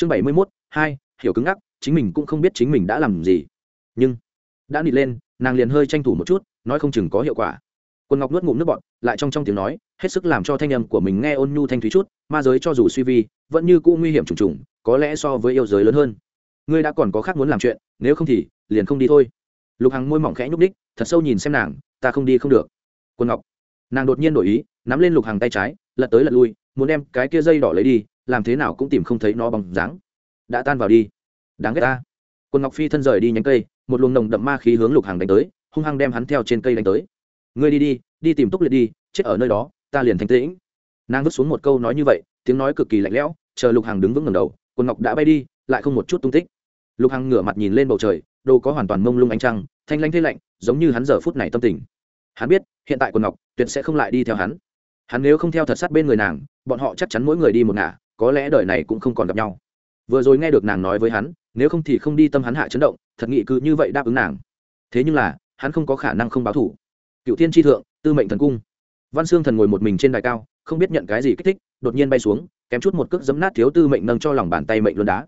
chương bảy mươi mốt, hai, hiểu cứng ngắc, chính mình cũng không biết chính mình đã làm gì. Nhưng, đã nịt lên, nàng liền hơi tranh thủ một chút, nói không chừng có hiệu quả. Quân ngọc nuốt ngụm nước bọt, lại trong trong tiếng nói, hết sức làm cho thanh âm của mình nghe ôn nhu thanh thúy chút, ma giới cho dù suy vi, vẫn như cũ nguy hiểm trùng trùng, có lẽ so với yêu giới lớn hơn. Ngươi đã còn có khác muốn làm chuyện, nếu không thì, liền không đi thôi. Lục hằng môi mỏng khẽ nhúc ních thật sâu nhìn xem nàng, ta không đi không được. Quân ngọc, nàng đột nhiên đổi ý, nắm lên lục hằng tay trái, lật tới lật lui, muốn đem cái kia dây đỏ lấy đi làm thế nào cũng tìm không thấy nó bằng dáng. Đã tan vào đi. Đáng ghét ta. Quân ngọc phi thân rời đi nhánh cây, một luồng nồng đậm ma khí hướng lục hằng đánh tới, hung hăng đem hắn theo trên cây đánh tới. Ngươi đi đi đi tìm túc liệt đi, chết ở nơi đó, ta liền thanh tĩnh. Nàng vứt xuống một câu nói như vậy, tiếng nói cực kỳ lạnh lẽo, chờ lục hằng đứng vững ngầm đầu, quân ngọc đã bay đi, lại không một chút tung tích. Lục hằng ngửa mặt nhìn lên bầu trời, đồ có hoàn toàn mông lung ánh trăng, thanh lanh thế lạnh, giống như hắn giờ phút này tâm tình. Hắn biết, hiện tại quần ngọc tuyệt sẽ không lại đi theo hắn. Hắn nếu không theo thật sát bên người nàng, bọn họ chắc chắn mỗi người đi một ngả có lẽ đời này cũng không còn gặp nhau. Vừa rồi nghe được nàng nói với hắn, nếu không thì không đi tâm hắn hạ chấn động, thật nghị cứ như vậy đáp ứng nàng. Thế nhưng là, hắn không có khả năng không báo thủ. Cựu thiên tri thượng, tư mệnh thần cung. Văn xương thần ngồi một mình trên đài cao, không biết nhận cái gì kích thích, đột nhiên bay xuống, kém chút một cước giấm nát thiếu tư mệnh nâng cho lòng bàn tay mệnh luôn đá.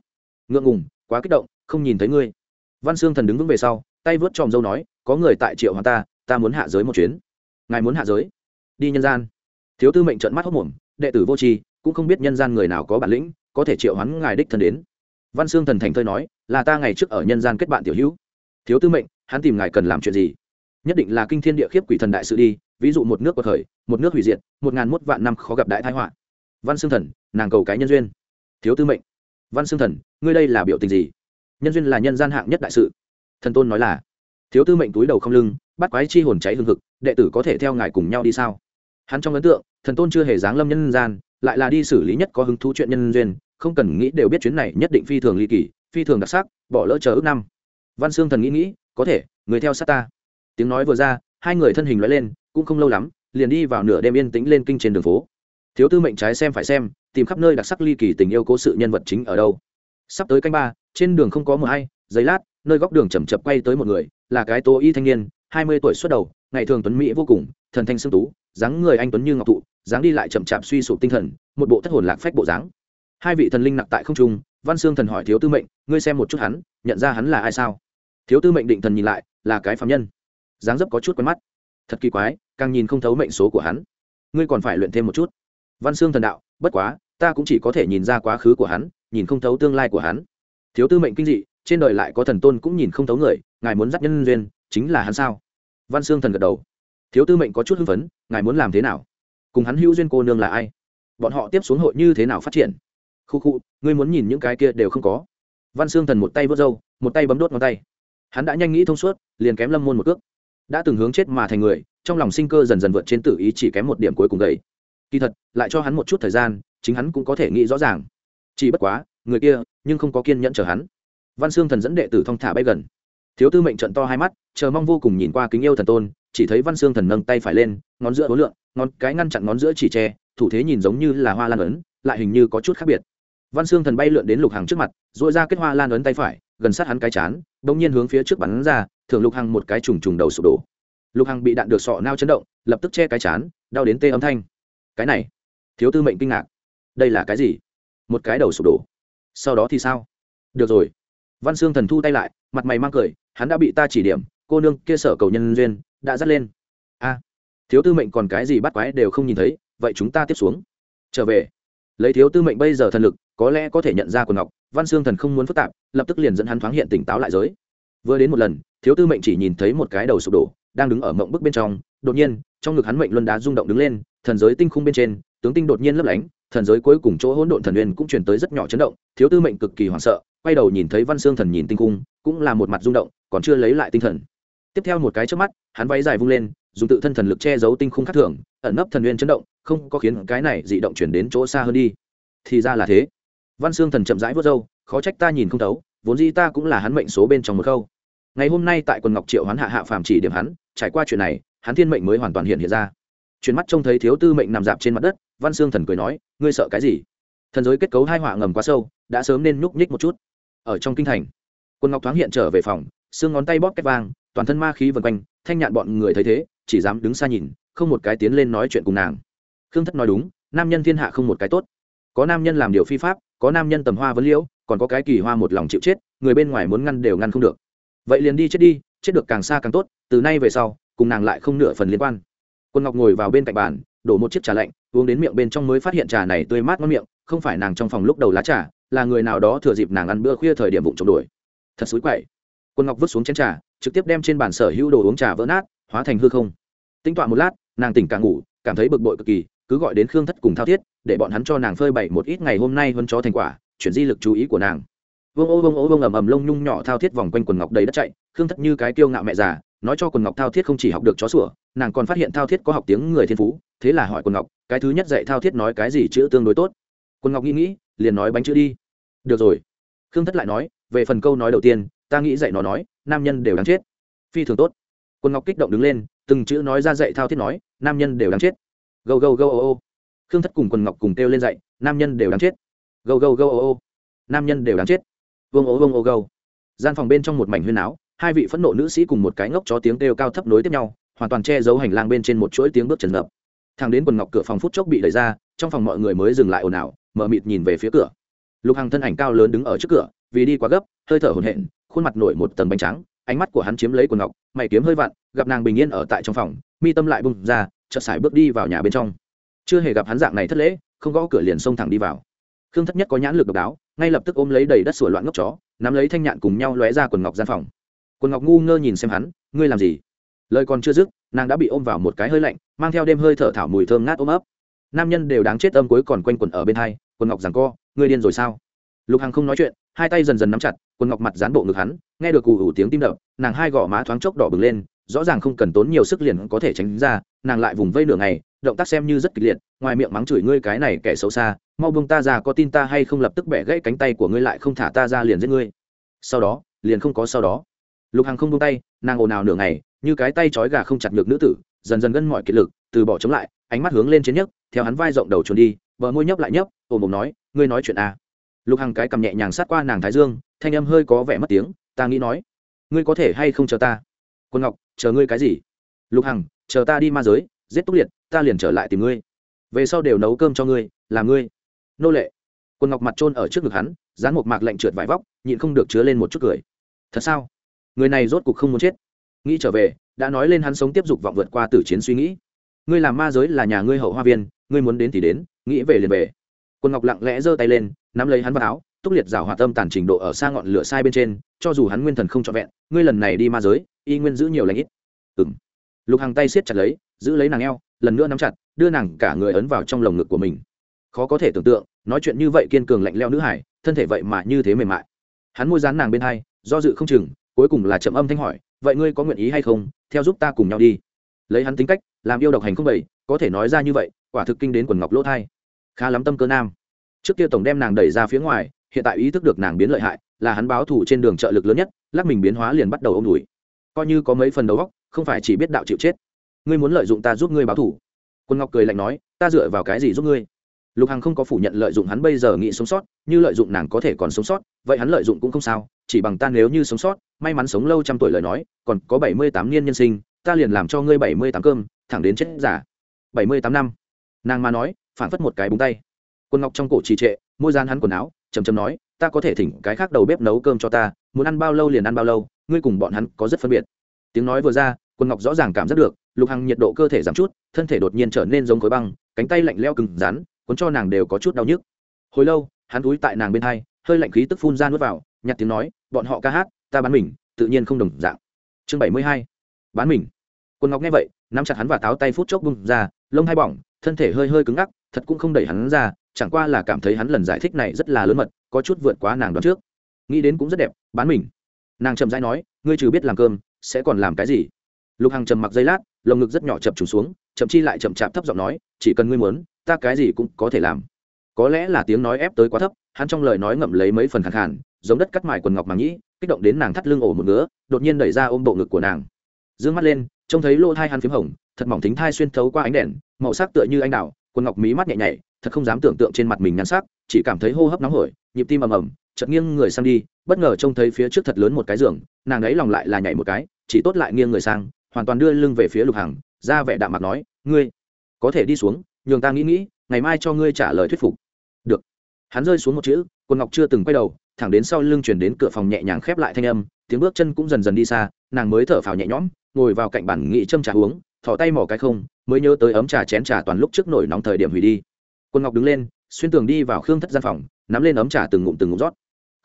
Ngượng ngùng, quá kích động, không nhìn thấy ngươi. Văn xương thần đứng vững về sau, tay vớt tròm dâu nói, có người tại triệu hoàng ta ta muốn hạ giới một chuyến. Ngài muốn hạ giới? Đi nhân gian. Thiếu tư mệnh trận mắt hốc mồm, đệ tử vô tri cũng không biết nhân gian người nào có bản lĩnh, có thể triệu hoán ngài đích thân đến. Văn xương thần thành thơi nói, là ta ngày trước ở nhân gian kết bạn tiểu hữu. Thiếu tư mệnh, hắn tìm ngài cần làm chuyện gì? Nhất định là kinh thiên địa khiếp quỷ thần đại sự đi, ví dụ một nước bậc thời, một nước hủy diệt, một ngàn mốt vạn năm khó gặp đại thái họa. Văn xương thần, nàng cầu cái nhân duyên. Thiếu tư mệnh. Văn xương thần, ngươi đây là biểu tình gì? Nhân duyên là nhân gian hạng nhất đại sự. Thần tôn nói là, thiếu tư mệnh túi đầu không lưng, bắt quái chi hồn cháy hương thực đệ tử có thể theo ngài cùng nhau đi sao? Hắn trong ấn tượng, thần tôn chưa hề giáng lâm nhân gian, lại là đi xử lý nhất có hứng thú chuyện nhân duyên, không cần nghĩ đều biết chuyến này nhất định phi thường ly kỳ, phi thường đặc sắc, bỏ lỡ chờ ước năm. Văn xương thần nghĩ nghĩ, có thể, người theo sát ta. Tiếng nói vừa ra, hai người thân hình loại lên, cũng không lâu lắm, liền đi vào nửa đêm yên tĩnh lên kinh trên đường phố. Thiếu tư mệnh trái xem phải xem, tìm khắp nơi đặc sắc ly kỳ tình yêu cố sự nhân vật chính ở đâu. Sắp tới canh ba, trên đường không có mờ hay giấy lát, nơi góc đường chầm chập quay tới một người, là cái tố y thanh niên, hai mươi tuổi xuất đầu, ngày thường tuấn mỹ vô cùng, thần thanh sương tú dáng người anh tuấn như ngọc thụ, dáng đi lại chậm chạp suy sụp tinh thần, một bộ thất hồn lạc phách bộ dáng. Hai vị thần linh nặc tại không trung, văn xương thần hỏi thiếu tư mệnh, ngươi xem một chút hắn, nhận ra hắn là ai sao? Thiếu tư mệnh định thần nhìn lại, là cái phạm nhân. Dáng dấp có chút quen mắt. Thật kỳ quái, càng nhìn không thấu mệnh số của hắn. Ngươi còn phải luyện thêm một chút. Văn xương thần đạo, bất quá, ta cũng chỉ có thể nhìn ra quá khứ của hắn, nhìn không thấu tương lai của hắn. Thiếu tư mệnh kinh dị, trên đời lại có thần tôn cũng nhìn không thấu người, ngài muốn dắt nhân duyên, chính là hắn sao? Văn xương thần gật đầu thiếu tư mệnh có chút hưng phấn, ngài muốn làm thế nào? Cùng hắn hữu duyên cô nương là ai? Bọn họ tiếp xuống hội như thế nào phát triển? Khu khu, ngươi muốn nhìn những cái kia đều không có. Văn xương thần một tay vớt râu, một tay bấm đốt ngón tay. Hắn đã nhanh nghĩ thông suốt, liền kém lâm môn một cước. Đã từng hướng chết mà thành người, trong lòng sinh cơ dần dần vượt trên tử ý chỉ kém một điểm cuối cùng gầy. Kỳ thật, lại cho hắn một chút thời gian, chính hắn cũng có thể nghĩ rõ ràng. Chỉ bất quá, người kia nhưng không có kiên nhẫn chờ hắn. Văn xương thần dẫn đệ tử thong thả bay gần thiếu tư mệnh trận to hai mắt, chờ mong vô cùng nhìn qua kính yêu thần tôn, chỉ thấy văn xương thần nâng tay phải lên, ngón giữa hối lượng, ngón cái ngăn chặn ngón giữa chỉ tre, thủ thế nhìn giống như là hoa lan ấn, lại hình như có chút khác biệt. Văn xương thần bay lượn đến lục hàng trước mặt dội ra kết hoa lan ấn tay phải, gần sát hắn cái chán đ ỗ n g nhiên hướng phía trước bắn ra thường lục hằng một cái trùng trùng đầu sụp đổ. Lục hằng bị đạn được sọ nao chấn động, lập tức che cái chán, đau đến tê âm thanh. Cái này, thiếu tư mệnh kinh ngạc. Đây là cái gì? Một cái đầu sụp đổ. Sau đó thì sao? Được rồi. Văn xương thần thu tay lại, mặt mày mang cười hắn đã bị ta chỉ điểm, cô nương kia sở cầu nhân duyên đã dắt lên. A, thiếu tư mệnh còn cái gì bắt quái đều không nhìn thấy, vậy chúng ta tiếp xuống. Trở về. Lấy thiếu tư mệnh bây giờ thần lực, có lẽ có thể nhận ra quần ngọc, văn xương thần không muốn phức tạp, lập tức liền dẫn hắn thoáng hiện tỉnh táo lại giới. Vừa đến một lần, thiếu tư mệnh chỉ nhìn thấy một cái đầu sụp đổ, đang đứng ở mộng bức bên trong, đột nhiên, trong ngực hắn mệnh luân đá rung động đứng lên, thần giới tinh khung bên trên, tướng tinh đột nhiên lấp lánh, thần giới cuối cùng chỗ hỗn độn thần nguyên cũng chuyển tới rất nhỏ chấn động, thiếu tư mệnh cực kỳ hoảng sợ, quay đầu nhìn thấy văn xương thần nhìn tinh khung, cũng là một mặt rung động còn chưa lấy lại tinh thần. Tiếp theo một cái trước mắt, hắn váy dài vung lên, dùng tự thân thần lực che giấu tinh khung khắc thường, ẩn nấp thần nguyên chấn động, không có khiến cái này dị động chuyển đến chỗ xa hơn đi. Thì ra là thế. Văn xương thần chậm rãi vớt râu, khó trách ta nhìn không thấu, vốn dĩ ta cũng là hắn mệnh số bên trong một khâu. Ngày hôm nay tại quần ngọc triệu hắn hạ hạ phàm chỉ điểm hắn, trải qua chuyện này, hắn thiên mệnh mới hoàn toàn hiện hiện ra. Chuyển mắt trông thấy thiếu tư mệnh nằm dạp trên mặt đất, văn xương thần cười nói, ngươi sợ cái gì? Thần giới kết cấu hai họa ngầm quá sâu, đã sớm nên nhúc nhích một chút. Ở trong kinh thành quân ngọc thoáng hiện trở về phòng xương ngón tay bóp két vang, toàn thân ma khí vần quanh, thanh nhạn bọn người thấy thế, chỉ dám đứng xa nhìn, không một cái tiến lên nói chuyện cùng nàng. Khương thất nói đúng, nam nhân thiên hạ không một cái tốt. Có nam nhân làm điều phi pháp, có nam nhân tầm hoa vấn liễu, còn có cái kỳ hoa một lòng chịu chết, người bên ngoài muốn ngăn đều ngăn không được. Vậy liền đi chết đi, chết được càng xa càng tốt, từ nay về sau, cùng nàng lại không nửa phần liên quan. Quân ngọc ngồi vào bên cạnh bàn, đổ một chiếc trà lạnh, uống đến miệng bên trong mới phát hiện trà này tươi mát ngon miệng, không phải nàng trong phòng lúc đầu lá trà, là người nào đó thừa dịp nàng ăn bữa khuya thời điểm vụng trộm đuổi. Thật xúi quậy quân ngọc vứt xuống chén trà, trực tiếp đem trên bàn sở hữu đồ uống trà vỡ nát, hóa thành hư không. Tính toán một lát, nàng tỉnh càng ngủ, cảm thấy bực bội cực kỳ, cứ gọi đến khương thất cùng thao thiết, để bọn hắn cho nàng phơi bày một ít ngày hôm nay hơn chó thành quả, chuyển di lực chú ý của nàng. Vương ô vương ô, vương ầm ầm lông nhung nhỏ thao thiết vòng quanh quần ngọc đầy đất chạy, khương thất như cái kiêu ngạo mẹ già, nói cho quần ngọc thao thiết không chỉ học được chó sủa, nàng còn phát hiện thao thiết có học tiếng người thiên phú, thế là hỏi quần ngọc, cái thứ nhất dạy thao thiết nói cái gì chữ tương đối tốt? Quần ngọc nghĩ nghĩ, liền nói bánh chữ đi. Được rồi. Khương thất lại nói, về phần câu nói đầu tiên ta nghĩ dạy nó nói, nam nhân đều đáng chết. Phi thường tốt. Quân ngọc kích động đứng lên, từng chữ nói ra dạy thao thiết nói, nam nhân đều đáng chết. Gâu gâu gâu ô ô. Khương thất cùng quần ngọc cùng kêu lên dạy, nam nhân đều đáng chết. Gâu gâu gâu ô ô. Nam nhân đều đáng chết. Vương ố vương ô gâu. Gian phòng bên trong một mảnh huyên áo hai vị phẫn nộ nữ sĩ cùng một cái ngốc chó tiếng kêu cao thấp nối tiếp nhau, hoàn toàn che giấu hành lang bên trên một chuỗi tiếng bước trần ngập. Thằng đến quần ngọc cửa phòng phút chốc bị đẩy ra, trong phòng mọi người mới dừng lại ồn ào, mở mịt nhìn về phía cửa. Lục hằng thân ảnh cao lớn đứng ở trước cửa, vì đi quá gấp, hơi thở hổn hển khuôn mặt nổi một tầng bánh trắng, ánh mắt của hắn chiếm lấy quần ngọc, mày kiếm hơi vặn, gặp nàng bình yên ở tại trong phòng, mi tâm lại bung ra, chợt sải bước đi vào nhà bên trong. Chưa hề gặp hắn dạng này thất lễ, không gõ cửa liền xông thẳng đi vào. Khương thất nhất có nhãn lực độc đáo, ngay lập tức ôm lấy đầy đất sủa loạn ngốc chó, nắm lấy thanh nhạn cùng nhau lóe ra quần ngọc gian phòng. Quần ngọc ngu ngơ nhìn xem hắn, ngươi làm gì? Lời còn chưa dứt, nàng đã bị ôm vào một cái hơi lạnh, mang theo đêm hơi thở thảo mùi thơm ngát ôm ấp. Nam nhân đều đáng chết âm cuối còn quanh quần ở bên hai, quần ngọc rằng co, ngươi điên rồi sao? Lục hằng không nói chuyện, hai tay dần dần nắm chặt quần ngọc mặt dán bộ ngực hắn, nghe được cù ủ tiếng tim đập, nàng hai gò má thoáng chốc đỏ bừng lên, rõ ràng không cần tốn nhiều sức liền có thể tránh ra, nàng lại vùng vây nửa ngày, động tác xem như rất kịch liệt, ngoài miệng mắng chửi ngươi cái này kẻ xấu xa, mau buông ta ra có tin ta hay không lập tức bẻ gãy cánh tay của ngươi lại không thả ta ra liền giết ngươi sau đó, liền không có sau đó lục hằng không buông tay, nàng ồn ào nửa ngày, như cái tay trói gà không chặt được nữ tử, dần dần gân mọi kiệt lực, từ bỏ chống lại, ánh mắt hướng lên trên nhấc, theo hắn vai rộng đầu trốn đi vợ môi nhấp lại nhấp, ồm ồm nói, ngươi nói chuyện à lục hằng cái cầm nhẹ nhàng sát qua nàng thái dương, thanh âm hơi có vẻ mất tiếng, ta nghĩ nói, ngươi có thể hay không chờ ta? Quân ngọc, chờ ngươi cái gì? Lục hằng, chờ ta đi ma giới, giết túc liệt, ta liền trở lại tìm ngươi. Về sau đều nấu cơm cho ngươi làm ngươi. Nô lệ. Quân ngọc mặt trôn ở trước ngực hắn, dán một mạc lạnh trượt vải vóc, nhịn không được chứa lên một chút cười. Thật sao? Người này rốt cục không muốn chết. Nghĩ trở về, đã nói lên hắn sống tiếp dục vọng vượt qua tử chiến suy nghĩ. Ngươi làm ma giới là nhà ngươi hậu hoa viên, ngươi muốn đến thì đến, nghĩ về liền về. Quân ngọc lặng lẽ giơ tay lên nắm lấy hắn vào áo, túc liệt rào hòa tâm tàn trình độ ở xa ngọn lửa sai bên trên, cho dù hắn nguyên thần không trọn vẹn, ngươi lần này đi ma giới, y nguyên giữ nhiều lãnh ít. Ừng lục hàng tay siết chặt lấy, giữ lấy nàng eo, lần nữa nắm chặt, đưa nàng cả người ấn vào trong lồng ngực của mình. Khó có thể tưởng tượng, nói chuyện như vậy kiên cường lạnh leo nữ hải, thân thể vậy mà như thế mềm mại. Hắn môi dán nàng bên hai, do dự không chừng, cuối cùng là chậm âm thanh hỏi, vậy ngươi có nguyện ý hay không? Theo giúp ta cùng nhau đi. Lấy hắn tính cách, làm yêu độc hành không bảy có thể nói ra như vậy, quả thực kinh đến quần ngọc lỗ thai. Khá lắm tâm cơ nam trước kia tổng đem nàng đẩy ra phía ngoài, hiện tại ý thức được nàng biến lợi hại, là hắn báo thủ trên đường trợ lực lớn nhất, lắc mình biến hóa liền bắt đầu ôm đùi. Coi như có mấy phần đầu góc không phải chỉ biết đạo chịu chết. Ngươi muốn lợi dụng ta giúp ngươi báo thủ quân ngọc cười lạnh nói, ta dựa vào cái gì giúp ngươi? Lục hằng không có phủ nhận lợi dụng hắn bây giờ nghĩ sống sót, như lợi dụng nàng có thể còn sống sót, vậy hắn lợi dụng cũng không sao, chỉ bằng ta nếu như sống sót, may mắn sống lâu trăm tuổi lời nói, còn có bảy mươi tám niên nhân sinh, ta liền làm cho ngươi bảy mươi tám cơm, thẳng đến chết giả bảy mươi tám năm. Nàng mà nói phản phất một cái búng tay quân ngọc trong cổ trì trệ, môi gian hắn quần áo chầm chầm nói, ta có thể thỉnh cái khác đầu bếp nấu cơm cho ta, muốn ăn bao lâu liền ăn bao lâu, ngươi cùng bọn hắn có rất phân biệt. Tiếng nói vừa ra quân ngọc rõ ràng cảm giác được, lục hằng nhiệt độ cơ thể giảm chút, thân thể đột nhiên trở nên giống khối băng, cánh tay lạnh leo cứng rắn, cuốn cho nàng đều có chút đau nhức. Hồi lâu, hắn túi tại nàng bên hai, hơi lạnh khí tức phun ra nuốt vào, nhặt tiếng nói, bọn họ ca hát, ta bán mình, tự nhiên không đồng dạng. Chương bảy mươi hai, bán mình. Quân ngọc nghe vậy, nắm chặt hắn và táo tay phút chốc bung ra, lông hai bỏng, thân thể hơi hơi cứng ngắc, thật cũng không đẩy hắn ra chẳng qua là cảm thấy hắn lần giải thích này rất là lớn mật, có chút vượt quá nàng đoán trước. Nghĩ đến cũng rất đẹp, bán mình. Nàng chậm rãi nói, ngươi trừ biết làm cơm, sẽ còn làm cái gì? Lục hằng trầm mặc giây lát, lồng ngực rất nhỏ chập trùng xuống, chậm chi lại chậm chạp thấp giọng nói, chỉ cần ngươi muốn, ta cái gì cũng có thể làm. Có lẽ là tiếng nói ép tới quá thấp, hắn trong lời nói ngậm lấy mấy phần khẳng khàn, giống đất cắt mài quần ngọc màng nhĩ kích động đến nàng thắt lưng ổ một ngứa, đột nhiên đẩy ra ôm bộ ngực của nàng. D ư ơ n g mắt lên, trông thấy lỗ thai hắn p h í m hồng, thật mỏng thính thai xuyên thấu qua ánh đèn, màu sắc tựa như anh đào, quần ngọc mí mắt nhẹ nhảy thật không dám tưởng tượng trên mặt mình nhắn sắc, chỉ cảm thấy hô hấp nóng hổi, nhịp tim ầm ầm, chợt nghiêng người sang đi, bất ngờ trông thấy phía trước thật lớn một cái giường, nàng ấy lòng lại là nhảy một cái, chỉ tốt lại nghiêng người sang, hoàn toàn đưa lưng về phía lục hằng, ra vẻ đạm mặt nói, ngươi, có thể đi xuống, nhường ta nghĩ nghĩ, ngày mai cho ngươi trả lời thuyết phục. Được. Hắn rơi xuống một chữ quân ngọc chưa từng quay đầu, thẳng đến sau lưng chuyển đến cửa phòng nhẹ nhàng khép lại thanh âm, tiếng bước chân cũng dần dần đi xa, nàng mới thở phào nhẹ nhõm, ngồi vào cạnh bản nghị châm trà uống thỏ tay mỏ cái không, mới nhớ tới ấm trà chén trà toàn lúc trước nổi nóng thời điểm hủy đi quân ngọc đứng lên, xuyên tường đi vào khương thất gian phòng, nắm lên ấm trà từng ngụm từng ngụm rót.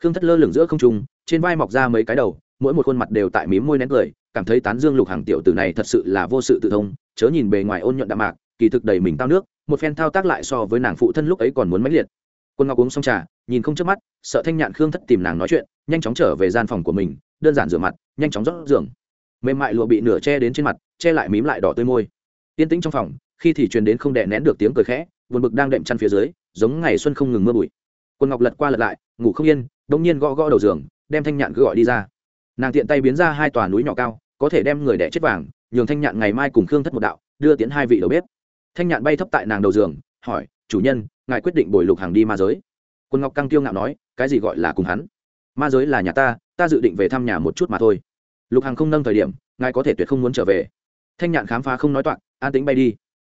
Khương thất lơ lửng giữa không trung, trên vai mọc ra mấy cái đầu, mỗi một khuôn mặt đều tại mím môi nén cười, cảm thấy tán dương lục hàng tiểu tử này thật sự là vô sự tự thông, chớ nhìn bề ngoài ôn nhuận đạm mạc, kỳ thực đầy mình tao nước, một phen thao tác lại so với nàng phụ thân lúc ấy còn muốn mãnh liệt. Quân ngọc uống xong trà, nhìn không chớp mắt, sợ thanh nhạn khương thất tìm nàng nói chuyện, nhanh chóng trở về gian phòng của mình, đơn giản rửa mặt, nhanh chóng rót giường. Mềm mại lụa bị nửa che đến trên mặt, che lại mím lại đỏ tươi môi. Yên tĩnh trong phòng khi thì truyền đến không đè nén được tiếng cười khẽ vượt bực đang đệm chăn phía dưới, giống ngày xuân không ngừng mưa bụi. Quân ngọc lật qua lật lại, ngủ không yên đông nhiên gõ gõ đầu giường, đem thanh nhạn cứ gọi đi ra. Nàng tiện tay biến ra hai tòa núi nhỏ cao, có thể đem người đẻ chết vàng, nhường thanh nhạn ngày mai cùng khương thất một đạo, đưa tiến hai vị đầu bếp. Thanh nhạn bay thấp tại nàng đầu giường, hỏi, chủ nhân, ngài quyết định bồi lục hàng đi ma giới? Quân ngọc căng tiêu ngạo nói, cái gì gọi là cùng hắn? Ma giới là nhà ta ta dự định về thăm nhà một chút mà thôi. Lục hàng không nâng thời điểm, ngài có thể tuyệt không muốn trở về. Thanh nhạn khám phá không nói toạc, an tính bay đi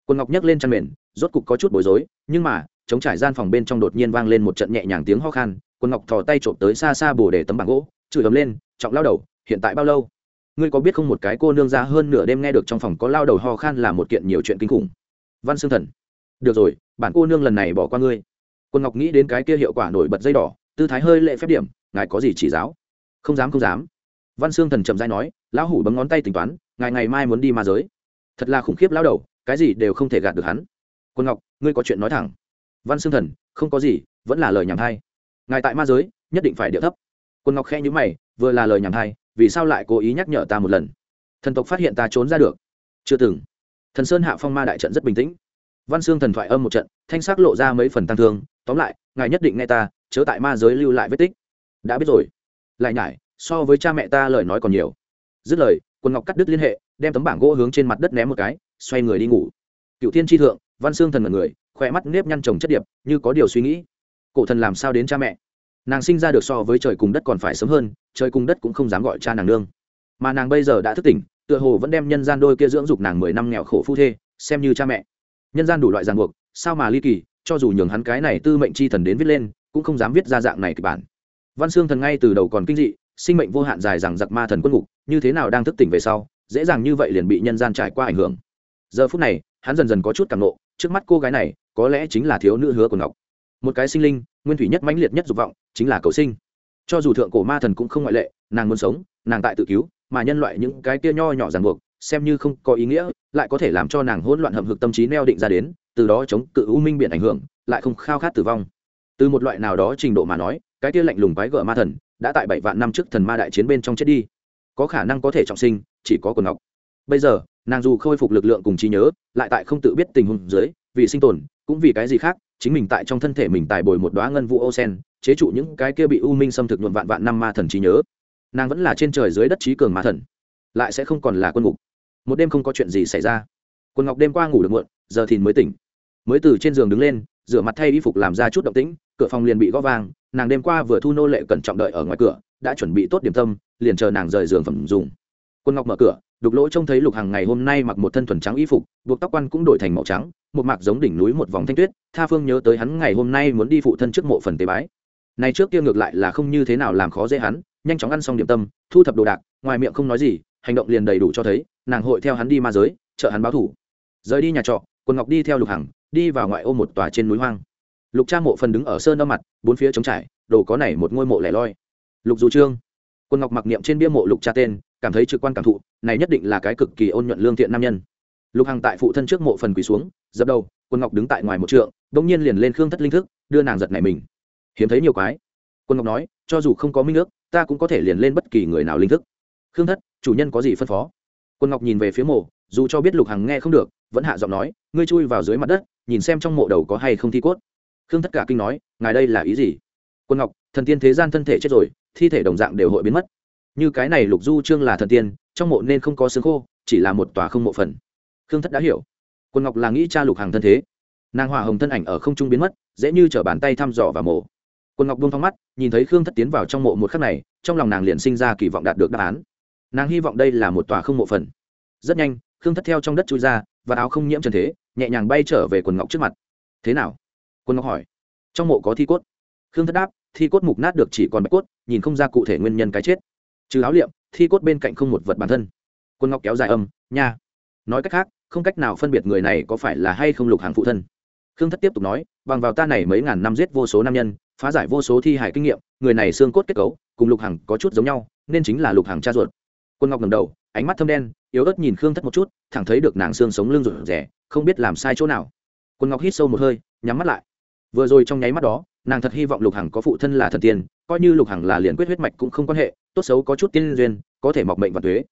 quân ngọc nhấc lên chăn mền, rốt cục có chút bối rối, nhưng mà chống trải gian phòng bên trong đột nhiên vang lên một trận nhẹ nhàng tiếng ho khan quân ngọc thò tay trộm tới xa xa bồ để tấm bảng gỗ, chửi ấm lên, trọng lao đầu, hiện tại bao lâu? Ngươi có biết không một cái cô nương ra hơn nửa đêm nghe được trong phòng có lao đầu ho khan là một kiện nhiều chuyện kinh khủng. Văn xương thần. Được rồi, bản cô nương lần này bỏ qua ngươi. Quân ngọc nghĩ đến cái kia hiệu quả nổi bật dây đỏ, tư thái hơi lệ phép điểm, ngài có gì chỉ giáo? Không dám không dám. Văn xương thần chậm dai nói, lão hủ bấm ngón tay tính toán, ngài ngày mai muốn đi ma giới. Thật là khủng khiếp lao đầu cái gì đều không thể gạt được hắn. Quân ngọc, ngươi có chuyện nói thẳng. Văn xương thần, không có gì, vẫn là lời nhảm thay ngài tại ma giới, nhất định phải điệu thấp. Quân ngọc khe nhữ mày, vừa là lời nhảm thay vì sao lại cố ý nhắc nhở ta một lần? Thần tộc phát hiện ta trốn ra được. Chưa từng. Thần sơn hạ phong ma đại trận rất bình tĩnh. Văn xương thần thoại âm một trận, thanh sắc lộ ra mấy phần tăng thương. Tóm lại, ngài nhất định nghe ta, chớ tại ma giới lưu lại vết tích. Đã biết rồi. Lại nhải, so với cha mẹ ta lời nói còn nhiều. Dứt lời, quân ngọc cắt đứt liên hệ, đem tấm bảng gỗ hướng trên mặt đất ném một cái xoay người đi ngủ. Cựu thiên tri thượng, văn xương thần mật người khỏe mắt nếp nhăn trồng chất điệp, như có điều suy nghĩ. Cổ thần làm sao đến cha mẹ? Nàng sinh ra được so với trời cùng đất còn phải sớm hơn, trời cùng đất cũng không dám gọi cha nàng nương. Mà nàng bây giờ đã thức tỉnh, tựa hồ vẫn đem nhân gian đôi kia dưỡng dục nàng mười năm nghèo khổ phu thê, xem như cha mẹ. Nhân gian đủ loại ràng buộc, sao mà ly kỳ, cho dù nhường hắn cái này tư mệnh chi thần đến viết lên, cũng không dám viết ra dạng này kịch bản. Văn xương thần ngay từ đầu còn kinh dị, sinh mệnh vô hạn dài rằng giặc ma thần quân ngục, như thế nào đang thức tỉnh về sau, dễ dàng như vậy liền bị nhân gian trải qua ảnh hưởng giờ phút này, hắn dần dần có chút cảm nộ, trước mắt cô gái này, có lẽ chính là thiếu nữ hứa của ngọc. Một cái sinh linh, nguyên thủy nhất mãnh liệt nhất dục vọng, chính là cầu sinh. Cho dù thượng cổ ma thần cũng không ngoại lệ, nàng muốn sống, nàng tại tự cứu, mà nhân loại những cái kia nho nhỏ ràng buộc, xem như không có ý nghĩa, lại có thể làm cho nàng hỗn loạn hậm hực tâm trí neo định ra đến, từ đó chống cự u minh biển ảnh hưởng, lại không khao khát tử vong. Từ một loại nào đó trình độ mà nói, cái kia lạnh lùng quái gở ma thần, đã tại bảy vạn năm trước thần ma đại chiến bên trong chết đi. Có khả năng có thể trọng sinh, chỉ có quần ngọc. Bây giờ nàng dù khôi phục lực lượng cùng trí nhớ, lại tại không tự biết tình huống dưới, vì sinh tồn, cũng vì cái gì khác, chính mình tại trong thân thể mình tài bồi một đoá ngân vũ ô sen, chế trụ những cái kia bị u minh xâm thực nhuộm vạn vạn năm ma thần trí nhớ. Nàng vẫn là trên trời dưới đất trí cường ma thần, lại sẽ không còn là quân ngục. Một đêm không có chuyện gì xảy ra. Quân ngọc đêm qua ngủ được muộn, giờ thì mới tỉnh. Mới từ trên giường đứng lên, rửa mặt thay y phục làm ra chút động tĩnh, cửa phòng liền bị gõ vang, nàng đêm qua vừa thu nô lệ cẩn trọng đợi ở ngoài cửa, đã chuẩn bị tốt điểm tâm, liền chờ nàng rời giường phẩm dùng. Quân ngọc mở cửa đục lỗ trông thấy lục hàng ngày hôm nay mặc một thân thuần trắng y phục, buộc tóc quan cũng đổi thành màu trắng, một mạc giống đỉnh núi một vòng thanh tuyết, tha phương nhớ tới hắn ngày hôm nay muốn đi phụ thân trước mộ phần tế bái. Này trước kia ngược lại là không như thế nào làm khó dễ hắn, nhanh chóng ăn xong điểm tâm, thu thập đồ đạc, ngoài miệng không nói gì, hành động liền đầy đủ cho thấy, nàng hội theo hắn đi ma giới, chợ hắn báo thủ. Rời đi nhà trọ quân ngọc đi theo lục hằng, đi vào ngoại ô một tòa trên núi hoang. Lục cha mộ phần đứng ở sơn đâm mặt, bốn phía trống trải, đồ có này một ngôi mộ lẻ loi. Lục dù trương. Quân ngọc mặc niệm trên bia mộ lục cha tên cảm thấy trực quan cảm thụ, này nhất định là cái cực kỳ ôn nhuận lương thiện nam nhân. Lục hằng tại phụ thân trước mộ phần quỳ xuống, dập đầu, quân ngọc đứng tại ngoài một trượng, bỗng nhiên liền lên khương thất linh thức, đưa nàng giật này mình. Hiếm thấy nhiều quái. Quân ngọc nói, cho dù không có minh ước, ta cũng có thể liền lên bất kỳ người nào linh thức. Khương thất, chủ nhân có gì phân phó? Quân ngọc nhìn về phía mộ, dù cho biết lục hằng nghe không được, vẫn hạ giọng nói, ngươi chui vào dưới mặt đất, nhìn xem trong mộ đầu có hay không thi cốt. Khương thất cả kinh nói, ngài đây là ý gì? Quân ngọc, thần tiên thế gian thân thể chết rồi, thi thể đồng dạng đều hội biến mất như cái này lục du trương là thần tiên, trong mộ nên không có xương khô, chỉ là một tòa không mộ phần. Khương thất đã hiểu. Quân ngọc là nghĩ cha lục hàng thân thế. Nàng hòa hồng thân ảnh ở không trung biến mất, dễ như t bàn tay thăm dò vào mộ. Quân ngọc buông thong mắt, nhìn thấy khương thất tiến vào trong mộ một khắc này, trong lòng nàng liền sinh ra kỳ vọng đạt được đáp án. Nàng hy vọng đây là một tòa không mộ phần. Rất nhanh, khương thất theo trong đất chui ra, và áo không nhiễm trần thế, nhẹ nhàng bay trở về quần ngọc trước mặt. Thế nào? Quân ngọc hỏi. Trong mộ có thi cốt. Khương thất đáp, thi cốt mục nát được chỉ còn bạch cốt, nhìn không ra cụ thể nguyên nhân cái chết trừ áo liệm, thi cốt bên cạnh không một vật bản thân. Quân ngọc kéo dài âm, nha. Nói cách khác, không cách nào phân biệt người này có phải là hay không lục hàng phụ thân. Khương thất tiếp tục nói, bằng vào ta này mấy ngàn năm giết vô số nam nhân, phá giải vô số thi hải kinh nghiệm, người này xương cốt kết cấu, cùng lục hằng có chút giống nhau, nên chính là lục hằng cha ruột. Quân ngọc ngầm đầu, ánh mắt thâm đen, yếu ớt nhìn khương thất một chút, thẳng thấy được nàng xương sống lưng rụt rẻ không biết làm sai chỗ nào. Quân ngọc hít sâu một hơi, nhắm mắt lại. Vừa rồi trong nháy mắt đó nàng thật hy vọng lục hằng có phụ thân là thần tiên, coi như lục hằng là liền quyết huyết mạch cũng không quan hệ, tốt xấu có chút tiên duyên, có thể mọc mệnh và thuế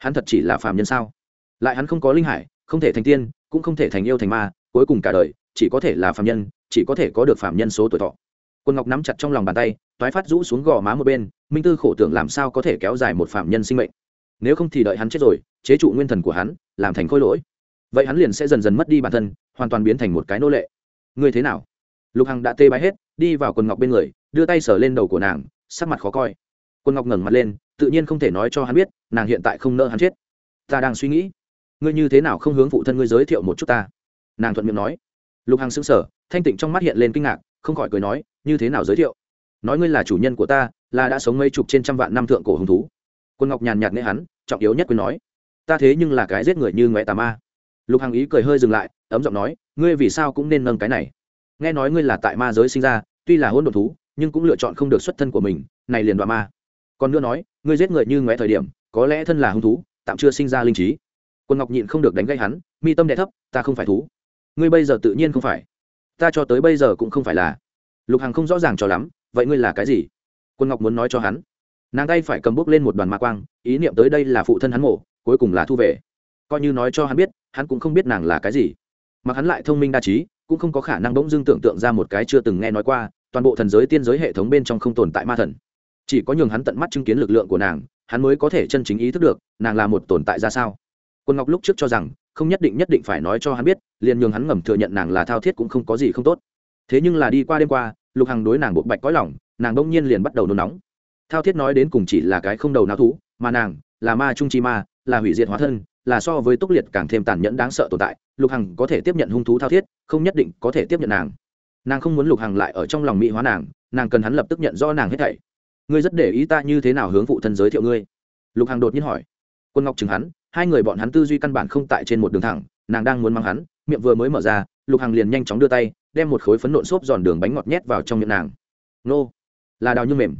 hắn thật chỉ là phàm nhân sao? Lại hắn không có linh hải, không thể thành tiên, cũng không thể thành yêu thành ma, cuối cùng cả đời, chỉ có thể là phàm nhân, chỉ có thể có được phàm nhân số tuổi thọ. Quân ngọc nắm chặt trong lòng bàn tay, toái phát rũ xuống gò má một bên, minh tư khổ tưởng làm sao có thể kéo dài một phạm nhân sinh mệnh. Nếu không thì đợi hắn chết rồi, chế trụ nguyên thần của hắn, làm thành khôi lỗi. Vậy hắn liền sẽ dần dần mất đi bản thân, hoàn toàn biến thành một cái nô lệ. Ngươi thế nào? Lục hằng đã tê bái hết, đi vào quần ngọc bên người, đưa tay sờ lên đầu của nàng, sắc mặt khó coi. Quần ngọc ngẩng mặt lên, tự nhiên không thể nói cho hắn biết, nàng hiện tại không nỡ hắn chết. Ta đang suy nghĩ, ngươi như thế nào không hướng phụ thân ngươi giới thiệu một chút ta? Nàng thuận miệng nói. Lục hằng sững sờ, thanh tịnh trong mắt hiện lên kinh ngạc, không khỏi cười nói, như thế nào giới thiệu? Nói ngươi là chủ nhân của ta, là đã sống mấy chục trên trăm vạn năm thượng cổ hứng thú. Quân ngọc nhàn nhạt nghe hắn, trọng yếu nhất quyên nói, ta thế nhưng là cái giết người như ngoại tà ma. Lục hằng ý cười hơi dừng lại, ấm giọng nói, ngươi vì sao cũng nên nâng cái này? Nghe nói ngươi là tại ma giới sinh ra, tuy là hôn đ thú, nhưng cũng lựa chọn không được xuất thân của mình, này liền đoạn ma. Còn nữa nói, ngươi giết người như ngoé thời điểm, có lẽ thân là hung thú, tạm chưa sinh ra linh trí. Quân ngọc nhịn không được đánh gây hắn, mi tâm đẻ thấp, ta không phải thú. Ngươi bây giờ tự nhiên không phải. Ta cho tới bây giờ cũng không phải là. Lục hằng không rõ ràng cho lắm, vậy ngươi là cái gì? Quân ngọc muốn nói cho hắn. Nàng tay phải cầm bốc lên một đoàn ma quang, ý niệm tới đây là phụ thân hắn mổ, cuối cùng là thu về. Coi như nói cho hắn biết, hắn cũng không biết nàng là cái gì. Mặc hắn lại thông minh đa trí cũng không có khả năng bỗng dưng tưởng tượng ra một cái chưa từng nghe nói qua, toàn bộ thần giới tiên giới hệ thống bên trong không tồn tại ma thần. Chỉ có nhường hắn tận mắt chứng kiến lực lượng của nàng, hắn mới có thể chân chính ý thức được, nàng là một tồn tại ra sao. Quân ngọc lúc trước cho rằng, không nhất định nhất định phải nói cho hắn biết, liền nhường hắn ngầm thừa nhận nàng là thao thiết cũng không có gì không tốt. Thế nhưng là đi qua đêm qua, lục hằng đối nàng bộ bạch có lòng, nàng bỗng nhiên liền bắt đầu nôn nóng. Thao thiết nói đến cùng chỉ là cái không đầu nào thú, mà nàng là ma trung chi ma là hủy diệt hóa thân, là so với túc liệt càng thêm tàn nhẫn đáng sợ tồn tại, lục hằng có thể tiếp nhận hung thú thao thiết, không nhất định có thể tiếp nhận nàng. Nàng không muốn lục hằng lại ở trong lòng mỹ hóa nàng nàng cần hắn lập tức nhận do nàng hết thảy. Ngươi rất để ý ta như thế nào hướng phụ thân giới thiệu ngươi? Lục hằng đột nhiên hỏi. Quân ngọc chừng hắn, hai người bọn hắn tư duy căn bản không tại trên một đường thẳng, nàng đang muốn mang hắn, miệng vừa mới mở ra, lục hằng liền nhanh chóng đưa tay, đem một khối phấn nộn xốp giòn đường bánh ngọt nhét vào trong miệng nàng. Nô, là đào như mềm.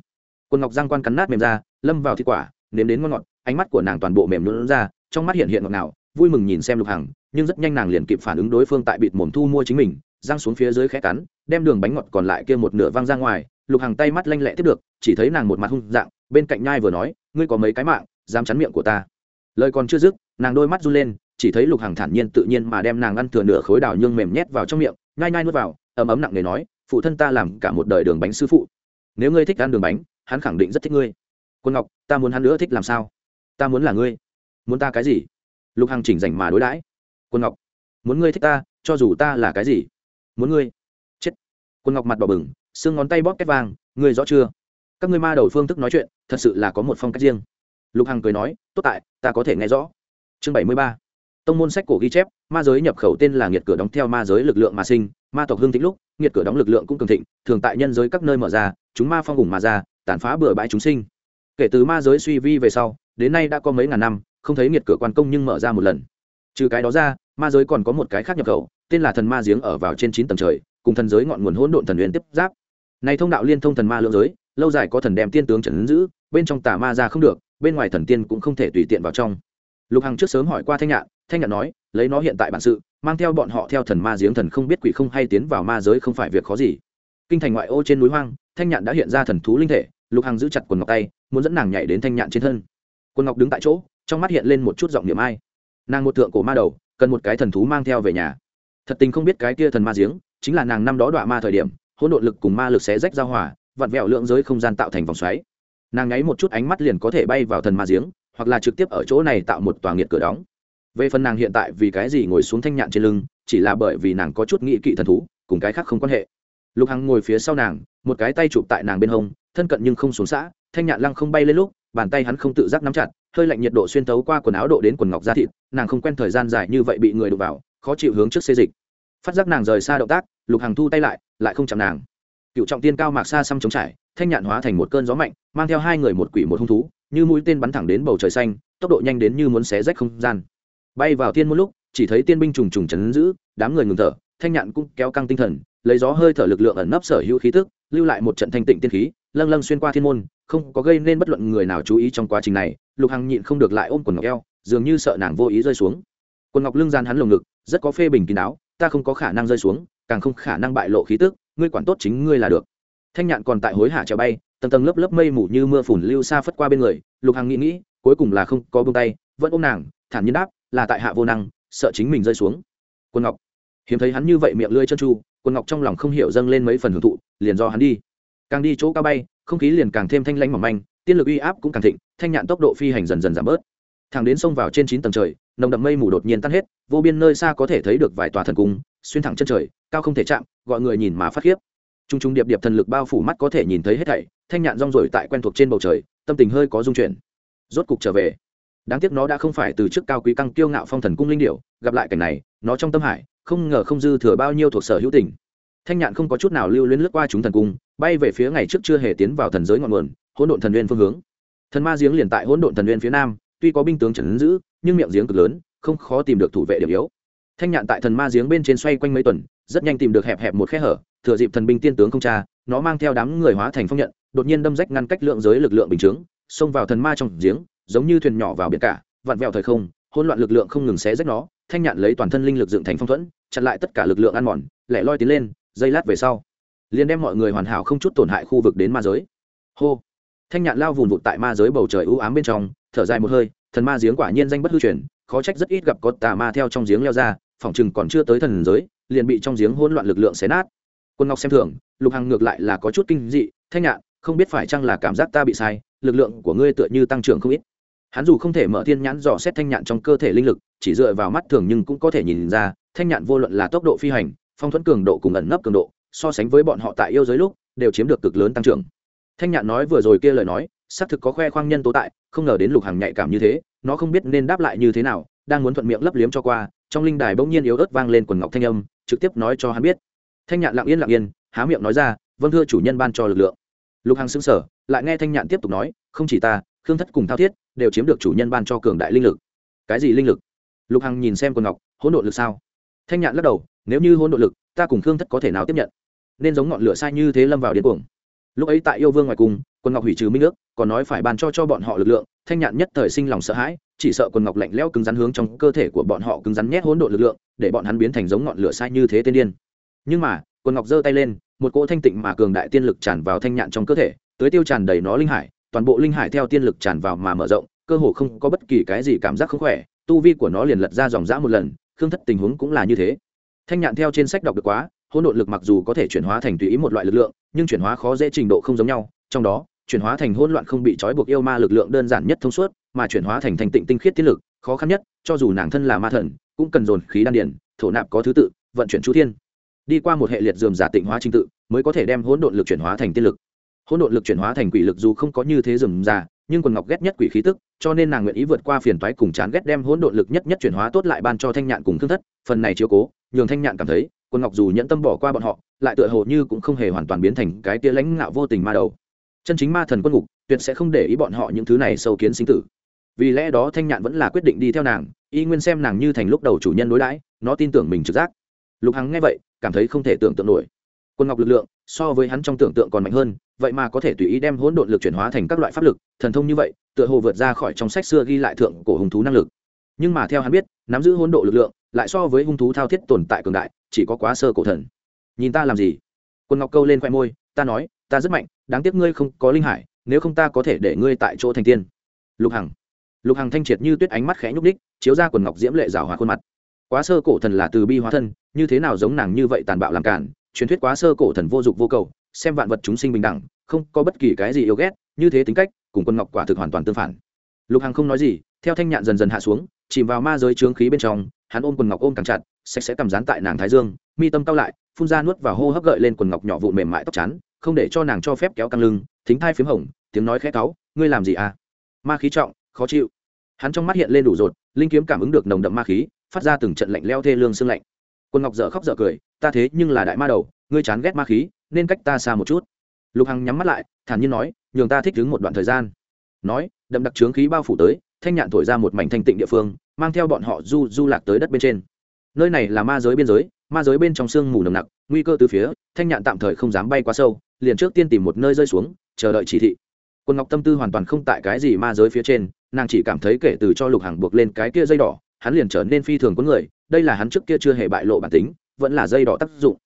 Quân ngọc giang quan cắn nát mềm ra, lâm vào thịt quả, nếm đến ngon ngọt ánh mắt của nàng toàn bộ mềm luôn ra trong mắt hiện hiện ngọt ngào, vui mừng nhìn xem lục hằng nhưng rất nhanh nàng liền kịp phản ứng đối phương tại bịt mồm thu mua chính mình giang xuống phía dưới khẽ cắn đem đường bánh ngọt còn lại kia một nửa văng ra ngoài lục hằng tay mắt lanh lẹ tiếp được chỉ thấy nàng một mặt hung dạng bên cạnh nhai vừa nói ngươi có mấy cái mạng dám chắn miệng của ta? Lời còn chưa dứt nàng đôi mắt run lên chỉ thấy lục hằng thản nhiên tự nhiên mà đem nàng ăn thừa nửa khối đào nhương mềm nhét vào trong miệng nhai nhai nuốt vào ấm ấm nặng nề nói phụ thân ta làm cả một đời đường bánh sư phụ. Nếu ngươi thích ăn đường bánh hắn khẳng định rất thích ngươi. Quân ngọc ta muốn hắn nữa thích làm sao? Ta muốn là ngươi. Muốn ta cái gì? Lục hằng chỉnh rảnh mà đối đãi. Quân ngọc, muốn ngươi thích ta, cho dù ta là cái gì? Muốn ngươi. Chết. Quân ngọc mặt đỏ bừng, xương ngón tay bóp két vàng, ngươi rõ chưa? Các ngươi ma đầu phương thức nói chuyện, thật sự là có một phong cách riêng. Lục hằng cười nói, tốt tại, ta có thể nghe rõ. Chương bảy mươi ba. Tông môn sách cổ ghi chép, ma giới nhập khẩu tên là nghiệt cửa đóng theo ma giới lực lượng mà sinh, ma tộc hương thịnh lúc, nghiệt cửa đóng lực lượng cũng cường thịnh, thường tại nhân giới các nơi mở ra, chúng ma phong hùng mà ra, tàn phá bừa bãi chúng sinh. Kể từ ma giới suy vi về sau đến nay đã có mấy ngàn năm, không thấy nghiệt cửa quan công nhưng mở ra một lần. Trừ cái đó ra, ma giới còn có một cái khác nhập khẩu, tên là thần ma giếng ở vào trên chín tầng trời, cùng thần giới ngọn nguồn hỗn độn thần huyền tiếp giáp. Này thông đạo liên thông thần ma lưỡng giới, lâu dài có thần đem tiên tướng trần giữ, bên trong tà ma ra không được, bên ngoài thần tiên cũng không thể tùy tiện vào trong. Lục hằng trước sớm hỏi qua thanh nhạn thanh nhạn nói, lấy nó hiện tại bản sự, mang theo bọn họ theo thần ma giếng thần không biết quỷ không hay tiến vào ma giới không phải việc khó gì. Kinh thành ngoại ô trên núi hoang, thanh nhạn đã hiện ra thần thú linh thể, lục hằng giữ chặt quần ngọc tay, muốn dẫn nàng nhảy đến thanh nhạn trên thân. Quân ngọc đứng tại chỗ, trong mắt hiện lên một chút giọng niệm ai. Nàng một thượng cổ ma đầu, cần một cái thần thú mang theo về nhà. Thật tình không biết cái kia thần ma giếng, chính là nàng năm đó đọa ma thời điểm, hỗn độn lực cùng ma lực xé rách giao hòa, vặn vẹo lượng giới không gian tạo thành vòng xoáy. Nàng ngáy một chút ánh mắt liền có thể bay vào thần ma giếng, hoặc là trực tiếp ở chỗ này tạo một tòa nghiệt cửa đóng. Về phần nàng hiện tại vì cái gì ngồi xuống thanh nhạn trên lưng, chỉ là bởi vì nàng có chút nghĩ kỵ thần thú, cùng cái khác không quan hệ. Lục hằng ngồi phía sau nàng, một cái tay chụp tại nàng bên hông, thân cận nhưng không xuống xã, thanh nhạn lăng không bay lên lúc bàn tay hắn không tự giác nắm chặt, hơi lạnh nhiệt độ xuyên tấu qua quần áo độ đến quần ngọc da thịt, nàng không quen thời gian dài như vậy bị người đụng vào, khó chịu hướng trước xê dịch. Phát giác nàng rời xa động tác, lục hằng thu tay lại lại không chạm nàng. Cựu trọng tiên cao mạc xa xăm chống trải, thanh nhạn hóa thành một cơn gió mạnh, mang theo hai người một quỷ một hung thú, như mũi tên bắn thẳng đến bầu trời xanh, tốc độ nhanh đến như muốn xé rách không gian. Bay vào tiên một lúc, chỉ thấy tiên binh trùng trùng chấn giữ, đám người ngừng thở, thanh nhạn cũng kéo căng tinh thần, lấy gió hơi thở lực lượng ẩn nấp sở hữu khí tức, lưu lại một trận thanh tịnh tiên khí lâng lâng xuyên qua thiên môn, không có gây nên bất luận người nào chú ý trong quá trình này, lục hằng nhịn không được lại ôm quần ngọc eo, dường như sợ nàng vô ý rơi xuống. Quần ngọc lưng gian hắn lồng ngực, rất có phê bình kín đáo, ta không có khả năng rơi xuống, càng không khả năng bại lộ khí tức, ngươi quản tốt chính ngươi là được. Thanh nhạn còn tại hối hả trèo bay, tầng tầng lớp lớp mây mù như mưa phùn lưu xa phất qua bên người, lục hằng nghĩ nghĩ, cuối cùng là không có bông tay, vẫn ôm nàng, thản nhiên đáp, là tại hạ vô năng, sợ chính mình rơi xuống. Quân ngọc, hiếm thấy hắn như vậy miệng lưỡi chân tru quân ngọc trong lòng không hiểu dâng lên mấy phần hưởng thụ, liền do hắn đi càng đi chỗ cao bay, không khí liền càng thêm thanh lãnh mỏng manh, tiên lực uy áp cũng càng thịnh, thanh nhạn tốc độ phi hành dần dần giảm bớt. Thẳng đến sông vào trên chín tầng trời, nồng đậm mây mù đột nhiên tan hết, vô biên nơi xa có thể thấy được vài tòa thần cung, xuyên thẳng chân trời, cao không thể chạm, gọi người nhìn mà phát khiếp. T r u n g t r u n g điệp điệp thần lực bao phủ mắt có thể nhìn thấy hết thảy, thanh nhạn rong rổi tại quen thuộc trên bầu trời, tâm tình hơi có dung chuyển. Rốt cục trở về. Đáng tiếc nó đã không phải từ trước cao quý căng kiêu ngạo phong thần cung linh điệu gặp lại cảnh này, nó trong tâm hải, không ngờ không dư thừa bao nhiêu thuộc sở hữu tình. Thanh nhạn không có chút nào lưu luyến lướt qua chúng thần cung bay về phía ngày trước chưa hề tiến vào thần giới ngọn nguồn, hỗn độn thần nguyên phương hướng. Thần ma giếng liền tại hỗn độn thần nguyên phía nam, tuy có binh tướng trần giữ, nhưng miệng giếng cực lớn, không khó tìm được thủ vệ điểm yếu. Thanh nhạn tại thần ma giếng bên trên xoay quanh mấy tuần, rất nhanh tìm được hẹp hẹp một khe hở, thừa dịp thần binh tiên tướng không cha nó mang theo đám người hóa thành phong nhận, đột nhiên đâm rách ngăn cách lượng giới lực lượng bình chướng, xông vào thần ma trong giếng, giống như thuyền nhỏ vào biển cả, vặn vẹo thời không, hỗn loạn lực lượng không ngừng xé rách nó, thanh nhạn lấy toàn thân linh lực dựng thành phong thuẫn, chặn lại tất cả lực lượng ăn mòn, lẻ loi tiến lên giây lát về sau liền đem mọi người hoàn hảo không chút tổn hại khu vực đến ma giới. Hô. Thanh nhạn lao vùn vụt tại ma giới bầu trời ưu ám bên trong, thở dài một hơi, thần ma giếng quả nhiên danh bất hư truyền, khó trách rất ít gặp có tà ma theo trong giếng leo ra, phỏng chừng còn chưa tới thần giới, liền bị trong giếng hỗn loạn lực lượng xé nát. Quân ngọc xem thường, lục hằng ngược lại là có chút kinh dị, thanh nhạn, không biết phải chăng là cảm giác ta bị sai, lực lượng của ngươi tựa như tăng trưởng không ít. Hắn dù không thể mở thiên nhãn dò xét thanh nhạn trong cơ thể linh lực, chỉ dựa vào mắt thường nhưng cũng có thể nhìn ra, thanh nhạn vô luận là tốc độ phi hành, phong thuẫn cường độ cùng ẩn nấp cường độ so sánh với bọn họ tại yêu giới lúc, đều chiếm được cực lớn tăng trưởng. Thanh nhạn nói vừa rồi kia lời nói, xác thực có khoe khoang nhân tố tại, không ngờ đến lục hàng nhạy cảm như thế, nó không biết nên đáp lại như thế nào, đang muốn thuận miệng lấp liếm cho qua, trong linh đài bỗng nhiên yếu ớt vang lên quần ngọc thanh âm, trực tiếp nói cho hắn biết. Thanh nhạn lặng yên lặng yên, há miệng nói ra vâng thưa chủ nhân ban cho lực lượng. Lục hằng xứng sở lại nghe thanh nhạn tiếp tục nói, không chỉ ta, khương thất cùng thao thiết đều chiếm được chủ nhân ban cho cường đại linh lực. Cái gì linh lực? Lục hằng nhìn xem quần ngọc, hỗn độn lực sao? Thanh nhạn lắc đầu, nếu như hỗn độn lực, ta cùng khương thất có thể nào tiếp nhận? Nên giống ngọn lửa sai như thế lâm vào điên cuồng. Lúc ấy tại yêu vương ngoài cùng, quân ngọc hủy trừ minh ước, còn nói phải ban cho cho bọn họ lực lượng, thanh nhạn nhất thời sinh lòng sợ hãi, chỉ sợ quần ngọc lạnh lẽo cứng rắn hướng trong cơ thể của bọn họ cứng rắn nhét hỗn độn lực lượng, để bọn hắn biến thành giống ngọn lửa sai như thế tên điên. Nhưng mà quần ngọc giơ tay lên, một cỗ thanh tịnh mà cường đại tiên lực tràn vào thanh nhạn trong cơ thể tới tiêu tràn đầy nó linh hải, toàn bộ linh hải theo tiên lực tràn vào mà mở rộng, cơ hồ không có bất kỳ cái gì cảm giác không khỏe, tu vi của nó liền lật ra dòng dã một lần, khương thất tình huống cũng là như thế. Thanh nhạn theo trên sách đọc được quá hỗn độn lực mặc dù có thể chuyển hóa thành tùy ý một loại lực lượng, nhưng chuyển hóa khó dễ trình độ không giống nhau. Trong đó, chuyển hóa thành hỗn loạn không bị trói buộc yêu ma lực lượng đơn giản nhất thông suốt, mà chuyển hóa thành thành tịnh tinh khiết tiết lực, khó khăn nhất, cho dù nàng thân là ma thần, cũng cần dồn khí đan điển thổ nạp có thứ tự, vận chuyển chu thiên. Đi qua một hệ liệt dườm giả tịnh hóa trình tự, mới có thể đem hỗn độn lực chuyển hóa thành tiên lực. Hỗn độn lực chuyển hóa thành quỷ lực dù không có như thế dườm giả, nhưng quần ngọc ghét nhất quỷ khí tức, cho nên nàng nguyện ý vượt qua phiền toái cùng chán ghét đem hỗn độn lực nhất nhất chuyển hóa tốt lại ban cho thanh nhạn cùng thương thất, phần này chiếu cố, nhường thanh nhạn cảm thấy quân ngọc dù nhẫn tâm bỏ qua bọn họ, lại tựa hồ như cũng không hề hoàn toàn biến thành cái tia lãnh ngạo vô tình ma đầu. Chân chính ma thần quân ngục, tuyệt sẽ không để ý bọn họ những thứ này sâu kiến sinh tử. Vì lẽ đó thanh nhạn vẫn là quyết định đi theo nàng, y nguyên xem nàng như thành lúc đầu chủ nhân đối đãi, nó tin tưởng mình trực giác. Lục hằng nghe vậy, cảm thấy không thể tưởng tượng nổi. Quân ngọc lực lượng, so với hắn trong tưởng tượng còn mạnh hơn, vậy mà có thể tùy ý đem hỗn độn lực chuyển hóa thành các loại pháp lực, thần thông như vậy, tựa hồ vượt ra khỏi trong sách xưa ghi lại thượng cổ hùng thú năng lực nhưng mà theo hắn biết, nắm giữ hôn độ lực lượng, lại so với hung thú thao thiết tồn tại cường đại, chỉ có quá sơ cổ thần. Nhìn ta làm gì? Quân ngọc câu lên khoe môi, ta nói, ta rất mạnh, đáng tiếc ngươi không có linh hải, nếu không ta có thể để ngươi tại chỗ thành tiên. Lục hằng. Lục hằng thanh triệt như tuyết ánh mắt khẽ nhúc ních chiếu ra quần ngọc diễm lệ rào hòa khuôn mặt. Quá sơ cổ thần là từ bi hóa thân, như thế nào giống nàng như vậy tàn bạo làm cản truyền thuyết quá sơ cổ thần vô dụng vô cầu, xem vạn vật chúng sinh bình đẳng, không có bất kỳ cái gì yêu ghét, như thế tính cách, cùng quân ngọc quả thực hoàn toàn tương phản. Lục hằng không nói gì theo thanh nhạn dần dần hạ xuống, chìm vào ma giới trướng khí bên trong, hắn ôm quần ngọc ôm càng chặt, sạch sẽ cầm dán tại nàng thái dương, mi tâm cao lại, phun ra nuốt và hô hấp gợi lên quần ngọc nhỏ vụ mềm mại tóc chắn, không để cho nàng cho phép kéo căng lưng, thính thai phím hồng, tiếng nói khẽ cáu, ngươi làm gì à? Ma khí trọng, khó chịu. Hắn trong mắt hiện lên đủ rột, linh kiếm cảm ứng được nồng đậm ma khí, phát ra từng trận lạnh leo thê lương xương lạnh. Quân ngọc dở khóc dở cười, ta thế nhưng là đại ma đầu, ngươi chán ghét ma khí, nên cách ta xa một chút. Lục hằng nhắm mắt lại, thản nhiên nói, nhường ta thích đứng một đoạn thời gian. Nói, đậm đặc trướng khí bao phủ tới thanh nhạn thổi ra một mảnh thanh tịnh địa phương, mang theo bọn họ du du lạc tới đất bên trên. Nơi này là ma giới biên giới, ma giới bên trong sương mù nồng nặc, nguy cơ từ phía, thanh nhạn tạm thời không dám bay quá sâu, liền trước tiên tìm một nơi rơi xuống, chờ đợi chỉ thị. Quân ngọc tâm tư hoàn toàn không tại cái gì ma giới phía trên, nàng chỉ cảm thấy kể từ cho lục hàng buộc lên cái kia dây đỏ, hắn liền trở nên phi thường có người, đây là hắn trước kia chưa hề bại lộ bản tính, vẫn là dây đỏ tác dụng.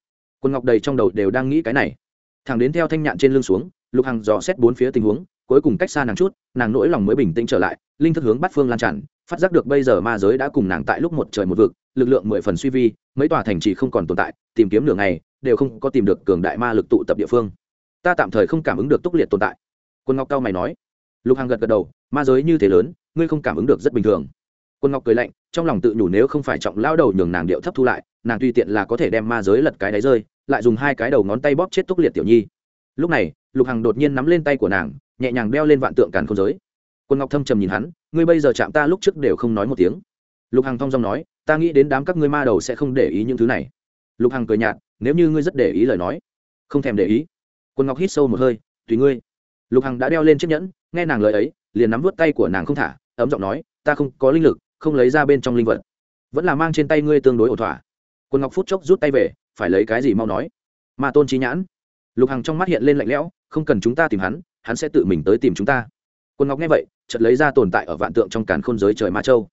Quân ngọc đầy trong đầu đều đang nghĩ cái này. Thằng đến theo thanh nhạn trên lưng xuống, lục hằng dò xét bốn phía tình huống cuối cùng cách xa nàng chút, nàng nỗi lòng mới bình tĩnh trở lại, linh thức hướng bắt phương lan tràn, phát giác được bây giờ ma giới đã cùng nàng tại lúc một trời một vực, lực lượng mười phần suy vi, mấy tòa thành trì không còn tồn tại, tìm kiếm đường này đều không có tìm được cường đại ma lực tụ tập địa phương. Ta tạm thời không cảm ứng được túc liệt tồn tại. Quân ngọc cao mày nói. Lục hằng gật gật đầu, ma giới như thế lớn, ngươi không cảm ứng được rất bình thường. Quân ngọc cười lạnh, trong lòng tự nhủ nếu không phải trọng lao đầu nhường nàng điệu thấp thu lại, nàng tùy tiện là có thể đem ma giới lật cái đáy rơi, lại dùng hai cái đầu ngón tay bóp chết túc liệt tiểu nhi. Lúc này, lục hằng đột nhiên nắm lên tay của nàng nhẹ nhàng đeo lên vạn tượng càn không giới. Quân ngọc thâm trầm nhìn hắn, ngươi bây giờ chạm ta lúc trước đều không nói một tiếng. Lục hằng thong dong nói, ta nghĩ đến đám các ngươi ma đầu sẽ không để ý những thứ này. Lục hằng cười nhạt, nếu như ngươi rất để ý lời nói, không thèm để ý. Quân ngọc hít sâu một hơi, tùy ngươi. Lục hằng đã đeo lên chiếc nhẫn, nghe nàng lời ấy, liền nắm vớt tay của nàng không thả, ấm giọng nói, ta không có linh lực, không lấy ra bên trong linh vật, vẫn là mang trên tay ngươi tương đối ổn thỏa. Quân ngọc phút chốc rút tay về, phải lấy cái gì mau nói? Ma tôn trí nhãn. Lục hằng trong mắt hiện lên lạnh lẽo, không cần chúng ta tìm hắn hắn sẽ tự mình tới tìm chúng ta. Quân ngọc nghe vậy, chợt lấy ra tồn tại ở vạn tượng trong càn khôn giới trời ma châu.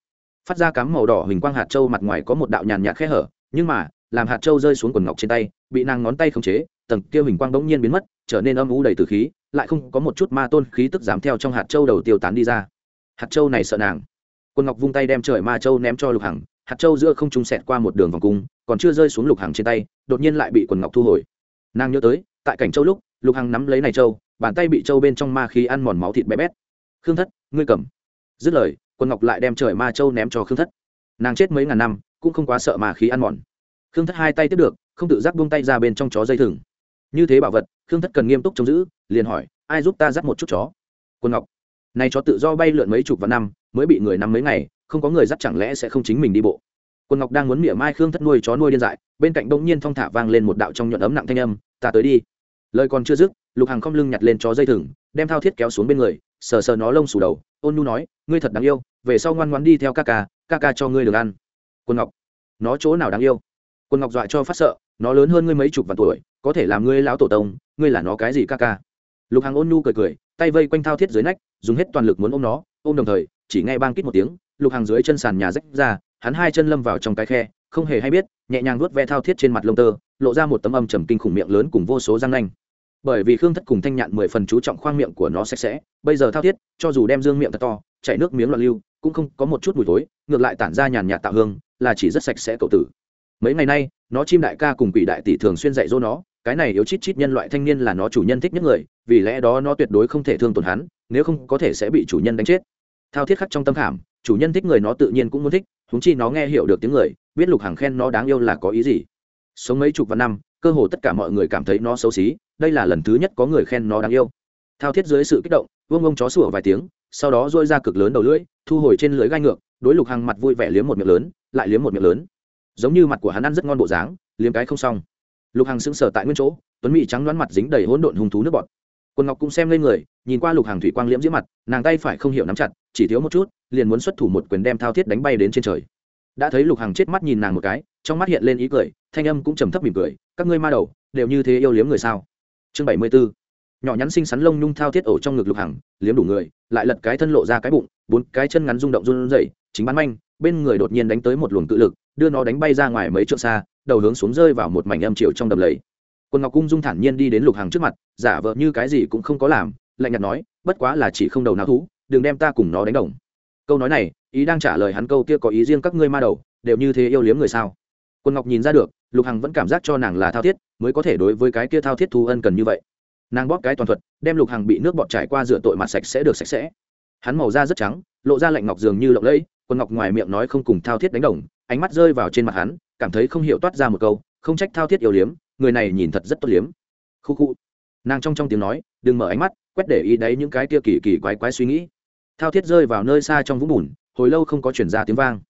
Phát ra cắm màu đỏ hình quang hạt châu mặt ngoài có một đạo nhàn nhạt khe hở, nhưng mà, làm hạt châu rơi xuống quần ngọc trên tay, bị nàng ngón tay khống chế, tầng kia hình quang bỗng nhiên biến mất, trở nên âm u đầy từ khí, lại không có một chút ma tôn khí tức dám theo trong hạt châu đầu tiêu tán đi ra. Hạt châu này sợ nàng. Quân ngọc vung tay đem trời ma châu ném cho lục hằng, hạt châu giữa không trung sẹt qua một đường vòng cung, còn chưa rơi xuống lục hằng trên tay, đột nhiên lại bị quần ngọc thu hồi. Nàng nhớ tới, tại cảnh châu lúc, lục hằng nắm lấy này châu bàn tay bị châu bên trong ma khí ăn mòn máu thịt bé bét. Khương thất, ngươi cầm. Dứt lời quân ngọc lại đem trời ma châu ném cho khương thất. Nàng chết mấy ngàn năm, cũng không quá sợ ma khí ăn mòn. Khương thất hai tay tiếp được, không tự giác buông tay ra bên trong chó dây thừng. Như thế bảo vật, khương thất cần nghiêm túc trông giữ, liền hỏi, ai giúp ta dắt một chút chó? Quân ngọc. Này chó tự do bay lượn mấy chục vạn năm, mới bị người nắm mấy ngày, không có người dắt chẳng lẽ sẽ không chính mình đi bộ? Quân ngọc đang muốn mỉa mai khương thất nuôi chó nuôi điên dại, bên cạnh đông nhiên thong thả vang lên một đạo trong nhuận ấm nặng thanh âm, ta tới đi lời còn chưa dứt, lục hàng không lưng nhặt lên chó dây thừng, đem thao thiết kéo xuống bên người, sờ sờ nó lông xù đầu, ôn nu nói, ngươi thật đáng yêu, về sau ngoan ngoan đi theo ca ca ca ca cho ngươi được ăn. Quân ngọc, nó chỗ nào đáng yêu? Quân ngọc dọa cho phát sợ, nó lớn hơn ngươi mấy chục vạn tuổi, có thể làm ngươi lão tổ tông, ngươi là nó cái gì ca ca? Lục hàng ôn nu cười cười, tay vây quanh thao thiết dưới nách, dùng hết toàn lực muốn ôm nó, ôm đồng thời, chỉ nghe bang kít một tiếng, lục hàng dưới chân sàn nhà rách ra, hắn hai chân lâm vào trong cái khe, không hề hay biết, nhẹ nhàng vuốt ve thao thiết trên mặt lông tơ, lộ ra một tấm âm trầm kinh khủng miệng lớn cùng vô số răng nanh bởi vì khương thất cùng thanh nhạn mười phần chú trọng khoang miệng của nó sạch sẽ, bây giờ thao thiết, cho dù đem dương miệng thật to, chảy nước miếng loạn lưu, cũng không có một chút mùi tối ngược lại tản ra nhàn nhạt tạo hương, là chỉ rất sạch sẽ cậu tử. Mấy ngày nay, nó chim đại ca cùng quỷ đại tỷ thường xuyên dạy dỗ nó, cái này yếu chít chít nhân loại thanh niên là nó chủ nhân thích nhất người, vì lẽ đó nó tuyệt đối không thể thương tổn hắn, nếu không có thể sẽ bị chủ nhân đánh chết. Thao thiết khắc trong tâm khảm, chủ nhân thích người nó tự nhiên cũng muốn thích húng chi nó nghe hiểu được tiếng người, biết lục hàng khen nó đáng yêu là có ý gì. Sống mấy chục vạn năm, cơ hồ tất cả mọi người cảm thấy nó xấu xí đây là lần thứ nhất có người khen nó đáng yêu. Thao thiết dưới sự kích động, vương ông chó sủa vài tiếng, sau đó dôi ra cực lớn đầu lưỡi, thu hồi trên lưới gai ngược, đối lục hằng mặt vui vẻ liếm một miệng lớn, lại liếm một miệng lớn. Giống như mặt của hắn ăn rất ngon bộ dáng, liếm cái không xong. Lục hằng sững sờ tại nguyên chỗ, tuấn mỹ trắng đoán mặt dính đầy hỗn độn hung thú nước bọt. Quân ngọc cũng xem lên người, nhìn qua lục hằng thủy quang liễm diễm mặt, nàng tay phải không hiểu nắm chặt, chỉ thiếu một chút, liền muốn xuất thủ một quyền đem thao thiết đánh bay đến trên trời. Đã thấy lục hằng chết mắt nhìn nàng một cái, trong mắt hiện lên ý cười, thanh âm cũng trầm thấp mỉm cười, các ngươi ma đầu, đều như thế yêu liếm người sao? Chương bảy mươi b ố nhỏ nhắn xinh xắn lông nhung thao thiết ổ trong ngực lục hằng, liếm đủ người, lại lật cái thân lộ ra cái bụng, bốn cái chân ngắn rung động run rẩy, chính bán manh, bên người đột nhiên đánh tới một luồng cự lực, đưa nó đánh bay ra ngoài mấy trượng xa, đầu hướng xuống rơi vào một mảnh âm chiều trong đầm lầy. Quân ngọc cung dung thản nhiên đi đến lục hằng trước mặt, giả vợ như cái gì cũng không có làm, lạnh nhạt nói, bất quá là chỉ không đầu nào thú, đừng đem ta cùng nó đánh đồng. Câu nói này, ý đang trả lời hắn câu kia có ý riêng các ngươi ma đầu, đều như thế yêu liếm người sao? Quân ngọc nhìn ra được, lục hằng vẫn cảm giác cho nàng là thao thiết, mới có thể đối với cái kia thao thiết thu ân cần như vậy. Nàng bóp cái toàn thuật, đem lục hằng bị nước bọt trải qua rửa tội mặt sạch sẽ được sạch sẽ. Hắn màu da rất trắng, lộ ra lạnh ngọc dường như lộng lẫy, quân ngọc ngoài miệng nói không cùng thao thiết đánh đồng, ánh mắt rơi vào trên mặt hắn, cảm thấy không hiểu toát ra một câu, không trách thao thiết yêu liếm, người này nhìn thật rất tốt liếm. Khu khu. Nàng trong trong tiếng nói, đừng mở ánh mắt, quét để ý đấy những cái kia kỳ kỳ quái quái suy nghĩ. Thao thiết rơi vào nơi xa trong vũng bùn, hồi lâu không có chuyển ra tiếng vang.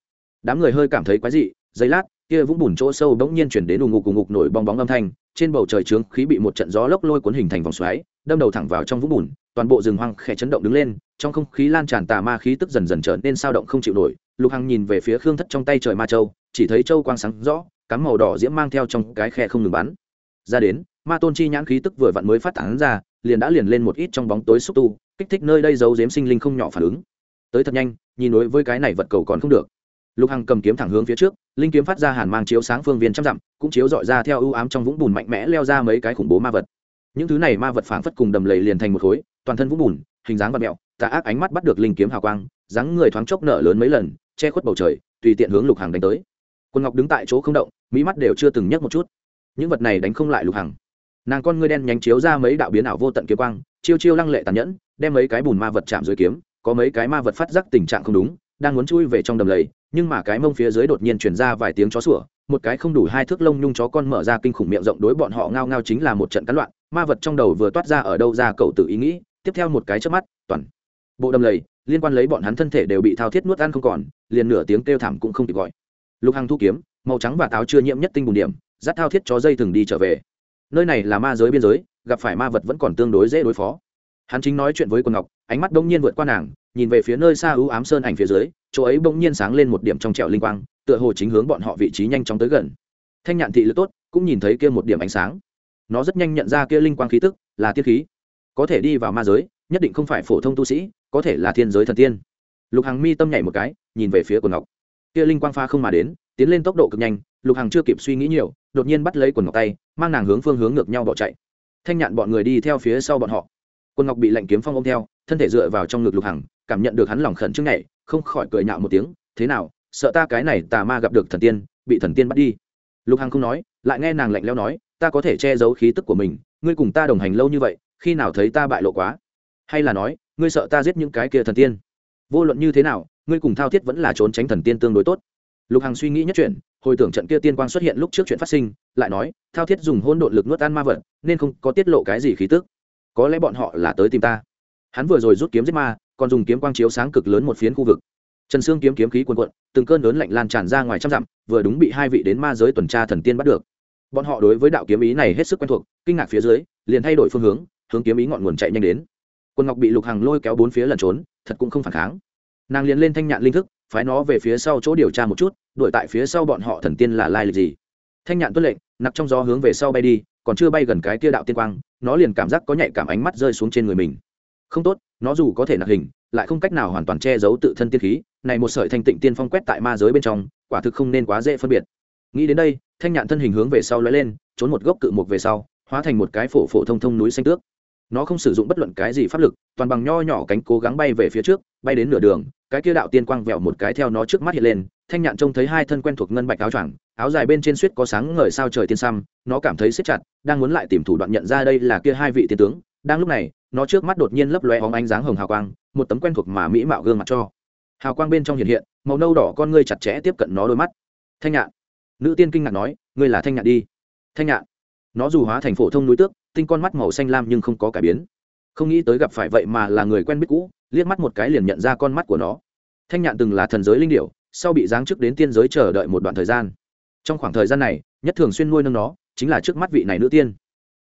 Đám người hơi cảm thấy quái dị, giây lát kia vũng bùn chỗ sâu bỗng nhiên chuyển đến đùng ngục cùng ngục nổi bong bóng âm thanh, trên bầu trời trướng khí bị một trận gió lốc lôi cuốn hình thành vòng xoáy, đâm đầu thẳng vào trong vũng bùn, toàn bộ rừng hoang khẽ chấn động đứng lên, trong không khí lan tràn tà ma khí tức dần dần trở nên sao động không chịu nổi, lục hằng nhìn về phía khương thất trong tay trời ma châu, chỉ thấy châu quang sáng rõ, cắm màu đỏ diễm mang theo trong cái khe không ngừng bắn. Ra đến, ma tôn chi nhãn khí tức vừa vặn mới phát tán ra, liền đã liền lên một ít trong bóng tối xúc tu, kích thích nơi đây giấu giếm sinh linh không nhỏ phản ứng. Tới thật nhanh, nhìn đối với cái này vật cầu còn không được lục hằng cầm kiếm thẳng hướng phía trước, linh kiếm phát ra hàn mang chiếu sáng phương viên trăm dặm, cũng chiếu dọi ra theo ưu ám trong vũng bùn mạnh mẽ leo ra mấy cái khủng bố ma vật. Những thứ này ma vật phảng phất cùng đầm lầy liền thành một khối, toàn thân vũng bùn, hình dáng và mẹo tà ác ánh mắt bắt được linh kiếm hào quang, dáng người thoáng chốc nở lớn mấy lần, che khuất bầu trời, tùy tiện hướng lục hằng đánh tới. Quân ngọc đứng tại chỗ không động, mỹ mắt đều chưa từng nhấc một chút. Những vật này đánh không lại lục hằng. Nàng con ngươi đen nhánh chiếu ra mấy đạo biến ảo vô tận kiếm quang, chiêu chiêu lăng lệ tàn nhẫn, đem mấy cái bùn ma vật chạm dưới kiếm, có mấy cái ma vật phát giác tình trạng không đúng đang muốn chui về trong đầm lầy, nhưng mà cái mông phía dưới đột nhiên chuyển ra vài tiếng chó sủa, một cái không đủ hai thước lông nhung chó con mở ra kinh khủng miệng rộng đối bọn họ ngao ngao chính là một trận cắn loạn, ma vật trong đầu vừa toát ra ở đâu ra cậu tự ý nghĩ, tiếp theo một cái trước mắt, toàn bộ đầm lầy, liên quan lấy bọn hắn thân thể đều bị thao thiết nuốt ăn không còn, liền nửa tiếng kêu thảm cũng không kịp gọi. Lục hằng thu kiếm, màu trắng và táo chưa nhiễm nhất tinh bùn điểm, dắt thao thiết chó dây thừng đi trở về. Nơi này là ma giới biên giới, gặp phải ma vật vẫn còn tương đối dễ đối phó. Hắn chính nói chuyện với quần ngọc, ánh mắt đông nhiên vượt qua nàng nhìn về phía nơi xa ưu ám sơn ảnh phía dưới, chỗ ấy bỗng nhiên sáng lên một điểm trong trẹo linh quang, tựa hồ chính hướng bọn họ vị trí nhanh chóng tới gần. Thanh nhạn thị lực tốt, cũng nhìn thấy kia một điểm ánh sáng. Nó rất nhanh nhận ra kia linh quang khí tức, là tiết khí. Có thể đi vào ma giới, nhất định không phải phổ thông tu sĩ, có thể là thiên giới thần tiên. Lục hằng mi tâm nhảy một cái, nhìn về phía quần ngọc. Kia linh quang pha không mà đến, tiến lên tốc độ cực nhanh, lục hằng chưa kịp suy nghĩ nhiều, đột nhiên bắt lấy quần ngọc tay, mang nàng hướng phương hướng ngược nhau bỏ chạy. Thanh nhạn bọn người đi theo phía sau bọn họ. Quân ngọc bị lạnh kiếm phong ôm theo, thân thể dựa vào trong ngực lục hằng, cảm nhận được hắn lòng khẩn trước nhảy, không khỏi cười nhạo một tiếng, thế nào, sợ ta cái này tà ma gặp được thần tiên, bị thần tiên bắt đi? Lục hằng không nói, lại nghe nàng lạnh leo nói, ta có thể che giấu khí tức của mình, ngươi cùng ta đồng hành lâu như vậy, khi nào thấy ta bại lộ quá? Hay là nói, ngươi sợ ta giết những cái kia thần tiên? Vô luận như thế nào, ngươi cùng thao thiết vẫn là trốn tránh thần tiên tương đối tốt. Lục hằng suy nghĩ nhất chuyện, hồi tưởng trận kia tiên quang xuất hiện lúc trước chuyện phát sinh, lại nói, thao thiết dùng hôn độn lực nuốt ăn ma vật, nên không có tiết lộ cái gì khí tức có lẽ bọn họ là tới tìm ta. Hắn vừa rồi rút kiếm giết ma, còn dùng kiếm quang chiếu sáng cực lớn một phiến khu vực. Trần sương kiếm kiếm khí quần quận từng cơn lớn lạnh lan tràn ra ngoài trăm dặm, vừa đúng bị hai vị đến ma giới tuần tra thần tiên bắt được. Bọn họ đối với đạo kiếm ý này hết sức quen thuộc, kinh ngạc phía dưới, liền thay đổi phương hướng hướng kiếm ý ngọn nguồn chạy nhanh đến. Quân ngọc bị lục hằng lôi kéo bốn phía lẩn trốn, thật cũng không phản kháng. Nàng liền lên thanh nhạn linh thức, phái nó về phía sau chỗ điều tra một chút, đuổi tại phía sau bọn họ thần tiên là lai lịch gì. Thanh nhạn tuất lệnh, nặc trong gió hướng về sau bay đi còn chưa bay gần cái kia đạo tiên quang, nó liền cảm giác có nhạy cảm ánh mắt rơi xuống trên người mình. Không tốt, nó dù có thể nặc hình, lại không cách nào hoàn toàn che giấu tự thân tiên khí, này một sợi thanh tịnh tiên phong quét tại ma giới bên trong, quả thực không nên quá dễ phân biệt. Nghĩ đến đây, thanh nhạn thân hình hướng về sau lóe lên, trốn một gốc cự mục về sau, hóa thành một cái phổ phổ thông thông núi xanh tước. Nó không sử dụng bất luận cái gì pháp lực, toàn bằng nho nhỏ cánh cố gắng bay về phía trước, bay đến nửa đường, cái kia đạo tiên quang vẹo một cái theo nó trước mắt hiện lên, thanh nhạn trông thấy hai thân quen thuộc ngân bạch áo choàng áo dài bên trên suýt có sáng ngời sao trời tiên xăm, nó cảm thấy siết chặt, đang muốn lại tìm thủ đoạn nhận ra đây là kia hai vị tiên tướng. Đang lúc này, nó trước mắt đột nhiên lấp lóe hóng ánh dáng hồng hào quang, một tấm quen thuộc mà mỹ mạo gương mặt cho. Hào quang bên trong hiện hiện, màu nâu đỏ con ngươi chặt chẽ tiếp cận nó đôi mắt. Thanh nhạn. Nữ tiên kinh ngạc nói, ngươi là thanh nhạn đi. Thanh nhạn. Nó dù hóa thành phổ thông núi tước, tinh con mắt màu xanh lam nhưng không có cải biến. Không nghĩ tới gặp phải vậy mà là người quen biết cũ, liếc mắt một cái liền nhận ra con mắt của nó. Thanh nhạn từng là thần giới linh điệu sau bị giáng chức đến tiên giới chờ đợi một đoạn thời gian trong khoảng thời gian này, nhất thường xuyên nuôi nâng nó, chính là trước mắt vị này nữ tiên.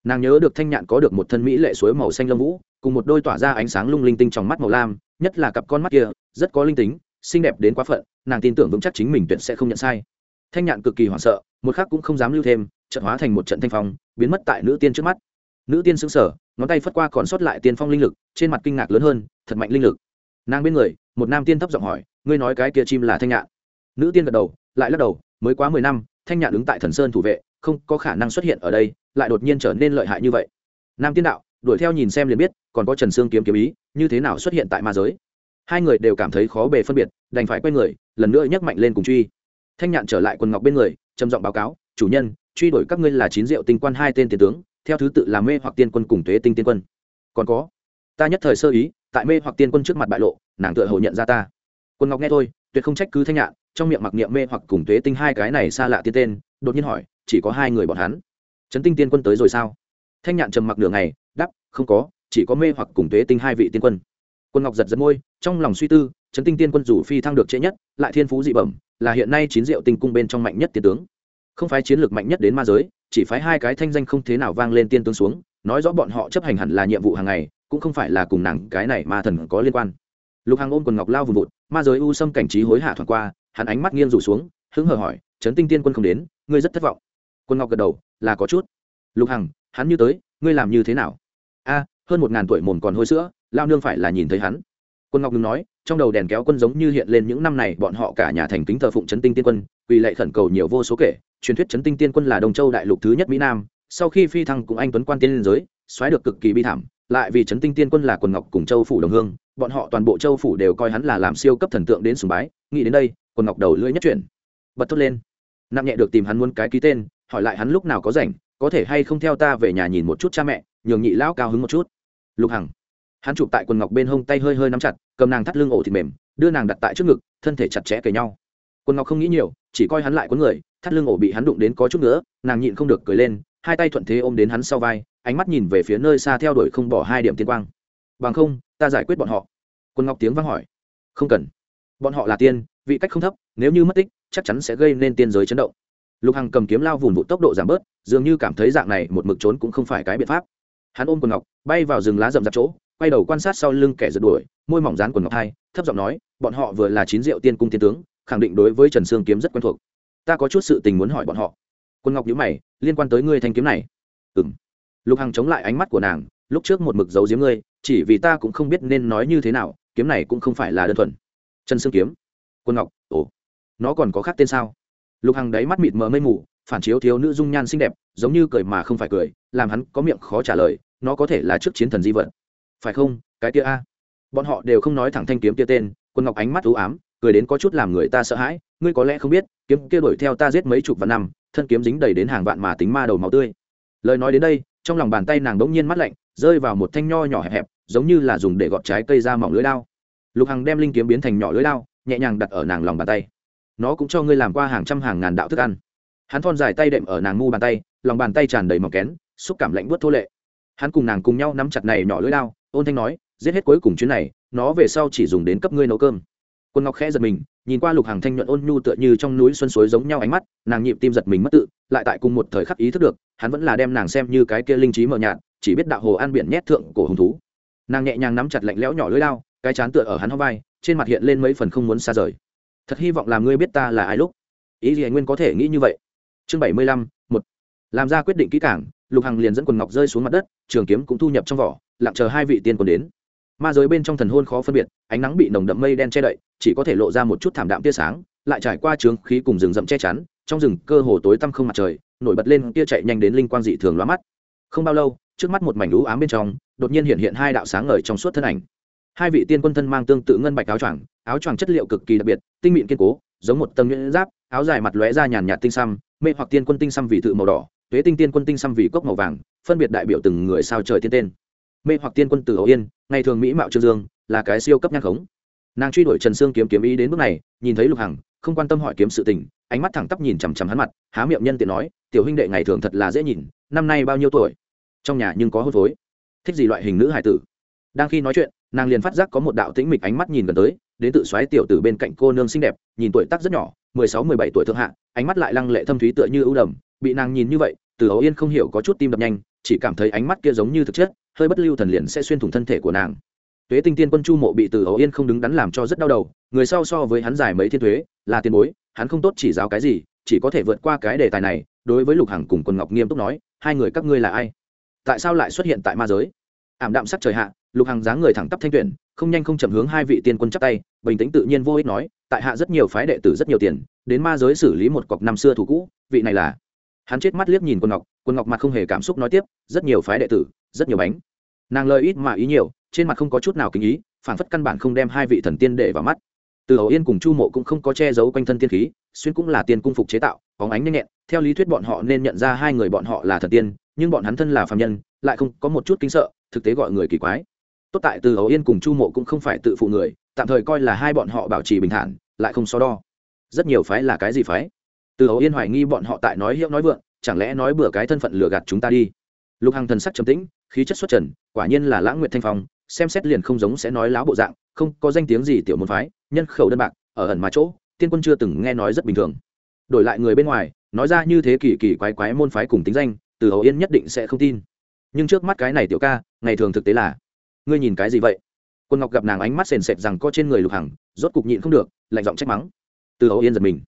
Nàng nhớ được thanh nhạn có được một thân mỹ lệ suối màu xanh lông vũ, cùng một đôi tỏa ra ánh sáng lung linh tinh trong mắt màu lam, nhất là cặp con mắt kia, rất có linh tính, xinh đẹp đến quá phận, nàng tin tưởng vững chắc chính mình tuyệt sẽ không nhận sai. Thanh nhạn cực kỳ hoảng sợ, một khắc cũng không dám lưu thêm trận hóa thành một trận thanh phong, biến mất tại nữ tiên trước mắt. Nữ tiên xứng sở ngón tay phất qua còn sót lại tiên phong linh lực, trên mặt kinh ngạc lớn hơn, thật mạnh linh lực. Nàng bên người, một nam tiên thấp giọng hỏi, ngươi nói cái kia chim là thanh nhạn? Nữ tiên gật đầu, lại lắc đầu mới quá mười năm, thanh nhạn đứng tại thần sơn thủ vệ, không có khả năng xuất hiện ở đây, lại đột nhiên trở nên lợi hại như vậy. Nam tiên đạo, đuổi theo nhìn xem liền biết, còn có trần sương kiếm kiếm ý, như thế nào xuất hiện tại ma giới? Hai người đều cảm thấy khó bề phân biệt, đành phải quay người, lần nữa nhấc mạnh lên cùng truy. Thanh nhạn trở lại quần ngọc bên người, trầm giọng báo cáo, chủ nhân, truy đuổi các ngươi là chín diệu tinh quan hai tên tiền tướng, theo thứ tự là mê hoặc tiên quân cùng tuế tinh tiên quân. Còn có, ta nhất thời sơ ý, tại mê hoặc tiên quân trước mặt bại lộ, nàng tựa hồ nhận ra ta. Quân ngọc nghe thôi, tuyệt không trách cứ thanh nhạn trong miệng mặc niệm mê hoặc cùng tuế tinh hai cái này xa lạ tiên tên, đột nhiên hỏi, chỉ có hai người bọn hắn? Trấn tinh tiên quân tới rồi sao? Thanh nhạn trầm mặc nửa ngày đắp không có, chỉ có mê hoặc cùng tuế tinh hai vị tiên quân. Quân ngọc giật giật môi, trong lòng suy tư, trấn tinh tiên quân dù phi thăng được trễ nhất, lại thiên phú dị bẩm, là hiện nay chín diệu tinh cung bên trong mạnh nhất tiên tướng. Không phái chiến lược mạnh nhất đến ma giới, chỉ phái hai cái thanh danh không thế nào vang lên tiên tướng xuống, nói rõ bọn họ chấp hành hẳn là nhiệm vụ hàng ngày, cũng không phải là cùng nàng cái này ma thần có liên quan. Lục hàng ôm quần ngọc lao vùng vụt, ma giới u xâm cảnh trí hối hạ thoảng qua hắn ánh mắt nghiêng rủ xuống, hứng hờ hỏi, trấn tinh tiên quân không đến, ngươi rất thất vọng. Quân ngọc gật đầu, là có chút. Lục hằng, hắn như tới, ngươi làm như thế nào? A, hơn một ngàn tuổi mồm còn hôi sữa, lao nương phải là nhìn thấy hắn. Quân ngọc ngừng nói, trong đầu đèn kéo quân giống như hiện lên những năm này bọn họ cả nhà thành kính thờ phụng trấn tinh tiên quân vì lệ khẩn cầu nhiều vô số kể, truyền thuyết trấn tinh tiên quân là đồng châu đại lục thứ nhất mỹ nam, sau khi phi thăng cùng anh tuấn quan tiên liên giới xoáy được cực kỳ bi thảm, lại vì trấn tinh tiên quân là quần ngọc cùng châu phủ đồng hương, bọn họ toàn bộ châu phủ đều coi hắn là làm siêu cấp thần tượng đến sùng bái, nghĩ đến đây quần ngọc đầu lưỡi nhất chuyển. Bật thốt lên. Nặng nhẹ được tìm hắn muốn cái ký tên, hỏi lại hắn lúc nào có rảnh, có thể hay không theo ta về nhà nhìn một chút cha mẹ, nhường nhị lão cao hứng một chút. Lục hằng. Hắn chụp tại quần ngọc bên hông tay hơi hơi nắm chặt, cầm nàng thắt lưng ổ thịt mềm, đưa nàng đặt tại trước ngực, thân thể chặt chẽ kề nhau. Quần ngọc không nghĩ nhiều, chỉ coi hắn lại có người, thắt lưng ổ bị hắn đụng đến có chút nữa nàng nhịn không được cười lên, hai tay thuận thế ôm đến hắn sau vai, ánh mắt nhìn về phía nơi xa theo đuổi không bỏ hai điểm tiên quang. Bằng không, ta giải quyết bọn họ. Quân ngọc tiếng vang hỏi. Không cần. Bọn họ là tiên vị cách không thấp, nếu như mất tích, chắc chắn sẽ gây nên tiên giới chấn động. Lục hằng cầm kiếm lao vùn vụ tốc độ giảm bớt, dường như cảm thấy dạng này một mực trốn cũng không phải cái biện pháp. Hắn ôm quần ngọc, bay vào rừng lá rậm rạp chỗ, quay đầu quan sát sau lưng kẻ giật đuổi, môi mỏng dán quần ngọc hai, thấp giọng nói, bọn họ vừa là chín rượu tiên cung tiên tướng, khẳng định đối với trần sương kiếm rất quen thuộc. Ta có chút sự tình muốn hỏi bọn họ. Quân ngọc nhữ mày, liên quan tới ngươi thanh kiếm này. Ừ m lục hằng chống lại ánh mắt của nàng, lúc trước một mực giấu giếm ngươi, chỉ vì ta cũng không biết nên nói như thế nào, kiếm này cũng không phải là đơn thuần. Trần sương kiếm? Quân ngọc, ồ, nó còn có khác tên sao? Lục hằng đáy mắt mịt mờ mây mù, phản chiếu thiếu nữ dung nhan xinh đẹp, giống như cười mà không phải cười, làm hắn có miệng khó trả lời, nó có thể là trước chiến thần di vật. Phải không, cái kia a? Bọn họ đều không nói thẳng thanh kiếm kia tên, quân ngọc ánh mắt ưu ám, cười đến có chút làm người ta sợ hãi, ngươi có lẽ không biết, kiếm kia đuổi theo ta giết mấy chục vạn năm, thân kiếm dính đầy đến hàng vạn mà tính ma đầu máu tươi. Lời nói đến đây, trong lòng bàn tay nàng đ ỗ n g nhiên mắt lạnh, rơi vào một thanh nho nhỏ hẹp hẹp, giống như là dùng để gọt trái cây ra mỏng lưới lao lục hằng đem linh kiếm biến thành nhỏ lưới lao nhẹ nhàng đặt ở nàng lòng bàn tay. Nó cũng cho ngươi làm qua hàng trăm hàng ngàn đạo thức ăn. Hắn thon dài tay đệm ở nàng ngu bàn tay, lòng bàn tay tràn đầy màu kén, xúc cảm lạnh buốt thô lệ. Hắn cùng nàng cùng nhau nắm chặt này nhỏ lưỡi lao ôn thanh nói, giết hết cuối cùng chuyến này, nó về sau chỉ dùng đến cấp ngươi nấu cơm. Quân ngọc khẽ giật mình, nhìn qua lục hàng thanh nhuận ôn nhu tựa như trong núi xuân suối giống nhau ánh mắt, nàng nhịp tim giật mình mất tự, lại tại cùng một thời khắc ý thức được, hắn vẫn là đem nàng xem như cái kia linh trí mờ nhạt, chỉ biết đạo hồ an biển nhét thượng cổ hùng thú. Nàng nhẹ nhàng nắm chặt lạnh lẽo nhỏ lưỡi lao cái chán tựa ở hắn hông vai trên mặt hiện lên mấy phần không muốn xa rời. Thật hy vọng làm ngươi biết ta là ai lúc. Ý gì anh nguyên có thể nghĩ như vậy? Chương bảy mươi lăm, một. Làm ra quyết định kỹ cảng lục hằng liền dẫn quần ngọc rơi xuống mặt đất, trường kiếm cũng thu nhập trong vỏ, lặng chờ hai vị tiên còn đến. Ma giới bên trong thần hôn khó phân biệt, ánh nắng bị nồng đậm mây đen che đậy, chỉ có thể lộ ra một chút thảm đạm tia sáng, lại trải qua trướng khí cùng rừng rậm che chắn, trong rừng cơ hồ tối tăm không mặt trời, nổi bật lên tia chạy nhanh đến linh quang dị thường lóa mắt. Không bao lâu, trước mắt một mảnh lũ ám bên trong, đột nhiên hiện hiện hai đạo sáng ngời trong suốt thân ảnh hai vị tiên quân thân mang tương tự ngân bạch áo choàng áo choàng chất liệu cực kỳ đặc biệt, tinh mịn kiên cố, giống một tầng nhuyễn giáp, áo dài mặt lóe ra nhàn nhạt tinh xăm, mê hoặc tiên quân tinh xăm vì tự màu đỏ, tuế tinh tiên quân tinh xăm vì cốc màu vàng, phân biệt đại biểu từng người sao trời tiên tên. Mê hoặc tiên quân từ hậu yên, ngày thường mỹ mạo trương dương, là cái siêu cấp nhang khống. Nàng truy đuổi trần sương kiếm kiếm ý đến bước này, nhìn thấy lục hằng, không quan tâm hỏi kiếm sự tình, ánh mắt thẳng tắp nhìn chằm chằm hắn mặt, há miệng nhân tiện nói, tiểu huynh đệ ngày thường thật là dễ nhìn, năm nay bao nhiêu tuổi? Trong nhà nhưng có hôn phối. Thích gì loại hình nữ hải tử? Đang khi nói chuyện nàng liền phát giác có một đạo tĩnh mịch ánh mắt nhìn gần tới, đến tự xoáy tiểu tử bên cạnh cô nương xinh đẹp, nhìn tuổi tác rất nhỏ, mười sáu, mười bảy tuổi thượng hạ, ánh mắt lại lăng lệ thâm thúy tựa như ưu đầm, bị nàng nhìn như vậy, từ hậu yên không hiểu có chút tim đập nhanh, chỉ cảm thấy ánh mắt kia giống như thực chất, hơi bất lưu thần liền sẽ xuyên thủng thân thể của nàng. Tuế tinh tiên quân chu mộ bị từ ấu yên không đứng đắn làm cho rất đau đầu, người sau so với hắn giải mấy thiên thuế, là tiền bối, hắn không tốt chỉ giáo cái gì, chỉ có thể vượt qua cái đề tài này, đối với lục hằng cùng quân ngọc nghiêm túc nói, hai người các ngươi là ai? Tại sao lại xuất hiện tại ma giới? Ảm đạm sắc trời hạ lục hằng dáng người thẳng tắp thanh tuyển, không nhanh không chậm hướng hai vị tiên quân chắp tay, bình tĩnh tự nhiên vô ích nói, tại hạ rất nhiều phái đệ tử rất nhiều tiền, đến ma giới xử lý một cọc năm xưa thủ cũ, vị này là. Hắn chết mắt liếc nhìn quân ngọc quân ngọc mặt không hề cảm xúc nói tiếp, rất nhiều phái đệ tử, rất nhiều bánh. Nàng lời ít mà ý nhiều, trên mặt không có chút nào kính ý phản phất căn bản không đem hai vị thần tiên để vào mắt. Từ hầu yên cùng chu mộ cũng không có che giấu quanh thân tiên khí, xuyên cũng là tiên cung phục chế tạo có ánh nhanh nhẹn, theo lý thuyết bọn họ nên nhận ra hai người bọn họ là thần tiên, nhưng bọn hắn thân là phạm nhân, lại không có một chút kính sợ, thực tế gọi người kỳ quái tốt tại từ hầu yên cùng chu mộ cũng không phải tự phụ người, tạm thời coi là hai bọn họ bảo trì bình thản, lại không so đo. Rất nhiều phái là cái gì phái? Từ hầu yên hoài nghi bọn họ tại nói hiệu nói vượng, chẳng lẽ nói bừa cái thân phận lừa gạt chúng ta đi? Lục hằng thần sắc trầm tĩnh, khí chất xuất trần, quả nhiên là lãng nguyệt thanh phong, xem xét liền không giống sẽ nói láo bộ dạng, không có danh tiếng gì tiểu môn phái, nhân khẩu đơn bạc, ở ẩn mà chỗ, tiên quân chưa từng nghe nói rất bình thường. Đổi lại người bên ngoài, nói ra như thế kỳ kỳ quái quái môn phái cùng tính danh, từ hầu yên nhất định sẽ không tin. Nhưng trước mắt cái này tiểu ca, ngày thường thực tế là ngươi nhìn cái gì vậy? Quân ngọc gặp nàng ánh mắt sền sệt rằng có trên người lục hằng, rốt cục nhịn không được, lạnh giọng trách mắng. Từ hậu yên giật mình.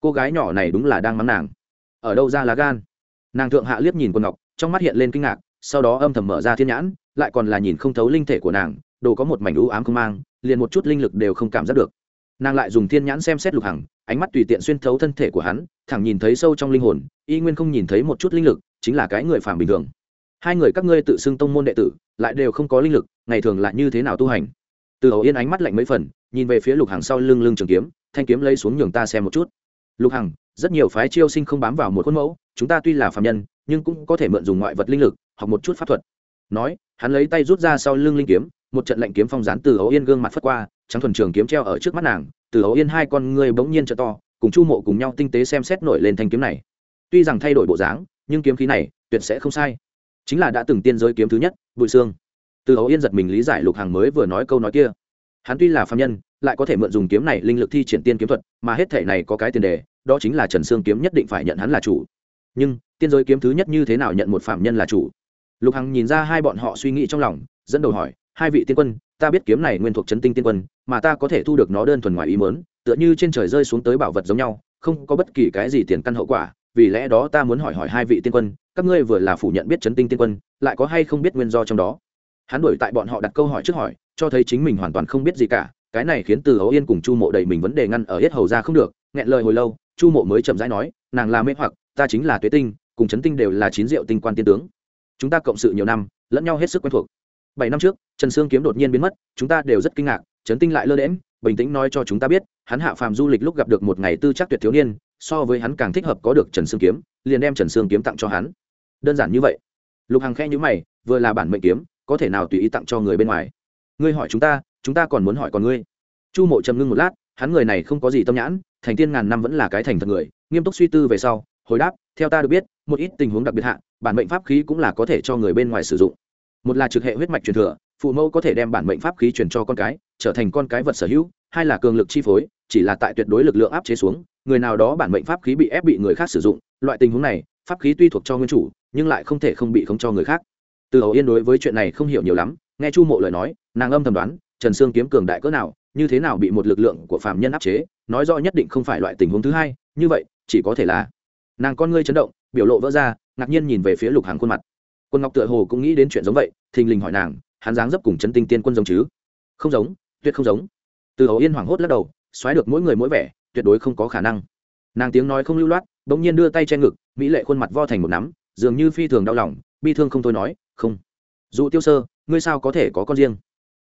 Cô gái nhỏ này đúng là đang mắng nàng. Ở đâu ra lá gan? Nàng thượng hạ liếc nhìn quân ngọc, trong mắt hiện lên kinh ngạc, sau đó âm thầm mở ra thiên nhãn, lại còn là nhìn không thấu linh thể của nàng, đồ có một mảnh ưu ám không mang, liền một chút linh lực đều không cảm giác được. Nàng lại dùng thiên nhãn xem xét lục hằng, ánh mắt tùy tiện xuyên thấu thân thể của hắn, thẳng nhìn thấy sâu trong linh hồn, y nguyên không nhìn thấy một chút linh lực, chính là cái người phàm bình thường hai người các ngươi tự xưng tông môn đệ tử, lại đều không có linh lực, ngày thường lại như thế nào tu hành? Từ hầu yên ánh mắt lạnh mấy phần, nhìn về phía lục hằng sau lưng lưng trường kiếm, thanh kiếm lấy xuống nhường ta xem một chút. Lục hằng, rất nhiều phái chiêu sinh không bám vào một khuôn mẫu, chúng ta tuy là phạm nhân, nhưng cũng có thể mượn dùng ngoại vật linh lực hoặc một chút pháp thuật. Nói, hắn lấy tay rút ra sau lưng linh kiếm, một trận lạnh kiếm phong rán từ hầu yên gương mặt phất qua, trắng thuần trường kiếm treo ở trước mắt nàng. Từ hầu yên hai con ngươi bỗng nhiên t to, cùng chu mộ cùng nhau tinh tế xem xét nổi lên thanh kiếm này. Tuy rằng thay đổi bộ dáng, nhưng kiếm khí này tuyệt sẽ không sai chính là đã từng tiên giới kiếm thứ nhất bụi xương từ hầu yên giật mình lý giải lục hàng mới vừa nói câu nói kia. Hắn tuy là phạm nhân, lại có thể mượn dùng kiếm này linh lực thi triển tiên kiếm thuật, mà hết thể này có cái tiền đề, đó chính là trần sương kiếm nhất định phải nhận hắn là chủ. Nhưng, tiên giới kiếm thứ nhất như thế nào nhận một phạm nhân là chủ? Lục hằng nhìn ra hai bọn họ suy nghĩ trong lòng, dẫn đầu hỏi, hai vị tiên quân, ta biết kiếm này nguyên thuộc chấn tinh tiên quân, mà ta có thể thu được nó đơn thuần ngoài ý mớn tựa như trên trời rơi xuống tới bảo vật giống nhau, không có bất kỳ cái gì tiền căn hậu quả, vì lẽ đó ta muốn hỏi hỏi hai vị tiên quân các ngươi vừa là phủ nhận biết chấn tinh tiên quân, lại có hay không biết nguyên do trong đó? Hắn đổi tại bọn họ đặt câu hỏi trước hỏi, cho thấy chính mình hoàn toàn không biết gì cả, cái này khiến từ hấu yên cùng chu mộ đầy mình vấn đề ngăn ở hết hầu ra không được, nghẹn lời hồi lâu, chu mộ mới chậm rãi nói, nàng là mê hoặc, ta chính là tuế tinh, cùng chấn tinh đều là chín diệu tinh quan tiên tướng. Chúng ta cộng sự nhiều năm, lẫn nhau hết sức quen thuộc. Bảy năm trước, trần sương kiếm đột nhiên biến mất, chúng ta đều rất kinh ngạc, chấn tinh lại lơ đễm bình tĩnh nói cho chúng ta biết, hắn hạ phàm du lịch lúc gặp được một ngày tư chắc tuyệt thiếu niên, so với hắn càng thích hợp có được trần sương kiếm, liền đem trần sương kiếm tặng cho hắn đơn giản như vậy. Lục hằng khe nhữ mày, vừa là bản mệnh kiếm, có thể nào tùy ý tặng cho người bên ngoài? Ngươi hỏi chúng ta chúng ta còn muốn hỏi còn ngươi. Chu mộ trầm ngưng một lát, hắn người này không có gì tâm nhãn, thành tiên ngàn năm vẫn là cái thành thật người, nghiêm túc suy tư về sau, hồi đáp, theo ta được biết, một ít tình huống đặc biệt hạ, bản mệnh pháp khí cũng là có thể cho người bên ngoài sử dụng. Một là trực hệ huyết mạch truyền thừa, phụ mẫu có thể đem bản mệnh pháp khí truyền cho con cái, trở thành con cái vật sở hữu, hai là cường lực chi phối, chỉ là tại tuyệt đối lực lượng áp chế xuống, người nào đó bản mệnh pháp khí bị ép bị người khác sử dụng, loại tình huống này, pháp khí tuy thuộc cho nguyên chủ nhưng lại không thể không bị không cho người khác. Từ hầu yên đối với chuyện này không hiểu nhiều lắm, nghe chu mộ lời nói, nàng âm thầm đoán, trần sương kiếm cường đại cỡ nào, như thế nào bị một lực lượng của phạm nhân áp chế, nói rõ nhất định không phải loại tình huống thứ hai, như vậy, chỉ có thể là nàng con ngươi chấn động, biểu lộ vỡ ra, ngạc nhiên nhìn về phía lục hàng khuôn mặt. Quân ngọc tựa hồ cũng nghĩ đến chuyện giống vậy, thình lình hỏi nàng, hắn dáng dấp cùng chân tinh tiên quân giống chứ? Không giống, tuyệt không giống. Từ hầu yên hoảng hốt lắc đầu, xoáy được mỗi người mỗi vẻ, tuyệt đối không có khả năng. Nàng tiếng nói không lưu loát, bỗng nhiên đưa tay che ngực, mỹ lệ khuôn mặt vo thành một nắm dường như phi thường đau lòng, bi thương không thôi nói, không. Dù tiêu sơ, ngươi sao có thể có con riêng?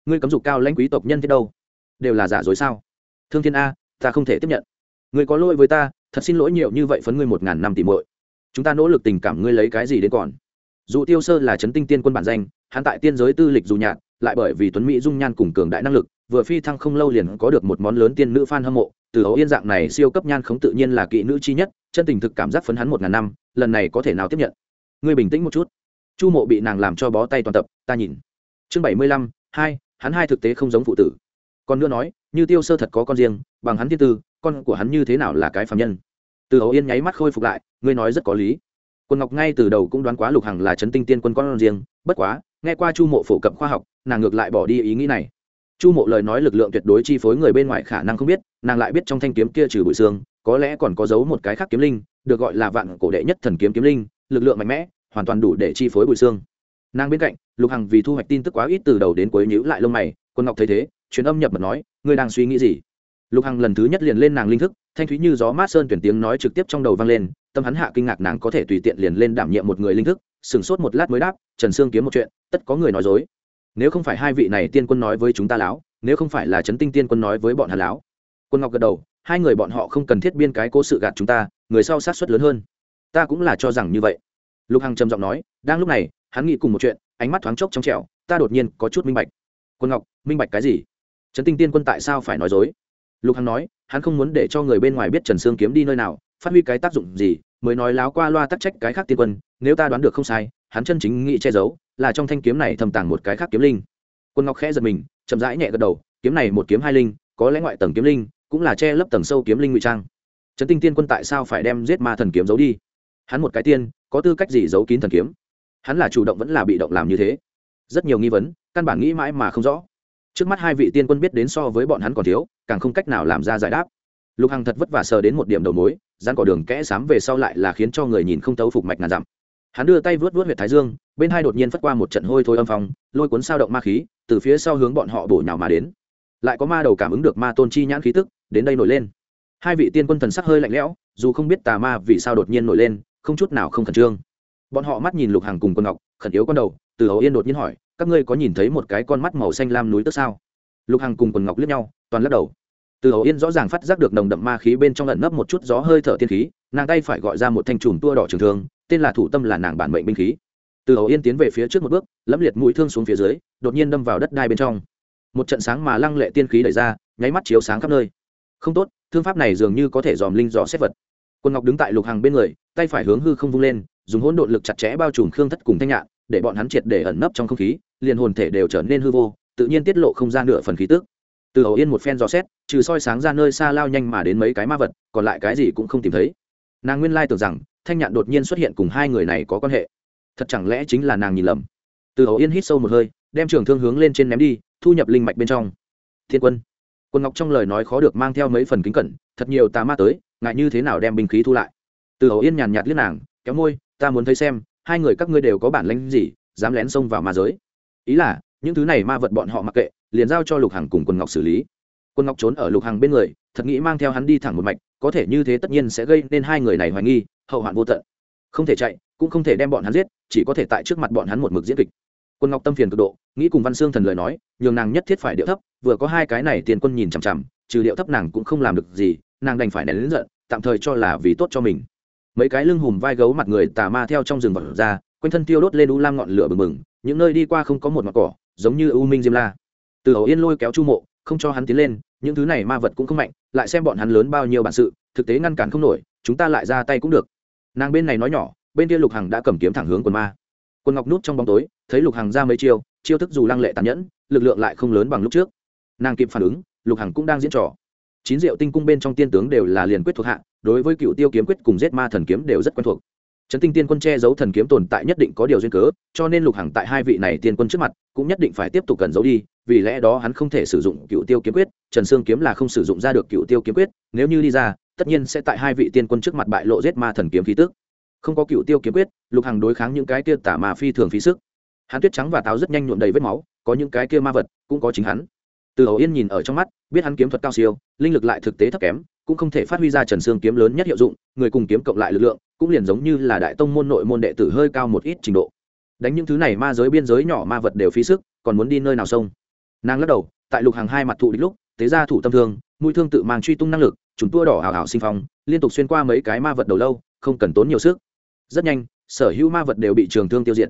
Ngươi cấm dục cao lãnh quý tộc nhân thế đâu? Đều là giả dối sao? Thương thiên a, ta không thể tiếp nhận. Ngươi có lỗi với ta, thật xin lỗi nhiều như vậy phấn ngươi một ngàn năm tỷ muội. Chúng ta nỗ lực tình cảm ngươi lấy cái gì đến còn? Dù tiêu sơ là trấn tinh tiên quân bản danh, hắn tại tiên giới tư lịch dù nhạt, lại bởi vì tuấn mỹ dung nhan cùng cường đại năng lực, vừa phi thăng không lâu liền có được một món lớn tiên nữ f hâm mộ, từ ấu yên dạng này siêu cấp nhan khống tự nhiên là kỵ nữ chi nhất, chân tình thực cảm giác phấn hắn một ngàn năm, lần này có thể nào tiếp nhận? Ngươi bình tĩnh một chút. Chu mộ bị nàng làm cho bó tay toàn tập, ta nhìn. Chương bảy mươi lăm, hai, hắn hai thực tế không giống phụ tử. Còn nữa nói, như tiêu sơ thật có con riêng, bằng hắn thiên tư, con của hắn như thế nào là cái phạm nhân? Từ hầu yên nháy mắt khôi phục lại, ngươi nói rất có lý. Quân ngọc ngay từ đầu cũng đoán quá lục hằng là Trấn tinh tiên quân con riêng, bất quá, nghe qua chu mộ phổ cập khoa học, nàng ngược lại bỏ đi ý nghĩ này. Chu mộ lời nói lực lượng tuyệt đối chi phối người bên ngoài khả năng không biết, nàng lại biết trong thanh kiếm kia trừ bụi xương, có lẽ còn có giấu một cái khác kiếm linh, được gọi là vạn cổ đệ nhất thần kiếm kiếm linh lực lượng mạnh mẽ, hoàn toàn đủ để chi phối bùi xương nàng bên cạnh, lục hằng vì thu hoạch tin tức quá ít từ đầu đến cuối nhữ lại lông mày, quân ngọc thấy thế, truyền âm nhập mật nói, ngươi đang suy nghĩ gì? Lục hằng lần thứ nhất liền lên nàng linh thức, thanh thúy như gió mát sơn tuyển tiếng nói trực tiếp trong đầu vang lên, tâm hắn hạ kinh ngạc nàng có thể tùy tiện liền lên đảm nhiệm một người linh thức, sửng sốt một lát mới đáp, trần sương kiếm một chuyện, tất có người nói dối. Nếu không phải hai vị này tiên quân nói với chúng ta láo, nếu không phải là trấn tinh tiên quân nói với bọn hà láo. Quân ngọc gật đầu, hai người bọn họ không cần thiết biên cái cố sự gạt chúng ta, người sau sát xuất lớn hơn ta cũng là cho rằng như vậy. Lục hằng trầm giọng nói, đang lúc này, hắn nghĩ cùng một chuyện, ánh mắt thoáng chốc trong trẻo, ta đột nhiên có chút minh bạch. Quân ngọc, minh bạch cái gì? Trấn tinh tiên quân tại sao phải nói dối? Lục hằng nói, hắn không muốn để cho người bên ngoài biết trần sương kiếm đi nơi nào, phát huy cái tác dụng gì, mới nói láo qua loa tắc trách cái khác tiên quân, nếu ta đoán được không sai, hắn chân chính nghĩ che giấu, là trong thanh kiếm này thầm tàng một cái khác kiếm linh. Quân ngọc khẽ giật mình, chậm rãi nhẹ gật đầu, kiếm này một kiếm hai linh, có lẽ ngoại tầng kiếm linh, cũng là che lấp tầng sâu kiếm linh ngụy trang. Trấn tinh tiên quân tại sao phải đem giết ma thần kiếm giấu đi? Hắn một cái tiên, có tư cách gì giấu kín thần kiếm? Hắn là chủ động vẫn là bị động làm như thế? Rất nhiều nghi vấn, căn bản nghĩ mãi mà không rõ. Trước mắt hai vị tiên quân biết đến so với bọn hắn còn thiếu, càng không cách nào làm ra giải đáp. Lục hằng thật vất vả sờ đến một điểm đầu mối gian cỏ đường kẽ xám về sau lại là khiến cho người nhìn không tấu phục mạch ngàn dặm. Hắn đưa tay vớt vớt huyệt thái dương, bên hai đột nhiên phất qua một trận hôi thôi âm phong, lôi cuốn sao động ma khí, từ phía sau hướng bọn họ bổ nhào mà đến. Lại có ma đầu cảm ứng được ma tôn chi nhãn khí tức, đến đây nổi lên. Hai vị tiên quân thần sắc hơi lạnh lẽo, dù không biết tà ma vì sao đột nhiên nổi lên không chút nào không khẩn trương. Bọn họ mắt nhìn lục hàng cùng quân ngọc, khẩn yếu con đầu, từ hầu yên đột nhiên hỏi, các ngươi có nhìn thấy một cái con mắt màu xanh lam núi tức sao? Lục hàng cùng quần ngọc liếc nhau, toàn lắc đầu. Từ hầu yên rõ ràng phát giác được nồng đậm ma khí bên trong lẩn nấp một chút gió hơi thở tiên khí, nàng tay phải gọi ra một thanh chùm tua đỏ trường thương, tên là thủ tâm là nàng bản mệnh binh khí. Từ hầu yên tiến về phía trước một bước, lẫm liệt mũi thương xuống phía dưới, đột nhiên đâm vào đất đai bên trong. Một trận sáng mà lăng lệ tiên khí đẩy ra, nháy mắt chiếu sáng khắp nơi. Không tốt, thương pháp này dường như có thể dòm linh dò xét vật quân ngọc đứng tại lục hàng bên người, tay phải hướng hư không vung lên, dùng hỗn độn lực chặt chẽ bao trùm khương thất cùng thanh nhạn, để bọn hắn triệt để ẩn nấp trong không khí, liền hồn thể đều trở nên hư vô, tự nhiên tiết lộ không ra nửa phần khí tức. Từ hầu yên một phen dò xét, trừ soi sáng ra nơi xa lao nhanh mà đến mấy cái ma vật, còn lại cái gì cũng không tìm thấy. Nàng nguyên lai tưởng rằng, thanh nhạn đột nhiên xuất hiện cùng hai người này có quan hệ. Thật chẳng lẽ chính là nàng nhìn lầm? Từ hầu yên hít sâu một hơi, đem trường thương hướng lên trên ném đi, thu nhập linh mạch bên trong. Thiên quân. Quân ngọc trong lời nói khó được mang theo mấy phần kính cẩn, thật nhiều tà ma tới ngại như thế nào đem binh khí thu lại? Từ hầu yên nhàn nhạt liếc nàng, kéo môi, ta muốn thấy xem, hai người các ngươi đều có bản lãnh gì, dám lén xông vào ma giới? Ý là, những thứ này ma vật bọn họ mặc kệ, liền giao cho lục hằng cùng quân ngọc xử lý. Quân ngọc trốn ở lục hằng bên người, thật nghĩ mang theo hắn đi thẳng một mạch, có thể như thế tất nhiên sẽ gây nên hai người này hoài nghi, hậu hoạn vô tận. Không thể chạy, cũng không thể đem bọn hắn giết, chỉ có thể tại trước mặt bọn hắn một mực diễn kịch. Quân ngọc tâm phiền cực độ, nghĩ cùng văn Sương thần lời nói, nhường nàng nhất thiết phải điệu thấp, vừa có hai cái này tiền quân nhìn chằm chằm, trừ điệu thấp nàng cũng không làm được gì nàng đành phải nén lớn giận, tạm thời cho là vì tốt cho mình. Mấy cái lưng hùm vai gấu mặt người tà ma theo trong rừng vật ra, quanh thân tiêu đốt lên u lam ngọn lửa bừng bừng, những nơi đi qua không có một mặt cỏ, giống như u minh diêm la. Từ hầu yên lôi kéo chu mộ, không cho hắn tiến lên, những thứ này ma vật cũng không mạnh, lại xem bọn hắn lớn bao nhiêu bản sự, thực tế ngăn cản không nổi, chúng ta lại ra tay cũng được. Nàng bên này nói nhỏ, bên kia lục hằng đã cầm kiếm thẳng hướng quần ma. Quần ngọc nút trong bóng tối, thấy lục hằng ra mấy chiêu chiêu thức dù lăng lệ tàn nhẫn, lực lượng lại không lớn bằng lúc trước. Nàng kịp phản ứng, lục hằng cũng đang diễn trò chín diệu tinh cung bên trong tiên tướng đều là liền quyết thuộc hạ, đối với cựu tiêu kiếm quyết cùng giết ma thần kiếm đều rất quen thuộc. Trấn tinh tiên quân che giấu thần kiếm tồn tại nhất định có điều duyên cớ, cho nên lục hằng tại hai vị này tiên quân trước mặt, cũng nhất định phải tiếp tục cần giấu đi, vì lẽ đó hắn không thể sử dụng cựu tiêu kiếm quyết, trần sương kiếm là không sử dụng ra được cựu tiêu kiếm quyết, nếu như đi ra, tất nhiên sẽ tại hai vị tiên quân trước mặt bại lộ giết ma thần kiếm khí tức. Không có cựu tiêu kiếm quyết, lục hằng đối kháng những cái kia tả mà phi thường phí sức. Hắn tuyết trắng và táo rất nhanh nhuộm đầy vết máu, có những cái kia ma vật, cũng có chính hắn từ hầu yên nhìn ở trong mắt, biết hắn kiếm thuật cao siêu, linh lực lại thực tế thấp kém, cũng không thể phát huy ra trần xương kiếm lớn nhất hiệu dụng, người cùng kiếm cộng lại lực lượng, cũng liền giống như là đại tông môn nội môn đệ tử hơi cao một ít trình độ. Đánh những thứ này ma giới biên giới nhỏ ma vật đều phí sức, còn muốn đi nơi nào sông? Nàng lắc đầu, tại lục hàng hai mặt thụ đích lúc, tế ra thủ tâm thương, mũi thương tự mang truy tung năng lực chúng tua đỏ hào hào sinh phong, liên tục xuyên qua mấy cái ma vật đầu lâu, không cần tốn nhiều sức. Rất nhanh, sở hữu ma vật đều bị trường thương tiêu diệt.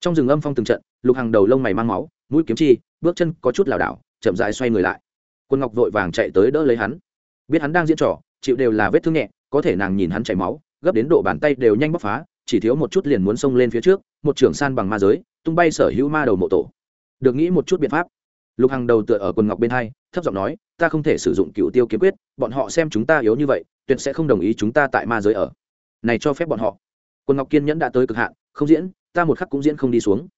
Trong rừng âm phong từng trận, lục hàng đầu lông mày mang máu, mũi kiếm chi, bước chân có chút lảo đảo chậm dại xoay người lại. Quân ngọc vội vàng chạy tới đỡ lấy hắn. Biết hắn đang diễn trò, chịu đều là vết thương nhẹ, có thể nàng nhìn hắn chảy máu, gấp đến độ bàn tay đều nhanh bóc phá, chỉ thiếu một chút liền muốn xông lên phía trước, một trưởng san bằng ma giới, tung bay sở hữu ma đầu mộ tổ. Được nghĩ một chút biện pháp. Lục hằng đầu tựa ở quần ngọc bên hai, thấp giọng nói, ta không thể sử dụng cựu tiêu kiếm quyết, bọn họ xem chúng ta yếu như vậy, tuyệt sẽ không đồng ý chúng ta tại ma giới ở. Này cho phép bọn họ. Quần ngọc kiên nhẫn đã tới cực hạn, không diễn, ta một khắc cũng diễn không đi xuống.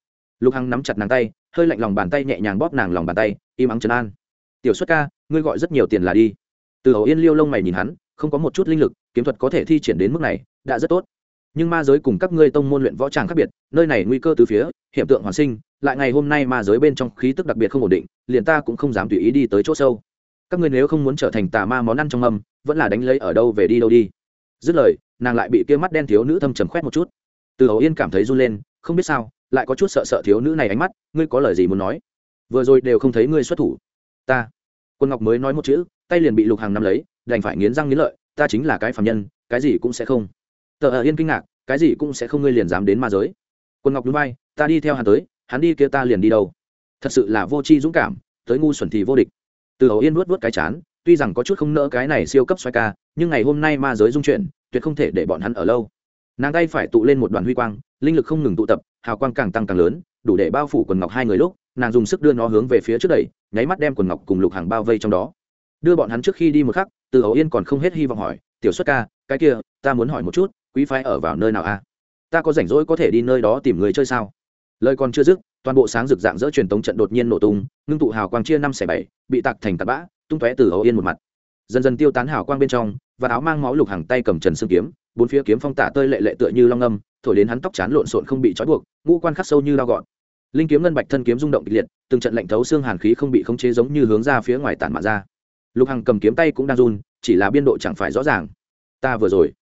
Lục hằng nắm chặt nàng tay, hơi lạnh lòng bàn tay nhẹ nhàng bóp nàng lòng bàn tay im ắng trấn an. Tiểu xuất ca, ngươi gọi rất nhiều tiền là đi. Từ hầu yên liêu lông mày nhìn hắn, không có một chút linh lực, kiếm thuật có thể thi triển đến mức này, đã rất tốt. Nhưng ma giới cùng các ngươi tông môn luyện võ tràng khác biệt, nơi này nguy cơ từ phía, hiện tượng hoàn sinh, lại ngày hôm nay ma giới bên trong khí tức đặc biệt không ổn định, liền ta cũng không dám tùy ý đi tới chỗ sâu. Các ngươi nếu không muốn trở thành tà ma món ăn trong âm, vẫn là đánh lấy ở đâu về đi đâu đi. Dứt lời, nàng lại bị kia mắt đen thiếu nữ thâm trầm khoét một chút. Từ hầu yên cảm thấy run lên, không biết sao, lại có chút sợ sợ thiếu nữ này ánh mắt, ngươi có lời gì muốn nói? Vừa rồi đều không thấy ngươi xuất thủ. Ta. Quân ngọc mới nói một chữ, tay liền bị lục hàng nắm lấy, đành phải nghiến răng nghiến lợi, ta chính là cái phạm nhân, cái gì cũng sẽ không. Tờ ở yên kinh ngạc, cái gì cũng sẽ không ngươi liền dám đến ma giới. Quân ngọc núi bay ta đi theo hắn tới, hắn đi kia ta liền đi đâu. Thật sự là vô tri dũng cảm, tới ngu xuẩn thì vô địch. Từ hầu yên vuốt vuốt cái chán, tuy rằng có chút không nỡ cái này siêu cấp xoay ca, nhưng ngày hôm nay ma giới dung chuyển, tuyệt không thể để bọn hắn ở lâu. Nàng tay phải tụ lên một đoàn huy quang, linh lực không ngừng tụ tập, hào quang càng tăng càng lớn, đủ để bao phủ quần ngọc hai người lúc nàng dùng sức đưa nó hướng về phía trước đẩy, nháy mắt đem quần ngọc cùng lục hàng bao vây trong đó. Đưa bọn hắn trước khi đi một khắc, từ hầu yên còn không hết hy vọng hỏi, tiểu xuất ca, cái kia, ta muốn hỏi một chút, quý phái ở vào nơi nào a? Ta có rảnh rỗi có thể đi nơi đó tìm người chơi sao? Lời còn chưa dứt, toàn bộ sáng rực dạng giữa truyền tống trận đột nhiên nổ tung, ngưng tụ hào quang chia năm xẻ bảy, bị tạc thành tạt bã, tung tóe từ hầu yên một mặt. Dần dần tiêu tán hào quang bên trong, và áo mang máu lục hàng tay cầm trần xương kiếm, bốn phía kiếm phong tả tơi lệ lệ tựa như long âm, thổi đến hắn tóc chán lộn xộn không bị trói buộc, ngũ quan khắc sâu như lao gọn linh kiếm ngân bạch thân kiếm rung động kịch liệt, từng trận lạnh thấu xương hàn khí không bị khống chế giống như hướng ra phía ngoài tản mạn ra. Lục hằng cầm kiếm tay cũng đang run, chỉ là biên độ chẳng phải rõ ràng. Ta vừa rồi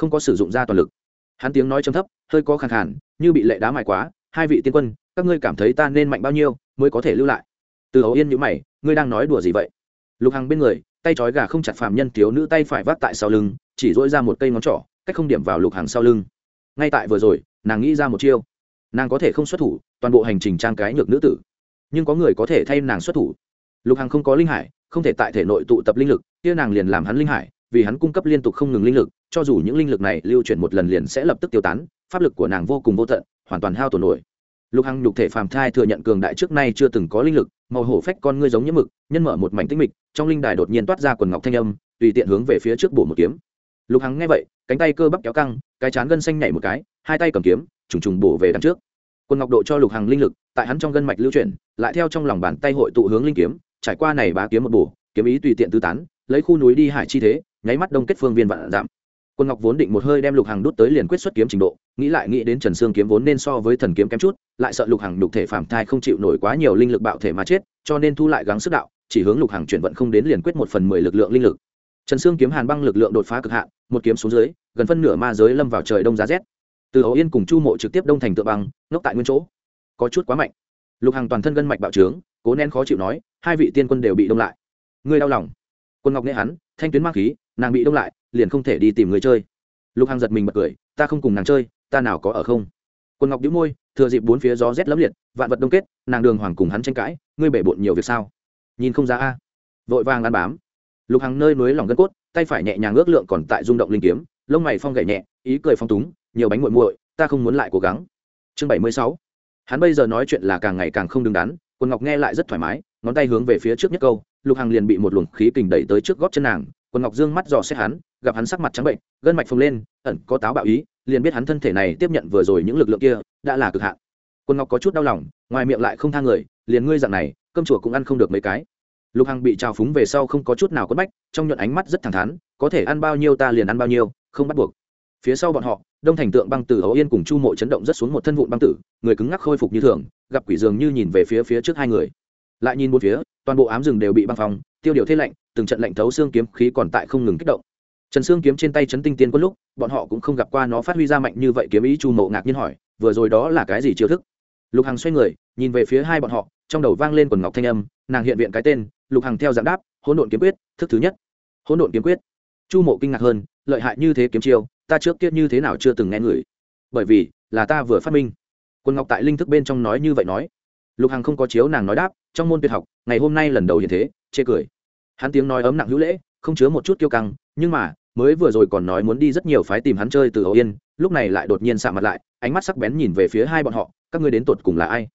không có sử dụng ra toàn lực. Hắn tiếng nói chấm thấp, hơi có khàn khàn, như bị lệ đá mại quá, hai vị tiên quân, các ngươi cảm thấy ta nên mạnh bao nhiêu mới có thể lưu lại? Từ hầu yên nhữ mày, ngươi đang nói đùa gì vậy? Lục hằng bên người, tay trói gà không chặt phàm nhân thiếu nữ tay phải vác tại sau lưng, chỉ dỗi ra một cây ngón trỏ, cách không điểm vào lục hằng sau lưng. Ngay tại vừa rồi, nàng nghĩ ra một chiêu nàng có thể không xuất thủ, toàn bộ hành trình trang cái nhược nữ tử. Nhưng có người có thể thay nàng xuất thủ. Lục hằng không có linh hải, không thể tại thể nội tụ tập linh lực, kia nàng liền làm hắn linh hải, vì hắn cung cấp liên tục không ngừng linh lực, cho dù những linh lực này lưu chuyển một lần liền sẽ lập tức tiêu tán, pháp lực của nàng vô cùng vô tận, hoàn toàn hao tổn nổi. Lục hằng nhục thể phàm thai thừa nhận cường đại trước nay chưa từng có linh lực, màu hổ phách con ngươi giống như mực, nhân mở một mảnh tinh mịch, trong linh đài đột nhiên toát ra quần ngọc thanh âm, tùy tiện hướng về phía trước bổ một kiếm. Lục hằng nghe vậy, cánh tay cơ bắp kéo căng, cái chán gân xanh nhảy một cái, hai tay cầm kiếm trùng trùng bổ về đằng trước. Quân ngọc độ cho lục hằng linh lực, tại hắn trong gân mạch lưu chuyển, lại theo trong lòng bàn tay hội tụ hướng linh kiếm, trải qua này bá kiếm một bổ, kiếm ý tùy tiện tứ tán, lấy khu núi đi hải chi thế, nháy mắt đông kết phương viên vạn giảm. Quân ngọc vốn định một hơi đem lục hằng đút tới liền quyết xuất kiếm trình độ, nghĩ lại nghĩ đến trần sương kiếm vốn nên so với thần kiếm kém chút, lại sợ lục hằng đục thể phàm thai không chịu nổi quá nhiều linh lực bạo thể mà chết, cho nên thu lại gắng sức đạo, chỉ hướng lục hằng chuyển vận không đến liền quyết một phần mười lực lượng linh lực. Trần sương kiếm hàn băng lực lượng đột phá cực hạn, một kiếm xuống dưới, gần phân nửa ma giới lâm vào trời đông giá rét từ hầu yên cùng chu mộ trực tiếp đông thành tượng băng, ngốc tại nguyên chỗ. Có chút quá mạnh. Lục hằng toàn thân gân mạch bạo trướng, cố nén khó chịu nói, hai vị tiên quân đều bị đông lại. Ngươi đau lòng. Quân ngọc nghe hắn, thanh tuyến mang khí, nàng bị đông lại, liền không thể đi tìm người chơi. Lục hằng giật mình bật cười, ta không cùng nàng chơi, ta nào có ở không? Quân ngọc đĩu môi, thừa dịp bốn phía gió rét lấm liệt, vạn vật đông kết, nàng đường hoàng cùng hắn tranh cãi, ngươi bể bộn nhiều việc sao? Nhìn không ra a. Vội vàng ăn bám. Lục hằng nơi núi lòng gân cốt, tay phải nhẹ nhàng ước lượng còn tại rung động linh kiếm, lông mày phong gậy nhẹ, ý cười phong túng nhiều bánh muội muội, ta không muốn lại cố gắng. Chương bảy mươi sáu. Hắn bây giờ nói chuyện là càng ngày càng không đứng đắn, quân ngọc nghe lại rất thoải mái, ngón tay hướng về phía trước nhất câu, lục hằng liền bị một luồng khí kình đẩy tới trước gót chân nàng. Quân ngọc dương mắt dò xét hắn, gặp hắn sắc mặt trắng bệnh, gân mạch phồng lên, ẩn có táo bạo ý, liền biết hắn thân thể này tiếp nhận vừa rồi những lực lượng kia đã là cực hạn. Quân ngọc có chút đau lòng, ngoài miệng lại không thang người, liền ngươi dạng này, cơm chùa cũng ăn không được mấy cái. Lục hằng bị trào phúng về sau không có chút nào quất bách, trong nhuận ánh mắt rất thẳng thắn, có thể ăn bao nhiêu ta liền ăn bao nhiêu, không bắt buộc phía sau bọn họ, đông thành tượng băng tử ấu yên cùng chu mộ chấn động rất xuống một thân vụn băng tử, người cứng ngắc khôi phục như thường, gặp quỷ dường như nhìn về phía phía trước hai người. Lại nhìn một phía, toàn bộ ám rừng đều bị băng phong, tiêu điều thế lạnh, từng trận lạnh thấu xương kiếm khí còn tại không ngừng kích động. Trần xương kiếm trên tay chấn tinh tiên quân lúc, bọn họ cũng không gặp qua nó phát huy ra mạnh như vậy kiếm ý chu mộ ngạc nhiên hỏi, vừa rồi đó là cái gì chiêu thức? Lục hằng xoay người, nhìn về phía hai bọn họ, trong đầu vang lên quần ngọc thanh âm, nàng hiện viện cái tên, lục hằng theo dạng đáp, hỗn độn kiếm quyết, thức thứ nhất. Hỗn độn kiếm quyết? Chu mộ kinh ngạc hơn, lợi hại như thế kiếm chiêu ta trước kia như thế nào chưa từng nghe người. Bởi vì, là ta vừa phát minh. Quân ngọc tại linh thức bên trong nói như vậy nói. Lục hằng không có chiếu nàng nói đáp, trong môn tuyệt học, ngày hôm nay lần đầu hiện thế, chê cười. Hắn tiếng nói ấm nặng hữu lễ, không chứa một chút kiêu căng, nhưng mà, mới vừa rồi còn nói muốn đi rất nhiều phái tìm hắn chơi từ hậu yên, lúc này lại đột nhiên sạ mặt lại, ánh mắt sắc bén nhìn về phía hai bọn họ, các ngươi đến tột cùng là ai?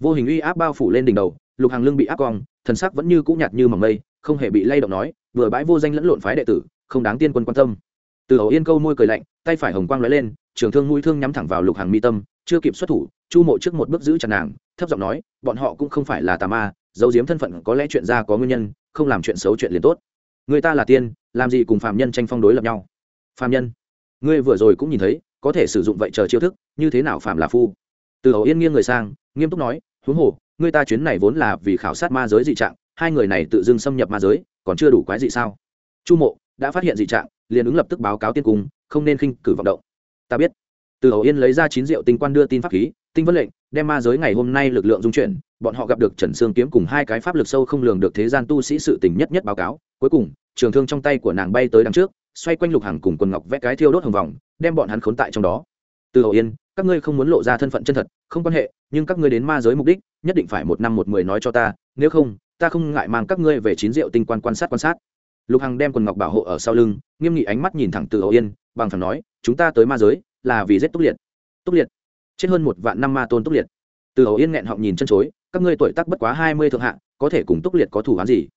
Vô hình uy áp bao phủ lên đỉnh đầu, lục hàng lưng bị áp cong, thần sắc vẫn như cũ nhạt như mầm mây, không hề bị lay động nói, vừa bãi vô danh lẫn lộn phái đệ tử, không đáng tiên quân quan tâm từ hầu yên câu môi cười lạnh, tay phải hồng quang lóe lên, trường thương mũi thương nhắm thẳng vào lục hàng mi tâm, chưa kịp xuất thủ, chu mộ trước một bước giữ chặt nàng, thấp giọng nói, bọn họ cũng không phải là tà ma, giấu giếm thân phận có lẽ chuyện ra có nguyên nhân, không làm chuyện xấu chuyện liền tốt. Người ta là tiên, làm gì cùng phạm nhân tranh phong đối lập nhau? Phạm nhân? Ngươi vừa rồi cũng nhìn thấy, có thể sử dụng vậy chờ chiêu thức, như thế nào phạm là phu? Từ hậu yên nghiêng người sang, nghiêm túc nói, huống hồ, người ta chuyến này vốn là vì khảo sát ma giới dị trạng, hai người này tự dưng xâm nhập ma giới, còn chưa đủ quái dị sao? Chu mộ đã phát hiện dị trạng liền ứng lập tức báo cáo tiên cung, không nên khinh cử vọng động. Ta biết. Từ hậu yên lấy ra chín rượu tinh quan đưa tin pháp khí, tinh vân lệnh, đem ma giới ngày hôm nay lực lượng dung chuyển, bọn họ gặp được trần sương kiếm cùng hai cái pháp lực sâu không lường được thế gian tu sĩ sự tình nhất nhất báo cáo. Cuối cùng, trường thương trong tay của nàng bay tới đằng trước, xoay quanh lục hàng cùng quần ngọc vẽ cái thiêu đốt hồng vòng, đem bọn hắn khốn tại trong đó. Từ hậu yên, các ngươi không muốn lộ ra thân phận chân thật, không quan hệ, nhưng các ngươi đến ma giới mục đích, nhất định phải một năm một mười nói cho ta, nếu không, ta không ngại mang các ngươi về chín rượu tinh quan quan sát quan sát lục hằng đem quần ngọc bảo hộ ở sau lưng nghiêm nghị ánh mắt nhìn thẳng từ Âu yên bằng thẳng nói chúng ta tới ma giới là vì giết túc liệt. Túc liệt? Chết hơn một vạn năm ma tôn túc liệt. Từ Âu yên nghẹn họng nhìn chân chối các ngươi tuổi tác bất quá hai mươi thượng hạng, có thể cùng túc liệt có thủ án gì?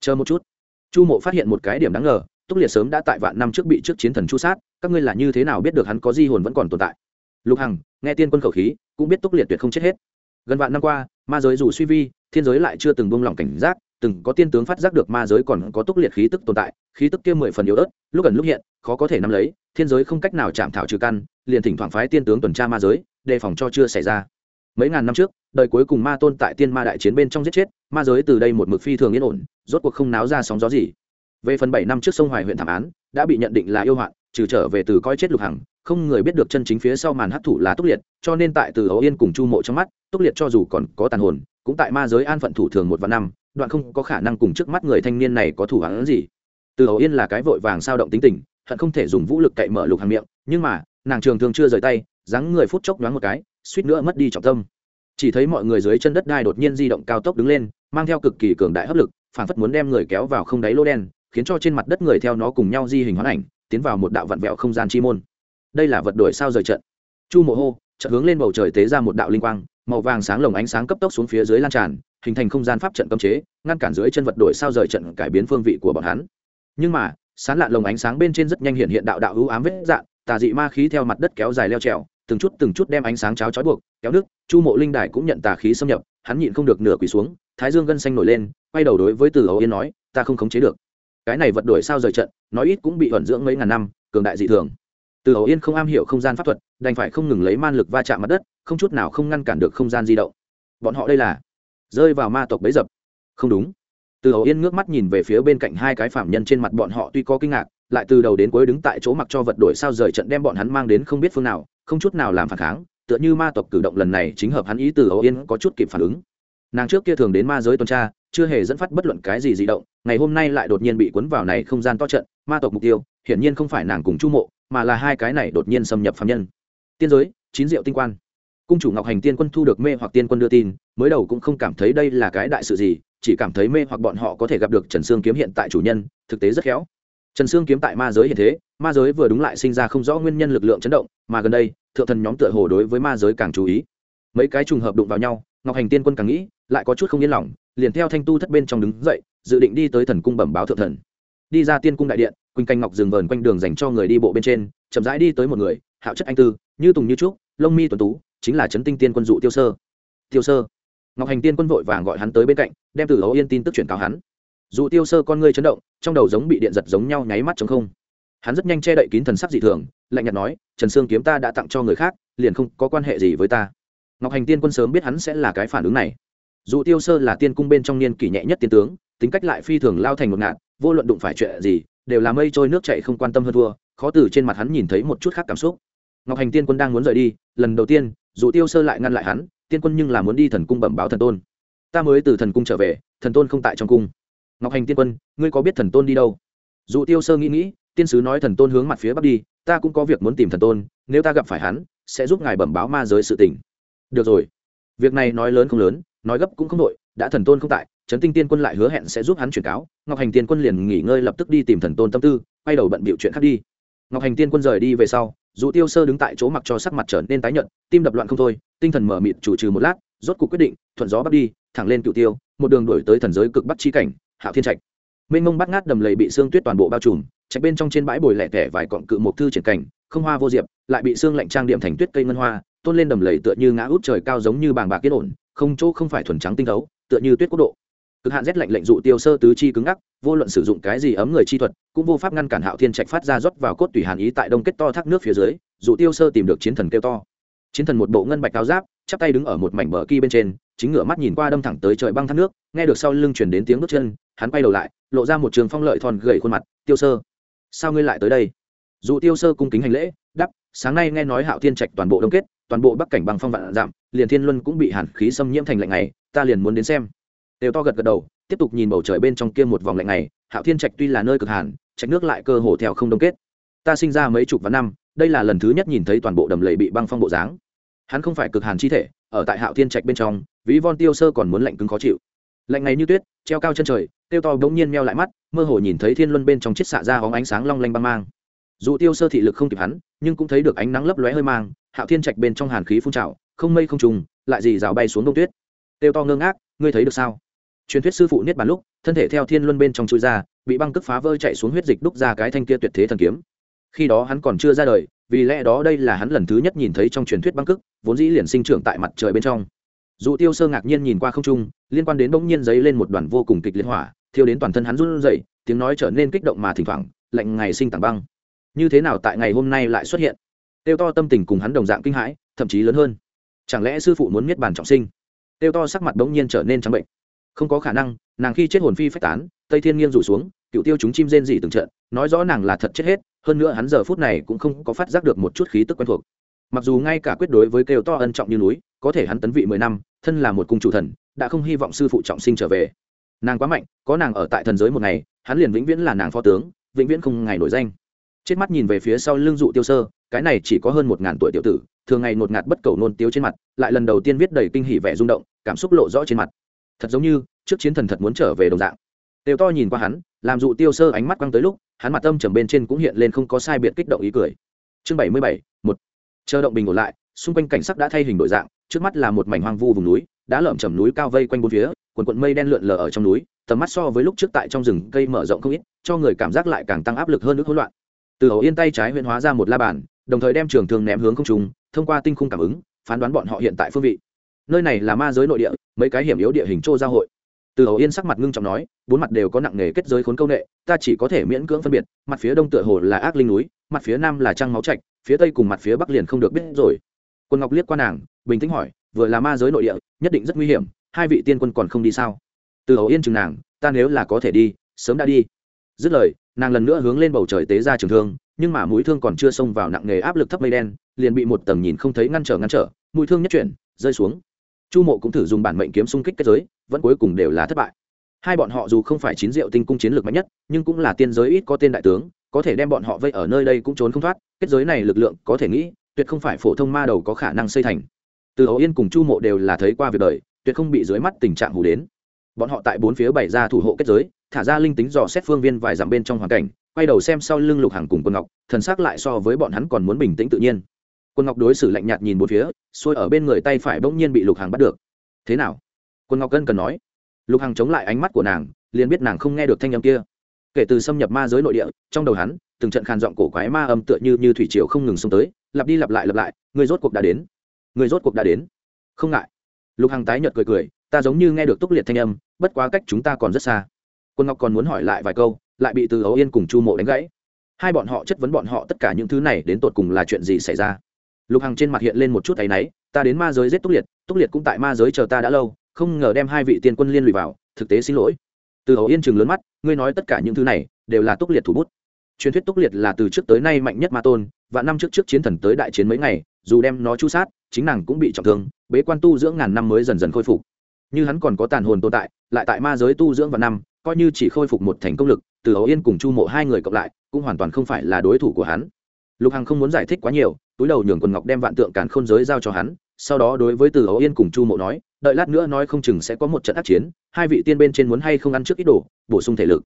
Chờ một chút. Chu mộ phát hiện một cái điểm đáng ngờ túc liệt sớm đã tại vạn năm trước bị trước chiến thần chu sát các ngươi là như thế nào biết được hắn có di hồn vẫn còn tồn tại? Lục hằng nghe tiên quân khẩu khí cũng biết túc liệt tuyệt không chết hết. Gần vạn năm qua ma giới dù suy vi thiên giới lại chưa từng buông lỏng cảnh giác từng có tiên tướng phát giác được ma giới còn có túc liệt khí tức tồn tại, khí tức kia mười phần yếu ớt, lúc gần lúc hiện, khó có thể nắm lấy, thiên giới không cách nào chạm thảo trừ căn, liền thỉnh thoảng phái tiên tướng tuần tra ma giới, đề phòng cho chưa xảy ra. Mấy ngàn năm trước, đời cuối cùng ma tôn tại tiên ma đại chiến bên trong giết chết, ma giới từ đây một mực phi thường yên ổn, rốt cuộc không náo ra sóng gió gì. Về phần bảy năm trước sông hoài huyện thảm án, đã bị nhận định là yêu hoạn, trừ trở về từ coi chết lục hằng, không người biết được chân chính phía sau màn hấp thủ là túc liệt, cho nên tại từ ấu yên cùng chu mộ trong mắt, túc liệt cho dù còn có tàn hồn, cũng tại ma giới an phận thủ thường một vạn năm đoạn không có khả năng cùng trước mắt người thanh niên này có thủ hắn gì. Từ hầu yên là cái vội vàng sao động tính tình, hận không thể dùng vũ lực cậy mở lục hàng miệng, nhưng mà, nàng trường thường chưa rời tay, dáng người phút chốc nhoáng một cái, suýt nữa mất đi trọng tâm. Chỉ thấy mọi người dưới chân đất đai đột nhiên di động cao tốc đứng lên, mang theo cực kỳ cường đại hấp lực, phản phất muốn đem người kéo vào không đáy lô đen, khiến cho trên mặt đất người theo nó cùng nhau di hình hoán ảnh, tiến vào một đạo vặn vẹo không gian chi môn. Đây là vật đổi sao rời trận. Chu mộ hô chợt hướng lên bầu trời tế ra một đạo linh quang, màu vàng sáng lồng ánh sáng cấp tốc xuống phía dưới lan tràn hình thành không gian pháp trận cấm chế, ngăn cản dưới chân vật đổi sao rời trận cải biến phương vị của bọn hắn. Nhưng mà, sán lạn lồng ánh sáng bên trên rất nhanh hiện hiện đạo đạo hữu ám vết dạn, tà dị ma khí theo mặt đất kéo dài leo trèo, từng chút từng chút đem ánh sáng cháo chói buộc, kéo nước, chu mộ linh đài cũng nhận tà khí xâm nhập, hắn nhịn không được nửa quỳ xuống, thái dương gân xanh nổi lên, quay đầu đối với từ ấu yên nói, ta không khống chế được. Cái này vật đổi sao rời trận, nói ít cũng bị ẩn dưỡng mấy ngàn năm, cường đại dị thường. Từ ấu yên không am hiểu không gian pháp thuật, đành phải không ngừng lấy man lực va chạm mặt đất, không chút nào không ngăn cản được không gian di động. Bọn họ đây là rơi vào ma tộc bấy dập. Không đúng. Từ hầu yên ngước mắt nhìn về phía bên cạnh hai cái phạm nhân trên mặt bọn họ tuy có kinh ngạc, lại từ đầu đến cuối đứng tại chỗ mặc cho vật đổi sao rời trận đem bọn hắn mang đến không biết phương nào, không chút nào làm phản kháng, tựa như ma tộc cử động lần này chính hợp hắn ý từ hầu yên có chút kịp phản ứng. Nàng trước kia thường đến ma giới tuần tra, chưa hề dẫn phát bất luận cái gì di động, ngày hôm nay lại đột nhiên bị cuốn vào này không gian to trận, ma tộc mục tiêu, hiển nhiên không phải nàng cùng chu mộ, mà là hai cái này đột nhiên xâm nhập phạm nhân. Tiên giới, chín diệu tinh quan cung chủ ngọc hành tiên quân thu được mê hoặc tiên quân đưa tin, mới đầu cũng không cảm thấy đây là cái đại sự gì, chỉ cảm thấy mê hoặc bọn họ có thể gặp được trần sương kiếm hiện tại chủ nhân, thực tế rất khéo. Trần sương kiếm tại ma giới hiện thế, ma giới vừa đúng lại sinh ra không rõ nguyên nhân lực lượng chấn động, mà gần đây, thượng thần nhóm tựa hồ đối với ma giới càng chú ý. Mấy cái trùng hợp đụng vào nhau, ngọc hành tiên quân càng nghĩ, lại có chút không yên lòng, liền theo thanh tu thất bên trong đứng dậy, dự định đi tới thần cung bẩm báo thượng thần. Đi ra tiên cung đại điện, quỳnh canh ngọc dừng vờn quanh đường dành cho người đi bộ bên trên, chậm rãi đi tới một người, hạo chất anh tư, như tùng như trúc, lông mi tuần tú chính là trấn tinh tiên quân dụ tiêu sơ. Tiêu sơ. Ngọc hành tiên quân vội vàng gọi hắn tới bên cạnh, đem từ hấu yên tin tức chuyển cáo hắn. Dụ tiêu sơ con ngươi chấn động, trong đầu giống bị điện giật giống nhau nháy mắt chống không. Hắn rất nhanh che đậy kín thần sắc dị thường, lạnh nhạt nói, trần sương kiếm ta đã tặng cho người khác, liền không có quan hệ gì với ta. Ngọc hành tiên quân sớm biết hắn sẽ là cái phản ứng này. Dù tiêu sơ là tiên cung bên trong niên kỷ nhẹ nhất tiên tướng, tính cách lại phi thường lao thành một ngạn, vô luận đụng phải chuyện gì, đều là mây trôi nước chạy không quan tâm hơn thua, khó từ trên mặt hắn nhìn thấy một chút khác cảm xúc ngọc hành tiên quân đang muốn rời đi, lần đầu tiên, dù tiêu sơ lại ngăn lại hắn, tiên quân nhưng là muốn đi thần cung bẩm báo thần tôn. Ta mới từ thần cung trở về, thần tôn không tại trong cung. Ngọc hành tiên quân, ngươi có biết thần tôn đi đâu? Dù tiêu sơ nghĩ nghĩ, tiên sứ nói thần tôn hướng mặt phía bắc đi, ta cũng có việc muốn tìm thần tôn, nếu ta gặp phải hắn, sẽ giúp ngài bẩm báo ma giới sự tình. Được rồi. Việc này nói lớn không lớn, nói gấp cũng không đội, đã thần tôn không tại, trấn tinh tiên quân lại hứa hẹn sẽ giúp hắn chuyển cáo, ngọc hành tiên quân liền nghỉ ngơi lập tức đi tìm thần tôn tâm tư, quay đầu bận bịu chuyện khác đi. Ngọc hành tiên quân rời đi về sau dù tiêu sơ đứng tại chỗ mặc cho sắc mặt trở nên tái nhợt, tim đập loạn không thôi, tinh thần mở mịt chủ trừ một lát, rốt cuộc quyết định, thuận gió bắt đi, thẳng lên cựu tiêu, một đường đổi tới thần giới cực bắc chi cảnh hạo thiên trạch. Mênh mông bắt ngát đầm lầy bị xương tuyết toàn bộ bao trùm, trạch bên trong trên bãi bồi lẻ tẻ vài cọng cự mộc thư triển cảnh, không hoa vô diệp, lại bị xương lạnh trang điểm thành tuyết cây ngân hoa, tôn lên đầm lầy tựa như ngã út trời cao giống như bàng bạc yên ổn, không chỗ không phải thuần trắng tinh thấu, tựa như tuyết quốc độ cực hạn rét lạnh lệnh dụ tiêu sơ tứ chi cứng ngắc, vô luận sử dụng cái gì ấm người chi thuật, cũng vô pháp ngăn cản hạo thiên trạch phát ra rót vào cốt tùy hàn ý tại đông kết to thác nước phía dưới, dụ tiêu sơ tìm được chiến thần kêu to. Chiến thần một bộ ngân bạch áo giáp, chắp tay đứng ở một mảnh bờ kia bên trên, chính ngửa mắt nhìn qua đâm thẳng tới trời băng thác nước, nghe được sau lưng chuyển đến tiếng bước chân, hắn quay đầu lại, lộ ra một trường phong lợi thon gầy khuôn mặt, tiêu sơ, sao ngươi lại tới đây? Dụ tiêu sơ cung kính hành lễ đắp sáng nay nghe nói hạo thiên trạch toàn bộ đông kết, toàn bộ bắc cảnh băng phong vạn giảm, liền thiên luân cũng bị hàn khí xâm nhiễm thành lạnh này, ta liền muốn đến xem đều to gật gật đầu, tiếp tục nhìn bầu trời bên trong kia một vòng lạnh này hạo thiên trạch tuy là nơi cực hàn, trạch nước lại cơ hồ theo không đông kết. Ta sinh ra mấy chục vạn năm, đây là lần thứ nhất nhìn thấy toàn bộ đầm lầy bị băng phong bộ dáng. Hắn không phải cực hàn chi thể, ở tại hạo thiên trạch bên trong, ví von tiêu sơ còn muốn lạnh cứng khó chịu. Lạnh này như tuyết, treo cao chân trời tiêu to bỗng nhiên meo lại mắt, mơ hồ nhìn thấy thiên luân bên trong chiếc xạ ra hóng ánh sáng long lanh băng mang. Dù tiêu sơ thị lực không kịp hắn, nhưng cũng thấy được ánh nắng lấp lóe hơi mang, hạo thiên trạch bên trong hàn khí phun trào, không mây không trùng, lại gì rào bay xuống đông tuyết. Tiêu to ngơ ngác, ngươi thấy được sao? Truyền thuyết sư phụ niết bàn lúc, thân thể theo thiên luân bên trong chui ra, bị băng cướp phá vỡ chạy xuống huyết dịch đúc ra cái thanh kia tuyệt thế thần kiếm. Khi đó hắn còn chưa ra đời, vì lẽ đó đây là hắn lần thứ nhất nhìn thấy trong truyền thuyết băng cức vốn dĩ liền sinh trưởng tại mặt trời bên trong. Dù tiêu sơ ngạc nhiên nhìn qua không trung, liên quan đến bỗng nhiên giấy lên một đoàn vô cùng kịch liên hỏa, thiêu đến toàn thân hắn run rẩy, tiếng nói trở nên kích động mà thỉnh thoảng, lạnh ngày sinh tảng băng. Như thế nào tại ngày hôm nay lại xuất hiện? Tiêu to tâm tình cùng hắn đồng dạng kinh hãi, thậm chí lớn hơn. Chẳng lẽ sư phụ muốn miết bàn trọng sinh? Tiêu to sắc mặt bỗng nhiên trở nên trắng bệnh không có khả năng, nàng khi chết hồn phi phách tán, tây thiên nghiêng rủ xuống, cựu tiêu chúng chim rên rỉ từng trận, nói rõ nàng là thật chết hết, hơn nữa hắn giờ phút này cũng không có phát giác được một chút khí tức quen thuộc. Mặc dù ngay cả quyết đối với kêu to ân trọng như núi, có thể hắn tấn vị mười năm, thân là một cung chủ thần, đã không hy vọng sư phụ trọng sinh trở về. Nàng quá mạnh, có nàng ở tại thần giới một ngày, hắn liền vĩnh viễn là nàng phó tướng, vĩnh viễn không ngày nổi danh. Chết mắt nhìn về phía sau lưng dụ tiêu sơ, cái này chỉ có hơn một ngàn tuổi tiểu tử, thường ngày ngột ngạt bất cầu nôn tiếu trên mặt, lại lần đầu tiên viết đầy kinh hỉ vẻ rung động, cảm xúc lộ rõ trên mặt thật giống như trước chiến thần thật muốn trở về đồng dạng. Đều to nhìn qua hắn, làm dụ tiêu sơ ánh mắt quăng tới lúc, hắn mặt tâm trầm bên trên cũng hiện lên không có sai biệt kích động ý cười. Chương bảy mươi bảy, một. Chờ động bình ổn lại, xung quanh cảnh sắc đã thay hình đổi dạng, trước mắt là một mảnh hoang vu vùng núi đã lởm chầm núi cao vây quanh bốn phía, quần quận mây đen lượn lờ ở trong núi, tầm mắt so với lúc trước tại trong rừng cây mở rộng không ít, cho người cảm giác lại càng tăng áp lực hơn nước hỗn loạn. Từ hầu yên tay trái huyện hóa ra một la bàn, đồng thời đem trường thương ném hướng không trùng thông qua tinh khung cảm ứng, phán đoán bọn họ hiện tại phương vị. Nơi này là ma giới nội địa mấy cái hiểm yếu địa hình châu giao hội. Từ hầu yên sắc mặt ngưng trọng nói, bốn mặt đều có nặng nghề kết giới khốn công nghệ ta chỉ có thể miễn cưỡng phân biệt, mặt phía đông tựa hồ là ác linh núi, mặt phía nam là trăng máu trạch, phía tây cùng mặt phía bắc liền không được biết rồi. Quân ngọc liếc qua nàng, bình tĩnh hỏi, vừa là ma giới nội địa, nhất định rất nguy hiểm, hai vị tiên quân còn không đi sao? Từ hầu yên chừng nàng, ta nếu là có thể đi, sớm đã đi. Dứt lời, nàng lần nữa hướng lên bầu trời tế ra trường thương, nhưng mà mũi thương còn chưa xông vào nặng nghề áp lực thấp mây đen, liền bị một tầng nhìn không thấy ngăn trở ngăn trở, mũi thương nhất chuyển, rơi xuống chu mộ cũng thử dùng bản mệnh kiếm xung kích kết giới, vẫn cuối cùng đều là thất bại. Hai bọn họ dù không phải chín diệu tinh cung chiến lược mạnh nhất, nhưng cũng là tiên giới ít có tên đại tướng, có thể đem bọn họ vây ở nơi đây cũng trốn không thoát, kết giới này lực lượng có thể nghĩ, tuyệt không phải phổ thông ma đầu có khả năng xây thành. Từ hậu yên cùng chu mộ đều là thấy qua việc đời, tuyệt không bị dưới mắt tình trạng hù đến. Bọn họ tại bốn phía bày ra thủ hộ kết giới, thả ra linh tính dò xét phương viên vài dặm bên trong hoàn cảnh, quay đầu xem sau lưng lục hàng cùng quân ngọc, thần sắc lại so với bọn hắn còn muốn bình tĩnh tự nhiên quân ngọc đối xử lạnh nhạt nhìn bốn phía, xuôi ở bên người tay phải bỗng nhiên bị lục Hằng bắt được. Thế nào? Quân ngọc cân cần nói. Lục Hằng chống lại ánh mắt của nàng, liền biết nàng không nghe được thanh âm kia. Kể từ xâm nhập ma giới nội địa, trong đầu hắn, từng trận khàn giọng cổ quái ma âm tựa như như thủy triều không ngừng xông tới, lặp đi lặp lại lặp lại người rốt cuộc đã đến. Người rốt cuộc đã đến. Không ngại. Lục hằng tái nhợt cười cười, ta giống như nghe được túc liệt thanh âm, bất quá cách chúng ta còn rất xa. Quân ngọc còn muốn hỏi lại vài câu, lại bị từ ấu yên cùng chu mộ đánh gãy. Hai bọn họ chất vấn bọn họ tất cả những thứ này đến tột cùng là chuyện gì xảy ra? Lục hằng trên mặt hiện lên một chút áy náy, ta đến ma giới giết túc liệt túc liệt cũng tại ma giới chờ ta đã lâu, không ngờ đem hai vị tiên quân liên lụy vào, thực tế xin lỗi. Từ hầu yên chừng lớn mắt, ngươi nói tất cả những thứ này đều là túc liệt thủ bút. Truyền thuyết túc liệt là từ trước tới nay mạnh nhất ma tôn và năm trước trước chiến thần tới đại chiến mấy ngày, dù đem nó chu sát, chính nàng cũng bị trọng thương, bế quan tu dưỡng ngàn năm mới dần dần khôi phục. Như hắn còn có tàn hồn tồn tại, lại tại ma giới tu dưỡng vào năm, coi như chỉ khôi phục một thành công lực, từ hầu yên cùng chu mộ hai người cộng lại, cũng hoàn toàn không phải là đối thủ của hắn. Lục hằng không muốn giải thích quá nhiều túi đầu nhường quần ngọc đem vạn tượng càn khôn giới giao cho hắn, sau đó đối với từ ấu yên cùng chu mộ nói, đợi lát nữa nói không chừng sẽ có một trận ác chiến, hai vị tiên bên trên muốn hay không ăn trước ít đồ, bổ sung thể lực.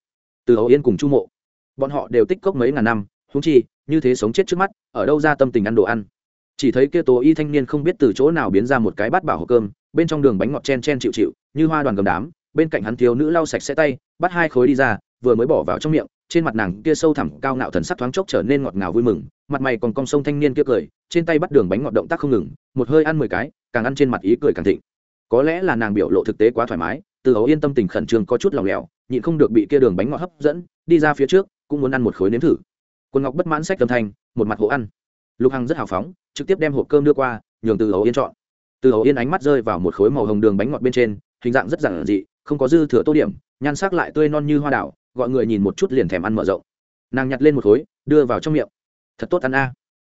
Từ ấu yên cùng chu mộ, bọn họ đều tích cốc mấy ngàn năm húng chi, như thế sống chết trước mắt, ở đâu ra tâm tình ăn đồ ăn? Chỉ thấy kia tố y thanh niên không biết từ chỗ nào biến ra một cái bát bảo hộp cơm, bên trong đường bánh ngọt chen chen chịu chịu, như hoa đoàn gầm đám, bên cạnh hắn thiếu nữ lau sạch sẽ tay, bắt hai khối đi ra, vừa mới bỏ vào trong miệng trên mặt nàng kia sâu thẳm cao ngạo thần sắc thoáng chốc trở nên ngọt ngào vui mừng, mặt mày còn cong sông thanh niên kia cười, trên tay bắt đường bánh ngọt động tác không ngừng, một hơi ăn mười cái, càng ăn trên mặt ý cười càng thịnh. Có lẽ là nàng biểu lộ thực tế quá thoải mái, từ ấu yên tâm tình khẩn trương có chút lòng lẻo, nhịn không được bị kia đường bánh ngọt hấp dẫn, đi ra phía trước, cũng muốn ăn một khối nếm thử. Quân ngọc bất mãn sách tâm thanh, một mặt hộ ăn. Lục hằng rất hào phóng, trực tiếp đem hộp cơm đưa qua, nhường từ ấu yên chọn. Từ ấu yên ánh mắt rơi vào một khối màu hồng đường bánh ngọt bên trên, hình dạng rất giản dị, không có dư thừa tô điểm, nhan sắc lại tươi non như hoa đảo gọi người nhìn một chút liền thèm ăn mở rộng. Nàng nhặt lên một khối, đưa vào trong miệng. Thật tốt ăn a.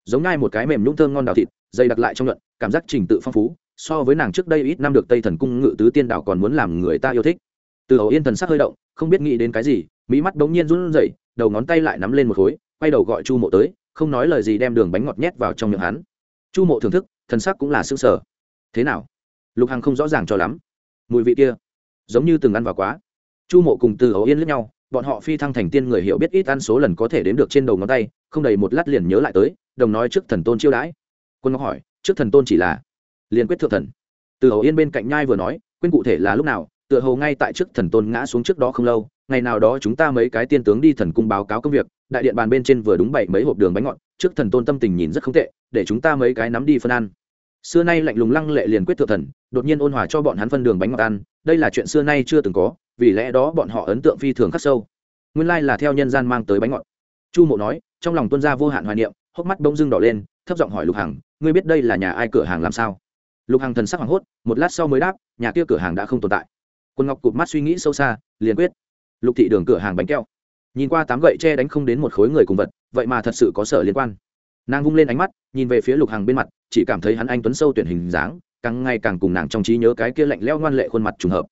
Giống ngay một cái mềm nhũng thơm ngon đào thịt, dày đặc lại trong luận cảm giác trình tự phong phú, so với nàng trước đây ít năm được tây thần cung ngự tứ tiên đảo còn muốn làm người ta yêu thích. Từ hầu yên thần sắc hơi động, không biết nghĩ đến cái gì, mỹ mắt đống nhiên run rẩy, đầu ngón tay lại nắm lên một khối, quay đầu gọi chu mộ tới, không nói lời gì đem đường bánh ngọt nhét vào trong miệng hắn. Chu mộ thưởng thức, thần sắc cũng là s ư sở thế nào? Lục hằng không rõ ràng cho lắm. Mùi vị kia, giống như từng ăn vào quá. Chu mộ cùng từ hầu yên lướt nhau bọn họ phi thăng thành tiên người hiểu biết ít ăn số lần có thể đến được trên đầu ngón tay, không đầy một lát liền nhớ lại tới, đồng nói trước thần tôn chiêu đãi. Quân ngọc hỏi, trước thần tôn chỉ là liền quyết thượng thần. Từ hầu yên bên cạnh nhai vừa nói, quên cụ thể là lúc nào, tựa hồ ngay tại trước thần tôn ngã xuống trước đó không lâu, ngày nào đó chúng ta mấy cái tiên tướng đi thần cung báo cáo công việc, đại điện bàn bên trên vừa đúng bảy mấy hộp đường bánh ngọt, trước thần tôn tâm tình nhìn rất không tệ, để chúng ta mấy cái nắm đi phân ăn. Xưa nay lạnh lùng lăng lệ liền quyết thượng thần, đột nhiên ôn hòa cho bọn hắn phân đường bánh ngọt ăn, đây là chuyện xưa nay chưa từng có vì lẽ đó bọn họ ấn tượng phi thường khắc sâu. Nguyên lai là theo nhân gian mang tới bánh ngọt. Chu mộ nói, trong lòng tuân gia vô hạn hoài niệm, hốc mắt bông dưng đỏ lên, thấp giọng hỏi lục hằng, ngươi biết đây là nhà ai cửa hàng làm sao? Lục hằng thần sắc hoảng hốt, một lát sau mới đáp, nhà kia cửa hàng đã không tồn tại. Quân ngọc cụp mắt suy nghĩ sâu xa, liền quyết. Lục thị đường cửa hàng bánh keo nhìn qua tám gậy tre đánh không đến một khối người cùng vật, vậy mà thật sự có sở liên quan. Nàng vung lên ánh mắt, nhìn về phía lục hằng bên mặt, chỉ cảm thấy hắn anh tuấn sâu tuyển hình dáng, càng ngày càng cùng nàng trong trí nhớ cái kia lạnh leo ngoan lệ khuôn mặt trùng hợp.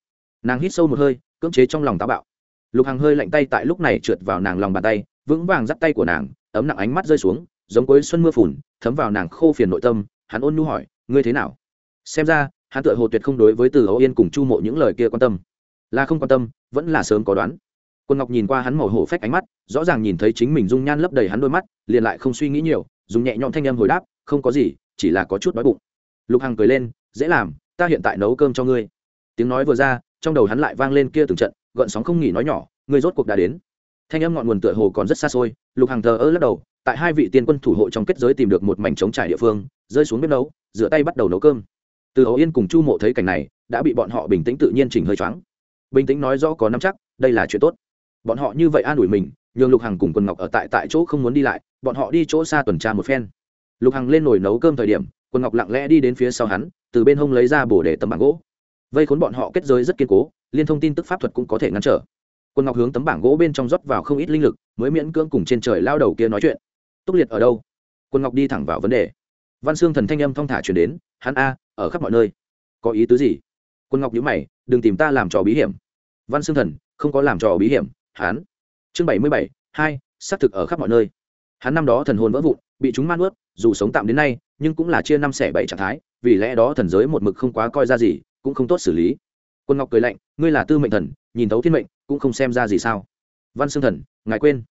Nàng hít sâu một hơi cưỡng chế trong lòng táo bạo. Lục hằng hơi lạnh tay tại lúc này trượt vào nàng lòng bàn tay, vững vàng dắt tay của nàng, ấm nặng ánh mắt rơi xuống, giống cuối xuân mưa phùn, thấm vào nàng khô phiền nội tâm, hắn ôn nhu hỏi, ngươi thế nào? Xem ra, hắn tựa hồ tuyệt không đối với từ ấu yên cùng chu mộ những lời kia quan tâm. Là không quan tâm, vẫn là sớm có đoán. Quân ngọc nhìn qua hắn màu hổ phách ánh mắt, rõ ràng nhìn thấy chính mình dung nhan lấp đầy hắn đôi mắt, liền lại không suy nghĩ nhiều, dùng nhẹ nhõm thanh âm hồi đáp, không có gì, chỉ là có chút đói bụng. Lục hằng cười lên, dễ làm, ta hiện tại nấu cơm cho ngươi. Tiếng nói vừa ra trong đầu hắn lại vang lên kia từng trận, gợn sóng không nghỉ nói nhỏ, người rốt cuộc đã đến. Thanh âm ngọn nguồn tựa hồ còn rất xa xôi, lục hàng thờ ơ lắc đầu, tại hai vị tiên quân thủ hộ trong kết giới tìm được một mảnh trống trải địa phương, rơi xuống bếp nấu, rửa tay bắt đầu nấu cơm. Từ hầu yên cùng chu mộ thấy cảnh này, đã bị bọn họ bình tĩnh tự nhiên chỉnh hơi choáng. Bình tĩnh nói rõ có nắm chắc, đây là chuyện tốt. Bọn họ như vậy an ủi mình, nhường lục hằng cùng quần ngọc ở tại tại chỗ không muốn đi lại, bọn họ đi chỗ xa tuần tra một phen. Lục hằng lên nồi nấu cơm thời điểm, quần ngọc lặng lẽ đi đến phía sau hắn, từ bên hông lấy ra bổ để tấm bảng gỗ vây khốn bọn họ kết giới rất kiên cố, liên thông tin tức pháp thuật cũng có thể ngăn trở. Quân ngọc hướng tấm bảng gỗ bên trong rót vào không ít linh lực, mới miễn cưỡng cùng trên trời lao đầu kia nói chuyện. Túc liệt ở đâu? Quân ngọc đi thẳng vào vấn đề. Văn xương thần thanh âm thong thả chuyển đến, hắn a, ở khắp mọi nơi. Có ý tứ gì? Quân ngọc nhữ mày, đừng tìm ta làm trò bí hiểm. Văn xương thần, không có làm trò bí hiểm, hắn. Chương bảy mươi bảy, hai, xác thực ở khắp mọi nơi. Hắn năm đó thần hồn vỡ vụn, bị chúng man ướt, dù sống tạm đến nay, nhưng cũng là chia năm xẻ bảy trạng thái, vì lẽ đó thần giới một mực không quá coi ra gì cũng không tốt xử lý. Quân ngọc cười lạnh, ngươi là tư mệnh thần, nhìn thấu thiên mệnh, cũng không xem ra gì sao? Văn xương thần, ngài quên.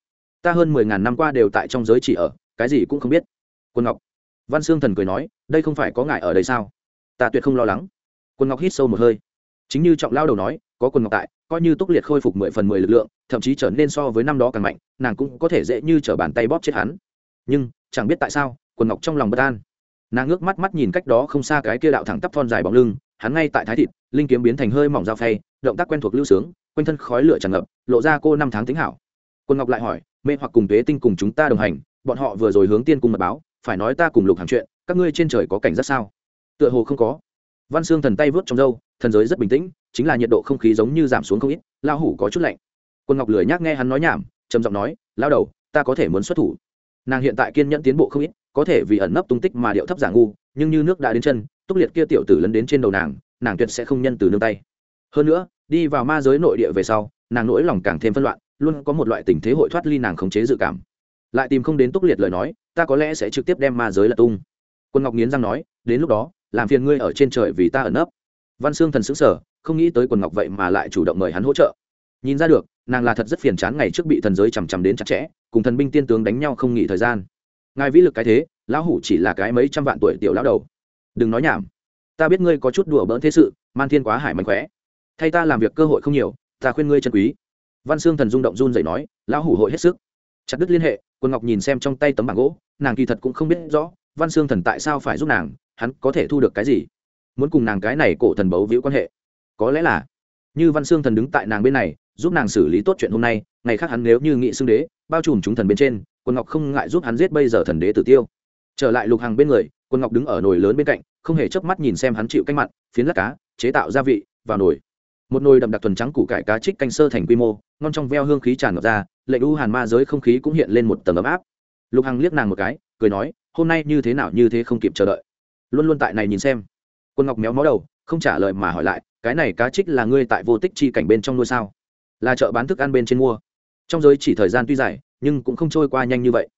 Ta hơn mười ngàn năm qua đều tại trong giới chỉ ở, cái gì cũng không biết. Quân ngọc. Văn xương thần cười nói, đây không phải có ngài ở đây sao? Ta tuyệt không lo lắng. Quân ngọc hít sâu một hơi. Chính như trọng lao đầu nói, có quân ngọc tại, coi như túc liệt khôi phục mười phần mười lực lượng, thậm chí trở nên so với năm đó càng mạnh, nàng cũng có thể dễ như t r ở bàn tay bóp chết hắn. Nhưng, chẳng biết tại sao quần ngọc trong lòng bất an. Nàng ngước mắt mắt nhìn cách đó không xa cái kia đạo thẳng tắp thon dài bóng lưng hắn ngay tại thái thịt, linh kiếm biến thành hơi mỏng dao phay, động tác quen thuộc lưu sướng, quanh thân khói lửa tràn ngập, lộ ra cô năm tháng tính hảo. Quân ngọc lại hỏi, mê hoặc cùng tuế tinh cùng chúng ta đồng hành, bọn họ vừa rồi hướng tiên cung mật báo, phải nói ta cùng lục hàng chuyện, các ngươi trên trời có cảnh rất sao? Tựa hồ không có. Văn xương thần tay vớt trong dâu thần giới rất bình tĩnh, chính là nhiệt độ không khí giống như giảm xuống không ít lao hủ có chút lạnh. Quân ngọc lười nhác nghe hắn nói nhảm, trầm giọng nói lao đầu, ta có thể muốn xuất thủ. Nàng hiện tại kiên nhẫn tiến bộ không ít, có thể vì ẩn nấp tung tích mà điệu thấp giả ngu nhưng như nước đã đến chân, túc liệt kia tiểu tử lấn đến trên đầu nàng nàng tuyệt sẽ không nhân từ nương tay. Hơn nữa, đi vào ma giới nội địa về sau, nàng nỗi lòng càng thêm phân loạn, luôn có một loại tình thế hội thoát ly nàng khống chế dự cảm. Lại tìm không đến túc liệt lời nói, ta có lẽ sẽ trực tiếp đem ma giới là tung. Quân ngọc nghiến răng nói, đến lúc đó, làm phiền ngươi ở trên trời vì ta ẩn nấp. Văn sương thần xứng sở không nghĩ tới quần ngọc vậy mà lại chủ động mời hắn hỗ trợ. Nhìn ra được, nàng là thật rất phiền chán ngày trước bị thần giới chằm chằm đến chặt chẽ, cùng thần binh tiên tướng đánh nhau không nghỉ thời gian. Ngài vĩ lực cái thế lão hủ chỉ là cái mấy trăm vạn tuổi tiểu lão đầu. Đừng nói nhảm. Ta biết ngươi có chút đùa bỡn thế sự, man thiên quá hải mạnh khỏe. Thay ta làm việc cơ hội không nhiều, ta khuyên ngươi chân quý. Văn xương thần rung động run dậy nói, lão hủ hội hết sức. Chặt đứt liên hệ, quân ngọc nhìn xem trong tay tấm bảng gỗ, nàng kỳ thật cũng không biết rõ, văn xương thần tại sao phải giúp nàng, hắn có thể thu được cái gì? Muốn cùng nàng cái này cổ thần bấu víu quan hệ. Có lẽ là, như văn xương thần đứng tại nàng bên này, giúp nàng xử lý tốt chuyện hôm nay, ngày khác hắn nếu như nghị xưng đế, bao trùm chúng thần bên trên, quân ngọc không ngại giúp hắn giết bây giờ thần đế tử tiêu trở lại lục hàng bên người, quân ngọc đứng ở nồi lớn bên cạnh, không hề chớp mắt nhìn xem hắn chịu canh mặn phiến lát cá, chế tạo gia vị, vào nồi. Một nồi đậm đặc thuần trắng củ cải cá trích canh sơ thành quy mô, ngon trong veo hương khí tràn ngập ra, lệnh u hàn ma giới không khí cũng hiện lên một tầng ấm áp. Lục hằng liếc nàng một cái, cười nói, hôm nay như thế nào như thế không kịp chờ đợi. Luôn luôn tại này nhìn xem. Quân ngọc méo mó đầu, không trả lời mà hỏi lại, cái này cá trích là ngươi tại vô tích chi cảnh bên trong nuôi sao? Là chợ bán thức ăn bên trên mua? Trong giới chỉ thời gian tuy dài, nhưng cũng không trôi qua nhanh như vậy.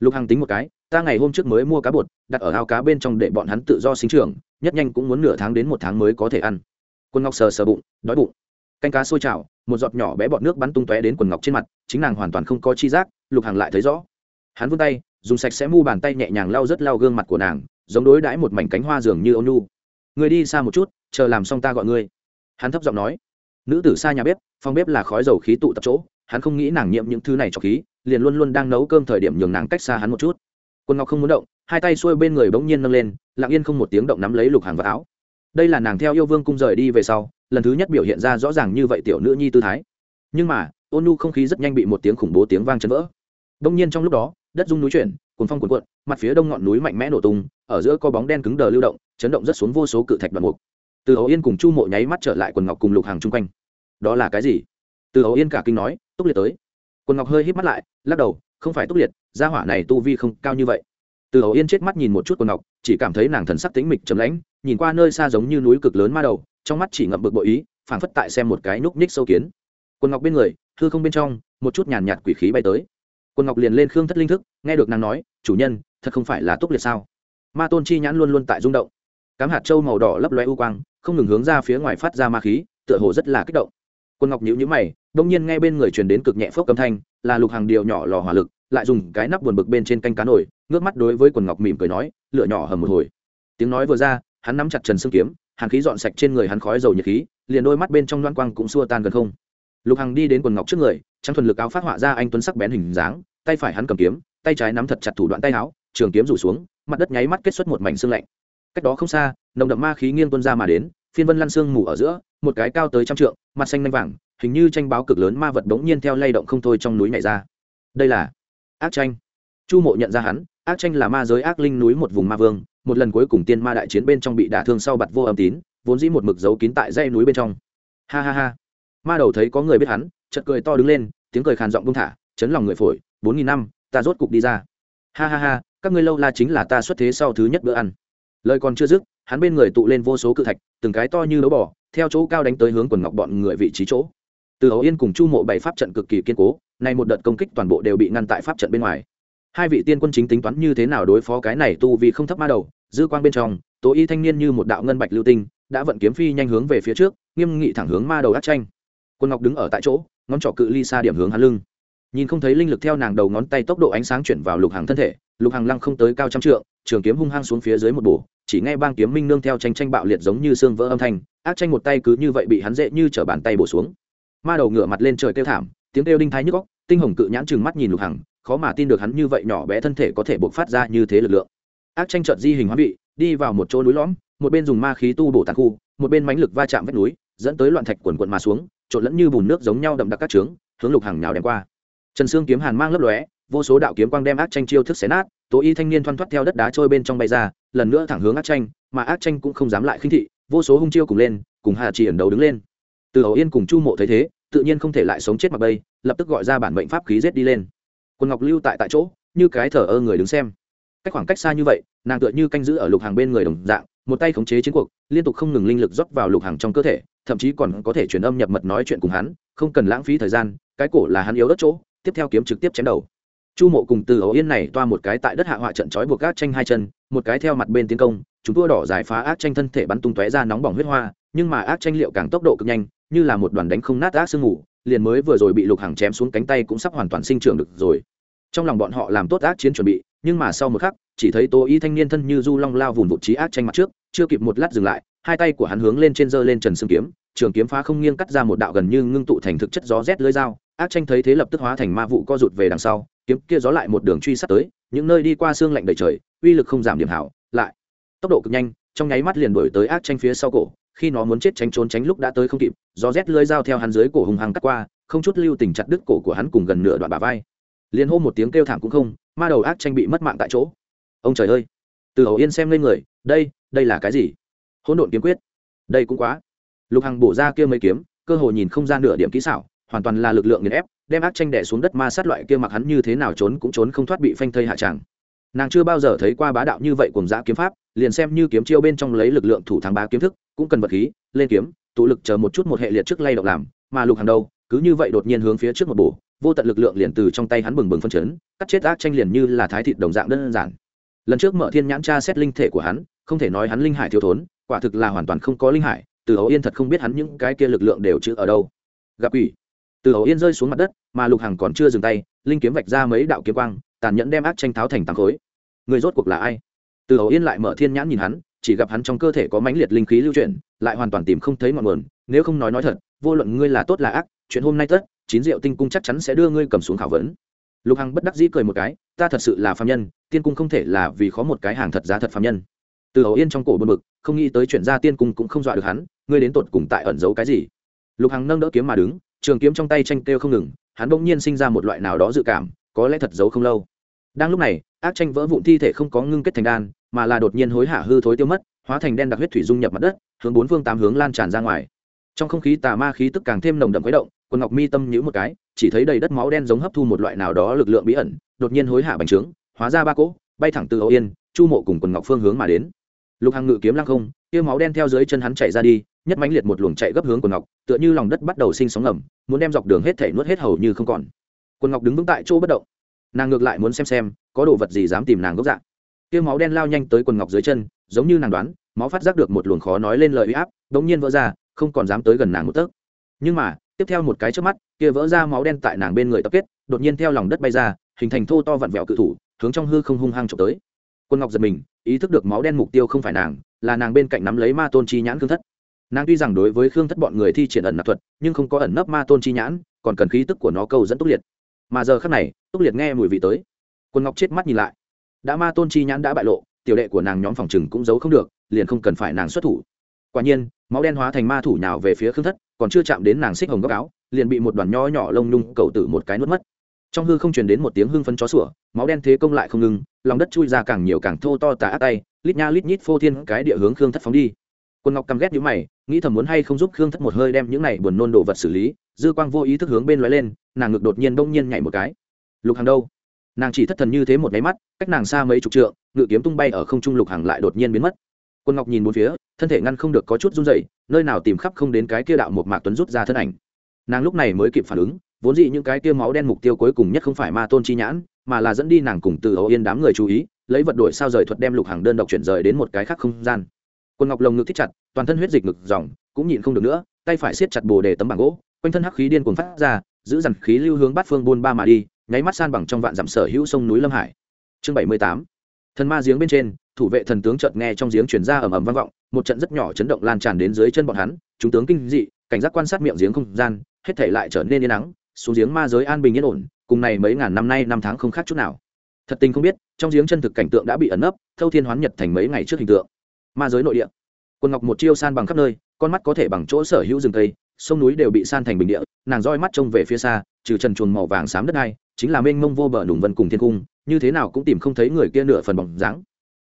Lục hằng tính một cái ta ngày hôm trước mới mua cá bột, đặt ở ao cá bên trong để bọn hắn tự do sinh trưởng, nhất nhanh cũng muốn nửa tháng đến một tháng mới có thể ăn. Quân ngọc sờ sờ bụng, đói bụng. Canh cá sôi trào, một giọt nhỏ bé bọt nước bắn tung tóe đến quần ngọc trên mặt, chính nàng hoàn toàn không có chi giác, lục hàng lại thấy rõ. Hắn vươn tay, dùng sạch sẽ mu bàn tay nhẹ nhàng lau rất lau gương mặt của nàng, giống đối đãi một mảnh cánh hoa dường như ôn nu người đi xa một chút, chờ làm xong ta gọi ngươi. Hắn thấp giọng nói. Nữ tử xa nhà bếp, phòng bếp là khói dầu khí tụ tập chỗ, hắn không nghĩ nàng nhiễm những thứ này cho khí, liền luôn luôn đang nấu cơm thời điểm nhường nàng cách xa hắn một chút quân ngọc không muốn động, hai tay xuôi bên người bỗng nhiên nâng lên, lặng yên không một tiếng động nắm lấy lục hàng vào áo. Đây là nàng theo yêu vương cung rời đi về sau, lần thứ nhất biểu hiện ra rõ ràng như vậy tiểu nữ nhi tư thái. Nhưng mà, ôn nu không khí rất nhanh bị một tiếng khủng bố tiếng vang chấn vỡ. Bỗng nhiên trong lúc đó, đất rung núi chuyển cuốn phong cuốn cuộn, mặt phía đông ngọn núi mạnh mẽ nổ tung, ở giữa có bóng đen cứng đờ lưu động, chấn động rất xuống vô số cự thạch đoạn mục. Từ hầu yên cùng chu mộ nháy mắt trở lại quần ngọc cùng lục hàng chung quanh. Đó là cái gì? Từ hầu yên cả kinh nói, túc liệt tới. Quần ngọc hơi hít mắt lại, lắc đầu không phải túc liệt, gia hỏa này tu vi không cao như vậy. Từ hầu yên chết mắt nhìn một chút quần ngọc, chỉ cảm thấy nàng thần sắc tĩnh mịch chấm lãnh, nhìn qua nơi xa giống như núi cực lớn ma đầu, trong mắt chỉ ngậm bực bội ý, phảng phất tại xem một cái núc ních sâu kiến. Quần ngọc bên người, hư không bên trong, một chút nhàn nhạt quỷ khí bay tới. Quần ngọc liền lên khương thất linh thức, nghe được nàng nói, chủ nhân, thật không phải là túc liệt sao? Ma tôn chi nhãn luôn luôn tại rung động. Cám hạt trâu màu đỏ lấp loe u quang, không ngừng hướng ra phía ngoài phát ra ma khí, tựa hồ rất là kích động. Quân ngọc nhíu nhíu mày đông nhiên nghe bên người truyền đến cực nhẹ phốc âm thanh, là lục hàng điều nhỏ lò hỏa lực, lại dùng cái nắp buồn bực bên trên canh cá nổi ngước mắt đối với quần ngọc mỉm cười nói, lửa nhỏ hầm một hồi. Tiếng nói vừa ra, hắn nắm chặt trần xương kiếm, hàn khí dọn sạch trên người hắn khói dầu nhiệt khí, liền đôi mắt bên trong loan quang cũng xua tan gần không. Lục hằng đi đến quần ngọc trước người, trắng thuần lực áo phát họa ra anh tuấn sắc bén hình dáng, tay phải hắn cầm kiếm, tay trái nắm thật chặt thủ đoạn tay áo, trường kiếm rủ xuống, mặt đất nháy mắt kết xuất một mảnh xương lạnh. Cách đó không xa, nồng đậm ma khí nghiêng tuân ra mà đến, phiên vân lăn xương mù ở giữa, một cái cao tới trăm trượng, mặt xanh nanh vàng hình như tranh báo cực lớn ma vật đống nhiên theo lay động không thôi trong núi nhảy ra. Đây là ác tranh. Chu mộ nhận ra hắn, ác tranh là ma giới ác linh núi một vùng ma vương, một lần cuối cùng tiên ma đại chiến bên trong bị đả thương sau bặt vô âm tín, vốn dĩ một mực giấu kín tại dây núi bên trong. Ha ha ha. Ma đầu thấy có người biết hắn, chợt cười to đứng lên, tiếng cười khàn giọng bung thả, chấn lòng người phổi, bốn nghìn năm, ta rốt cục đi ra. Ha ha ha, các ngươi lâu la chính là ta xuất thế sau thứ nhất bữa ăn. Lời còn chưa dứt, hắn bên người tụ lên vô số cự thạch, từng cái to như đấu bò, theo chỗ cao đánh tới hướng quần ngọc bọn người vị trí chỗ từ hậu yên cùng chu mộ bảy pháp trận cực kỳ kiên cố, nay một đợt công kích toàn bộ đều bị ngăn tại pháp trận bên ngoài. Hai vị tiên quân chính tính toán như thế nào đối phó cái này tu vì không thấp ma đầu, dư quan bên trong, tố y thanh niên như một đạo ngân bạch lưu tinh, đã vận kiếm phi nhanh hướng về phía trước, nghiêm nghị thẳng hướng ma đầu đắc tranh. Quân ngọc đứng ở tại chỗ, ngón trỏ cự ly xa điểm hướng hắn lưng. Nhìn không thấy linh lực theo nàng đầu ngón tay tốc độ ánh sáng chuyển vào lục hàng thân thể, lục hàng lăng không tới cao trăm trượng, trường kiếm hung hăng xuống phía dưới một bổ, chỉ nghe bang kiếm minh nương theo tranh tranh bạo liệt giống như xương vỡ âm thanh, ác tranh một tay cứ như vậy bị hắn dễ như t bàn tay bổ xuống ma đầu ngửa mặt lên trời kêu thảm, tiếng kêu đinh thái nhức góc tinh hồng cự nhãn chừng mắt nhìn lục hằng, khó mà tin được hắn như vậy nhỏ bé thân thể có thể bộc phát ra như thế lực lượng. Ác tranh trợt di hình hóa vị, đi vào một chỗ núi lõm, một bên dùng ma khí tu bổ tàn khu, một bên mánh lực va chạm vách núi, dẫn tới loạn thạch quần quận mà xuống, trộn lẫn như bùn nước giống nhau đậm đặc các trướng, hướng lục hằng nào đem qua. Trần sương kiếm hàn mang lấp lóe, vô số đạo kiếm quang đem ác tranh chiêu thức xé nát, tố y thanh niên thoăn thoắt theo đất đá trôi bên trong bay ra, lần nữa thẳng hướng ác tranh, mà ác tranh cũng không dám lại khinh thị, vô số hung chiêu cùng lên, cùng hà chỉ ẩn đầu đứng lên từ hầu yên cùng chu mộ thấy thế, tự nhiên không thể lại sống chết mặc bây, lập tức gọi ra bản mệnh pháp khí giết đi lên. Quân ngọc lưu tại tại chỗ, như cái thờ ơ người đứng xem. Cách khoảng cách xa như vậy, nàng tựa như canh giữ ở lục hàng bên người đồng dạng, một tay khống chế chiến cuộc, liên tục không ngừng linh lực rót vào lục hàng trong cơ thể, thậm chí còn có thể truyền âm nhập mật nói chuyện cùng hắn, không cần lãng phí thời gian, cái cổ là hắn yếu đất chỗ, tiếp theo kiếm trực tiếp chém đầu. Chu mộ cùng từ ấu yên này toa một cái tại đất hạ họa trận trói buộc gác tranh hai chân, một cái theo mặt bên tiến công chúng tua đỏ giải phá ác tranh thân thể bắn tung tóe ra nóng bỏng huyết hoa, nhưng mà ác tranh liệu càng tốc độ cực nhanh, như là một đoàn đánh không nát ác sương ngủ liền mới vừa rồi bị lục hàng chém xuống cánh tay cũng sắp hoàn toàn sinh trưởng được rồi. Trong lòng bọn họ làm tốt ác chiến chuẩn bị, nhưng mà sau một khắc, chỉ thấy tô y thanh niên thân như du long lao vùn vụt trí ác tranh mặt trước, chưa kịp một lát dừng lại, hai tay của hắn hướng lên trên dơ lên trần xương kiếm, trường kiếm phá không nghiêng cắt ra một đạo gần như ngưng tụ thành thực chất gió rét lưới dao, ác tranh thấy thế lập tức hóa thành ma vụ co rụt về đằng sau, kiếm kia gió lại một đường truy sát tới, những nơi đi qua xương lạnh đầy trời, uy lực không giảm điểm hảo tốc độ cực nhanh, trong nháy mắt liền đổi tới ác tranh phía sau cổ, khi nó muốn chết tránh trốn tránh lúc đã tới không kịp gió rét lưới dao theo hắn dưới cổ hùng hăng cắt qua, không chút lưu tình chặt đứt cổ của hắn cùng gần nửa đoạn bà vai. Liền hô một tiếng kêu thảm cũng không, ma đầu ác tranh bị mất mạng tại chỗ. Ông trời ơi! Từ hầu yên xem lên người, đây đây là cái gì? Hỗn độn kiếm quyết. Đây cũng quá. Lục hằng bổ ra kia mấy kiếm, cơ hồ nhìn không ra nửa điểm kỹ xảo, hoàn toàn là lực lượng nghiền ép, đem ác tranh đẻ xuống đất ma sát loại kia mặc hắn như thế nào trốn cũng trốn không thoát bị phanh thây hạ tràng nàng chưa bao giờ thấy qua bá đạo như vậy cùng giã kiếm pháp, liền xem như kiếm chiêu bên trong lấy lực lượng thủ thắng bá kiếm thức, cũng cần vật khí, lên kiếm, tụ lực chờ một chút một hệ liệt trước lay động làm, mà lục hàng đâu, cứ như vậy đột nhiên hướng phía trước một bổ, vô tận lực lượng liền từ trong tay hắn bừng bừng phân chấn, cắt chết ác tranh liền như là thái thịt đồng dạng đơn giản. Lần trước mở thiên nhãn tra xét linh thể của hắn, không thể nói hắn linh hải thiếu thốn, quả thực là hoàn toàn không có linh hải, từ hầu yên thật không biết hắn những cái kia lực lượng đều chữ ở đâu. Gặp ủy từ hầu yên rơi xuống mặt đất, mà lục hằng còn chưa dừng tay, linh kiếm vạch ra mấy đạo kiếm quang tàn nhẫn đem ác tranh tháo thành tàng khối. Người rốt cuộc là ai? Từ Hầu yên lại mở thiên nhãn nhìn hắn, chỉ gặp hắn trong cơ thể có mãnh liệt linh khí lưu chuyển, lại hoàn toàn tìm không thấy ngọn nguồn, nếu không nói nói thật, vô luận ngươi là tốt là ác, chuyện hôm nay tất, chín rượu tinh cung chắc chắn sẽ đưa ngươi cầm xuống khảo vấn. Lục hằng bất đắc dĩ cười một cái, ta thật sự là phạm nhân, tiên cung không thể là vì có một cái hàng thật giá thật phạm nhân. Từ Hầu yên trong cổ bơm mực không nghĩ tới chuyện ra tiên cung cũng không dọa được hắn, ngươi đến tột cùng tại ẩn giấu cái gì? Lục hằng nâng đỡ kiếm mà đứng, trường kiếm trong tay tranh kêu không ngừng, hắn bỗng nhiên sinh ra một loại nào đó dự cảm, có lẽ thật giấu không lâu đang lúc này, ác tranh vỡ vụn thi thể không có ngưng kết thành đan, mà là đột nhiên hối hả hư thối tiêu mất, hóa thành đen đặc huyết thủy dung nhập mặt đất, hướng bốn phương tám hướng lan tràn ra ngoài. Trong không khí tà ma khí tức càng thêm nồng đậm khuấy động, quần ngọc mi tâm nhữ một cái, chỉ thấy đầy đất máu đen giống hấp thu một loại nào đó lực lượng bí ẩn, đột nhiên hối hả bành trướng, hóa ra ba cỗ, bay thẳng từ âu yên, chu mộ cùng quần ngọc phương hướng mà đến. Lục hàng ngự kiếm lăng không, kia máu đen theo dưới chân hắn chạy ra đi, nhất mãnh liệt một luồng chạy gấp hướng quần ngọc, tựa như lòng đất bắt đầu sinh sóng ngầm, muốn đem dọc đường hết thể nuốt hết hầu như không còn. Quần ngọc đứng vững tại chỗ bất động nàng ngược lại muốn xem xem, có đồ vật gì dám tìm nàng gốc dạng. Tiêu máu đen lao nhanh tới quần ngọc dưới chân, giống như nàng đoán, máu phát giác được một luồng khó nói lên lời uy áp, đống nhiên vỡ ra, không còn dám tới gần nàng một tấc. Nhưng mà, tiếp theo một cái trước mắt, kia vỡ ra máu đen tại nàng bên người tập kết, đột nhiên theo lòng đất bay ra, hình thành thô to vặn vẹo cự thủ, hướng trong hư không hung hăng trộm tới. Quân ngọc giật mình, ý thức được máu đen mục tiêu không phải nàng, là nàng bên cạnh nắm lấy ma tôn chi nhãn khương thất. Nàng tuy rằng đối với khương thất bọn người thi triển ẩn nạp thuật, nhưng không có ẩn nấp ma tôn chi nhãn, còn cần khí tức của nó câu dẫn túc liệt mà giờ khắc này, túc liệt nghe mùi vị tới. Quân ngọc chết mắt nhìn lại. Đã ma tôn chi nhãn đã bại lộ, tiểu đệ của nàng nhóm phòng chừng cũng giấu không được, liền không cần phải nàng xuất thủ. Quả nhiên, máu đen hóa thành ma thủ nào về phía khương thất, còn chưa chạm đến nàng xích hồng góc áo, liền bị một đoàn nho nhỏ lông nhung cầu tử một cái nuốt mất. Trong hư không truyền đến một tiếng hưng phấn chó sủa, máu đen thế công lại không ngừng, lòng đất chui ra càng nhiều càng thô to tà ác tay, lít nha lít nhít phô thiên cái địa hướng khương thất phóng đi quân ngọc căm ghét những mày, nghĩ thầm muốn hay không giúp khương thất một hơi đem những này buồn nôn đồ vật xử lý, dư quang vô ý thức hướng bên lóe lên, nàng ngực đột nhiên bỗng nhiên nhảy một cái. Lục hàng đâu? Nàng chỉ thất thần như thế một máy mắt, cách nàng xa mấy chục trượng, ngự kiếm tung bay ở không trung lục hàng lại đột nhiên biến mất. Quân ngọc nhìn bốn phía, thân thể ngăn không được có chút run dậy nơi nào tìm khắp không đến cái kia đạo một mạc tuấn rút ra thân ảnh. Nàng lúc này mới kịp phản ứng, vốn dĩ những cái kia máu đen mục tiêu cuối cùng nhất không phải ma tôn chi nhãn, mà là dẫn đi nàng cùng từ ấu yên đám người chú ý, lấy vật đổi sao rời thuật đem lục hàng đơn độc chuyển rời đến một cái khác không gian quân ngọc lồng ngực thích chặt, toàn thân huyết dịch ngực dòng, cũng nhịn không được nữa, tay phải siết chặt bồ đề tấm bảng gỗ, quanh thân hắc khí điên cuồng phát ra, giữ dằn khí lưu hướng bát phương buôn ba mà đi, nháy mắt san bằng trong vạn dặm sở hữu sông núi lâm hải. Chương bảy mươi tám. Thần ma giếng bên trên, thủ vệ thần tướng chợt nghe trong giếng truyền ra ầm ầm vang vọng, một trận rất nhỏ chấn động lan tràn đến dưới chân bọn hắn, chúng tướng kinh dị, cảnh giác quan sát miệng giếng không gian, hết thể lại trở nên yên nắng, xuống giếng ma giới an bình yên ổn, cùng này mấy ngàn năm nay năm tháng không khác chút nào. Thật tình không biết, trong giếng chân thực cảnh tượng đã bị ẩn nấp, thâu thiên hoán nhật thành mấy ngày trước hình tượng ma giới nội địa. Quân ngọc một chiêu san bằng khắp nơi, con mắt có thể bằng chỗ sở hữu rừng cây, sông núi đều bị san thành bình địa, nàng roi mắt trông về phía xa, trừ trần chuồn màu vàng xám đất hai chính là mênh mông vô bờ nùng vân cùng thiên cung, như thế nào cũng tìm không thấy người kia nửa phần bóng dáng.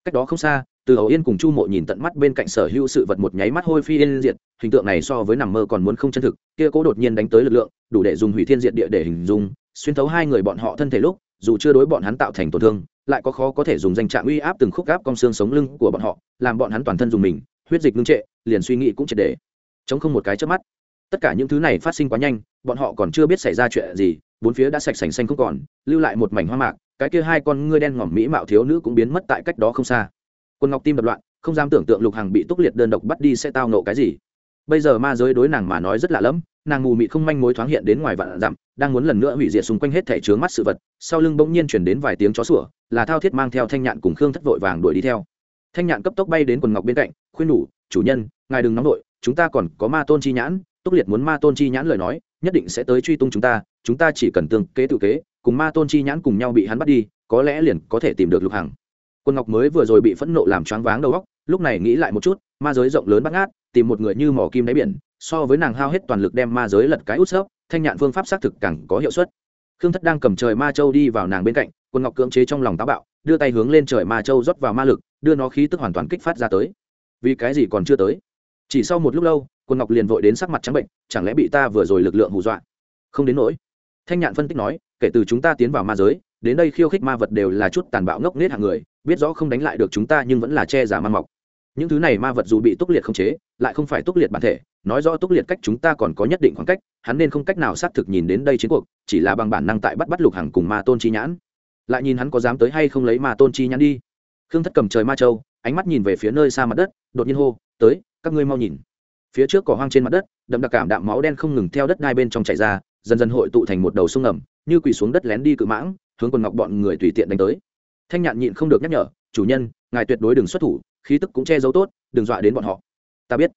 Cách đó không xa, từ hầu yên cùng chu mộ nhìn tận mắt bên cạnh sở hữu sự vật một nháy mắt hôi phi yên diệt, hình tượng này so với nằm mơ còn muốn không chân thực, kia cố đột nhiên đánh tới lực lượng, đủ để dùng hủy thiên diệt địa để hình dung, xuyên thấu hai người bọn họ thân thể lúc, dù chưa đối bọn hắn tạo thành tổn thương lại có khó có thể dùng danh trạng uy áp từng khúc gáp cong xương sống lưng của bọn họ, làm bọn hắn toàn thân dùng mình, huyết dịch ngưng trệ, liền suy nghĩ cũng triệt để. Chống không một cái trước mắt. Tất cả những thứ này phát sinh quá nhanh, bọn họ còn chưa biết xảy ra chuyện gì, bốn phía đã sạch sành xanh không còn, lưu lại một mảnh hoa mạc, cái kia hai con ngươi đen ngỏm mỹ mạo thiếu nữ cũng biến mất tại cách đó không xa. Quân ngọc tim đập loạn, không dám tưởng tượng lục hằng bị túc liệt đơn độc bắt đi sẽ tao nộ cái gì. Bây giờ ma giới đối nàng mà nói rất lạ lẫm nàng mù mị không manh mối thoáng hiện đến ngoài vạn dặm đang muốn lần nữa hủy diệt xung quanh hết thể chướng mắt sự vật sau lưng bỗng nhiên chuyển đến vài tiếng chó sủa là thao thiết mang theo thanh nhạn cùng khương thất vội vàng đuổi đi theo. Thanh nhạn cấp tốc bay đến quần ngọc bên cạnh khuyên đủ, chủ nhân ngài đừng nóng đội chúng ta còn có ma tôn chi nhãn túc liệt muốn ma tôn chi nhãn lời nói nhất định sẽ tới truy tung chúng ta chúng ta chỉ cần tương kế tự kế cùng ma tôn chi nhãn cùng nhau bị hắn bắt đi có lẽ liền có thể tìm được lục hằng. Quân ngọc mới vừa rồi bị phẫn nộ làm choáng váng đầu óc lúc này nghĩ lại một chút ma giới rộng lớn bắt ngát tìm một người như mỏ kim đáy biển so với nàng hao hết toàn lực đem ma giới lật cái út xớp thanh nhạn phương pháp xác thực càng có hiệu suất. Khương thất đang cầm trời ma châu đi vào nàng bên cạnh quân ngọc cưỡng chế trong lòng táo bạo, đưa tay hướng lên trời ma châu rót vào ma lực, đưa nó khí tức hoàn toàn kích phát ra tới. Vì cái gì còn chưa tới? Chỉ sau một lúc lâu quân ngọc liền vội đến sắc mặt trắng bệnh, chẳng lẽ bị ta vừa rồi lực lượng hù dọa? Không đến nỗi. Thanh nhạn phân tích nói, kể từ chúng ta tiến vào ma giới, đến đây khiêu khích ma vật đều là chút tàn bạo ngốc nghếch hạng người, biết rõ không đánh lại được chúng ta nhưng vẫn là che giả man mọc những thứ này ma vật dù bị túc liệt không chế, lại không phải túc liệt bản thể, nói rõ túc liệt cách chúng ta còn có nhất định khoảng cách, hắn nên không cách nào xác thực nhìn đến đây chiến cuộc, chỉ là bằng bản năng tại bắt bắt lục hàng cùng ma tôn chi nhãn. Lại nhìn hắn có dám tới hay không lấy ma tôn chi nhãn đi. Khương thất cầm trời ma châu, ánh mắt nhìn về phía nơi xa mặt đất, đột nhiên hô, tới, các ngươi mau nhìn. Phía trước cỏ hoang trên mặt đất, đậm đặc cảm đạm máu đen không ngừng theo đất đai bên trong chảy ra, dần dần hội tụ thành một đầu sông ngầm, như quỳ xuống đất lén đi cự mãng, hướng quần ngọc bọn người tùy tiện đánh tới. Thanh nhạn nhịn không được nhắc nhở, chủ nhân, ngài tuyệt đối đừng xuất thủ khí tức cũng che giấu tốt, đừng dọa đến bọn họ. Ta biết.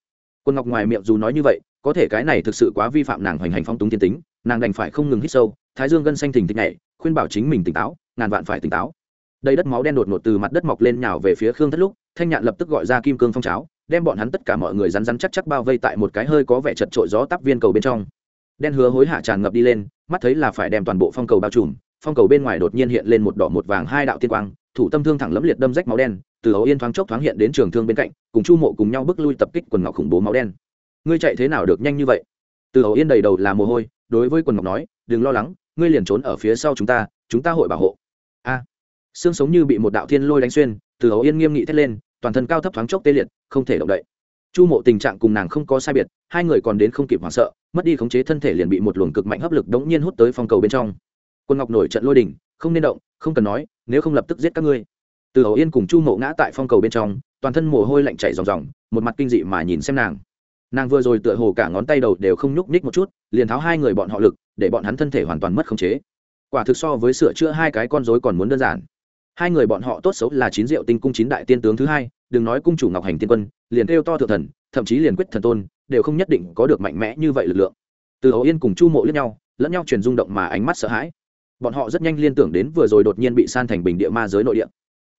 Quân ngọc ngoài miệng dù nói như vậy, có thể cái này thực sự quá vi phạm nàng hoành hành phong túng thiên tính, nàng đành phải không ngừng hít sâu, thái dương gân xanh thình thịch nhảy, khuyên bảo chính mình tỉnh táo, ngàn vạn phải tỉnh táo. Đây đất máu đen đột ngột từ mặt đất mọc lên nhào về phía khương thất lúc, thanh nhạn lập tức gọi ra kim cương phong cháo, đem bọn hắn tất cả mọi người rắn rắn chắc chắc bao vây tại một cái hơi có vẻ chật trội gió tắp viên cầu bên trong. Đen hứa hối hả tràn ngập đi lên, mắt thấy là phải đem toàn bộ phong cầu bao trùm, phong cầu bên ngoài đột nhiên hiện lên một đỏ một vàng hai đạo tiên quang thủ tâm thương thẳng lẫm liệt đâm rách máu đen, từ hầu yên thoáng chốc thoáng hiện đến trường thương bên cạnh, cùng chu mộ cùng nhau bước lui tập kích quần ngọc khủng bố máu đen. Ngươi chạy thế nào được nhanh như vậy? Từ hầu yên đầy đầu là mồ hôi, đối với quần ngọc nói, đừng lo lắng, ngươi liền trốn ở phía sau chúng ta chúng ta hội bảo hộ. A. Xương sống như bị một đạo thiên lôi đánh xuyên, từ hầu yên nghiêm nghị thét lên, toàn thân cao thấp thoáng chốc tê liệt, không thể động đậy. Chu mộ tình trạng cùng nàng không có sai biệt, hai người còn đến không kịp hoảng sợ, mất đi khống chế thân thể liền bị một luồng cực mạnh hấp lực đống nhiên hút tới phong cầu bên trong quân ngọc nổi trận lôi đình, không nên động, không cần nói, nếu không lập tức giết các ngươi. Từ hầu yên cùng chu mộ ngã tại phong cầu bên trong, toàn thân mồ hôi lạnh chảy ròng ròng, một mặt kinh dị mà nhìn xem nàng. Nàng vừa rồi tựa hồ cả ngón tay đầu đều không nhúc nhích một chút, liền tháo hai người bọn họ lực, để bọn hắn thân thể hoàn toàn mất khống chế. Quả thực so với sửa chữa hai cái con rối còn muốn đơn giản. Hai người bọn họ tốt xấu là chín diệu tinh cung chín đại tiên tướng thứ hai, đừng nói cung chủ ngọc hành tiên quân, liền kêu to thượng thần, thậm chí liền quyết thần tôn, đều không nhất định có được mạnh mẽ như vậy lực lượng. Từ hầu yên cùng chu mộ lẫn nhau lẫn nhau truyền rung động mà ánh mắt sợ hãi bọn họ rất nhanh liên tưởng đến vừa rồi đột nhiên bị san thành bình địa ma giới nội địa.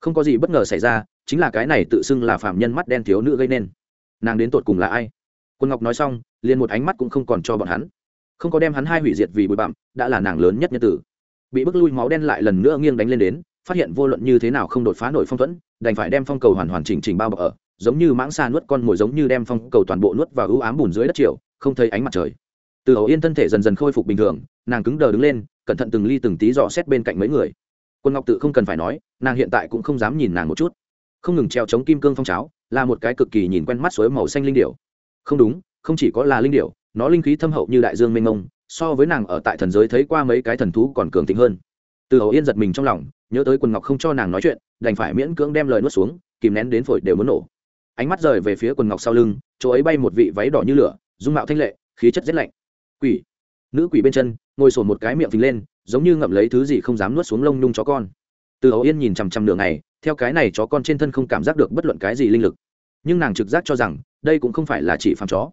Không có gì bất ngờ xảy ra, chính là cái này tự xưng là phạm nhân mắt đen thiếu nữ gây nên. Nàng đến tột cùng là ai? Quân ngọc nói xong, liền một ánh mắt cũng không còn cho bọn hắn. Không có đem hắn hai hủy diệt vì bụi bặm, đã là nàng lớn nhất nhân tử. Bị bức lui máu đen lại lần nữa nghiêng đánh lên đến, phát hiện vô luận như thế nào không đột phá nổi phong thuẫn, đành phải đem phong cầu hoàn hoàn chỉnh chỉnh bao bọc ở, giống như mãng xa nuốt con mồi giống như đem phong cầu toàn bộ nuốt vào ưu ám bùn dưới đất triều, không thấy ánh mặt trời. Từ hậu yên thân thể dần dần khôi phục bình thường, nàng cứng đờ đứng lên cẩn thận từng ly từng tí dò xét bên cạnh mấy người. Quân ngọc tự không cần phải nói, nàng hiện tại cũng không dám nhìn nàng một chút. Không ngừng treo chống kim cương phong cháo, là một cái cực kỳ nhìn quen mắt suối màu xanh linh điểu. Không đúng, không chỉ có là linh điểu, nó linh khí thâm hậu như đại dương mênh mông, so với nàng ở tại thần giới thấy qua mấy cái thần thú còn cường tính hơn. Từ hậu yên giật mình trong lòng, nhớ tới quần ngọc không cho nàng nói chuyện, đành phải miễn cưỡng đem lời nuốt xuống, kìm nén đến phổi đều muốn nổ. Ánh mắt rời về phía quần ngọc sau lưng, chỗ ấy bay một vị váy đỏ như lửa, dung mạo thanh lệ, khí chất rét lạnh. Quỷ! Nữ quỷ bên chân ngồi sổn một cái miệng phình lên giống như ngậm lấy thứ gì không dám nuốt xuống lông nhung chó con. Từ hậu yên nhìn chằm chằm nửa ngày, theo cái này chó con trên thân không cảm giác được bất luận cái gì linh lực. Nhưng nàng trực giác cho rằng đây cũng không phải là chỉ phàm chó.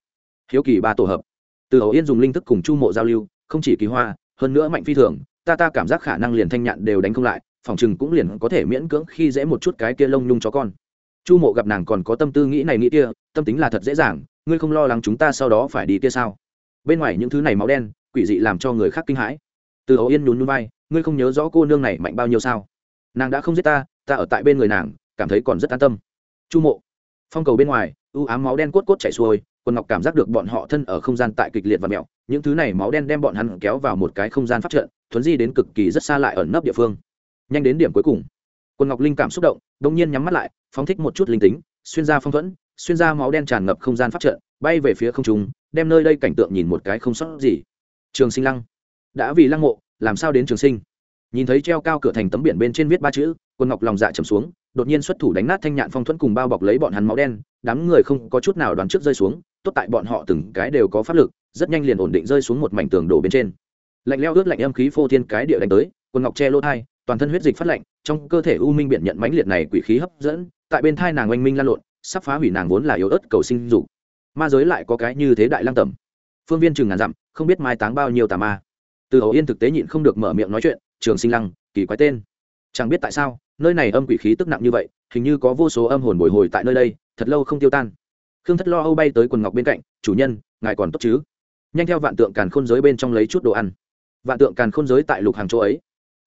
Hiếu kỳ ba tổ hợp. Từ hậu yên dùng linh thức cùng chu mộ giao lưu không chỉ kỳ hoa hơn nữa mạnh phi thường ta ta cảm giác khả năng liền thanh nhạn đều đánh không lại phòng chừng cũng liền có thể miễn cưỡng khi dễ một chút cái kia lông nhung chó con. Chu mộ gặp nàng còn có tâm tư nghĩ này nghĩ kia tâm tính là thật dễ dàng ngươi không lo lắng chúng ta sau đó phải đi kia sao? Bên ngoài những thứ này máu đen quỷ dị làm cho người khác kinh hãi. Từ ấu yên nhún nhún vai, ngươi không nhớ rõ cô nương này mạnh bao nhiêu sao? Nàng đã không giết ta ta ở tại bên người nàng, cảm thấy còn rất an tâm. Chu mộ, phong cầu bên ngoài, u ám máu đen cốt cốt chảy xuôi, quần ngọc cảm giác được bọn họ thân ở không gian tại kịch liệt và mẹo, những thứ này máu đen đem bọn hắn kéo vào một cái không gian phát trận, thuấn di đến cực kỳ rất xa lại ẩn nấp địa phương. Nhanh đến điểm cuối cùng, quần ngọc linh cảm xúc động đông nhiên nhắm mắt lại, phóng thích một chút linh tính, xuyên ra phong thuẫn, xuyên ra máu đen tràn ngập không gian phát trận, bay về phía không trung, đem nơi đây cảnh tượng nhìn một cái không sót gì trường sinh lăng. Đã vì lăng mộ, làm sao đến trường sinh? Nhìn thấy treo cao cửa thành tấm biển bên trên viết ba chữ, quân ngọc lòng dạ trầm xuống, đột nhiên xuất thủ đánh nát thanh nhạn phong thuẫn cùng bao bọc lấy bọn hắn máu đen, đám người không có chút nào đoán trước rơi xuống, tốt tại bọn họ từng cái đều có pháp lực, rất nhanh liền ổn định rơi xuống một mảnh tường đổ bên trên. Lạnh leo ướt lạnh âm khí phô thiên cái địa đánh tới, quân ngọc che lỗ thai, toàn thân huyết dịch phát lạnh, trong cơ thể u minh biện nhận mãnh liệt này quỷ khí hấp dẫn, tại bên thai nàng oanh minh lan lộn, sắp phá hủy nàng vốn là yếu ớt cầu sinh dục. Ma giới lại có cái như thế đại lang tầm phương viên chừng ngàn dặm, không biết mai táng bao nhiêu tà ma. Từ hầu yên thực tế nhịn không được mở miệng nói chuyện, trường sinh lăng, kỳ quái tên. Chẳng biết tại sao, nơi này âm quỷ khí tức nặng như vậy, hình như có vô số âm hồn bồi hồi tại nơi đây, thật lâu không tiêu tan. Khương thất lo âu bay tới quần ngọc bên cạnh, chủ nhân, ngài còn tốt chứ? Nhanh theo vạn tượng càn khôn giới bên trong lấy chút đồ ăn. Vạn tượng càn khôn giới tại lục hàng chỗ ấy.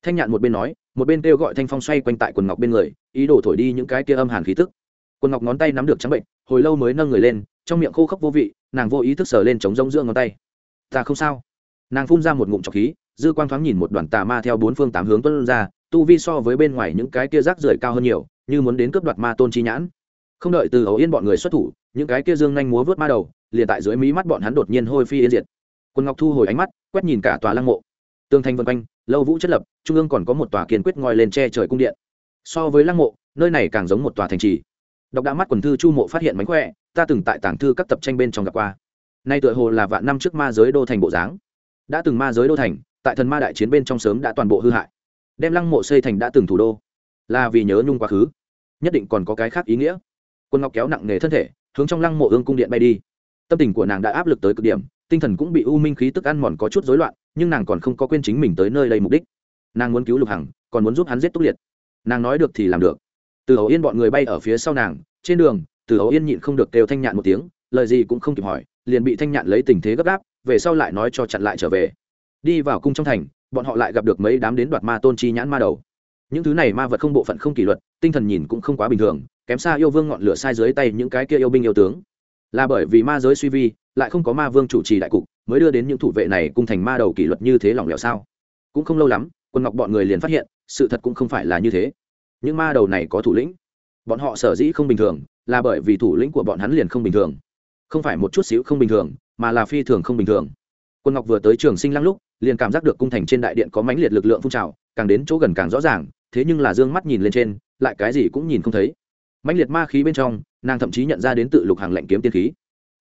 Thanh nhạn một bên nói, một bên kêu gọi thanh phong xoay quanh tại quần ngọc bên người, ý đồ thổi đi những cái kia âm hàn khí tức. Quần ngọc ngón tay nắm được trắng bệnh, hồi lâu mới nâng người lên, trong miệng khô khốc vô vị nàng vô ý thức sờ lên chống rông giữa ngón tay. Ta không sao. Nàng phun ra một ngụm trọc khí, dư quang thoáng nhìn một đoàn tà ma theo bốn phương tám hướng tuân ra, tu vi so với bên ngoài những cái kia rác rưởi cao hơn nhiều, như muốn đến cướp đoạt ma tôn chi nhãn. Không đợi từ ấu yên bọn người xuất thủ, những cái kia dương nhanh múa vớt ma đầu, liền tại dưới mí mắt bọn hắn đột nhiên hôi phi yên diệt. Quân ngọc thu hồi ánh mắt, quét nhìn cả tòa lăng mộ. Tương thanh vân quanh, lâu vũ chất lập, trung ương còn có một tòa kiên quyết ngoi lên che trời cung điện. So với lăng mộ, nơi này càng giống một tòa thành trì. Đọc đã mắt quần thư chu mộ phát hiện mánh khỏe ta từng tại tảng thư các tập tranh bên trong gặp qua. Nay tựa hồ là vạn năm trước ma giới đô thành bộ dáng. Đã từng ma giới đô thành, tại thần ma đại chiến bên trong sớm đã toàn bộ hư hại. Đem lăng mộ xây thành đã từng thủ đô. Là vì nhớ nhung quá khứ. Nhất định còn có cái khác ý nghĩa. Quân ngọc kéo nặng nề thân thể, hướng trong lăng mộ ương cung điện bay đi. Tâm tình của nàng đã áp lực tới cực điểm, tinh thần cũng bị u minh khí tức ăn mòn có chút rối loạn, nhưng nàng còn không có quên chính mình tới nơi đây mục đích. Nàng muốn cứu lục hằng, còn muốn giúp hắn giết túc liệt. Nàng nói được thì làm được. Từ hậu yên bọn người bay ở phía sau nàng, trên đường từ hậu yên nhịn không được kêu thanh nhạn một tiếng, lời gì cũng không kịp hỏi, liền bị thanh nhạn lấy tình thế gấp gáp, về sau lại nói cho chặn lại trở về. Đi vào cung trong thành, bọn họ lại gặp được mấy đám đến đoạt ma tôn chi nhãn ma đầu. Những thứ này ma vật không bộ phận không kỷ luật, tinh thần nhìn cũng không quá bình thường, kém xa yêu vương ngọn lửa sai dưới tay những cái kia yêu binh yêu tướng. Là bởi vì ma giới suy vi, lại không có ma vương chủ trì đại cục, mới đưa đến những thủ vệ này cung thành ma đầu kỷ luật như thế lỏng lẻo sao? Cũng không lâu lắm, quân ngọc bọn người liền phát hiện, sự thật cũng không phải là như thế. Những ma đầu này có thủ lĩnh. Bọn họ sở dĩ không bình thường là bởi vì thủ lĩnh của bọn hắn liền không bình thường. Không phải một chút xíu không bình thường, mà là phi thường không bình thường. Quân ngọc vừa tới trường sinh lăng lúc, liền cảm giác được cung thành trên đại điện có mãnh liệt lực lượng phun trào, càng đến chỗ gần càng rõ ràng, thế nhưng là d ư ơ n g mắt nhìn lên trên, lại cái gì cũng nhìn không thấy. Mãnh liệt ma khí bên trong, nàng thậm chí nhận ra đến tự lục hàng lệnh kiếm tiên khí.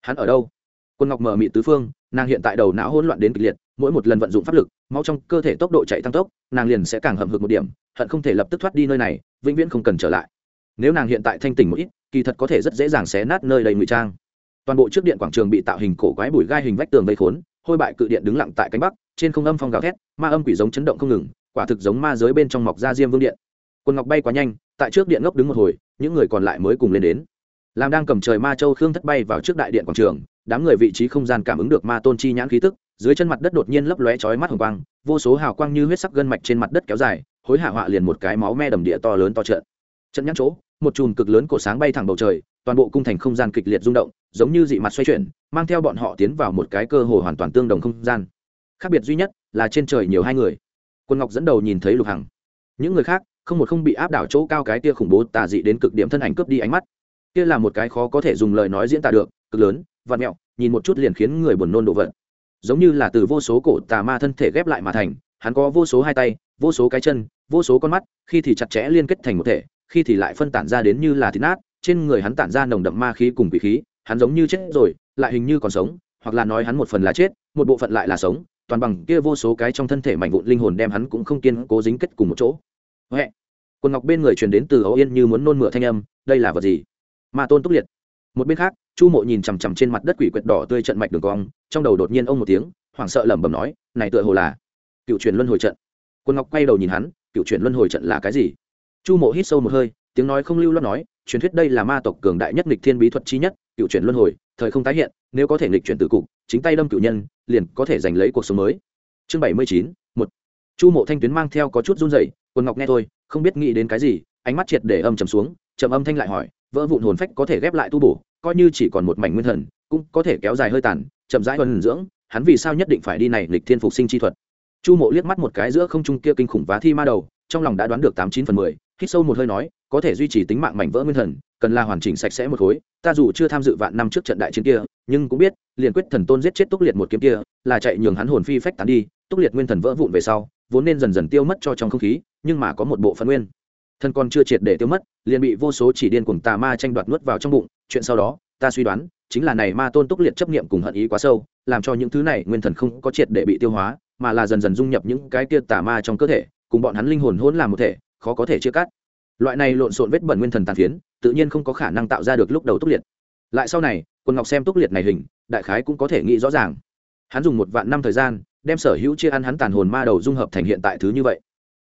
Hắn ở đâu? Quân ngọc mở mị tứ phương, nàng hiện tại đầu não hỗn loạn đến kịch liệt, mỗi một lần vận dụng pháp lực, máu trong cơ thể tốc độ chạy tăng tốc, nàng liền sẽ càng hầm hực một điểm, hận không thể lập tức thoát đi nơi này, vĩnh viễn không cần trở lại nếu nàng hiện tại thanh tỉnh một ít, kỳ thật có thể rất dễ dàng xé nát nơi đầy ngụy trang. Toàn bộ trước điện quảng trường bị tạo hình cổ quái bụi gai hình vách tường vây khốn, hôi bại cự điện đứng lặng tại cánh bắc, trên không âm phong gào thét, ma âm quỷ giống chấn động không ngừng, quả thực giống ma giới bên trong mọc ra diêm vương điện. Quân ngọc bay quá nhanh, tại trước điện ngốc đứng một hồi, những người còn lại mới cùng lên đến. Làm đang cầm trời ma châu khương thất bay vào trước đại điện quảng trường, đám người vị trí không gian cảm ứng được ma tôn chi nhãn khí tức, dưới chân mặt đất đột nhiên lấp lóe chói mắt hồng quang, vô số hào quang như huyết sắc gân mạch trên mặt đất kéo dài, hối hạ họa liền một cái máu me đầm địa to lớn to trợn. Trận nhãn chỗ một chùm cực lớn cổ sáng bay thẳng bầu trời, toàn bộ cung thành không gian kịch liệt rung động, giống như dị mặt xoay chuyển, mang theo bọn họ tiến vào một cái cơ hồ hoàn toàn tương đồng không gian. Khác biệt duy nhất là trên trời nhiều hai người. Quân ngọc dẫn đầu nhìn thấy lục hằng. Những người khác, không một không bị áp đảo chỗ cao cái kia khủng bố tà dị đến cực điểm thân ảnh cướp đi ánh mắt. Kia là một cái khó có thể dùng lời nói diễn tả được, cực lớn vạt mẹo, nhìn một chút liền khiến người buồn nôn độ vật giống như là từ vô số cổ tà ma thân thể ghép lại mà thành, hắn có vô số hai tay, vô số cái chân, vô số con mắt, khi thì chặt chẽ liên kết thành một thể khi thì lại phân tản ra đến như là thịt nát, trên người hắn tản ra nồng đậm ma khí cùng quỷ khí, hắn giống như chết rồi, lại hình như còn sống, hoặc là nói hắn một phần là chết, một bộ phận lại là sống, toàn bằng kia vô số cái trong thân thể mảnh vụn linh hồn đem hắn cũng không kiên cố dính kết cùng một chỗ. Huệ, quần ngọc bên người truyền đến từ ấu yên như muốn nôn mửa thanh âm, đây là vật gì? Ma tôn túc liệt. Một bên khác, chu mộ nhìn chằm chằm trên mặt đất quỷ quyệt đỏ tươi trận mạch đường cong, trong đầu đột nhiên ông một tiếng, hoảng sợ lẩm bẩm nói, này tựa hồ là cựu truyền luân hồi trận. Quân ngọc quay đầu nhìn hắn, cựu truyền luân hồi trận là cái gì? Chu mộ hít sâu một hơi, tiếng nói không lưu loát nói, truyền thuyết đây là ma tộc cường đại nhất nghịch thiên bí thuật chi nhất, cựu chuyển luân hồi, thời không tái hiện, nếu có thể nghịch chuyển từ cục, chính tay đâm cựu nhân, liền có thể giành lấy cuộc sống mới. Chương bảy mươi chín, một. Chu mộ thanh tuyến mang theo có chút run dậy quần ngọc nghe thôi, không biết nghĩ đến cái gì, ánh mắt triệt để âm trầm xuống, trầm âm thanh lại hỏi, vỡ vụn hồn phách có thể ghép lại tu bổ, coi như chỉ còn một mảnh nguyên thần, cũng có thể kéo dài hơi tàn, chậm rãi hơn dưỡng, hắn vì sao nhất định phải đi này lịch thiên phục sinh chi thuật? Chu mộ liếc mắt một cái giữa không trung kia kinh khủng vá thi ma đầu, trong lòng đã đoán được tám chín phần mười hít sâu một hơi nói, có thể duy trì tính mạng mảnh vỡ nguyên thần, cần là hoàn chỉnh sạch sẽ một khối. Ta dù chưa tham dự vạn năm trước trận đại chiến kia, nhưng cũng biết, liền quyết thần tôn giết chết túc liệt một kiếm kia, là chạy nhường hắn hồn phi phách tán đi, túc liệt nguyên thần vỡ vụn về sau, vốn nên dần dần tiêu mất cho trong không khí, nhưng mà có một bộ phận nguyên. Thân còn chưa triệt để tiêu mất, liền bị vô số chỉ điên cuồng tà ma tranh đoạt nuốt vào trong bụng. Chuyện sau đó, ta suy đoán, chính là này ma tôn túc liệt chấp niệm cùng hận ý quá sâu, làm cho những thứ này nguyên thần không có triệt để bị tiêu hóa, mà là dần dần dung nhập những cái kia tà ma trong cơ thể, cùng bọn hắn linh hồn hỗn làm một thể khó có thể chia cắt. Loại này lộn xộn vết bẩn nguyên thần tàn phiến, tự nhiên không có khả năng tạo ra được lúc đầu túc liệt. Lại sau này, quân ngọc xem túc liệt này hình, đại khái cũng có thể nghĩ rõ ràng. Hắn dùng một vạn năm thời gian, đem sở hữu chia ăn hắn tàn hồn ma đầu dung hợp thành hiện tại thứ như vậy.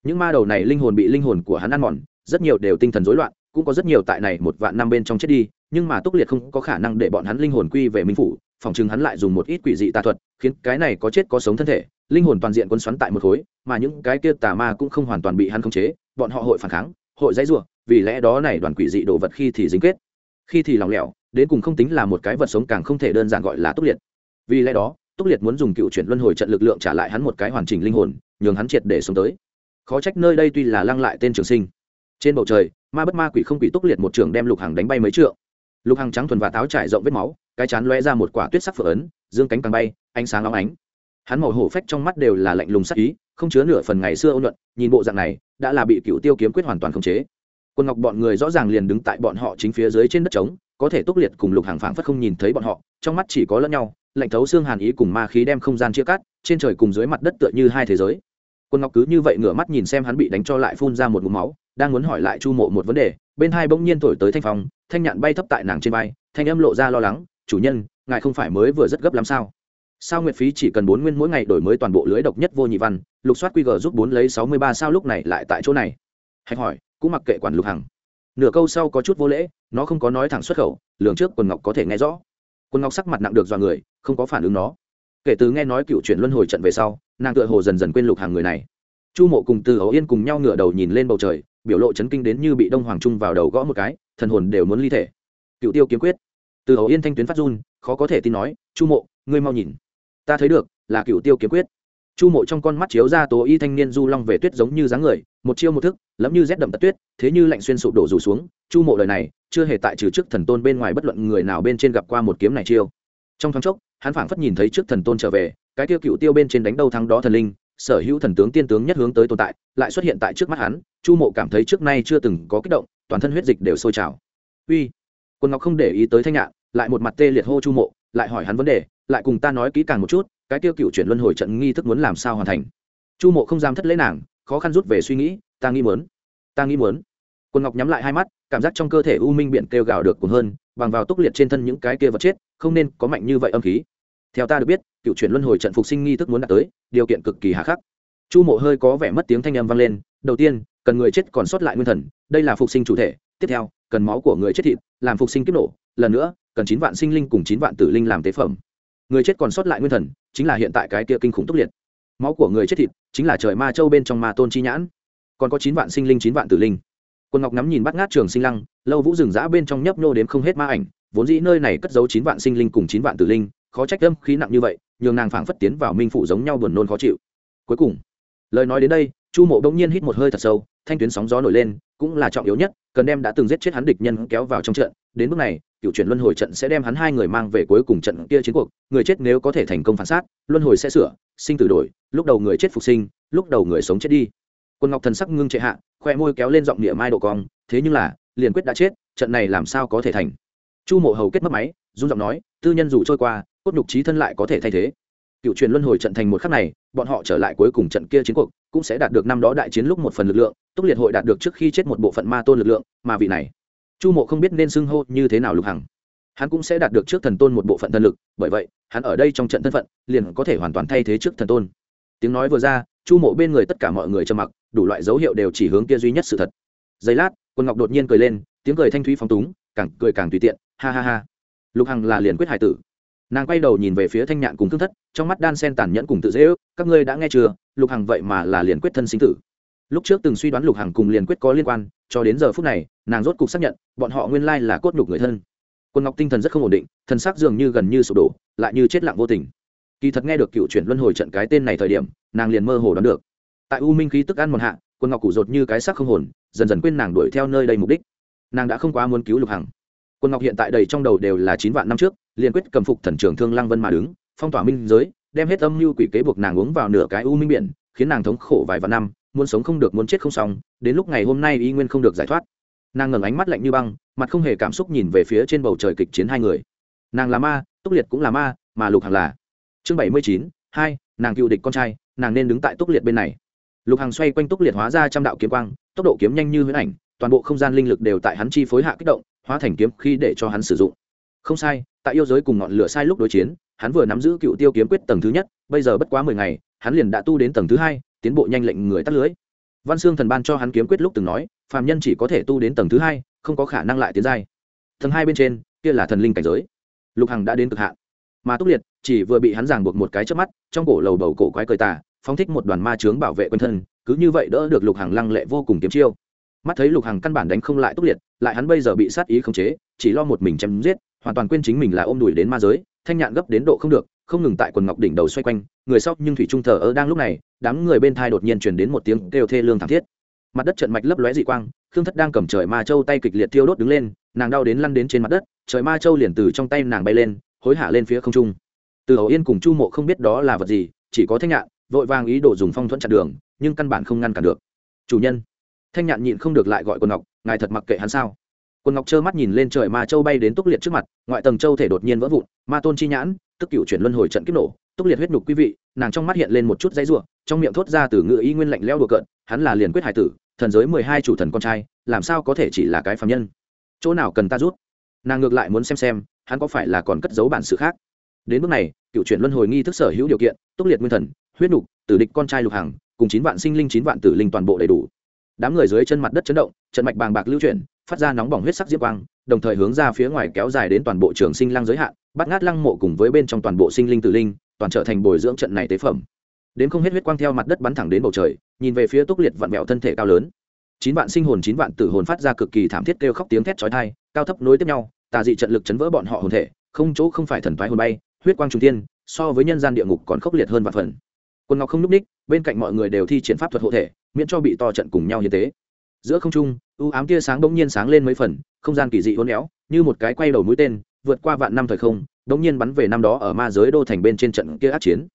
Những ma đầu này linh hồn bị linh hồn của hắn ăn mòn, rất nhiều đều tinh thần rối loạn, cũng có rất nhiều tại này một vạn năm bên trong chết đi, nhưng mà túc liệt không có khả năng để bọn hắn linh hồn quy về minh phủ, phòng chừng hắn lại dùng một ít quỷ dị tà thuật, khiến cái này có chết có sống thân thể, linh hồn toàn diện quân xoắn tại một khối, mà những cái kia tà ma cũng không hoàn toàn bị hắn khống chế bọn họ hội phản kháng, hội dãy rủa, vì lẽ đó này đoàn quỷ dị đồ vật khi thì dính kết, khi thì lỏng lẻo, đến cùng không tính là một cái vật sống càng không thể đơn giản gọi là túc liệt. Vì lẽ đó, túc liệt muốn dùng cựu chuyển luân hồi trận lực lượng trả lại hắn một cái hoàn chỉnh linh hồn, nhường hắn triệt để sống tới. Khó trách nơi đây tuy là lăng lại tên trường sinh. Trên bầu trời, ma bất ma quỷ không quỷ túc liệt một trường đem lục hàng đánh bay mấy trượng. Lục hàng trắng thuần và táo trải rộng vết máu, cái chán lóe ra một quả tuyết sắc phở ấn, dương cánh càng bay, ánh sáng óng ánh. Hắn màu hổ phách trong mắt đều là lạnh lùng sắc ý không chứa nửa phần ngày xưa ôn luận, nhìn bộ dạng này, đã là bị cựu tiêu kiếm quyết hoàn toàn khống chế. Quân ngọc bọn người rõ ràng liền đứng tại bọn họ chính phía dưới trên đất trống, có thể túc liệt cùng lục hàng phảng phất không nhìn thấy bọn họ, trong mắt chỉ có lẫn nhau, lạnh thấu xương hàn ý cùng ma khí đem không gian chia cắt, trên trời cùng dưới mặt đất tựa như hai thế giới. Quân ngọc cứ như vậy ngửa mắt nhìn xem hắn bị đánh cho lại phun ra một mũ máu, đang muốn hỏi lại chu mộ một vấn đề, bên hai bỗng nhiên thổi tới thanh phong, thanh nhạn bay thấp tại nàng trên bay thanh âm lộ ra lo lắng, chủ nhân, ngài không phải mới vừa rất gấp lắm sao? Sao nguyệt phí chỉ cần bốn nguyên mỗi ngày đổi mới toàn bộ lưới độc nhất vô nhị văn, lục soát qg giúp bốn lấy sáu mươi ba sao lúc này lại tại chỗ này? Hạch hỏi, cũng mặc kệ quản lục hằng. Nửa câu sau có chút vô lễ, nó không có nói thẳng xuất khẩu, lường trước quần ngọc có thể nghe rõ. Quần ngọc sắc mặt nặng được dọa người, không có phản ứng nó. Kể từ nghe nói cựu chuyển luân hồi trận về sau, nàng tựa hồ dần dần quên lục hàng người này. Chu mộ cùng từ hầu yên cùng nhau ngửa đầu nhìn lên bầu trời, biểu lộ chấn kinh đến như bị đông hoàng trung vào đầu gõ một cái, thần hồn đều muốn ly thể. Cựu tiêu kiếm quyết. Từ hầu yên thanh tuyến phát run, khó có thể tin nói, chu mộ, ngươi mau nhìn ta thấy được, là cựu tiêu kiếm quyết. Chu mộ trong con mắt chiếu ra tố y thanh niên du long về tuyết giống như dáng người, một chiêu một thức, lẫm như rét đậm tật tuyết, thế như lạnh xuyên sụp đổ rủ xuống. Chu mộ lời này, chưa hề tại trừ trước thần tôn bên ngoài bất luận người nào bên trên gặp qua một kiếm này chiêu. Trong thoáng chốc, hắn phảng phất nhìn thấy trước thần tôn trở về, cái tiêu cựu tiêu bên trên đánh đâu thắng đó thần linh, sở hữu thần tướng tiên tướng nhất hướng tới tồn tại, lại xuất hiện tại trước mắt hắn. Chu mộ cảm thấy trước nay chưa từng có kích động, toàn thân huyết dịch đều sôi trào. Uy! Quân ngọc không để ý tới thanh nhạn, lại một mặt tê liệt hô chu mộ, lại hỏi hắn vấn đề lại cùng ta nói kỹ càng một chút, cái tiêu cựu chuyển luân hồi trận nghi thức muốn làm sao hoàn thành. Chu mộ không dám thất lễ nàng, khó khăn rút về suy nghĩ, ta nghĩ muốn, ta nghĩ muốn. Quân ngọc nhắm lại hai mắt, cảm giác trong cơ thể u minh biện kêu gào được cùng hơn, bằng vào túc liệt trên thân những cái kia vật chết, không nên có mạnh như vậy âm khí. Theo ta được biết, cựu chuyển luân hồi trận phục sinh nghi thức muốn đạt tới, điều kiện cực kỳ hà khắc. Chu mộ hơi có vẻ mất tiếng thanh âm vang lên, đầu tiên, cần người chết còn sót lại nguyên thần, đây là phục sinh chủ thể, tiếp theo, cần máu của người chết thịt, làm phục sinh kiếp nổ, lần nữa, cần chín vạn sinh linh cùng chín vạn tử linh làm tế phẩm người chết còn sót lại nguyên thần, chính là hiện tại cái kia kinh khủng tốc liệt. Máu của người chết thịt, chính là trời ma châu bên trong ma tôn chi nhãn. Còn có chín vạn sinh linh, chín vạn tử linh. Quân ngọc nắm nhìn bắt ngát trường sinh lăng, lâu vũ rừng giã bên trong nhấp nhô đếm không hết ma ảnh, vốn dĩ nơi này cất giấu chín vạn sinh linh cùng chín vạn tử linh, khó trách âm khí nặng như vậy, nhường nàng phảng phất tiến vào minh phụ giống nhau buồn nôn khó chịu. Cuối cùng, lời nói đến đây, chu mộ bỗng nhiên hít một hơi thật sâu, thanh tuyến sóng gió nổi lên cũng là trọng yếu nhất, cần đem đã từng giết chết hắn địch nhân kéo vào trong trận. Đến bước này, cựu chuyển luân hồi trận sẽ đem hắn hai người mang về cuối cùng trận kia chiến cuộc. Người chết nếu có thể thành công phản xác luân hồi sẽ sửa, sinh tử đổi, lúc đầu người chết phục sinh, lúc đầu người sống chết đi. Quân ngọc thần sắc ngưng trệ hạ, khoe môi kéo lên giọng địa mai độ cong, thế nhưng là, liền quyết đã chết, trận này làm sao có thể thành? Chu mộ hầu kết mất máy, run giọng nói, tư nhân dù trôi qua, cốt nhục trí thân lại có thể thay thế. Cựu truyền luân hồi trận thành một khắc này, bọn họ trở lại cuối cùng trận kia chiến cuộc, cũng sẽ đạt được năm đó đại chiến lúc một phần lực lượng túc liệt hội đạt được trước khi chết một bộ phận ma tôn lực lượng, mà vị này, chu mộ không biết nên xưng hô như thế nào lục hằng. Hắn cũng sẽ đạt được trước thần tôn một bộ phận thần lực, bởi vậy, hắn ở đây trong trận thân phận, liền có thể hoàn toàn thay thế trước thần tôn. Tiếng nói vừa ra, chu mộ bên người tất cả mọi người trầm mặc, đủ loại dấu hiệu đều chỉ hướng kia duy nhất sự thật. Giây lát, quân ngọc đột nhiên cười lên, tiếng cười thanh thúy phóng túng, càng cười càng tùy tiện, ha ha ha. Lục hằng là liền quyết hải tử. Nàng quay đầu nhìn về phía thanh nhạn cùng thương thất, trong mắt đan sen tàn nhẫn cùng tự dễ ước, các ngươi đã nghe chưa? Lục hằng vậy mà là liền quyết thân sinh tử lúc trước từng suy đoán lục hằng cùng liền quyết có liên quan, cho đến giờ phút này, nàng rốt cục xác nhận, bọn họ nguyên lai là cốt nhục người thân. Quân ngọc tinh thần rất không ổn định, thần sắc dường như gần như sụp đổ, lại như chết lặng vô tình. Kỳ thật nghe được cựu chuyển luân hồi trận cái tên này thời điểm, nàng liền mơ hồ đoán được. Tại u minh khí tức ăn một hạ, quân ngọc củ rột như cái xác không hồn, dần dần quên nàng đuổi theo nơi đây mục đích. Nàng đã không quá muốn cứu lục hằng. Quân ngọc hiện tại đầy trong đầu đều là chín vạn năm trước liền quyết cầm phục thần trưởng thương lăng vân mà đứng, phong tỏa minh giới, đem hết âm mưu quỷ kế buộc nàng uống vào nửa cái u minh biển, khiến nàng thống khổ vài vạn năm muốn sống không được muốn chết không xong, đến lúc ngày hôm nay y nguyên không được giải thoát. Nàng ngẩng ánh mắt lạnh như băng, mặt không hề cảm xúc nhìn về phía trên bầu trời kịch chiến hai người. Nàng là ma, túc liệt cũng là ma, mà lục hằng là. Chương bảy mươi chín, hai, nàng cựu địch con trai, nàng nên đứng tại túc liệt bên này. Lục hằng xoay quanh túc liệt hóa ra trăm đạo kiếm quang, tốc độ kiếm nhanh như huyễn ảnh, toàn bộ không gian linh lực đều tại hắn chi phối hạ kích động, hóa thành kiếm khi để cho hắn sử dụng. Không sai, tại yêu giới cùng ngọn lửa sai lúc đối chiến, hắn vừa nắm giữ cựu tiêu kiếm quyết tầng thứ nhất, bây giờ bất quá mười ngày, hắn liền đã tu đến tầng thứ hai tiến bộ nhanh lệnh người tắt lưới. Văn xương thần ban cho hắn kiếm quyết lúc từng nói, phàm nhân chỉ có thể tu đến tầng thứ hai, không có khả năng lại tiến giai. Tầng hai bên trên, kia là thần linh cảnh giới. Lục hằng đã đến cực hạn. Mà túc liệt chỉ vừa bị hắn giảng buộc một cái trước mắt, trong cổ lầu bầu cổ quái cười tà, phóng thích một đoàn ma trướng bảo vệ quân thân, cứ như vậy đỡ được lục hằng lăng lệ vô cùng kiếm chiêu. Mắt thấy lục hằng căn bản đánh không lại túc liệt, lại hắn bây giờ bị sát ý khống chế, chỉ lo một mình chém giết, hoàn toàn quên chính mình là ôm đùi đến ma giới, thanh nhạn gấp đến độ không được không ngừng tại quần ngọc đỉnh đầu xoay quanh, người sau nhưng thủy trung thờ ơ đang lúc này, đám người bên thai đột nhiên truyền đến một tiếng kêu thê lương thảm thiết. Mặt đất trận mạch lấp lóe dị quang, khương thất đang cầm trời ma châu tay kịch liệt thiêu đốt đứng lên, nàng đau đến lăn đến trên mặt đất, trời ma châu liền từ trong tay nàng bay lên, hối hả lên phía không trung. Từ hậu yên cùng chu mộ không biết đó là vật gì, chỉ có thanh nhạn, vội vàng ý đồ dùng phong thuẫn chặn đường, nhưng căn bản không ngăn cản được. Chủ nhân. Thanh nhạn nhịn không được lại gọi quần ngọc, ngài thật mặc kệ hắn sao? Quần ngọc trơ mắt nhìn lên trời ma châu bay đến túc liệt trước mặt ngoại tầng châu thể đột nhiên vỡ vụn ma tôn chi nhãn tức cựu chuyển luân hồi trận kích nổ túc liệt huyết nhục quý vị nàng trong mắt hiện lên một chút dãy ruộng trong miệng thốt ra từ ngựa y nguyên lạnh leo đùa cợt hắn là liền quyết hải tử thần giới mười hai chủ thần con trai làm sao có thể chỉ là cái phạm nhân? Chỗ nào cần ta rút? Nàng ngược lại muốn xem xem hắn có phải là còn cất giấu bản sự khác? Đến bước này cựu chuyển luân hồi nghi thức sở hữu điều kiện túc liệt nguyên thần huyết nhục, tử địch con trai lục hằng cùng chín vạn sinh linh chín vạn tử linh toàn bộ đầy đủ. Đám người dưới chân mặt đất chấn động trận mạch bàng bạc lưu chuyển phát ra nóng bỏng huyết sắc diễm quang đồng thời hướng ra phía ngoài kéo dài đến toàn bộ trường sinh lăng giới hạn bắt ngát lăng mộ cùng với bên trong toàn bộ sinh linh tử linh toàn trở thành bồi dưỡng trận này tế phẩm. Đến không hết huyết quang theo mặt đất bắn thẳng đến bầu trời nhìn về phía túc liệt vặn vẹo thân thể cao lớn. Chín vạn sinh hồn chín vạn tử hồn phát ra cực kỳ thảm thiết kêu khóc tiếng thét chói tai cao thấp nối tiếp nhau tà dị trận lực chấn vỡ bọn họ hồn thể không chỗ không phải thần thoái hồn bay huyết quang trung thiên, so với nhân gian địa ngục còn khốc liệt hơn vạn phần. Quân ngọc không núp ních bên cạnh mọi người đều thi triển pháp thuật hộ thể miễn cho bị to trận cùng nhau như thế giữa không trung u ám tia sáng bỗng nhiên sáng lên mấy phần, không gian kỳ dị hôn éo, như một cái quay đầu mũi tên, vượt qua vạn năm thời không, bỗng nhiên bắn về năm đó ở ma giới đô thành bên trên trận kia át chiến.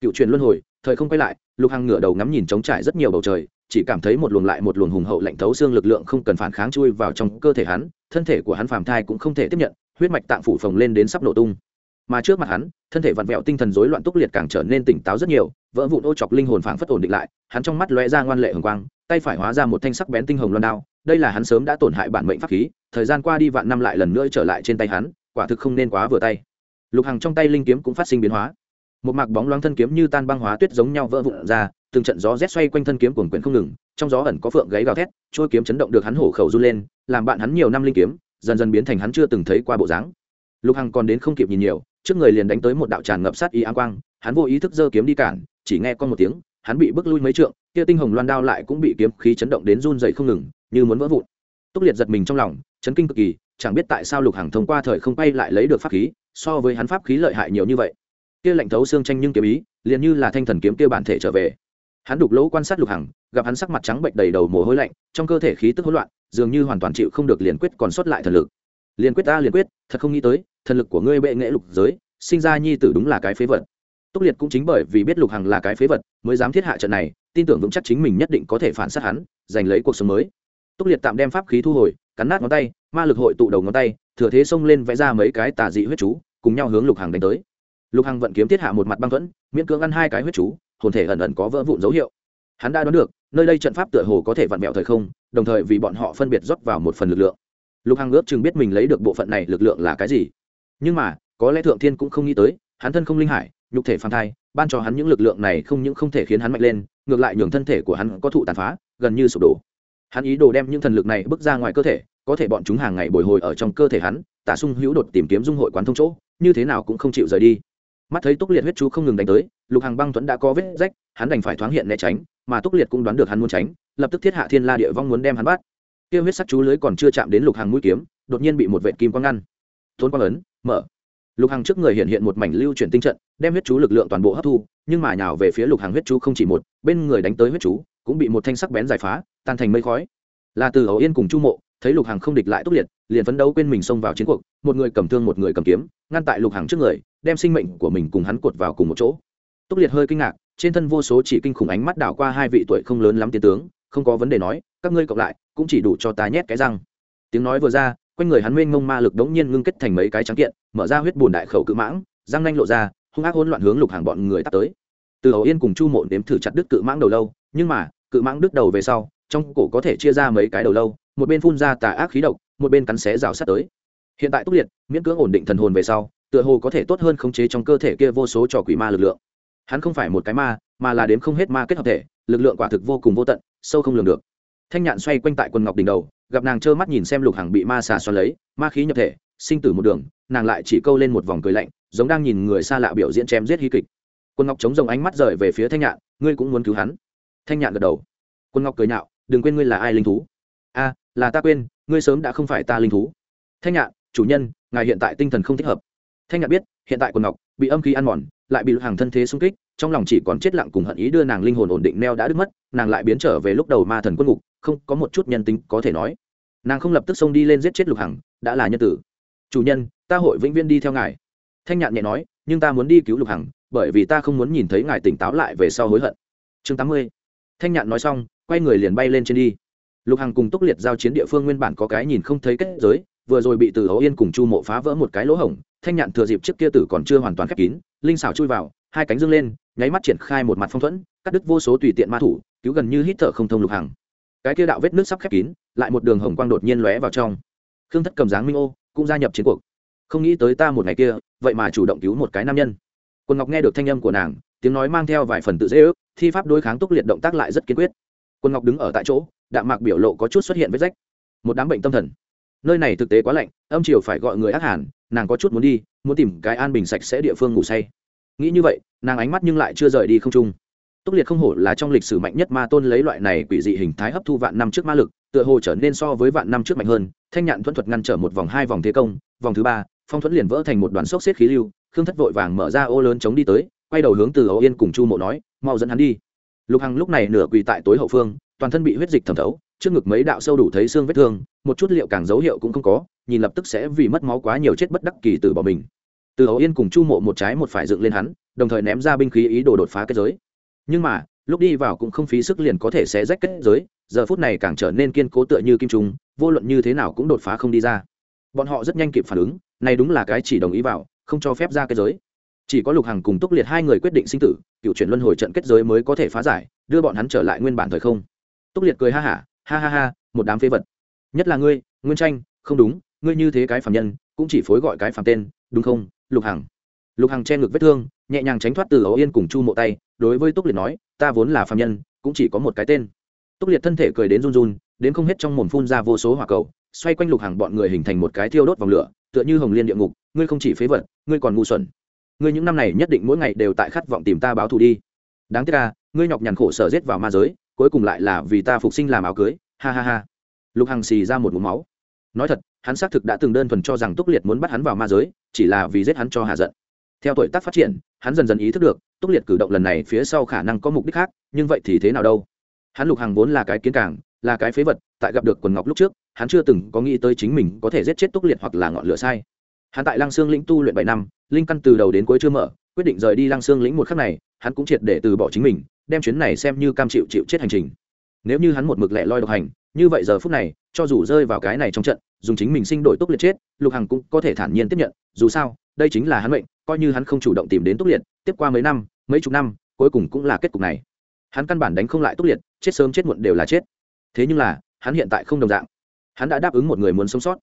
Cựu truyền luân hồi, thời không quay lại, lục hằng ngửa đầu ngắm nhìn trống trải rất nhiều bầu trời, chỉ cảm thấy một luồng lại một luồng hùng hậu lạnh thấu xương lực lượng không cần phản kháng chui vào trong cơ thể hắn, thân thể của hắn phàm thai cũng không thể tiếp nhận, huyết mạch tạng phủ phồng lên đến sắp nổ tung. Mà trước mặt hắn, thân thể vặn vẹo tinh thần rối loạn túc liệt càng trở nên tỉnh táo rất nhiều, vỡ vụn ô chọc linh hồn phảng phất ổn định lại, hắn trong mắt lóe ra ngoan lệ hồng quang, tay phải hóa ra một thanh sắc bén tinh hồng loan đao đây là hắn sớm đã tổn hại bản mệnh pháp khí, thời gian qua đi vạn năm lại lần nữa trở lại trên tay hắn, quả thực không nên quá vừa tay. Lục hằng trong tay linh kiếm cũng phát sinh biến hóa. Một mạc bóng loáng thân kiếm như tan băng hóa tuyết giống nhau vỡ vụn ra, từng trận gió rét xoay quanh thân kiếm cuồng quyển không ngừng, trong gió ẩn có phượng gáy gào thét trôi kiếm chấn động được hắn hổ khẩu run lên, làm bạn hắn nhiều năm linh kiếm, dần dần biến thành hắn chưa từng thấy qua bộ dáng. Lục hằng còn đến không kịp nhìn nhiều, trước người liền đánh tới một đạo tràn ngập sát ý áng quang, hắn vô ý thức giơ kiếm đi cản, chỉ nghe con một tiếng, hắn bị bước lui mấy trượng, kia tinh hồng loan đao lại cũng bị kiếm khí chấn động đến run dậy không ngừng như muốn vỡ vụn. Túc liệt giật mình trong lòng, chấn kinh cực kỳ, chẳng biết tại sao lục hằng thông qua thời không bay lại lấy được pháp khí, so với hắn pháp khí lợi hại nhiều như vậy. Kia lạnh thấu xương tranh nhưng kiếm ý, liền như là thanh thần kiếm kia bản thể trở về. Hắn đục lỗ quan sát lục hằng, gặp hắn sắc mặt trắng bệnh đầy đầu mồ hôi lạnh, trong cơ thể khí tức hỗn loạn, dường như hoàn toàn chịu không được liền quyết còn sót lại thần lực. Liền quyết ta liền quyết, thật không nghĩ tới, thần lực của ngươi bệ nghệ lục giới, sinh ra nhi tử đúng là cái phế vật. Túc liệt cũng chính bởi vì biết lục hằng là cái phế vật, mới dám thiết hạ trận này, tin tưởng vững chắc chính mình nhất định có thể phản sát hắn, giành lấy cuộc sống mới túc liệt tạm đem pháp khí thu hồi, cắn nát ngón tay, ma lực hội tụ đầu ngón tay, thừa thế xông lên vẽ ra mấy cái tà dị huyết chú, cùng nhau hướng lục hằng đánh tới. Lục hằng vận kiếm thiết hạ một mặt băng thuẫn, miễn cưỡng ăn hai cái huyết chú, hồn thể ẩn ẩn có vỡ vụn dấu hiệu. Hắn đã đoán được, nơi đây trận pháp tựa hồ có thể vặn vẹo thời không, đồng thời vì bọn họ phân biệt rót vào một phần lực lượng. Lục hằng ước chừng biết mình lấy được bộ phận này lực lượng là cái gì. Nhưng mà, có lẽ thượng thiên cũng không nghĩ tới, hắn thân không linh hải, nhục thể phản thai, ban cho hắn những lực lượng này không những không thể khiến hắn mạnh lên, ngược lại nhường thân thể của hắn có thụ tàn phá, gần như sụp đổ hắn ý đồ đem những thần lực này bước ra ngoài cơ thể, có thể bọn chúng hàng ngày bồi hồi ở trong cơ thể hắn, tả sung hữu đột tìm kiếm dung hội quán thông chỗ, như thế nào cũng không chịu rời đi. Mắt thấy túc liệt huyết chú không ngừng đánh tới, lục hàng băng thuẫn đã có vết rách, hắn đành phải thoáng hiện né tránh, mà túc liệt cũng đoán được hắn muốn tránh, lập tức thiết hạ thiên la địa vong muốn đem hắn bắt. Kia huyết sắc chú lưới còn chưa chạm đến lục hàng mũi kiếm, đột nhiên bị một vệ kim quang ngăn. Thôn quang ấn, mở. Lục hàng trước người hiện hiện một mảnh lưu chuyển tinh trận, đem huyết chú lực lượng toàn bộ hấp thu, nhưng mà nhào về phía lục hàng huyết chú không chỉ một, bên người đánh tới huyết chú cũng bị một thanh sắc bén giải phá, tan thành mây khói. Là từ ấu yên cùng chu mộ, thấy lục hàng không địch lại túc liệt, liền phấn đấu quên mình xông vào chiến cuộc, một người cầm thương một người cầm kiếm, ngăn tại lục hàng trước người, đem sinh mệnh của mình cùng hắn cuột vào cùng một chỗ. Túc liệt hơi kinh ngạc, trên thân vô số chỉ kinh khủng ánh mắt đảo qua hai vị tuổi không lớn lắm tiến tướng, không có vấn đề nói, các ngươi cộng lại, cũng chỉ đủ cho ta nhét cái răng. Tiếng nói vừa ra, quanh người hắn mênh mông ma lực đống nhiên ngưng kết thành mấy cái trắng kiện, mở ra huyết bùn đại khẩu cự mãng, răng nanh lộ ra, hung ác hỗn loạn hướng lục hàng bọn người tắt tới. Từ hầu yên cùng chu mộ nếm thử chặt đứt cự mãng đầu lâu nhưng mà, cự mãng đứt đầu về sau, trong cổ có thể chia ra mấy cái đầu lâu, một bên phun ra tà ác khí độc, một bên cắn xé rào sát tới. Hiện tại túc liệt, miễn cưỡng ổn định thần hồn về sau, tựa hồ có thể tốt hơn khống chế trong cơ thể kia vô số trò quỷ ma lực lượng. Hắn không phải một cái ma, mà là đếm không hết ma kết hợp thể, lực lượng quả thực vô cùng vô tận, sâu không lường được. Thanh nhạn xoay quanh tại quần ngọc đỉnh đầu, gặp nàng trơ mắt nhìn xem lục hàng bị ma xà xoắn lấy, ma khí nhập thể, sinh tử một đường, nàng lại chỉ câu lên một vòng cười lạnh, giống đang nhìn người xa lạ biểu diễn chém giết hy kịch. Quân ngọc chống rồng ánh mắt rời về phía thanh nhạn, ngươi cũng muốn cứu hắn? Thanh nhạn gật đầu. Quân ngọc cười nhạo, đừng quên ngươi là ai linh thú? A, là ta quên, ngươi sớm đã không phải ta linh thú. Thanh nhạn, chủ nhân, ngài hiện tại tinh thần không thích hợp. Thanh nhạn biết, hiện tại quân ngọc bị âm khí ăn mòn, lại bị hàng thân thế xung kích, trong lòng chỉ còn chết lặng cùng hận ý đưa nàng linh hồn ổn định neo đã đứt mất, nàng lại biến trở về lúc đầu ma thần quân ngục, không có một chút nhân tính có thể nói. Nàng không lập tức xông đi lên giết chết lục hằng, đã là nhân tử. Chủ nhân, ta hội vĩnh viên đi theo ngài. Thanh nhạn nhẹ nói, nhưng ta muốn đi cứu lục hằng, bởi vì ta không muốn nhìn thấy ngài tỉnh táo lại về sau hối hận. Chương tám mươi thanh nhạn nói xong, quay người liền bay lên trên đi. Lục hằng cùng túc liệt giao chiến địa phương nguyên bản có cái nhìn không thấy kết giới, vừa rồi bị từ hấu yên cùng chu mộ phá vỡ một cái lỗ hổng, thanh nhạn thừa dịp trước kia tử còn chưa hoàn toàn khép kín, linh xảo chui vào, hai cánh dương lên, nháy mắt triển khai một mặt phong thuẫn, cắt đứt vô số tùy tiện ma thủ, cứu gần như hít thở không thông lục hằng. Cái kia đạo vết nước sắp khép kín, lại một đường hồng quang đột nhiên lóe vào trong. Khương thất cầm dáng minh ô, cũng gia nhập chiến cuộc. Không nghĩ tới ta một ngày kia, vậy mà chủ động cứu một cái nam nhân. Quân ngọc nghe được thanh âm của nàng tiếng nói mang theo vài phần tự dễ ước, thi pháp đối kháng túc liệt động tác lại rất kiên quyết. Quân ngọc đứng ở tại chỗ, đạm mạc biểu lộ có chút xuất hiện vết rách. Một đám bệnh tâm thần. Nơi này thực tế quá lạnh, âm triều phải gọi người ác hàn, nàng có chút muốn đi, muốn tìm cái an bình sạch sẽ địa phương ngủ say. Nghĩ như vậy, nàng ánh mắt nhưng lại chưa rời đi không trung. Túc liệt không hổ là trong lịch sử mạnh nhất ma tôn lấy loại này quỷ dị hình thái hấp thu vạn năm trước ma lực, tựa hồ trở nên so với vạn năm trước mạnh hơn, thanh nhạn thuẫn thuật ngăn trở một vòng hai vòng thế công, vòng thứ ba, phong thuẫn liền vỡ thành một đoàn sốc xếp khí lưu, khương thất vội vàng mở ra ô lớn chống đi tới quay đầu hướng từ ấu yên cùng chu mộ nói, mau dẫn hắn đi. Lục hằng lúc này nửa quỳ tại tối hậu phương, toàn thân bị huyết dịch thẩm thấu, trước ngực mấy đạo sâu đủ thấy xương vết thương, một chút liệu càng dấu hiệu cũng không có, nhìn lập tức sẽ vì mất máu quá nhiều chết bất đắc kỳ từ bỏ mình. Từ ấu yên cùng chu mộ một trái một phải dựng lên hắn, đồng thời ném ra binh khí ý đồ đột phá kết giới. Nhưng mà, lúc đi vào cũng không phí sức liền có thể sẽ rách kết giới, giờ phút này càng trở nên kiên cố tựa như kim trung, vô luận như thế nào cũng đột phá không đi ra. Bọn họ rất nhanh kịp phản ứng, này đúng là cái chỉ đồng ý vào, không cho phép ra kết giới chỉ có lục hằng cùng túc liệt hai người quyết định sinh tử cựu chuyển luân hồi trận kết giới mới có thể phá giải đưa bọn hắn trở lại nguyên bản thời không. Túc liệt cười ha hả ha, ha ha ha một đám phế vật. Nhất là ngươi nguyên tranh không đúng ngươi như thế cái phạm nhân cũng chỉ phối gọi cái phạm tên đúng không lục hằng? Lục hằng che ngực vết thương nhẹ nhàng tránh thoát từ ấu yên cùng chu mộ tay đối với túc liệt nói ta vốn là phạm nhân cũng chỉ có một cái tên. Túc liệt thân thể cười đến run run đến không hết trong mồm phun ra vô số hỏa cầu xoay quanh lục hàng bọn người hình thành một cái thiêu đốt vòng lửa tựa như hồng liên địa ngục ngươi không chỉ phế vật ngươi còn ngu xuẩn ngươi những năm này nhất định mỗi ngày đều tại khát vọng tìm ta báo thù đi. Đáng tiếc ca ngươi nhọc nhằn khổ sở giết vào ma giới, cuối cùng lại là vì ta phục sinh làm áo cưới. Ha ha ha. Lục hằng xì ra một mũ máu. Nói thật, hắn xác thực đã từng đơn thuần cho rằng túc liệt muốn bắt hắn vào ma giới, chỉ là vì giết hắn cho hạ giận. Theo tuổi tác phát triển, hắn dần dần ý thức được, túc liệt cử động lần này phía sau khả năng có mục đích khác, nhưng vậy thì thế nào đâu? Hắn lục hằng vốn là cái kiến cảng là cái phế vật, tại gặp được quần ngọc lúc trước, hắn chưa từng có nghĩ tới chính mình có thể giết chết túc liệt hoặc là ngọn lửa sai hắn tại lăng sương lĩnh tu luyện bảy năm, linh căn từ đầu đến cuối chưa mở, quyết định rời đi lăng sương lĩnh một khắc này, hắn cũng triệt để từ bỏ chính mình, đem chuyến này xem như cam chịu chịu chết hành trình. Nếu như hắn một mực lẻ loi độc hành, như vậy giờ phút này, cho dù rơi vào cái này trong trận, dùng chính mình sinh đổi túc liệt chết, lục hằng cũng có thể thản nhiên tiếp nhận, dù sao, đây chính là hắn mệnh, coi như hắn không chủ động tìm đến túc liệt, tiếp qua mấy năm, mấy chục năm, cuối cùng cũng là kết cục này. Hắn căn bản đánh không lại túc liệt, chết sớm chết muộn đều là chết. Thế nhưng là, hắn hiện tại không đồng dạng. Hắn đã đáp ứng một người muốn sống sót.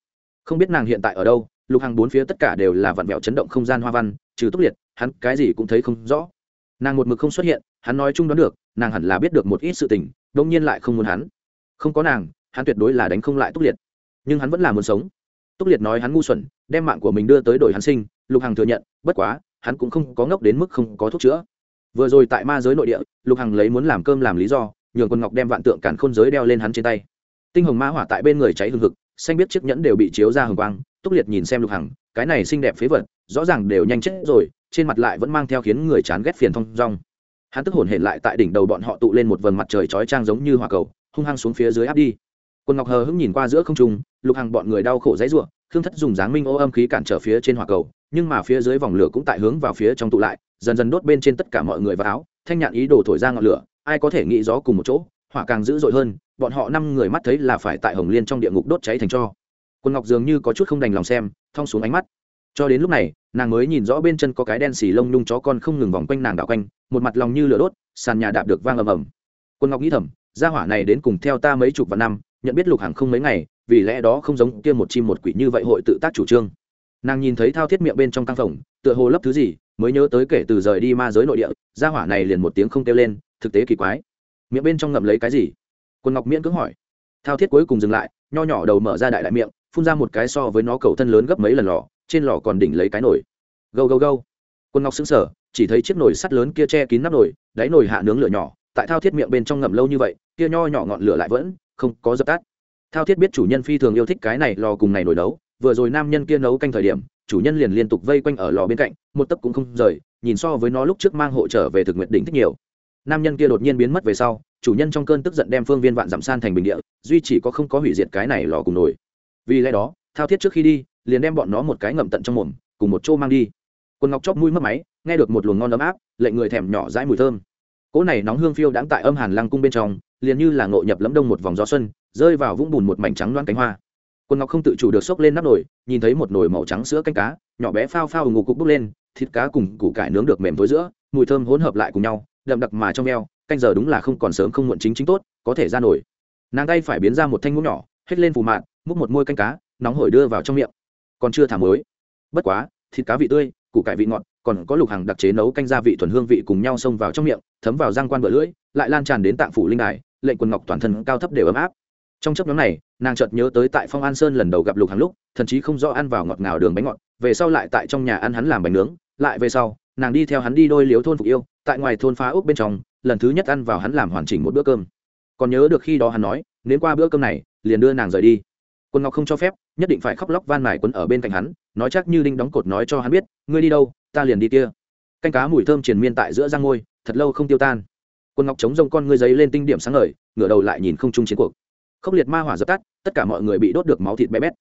Không biết nàng hiện tại ở đâu lục hàng bốn phía tất cả đều là vặn vẹo chấn động không gian hoa văn, trừ túc liệt, hắn cái gì cũng thấy không rõ. Nàng một mực không xuất hiện, hắn nói chung đoán được, nàng hẳn là biết được một ít sự tình đông nhiên lại không muốn hắn. Không có nàng, hắn tuyệt đối là đánh không lại túc liệt. Nhưng hắn vẫn là muốn sống. Túc liệt nói hắn ngu xuẩn, đem mạng của mình đưa tới đổi hắn sinh, lục hằng thừa nhận, bất quá, hắn cũng không có ngốc đến mức không có thuốc chữa. Vừa rồi tại ma giới nội địa, lục hằng lấy muốn làm cơm làm lý do, nhường quân ngọc đem vạn tượng cản khôn giới đeo lên hắn trên tay. Tinh hồng ma hỏa tại bên người cháy hừng hực, xanh biết chiếc nhẫn đều bị chiếu ra hừng quang túc liệt nhìn xem lục hằng, cái này xinh đẹp phế vật, rõ ràng đều nhanh chết rồi, trên mặt lại vẫn mang theo khiến người chán ghét phiền thong rong. Hắn tức hổn hển lại tại đỉnh đầu bọn họ tụ lên một vầng mặt trời chói trang giống như hỏa cầu, hung hăng xuống phía dưới áp đi. Quân ngọc hờ hững nhìn qua giữa không trung, lục hằng bọn người đau khổ dãy ruộng khương thất dùng dáng minh ô âm khí cản trở phía trên hỏa cầu, nhưng mà phía dưới vòng lửa cũng tại hướng vào phía trong tụ lại, dần dần đốt bên trên tất cả mọi người vào áo, thanh nhạn ý đồ thổi ra ngọn lửa, ai có thể nghĩ gió cùng một chỗ, hỏa càng dữ dội hơn, bọn họ năm người mắt thấy là phải tại hồng liên trong địa ngục đốt cháy thành cho quân ngọc dường như có chút không đành lòng xem, thong xuống ánh mắt. Cho đến lúc này, nàng mới nhìn rõ bên chân có cái đen xì lông nhung chó con không ngừng vòng quanh nàng đảo quanh, một mặt lòng như lửa đốt, sàn nhà đạp được vang ầm ầm. Quân ngọc nghĩ thầm, gia hỏa này đến cùng theo ta mấy chục vạn năm, nhận biết lục hàng không mấy ngày, vì lẽ đó không giống kia một chim một quỷ như vậy hội tự tác chủ trương. Nàng nhìn thấy thao thiết miệng bên trong căng phòng tựa hồ lấp thứ gì, mới nhớ tới kể từ rời đi ma giới nội địa, gia hỏa này liền một tiếng không kêu lên, thực tế kỳ quái. Miệng bên trong ngậm lấy cái gì? Quân ngọc miễn cưỡng hỏi. Thao thiết cuối cùng dừng lại, nho nhỏ đầu mở ra đại đại miệng phun ra một cái so với nó cầu thân lớn gấp mấy lần lò, trên lò còn đỉnh lấy cái nồi. Gâu gâu gâu. Quân ngọc xứng sở chỉ thấy chiếc nồi sắt lớn kia che kín nắp nồi, đáy nồi hạ nướng lửa nhỏ, tại thao thiết miệng bên trong ngậm lâu như vậy, kia nho nhỏ ngọn lửa lại vẫn không có dập tắt. Thao thiết biết chủ nhân phi thường yêu thích cái này lò cùng này nồi nấu, vừa rồi nam nhân kia nấu canh thời điểm, chủ nhân liền liên tục vây quanh ở lò bên cạnh, một tấc cũng không rời, nhìn so với nó lúc trước mang hộ trở về thực nguyện đỉnh thích nhiều. Nam nhân kia đột nhiên biến mất về sau, chủ nhân trong cơn tức giận đem phương viên vạn dặm san thành bình địa, duy chỉ có không có hủy diệt cái này lò cùng nổi vì lẽ đó, thao thiết trước khi đi, liền đem bọn nó một cái ngậm tận trong mồm, cùng một chỗ mang đi. Quần ngọc chóp mũi mất máy, nghe được một luồng ngon ấm áp, lệnh người thèm nhỏ dãi mùi thơm. Cỗ này nóng hương phiêu đãng tại âm hàn lăng cung bên trong, liền như là ngộ nhập lẫm đông một vòng gió xuân, rơi vào vũng bùn một mảnh trắng loan cánh hoa. Quần ngọc không tự chủ được xốc lên nắp nồi, nhìn thấy một nồi màu trắng sữa canh cá, nhỏ bé phao phao ngủ cục bốc lên, thịt cá cùng củ cải nướng được mềm tối giữa, mùi thơm hỗn hợp lại cùng nhau, đậm đặc mà trong veo, canh giờ đúng là không còn sớm không muộn chính chính tốt, có thể ra nổi nàng tay phải biến ra một thanh ngũ nhỏ hết lên phù mạn múc một môi canh cá, nóng hổi đưa vào trong miệng. Còn chưa thả muối. Bất quá, thịt cá vị tươi, củ cải vị ngọt, còn có lục hàng đặc chế nấu canh gia vị thuần hương vị cùng nhau xông vào trong miệng, thấm vào răng quan bờ lưỡi, lại lan tràn đến tạng phủ linh đài, lệnh quần ngọc toàn thân cao thấp đều ấm áp. Trong chấp nhóm này, nàng chợt nhớ tới tại phong an sơn lần đầu gặp lục hàng lúc thậm chí không rõ ăn vào ngọt ngào đường bánh ngọt, về sau lại tại trong nhà ăn hắn làm bánh nướng, lại về sau, nàng đi theo hắn đi đôi liếu thôn phục yêu, tại ngoài thôn phá úc bên trong, lần thứ nhất ăn vào hắn làm hoàn chỉnh một bữa cơm. Còn nhớ được khi đó hắn nói nếu qua bữa cơm này, liền đưa nàng rời đi quân ngọc không cho phép, nhất định phải khóc lóc van mài quấn ở bên cạnh hắn, nói chắc như đinh đóng cột nói cho hắn biết, ngươi đi đâu, ta liền đi kia. Canh cá mùi thơm triền miên tại giữa răng ngôi, thật lâu không tiêu tan. Quân ngọc chống rông con ngươi giấy lên tinh điểm sáng ngời, ngửa đầu lại nhìn không chung chiến cuộc. Khốc liệt ma hỏa dập tắt, tất cả mọi người bị đốt được máu thịt bé bét.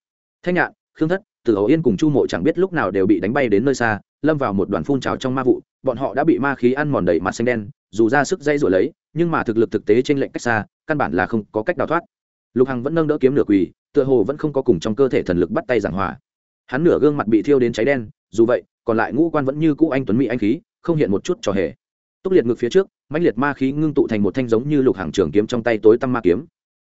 Thanh nhạn, khương thất, từ hầu yên cùng chu mộ chẳng biết lúc nào đều bị đánh bay đến nơi xa, lâm vào một đoàn phun trào trong ma vụ, bọn họ đã bị ma khí ăn mòn đầy mặt xanh đen, dù ra sức dây rồi lấy, nhưng mà thực lực thực tế trên lệnh cách xa, căn bản là không có cách đào thoát. Lục hằng vẫn nâng đỡ kiếm nửa quỳ tựa hồ vẫn không có cùng trong cơ thể thần lực bắt tay giảng hòa. Hắn nửa gương mặt bị thiêu đến cháy đen, dù vậy, còn lại ngũ quan vẫn như cũ anh tuấn mỹ anh khí, không hiện một chút trò hề. Túc liệt ngược phía trước, mãnh liệt ma khí ngưng tụ thành một thanh giống như lục hàng trường kiếm trong tay tối tăm ma kiếm.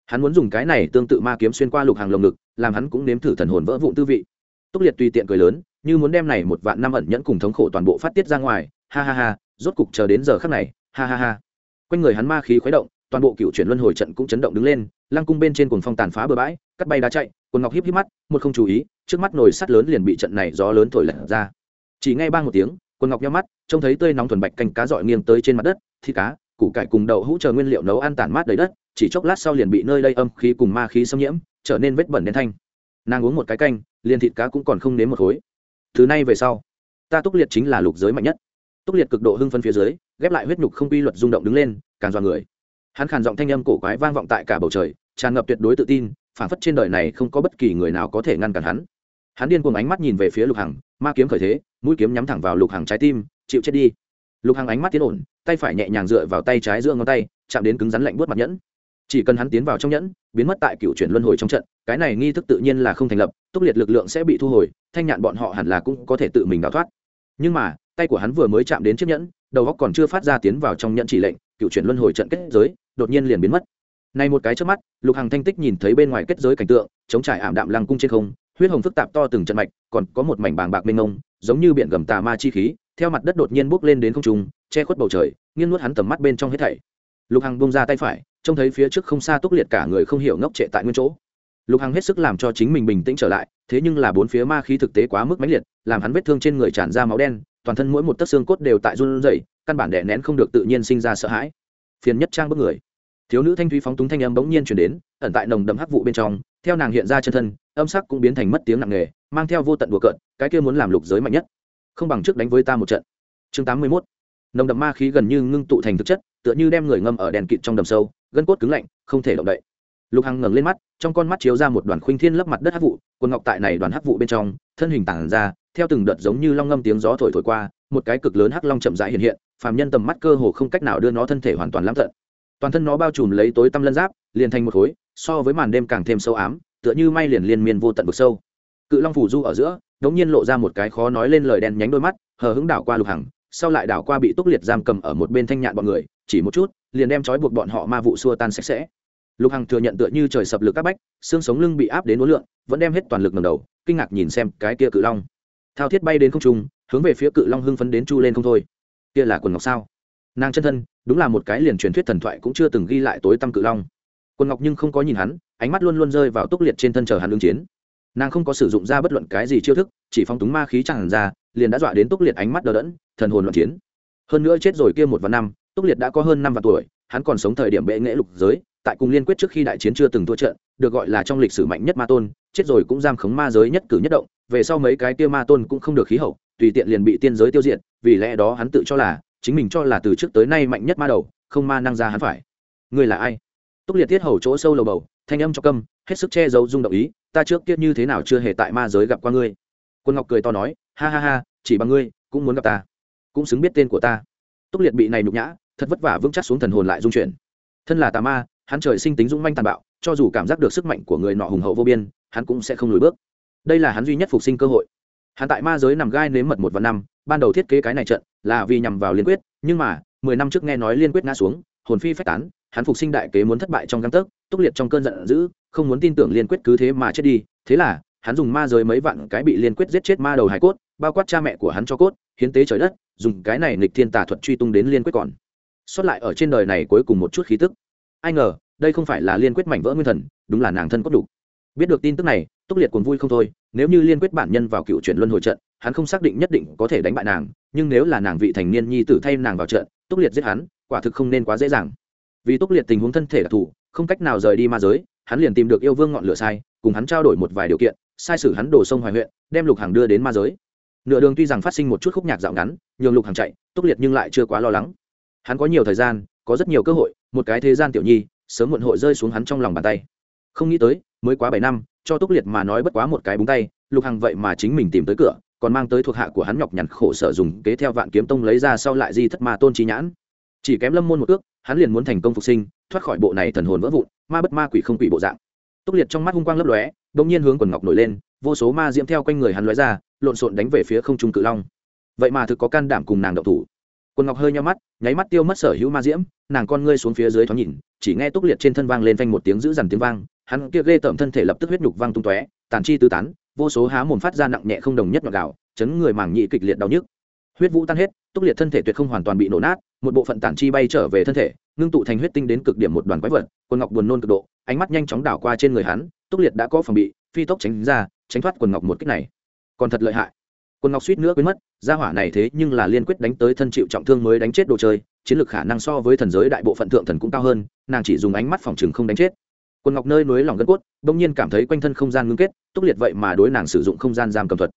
Hắn muốn dùng cái này tương tự ma kiếm xuyên qua lục hàng lồng ngực, làm hắn cũng nếm thử thần hồn vỡ vụn tư vị. Túc liệt tùy tiện cười lớn, như muốn đem này một vạn năm ẩn nhẫn cùng thống khổ toàn bộ phát tiết ra ngoài, ha ha ha, rốt cục chờ đến giờ khắc này, ha ha ha. Quanh người hắn ma khí khuấy động, toàn bộ cựu chuyển luân hồi trận cũng chấn động đứng lên, lăng cung bên trên cùng phong tàn phá bờ bãi cắt bay đá chạy quần ngọc híp híp mắt, một không chú ý, trước mắt nồi sắt lớn liền bị trận này gió lớn thổi lật ra. Chỉ ngay ba một tiếng quần ngọc nhau mắt, trông thấy tươi nóng thuần bạch canh cá dọi nghiêng tới trên mặt đất, thịt cá, củ cải cùng đậu hũ chờ nguyên liệu nấu ăn tản mát đầy đất, chỉ chốc lát sau liền bị nơi đây âm khí cùng ma khí xâm nhiễm, trở nên vết bẩn đen thanh. Nàng uống một cái canh, liền thịt cá cũng còn không nếm một khối. Thứ này về sau, ta túc liệt chính là lục giới mạnh nhất. Túc liệt cực độ hưng phân phía dưới, ghép lại huyết nhục không quy luật rung động đứng lên, càng dọa người. Hắn khàn giọng thanh âm cổ quái vang vọng tại cả bầu trời, tràn ngập tuyệt đối tự tin phản phất trên đời này không có bất kỳ người nào có thể ngăn cản hắn. Hắn điên cuồng ánh mắt nhìn về phía lục hằng, ma kiếm khởi thế, mũi kiếm nhắm thẳng vào lục hằng trái tim, chịu chết đi. Lục hằng ánh mắt tiến ổn, tay phải nhẹ nhàng dựa vào tay trái giữa ngón tay, chạm đến cứng rắn lạnh buốt mặt nhẫn. Chỉ cần hắn tiến vào trong nhẫn, biến mất tại cựu chuyển luân hồi trong trận, cái này nghi thức tự nhiên là không thành lập túc liệt lực lượng sẽ bị thu hồi, thanh nhạn bọn họ hẳn là cũng có thể tự mình đào thoát. Nhưng mà, tay của hắn vừa mới chạm đến chiếc nhẫn, đầu góc còn chưa phát ra tiến vào trong nhẫn chỉ lệnh, cựu chuyển luân hồi trận kết giới, đột nhiên liền biến mất này một cái chớp mắt, lục hằng thanh tích nhìn thấy bên ngoài kết giới cảnh tượng, chống trải ảm đạm lăng cung trên không, huyết hồng phức tạp to từng trận mạch, còn có một mảnh bàng bạc mênh mông, giống như biển gầm tà ma chi khí, theo mặt đất đột nhiên bốc lên đến không trung, che khuất bầu trời, nghiêng nuốt hắn tầm mắt bên trong hết thảy. Lục hằng buông ra tay phải, trông thấy phía trước không xa túc liệt cả người không hiểu ngốc trệ tại nguyên chỗ. Lục hằng hết sức làm cho chính mình bình tĩnh trở lại, thế nhưng là bốn phía ma khí thực tế quá mức mãnh liệt, làm hắn vết thương trên người tràn ra máu đen, toàn thân mỗi một tấc xương cốt đều tại run rẩy, căn bản đè nén không được tự nhiên sinh ra sợ hãi. Phiền nhất trang bước người thiếu nữ thanh thúy phóng túng thanh âm bỗng nhiên chuyển đến, ẩn tại nồng đậm hắc vụ bên trong, theo nàng hiện ra chân thân, âm sắc cũng biến thành mất tiếng nặng nề, mang theo vô tận đùa cợt, cái kia muốn làm lục giới mạnh nhất. Không bằng trước đánh với ta một trận. Chương tám mươi mốt. Nồng đậm ma khí gần như ngưng tụ thành thực chất, tựa như đem người ngâm ở đèn kịt trong đầm sâu, gân cốt cứng lạnh, không thể động đậy. Lục hằng ngẩng lên mắt, trong con mắt chiếu ra một đoàn khuynh thiên lấp mặt đất hắc vụ, quần ngọc tại này đoàn hắc vụ bên trong, thân hình tản ra, theo từng đợt giống như long ngâm tiếng gió thổi thổi qua, một cái cực lớn hắc long chậm rãi hiện hiện, phàm nhân tầm mắt cơ hồ không cách nào đưa nó thân thể hoàn toàn lãm thận toàn thân nó bao trùm lấy tối tăm lân giáp, liền thành một khối, so với màn đêm càng thêm sâu ám, tựa như may liền liên miên vô tận vực sâu. Cự long phủ du ở giữa, đống nhiên lộ ra một cái khó nói lên lời đen nhánh đôi mắt, hờ hững đảo qua lục hằng, sau lại đảo qua bị túc liệt giam cầm ở một bên thanh nhạn bọn người, chỉ một chút, liền đem trói buộc bọn họ ma vụ xua tan sạch sẽ. Lục hằng thừa nhận tựa như trời sập lực các bách, xương sống lưng bị áp đến uốn lượn, vẫn đem hết toàn lực ngầm đầu, kinh ngạc nhìn xem cái kia cự long. Thao thiết bay đến không trung, hướng về phía cự long hưng phấn đến chu lên không thôi. Kia là quần ngọc sao? Nàng chân thân, đúng là một cái liền truyền thuyết thần thoại cũng chưa từng ghi lại tối tăm cự long. Quân ngọc nhưng không có nhìn hắn, ánh mắt luôn luôn rơi vào túc liệt trên thân chờ hắn lương chiến. Nàng không có sử dụng ra bất luận cái gì chiêu thức, chỉ phong túng ma khí chẳng ra, liền đã dọa đến túc liệt ánh mắt đờ đẫn, thần hồn loạn chiến. Hơn nữa chết rồi kia một vạn năm, túc liệt đã có hơn năm vạn tuổi, hắn còn sống thời điểm bệ nghệ lục giới, tại cùng liên quyết trước khi đại chiến chưa từng thua trận, được gọi là trong lịch sử mạnh nhất ma tôn, chết rồi cũng giam khống ma giới nhất cử nhất động, về sau mấy cái kia ma tôn cũng không được khí hậu, tùy tiện liền bị tiên giới tiêu diệt, vì lẽ đó hắn tự cho là chính mình cho là từ trước tới nay mạnh nhất ma đầu, không ma năng ra hắn phải. Người là ai? Túc liệt tiết hầu chỗ sâu lầu bầu, thanh âm cho câm, hết sức che giấu dung động ý, ta trước tiết như thế nào chưa hề tại ma giới gặp qua ngươi. Quân ngọc cười to nói, ha ha ha, chỉ bằng ngươi, cũng muốn gặp ta. Cũng xứng biết tên của ta. Túc liệt bị này nhục nhã, thật vất vả vững chắc xuống thần hồn lại dung chuyển. Thân là tà ma, hắn trời sinh tính dũng manh tàn bạo, cho dù cảm giác được sức mạnh của người nọ hùng hậu vô biên, hắn cũng sẽ không lùi bước. Đây là hắn duy nhất phục sinh cơ hội. Hắn tại ma giới nằm gai nếm mật một và năm ban đầu thiết kế cái này trận là vì nhằm vào liên quyết, nhưng mà, mười năm trước nghe nói liên quyết ngã xuống, hồn phi phách tán, hắn phục sinh đại kế muốn thất bại trong găng tấc túc liệt trong cơn giận dữ, không muốn tin tưởng liên quyết cứ thế mà chết đi. Thế là, hắn dùng ma giới mấy vạn cái bị liên quyết giết chết ma đầu hải cốt, bao quát cha mẹ của hắn cho cốt, hiến tế trời đất, dùng cái này nghịch thiên tà thuật truy tung đến liên quyết còn. Xuất lại ở trên đời này cuối cùng một chút khí tức. Ai ngờ, đây không phải là liên quyết mảnh vỡ nguyên thần, đúng là nàng thân cốt đủ. Biết được tin tức này túc liệt còn vui không thôi nếu như liên quyết bản nhân vào cựu chuyển luân hồi trận, hắn không xác định nhất định có thể đánh bại nàng, nhưng nếu là nàng vị thành niên nhi tử thay nàng vào trận, túc liệt giết hắn, quả thực không nên quá dễ dàng. Vì túc liệt tình huống thân thể đặc thù, không cách nào rời đi ma giới, hắn liền tìm được yêu vương ngọn lửa sai, cùng hắn trao đổi một vài điều kiện, sai sử hắn đổ sông hoài huyện, đem lục hàng đưa đến ma giới. Nửa đường tuy rằng phát sinh một chút khúc nhạc dạo ngắn, nhường lục hàng chạy, túc liệt nhưng lại chưa quá lo lắng. Hắn có nhiều thời gian, có rất nhiều cơ hội, một cái thế gian tiểu nhi, sớm muộn hội rơi xuống hắn trong lòng bàn tay. Không nghĩ tới, mới quá bảy năm cho túc liệt mà nói bất quá một cái búng tay, lục hằng vậy mà chính mình tìm tới cửa, còn mang tới thuộc hạ của hắn nhọc nhằn khổ sở dùng kế theo vạn kiếm tông lấy ra sau lại di thất ma tôn trí nhãn. Chỉ kém lâm môn một ước, hắn liền muốn thành công phục sinh, thoát khỏi bộ này thần hồn vỡ vụn, ma bất ma quỷ không quỷ bộ dạng. Túc liệt trong mắt hung quang lấp lóe đ ỗ n g nhiên hướng quần ngọc nổi lên, vô số ma diễm theo quanh người hắn lóe ra, lộn xộn đánh về phía không trung cự long. Vậy mà thực có can đảm cùng nàng đậu thủ. Quần ngọc hơi nhau mắt, nháy mắt tiêu mất sở hữu ma diễm nàng con ngươi xuống phía dưới thoáng nhìn, chỉ nghe túc liệt trên thân vang lên phanh một tiếng giữ dằn tiếng vang, hắn kia ghê tởm thân thể lập tức huyết nhục vang tung tóe, tàn chi tứ tán, vô số há mồm phát ra nặng nhẹ không đồng nhất nhọn gạo chấn người màng nhị kịch liệt đau nhức. Huyết vũ tan hết, túc liệt thân thể tuyệt không hoàn toàn bị nổ nát, một bộ phận tản chi bay trở về thân thể, ngưng tụ thành huyết tinh đến cực điểm một đoàn quái vật, quần ngọc buồn nôn cực độ, ánh mắt nhanh chóng đảo qua trên người hắn, túc liệt đã có phòng bị, phi tốc tránh ra, tránh thoát quần ngọc một cách này. Còn thật lợi hại. Quân ngọc suýt nữa quên mất, gia hỏa này thế nhưng là liên quyết đánh tới thân chịu trọng thương mới đánh chết đồ chơi, chiến lược khả năng so với thần giới đại bộ phận thượng thần cũng cao hơn, nàng chỉ dùng ánh mắt phòng chừng không đánh chết. Quân ngọc nơi núi lòng gân cốt, bỗng nhiên cảm thấy quanh thân không gian ngưng kết túc liệt vậy mà đối nàng sử dụng không gian giam cầm thuật.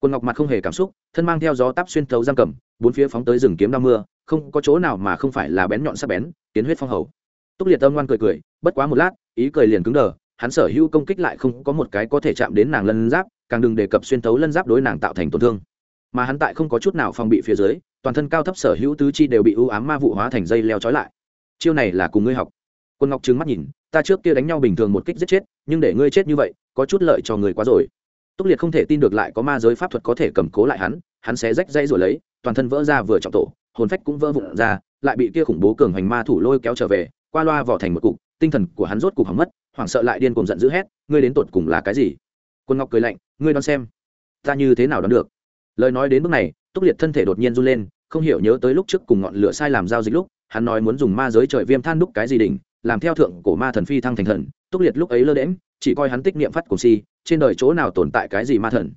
Quân ngọc mặt không hề cảm xúc, thân mang theo gió táp xuyên thấu giam cầm, bốn phía phóng tới rừng kiếm đau mưa, không có chỗ nào mà không phải là bén nhọn sắc bén, tiến huyết phong hầu. Túc liệt âm ngoan cười cười, bất quá một lát, ý cười liền cứng đờ, hắn sở hữu công kích lại không có một cái có thể chạm đến nàng lân giáp càng đừng đề cập xuyên tấu lân giáp đối nàng tạo thành tổn thương. Mà hắn tại không có chút nào phòng bị phía dưới, toàn thân cao thấp sở hữu tứ chi đều bị ưu ám ma vụ hóa thành dây leo trói lại. Chiêu này là cùng ngươi học. Quân ngọc trừng mắt nhìn, ta trước kia đánh nhau bình thường một kích giết chết, nhưng để ngươi chết như vậy, có chút lợi cho người quá rồi. Túc liệt không thể tin được lại có ma giới pháp thuật có thể cầm cố lại hắn hắn sẽ rách dây rồi lấy, toàn thân vỡ ra vừa trọng tổ, hồn phách cũng vỡ vụn ra, lại bị kia khủng bố cường hành ma thủ lôi kéo trở về, qua loa vỏ thành một cục, tinh thần của hắn rốt cục hỏng mất, hoảng sợ lại điên cuồng giận dữ hét, ngươi đến tột cùng là cái gì? Quân ngọc cười lạnh, ngươi đoán xem, ta như thế nào đoán được? Lời nói đến bước này, túc liệt thân thể đột nhiên run lên, không hiểu nhớ tới lúc trước cùng ngọn lửa sai làm giao dịch lúc, hắn nói muốn dùng ma giới trời viêm than đúc cái gì đỉnh, làm theo thượng cổ ma thần phi thăng thành thần, túc liệt lúc ấy lơ đễm chỉ coi hắn tích niệm phát cùng si, trên đời chỗ nào tồn tại cái gì ma thần.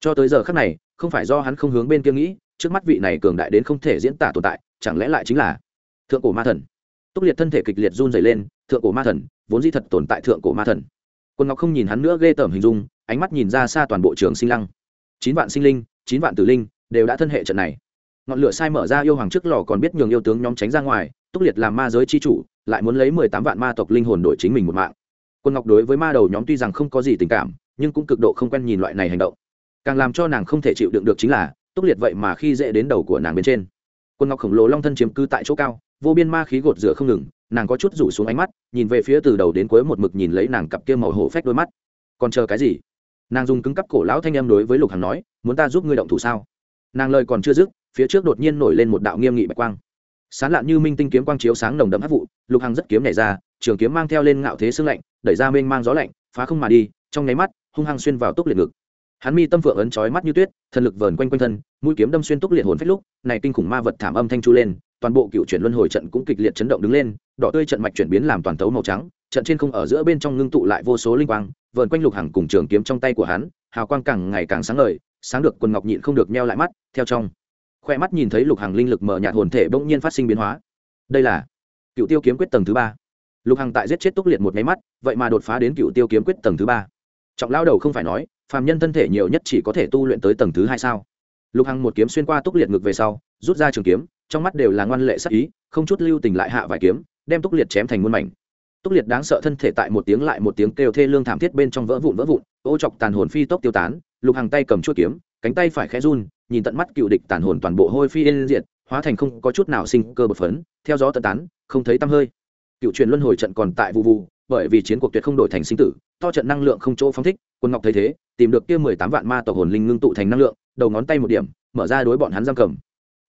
Cho tới giờ khắc này, không phải do hắn không hướng bên kia nghĩ, trước mắt vị này cường đại đến không thể diễn tả tồn tại, chẳng lẽ lại chính là thượng cổ ma thần? Túc liệt thân thể kịch liệt run dày lên, thượng cổ ma thần, vốn di thật tồn tại thượng cổ ma thần. Quân ngọc không nhìn hắn nữa, ghê tởm hình dung ánh mắt nhìn ra xa toàn bộ trường sinh lăng. Chín vạn sinh linh, chín vạn tử linh đều đã thân hệ trận này. Ngọn lửa sai mở ra yêu hoàng trước lò còn biết nhường yêu tướng nhóm tránh ra ngoài, túc liệt làm ma giới chi chủ, lại muốn lấy mười tám vạn ma tộc linh hồn đổi chính mình một mạng. Quân ngọc đối với ma đầu nhóm tuy rằng không có gì tình cảm, nhưng cũng cực độ không quen nhìn loại này hành động. Càng làm cho nàng không thể chịu đựng được chính là, túc liệt vậy mà khi dễ đến đầu của nàng bên trên. Quân ngọc khổng lồ long thân chiếm cư tại chỗ cao, vô biên ma khí gột rửa không ngừng, nàng có chút rủ xuống ánh mắt, nhìn về phía từ đầu đến cuối một mực nhìn lấy nàng cặp kia màu hổ phách đôi mắt. Còn chờ cái gì? Nàng dùng cứng cắp cổ lão thanh em đối với lục hằng nói, muốn ta giúp ngươi động thủ sao? Nàng lời còn chưa dứt, phía trước đột nhiên nổi lên một đạo nghiêm nghị bạch quang. Sán lạn như minh tinh kiếm quang chiếu sáng nồng đậm hấp vụ, lục hằng rất kiếm nhảy ra, trường kiếm mang theo lên ngạo thế xương lạnh, đẩy ra mênh mang gió lạnh, phá không mà đi, trong nháy mắt, hung hăng xuyên vào túc liệt ngực. Hắn mi tâm phượng ấn chói mắt như tuyết, thần lực vờn quanh quanh thân, mũi kiếm đâm xuyên túc liệt hồn phách lúc, này kinh khủng ma vật thảm âm thanh chu lên, toàn bộ cựu chuyển luân hồi trận cũng kịch liệt chấn động đứng lên, đỏ tươi trận mạch chuyển biến làm toàn tấu màu trắng, trận trên không ở giữa bên trong ngưng tụ lại vô số linh quang vờn quanh lục hằng cùng trường kiếm trong tay của hắn, hào quang càng ngày càng sáng ngời, sáng được quần ngọc nhịn không được meo lại mắt, theo trong. Khoe mắt nhìn thấy lục hằng linh lực mở nhạt hồn thể bỗng nhiên phát sinh biến hóa. Đây là cựu tiêu kiếm quyết tầng thứ ba. Lục hằng tại giết chết túc liệt một máy mắt, vậy mà đột phá đến cựu tiêu kiếm quyết tầng thứ ba. Trọng lao đầu không phải nói, phàm nhân thân thể nhiều nhất chỉ có thể tu luyện tới tầng thứ hai sao? Lục hằng một kiếm xuyên qua túc liệt ngược về sau, rút ra trường kiếm, trong mắt đều là ngoan lệ sắc ý, không chút lưu tình lại hạ vài kiếm, đem túc liệt chém thành muôn mảnh túc liệt đáng sợ thân thể tại một tiếng lại một tiếng kêu thê lương thảm thiết bên trong vỡ vụn vỡ vụn, ô chọc tàn hồn phi tốc tiêu tán, lục hàng tay cầm chuỗi kiếm, cánh tay phải khẽ run, nhìn tận mắt cựu địch tàn hồn toàn bộ hôi phi yên diệt, hóa thành không có chút nào sinh cơ bật phấn, theo gió tận tán, không thấy tăm hơi. Cựu truyền luân hồi trận còn tại vụ vụ, bởi vì chiến cuộc tuyệt không đổi thành sinh tử, to trận năng lượng không chỗ phóng thích, quân ngọc thấy thế, tìm được kia mười tám vạn ma tộc hồn linh ngưng tụ thành năng lượng, đầu ngón tay một điểm, mở ra đối bọn hắn giam cầm.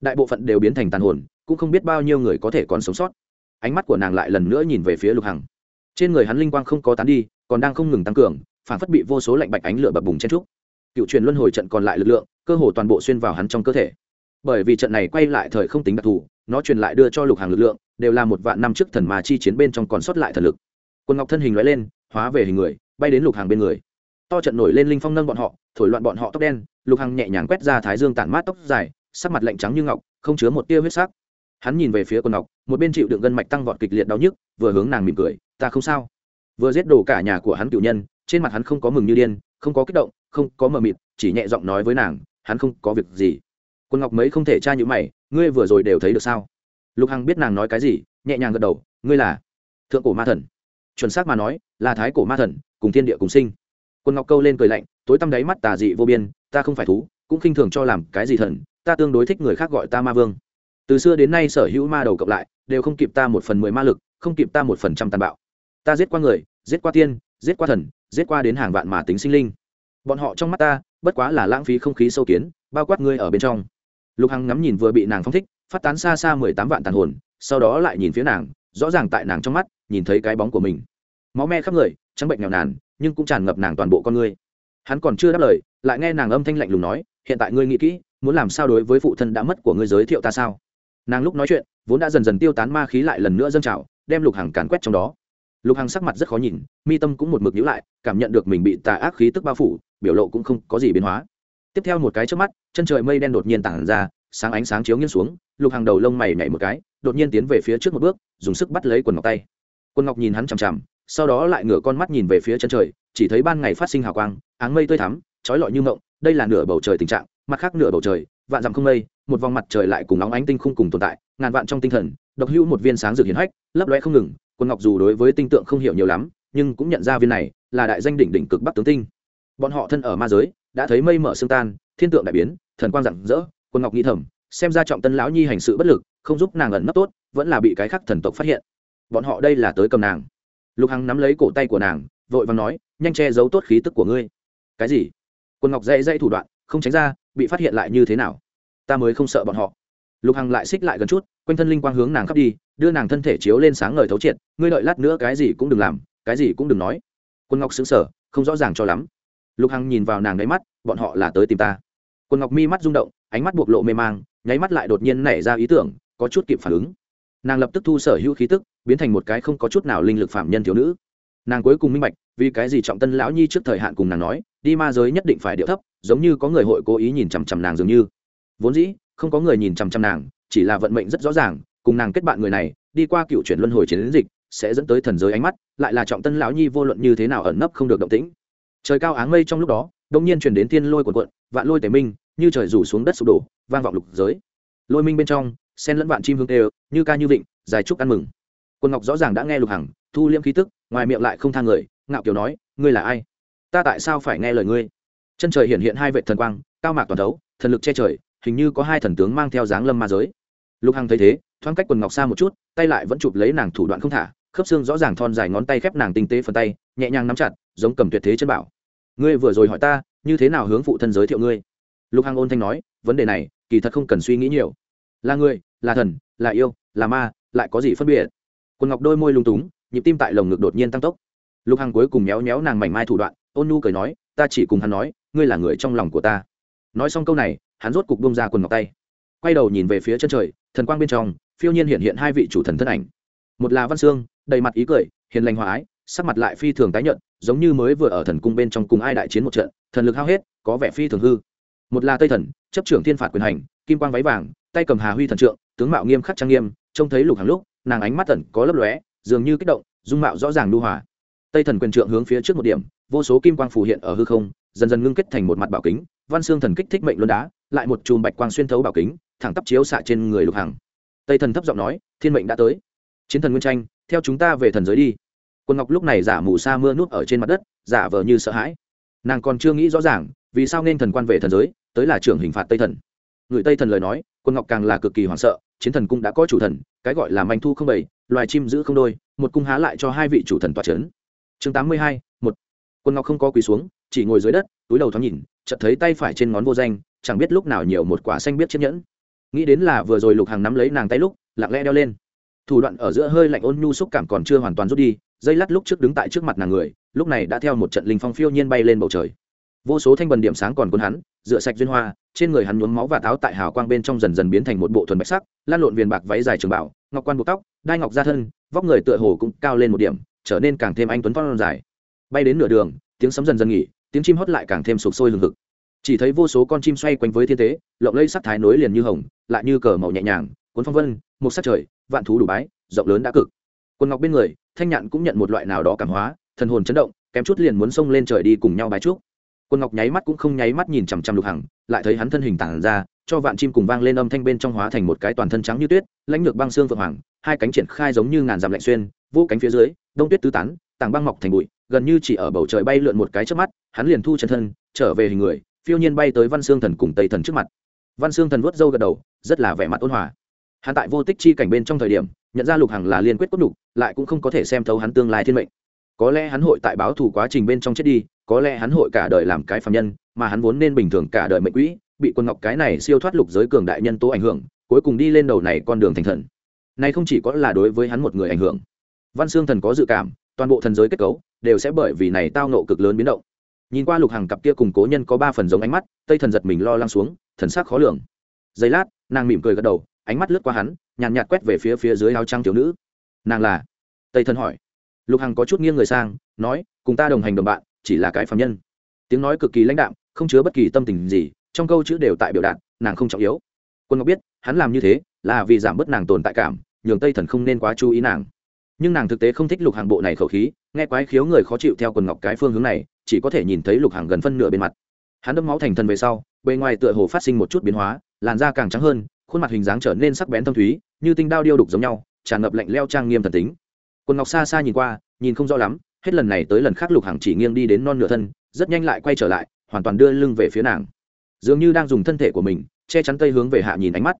Đại bộ phận đều biến thành tàn hồn, cũng không biết bao nhiêu người có thể còn sống sót ánh mắt của nàng lại lần nữa nhìn về phía lục hằng. Trên người hắn linh quang không có tán đi, còn đang không ngừng tăng cường, phản phất bị vô số lạnh bạch ánh lửa bập bùng chen trúc. Cựu truyền luân hồi trận còn lại lực lượng, cơ hồ toàn bộ xuyên vào hắn trong cơ thể. Bởi vì trận này quay lại thời không tính đặc thù, nó truyền lại đưa cho lục hàng lực lượng, đều là một vạn năm trước thần mà chi chiến bên trong còn sót lại thần lực. Quân ngọc thân hình loại lên, hóa về hình người, bay đến lục hàng bên người. To trận nổi lên linh phong nâng bọn họ, thổi loạn bọn họ tóc đen, lục hằng nhẹ nhàng quét ra thái dương tản mát tóc dài, sắc mặt lạnh trắng như ngọc, không chứa một tia huyết sắc hắn nhìn về phía quần ngọc, một bên chịu đựng gân mạch tăng vọt kịch liệt đau nhức, vừa hướng nàng mỉm cười, ta không sao. Vừa giết đổ cả nhà của hắn cựu nhân, trên mặt hắn không có mừng như điên, không có kích động, không có mờ mịt, chỉ nhẹ giọng nói với nàng, hắn không có việc gì. Quân ngọc mấy không thể tra như mày, ngươi vừa rồi đều thấy được sao? Lục hằng biết nàng nói cái gì, nhẹ nhàng gật đầu, ngươi là thượng cổ ma thần. Chuẩn xác mà nói, là thái cổ ma thần, cùng thiên địa cùng sinh. Quân ngọc câu lên cười lạnh, tối tăm đáy mắt tà dị vô biên, ta không phải thú, cũng khinh thường cho làm cái gì thần, ta tương đối thích người khác gọi ta ma vương từ xưa đến nay sở hữu ma đầu cộng lại, đều không kịp ta một phần mười ma lực, không kịp ta một phần trăm tàn bạo. Ta giết qua người, giết qua tiên, giết qua thần, giết qua đến hàng vạn mà tính sinh linh. Bọn họ trong mắt ta, bất quá là lãng phí không khí sâu kiến, bao quát ngươi ở bên trong. Lục hằng ngắm nhìn vừa bị nàng phong thích, phát tán xa xa mười tám vạn tàn hồn, sau đó lại nhìn phía nàng, rõ ràng tại nàng trong mắt, nhìn thấy cái bóng của mình. Máu me khắp người, trắng bệnh nghèo nàn, nhưng cũng tràn ngập nàng toàn bộ con ngươi hắn còn chưa đáp lời, lại nghe nàng âm thanh lạnh lùng nói, hiện tại ngươi nghĩ kỹ, muốn làm sao đối với phụ thân đã mất của ngươi giới thiệu ta sao? Nàng lúc nói chuyện, vốn đã dần dần tiêu tán ma khí lại lần nữa dâng trào, đem lục hằng càn quét trong đó. Lục hằng sắc mặt rất khó nhìn, mi tâm cũng một mực nhữ lại, cảm nhận được mình bị tà ác khí tức bao phủ, biểu lộ cũng không có gì biến hóa. Tiếp theo một cái trước mắt, chân trời mây đen đột nhiên tản ra, sáng ánh sáng chiếu nghiêng xuống, lục hàng đầu lông mày nhảy một cái, đột nhiên tiến về phía trước một bước, dùng sức bắt lấy quần ngọc tay. Quần ngọc nhìn hắn chằm chằm, sau đó lại ngửa con mắt nhìn về phía chân trời, chỉ thấy ban ngày phát sinh hào quang, áng mây tươi thắm, trói lọi như ngộng đây là nửa bầu trời tình trạng, mặt khác nửa bầu trời, vạn dặm không mây một vòng mặt trời lại cùng óng ánh tinh khung cùng tồn tại, ngàn vạn trong tinh thần, độc hữu một viên sáng rực hiển hách, lấp loe không ngừng, quân ngọc dù đối với tinh tượng không hiểu nhiều lắm, nhưng cũng nhận ra viên này là đại danh đỉnh đỉnh cực bắc tướng tinh. Bọn họ thân ở ma giới, đã thấy mây mở sương tan, thiên tượng đại biến, thần quang rạng rỡ, quân ngọc nghĩ thầm, xem ra trọng tân lão nhi hành sự bất lực, không giúp nàng ẩn nấp tốt, vẫn là bị cái khắc thần tộc phát hiện. Bọn họ đây là tới cầm nàng. Lục hằng nắm lấy cổ tay của nàng, vội vàng nói, nhanh che giấu tốt khí tức của ngươi. Cái gì? Quân ngọc dây dây thủ đoạn, không tránh ra, bị phát hiện lại như thế nào? Ta mới không sợ bọn họ. Lục hằng lại xích lại gần chút, quanh thân linh quang hướng nàng khắp đi, đưa nàng thân thể chiếu lên sáng ngời thấu triệt, ngươi đợi lát nữa cái gì cũng đừng làm, cái gì cũng đừng nói. Quân ngọc xứng sở không rõ ràng cho lắm. Lục hằng nhìn vào nàng đáy mắt, bọn họ là tới tìm ta. Quân ngọc mi mắt rung động, ánh mắt bộc lộ mê mang, nháy mắt lại đột nhiên nảy ra ý tưởng, có chút kịp phản ứng. Nàng lập tức thu sở hữu khí tức, biến thành một cái không có chút nào linh lực phạm nhân thiếu nữ. Nàng cuối cùng minh bạch, vì cái gì trọng tân lão nhi trước thời hạn cùng nàng nói, đi ma giới nhất định phải điệu thấp, giống như có người hội cố ý nhìn chằm chằm nàng dường như vốn dĩ, không có người nhìn chằm chằm nàng, chỉ là vận mệnh rất rõ ràng, cùng nàng kết bạn người này, đi qua cựu chuyển luân hồi chiến dịch, sẽ dẫn tới thần giới ánh mắt, lại là trọng tân lão nhi vô luận như thế nào ẩn nấp không được động tĩnh. Trời cao áng mây trong lúc đó đông nhiên chuyển đến thiên lôi quần quận vạn lôi tề minh, như trời rủ xuống đất sụp đổ, vang vọng lục giới. Lôi minh bên trong, sen lẫn vạn chim hương đều, như ca như vịnh, dài trúc ăn mừng. Quân ngọc rõ ràng đã nghe lục hằng, thu liễm khí tức, ngoài miệng lại không thang người, ngạo kiều nói, ngươi là ai? Ta tại sao phải nghe lời ngươi? Chân trời hiện hiện hai vệ thần quang, cao mạc toàn đấu thần lực che trời hình như có hai thần tướng mang theo dáng lâm ma giới. Lục hằng thấy thế, thoáng cách quần ngọc xa một chút, tay lại vẫn chụp lấy nàng thủ đoạn không thả, khớp xương rõ ràng thon dài ngón tay khép nàng tinh tế phần tay, nhẹ nhàng nắm chặt, giống cầm tuyệt thế chân bảo. Ngươi vừa rồi hỏi ta, như thế nào hướng phụ thân giới thiệu ngươi? Lục hằng ôn thanh nói, vấn đề này, kỳ thật không cần suy nghĩ nhiều. Là người, là thần, là yêu, là ma, lại có gì phân biệt? Quần ngọc đôi môi lung túng, nhịp tim tại lồng ngực đột nhiên tăng tốc. Lục hằng cuối cùng méo méo nàng mảnh mai thủ đoạn, ôn nu cười nói, ta chỉ cùng hắn nói, ngươi là người trong lòng của ta. Nói xong câu này hắn rốt cục bông ra quần ngọc tay. Quay đầu nhìn về phía chân trời, thần quang bên trong, phiêu nhiên hiện hiện hai vị chủ thần thân ảnh. Một là văn sương, đầy mặt ý cười, hiền lành hòa ái, sắc mặt lại phi thường tái nhận giống như mới vừa ở thần cung bên trong cùng ai đại chiến một trận, thần lực hao hết, có vẻ phi thường hư. Một là tây thần, chấp trưởng thiên phạt quyền hành, kim quang váy vàng, tay cầm hà huy thần trượng, tướng mạo nghiêm khắc trang nghiêm, trông thấy lục hàng lúc, nàng ánh mắt tẩn có lấp lóe, dường như kích động, dung mạo rõ ràng lưu hòa. Tây thần quyền trượng hướng phía trước một điểm, vô số kim quang phù hiện ở hư không, dần dần ngưng kết thành một mặt bảo kính văn xương thần kích thích mệnh luân đá, lại một chùm bạch quang xuyên thấu bảo kính, thẳng tắp chiếu xạ trên người lục hằng. Tây thần thấp giọng nói, thiên mệnh đã tới. Chiến thần nguyên tranh, theo chúng ta về thần giới đi. Quân ngọc lúc này giả mù sa mưa nuốt ở trên mặt đất, giả vờ như sợ hãi. Nàng còn chưa nghĩ rõ ràng, vì sao nên thần quan về thần giới, tới là trưởng hình phạt tây thần. Người tây thần lời nói, quân ngọc càng là cực kỳ hoảng sợ, chiến thần cung đã có chủ thần, cái gọi là manh thu không bảy loài chim giữ không đôi, một cung há lại cho hai vị chủ thần tòa c h ấ n chương tám mươi hai một quân ngọc không có quỳ xuống, chỉ ngồi dưới đất, túi đầu thoáng nhìn, chợt thấy tay phải trên ngón vô danh, chẳng biết lúc nào nhiều một quả xanh biết chiếc nhẫn. Nghĩ đến là vừa rồi lục hàng nắm lấy nàng tay lúc, lặng lẽ đeo lên. Thủ đoạn ở giữa hơi lạnh ôn nhu xúc cảm còn chưa hoàn toàn rút đi, dây lát lúc trước đứng tại trước mặt nàng người, lúc này đã theo một trận linh phong phiêu nhiên bay lên bầu trời. Vô số thanh bần điểm sáng còn cuốn hắn, dựa sạch duyên hoa, trên người hắn nhuốm máu và táo tại hào quang bên trong dần dần biến thành một bộ thuần bạch sắc, lan lộn viền bạc váy dài trường bảo, ngọc quan buộc tóc, đai ngọc ra thân, vóc người tựa hồ cũng cao lên một điểm, trở nên càng thêm anh tuấn phong dài bay đến nửa đường, tiếng sấm dần dần nghỉ, tiếng chim hót lại càng thêm sụp sôi hừng hực. Chỉ thấy vô số con chim xoay quanh với thiên tế, lộng lây sắc thái nối liền như hồng, lại như cờ màu nhẹ nhàng, cuốn phong vân, một sắc trời, vạn thú đủ bái, rộng lớn đã cực. Quần ngọc bên người, thanh nhạn cũng nhận một loại nào đó cảm hóa, thần hồn chấn động, kém chút liền muốn xông lên trời đi cùng nhau bái trước quần ngọc nháy mắt cũng không nháy mắt nhìn chằm chằm lục hằng, lại thấy hắn thân hình tản ra, cho vạn chim cùng vang lên âm thanh bên trong hóa thành một cái toàn thân trắng như tuyết, lãnh lược băng xương phượng hoàng, hai cánh triển khai giống như ngàn dặm lạnh xuyên, vô cánh phía dưới, đông tuyết tứ tán tảng băng mọc thành bụi, gần như chỉ ở bầu trời bay lượn một cái trước mắt, hắn liền thu chân thân, trở về hình người, phiêu nhiên bay tới văn xương thần cùng tây thần trước mặt. Văn xương thần vuốt râu gật đầu, rất là vẻ mặt ôn hòa. Hắn tại vô tích chi cảnh bên trong thời điểm, nhận ra lục hằng là liên quyết cốt đục lại cũng không có thể xem thấu hắn tương lai thiên mệnh. Có lẽ hắn hội tại báo thù quá trình bên trong chết đi, có lẽ hắn hội cả đời làm cái phạm nhân, mà hắn vốn nên bình thường cả đời mệnh quỹ, bị quân ngọc cái này siêu thoát lục giới cường đại nhân tố ảnh hưởng, cuối cùng đi lên đầu này con đường thành thần. Này không chỉ có là đối với hắn một người ảnh hưởng. Văn xương thần có dự cảm toàn bộ thần giới kết cấu đều sẽ bởi vì này tao nộ cực lớn biến động. Nhìn qua lục hàng cặp kia cùng cố nhân có ba phần giống ánh mắt, tây thần giật mình lo lăng xuống, thần sắc khó lường. Giây lát, nàng mỉm cười gật đầu, ánh mắt lướt qua hắn, nhàn nhạt quét về phía phía dưới áo trăng thiếu nữ. Nàng là? Tây thần hỏi. Lục hằng có chút nghiêng người sang, nói, cùng ta đồng hành đồng bạn, chỉ là cái phạm nhân. Tiếng nói cực kỳ lãnh đạm, không chứa bất kỳ tâm tình gì, trong câu chữ đều tại biểu đạt, nàng không trọng yếu. Quân ngọc biết, hắn làm như thế là vì giảm bớt nàng tồn tại cảm, nhường tây thần không nên quá chú ý nàng nhưng nàng thực tế không thích lục hàng bộ này khẩu khí, nghe quái khiếu người khó chịu theo quần ngọc cái phương hướng này, chỉ có thể nhìn thấy lục hàng gần phân nửa bên mặt. Hắn đâm máu thành thần về sau, bề ngoài tựa hồ phát sinh một chút biến hóa, làn da càng trắng hơn, khuôn mặt hình dáng trở nên sắc bén thâm thúy, như tinh đao điêu đục giống nhau, tràn ngập lạnh leo trang nghiêm thần tính. Quần ngọc xa xa nhìn qua, nhìn không rõ lắm, hết lần này tới lần khác lục hàng chỉ nghiêng đi đến non nửa thân, rất nhanh lại quay trở lại, hoàn toàn đưa lưng về phía nàng. Dường như đang dùng thân thể của mình, che chắn tây hướng về hạ nhìn ánh mắt.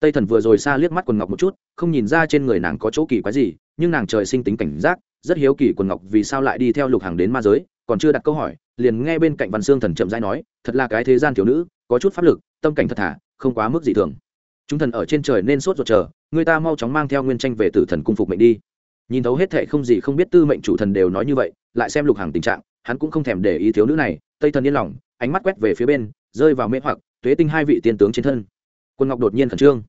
Tây thần vừa rồi xa liếc mắt quần ngọc một chút, không nhìn ra trên người nàng có chỗ kỳ quái gì nhưng nàng trời sinh tính cảnh giác rất hiếu kỳ quần ngọc vì sao lại đi theo lục hàng đến ma giới còn chưa đặt câu hỏi liền nghe bên cạnh văn xương thần chậm rãi nói thật là cái thế gian thiếu nữ có chút pháp lực tâm cảnh thật thả, không quá mức dị thường. Chúng thần ở trên trời nên sốt ruột chờ người ta mau chóng mang theo nguyên tranh về tử thần cung phục mệnh đi. Nhìn thấu hết thệ không gì không biết tư mệnh chủ thần đều nói như vậy lại xem lục hàng tình trạng hắn cũng không thèm để ý thiếu nữ này tây thần yên lòng ánh mắt quét về phía bên rơi vào mê hoặc tuế tinh hai vị tiên tướng trên thân. Quân ngọc đột nhiên khẩn trương.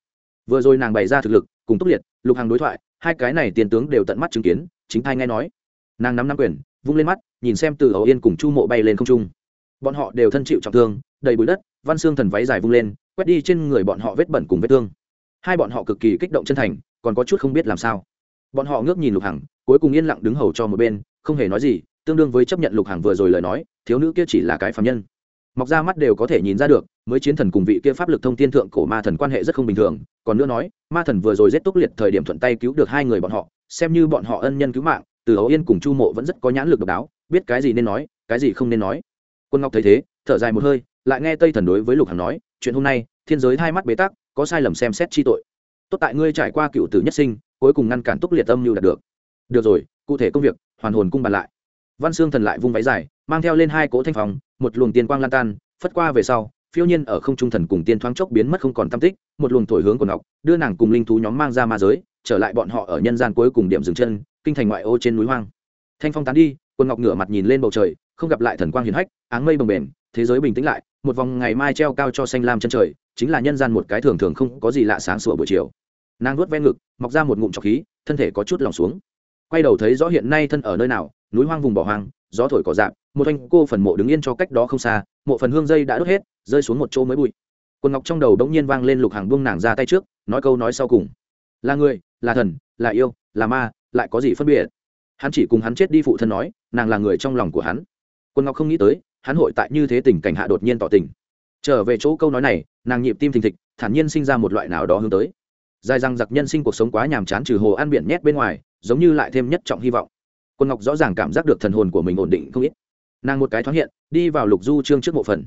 Vừa rồi nàng bày ra thực lực cùng túc liệt lục hàng đối thoại hai cái này tiền tướng đều tận mắt chứng kiến, chính thai nghe nói. Nàng nắm nắm quyền, vung lên mắt, nhìn xem từ ấu yên cùng chu mộ bay lên không trung. Bọn họ đều thân chịu trọng thương, đầy bụi đất, văn xương thần váy dài vung lên, quét đi trên người bọn họ vết bẩn cùng vết thương. Hai bọn họ cực kỳ kích động chân thành, còn có chút không biết làm sao. Bọn họ ngước nhìn lục hằng, cuối cùng yên lặng đứng hầu cho một bên, không hề nói gì, tương đương với chấp nhận lục hằng vừa rồi lời nói, thiếu nữ kia chỉ là cái phạm nhân mọc ra mắt đều có thể nhìn ra được, mới chiến thần cùng vị kia pháp lực thông tiên thượng cổ ma thần quan hệ rất không bình thường. Còn nữa nói, ma thần vừa rồi giết túc liệt thời điểm thuận tay cứu được hai người bọn họ, xem như bọn họ ân nhân cứu mạng, từ ấu yên cùng chu mộ vẫn rất có nhãn lực độc đáo, biết cái gì nên nói, cái gì không nên nói. Quân ngọc thấy thế, thở dài một hơi, lại nghe tây thần đối với lục hằng nói, chuyện hôm nay, thiên giới hai mắt bế tắc, có sai lầm xem xét chi tội. Tốt tại ngươi trải qua cựu tử nhất sinh, cuối cùng ngăn cản túc liệt âm mưu đạt được. Được rồi, cụ thể công việc, hoàn hồn cung bàn lại. Văn xương thần lại vung váy dài, mang theo lên hai cỗ thanh phòng một luồng tiên quang lan tan, phất qua về sau, phiêu nhiên ở không trung thần cùng tiên thoáng chốc biến mất không còn tam tích, một luồng thổi hướng của ngọc, đưa nàng cùng linh thú nhóm mang ra ma giới, trở lại bọn họ ở nhân gian cuối cùng điểm dừng chân, kinh thành ngoại ô trên núi hoang. Thanh phong tán đi quần ngọc ngửa mặt nhìn lên bầu trời, không gặp lại thần quang hiền hách, áng mây bồng bềnh, thế giới bình tĩnh lại, một vòng ngày mai treo cao cho xanh lam chân trời, chính là nhân gian một cái thường thường không có gì lạ sáng sủa buổi chiều. Nàng nuốt ven ngực, mọc ra một ngụm trọc khí, thân thể có chút lòng xuống. Quay đầu thấy rõ hiện nay thân ở nơi nào núi hoang vùng bỏ hoang, gió thổi cỏ dạp một anh cô phần mộ đứng yên cho cách đó không xa, mộ phần hương dây đã đốt hết, rơi xuống một chỗ mới bụi. Quần ngọc trong đầu đống nhiên vang lên lục hàng buông nàng ra tay trước, nói câu nói sau cùng. Là người, là thần, là yêu, là ma, lại có gì phân biệt? Hắn chỉ cùng hắn chết đi phụ thân nói, nàng là người trong lòng của hắn. Quân ngọc không nghĩ tới, hắn hội tại như thế tình cảnh hạ đột nhiên tỏ tình. Trở về chỗ câu nói này, nàng nhịp tim thình thịch, thản nhiên sinh ra một loại nào đó hướng tới. Dài răng giặc nhân sinh cuộc sống quá nhàm chán trừ hồ ăn biển nhét bên ngoài, giống như lại thêm nhất trọng hy vọng quân ngọc rõ ràng cảm giác được thần hồn của mình ổn định không ít. Nàng một cái thoáng hiện, đi vào lục du trương trước mộ phần.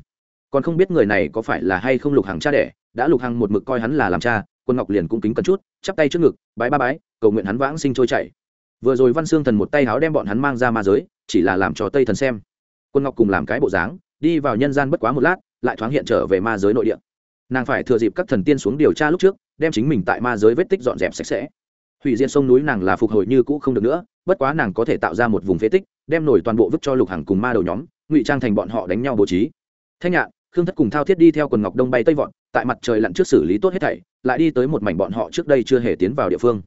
Còn không biết người này có phải là hay không lục hàng cha đẻ, đã lục hàng một mực coi hắn là làm cha, quân ngọc liền cũng kính cẩn chút, chắp tay trước ngực, bái ba bái, cầu nguyện hắn vãng sinh trôi chảy. Vừa rồi văn xương thần một tay háo đem bọn hắn mang ra ma giới, chỉ là làm cho tây thần xem. Quân ngọc cùng làm cái bộ dáng, đi vào nhân gian bất quá một lát, lại thoáng hiện trở về ma giới nội địa. Nàng phải thừa dịp các thần tiên xuống điều tra lúc trước, đem chính mình tại ma giới vết tích dọn dẹp sạch sẽ hủy diệt sông núi nàng là phục hồi như cũ không được nữa, bất quá nàng có thể tạo ra một vùng phế tích, đem nổi toàn bộ vứt cho lục hàng cùng ma đầu nhóm, ngụy trang thành bọn họ đánh nhau bố trí. Thanh nhạn, khương thất cùng thao thiết đi theo quần ngọc đông bay tây vọn tại mặt trời lặn trước xử lý tốt hết thảy, lại đi tới một mảnh bọn họ trước đây chưa hề tiến vào địa phương.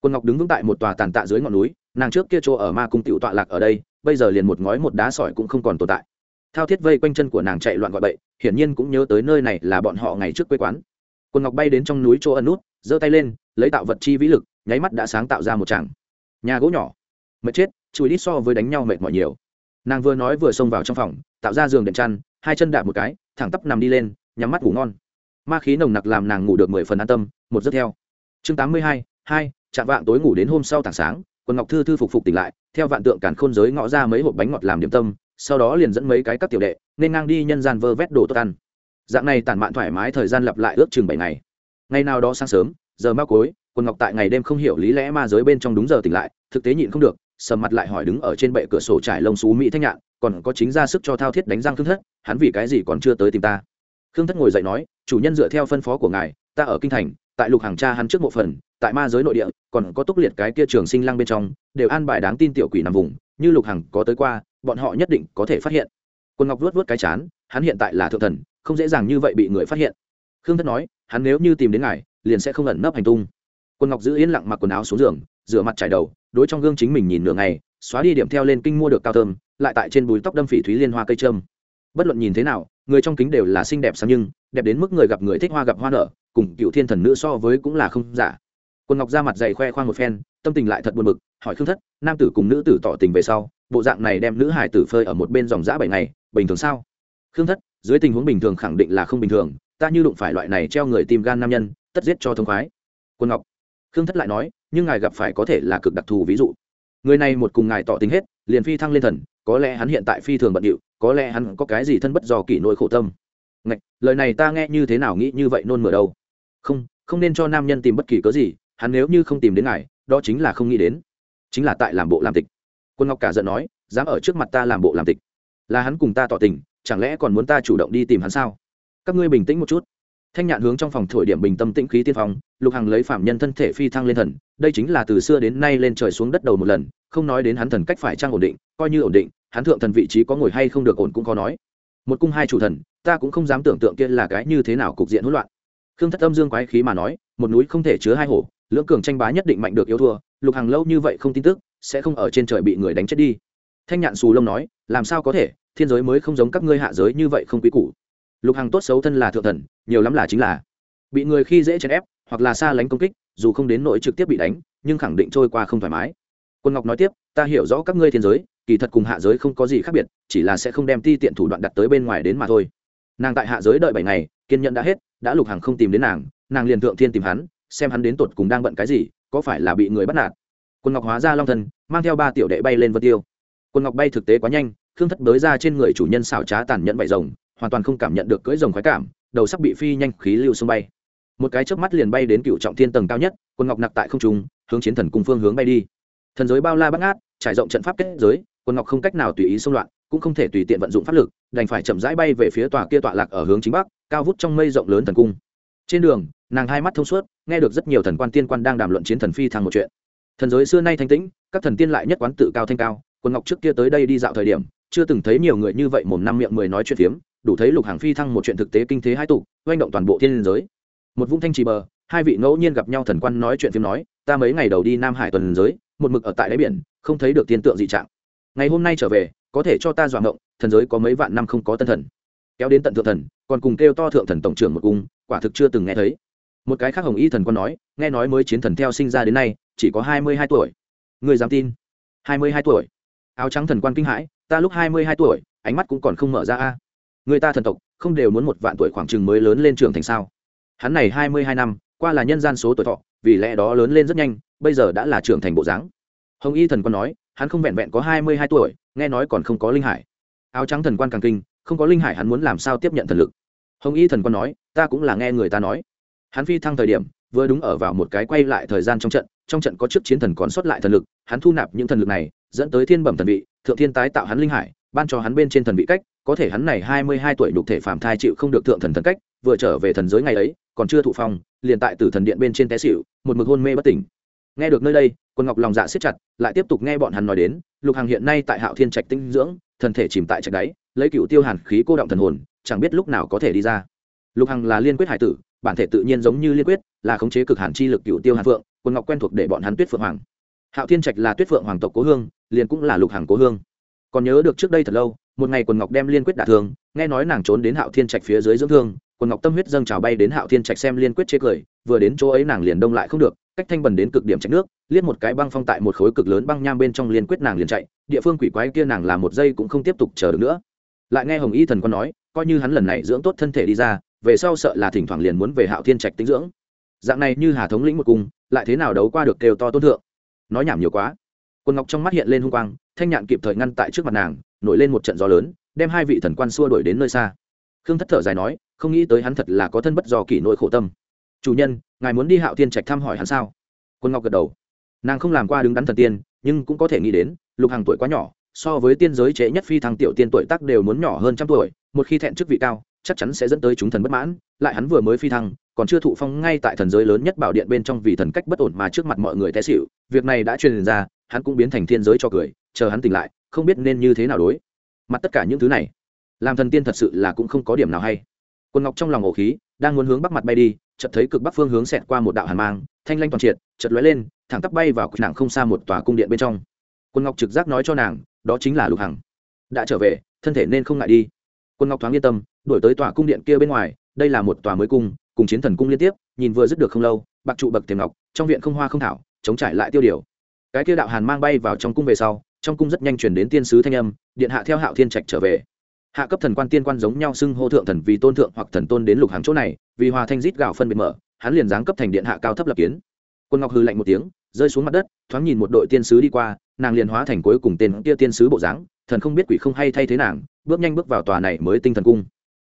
Quần ngọc đứng vững tại một tòa tàn tạ dưới ngọn núi, nàng trước kia chỗ ở ma cung tiểu tọa lạc ở đây, bây giờ liền một ngói một đá sỏi cũng không còn tồn tại. Thao thiết vây quanh chân của nàng chạy loạn gọi bậy, hiển nhiên cũng nhớ tới nơi này là bọn họ ngày trước quê quán. Quần ngọc bay đến trong núi chỗ ẩn nút, giơ tay lên, lấy tạo vật chi vĩ lực nháy mắt đã sáng tạo ra một tràng nhà gỗ nhỏ. Mệt chết, chùi đi so với đánh nhau mệt mỏi nhiều. Nàng vừa nói vừa xông vào trong phòng, tạo ra giường đệm chăn, hai chân đạp một cái, thẳng tắp nằm đi lên, nhắm mắt ngủ ngon. Ma khí nồng nặc làm nàng ngủ được mười phần an tâm, một giấc theo. Chương tám mươi hai hai, chạm vạng tối ngủ đến hôm sau tảng sáng, quần ngọc thư thư phục phục tỉnh lại, theo vạn tượng cản khôn giới ngõ ra mấy hộp bánh ngọt làm điểm tâm, sau đó liền dẫn mấy cái các tiểu đệ, nên ngang đi nhân gian vơ vét đồ tốt ăn. Dạng này tản mạn thoải mái thời gian lặp lại ước chừng bảy ngày. Ngày nào đó sáng sớm, giờ mao cối quần ngọc tại ngày đêm không hiểu lý lẽ ma giới bên trong đúng giờ tỉnh lại, thực tế nhịn không được, sầm mặt lại hỏi đứng ở trên bệ cửa sổ trải lông xú mỹ thanh nhạn, còn có chính ra sức cho thao thiết đánh răng khương thất, hắn vì cái gì còn chưa tới tìm ta? Khương thất ngồi dậy nói, chủ nhân dựa theo phân phó của ngài, ta ở kinh thành, tại lục hàng cha hắn trước mộ phần, tại ma giới nội địa, còn có túc liệt cái kia trường sinh lăng bên trong, đều an bài đáng tin tiểu quỷ nằm vùng, như lục hằng có tới qua, bọn họ nhất định có thể phát hiện. Quân ngọc vuốt vuốt cái chán, hắn hiện tại là thượng thần, không dễ dàng như vậy bị người phát hiện. Khương thất nói, hắn nếu như tìm đến ngài, liền sẽ không ẩn nấp hành tung quân ngọc giữ yên lặng mặc quần áo xuống giường, rửa mặt trải đầu, đối trong gương chính mình nhìn nửa ngày, xóa đi điểm theo lên kinh mua được cao thơm, lại tại trên bùi tóc đâm phỉ thúy liên hoa cây trâm. Bất luận nhìn thế nào, người trong kính đều là xinh đẹp sáng nhưng, đẹp đến mức người gặp người thích hoa gặp hoa nở, cùng cựu thiên thần nữ so với cũng là không giả. Quân ngọc ra mặt dày khoe khoang một phen, tâm tình lại thật buồn bực, hỏi khương thất, nam tử cùng nữ tử tỏ tình về sau, bộ dạng này đem nữ hải tử phơi ở một bên dòng giã bảy ngày, bình thường sao? Khương thất, dưới tình huống bình thường khẳng định là không bình thường, ta như đụng phải loại này treo người tìm gan nam nhân, tất giết cho thông khoái. Quân ngọc khương thất lại nói nhưng ngài gặp phải có thể là cực đặc thù ví dụ. Người này một cùng ngài tỏ tình hết liền phi thăng lên thần có lẽ hắn hiện tại phi thường bận điệu có lẽ hắn có cái gì thân bất do kỷ nỗi khổ tâm. Ngạch, lời này ta nghe như thế nào nghĩ như vậy nôn mửa đâu. Không không nên cho nam nhân tìm bất kỳ cớ gì hắn nếu như không tìm đến ngài đó chính là không nghĩ đến. Chính là tại làm bộ làm tịch. Quân ngọc cả giận nói dám ở trước mặt ta làm bộ làm tịch? Là hắn cùng ta tỏ tình chẳng lẽ còn muốn ta chủ động đi tìm hắn sao? Các ngươi bình tĩnh một chút thanh nhạn hướng trong phòng thổi điểm bình tâm tĩnh khí tiên phong, lục hằng lấy phạm nhân thân thể phi thăng lên thần, đây chính là từ xưa đến nay lên trời xuống đất đầu một lần, không nói đến hắn thần cách phải trang ổn định, coi như ổn định, hắn thượng thần vị trí có ngồi hay không được ổn cũng có nói. Một cung hai chủ thần, ta cũng không dám tưởng tượng kia là cái như thế nào cục diện hỗn loạn. Khương thất âm dương quái khí mà nói, một núi không thể chứa hai hổ, lưỡng cường tranh bá nhất định mạnh được yêu thua, lục hàng lâu như vậy không tin tức, sẽ không ở trên trời bị người đánh chết đi. Thanh nhạn xù lông nói, làm sao có thể, thiên giới mới không giống các ngươi hạ giới như vậy không quý củ lục Hằng tốt xấu thân là thượng thần, nhiều lắm là chính là. Bị người khi dễ chèn ép, hoặc là xa lánh công kích, dù không đến nỗi trực tiếp bị đánh, nhưng khẳng định trôi qua không thoải mái. Quân ngọc nói tiếp, ta hiểu rõ các ngươi thiên giới, kỳ thật cùng hạ giới không có gì khác biệt, chỉ là sẽ không đem ti tiện thủ đoạn đặt tới bên ngoài đến mà thôi. Nàng tại hạ giới đợi bảy ngày, kiên nhẫn đã hết, đã lục hàng không tìm đến nàng nàng liền thượng thiên tìm hắn, xem hắn đến tột cùng đang bận cái gì, có phải là bị người bắt nạt. Quân ngọc hóa ra long thần, mang theo ba tiểu đệ bay lên vân tiêu. Quân ngọc bay thực tế quá nhanh, khương thất bới ra trên người chủ nhân xảo trá tàn nhẫn vạy rồng hoàn toàn không cảm nhận được cưỡi rồng khoái cảm, đầu sắc bị phi nhanh khí lưu sông bay. Một cái chớp mắt liền bay đến cựu trọng thiên tầng cao nhất, quân ngọc nặc tại không trung, hướng chiến thần cùng phương hướng bay đi. Thần giới bao la bắt ngát, trải rộng trận pháp kết giới, quân ngọc không cách nào tùy ý xung loạn, cũng không thể tùy tiện vận dụng pháp lực, đành phải chậm rãi bay về phía tòa kia tọa lạc ở hướng chính bắc, cao vút trong mây rộng lớn thần cung. Trên đường, nàng hai mắt thông suốt, nghe được rất nhiều thần quan tiên quan đang đàm luận chiến thần phi thăng một chuyện. Thần giới xưa nay thanh tĩnh, các thần tiên lại nhất quán tự cao thanh cao, quân ngọc trước kia tới đây đi dạo thời điểm, chưa từng thấy nhiều người như vậy mồm năm miệng mười nói chuyện phiếm đủ thấy lục hàng phi thăng một chuyện thực tế kinh thế hai tục, oanh động toàn bộ thiên giới. Một vũng thanh trì bờ, hai vị ngẫu nhiên gặp nhau thần quan nói chuyện phim nói, ta mấy ngày đầu đi nam hải tuần giới, một mực ở tại đáy biển, không thấy được tiên tượng dị trạng. Ngày hôm nay trở về, có thể cho ta dọa ngộng, thần giới có mấy vạn năm không có tân thần. Kéo đến tận thượng thần, còn cùng kêu to thượng thần tổng trưởng một cung, quả thực chưa từng nghe thấy. Một cái khác hồng y thần quan nói, nghe nói mới chiến thần theo sinh ra đến nay, chỉ có hai mươi hai tuổi. Người dám tin? Hai mươi hai tuổi. Áo trắng thần quan kinh hãi, ta lúc hai mươi hai tuổi, ánh mắt cũng còn không mở ra a người ta thần tộc, không đều muốn một vạn tuổi khoảng chừng mới lớn lên trưởng thành sao? Hắn này hai mươi hai năm, qua là nhân gian số tuổi thọ, vì lẽ đó lớn lên rất nhanh, bây giờ đã là trưởng thành bộ dáng. Hồng y thần quan nói, hắn không vẹn vẹn có hai mươi hai tuổi, nghe nói còn không có linh hải. Áo trắng thần quan càng kinh, không có linh hải hắn muốn làm sao tiếp nhận thần lực? Hồng y thần quan nói, ta cũng là nghe người ta nói. Hắn phi thăng thời điểm, vừa đúng ở vào một cái quay lại thời gian trong trận trong trận có trước chiến thần còn sót lại thần lực, hắn thu nạp những thần lực này, dẫn tới thiên bẩm thần vị, thượng thiên tái tạo hắn linh hải, ban cho hắn bên trên thần vị cách có thể hắn này hai mươi hai tuổi đục thể phàm thai chịu không được thượng thần thần cách vừa trở về thần giới ngày ấy còn chưa thụ phong liền tại tử thần điện bên trên té xỉu, một mực hôn mê bất tỉnh. Nghe được nơi đây quân ngọc lòng dạ siết chặt lại tiếp tục nghe bọn hắn nói đến lục hằng hiện nay tại hạo thiên trạch tinh dưỡng thần thể chìm tại trạch đáy lấy cựu tiêu hàn khí cô động thần hồn chẳng biết lúc nào có thể đi ra. Lục hằng là liên quyết hải tử bản thể tự nhiên giống như liên quyết là khống chế cực hàn chi lực cựu tiêu hàn phượng quân ngọc quen thuộc để bọn hắn tuyết phượng hoàng. Hạo thiên trạch là tuyết phượng hoàng tộc cố hương liền cũng là lục hằng cố hương. Còn nhớ được trước đây thật lâu một ngày quần ngọc đem liên quyết đả thương, nghe nói nàng trốn đến hạo thiên trạch phía dưới dưỡng thương, quần ngọc tâm huyết dâng trào bay đến hạo thiên trạch xem liên quyết chế cười, vừa đến chỗ ấy nàng liền đông lại không được, cách thanh bần đến cực điểm trạch nước, liếc một cái băng phong tại một khối cực lớn băng nham bên trong liên quyết nàng liền chạy, địa phương quỷ quái kia nàng làm một giây cũng không tiếp tục chờ được nữa. Lại nghe hồng y thần quân nói, coi như hắn lần này dưỡng tốt thân thể đi ra, về sau sợ là thỉnh thoảng liền muốn về hạo thiên trạch tinh dưỡng. Dạng này như hà thống lĩnh một cung lại thế nào đấu qua được kêu to tôn thượng? Nói nhảm nhiều quá. Quân ngọc trong mắt hiện lên hung quang, thanh nhạn kịp thời ngăn tại trước mặt nàng nổi lên một trận gió lớn, đem hai vị thần quan xua đuổi đến nơi xa. Khương thất thở dài nói, không nghĩ tới hắn thật là có thân bất do kỷ nội khổ tâm. Chủ nhân, ngài muốn đi hạo thiên trạch thăm hỏi hắn sao? Quân ngọc gật đầu. Nàng không làm qua đứng đắn thần tiên, nhưng cũng có thể nghĩ đến, lục hàng tuổi quá nhỏ, so với tiên giới trễ nhất phi thăng tiểu tiên tuổi tác đều muốn nhỏ hơn trăm tuổi, một khi thẹn chức vị cao, chắc chắn sẽ dẫn tới chúng thần bất mãn, lại hắn vừa mới phi thăng, còn chưa thụ phong ngay tại thần giới lớn nhất bảo điện bên trong vì thần cách bất ổn mà trước mặt mọi người té xịu việc này đã truyền ra, hắn cũng biến thành thiên giới cho cười, chờ hắn tỉnh lại không biết nên như thế nào đối. Mặt tất cả những thứ này, làm thần tiên thật sự là cũng không có điểm nào hay. Quân ngọc trong lòng ổ khí, đang muốn hướng bắc mặt bay đi, chợt thấy cực bắc phương hướng xẹt qua một đạo hàn mang, thanh lanh toàn triệt, chợt lóe lên, thẳng tắp bay vào cực nàng không xa một tòa cung điện bên trong. Quân ngọc trực giác nói cho nàng, đó chính là lục hằng. Đã trở về, thân thể nên không ngại đi. Quân ngọc thoáng yên tâm đổi tới tòa cung điện kia bên ngoài, đây là một tòa mới cung, cùng chiến thần cung liên tiếp, nhìn vừa dứt được không lâu, bạc trụ bậc thềm ngọc, trong viện không hoa không thảo, chống trải lại tiêu điều. Cái kia đạo hàn mang bay vào trong cung về sau trong cung rất nhanh chuyển đến tiên sứ thanh âm, điện hạ theo hạo thiên trạch trở về. Hạ cấp thần quan tiên quan giống nhau xưng hô thượng thần vì tôn thượng hoặc thần tôn đến lục hàng chỗ này, vì hòa thanh rít gạo phân biệt mở, hắn liền giáng cấp thành điện hạ cao thấp lập kiến. Quân ngọc hư lạnh một tiếng, rơi xuống mặt đất, thoáng nhìn một đội tiên sứ đi qua, nàng liền hóa thành cuối cùng tên kia tiên sứ bộ dáng, thần không biết quỷ không hay thay thế nàng, bước nhanh bước vào tòa này mới tinh thần cung.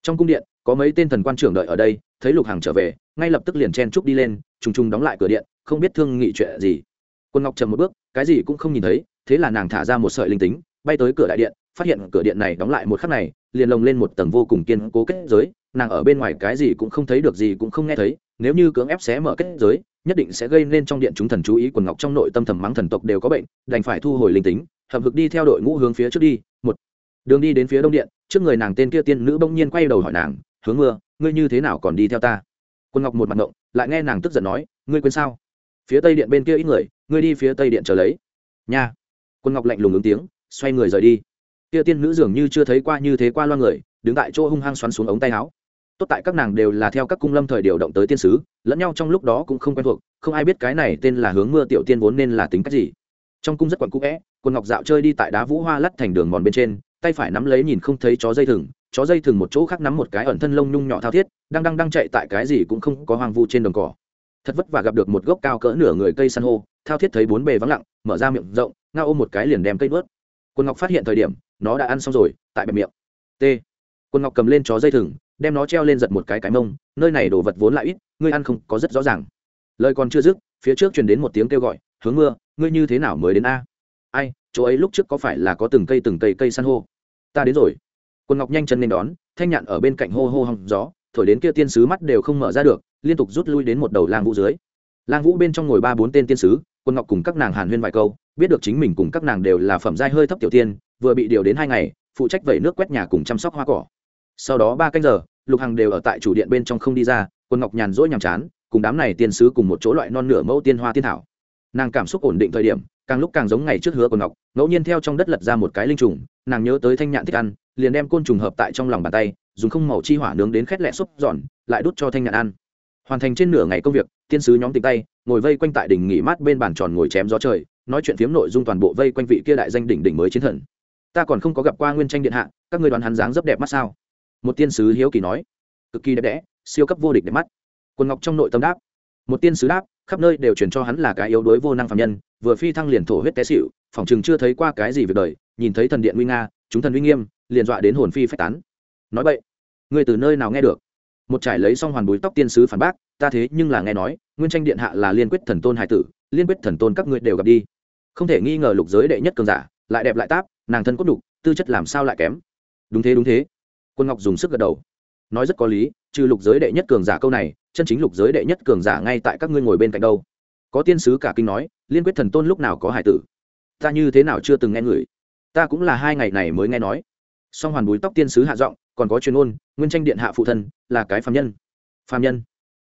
Trong cung điện, có mấy tên thần quan trưởng đợi ở đây, thấy lục hàng trở về, ngay lập tức liền chen trúc đi lên, trùng trùng đóng lại cửa điện, không biết thương nghị chuyện gì quân ngọc chậm một bước, cái gì cũng không nhìn thấy, thế là nàng thả ra một sợi linh tính, bay tới cửa đại điện, phát hiện cửa điện này đóng lại một khắc này, liền lồng lên một tầng vô cùng kiên cố kết giới, nàng ở bên ngoài cái gì cũng không thấy được gì cũng không nghe thấy, nếu như cưỡng ép xé mở kết giới, nhất định sẽ gây nên trong điện chúng thần chú ý quần ngọc trong nội tâm thầm mắng thần tộc đều có bệnh, đành phải thu hồi linh tính, hậm hực đi theo đội ngũ hướng phía trước đi, một, đường đi đến phía đông điện, trước người nàng tên kia tiên nữ bỗng nhiên quay đầu hỏi nàng, hướng mưa, ngươi như thế nào còn đi theo ta? Quân ngọc một mặt ngộng, lại nghe nàng tức giận nói, ngươi quên sao? Phía tây điện bên kia ít người, ngươi đi phía tây điện trở lấy. Nha. Quân ngọc lạnh lùng ứng tiếng, xoay người rời đi. Kia tiên nữ dường như chưa thấy qua như thế qua loa người, đứng tại chỗ hung hăng xoắn xuống ống tay áo. Tốt tại các nàng đều là theo các cung lâm thời điều động tới tiên sứ, lẫn nhau trong lúc đó cũng không quen thuộc, không ai biết cái này tên là hướng mưa tiểu tiên vốn nên là tính cách gì. Trong cung rất quặn cũ vẽ, quân ngọc dạo chơi đi tại đá vũ hoa lắt thành đường mòn bên trên, tay phải nắm lấy nhìn không thấy chó dây thừng, chó dây thừng một chỗ khác nắm một cái ẩn thân lông nhung nhỏ thao thiết, đang đang đang chạy tại cái gì cũng không có hoang vu trên đồng cỏ thật vất vả gặp được một gốc cao cỡ nửa người cây san hô, thao thiết thấy bốn bề vắng lặng, mở ra miệng rộng, ngao ôm một cái liền đem cây vớt quân ngọc phát hiện thời điểm, nó đã ăn xong rồi, tại bẹp miệng. T. Quân ngọc cầm lên chó dây thừng, đem nó treo lên giật một cái cái mông, nơi này đồ vật vốn lại ít, ngươi ăn không có rất rõ ràng. Lời còn chưa dứt, phía trước truyền đến một tiếng kêu gọi, hướng mưa, ngươi như thế nào mới đến a? Ai, chỗ ấy lúc trước có phải là có từng cây từng cây cây san hô? Ta đến rồi. Quân ngọc nhanh chân lên đón, thanh nhạn ở bên cạnh hô hô hòng gió thổi đến kia tiên sứ mắt đều không mở ra được, liên tục rút lui đến một đầu lang vũ dưới. Lang vũ bên trong ngồi ba bốn tên tiên sứ, quân ngọc cùng các nàng hàn huyên vài câu, biết được chính mình cùng các nàng đều là phẩm giai hơi thấp tiểu tiên, vừa bị điều đến hai ngày, phụ trách vẩy nước quét nhà cùng chăm sóc hoa cỏ. Sau đó ba canh giờ, lục hằng đều ở tại chủ điện bên trong không đi ra, quân ngọc nhàn rỗi nhàm chán, cùng đám này tiên sứ cùng một chỗ loại non nửa mẫu tiên hoa tiên thảo. Nàng cảm xúc ổn định thời điểm, càng lúc càng giống ngày trước hứa của ngọc, ngẫu nhiên theo trong đất lật ra một cái linh trùng, nàng nhớ tới thanh nhạn thích ăn liền đem côn trùng hợp tại trong lòng bàn tay, dùng không màu chi hỏa nướng đến khét lẹ xúc giòn, lại đút cho thanh nhạn ăn. Hoàn thành trên nửa ngày công việc, tiên sứ nhóm tịch tay, ngồi vây quanh tại đỉnh nghỉ mát bên bàn tròn ngồi chém gió trời, nói chuyện phiếm nội dung toàn bộ vây quanh vị kia đại danh đỉnh đỉnh mới chiến thần. Ta còn không có gặp qua nguyên tranh điện hạ, các người đoàn hắn dáng rất đẹp mắt sao? Một tiên sứ hiếu kỳ nói. Cực kỳ đẹp đẽ, siêu cấp vô địch đẹp mắt. Quần ngọc trong nội tâm đáp. Một tiên sứ đáp, khắp nơi đều truyền cho hắn là cái yếu đuối vô năng phạm nhân, vừa phi thăng liền thổ huyết té xịu phỏng chừng chưa thấy qua cái gì việc đời, nhìn thấy thần điện nguy nga, chúng thần uy nghiêm liền dọa đến hồn phi phách tán. Nói vậy người từ nơi nào nghe được? Một trải lấy xong hoàn búi tóc tiên sứ phản bác, ta thế nhưng là nghe nói, nguyên tranh điện hạ là liên quyết thần tôn hải tử, liên quyết thần tôn các ngươi đều gặp đi. Không thể nghi ngờ lục giới đệ nhất cường giả, lại đẹp lại táp, nàng thân cốt đục tư chất làm sao lại kém? Đúng thế đúng thế. Quân ngọc dùng sức gật đầu. Nói rất có lý, trừ lục giới đệ nhất cường giả câu này, chân chính lục giới đệ nhất cường giả ngay tại các ngươi ngồi bên cạnh đâu. Có tiên sứ cả kinh nói, liên quyết thần tôn lúc nào có hải tử? Ta như thế nào chưa từng nghe người? Ta cũng là hai ngày này mới nghe nói song hoàn búi tóc tiên sứ hạ giọng, còn có chuyên ôn nguyên tranh điện hạ phụ thân, là cái phạm nhân. Phạm nhân.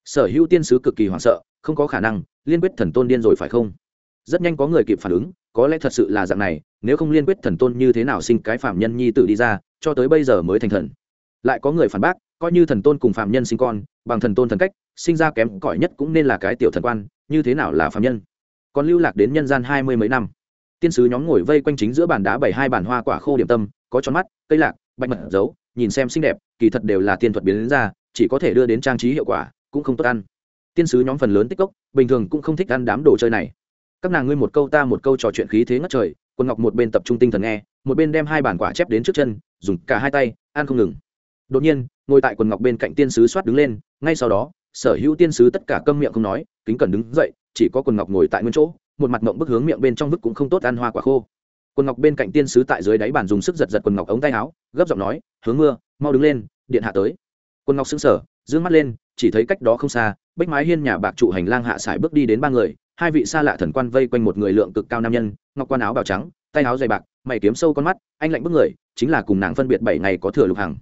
Sở hữu tiên sứ cực kỳ hoảng sợ, không có khả năng, liên quyết thần tôn điên rồi phải không? Rất nhanh có người kịp phản ứng, có lẽ thật sự là dạng này, nếu không liên quyết thần tôn như thế nào sinh cái phạm nhân nhi tự đi ra, cho tới bây giờ mới thành thần. Lại có người phản bác, coi như thần tôn cùng phạm nhân sinh con, bằng thần tôn thần cách, sinh ra kém cỏi nhất cũng nên là cái tiểu thần quan, như thế nào là phạm nhân? Còn lưu lạc đến nhân gian hai mươi mấy năm. Tiên sứ nhóm ngồi vây quanh chính giữa bàn đá bảy hai bản hoa quả khô điểm tâm có tròn mắt, cây lạc, bạch mật giấu nhìn xem xinh đẹp, kỳ thật đều là tiên thuật biến đến ra, chỉ có thể đưa đến trang trí hiệu quả, cũng không tốt ăn. Tiên sứ nhóm phần lớn tích cốc, bình thường cũng không thích ăn đám đồ chơi này. Các nàng ngươi một câu ta một câu trò chuyện khí thế ngất trời quân ngọc một bên tập trung tinh thần nghe, một bên đem hai bản quả chép đến trước chân, dùng cả hai tay, ăn không ngừng. Đột nhiên, ngồi tại quần ngọc bên cạnh tiên sứ soát đứng lên, ngay sau đó, sở hữu tiên sứ tất cả câm miệng không nói, kính cần đứng dậy, chỉ có quần ngọc ngồi tại nguyên chỗ, một mặt mộng bức hướng miệng bên trong vức cũng không tốt ăn hoa quả khô quần ngọc bên cạnh tiên sứ tại dưới đáy bàn dùng sức giật giật quần ngọc ống tay áo, gấp giọng nói, hướng mưa, mau đứng lên, điện hạ tới. Quần ngọc xứng sở d mắt lên, chỉ thấy cách đó không xa bách mái hiên nhà bạc trụ hành lang hạ sải bước đi đến ba người, hai vị xa lạ thần quan vây quanh một người lượng cực cao nam nhân, ngọc quan áo bào trắng, tay áo dày bạc, mày kiếm sâu con mắt, anh lạnh bức người, chính là cùng nàng phân biệt bảy ngày có thừa lục hằng.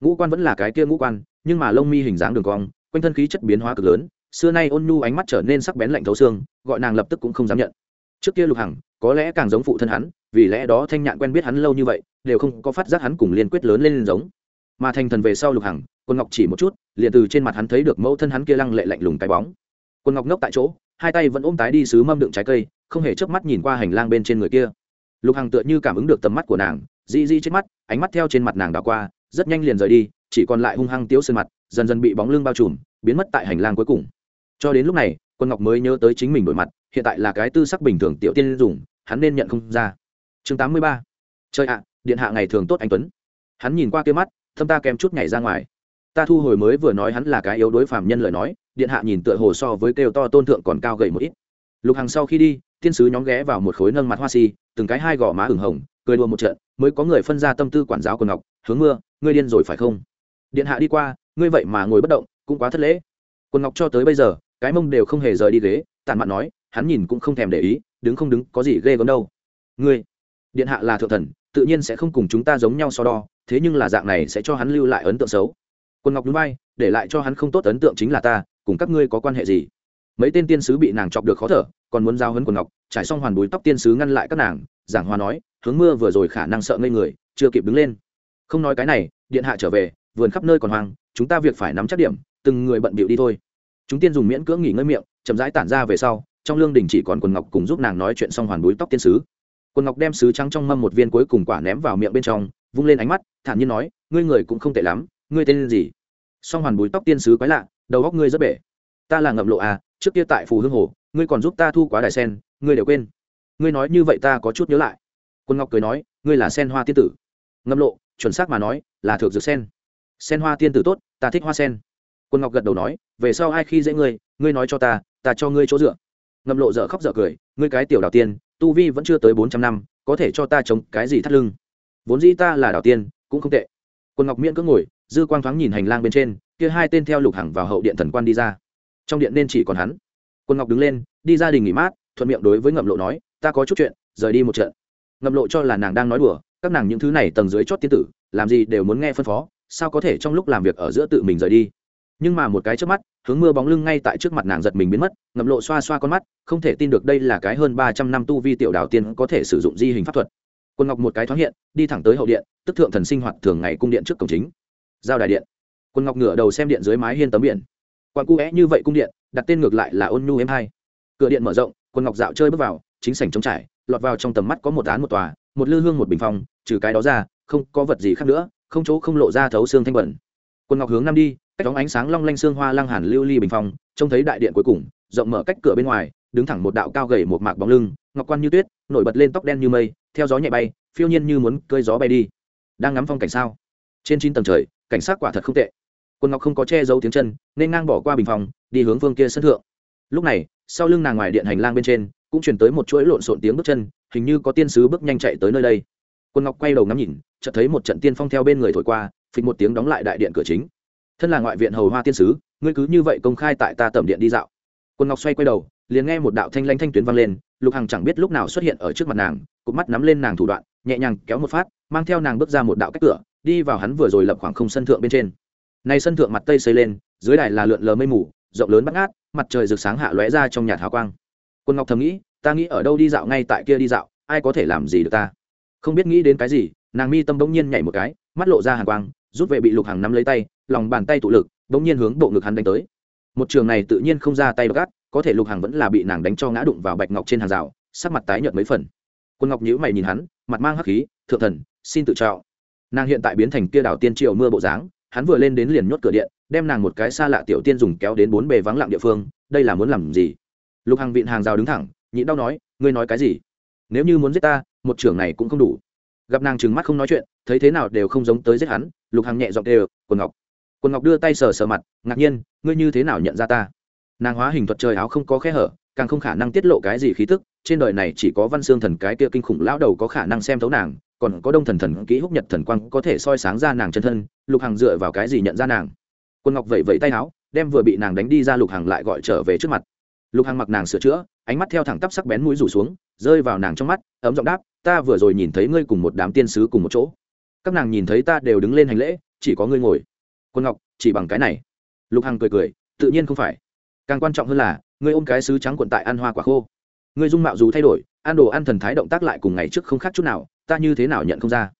Ngũ quan vẫn là cái kia ngũ quan, nhưng mà lông mi hình dáng đường cong, quanh thân khí chất biến hóa cực lớn, xưa nay ôn nhu ánh mắt trở nên sắc bén lạnh thấu xương, gọi nàng lập tức cũng không dám nhận. Trước kia lục hằng, có lẽ càng giống phụ thân hắn vì lẽ đó thanh nhạn quen biết hắn lâu như vậy, đều không có phát giác hắn cùng liên quyết lớn lên giống. Mà thành thần về sau lục hằng, quân ngọc chỉ một chút, liền từ trên mặt hắn thấy được mẫu thân hắn kia lăng lệ lạnh lùng cái bóng. Quân ngọc ngốc tại chỗ, hai tay vẫn ôm tái đi xứ mâm đựng trái cây, không hề chớp mắt nhìn qua hành lang bên trên người kia. Lục hằng tựa như cảm ứng được tầm mắt của nàng di di trên mắt, ánh mắt theo trên mặt nàng đảo qua, rất nhanh liền rời đi, chỉ còn lại hung hăng tiếu sơn mặt, dần dần bị bóng lưng bao trùm, biến mất tại hành lang cuối cùng. Cho đến lúc này, quân ngọc mới nhớ tới chính mình đổi mặt, hiện tại là cái tư sắc bình thường tiểu tiên dùng, hắn nên nhận không ra chương tám mươi ba. Chơi ạ, điện hạ ngày thường tốt anh tuấn. Hắn nhìn qua kia mắt, thâm ta kém chút nhảy ra ngoài. Ta thu hồi mới vừa nói hắn là cái yếu đối phàm nhân lời nói, điện hạ nhìn tựa hồ so với kêu to tôn thượng còn cao gầy một ít. Lục hằng sau khi đi, tiên sứ nhóm ghé vào một khối nâng mặt hoa si, từng cái hai gò má ửng hồng, cười đùa một trận, mới có người phân ra tâm tư quản giáo của ngọc, hướng mưa, ngươi điên rồi phải không? Điện hạ đi qua, ngươi vậy mà ngồi bất động, cũng quá thất lễ. Quần ngọc cho tới bây giờ, cái mông đều không hề rời đi ghế tàn mạn nói, hắn nhìn cũng không thèm để ý, đứng không đứng, có gì ghê gớm đâu. Ngươi điện hạ là thượng thần, tự nhiên sẽ không cùng chúng ta giống nhau so đo, thế nhưng là dạng này sẽ cho hắn lưu lại ấn tượng xấu. Quần ngọc núi bay để lại cho hắn không tốt ấn tượng chính là ta, cùng các ngươi có quan hệ gì? Mấy tên tiên sứ bị nàng chọc được khó thở, còn muốn giao hấn quần ngọc, trải xong hoàn bùi tóc tiên sứ ngăn lại các nàng, giảng hòa nói, hướng mưa vừa rồi khả năng sợ ngây người, chưa kịp đứng lên. Không nói cái này, điện hạ trở về, vườn khắp nơi còn hoang, chúng ta việc phải nắm chắc điểm, từng người bận bịu đi thôi. Chúng tiên dùng miễn cưỡng nghỉ ngơi miệng, chậm rãi tản ra về sau, trong lương đình chỉ còn quần ngọc cùng giúp nàng nói chuyện xong hoàn búi tóc tiên sứ quần ngọc đem sứ trắng trong mâm một viên cuối cùng quả ném vào miệng bên trong, vung lên ánh mắt, thản nhiên nói, ngươi người cũng không tệ lắm, ngươi tên gì? Song hoàn bùi tóc tiên sứ quái lạ, đầu góc ngươi rất bể. Ta là ngậm lộ à trước kia tại phù hương hồ, ngươi còn giúp ta thu quá đài sen, ngươi đều quên. Ngươi nói như vậy ta có chút nhớ lại. Quân ngọc cười nói, ngươi là sen hoa tiên tử. Ngâm lộ, chuẩn xác mà nói, là thược dược sen. Sen hoa tiên tử tốt, ta thích hoa sen. Quân ngọc gật đầu nói, về sau ai khi dễ ngươi ngươi nói cho ta ta cho ngươi chỗ dựa. Ngâm lộ dở khóc dở cười, ngươi cái tiểu đào tiên tu vi vẫn chưa tới bốn trăm năm, có thể cho ta chống cái gì thắt lưng. Vốn dĩ ta là đảo tiên, cũng không tệ. Quân ngọc miễn cứ ngồi, dư quang thoáng nhìn hành lang bên trên, kia hai tên theo lục hằng vào hậu điện thần quan đi ra. Trong điện nên chỉ còn hắn. Quân ngọc đứng lên, đi ra đình nghỉ mát, thuận miệng đối với ngậm lộ nói, ta có chút chuyện, rời đi một trận. Ngậm lộ cho là nàng đang nói đùa, các nàng những thứ này tầng dưới chót tiên tử, làm gì đều muốn nghe phân phó, sao có thể trong lúc làm việc ở giữa tự mình rời đi? Nhưng mà một cái trước mắt, hướng mưa bóng lưng ngay tại trước mặt nàng giật mình biến mất, ngậm lộ xoa xoa con mắt, không thể tin được đây là cái hơn ba trăm năm tu vi tiểu đào tiên có thể sử dụng di hình pháp thuật. Quân ngọc một cái thoáng hiện, đi thẳng tới hậu điện, tức thượng thần sinh hoạt thường ngày cung điện trước cổng chính. Giao đài điện. Quân ngọc ngửa đầu xem điện dưới mái hiên tấm biển. Quan cu vẽ như vậy cung điện, đặt tên ngược lại là ôn nhu em hai. Cửa điện mở rộng, quân ngọc dạo chơi bước vào, chính sảnh trống trải, lọt vào trong tầm mắt có một án một tòa, một lư hương một bình phong, trừ cái đó ra, không có vật gì khác nữa, không chỗ không lộ ra thấu xương thanh bẩn. Quân ngọc hướng năm đi cách đóng ánh sáng long lanh xương hoa lăng hàn lưu ly bình phong, trông thấy đại điện cuối cùng, rộng mở cách cửa bên ngoài, đứng thẳng một đạo cao gầy một mạc bóng lưng, ngọc quan như tuyết, nổi bật lên tóc đen như mây, theo gió nhẹ bay, phiêu nhiên như muốn cơi gió bay đi. Đang ngắm phong cảnh sao? Trên chín tầng trời, cảnh sát quả thật không tệ. Quân ngọc không có che giấu tiếng chân, nên ngang bỏ qua bình phòng đi hướng phương kia sân thượng. Lúc này, sau lưng nàng ngoài điện hành lang bên trên, cũng chuyển tới một chuỗi lộn xộn tiếng bước chân, hình như có tiên sứ bước nhanh chạy tới nơi đây. Quân ngọc quay đầu ngắm nhìn, chợt thấy một trận tiên phong theo bên người thổi qua, phịch một tiếng đóng lại đại điện cửa chính thân là ngoại viện hầu hoa tiên sứ, ngươi cứ như vậy công khai tại ta tẩm điện đi dạo. Quân ngọc xoay quay đầu, liền nghe một đạo thanh lanh thanh tuyến vang lên, lục hằng chẳng biết lúc nào xuất hiện ở trước mặt nàng, cụp mắt nắm lên nàng thủ đoạn, nhẹ nhàng kéo một phát, mang theo nàng bước ra một đạo cách cửa, đi vào hắn vừa rồi lập khoảng không sân thượng bên trên. Nay sân thượng mặt tây xây lên, dưới đài là lượn lờ mây mù, rộng lớn bắt ngát, mặt trời rực sáng hạ lóe ra trong nhà hào quang. Quân ngọc thầm nghĩ, ta nghĩ ở đâu đi dạo ngay tại kia đi dạo, ai có thể làm gì được ta? Không biết nghĩ đến cái gì, nàng mi tâm bỗng nhiên nhảy một cái, mắt lộ ra hàng quang rút về bị lục hàng nắm lấy tay, lòng bàn tay tụ lực, bỗng nhiên hướng bộ ngực hắn đánh tới. Một trường này tự nhiên không ra tay gắt, có thể lục hàng vẫn là bị nàng đánh cho ngã đụng vào bạch ngọc trên hàng rào, sắc mặt tái nhợt mấy phần. Quân ngọc nhíu mày nhìn hắn, mặt mang hắc khí, thượng thần, xin tự trọng. Nàng hiện tại biến thành kia đảo tiên triều mưa bộ dáng, hắn vừa lên đến liền nhốt cửa điện, đem nàng một cái xa lạ tiểu tiên dùng kéo đến bốn bề vắng lặng địa phương, đây là muốn làm gì? Lục hằng vịn hàng rào đứng thẳng, nhịn đau nói, ngươi nói cái gì? Nếu như muốn giết ta, một trưởng này cũng không đủ gặp nàng trừng mắt không nói chuyện, thấy thế nào đều không giống tới giết hắn, lục hằng nhẹ giọng đều quần ngọc. Quần ngọc đưa tay sờ sờ mặt, ngạc nhiên, ngươi như thế nào nhận ra ta? Nàng hóa hình thuật trời áo không có khe hở, càng không khả năng tiết lộ cái gì khí tức, trên đời này chỉ có văn xương thần cái kia kinh khủng lão đầu có khả năng xem thấu nàng, còn có đông thần thần kỹ húc nhật thần quang có thể soi sáng ra nàng chân thân, lục hằng dựa vào cái gì nhận ra nàng? Quân ngọc vẫy vẫy tay áo, đem vừa bị nàng đánh đi ra lục hằng lại gọi trở về trước mặt. Lục hằng mặc nàng sửa chữa, ánh mắt theo thẳng tắp sắc bén mũi rủ xuống, rơi vào nàng trong mắt, ấm giọng đáp ta vừa rồi nhìn thấy ngươi cùng một đám tiên sứ cùng một chỗ. Các nàng nhìn thấy ta đều đứng lên hành lễ, chỉ có ngươi ngồi. Quân ngọc, chỉ bằng cái này. Lục hằng cười cười, tự nhiên không phải. Càng quan trọng hơn là, ngươi ôm cái sứ trắng quận tại ăn hoa quả khô. Ngươi dung mạo dù thay đổi, ăn đồ ăn thần thái động tác lại cùng ngày trước không khác chút nào, ta như thế nào nhận không ra?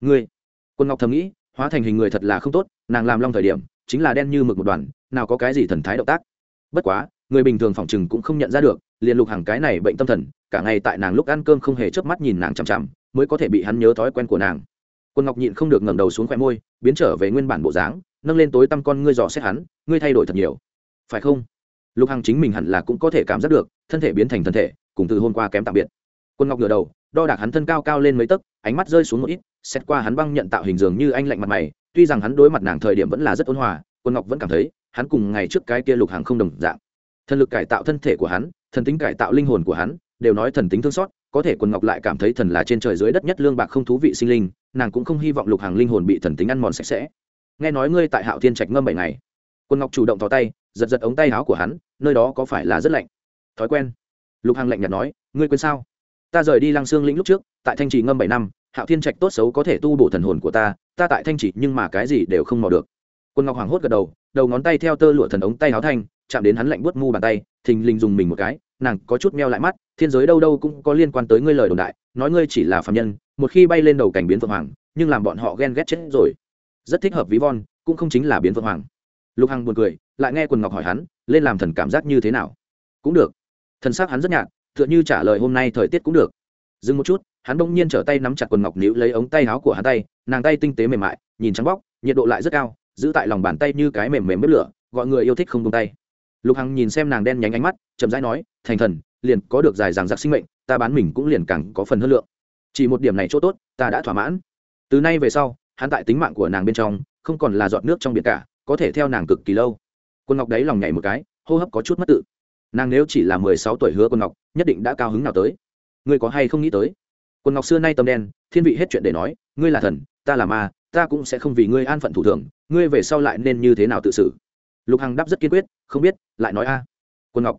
Ngươi. Quân ngọc thầm nghĩ, hóa thành hình người thật là không tốt, nàng làm long thời điểm, chính là đen như mực một đoàn, nào có cái gì thần thái động tác. Bất quá người bình thường phòng chừng cũng không nhận ra được, liền lục hàng cái này bệnh tâm thần, cả ngày tại nàng lúc ăn cơm không hề chớp mắt nhìn nàng chằm chằm, mới có thể bị hắn nhớ thói quen của nàng. Quân ngọc nhịn không được ngẩng đầu xuống khoe môi, biến trở về nguyên bản bộ dáng, nâng lên tối tăm con ngươi dò xét hắn, ngươi thay đổi thật nhiều. Phải không? Lục hằng chính mình hẳn là cũng có thể cảm giác được, thân thể biến thành thân thể, cùng từ hôm qua kém tạm biệt. Quân ngọc ngửa đầu, đo đạc hắn thân cao cao lên mấy tấc, ánh mắt rơi xuống một ít, xét qua hắn băng nhận tạo hình dường như anh lạnh mặt mày, tuy rằng hắn đối mặt nàng thời điểm vẫn là rất ôn hòa, quân ngọc vẫn cảm thấy, hắn cùng ngày trước cái kia lục Hằng không đồng dạng thần lực cải tạo thân thể của hắn, thần tính cải tạo linh hồn của hắn, đều nói thần tính thương xót, có thể quần ngọc lại cảm thấy thần là trên trời dưới đất nhất lương bạc không thú vị sinh linh, nàng cũng không hy vọng lục hàng linh hồn bị thần tính ăn mòn sạch sẽ. Nghe nói ngươi tại hạo thiên trạch ngâm bảy ngày. Quần ngọc chủ động thò tay, giật giật ống tay áo của hắn, nơi đó có phải là rất lạnh? Thói quen. Lục hàng lạnh nhạt nói, ngươi quên sao? Ta rời đi lăng xương lĩnh lúc trước, tại thanh trì ngâm bảy năm, hạo thiên trạch tốt xấu có thể tu bổ thần hồn của ta ta tại thanh trì nhưng mà cái gì đều không mò được. Quân ngọc hoàng hốt gật đầu đầu ngón tay theo tơ lụa thần ống tay áo thanh chạm đến hắn lạnh buốt mu bàn tay, thình lình dùng mình một cái, nàng có chút meo lại mắt, thiên giới đâu đâu cũng có liên quan tới ngươi lời đồn đại, nói ngươi chỉ là phạm nhân, một khi bay lên đầu cảnh biến phượng hoàng, nhưng làm bọn họ ghen ghét chết rồi. Rất thích hợp ví von, cũng không chính là biến phượng hoàng. Lục hằng buồn cười, lại nghe quần ngọc hỏi hắn, lên làm thần cảm giác như thế nào? Cũng được. Thần s ắ c hắn rất nhạt, tựa như trả lời hôm nay thời tiết cũng được. Dừng một chút, hắn bỗng nhiên trở tay nắm chặt quần ngọc níu lấy ống tay áo của hắn tay, nàng tay tinh tế mềm mại, nhìn trắng bóc, nhiệt độ lại rất cao, giữ tại lòng bàn tay như cái mềm mềm bếp lửa, gọi người yêu thích không tung tay lục hằng nhìn xem nàng đen nhánh ánh mắt, chậm rãi nói, thành thần, liền có được dài dàng giặc sinh mệnh, ta bán mình cũng liền càng có phần hơn lượng. Chỉ một điểm này chỗ tốt, ta đã thỏa mãn. Từ nay về sau, hắn tại tính mạng của nàng bên trong, không còn là giọt nước trong biển cả, có thể theo nàng cực kỳ lâu. Quân ngọc đấy lòng nhảy một cái, hô hấp có chút mất tự. Nàng nếu chỉ là mười sáu tuổi hứa quân ngọc, nhất định đã cao hứng nào tới. Ngươi có hay không nghĩ tới? Quân ngọc xưa nay tâm đen, thiên vị hết chuyện để nói, ngươi là thần, ta là ma, ta cũng sẽ không vì ngươi an phận thủ thường, ngươi về sau lại nên như thế nào tự xử? Lục hằng đáp rất kiên quyết, không biết, lại nói a. Quân ngọc.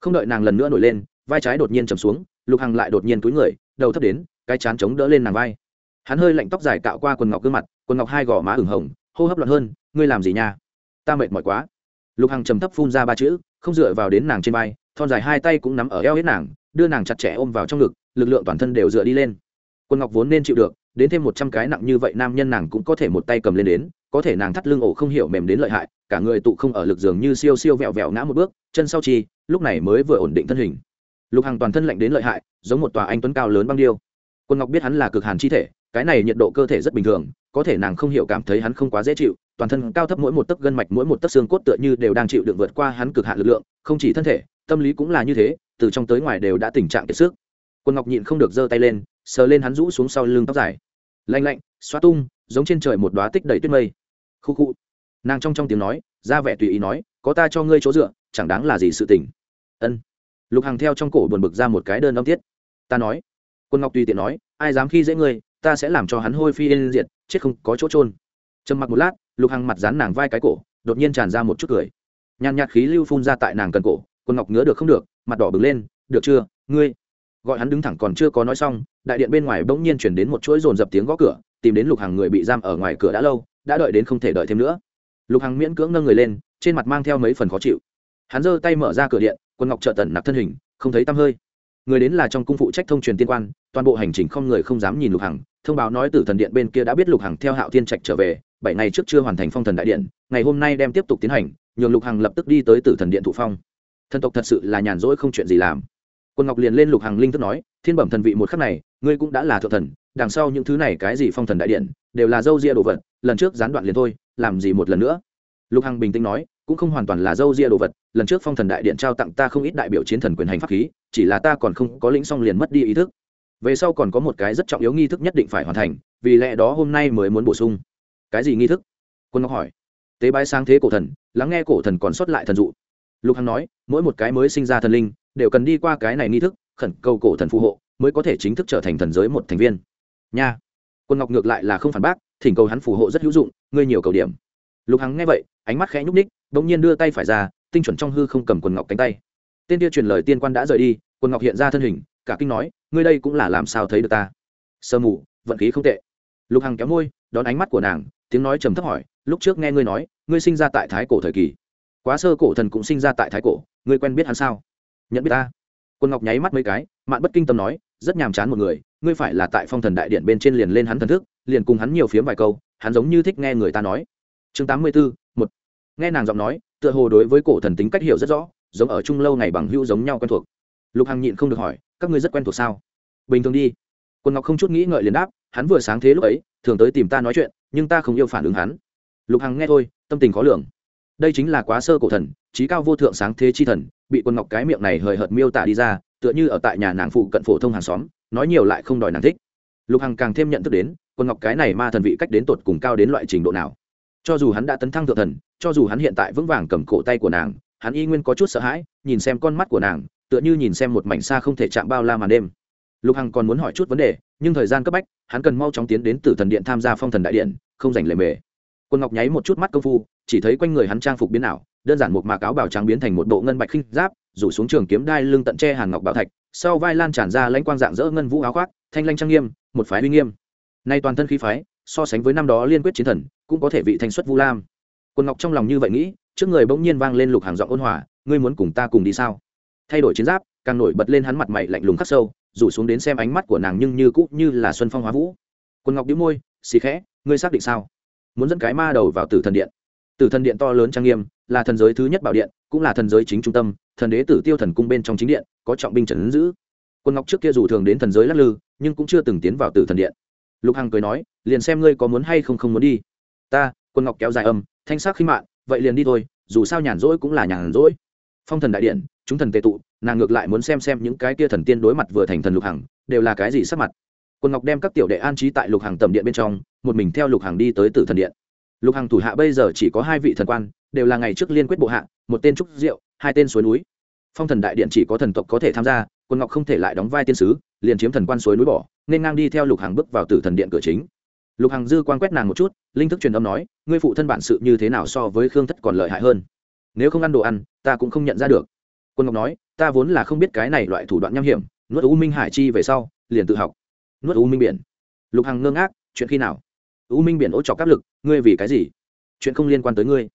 Không đợi nàng lần nữa nổi lên, vai trái đột nhiên chầm xuống, lục hằng lại đột nhiên túi người, đầu thấp đến, cái chán chống đỡ lên nàng vai. Hắn hơi lạnh tóc dài cạo qua quần ngọc gương mặt quần ngọc hai gò má ửng hồng, hô hấp loạn hơn, ngươi làm gì nha? Ta mệt mỏi quá. Lục hằng trầm thấp phun ra ba chữ, không dựa vào đến nàng trên vai, thon dài hai tay cũng nắm ở eo hết nàng, đưa nàng chặt chẽ ôm vào trong ngực, lực lượng toàn thân đều dựa đi lên. Quân ngọc vốn nên chịu được, đến thêm một trăm cái nặng như vậy nam nhân nàng cũng có thể một tay cầm lên đến có thể nàng thắt lưng ổ không hiểu mềm đến lợi hại, cả người tụ không ở lực dường như siêu siêu vẹo vẹo ngã một bước, chân sau chi, lúc này mới vừa ổn định thân hình. Lục hằng toàn thân lạnh đến lợi hại, giống một tòa anh tuấn cao lớn băng điêu. Quân ngọc biết hắn là cực hàn chi thể, cái này nhiệt độ cơ thể rất bình thường, có thể nàng không hiểu cảm thấy hắn không quá dễ chịu, toàn thân cao thấp mỗi một tấc gân mạch mỗi một tấc xương cốt tựa như đều đang chịu đựng vượt qua hắn cực hạn lực lượng, không chỉ thân thể, tâm lý cũng là như thế, từ trong tới ngoài đều đã tình trạng kiệt sức. Quân ngọc nhịn không được giơ tay lên, sờ lên hắn rũ xuống sau lưng tóc dài. Lạnh lạnh xoa tung, giống trên trời một đoá tích đầy tuyết mây khu khu. Nàng trong trong tiếng nói, ra vẻ tùy ý nói, có ta cho ngươi chỗ dựa, chẳng đáng là gì sự tình. Ân. Lục Hằng theo trong cổ buồn bực ra một cái đơn âm tiết. Ta nói. Quân ngọc tùy tiện nói, ai dám khi dễ ngươi, ta sẽ làm cho hắn hôi phi yên diệt, chết không có chỗ trôn trầm mặc một lát, lục hằng mặt dán nàng vai cái cổ, đột nhiên tràn ra một chút cười. Nhàn nhạt khí lưu phun ra tại nàng cần cổ, quân ngọc ngứa được không được, mặt đỏ bừng lên, được chưa, ngươi? Gọi hắn đứng thẳng còn chưa có nói xong, đại điện bên ngoài bỗng nhiên chuyển đến một chuỗi rồn dập tiếng gõ cửa, tìm đến lục hàng người bị giam ở ngoài cửa đã lâu đã đợi đến không thể đợi thêm nữa. Lục Hằng miễn cưỡng nâng người lên, trên mặt mang theo mấy phần khó chịu. Hắn giơ tay mở ra cửa điện, quân ngọc trợ tần nạp thân hình, không thấy tăm hơi. Người đến là trong cung phụ trách thông truyền tiên quan, toàn bộ hành trình không người không dám nhìn lục hằng, thông báo nói tử thần điện bên kia đã biết lục hằng theo hạo thiên trạch trở về, bảy ngày trước chưa hoàn thành phong thần đại điện, ngày hôm nay đem tiếp tục tiến hành, nhường lục hằng lập tức đi tới tử thần điện thụ phong. Thần tộc thật sự là nhàn rỗi không chuyện gì làm. Quân ngọc liền lên lục hằng linh thức nói, thiên bẩm thần vị một khắc này, ngươi cũng đã là thượng thần, đằng sau những thứ này cái gì phong thần đại điện đều là dâu ria đồ vật, lần trước gián đoạn liền thôi, làm gì một lần nữa? Lục hằng bình tĩnh nói, cũng không hoàn toàn là dâu ria đồ vật, lần trước phong thần đại điện trao tặng ta không ít đại biểu chiến thần quyền hành pháp khí, chỉ là ta còn không có lĩnh xong liền mất đi ý thức. Về sau còn có một cái rất trọng yếu nghi thức nhất định phải hoàn thành, vì lẽ đó hôm nay mới muốn bổ sung. Cái gì nghi thức? Quân ngọc hỏi. Tế bái sáng thế cổ thần, lắng nghe cổ thần còn sót lại thần dụ. Lục hằng nói, mỗi một cái mới sinh ra thần linh, đều cần đi qua cái này nghi thức, khẩn cầu cổ thần phù hộ, mới có thể chính thức trở thành thần giới một thành viên. Nha quân ngọc ngược lại là không phản bác, thỉnh cầu hắn phù hộ rất hữu dụng, ngươi nhiều cầu điểm. Lục hằng nghe vậy, ánh mắt khẽ nhúc ních đ ỗ n g nhiên đưa tay phải ra, tinh chuẩn trong hư không cầm quần ngọc cánh tay. Tên kia truyền lời tiên quan đã rời đi quần ngọc hiện ra thân hình, cả kinh nói, ngươi đây cũng là làm sao thấy được ta? Sơ mù, vận khí không tệ. Lục hằng kéo môi, đón ánh mắt của nàng, tiếng nói trầm thấp hỏi, lúc trước nghe ngươi nói, ngươi sinh ra tại thái cổ thời kỳ. Quá sơ cổ thần cũng sinh ra tại thái cổ, ngươi quen biết hắn sao? Nhận biết ta? Quân ngọc nháy mắt mấy cái, mạn bất kinh tâm nói, rất nhàm chán một người, ngươi phải là tại phong thần đại điện bên trên liền lên hắn thần thức, liền cùng hắn nhiều phiếm vài câu, hắn giống như thích nghe người ta nói. Chương tám mươi bốn một. Nghe nàng giọng nói, tựa hồ đối với cổ thần tính cách hiểu rất rõ, giống ở chung lâu ngày bằng hữu giống nhau quen thuộc. Lục hằng nhịn không được hỏi, các ngươi rất quen thuộc sao? Bình thường đi. Quân ngọc không chút nghĩ ngợi liền đáp, hắn vừa sáng thế lúc ấy, thường tới tìm ta nói chuyện, nhưng ta không yêu phản ứng hắn. Lục hằng nghe thôi, tâm tình khó lường đây chính là quá sơ cổ thần, trí cao vô thượng sáng thế chi thần, bị quân ngọc cái miệng này hời hợt miêu tả đi ra, tựa như ở tại nhà nàng phụ cận phổ thông hàng xóm, nói nhiều lại không đòi nàng thích. Lục hằng càng thêm nhận thức đến quân ngọc cái này ma thần vị cách đến tột cùng cao đến loại trình độ nào. Cho dù hắn đã tấn thăng thượng thần, cho dù hắn hiện tại vững vàng cầm cổ tay của nàng, hắn y nguyên có chút sợ hãi, nhìn xem con mắt của nàng, tựa như nhìn xem một mảnh xa không thể chạm bao la màn đêm. Lục hằng còn muốn hỏi chút vấn đề, nhưng thời gian cấp bách, hắn cần mau chóng tiến đến tử thần điện tham gia phong thần đại điện, không dành lề mề. Quân ngọc nháy một chút mắt công phu chỉ thấy quanh người hắn trang phục biến ảo, đơn giản một mạc áo bào trắng biến thành một bộ ngân bạch khinh giáp, rủ xuống trường kiếm đai lưng tận tre hàn ngọc bảo thạch, sau vai lan tràn ra lãnh quang dạng dỡ ngân vũ áo khoác, thanh lanh trang nghiêm, một phái uy nghiêm. Nay toàn thân khí phái, so sánh với năm đó liên quyết chiến thần, cũng có thể vị thanh xuất vu lam. Quân ngọc trong lòng như vậy nghĩ, trước người bỗng nhiên vang lên lục hàng giọng ôn hòa, ngươi muốn cùng ta cùng đi sao? Thay đổi chiến giáp, càng nổi bật lên hắn mặt mày lạnh lùng khắc sâu, rủ xuống đến xem ánh mắt của nàng nhưng như cũ như là xuân phong hóa vũ. Quân ngọc đĩu môi, xì khẽ, ngươi xác định sao? Muốn dẫn cái ma đầu vào tử thần điện tử thần điện to lớn trang nghiêm, là thần giới thứ nhất bảo điện, cũng là thần giới chính trung tâm, thần đế tử tiêu thần cung bên trong chính điện, có trọng binh trần ứng giữ. Quân ngọc trước kia dù thường đến thần giới lắc lư, nhưng cũng chưa từng tiến vào tử thần điện. Lục hằng cười nói, liền xem ngươi có muốn hay không không muốn đi. Ta, quân ngọc kéo dài âm, thanh sắc khi mạn, vậy liền đi thôi, dù sao nhàn rỗi cũng là nhàn rỗi. Phong thần đại điện, chúng thần tệ tụ, nàng ngược lại muốn xem xem những cái kia thần tiên đối mặt vừa thành thần lục hằng, đều là cái gì sắc mặt. Quân ngọc đem các tiểu đệ an trí tại lục hằng tầm điện bên trong, một mình theo lục hằng đi tới tử thần điện lục hằng thủ hạ bây giờ chỉ có hai vị thần quan, đều là ngày trước liên quyết bộ hạ, một tên trúc diệu, hai tên suối núi. Phong thần đại điện chỉ có thần tộc có thể tham gia, quân ngọc không thể lại đóng vai tiên sứ, liền chiếm thần quan suối núi bỏ, nên ngang đi theo lục hằng bước vào tử thần điện cửa chính. Lục hằng dư quan quét nàng một chút, linh thức truyền âm nói, ngươi phụ thân bản sự như thế nào so với khương thất còn lợi hại hơn? Nếu không ăn đồ ăn, ta cũng không nhận ra được. Quân ngọc nói, ta vốn là không biết cái này loại thủ đoạn nham hiểm, nuốt u minh hải chi về sau, liền tự học. Nuốt u minh biển. Lục hằng ngơ ngác, chuyện khi nào? U minh biển ố trọc áp lực, ngươi vì cái gì? Chuyện không liên quan tới ngươi.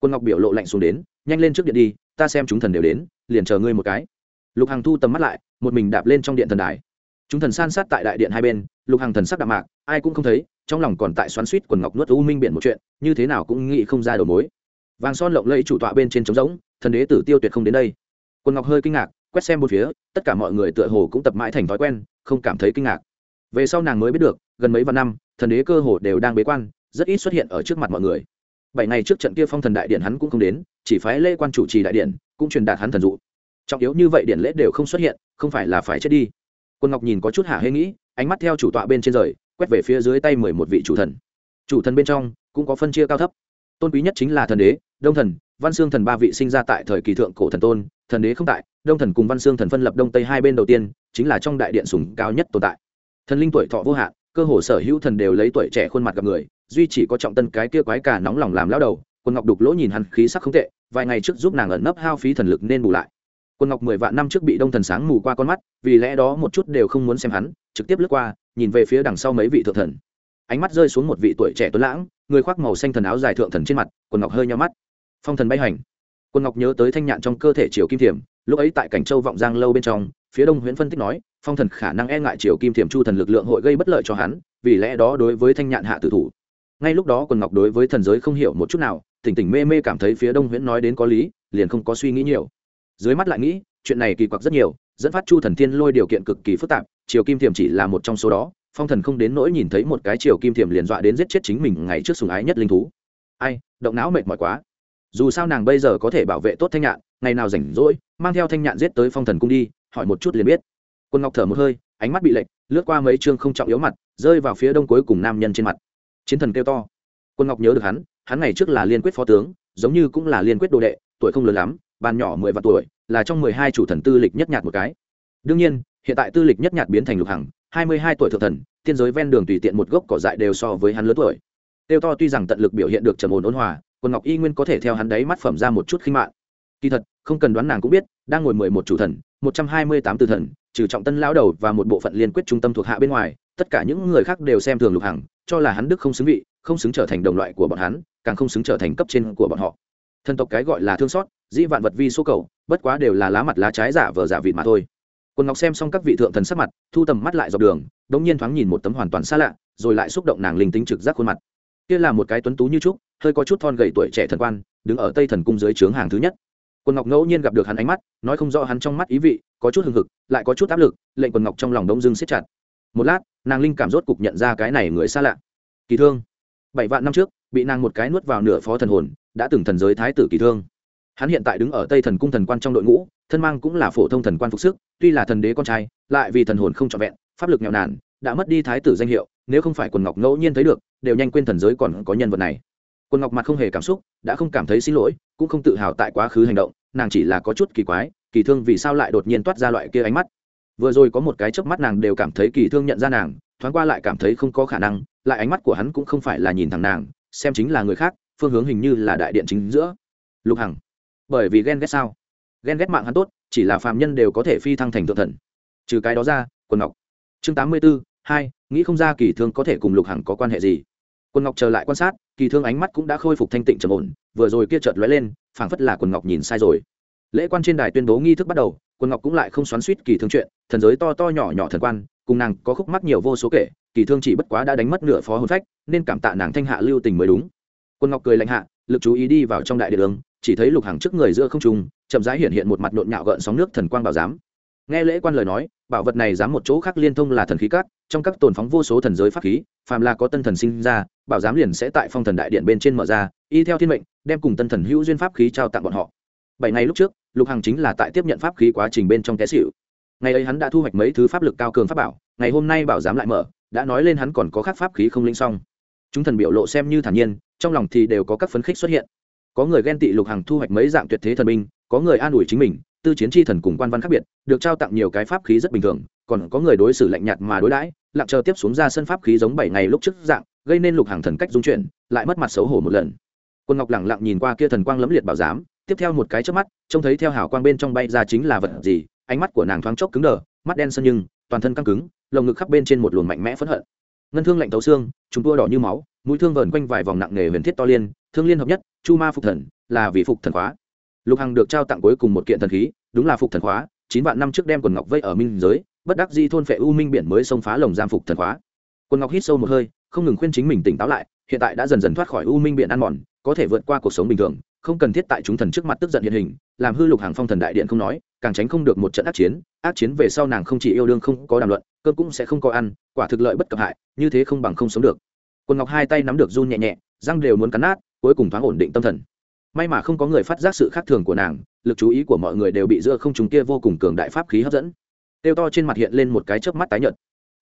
Quân ngọc biểu lộ lạnh xuống đến, nhanh lên trước điện đi, ta xem chúng thần đều đến, liền chờ ngươi một cái. Lục hằng thu tầm mắt lại, một mình đạp lên trong điện thần đài. Chúng thần san sát tại đại điện hai bên, lục hằng thần sắc đạm mạc, ai cũng không thấy, trong lòng còn tại xoắn suýt quần ngọc nuốt u minh biển một chuyện, như thế nào cũng nghĩ không ra đầu mối. Vàng son lộng lẫy chủ tọa bên trên trống rỗng, thần đế tử tiêu tuyệt không đến đây. Quần ngọc hơi kinh ngạc, quét xem một phía, tất cả mọi người tựa hồ cũng tập mãi thành thói quen, không cảm thấy kinh ngạc về sau nàng mới biết được, gần mấy vạn năm, thần đế cơ hồ đều đang bế quan, rất ít xuất hiện ở trước mặt mọi người. Bảy ngày trước trận kia phong thần đại điện hắn cũng không đến, chỉ phái lễ quan chủ trì đại điện, cũng truyền đạt hắn thần dụ. Trọng yếu như vậy điện lễ đều không xuất hiện, không phải là phải chết đi. Quân ngọc nhìn có chút hả hê nghĩ, ánh mắt theo chủ tọa bên trên rời, quét về phía dưới tay mười một vị chủ thần. Chủ thần bên trong, cũng có phân chia cao thấp. Tôn quý nhất chính là thần đế, đông thần, văn xương thần ba vị sinh ra tại thời kỳ thượng cổ thần tôn, thần đế không tại, đông thần cùng văn xương thần phân lập đông tây hai bên đầu tiên, chính là trong đại điện sùng cao nhất tồn tại thần linh tuổi thọ vô hạn, cơ hồ sở hữu thần đều lấy tuổi trẻ khuôn mặt gặp người, duy chỉ có trọng tân cái kia quái cả nóng lòng làm lao đầu, quân ngọc đục lỗ nhìn hắn khí sắc không tệ, vài ngày trước giúp nàng ẩn nấp hao phí thần lực nên bù lại. Quân ngọc mười vạn năm trước bị đông thần sáng mù qua con mắt, vì lẽ đó một chút đều không muốn xem hắn, trực tiếp lướt qua, nhìn về phía đằng sau mấy vị thượng thần. Ánh mắt rơi xuống một vị tuổi trẻ tuấn lãng, người khoác màu xanh thần áo dài thượng thần trên mặt quần ngọc hơi nhau mắt. Phong thần bay hành. Quân ngọc nhớ tới thanh nhạn trong cơ thể triều kim thiểm, lúc ấy tại cảnh châu vọng giang lâu bên trong, phía đông huyễn phân tích nói phong thần khả năng e ngại triều kim thiểm chu thần lực lượng hội gây bất lợi cho hắn, vì lẽ đó đối với thanh nhạn hạ tử thủ. Ngay lúc đó quần ngọc đối với thần giới không hiểu một chút nào, tỉnh tỉnh mê mê cảm thấy phía đông huyễn nói đến có lý, liền không có suy nghĩ nhiều. Dưới mắt lại nghĩ, chuyện này kỳ quặc rất nhiều, dẫn phát chu thần thiên lôi điều kiện cực kỳ phức tạp, triều kim thiểm chỉ là một trong số đó, phong thần không đến nỗi nhìn thấy một cái triều kim thiểm liền dọa đến giết chết chính mình ngày trước sùng ái nhất linh thú. Ai, động não mệt mỏi quá. Dù sao nàng bây giờ có thể bảo vệ tốt thanh nhạn, ngày nào rảnh rỗi, mang theo thanh nhạn giết tới phong thần cung đi, hỏi một chút liền biết quân ngọc thở một hơi, ánh mắt bị lệch, lướt qua mấy chương không trọng yếu mặt, rơi vào phía đông cuối cùng nam nhân trên mặt. Chiến thần kêu to. Quân ngọc nhớ được hắn hắn ngày trước là liên quyết phó tướng, giống như cũng là liên quyết đồ đệ, tuổi không lớn lắm, bàn nhỏ mười vạn tuổi, là trong mười hai chủ thần tư lịch nhất nhạt một cái. Đương nhiên, hiện tại tư lịch nhất nhạt biến thành lục hằng, hai mươi hai tuổi thượng thần tiên giới ven đường tùy tiện một gốc cỏ dại đều so với hắn lớn tuổi. Tiêu to tuy rằng tận lực biểu hiện được trầm ổn ôn hòa, quân ngọc y nguyên có thể theo hắn đấy mắt phẩm ra một chút khinh mạng. Kỳ thật, không cần đoán nàng cũng biết, đang ngồi mười một chủ thần một trăm hai mươi tám tư thần, trừ trọng tân lão đầu và một bộ phận liên quyết trung tâm thuộc hạ bên ngoài, tất cả những người khác đều xem thường lục hằng, cho là hắn đức không xứng vị, không xứng trở thành đồng loại của bọn hắn, càng không xứng trở thành cấp trên của bọn họ. Thần tộc cái gọi là thương xót, dĩ vạn vật vi số cầu, bất quá đều là lá mặt lá trái giả vờ giả vịt mà thôi. Quân ngọc xem xong các vị thượng thần sắc mặt, thu tầm mắt lại dọc đường đ ỗ n g nhiên thoáng nhìn một tấm hoàn toàn xa lạ, rồi lại xúc động nàng linh tính trực giác khuôn mặt. Kia là một cái tuấn tú như trúc, hơi có chút thon gầy tuổi trẻ thần quan, đứng ở tây thần cung dưới trướng hàng thứ nhất quân ngọc ngẫu nhiên gặp được hắn ánh mắt, nói không rõ hắn trong mắt ý vị, có chút hừng hực, lại có chút áp lực, lệnh quần ngọc trong lòng đông dưng siết chặt. Một lát, nàng linh cảm rốt cục nhận ra cái này người xa lạ. Kỳ thương. Bảy vạn năm trước, bị nàng một cái nuốt vào nửa phó thần hồn, đã từng thần giới thái tử kỳ thương. Hắn hiện tại đứng ở tây thần cung thần quan trong đội ngũ, thân mang cũng là phổ thông thần quan phục sức, tuy là thần đế con trai, lại vì thần hồn không trọn vẹn, pháp lực nghèo nàn, đã mất đi thái tử danh hiệu, nếu không phải quần ngọc ngẫu nhiên thấy được, đều nhanh quên thần giới còn có nhân vật này. Quân ngọc mặt không hề cảm xúc, đã không cảm thấy xin lỗi, cũng không tự hào tại quá khứ hành động, nàng chỉ là có chút kỳ quái, kỳ thương vì sao lại đột nhiên toát ra loại kia ánh mắt. Vừa rồi có một cái chớp mắt nàng đều cảm thấy kỳ thương nhận ra nàng, thoáng qua lại cảm thấy không có khả năng, lại ánh mắt của hắn cũng không phải là nhìn thẳng nàng, xem chính là người khác, phương hướng hình như là đại điện chính giữa. Lục hằng, bởi vì ghen ghét sao? Ghen ghét mạng hắn tốt, chỉ là phàm nhân đều có thể phi thăng thành thượng thần. Trừ cái đó ra quần ngọc, chương tám mươi b ố hai, nghĩ không ra kỳ thương có thể cùng lục hằng có quan hệ gì? Quần ngọc chờ lại quan sát, kỳ thương ánh mắt cũng đã khôi phục thanh tịnh trầm ổn, vừa rồi kia chợt lóe lên, phảng phất là quần ngọc nhìn sai rồi. Lễ quan trên đài tuyên bố nghi thức bắt đầu, quần ngọc cũng lại không xoắn suýt kỳ thương chuyện, thần giới to to nhỏ nhỏ thần quan, cùng nàng có khúc mắc nhiều vô số kể, kỳ thương chỉ bất quá đã đánh mất nửa phó hồn phách, nên cảm tạ nàng thanh hạ lưu tình mới đúng. Quân ngọc cười lạnh hạ, lực chú ý đi vào trong đại địa đường, chỉ thấy lục hàng trước người giữa không trung, chậm rãi hiện hiện một mặt nhộn nhạo gợn sóng nước thần quang bảo giám nghe lễ quan lời nói, bảo vật này dám một chỗ khác liên thông là thần khí cát, trong các tồn phóng vô số thần giới pháp khí, phàm là có tân thần sinh ra, bảo giám liền sẽ tại phong thần đại điện bên trên mở ra, y theo thiên mệnh, đem cùng tân thần hữu duyên pháp khí trao tặng bọn họ. Bảy ngày lúc trước, lục hằng chính là tại tiếp nhận pháp khí quá trình bên trong té xịu ngày ấy hắn đã thu hoạch mấy thứ pháp lực cao cường pháp bảo, ngày hôm nay bảo giám lại mở, đã nói lên hắn còn có khác pháp khí không linh xong. Chúng thần biểu lộ xem như thản nhiên, trong lòng thì đều có các phấn khích xuất hiện. Có người ghen tị lục hằng thu hoạch mấy dạng tuyệt thế thần binh có người an ủi chính mình, tư chiến tri thần cùng quan văn khác biệt, được trao tặng nhiều cái pháp khí rất bình thường, còn có người đối xử lạnh nhạt mà đối đãi, lặng chờ tiếp xuống ra sân pháp khí giống bảy ngày lúc trước dạng, gây nên lục hàng thần cách dung chuyển, lại mất mặt xấu hổ một lần. Quân ngọc lẳng lặng nhìn qua kia thần quang lẫm liệt bảo giám, tiếp theo một cái trước mắt, trông thấy theo hào quang bên trong bay ra chính là vật gì, ánh mắt của nàng thoáng chốc cứng đờ, mắt đen sân nhưng, toàn thân căng cứng, lồng ngực khắp bên trên một luồng mạnh mẽ phẫn hận. Ngân thương lạnh tấu xương chúng tua đỏ như máu, mũi thương vờn quanh vài vòng nặng nghề huyền thiết to liên, thương liên hợp nhất, chu ma phục thần, là vì phục thần khóa lục hằng được trao tặng cuối cùng một kiện thần khí, đúng là phục thần khóa, chín vạn năm trước đem quần ngọc vây ở minh giới, bất đắc di thôn phệ u minh biển mới xông phá lồng giam phục thần khóa. Quần ngọc hít sâu một hơi, không ngừng khuyên chính mình tỉnh táo lại, hiện tại đã dần dần thoát khỏi u minh biển ăn mòn, có thể vượt qua cuộc sống bình thường, không cần thiết tại chúng thần trước mặt tức giận hiện hình, làm hư lục hàng phong thần đại điện không nói, càng tránh không được một trận ác chiến ác chiến về sau nàng không chỉ yêu đương không có đàm luận cơm cũng sẽ không có ăn, quả thực lợi bất cập hại, như thế không bằng không sống được. Quần ngọc hai tay nắm được run nhẹ nhẹ, răng đều muốn cắn nát, cuối cùng thoáng ổn định tâm thần may mà không có người phát giác sự khác thường của nàng, lực chú ý của mọi người đều bị giữa không trùng kia vô cùng cường đại pháp khí hấp dẫn. Tiêu to trên mặt hiện lên một cái chớp mắt tái nhợt.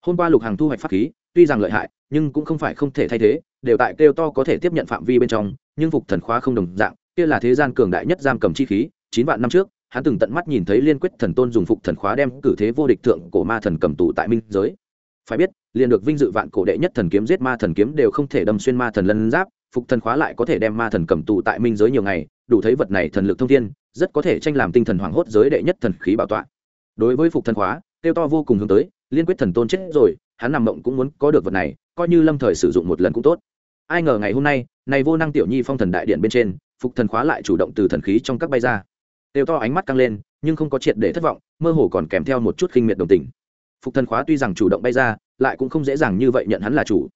Hôm qua lục hàng thu hoạch pháp khí, tuy rằng lợi hại, nhưng cũng không phải không thể thay thế, đều tại kêu to có thể tiếp nhận phạm vi bên trong, nhưng phục thần khóa không đồng dạng, kia là thế gian cường đại nhất giam cầm chi khí, chín vạn năm trước, hắn từng tận mắt nhìn thấy liên quyết thần tôn dùng phục thần khóa đem cử thế vô địch thượng cổ ma thần cầm tù tại minh giới. Phải biết, liền được vinh dự vạn cổ đệ nhất thần kiếm giết ma thần kiếm đều không thể đâm xuyên ma thần lân giáp phục thần khóa lại có thể đem ma thần cầm tù tại minh giới nhiều ngày, đủ thấy vật này thần lực thông thiên, rất có thể tranh làm tinh thần hoàng hốt giới đệ nhất thần khí bảo tọa. Đối với phục thần khóa, tiêu to vô cùng hướng tới, liên quyết thần tôn chết rồi, hắn nằm mộng cũng muốn có được vật này, coi như lâm thời sử dụng một lần cũng tốt. Ai ngờ ngày hôm nay, này vô năng tiểu nhi phong thần đại điện bên trên, phục thần khóa lại chủ động từ thần khí trong các bay ra. Đều to ánh mắt căng lên, nhưng không có triệt để thất vọng, mơ hồ còn kèm theo một chút khinh miệt đồng tình. Phục thần khóa tuy rằng chủ động bay ra, lại cũng không dễ dàng như vậy nhận hắn là chủ.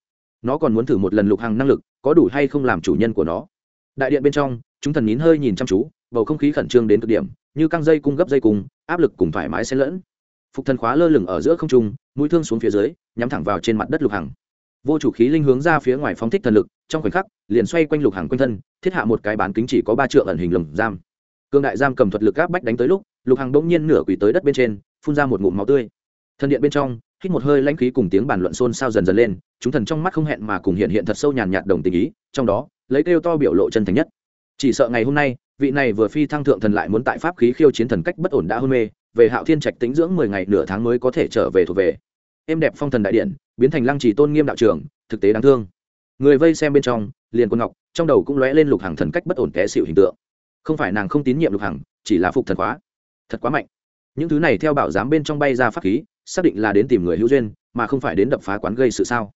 Nó còn muốn thử một lần lục hàng năng lực có đủ hay không làm chủ nhân của nó. Đại điện bên trong, chúng thần nín hơi nhìn chăm chú, bầu không khí khẩn trương đến cực điểm, như căng dây cung gấp dây cung, áp lực cùng thoải mái xen lẫn. Phục thần khóa lơ lửng ở giữa không trung, mũi thương xuống phía dưới, nhắm thẳng vào trên mặt đất lục hằng. Vô chủ khí linh hướng ra phía ngoài phóng thích thần lực, trong khoảnh khắc, liền xoay quanh lục hằng quanh thân, thiết hạ một cái bán kính chỉ có ba trượng ẩn hình lồng giam. Cương đại giam cầm thuật lực gáp bách đánh tới lúc, lục hằng bỗng nhiên nửa quỳ tới đất bên trên, phun ra một ngụm máu tươi. Thần điện bên trong hít một hơi lãnh khí cùng tiếng bàn luận xôn xao dần dần lên, chúng thần trong mắt không hẹn mà cùng hiện hiện thật sâu nhàn nhạt đồng tình ý, trong đó, lấy kêu to biểu lộ chân thành nhất. Chỉ sợ ngày hôm nay, vị này vừa phi thăng thượng thần lại muốn tại pháp khí khiêu chiến thần cách bất ổn đã hôn mê, về hạo thiên trạch tính dưỡng mười ngày nửa tháng mới có thể trở về thuộc về. Êm đẹp phong thần đại điện, biến thành lăng trì tôn nghiêm đạo trường, thực tế đáng thương. Người vây xem bên trong, liền quân ngọc, trong đầu cũng lóe lên lục hàng thần cách bất ổn té xịu hình tượng. Không phải nàng không tín nhiệm lục hằng, chỉ là phục thần khóa thật quá mạnh. Những thứ này theo bảo giám bên trong bay ra pháp khí xác định là đến tìm người hữu duyên, mà không phải đến đập phá quán gây sự sao?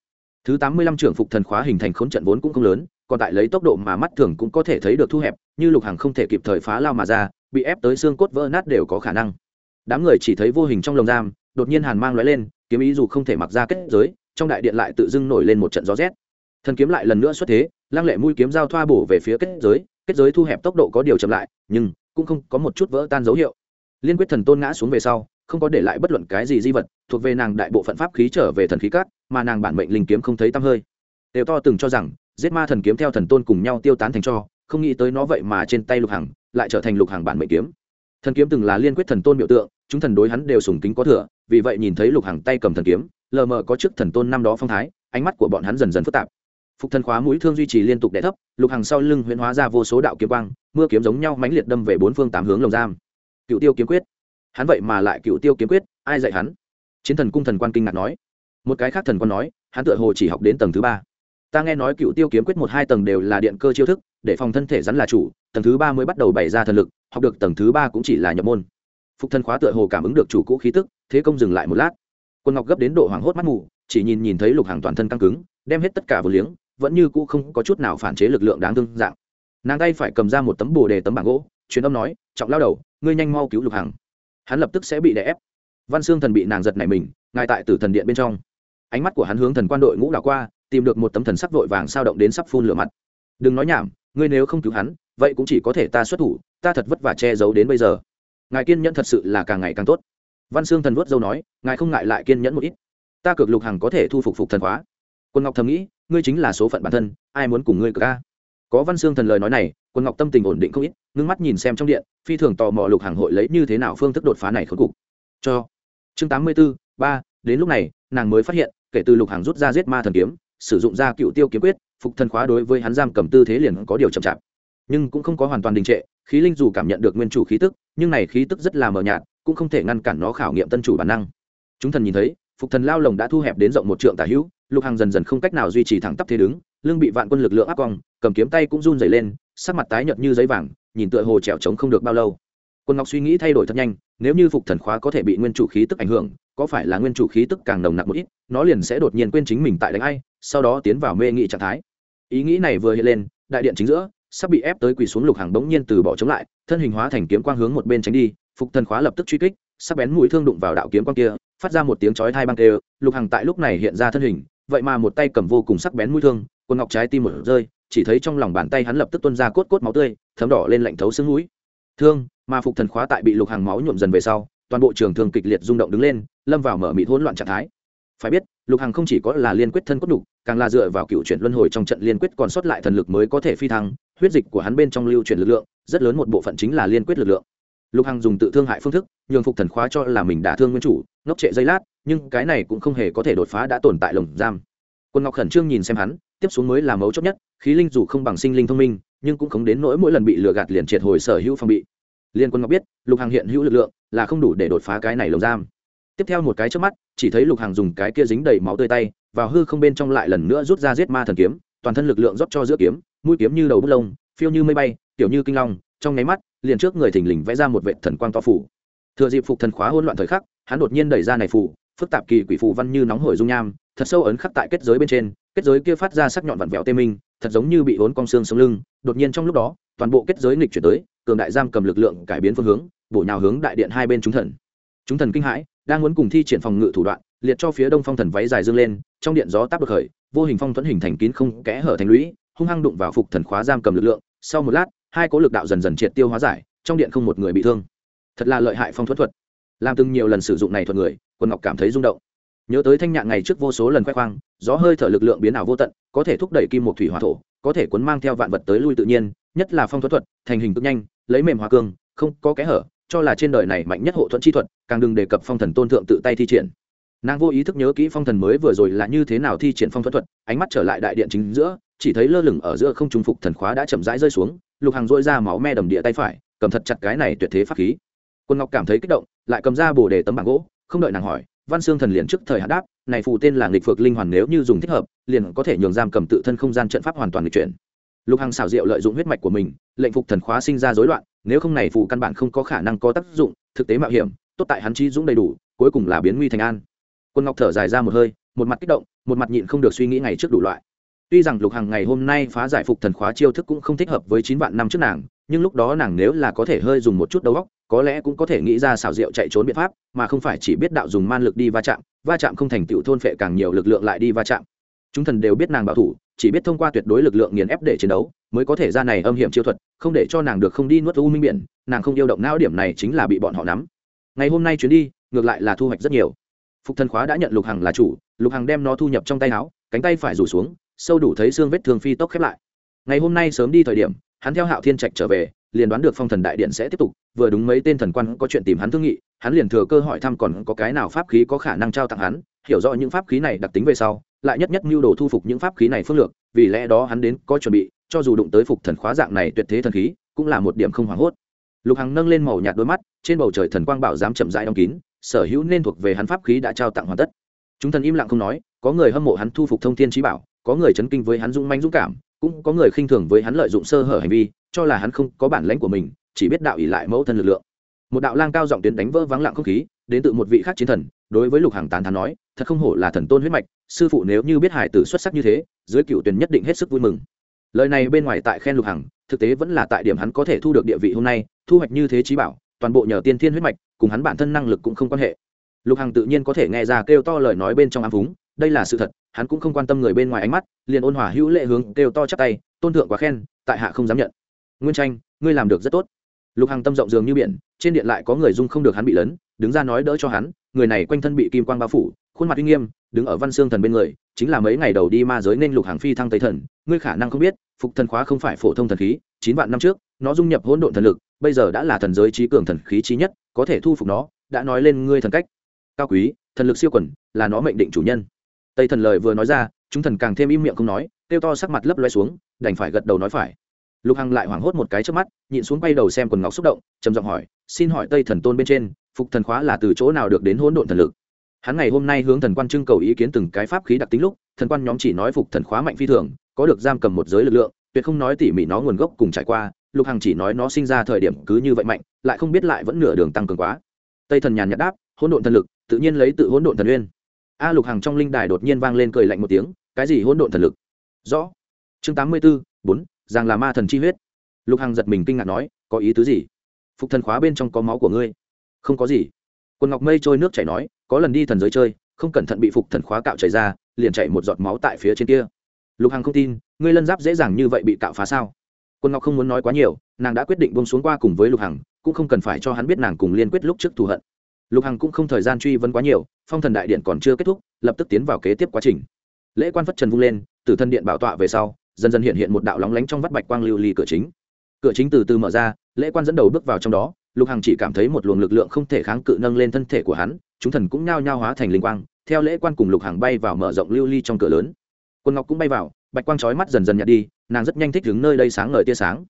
Thứ tám mươi lăm trưởng phục thần khóa hình thành khốn trận vốn cũng không lớn, còn tại lấy tốc độ mà mắt thường cũng có thể thấy được thu hẹp, như lục hàng không thể kịp thời phá lao mà ra, bị ép tới xương cốt vỡ nát đều có khả năng. Đám người chỉ thấy vô hình trong lồng giam, đột nhiên hàn mang lóe lên, kiếm ý dù không thể mặc ra kết giới, trong đại điện lại tự dưng nổi lên một trận gió rét. Thần kiếm lại lần nữa xuất thế, lăng lệ mũi kiếm giao thoa bổ về phía kết giới kết giới thu hẹp tốc độ có điều chậm lại, nhưng cũng không có một chút vỡ tan dấu hiệu. Liên quyết thần tôn ngã xuống về sau không có để lại bất luận cái gì di vật, thuộc về nàng đại bộ phận pháp khí trở về thần khí cát, mà nàng bản mệnh linh kiếm không thấy tăm hơi. Đều to từng cho rằng, giết ma thần kiếm theo thần tôn cùng nhau tiêu tán thành cho, không nghĩ tới nó vậy mà trên tay lục hàng lại trở thành lục hàng bản mệnh kiếm. Thần kiếm từng là liên quyết thần tôn biểu tượng, chúng thần đối hắn đều sùng kính có thừa, vì vậy nhìn thấy lục hàng tay cầm thần kiếm, lờ mờ có chức thần tôn năm đó phong thái, ánh mắt của bọn hắn dần dần phức tạp. Phục thần khóa mũi thương duy trì liên tục đẻ thấp, lục hàng sau lưng huyễn hóa ra vô số đạo kiếm quang, mưa kiếm giống nhau mãnh liệt đâm về bốn phương tám hướng lồng giam. Cựu tiêu kiếm quyết hắn vậy mà lại cựu tiêu kiếm quyết, ai dạy hắn? Chiến thần cung thần quan kinh ngạc nói. Một cái khác thần quan nói, hắn tựa hồ chỉ học đến tầng thứ ba. Ta nghe nói cựu tiêu kiếm quyết một hai tầng đều là điện cơ chiêu thức, để phòng thân thể rắn là chủ, tầng thứ ba mới bắt đầu bày ra thần lực, học được tầng thứ ba cũng chỉ là nhập môn. Phục thân khóa tựa hồ cảm ứng được chủ cũ khí tức, thế công dừng lại một lát. Quân ngọc gấp đến độ hoảng hốt mắt mù, chỉ nhìn nhìn thấy lục hàng toàn thân căng cứng, đem hết tất cả vừa liếng, vẫn như cũ không có chút nào phản chế lực lượng đáng thương dạng. Nàng tay phải cầm ra một tấm bồ đề tấm bảng gỗ, truyền âm nói, trọng lao đầu, ngươi nhanh mau cứu lục hàng hắn lập tức sẽ bị đè ép. Văn xương thần bị nàng giật nảy mình ngài tại tử thần điện bên trong. Ánh mắt của hắn hướng thần quan đội ngũ đảo qua, tìm được một tấm thần sắc vội vàng sao động đến sắp phun lửa mặt. Đừng nói nhảm, ngươi nếu không cứu hắn, vậy cũng chỉ có thể ta xuất thủ, ta thật vất vả che giấu đến bây giờ. Ngài kiên nhẫn thật sự là càng ngày càng tốt. Văn xương thần vuốt dâu nói, ngài không ngại lại kiên nhẫn một ít. Ta cực lục hằng có thể thu phục phục thần hóa quân ngọc thầm nghĩ, ngươi chính là số phận bản thân, ai muốn cùng ngươi cược ca có văn xương thần lời nói này, quân ngọc tâm tình ổn định không ít, ngưng mắt nhìn xem trong điện, phi thường tò mò lục hàng hội lấy như thế nào phương thức đột phá này khốn cục. Cho chương tám mươi bốn, ba, đến lúc này, nàng mới phát hiện, kể từ lục hàng rút ra giết ma thần kiếm, sử dụng ra cựu tiêu kiếm quyết, phục thần khóa đối với hắn giam cầm tư thế liền có điều chậm chạp. Nhưng cũng không có hoàn toàn đình trệ, khí linh dù cảm nhận được nguyên chủ khí tức, nhưng này khí tức rất là mờ nhạt, cũng không thể ngăn cản nó khảo nghiệm tân chủ bản năng. Chúng thần nhìn thấy, phục thần lao lồng đã thu hẹp đến rộng một trượng tả hữu, lục hàng dần dần không cách nào duy trì thẳng tắp thế đứng, lưng bị vạn quân lực lượng áp cong cầm kiếm tay cũng run dày lên, sắc mặt tái nhợt như giấy vàng, nhìn tựa hồ trèo trống không được bao lâu. Quân ngọc suy nghĩ thay đổi thật nhanh, nếu như phục thần khóa có thể bị nguyên chủ khí tức ảnh hưởng, có phải là nguyên chủ khí tức càng nồng nặc một ít, nó liền sẽ đột nhiên quên chính mình tại đánh ai, sau đó tiến vào mê nghị trạng thái. Ý nghĩ này vừa hiện lên, đại điện chính giữa, sắp bị ép tới quỳ xuống lục hàng bỗng nhiên từ bỏ chống lại, thân hình hóa thành kiếm quang hướng một bên tránh đi, phục thần khóa lập tức truy kích, sắc bén mũi thương đụng vào đạo kiếm quang kia, phát ra một tiếng chói thai băng tê lục hàng tại lúc này hiện ra thân hình, vậy mà một tay cầm vô cùng sắc bén mũi thương, quân ngọc trái tim một rơi chỉ thấy trong lòng bàn tay hắn lập tức tuôn ra cốt cốt máu tươi, thấm đỏ lên lạnh thấu xương mũi. Thương mà phục thần khóa tại bị lục hàng máu nhuộm dần về sau, toàn bộ trường thương kịch liệt rung động đứng lên, lâm vào mở mịt hỗn loạn trạng thái. Phải biết, lục hàng không chỉ có là liên quyết thân cốt đục, càng là dựa vào cựu chuyển luân hồi trong trận liên quyết còn sót lại thần lực mới có thể phi thăng, huyết dịch của hắn bên trong lưu chuyển lực lượng, rất lớn một bộ phận chính là liên quyết lực lượng. Lục hằng dùng tự thương hại phương thức, nhường phục thần khóa cho là mình đã thương nguyên chủ, ngốc trệ giây lát, nhưng cái này cũng không hề có thể đột phá đã tồn tại lồng giam. Quân ngọc khẩn trương nhìn xem hắn tiếp xuống mới là mấu chốt nhất, khí linh dù không bằng sinh linh thông minh, nhưng cũng không đến nỗi mỗi lần bị lừa gạt liền triệt hồi sở hữu phòng bị. Liên quân ngọc biết, lục hằng hiện hữu lực lượng, là không đủ để đột phá cái này lồng giam. Tiếp theo một cái trước mắt, chỉ thấy lục hằng dùng cái kia dính đầy máu tươi tay, vào hư không bên trong lại lần nữa rút ra giết ma thần kiếm, toàn thân lực lượng rót cho giữa kiếm, mũi kiếm như đầu bút lông, phiêu như mây bay, kiểu như kinh long, trong nháy mắt, liền trước người thình lình vẽ ra một vệ thần quang to phủ. Thừa dịp phục thần khóa hỗn loạn thời khắc, hắn đột nhiên đẩy ra này phủ, phức tạp kỳ quỷ phù văn như nóng hổi dung nham, thật sâu ấn khắc tại kết giới bên trên kết giới kia phát ra sắc nhọn vặn vẹo tê minh, thật giống như bị hốn cong xương sống lưng. Đột nhiên trong lúc đó, toàn bộ kết giới nghịch chuyển tới, cường đại giam cầm lực lượng cải biến phương hướng, bổ nhào hướng đại điện hai bên chúng thần. Chúng thần kinh hãi, đang muốn cùng thi triển phòng ngự thủ đoạn, liệt cho phía đông phong thần váy dài dương lên, trong điện gió táp được khởi, vô hình phong thuẫn hình thành kín không kẽ hở thành lũy, hung hăng đụng vào phục thần khóa giam cầm lực lượng. Sau một lát, hai cố lực đạo dần dần triệt tiêu hóa giải, trong điện không một người bị thương. Thật là lợi hại phong thuẫn thuật. Làm từng nhiều lần sử dụng này thuật người, quân ngọc cảm thấy rung động nhớ tới thanh nhạn ngày trước vô số lần khoe khoang, gió hơi thở lực lượng biến ảo vô tận, có thể thúc đẩy kim một thủy hỏa thổ, có thể cuốn mang theo vạn vật tới lui tự nhiên, nhất là phong thuật thuật, thành hình cực nhanh, lấy mềm hòa cương, không có kẽ hở, cho là trên đời này mạnh nhất hộ thuẫn chi thuật, càng đừng đề cập phong thần tôn thượng tự tay thi triển. Nàng vô ý thức nhớ kỹ phong thần mới vừa rồi là như thế nào thi triển phong thuật thuật, ánh mắt trở lại đại điện chính giữa, chỉ thấy lơ lửng ở giữa không trung phục thần khóa đã chậm rãi rơi xuống, lục hàng dội ra máu me đầm địa tay phải, cầm thật chặt cái này tuyệt thế pháp khí. Quân ngọc cảm thấy kích động, lại cầm ra bồ đề tấm bảng gỗ, không đợi nàng hỏi văn xương thần liền trước thời hạ đáp, này phù tên là nghịch phược linh hoàn nếu như dùng thích hợp, liền có thể nhường giam cầm tự thân không gian trận pháp hoàn toàn nghịch chuyển. Lục hằng xảo diệu lợi dụng huyết mạch của mình, lệnh phục thần khóa sinh ra rối loạn, nếu không này phù căn bản không có khả năng có tác dụng, thực tế mạo hiểm, tốt tại hắn chi dũng đầy đủ, cuối cùng là biến nguy thành an. Quân ngọc thở dài ra một hơi, một mặt kích động, một mặt nhịn không được suy nghĩ ngày trước đủ loại. Tuy rằng lục hằng ngày hôm nay phá giải phục thần khóa chiêu thức cũng không thích hợp với chín vạn năm trước nàng nhưng lúc đó nàng nếu là có thể hơi dùng một chút đầu óc, có lẽ cũng có thể nghĩ ra xảo diệu chạy trốn biện pháp, mà không phải chỉ biết đạo dùng man lực đi va chạm va chạm không thành tựu thôn phệ càng nhiều lực lượng lại đi va chạm. Chúng thần đều biết nàng bảo thủ, chỉ biết thông qua tuyệt đối lực lượng nghiền ép để chiến đấu, mới có thể ra này âm hiểm chiêu thuật, không để cho nàng được không đi nuốt u minh biển, nàng không yêu động não điểm này chính là bị bọn họ nắm. Ngày hôm nay chuyến đi, ngược lại là thu hoạch rất nhiều. Phục thần khóa đã nhận lục hằng là chủ, lục hằng đem nó thu nhập trong tay áo, cánh tay phải rủ xuống, sâu đủ thấy xương vết thương phi tốc khép lại. Ngày hôm nay sớm đi thời điểm hắn theo hạo thiên trạch trở về, liền đoán được phong thần đại điện sẽ tiếp tục, vừa đúng mấy tên thần quan có chuyện tìm hắn thương nghị, hắn liền thừa cơ hỏi thăm còn có cái nào pháp khí có khả năng trao tặng hắn, hiểu rõ những pháp khí này đặc tính về sau, lại nhất nhất mưu đồ thu phục những pháp khí này phương lược, vì lẽ đó hắn đến có chuẩn bị, cho dù đụng tới phục thần khóa dạng này tuyệt thế thần khí, cũng là một điểm không hoảng hốt. Lục hằng nâng lên màu nhạt đôi mắt, trên bầu trời thần quang bảo dám chậm rãi đóng kín, sở hữu nên thuộc về hắn pháp khí đã trao tặng hoàn tất. Chúng thần im lặng không nói, có người hâm mộ hắn thu phục thông thiên trí bảo, có người chấn kinh với hắn dũng manh dũng cảm cũng có người khinh thường với hắn lợi dụng sơ hở hành vi, cho là hắn không có bản lãnh của mình, chỉ biết đạo ỉ lại mẫu thân lực lượng. Một đạo lang cao giọng tuyến đánh vỡ vắng lặng không khí, đến từ một vị khác chiến thần, đối với lục hàng tán thán nói, thật không hổ là thần tôn huyết mạch, sư phụ nếu như biết hải tử xuất sắc như thế, dưới cựu tuyển nhất định hết sức vui mừng. Lời này bên ngoài tại khen lục hằng, thực tế vẫn là tại điểm hắn có thể thu được địa vị hôm nay, thu hoạch như thế trí bảo, toàn bộ nhờ tiên thiên huyết mạch, cùng hắn bản thân năng lực cũng không quan hệ. Lục hằng tự nhiên có thể nghe ra kêu to lời nói bên trong ám phúng đây là sự thật, hắn cũng không quan tâm người bên ngoài ánh mắt, liền ôn hòa hữu lệ hướng đều to chắc tay, tôn thượng quá khen, tại hạ không dám nhận. Nguyên tranh, ngươi làm được rất tốt. Lục hằng tâm rộng dường như biển, trên điện lại có người dung không được hắn bị lớn đứng ra nói đỡ cho hắn, người này quanh thân bị kim quang bao phủ, khuôn mặt uy nghiêm, đứng ở văn xương thần bên người, chính là mấy ngày đầu đi ma giới nên lục hàng phi thăng tây thần, ngươi khả năng không biết, phục thần khóa không phải phổ thông thần khí, chín vạn năm trước, nó dung nhập hỗn độn thần lực, bây giờ đã là thần giới trí cường thần khí trí nhất, có thể thu phục nó, đã nói lên ngươi thần cách. Cao quý, thần lực siêu quẩn là nó mệnh định chủ nhân tây thần lời vừa nói ra, chúng thần càng thêm im miệng không nói, kêu to sắc mặt lấp loe xuống, đành phải gật đầu nói phải. Lục hằng lại hoảng hốt một cái trước mắt, nhịn xuống quay đầu xem quần ngọc xúc động, trầm giọng hỏi, xin hỏi tây thần tôn bên trên, phục thần khóa là từ chỗ nào được đến hỗn độn thần lực? Hắn ngày hôm nay hướng thần quan trưng cầu ý kiến từng cái pháp khí đặc tính lúc, thần quan nhóm chỉ nói phục thần khóa mạnh phi thường, có được giam cầm một giới lực lượng, tuyệt không nói tỉ mỉ nó nguồn gốc cùng trải qua, lục hằng chỉ nói nó sinh ra thời điểm cứ như vậy mạnh, lại không biết lại vẫn nửa đường tăng cường quá. Tây thần nhàn nhạt đáp, hỗn độn thần lực, tự nhiên lấy tự hỗn độn thần uyên a lục hằng trong linh đài đột nhiên vang lên cười lạnh một tiếng, cái gì hỗn độn thần lực? Rõ. Chương tám mươi b ố bốn rằng là ma thần chi huyết. Lục hằng giật mình kinh ngạc nói, có ý tứ gì? Phục thần khóa bên trong có máu của ngươi. Không có gì. Quần ngọc mây trôi nước chảy nói, có lần đi thần giới chơi, không cẩn thận bị phục thần khóa cạo chảy ra, liền chảy một giọt máu tại phía trên kia. Lục hằng không tin, ngươi lân giáp dễ dàng như vậy bị cạo phá sao? Quân ngọc không muốn nói quá nhiều, nàng đã quyết định bông xuống qua cùng với lục hằng, cũng không cần phải cho hắn biết nàng cùng liên quyết lúc trước thù hận lục hằng cũng không thời gian truy vấn quá nhiều, phong thần đại điện còn chưa kết thúc, lập tức tiến vào kế tiếp quá trình. Lễ quan phất trần vung lên từ thân điện bảo tọa về sau, dần dần hiện hiện một đạo lóng lánh trong vắt bạch quang lưu ly cửa chính. Cửa chính từ từ mở ra, lễ quan dẫn đầu bước vào trong đó, lục hằng chỉ cảm thấy một luồng lực lượng không thể kháng cự nâng lên thân thể của hắn, chúng thần cũng nhao nhao hóa thành linh quang, theo lễ quan cùng lục hằng bay vào mở rộng lưu ly trong cửa lớn. Quân ngọc cũng bay vào, bạch quang trói mắt dần dần nhạt đi, nàng rất nhanh thích đứng nơi đây sáng ngời tia sáng.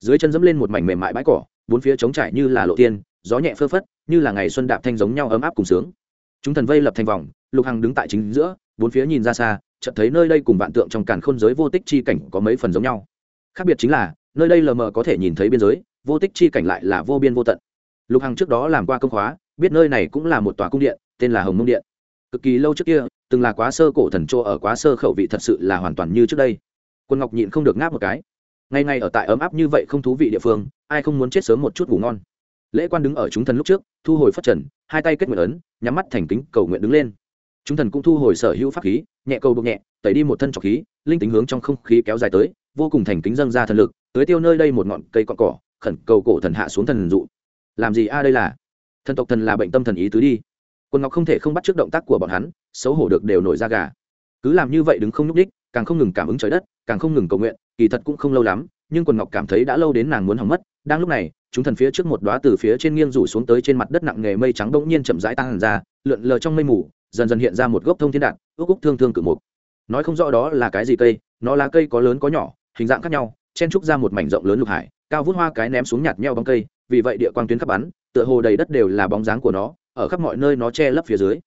Dưới chân dẫm lên một mảnh mềm mại bãi cỏ, bốn phía trống trải như là lộ tiên gió nhẹ phơ phất, như là ngày xuân đạp thanh giống nhau ấm áp cùng sướng. Chúng thần vây lập thành vòng, lục hằng đứng tại chính giữa, bốn phía nhìn ra xa, chợt thấy nơi đây cùng vạn tượng trong càn khôn giới vô tích chi cảnh có mấy phần giống nhau. Khác biệt chính là, nơi đây lờ mờ có thể nhìn thấy biên giới, vô tích chi cảnh lại là vô biên vô tận. Lục hằng trước đó làm qua công khóa, biết nơi này cũng là một tòa cung điện, tên là hồng mông điện. Cực kỳ lâu trước kia, từng là quá sơ cổ thần chỗ ở quá sơ khẩu vị thật sự là hoàn toàn như trước đây. Quân ngọc nhịn không được ngáp một cái. Ngày ngày ở tại ấm áp như vậy không thú vị địa phương, ai không muốn chết sớm một chút ngủ ngon lễ quan đứng ở chúng thần lúc trước, thu hồi phát trần, hai tay kết nguyện ấn, nhắm mắt thành kính, cầu nguyện đứng lên. Chúng thần cũng thu hồi sở hữu pháp khí, nhẹ cầu bụng nhẹ, tẩy đi một thân trọc khí, linh tính hướng trong không khí kéo dài tới, vô cùng thành kính dâng ra thần lực, tưới tiêu nơi đây một ngọn cây cọn cỏ, khẩn cầu cổ thần hạ xuống thần dụ. Làm gì a à đây là? Thần tộc thần là bệnh tâm thần ý tứ đi. Quân ngọc không thể không bắt trước động tác của bọn hắn, xấu hổ được đều nổi ra gà. Cứ làm như vậy đứng không nhúc đích càng không ngừng cảm ứng trời đất, càng không ngừng cầu nguyện, kỳ thật cũng không lâu lắm, nhưng quần ngọc cảm thấy đã lâu đến nàng muốn hỏng mất, đang lúc này chúng thần phía trước một đóa từ phía trên nghiêng rủ xuống tới trên mặt đất nặng nghề mây trắng bỗng nhiên chậm rãi tan ra, lượn lờ trong mây mù, dần dần hiện ra một gốc thông thiên đạn, ước úc thương thương cự mục. Nói không rõ đó là cái gì cây, nó là cây có lớn có nhỏ, hình dạng khác nhau, chen trúc ra một mảnh rộng lớn lục hải, cao vút hoa cái ném xuống nhạt nhẽo bóng cây, vì vậy địa quang tuyến khắp bắn, tựa hồ đầy đất đều là bóng dáng của nó, ở khắp mọi nơi nó che lấp phía dưới.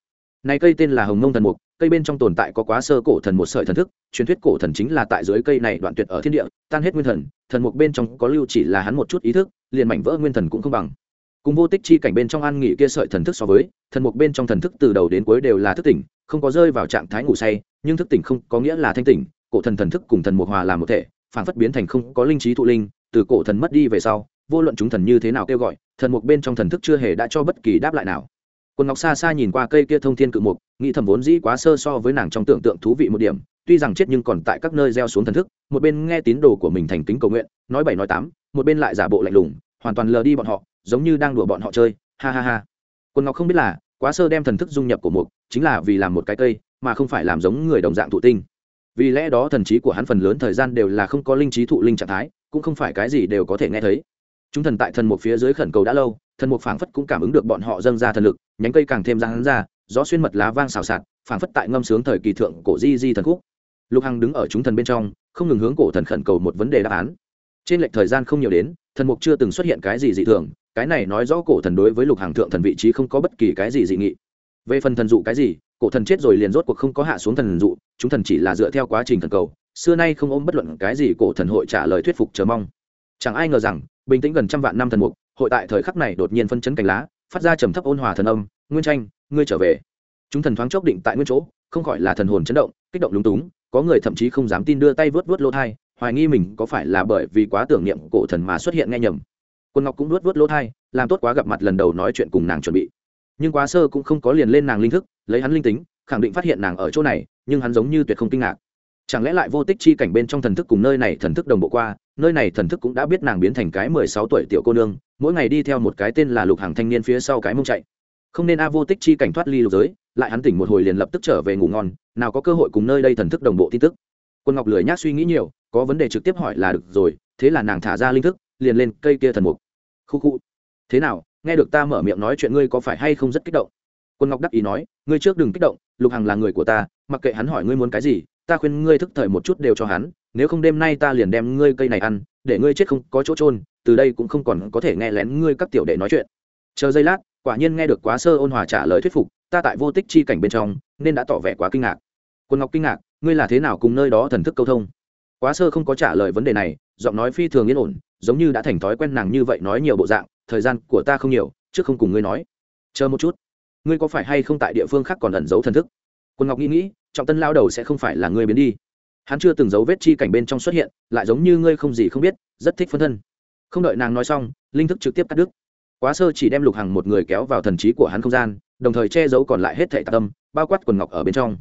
Này cây tên là hồng mông thần mục cây bên trong tồn tại có quá sơ cổ thần một sợi thần thức, truyền thuyết cổ thần chính là tại dưới cây này đoạn tuyệt ở thiên địa, tan hết nguyên thần thần mục bên trong có lưu chỉ là hắn một chút ý thức, liền mảnh vỡ nguyên thần cũng không bằng. Cùng vô tích chi cảnh bên trong an nghỉ kia sợi thần thức so với, thần mục bên trong thần thức từ đầu đến cuối đều là thức tỉnh, không có rơi vào trạng thái ngủ say, nhưng thức tỉnh không có nghĩa là thanh tỉnh, cổ thần thần thức cùng thần mục hòa làm một thể, phản phất biến thành không có linh trí thụ linh, từ cổ thần mất đi về sau, vô luận chúng thần như thế nào kêu gọi, thần mục bên trong thần thức chưa hề đã cho bất kỳ đáp lại nào quần ngọc xa xa nhìn qua cây kia thông thiên cự mục, nghĩ thầm vốn dĩ quá sơ so với nàng trong tưởng tượng thú vị một điểm, tuy rằng chết nhưng còn tại các nơi gieo xuống thần thức, một bên nghe tín đồ của mình thành kính cầu nguyện, nói bảy nói tám, một bên lại giả bộ lạnh lùng, hoàn toàn lờ đi bọn họ, giống như đang đùa bọn họ chơi, ha ha ha. Quần ngọc không biết là, quá sơ đem thần thức dung nhập của mục, chính là vì làm một cái cây, mà không phải làm giống người đồng dạng thụ tinh. Vì lẽ đó thần trí của hắn phần lớn thời gian đều là không có linh trí thụ linh trạng thái, cũng không phải cái gì đều có thể nghe thấy. Chúng thần tại thần mục phía dưới khẩn cầu đã lâu, thần mục phảng phất cũng cảm ứng được bọn họ dâng ra thần lực nhánh cây càng thêm ra hắn ra, gió xuyên mật lá vang xào xạc, phảng phất tại ngâm sướng thời kỳ thượng cổ di di thần khúc. Lục hằng đứng ở chúng thần bên trong, không ngừng hướng cổ thần khẩn cầu một vấn đề đáp án. Trên lệch thời gian không nhiều đến, thần mục chưa từng xuất hiện cái gì dị thường, cái này nói rõ cổ thần đối với lục hàng thượng thần vị trí không có bất kỳ cái gì dị nghị. Về phần thần dụ cái gì, cổ thần chết rồi liền rốt cuộc không có hạ xuống thần dụ, chúng thần chỉ là dựa theo quá trình thần cầu, xưa nay không ôm bất luận cái gì cổ thần hội trả lời thuyết phục chờ mong. Chẳng ai ngờ rằng, bình tĩnh gần trăm vạn năm thần mục, hội tại thời khắc này đột nhiên phân chấn cánh lá phát ra trầm thấp ôn hòa thần âm, nguyên tranh, ngươi trở về. Chúng thần thoáng chốc định tại nguyên chỗ, không gọi là thần hồn chấn động, kích động lúng túng, có người thậm chí không dám tin đưa tay vớt vớt lỗ thai, hoài nghi mình có phải là bởi vì quá tưởng niệm cổ thần mà xuất hiện nghe nhầm. Quân ngọc cũng vớt vớt lỗ thai, làm tốt quá gặp mặt lần đầu nói chuyện cùng nàng chuẩn bị. Nhưng quá sơ cũng không có liền lên nàng linh thức, lấy hắn linh tính, khẳng định phát hiện nàng ở chỗ này, nhưng hắn giống như tuyệt không kinh ngạc. Chẳng lẽ lại vô tích chi cảnh bên trong thần thức cùng nơi này thần thức đồng bộ qua, nơi này thần thức cũng đã biết nàng biến thành cái mười sáu tuổi tiểu cô nương mỗi ngày đi theo một cái tên là lục hàng thanh niên phía sau cái mông chạy. Không nên a vô tích chi cảnh thoát ly lục giới, lại hắn tỉnh một hồi liền lập tức trở về ngủ ngon, nào có cơ hội cùng nơi đây thần thức đồng bộ tin tức. Quân ngọc lười nhác suy nghĩ nhiều, có vấn đề trực tiếp hỏi là được rồi, thế là nàng thả ra linh thức, liền lên cây kia thần mục. Khu khu. Thế nào, nghe được ta mở miệng nói chuyện ngươi có phải hay không rất kích động? Quân ngọc đắc ý nói, ngươi trước đừng kích động, lục hằng là người của ta, mặc kệ hắn hỏi ngươi muốn cái gì, ta khuyên ngươi thức thời một chút đều cho hắn, nếu không đêm nay ta liền đem ngươi cây này ăn, để ngươi chết không có chỗ trôn từ đây cũng không còn có thể nghe lén ngươi các tiểu đệ nói chuyện. Chờ giây lát, quả nhiên nghe được quá sơ ôn hòa trả lời thuyết phục, ta tại vô tích chi cảnh bên trong, nên đã tỏ vẻ quá kinh ngạc. Quân ngọc kinh ngạc, ngươi là thế nào cùng nơi đó thần thức câu thông? Quá sơ không có trả lời vấn đề này, giọng nói phi thường yên ổn, giống như đã thành thói quen nàng như vậy nói nhiều bộ dạng, thời gian của ta không nhiều, trước không cùng ngươi nói. Chờ một chút, ngươi có phải hay không tại địa phương khác còn ẩn giấu thần thức? Quân ngọc nghĩ nghĩ, trọng tân lao đầu sẽ không phải là ngươi biến đi. Hắn chưa từng giấu vết chi cảnh bên trong xuất hiện, lại giống như ngươi không gì không biết, rất thích phân thân không đợi nàng nói xong, linh thức trực tiếp cắt đứt. Quá sơ chỉ đem lục hằng một người kéo vào thần trí của hắn không gian, đồng thời che giấu còn lại hết thẻ tạ tâm, bao quát quần ngọc ở bên trong.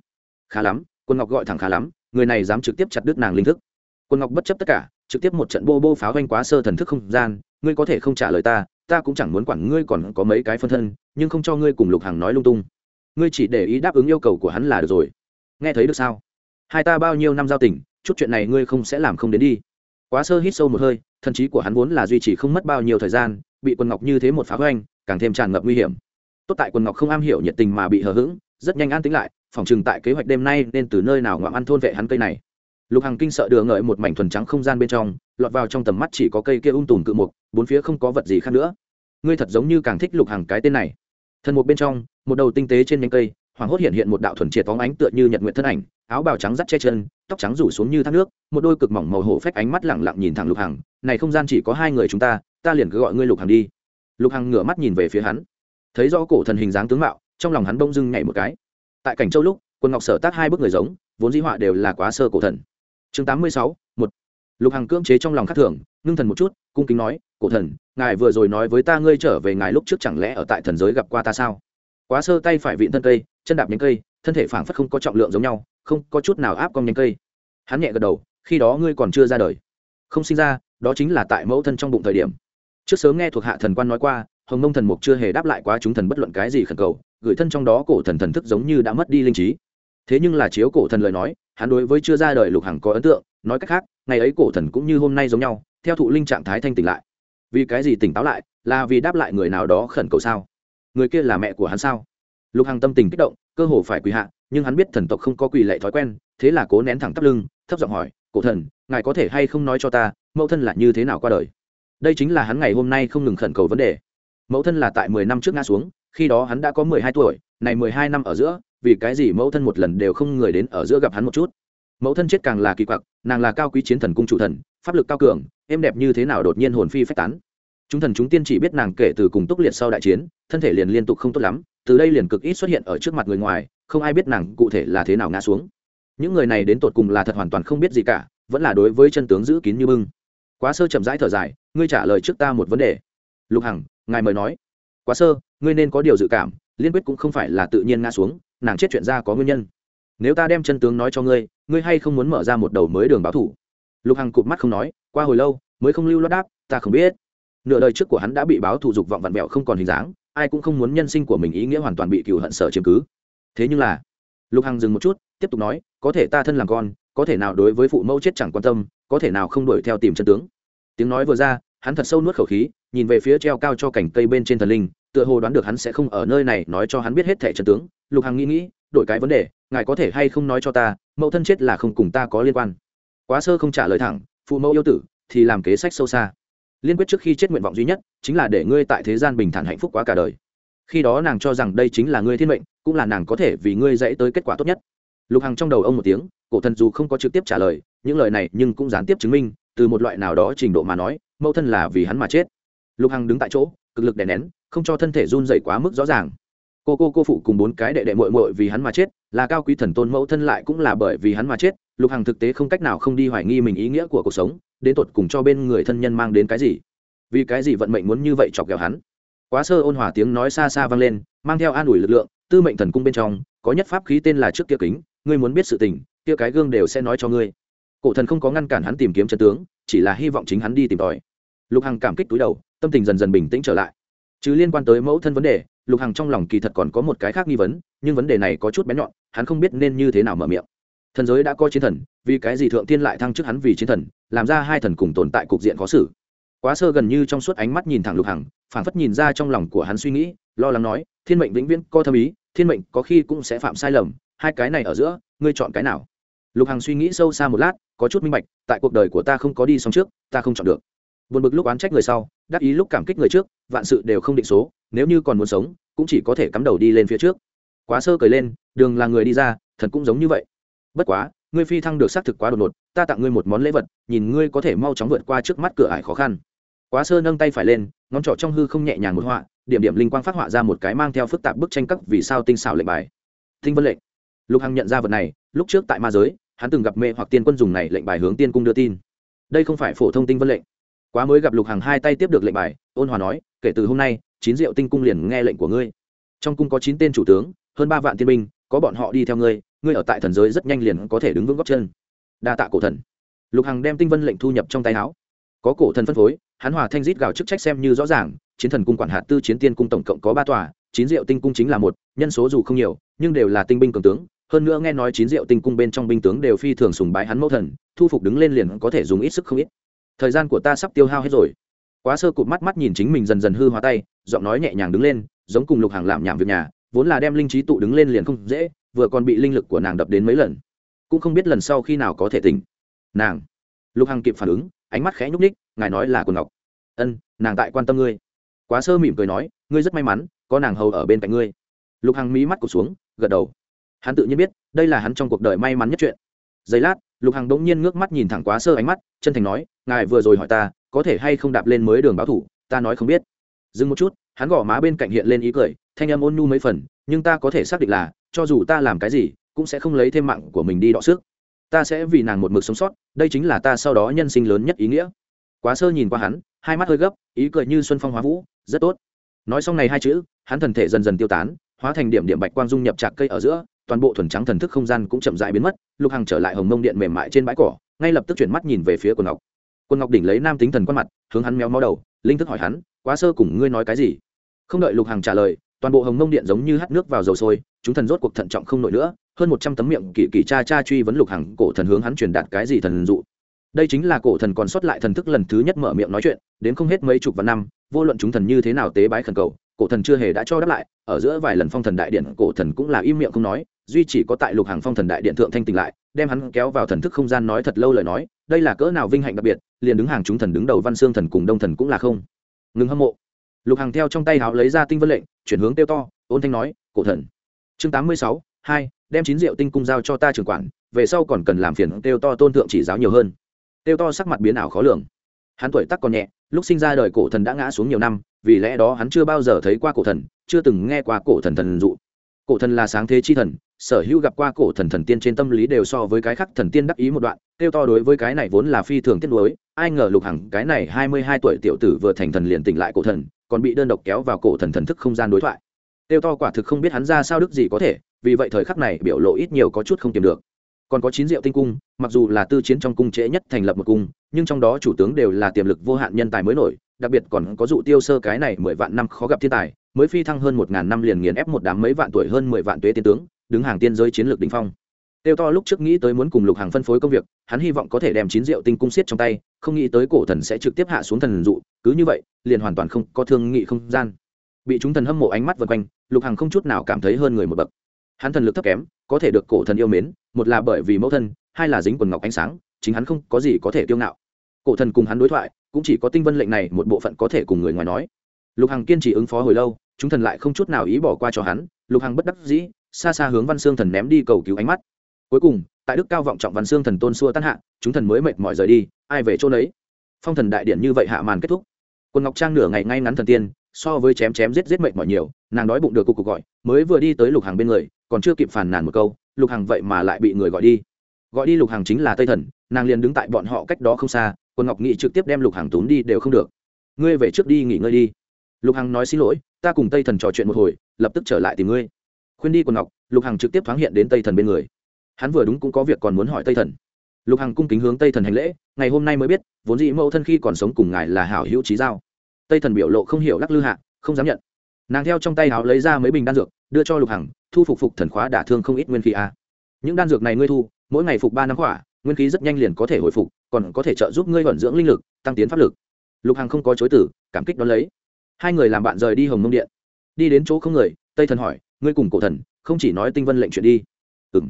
Khá lắm, quần ngọc gọi thẳng khá lắm, người này dám trực tiếp chặt đứt nàng linh thức. Quần ngọc bất chấp tất cả, trực tiếp một trận bô bô pháo doanh quá sơ thần thức không gian, ngươi có thể không trả lời ta ta cũng chẳng muốn quản ngươi còn có mấy cái phân thân, nhưng không cho ngươi cùng lục hằng nói lung tung. Ngươi chỉ để ý đáp ứng yêu cầu của hắn là được rồi. Nghe thấy được sao? Hai ta bao nhiêu năm giao tình, chút chuyện này ngươi không sẽ làm không đến đi quá sơ hít sâu một hơi thần trí của hắn vốn là duy trì không mất bao nhiêu thời gian, bị quần ngọc như thế một phá hoành, càng thêm tràn ngập nguy hiểm. Tốt tại quần ngọc không am hiểu nhiệt tình mà bị hờ hững, rất nhanh an tính lại, phòng chừng tại kế hoạch đêm nay nên từ nơi nào ngoạm ăn thôn vệ hắn cây này. Lục hằng kinh sợ đường ngợi một mảnh thuần trắng không gian bên trong, lọt vào trong tầm mắt chỉ có cây kia ung tùm cự mục, bốn phía không có vật gì khác nữa. Ngươi thật giống như càng thích lục hằng cái tên này. Thần mục bên trong, một đầu tinh tế trên nhánh cây, hoàng hốt hiện hiện một đạo thuần triệt phóng ánh tựa như nhật nguyện thân ảnh áo bào trắng dắt che chân, tóc trắng rủ xuống như thác nước, một đôi cực mỏng màu hổ phách ánh mắt lẳng lặng nhìn thẳng lục hằng. Này không gian chỉ có hai người chúng ta ta liền cứ gọi ngươi lục hằng đi. Lục hằng ngửa mắt nhìn về phía hắn. Thấy rõ cổ thần hình dáng tướng mạo, trong lòng hắn bông dưng nhảy một cái. Tại cảnh châu lúc quân ngọc sở tác hai bức người giống, vốn di họa đều là quá sơ cổ thần. Chương tám mươi sáu, một. Lục hằng cưỡng chế trong lòng khắc thường, ngưng thần một chút, cung kính nói, cổ thần, ngài vừa rồi nói với ta ngươi trở về ngài lúc trước chẳng lẽ ở tại thần giới gặp qua ta sao? Quá sơ tay phải vịn thân cây, chân đạp nhánh cây, thân thể phảng phất không có trọng lượng giống nhau không có chút nào áp cong nhánh cây. Hắn nhẹ gật đầu, khi đó ngươi còn chưa ra đời. Không sinh ra, đó chính là tại mẫu thân trong bụng thời điểm. Trước sớm nghe thuộc hạ thần quan nói qua, hồng mông thần mục chưa hề đáp lại quá chúng thần bất luận cái gì khẩn cầu, gửi thân trong đó cổ thần thần thức giống như đã mất đi linh trí. Thế nhưng là chiếu cổ thần lời nói, hắn đối với chưa ra đời lục hằng có ấn tượng, nói cách khác, ngày ấy cổ thần cũng như hôm nay giống nhau, theo thụ linh trạng thái thanh tỉnh lại. Vì cái gì tỉnh táo lại, là vì đáp lại người nào đó khẩn cầu sao? Người kia là mẹ của hắn sao? Lục hằng tâm tình kích động, cơ hồ phải quỳ hạ nhưng hắn biết thần tộc không có quỳ lệ thói quen, thế là cố nén thẳng tắp lưng, thấp giọng hỏi, cổ thần, ngài có thể hay không nói cho ta, mẫu thân là như thế nào qua đời? Đây chính là hắn ngày hôm nay không ngừng khẩn cầu vấn đề. Mẫu thân là tại mười năm trước ngã xuống, khi đó hắn đã có mười hai tuổi, này mười hai năm ở giữa, vì cái gì mẫu thân một lần đều không người đến ở giữa gặp hắn một chút? Mẫu thân chết càng là kỳ quặc, nàng là cao quý chiến thần cung chủ thần, pháp lực cao cường, êm đẹp như thế nào đột nhiên hồn phi phách tán. Chúng thần chúng tiên chỉ biết nàng kể từ cùng túc liệt sau đại chiến, thân thể liền liên tục không tốt lắm, từ đây liền cực ít xuất hiện ở trước mặt người ngoài không ai biết nàng cụ thể là thế nào ngã xuống. Những người này đến tột cùng là thật hoàn toàn không biết gì cả, vẫn là đối với chân tướng giữ kín như bưng. Quá sơ chậm rãi thở dài, ngươi trả lời trước ta một vấn đề. Lục hằng, ngài mời nói. Quá sơ, ngươi nên có điều dự cảm, liên quyết cũng không phải là tự nhiên ngã xuống, nàng chết chuyện ra có nguyên nhân. Nếu ta đem chân tướng nói cho ngươi ngươi hay không muốn mở ra một đầu mới đường báo thủ? Lục hằng cụp mắt không nói, qua hồi lâu, mới không lưu lót đáp, ta không biết. Nửa đời trước của hắn đã bị báo thủ dục vọng vặn vẹo không còn hình dáng, ai cũng không muốn nhân sinh của mình ý nghĩa hoàn toàn bị cựu hận sở chiếm cứ thế nhưng là, lục hằng dừng một chút, tiếp tục nói, có thể ta thân làm con, có thể nào đối với phụ mẫu chết chẳng quan tâm, có thể nào không đuổi theo tìm chân tướng. Tiếng nói vừa ra, hắn thật sâu nuốt khẩu khí, nhìn về phía treo cao cho cảnh cây bên trên thần linh, tựa hồ đoán được hắn sẽ không ở nơi này nói cho hắn biết hết thẻ chân tướng. Lục hằng nghĩ nghĩ, đổi cái vấn đề, ngài có thể hay không nói cho ta, mẫu thân chết là không cùng ta có liên quan. Quá sơ không trả lời thẳng, phụ mẫu yêu tử thì làm kế sách sâu xa. Liên quyết trước khi chết nguyện vọng duy nhất chính là để ngươi tại thế gian bình thản hạnh phúc quá cả đời khi đó nàng cho rằng đây chính là ngươi thiên mệnh, cũng là nàng có thể vì ngươi dãy tới kết quả tốt nhất. Lục hằng trong đầu ông một tiếng, cổ thần dù không có trực tiếp trả lời, những lời này nhưng cũng gián tiếp chứng minh, từ một loại nào đó trình độ mà nói, mẫu thân là vì hắn mà chết. Lục hằng đứng tại chỗ, cực lực đè nén, không cho thân thể run dày quá mức rõ ràng. Cô cô cô phụ cùng bốn cái đệ đệ mội mội vì hắn mà chết, là cao quý thần tôn mẫu thân lại cũng là bởi vì hắn mà chết, lục hằng thực tế không cách nào không đi hoài nghi mình ý nghĩa của cuộc sống, đến tột cùng cho bên người thân nhân mang đến cái gì. Vì cái gì vận mệnh muốn như vậy chọc ghẹo hắn? Quá sơ ôn hòa tiếng nói xa xa vang lên, mang theo an ủi lực lượng, tư mệnh thần cung bên trong, có nhất pháp khí tên là trước kia kính, ngươi muốn biết sự tình, kia cái gương đều sẽ nói cho ngươi. Cổ thần không có ngăn cản hắn tìm kiếm chân tướng, chỉ là hy vọng chính hắn đi tìm tòi. Lục hằng cảm kích túi đầu, tâm tình dần dần bình tĩnh trở lại. Chứ liên quan tới mẫu thân vấn đề, lục hằng trong lòng kỳ thật còn có một cái khác nghi vấn, nhưng vấn đề này có chút bén nhọn, hắn không biết nên như thế nào mở miệng. Thần giới đã coi chiến thần, vì cái gì thượng tiên lại thăng chức hắn vì chiến thần, làm ra hai thần cùng tồn tại cục diện khó xử? Quá sơ gần như trong suốt ánh mắt nhìn thẳng lục hằng, phảng phất nhìn ra trong lòng của hắn suy nghĩ, lo lắng nói, thiên mệnh vĩnh viễn có thâm ý, thiên mệnh có khi cũng sẽ phạm sai lầm, hai cái này ở giữa, ngươi chọn cái nào? Lục hằng suy nghĩ sâu xa một lát, có chút minh bạch, tại cuộc đời của ta không có đi xong trước, ta không chọn được. Buồn bực lúc oán trách người sau, đắc ý lúc cảm kích người trước, vạn sự đều không định số, nếu như còn muốn sống, cũng chỉ có thể cắm đầu đi lên phía trước. Quá sơ cười lên, đường là người đi ra thần cũng giống như vậy. Bất quá ngươi phi thăng được xác thực quá đột ngột, ta tặng ngươi một món lễ vật, nhìn ngươi có thể mau chóng vượt qua trước mắt cửa ải khó khăn. Quá sơ nâng tay phải lên, ngón trỏ trong hư không nhẹ nhàng một họa, điểm điểm linh quang phát họa ra một cái mang theo phức tạp bức tranh các vì sao tinh xảo lệnh bài. Tinh vân lệnh. Lục hằng nhận ra vật này, lúc trước tại ma giới, hắn từng gặp mẹ hoặc tiên quân dùng này lệnh bài hướng tiên cung đưa tin. Đây không phải phổ thông tinh vân lệnh. Quá mới gặp lục hằng hai tay tiếp được lệnh bài, ôn hòa nói, kể từ hôm nay, chín diệu tinh cung liền nghe lệnh của ngươi. Trong cung có chín tên chủ tướng, hơn ba vạn tiên binh, có bọn họ đi theo ngươi ngươi ở tại thần giới rất nhanh liền có thể đứng vững góc chân. Đa tạ cổ thần. Lục hằng đem tinh vân lệnh thu nhập trong tay áo. Có cổ thần phân phối, hắn hòa thanh rít gào chức trách xem như rõ ràng, chiến thần cung quản hạt tư chiến tiên cung tổng cộng có ba tòa, chín diệu tinh cung chính là một, nhân số dù không nhiều, nhưng đều là tinh binh cường tướng. Hơn nữa nghe nói chín diệu tinh cung bên trong binh tướng đều phi thường sùng bái hắn mẫu thần, thu phục đứng lên liền có thể dùng ít sức không ít. Thời gian của ta sắp tiêu hao hết rồi. Quá sơ cụt mắt mắt nhìn chính mình dần dần hư hóa tay, giọng nói nhẹ nhàng đứng lên, giống cùng lục hàng làm nhảm việc nhà, vốn là đem linh trí tụ đứng lên liền không dễ vừa còn bị linh lực của nàng đập đến mấy lần, cũng không biết lần sau khi nào có thể tỉnh. Nàng, lục hằng kịp phản ứng, ánh mắt khẽ nhúc ních ngài nói là quần ngọc. Ân, nàng tại quan tâm ngươi. Quá sơ mỉm cười nói, ngươi rất may mắn, có nàng hầu ở bên cạnh ngươi. Lục hằng mí mắt cụt xuống, gật đầu. Hắn tự nhiên biết, đây là hắn trong cuộc đời may mắn nhất chuyện. Giây lát, lục hằng đống nhiên ngước mắt nhìn thẳng quá sơ ánh mắt, chân thành nói, ngài vừa rồi hỏi ta, có thể hay không đạp lên mới đường báo thủ, ta nói không biết. Dừng một chút, hắn gõ má bên cạnh hiện lên ý cười, thanh âm ôn nhu mấy phần, nhưng ta có thể xác định là cho dù ta làm cái gì, cũng sẽ không lấy thêm mạng của mình đi đọ sức. Ta sẽ vì nàng một mực sống sót, đây chính là ta sau đó nhân sinh lớn nhất ý nghĩa. Quá sơ nhìn qua hắn, hai mắt hơi gấp, ý cười như xuân phong hóa vũ, rất tốt. Nói xong này hai chữ, hắn thần thể dần dần tiêu tán, hóa thành điểm điểm bạch quang dung nhập trạc cây ở giữa, toàn bộ thuần trắng thần thức không gian cũng chậm dại biến mất, lục hằng trở lại hồng mông điện mềm mại trên bãi cỏ, ngay lập tức chuyển mắt nhìn về phía quần ngọc. Quần ngọc đỉnh lấy nam tính thần quan mặt, hướng hắn méo mó đầu, linh thức hỏi hắn, quá sơ cùng ngươi nói cái gì? Không đợi lục hằng trả lời toàn bộ hồng mông điện giống như hắt nước vào dầu sôi, chúng thần rốt cuộc thận trọng không nổi nữa, hơn một trăm tấm miệng kỳ kỳ cha cha truy vấn lục hằng cổ thần hướng hắn truyền đạt cái gì thần dụ. Đây chính là cổ thần còn sót lại thần thức lần thứ nhất mở miệng nói chuyện, đến không hết mấy chục vạn năm, vô luận chúng thần như thế nào tế bái khẩn cầu, cổ thần chưa hề đã cho đáp lại, ở giữa vài lần phong thần đại điện, cổ thần cũng là im miệng không nói, duy chỉ có tại lục hàng phong thần đại điện thượng thanh tỉnh lại, đem hắn kéo vào thần thức không gian nói thật lâu lời nói, đây là cỡ nào vinh hạnh đặc biệt, liền đứng hàng chúng thần đứng đầu văn xương thần cùng đông thần cũng là không. Ngừng hâm mộ lục Hằng theo trong tay háo lấy ra tinh vân lệnh, chuyển hướng tiêu to, ôn thanh nói, cổ thần. Chương tám mươi sáu, hai, đem chín rượu tinh cung giao cho ta trưởng quản, về sau còn cần làm phiền tiêu to tôn thượng chỉ giáo nhiều hơn. Tiêu to sắc mặt biến ảo khó lường. Hắn tuổi tắc còn nhẹ, lúc sinh ra đời cổ thần đã ngã xuống nhiều năm, vì lẽ đó hắn chưa bao giờ thấy qua cổ thần, chưa từng nghe qua cổ thần thần dụ. Cổ thần là sáng thế chi thần, sở hữu gặp qua cổ thần thần tiên trên tâm lý đều so với cái khác thần tiên đắc ý một đoạn tiêu to đối với cái này vốn là phi thường tiết đối ai ngờ lục hằng cái này hai mươi hai tuổi tiểu tử vừa thành thần liền tỉnh lại cổ thần còn bị đơn độc kéo vào cổ thần thần thức không gian đối thoại. Tiêu to quả thực không biết hắn ra sao đức gì có thể, vì vậy thời khắc này biểu lộ ít nhiều có chút không tìm được. Còn có chín diệu tinh cung, mặc dù là tư chiến trong cung trễ nhất thành lập một cung, nhưng trong đó chủ tướng đều là tiềm lực vô hạn nhân tài mới nổi, đặc biệt còn có dụ tiêu sơ cái này mười vạn năm khó gặp thiên tài, mới phi thăng hơn một ngàn năm liền nghiền ép một đám mấy vạn tuổi hơn mười vạn tuế tiên tướng, đứng hàng tiên giới chiến lược đỉnh phong tiêu to lúc trước nghĩ tới muốn cùng lục hàng phân phối công việc, hắn hy vọng có thể đem chín rượu tinh cung xiết trong tay, không nghĩ tới cổ thần sẽ trực tiếp hạ xuống thần dụ, cứ như vậy, liền hoàn toàn không có thương nghị không gian. Bị chúng thần hâm mộ ánh mắt vượt quanh, lục hàng không chút nào cảm thấy hơn người một bậc. Hắn thần lực thấp kém, có thể được cổ thần yêu mến, một là bởi vì mẫu thân, hai là dính quần ngọc ánh sáng, chính hắn không có gì có thể kiêu ngạo. Cổ thần cùng hắn đối thoại, cũng chỉ có tinh vân lệnh này một bộ phận có thể cùng người ngoài nói. Lục hằng kiên trì ứng phó hồi lâu, chúng thần lại không chút nào ý bỏ qua cho hắn, lục hằng bất đắc dĩ, xa xa hướng văn xương thần ném đi cầu cứu ánh mắt cuối cùng, tại đức cao vọng trọng văn xương thần tôn xua tan hạ, chúng thần mới mệt mỏi rời đi, ai về chỗ đấy phong thần đại điện như vậy hạ màn kết thúc. Quân ngọc trang nửa ngày ngay ngắn thần tiên, so với chém chém giết giết mệt mỏi nhiều, nàng đói bụng được cục cục gọi, mới vừa đi tới lục hàng bên người, còn chưa kịp phàn nàn một câu, lục hàng vậy mà lại bị người gọi đi. Gọi đi lục hàng chính là tây thần, nàng liền đứng tại bọn họ cách đó không xa, quân ngọc nghị trực tiếp đem lục hàng tốn đi đều không được. Ngươi về trước đi nghỉ ngơi đi. Lục hằng nói xin lỗi, ta cùng tây thần trò chuyện một hồi, lập tức trở lại tìm ngươi. Khuyên đi quần ngọc, lục hằng trực tiếp thoáng hiện đến tây thần bên người hắn vừa đúng cũng có việc còn muốn hỏi tây thần. Lục hằng cung kính hướng tây thần hành lễ, ngày hôm nay mới biết, vốn dĩ mẫu thân khi còn sống cùng ngài là hảo hữu trí giao. Tây thần biểu lộ không hiểu lắc lư hạ, không dám nhận. Nàng theo trong tay áo lấy ra mấy bình đan dược, đưa cho lục hằng, thu phục phục thần khóa đả thương không ít nguyên khí a. Những đan dược này ngươi thu, mỗi ngày phục ba năm khỏa, nguyên khí rất nhanh liền có thể hồi phục, còn có thể trợ giúp ngươi vận dưỡng linh lực, tăng tiến pháp lực. Lục hằng không có chối tử cảm kích đón lấy. Hai người làm bạn rời đi hồng mông điện. Đi đến chỗ không người, tây thần hỏi, ngươi cùng cổ thần, không chỉ nói tinh vân lệnh chuyện đi. Ừ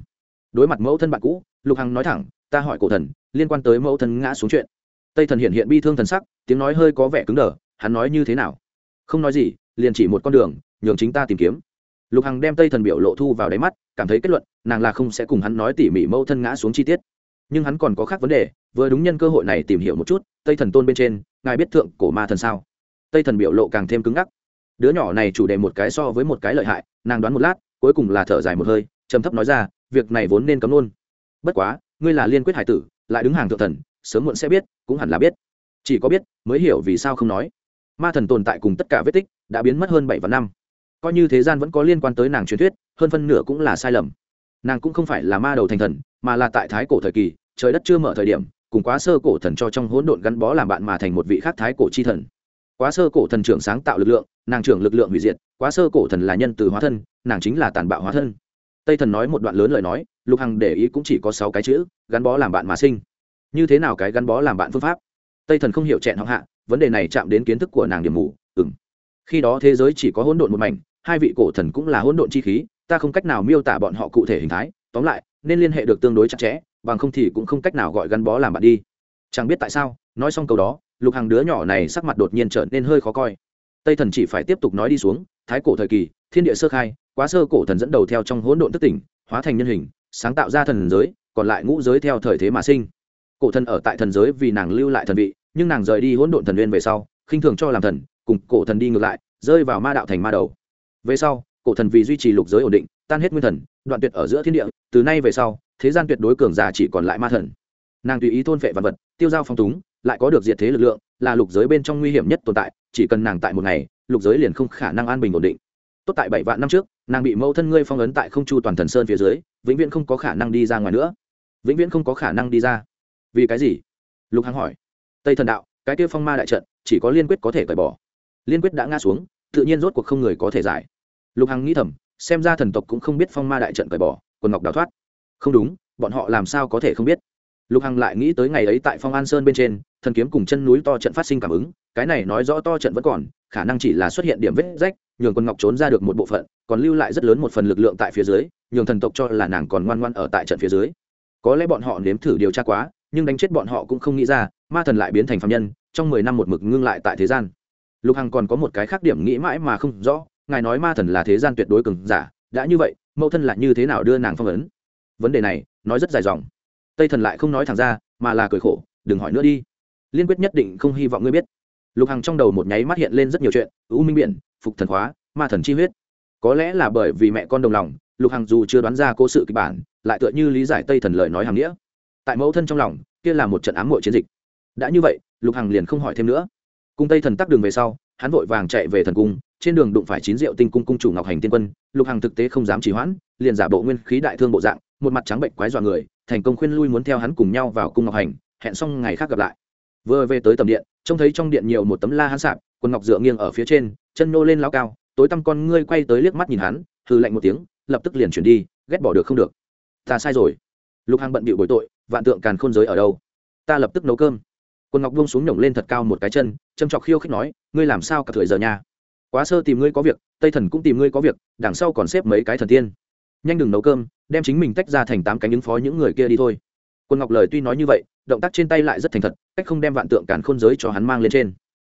đối mặt mẫu thân bạn cũ, lục hằng nói thẳng, ta hỏi cổ thần, liên quan tới mẫu thân ngã xuống chuyện. Tây thần hiện hiện bi thương thần sắc, tiếng nói hơi có vẻ cứng đờ, hắn nói như thế nào? Không nói gì, liền chỉ một con đường, nhường chính ta tìm kiếm. Lục hằng đem tây thần biểu lộ thu vào đáy mắt, cảm thấy kết luận, nàng là không sẽ cùng hắn nói tỉ mỉ mẫu thân ngã xuống chi tiết. Nhưng hắn còn có khác vấn đề, vừa đúng nhân cơ hội này tìm hiểu một chút, tây thần tôn bên trên, ngài biết thượng cổ ma thần sao? Tây thần biểu lộ càng thêm cứng ngắc. Đứa nhỏ này chủ đề một cái so với một cái lợi hại, nàng đoán một lát, cuối cùng là thở dài một hơi, trầm thấp nói ra việc này vốn nên cấm luôn. Bất quá, ngươi là liên quyết hải tử, lại đứng hàng thượng thần, sớm muộn sẽ biết, cũng hẳn là biết. Chỉ có biết, mới hiểu vì sao không nói. Ma thần tồn tại cùng tất cả vết tích đã biến mất hơn bảy và năm. Coi như thế gian vẫn có liên quan tới nàng truyền thuyết, hơn phân nửa cũng là sai lầm. Nàng cũng không phải là ma đầu thành thần, mà là tại thái cổ thời kỳ, trời đất chưa mở thời điểm, cùng quá sơ cổ thần cho trong hỗn độn gắn bó làm bạn mà thành một vị khác thái cổ chi thần. Quá sơ cổ thần trưởng sáng tạo lực lượng, nàng trưởng lực lượng hủy diệt, quá sơ cổ thần là nhân từ hóa thân, nàng chính là tàn bạo hóa thân tây thần nói một đoạn lớn lời nói, lục hằng để ý cũng chỉ có sáu cái chữ, gắn bó làm bạn mà sinh. Như thế nào cái gắn bó làm bạn phương pháp? Tây thần không hiểu chẹn họng hạ, vấn đề này chạm đến kiến thức của nàng điểm mù ừng khi đó thế giới chỉ có hỗn độn một mảnh, hai vị cổ thần cũng là hỗn độn chi khí, ta không cách nào miêu tả bọn họ cụ thể hình thái, tóm lại, nên liên hệ được tương đối chặt chẽ, bằng không thì cũng không cách nào gọi gắn bó làm bạn đi. Chẳng biết tại sao, nói xong câu đó, lục hàng đứa nhỏ này sắc mặt đột nhiên trở nên hơi khó coi. Tây thần chỉ phải tiếp tục nói đi xuống, thái cổ thời kỳ thiên địa sơ khai, quá sơ cổ thần dẫn đầu theo trong hỗn độn tức tỉnh, hóa thành nhân hình, sáng tạo ra thần giới, còn lại ngũ giới theo thời thế mà sinh. Cổ thần ở tại thần giới vì nàng lưu lại thần vị, nhưng nàng rời đi hỗn độn thần nguyên về sau, khinh thường cho làm thần, cùng cổ thần đi ngược lại, rơi vào ma đạo thành ma đầu. Về sau, cổ thần vì duy trì lục giới ổn định, tan hết nguyên thần, đoạn tuyệt ở giữa thiên địa, từ nay về sau, thế gian tuyệt đối cường giả chỉ còn lại ma thần. Nàng tùy ý thôn phệ vật vật, tiêu giao phong túng, lại có được diệt thế lực lượng, là lục giới bên trong nguy hiểm nhất tồn tại, chỉ cần nàng tại một ngày, lục giới liền không khả năng an bình ổn định tốt tại bảy vạn năm trước, nàng bị mẫu thân ngươi phong ấn tại không chu toàn thần sơn phía dưới, vĩnh viễn không có khả năng đi ra ngoài nữa. Vĩnh viễn không có khả năng đi ra. Vì cái gì? Lục hằng hỏi. Tây thần đạo, cái kia phong ma đại trận, chỉ có liên quyết có thể cởi bỏ. Liên quyết đã ngã xuống, tự nhiên rốt cuộc không người có thể giải. Lục hằng nghĩ thầm, xem ra thần tộc cũng không biết phong ma đại trận cởi bỏ, quần ngọc đào thoát. Không đúng, bọn họ làm sao có thể không biết? Lục hằng lại nghĩ tới ngày ấy tại phong an sơn bên trên, thần kiếm cùng chân núi to trận phát sinh cảm ứng cái này nói rõ to trận vẫn còn, khả năng chỉ là xuất hiện điểm vết rách, nhường quân ngọc trốn ra được một bộ phận, còn lưu lại rất lớn một phần lực lượng tại phía dưới, nhường thần tộc cho là nàng còn ngoan ngoan ở tại trận phía dưới. Có lẽ bọn họ nếm thử điều tra quá, nhưng đánh chết bọn họ cũng không nghĩ ra, ma thần lại biến thành phạm nhân, trong mười năm một mực ngưng lại tại thế gian. Lục hằng còn có một cái khác điểm nghĩ mãi mà không rõ, ngài nói ma thần là thế gian tuyệt đối cường giả, đã như vậy, mẫu thân lại như thế nào đưa nàng phong ấn? Vấn đề này, nói rất dài dòng. Tây thần lại không nói thẳng ra, mà là cười khổ, đừng hỏi nữa đi. Liên quyết nhất định không hy vọng ngươi biết lục hằng trong đầu một nháy mắt hiện lên rất nhiều chuyện ưu minh biển, phục thần khóa ma thần chi huyết. Có lẽ là bởi vì mẹ con đồng lòng, lục hằng dù chưa đoán ra cố sự kịch bản, lại tựa như lý giải tây thần lời nói hàm nghĩa. Tại mẫu thân trong lòng, kia là một trận ám mội chiến dịch. Đã như vậy, lục hằng liền không hỏi thêm nữa. Cung tây thần tắc đường về sau, hắn vội vàng chạy về thần cung, trên đường đụng phải chín rượu tinh cung cung chủ ngọc hành tiên quân, lục hằng thực tế không dám trì hoãn, liền giả bộ nguyên khí đại thương bộ dạng, một mặt trắng bệnh quái dọa người, thành công khuyên lui muốn theo hắn cùng nhau vào cung ngọc hành, hẹn xong ngày khác gặp lại vừa về tới tầm điện, trông thấy trong điện nhiều một tấm la hắn sạp, quần ngọc dựa nghiêng ở phía trên, chân nô lên lao cao, tối tăm con ngươi quay tới liếc mắt nhìn hắn hư lạnh một tiếng, lập tức liền chuyển đi, ghét bỏ được không được. Ta sai rồi. Lục hằng bận bịu bồi tội, vạn tượng càn khôn giới ở đâu? Ta lập tức nấu cơm. Quần ngọc buông xuống nhổng lên thật cao một cái chân, châm chọc khiêu khích nói, ngươi làm sao cả thời giờ nha? Quá sơ tìm ngươi có việc, tây thần cũng tìm ngươi có việc, đằng sau còn xếp mấy cái thần tiên. Nhanh đừng nấu cơm, đem chính mình tách ra thành tám cánh ứng phó những người kia đi thôi. Quân ngọc lời tuy nói như vậy động tác trên tay lại rất thành thật, cách không đem vạn tượng cản khôn giới cho hắn mang lên trên.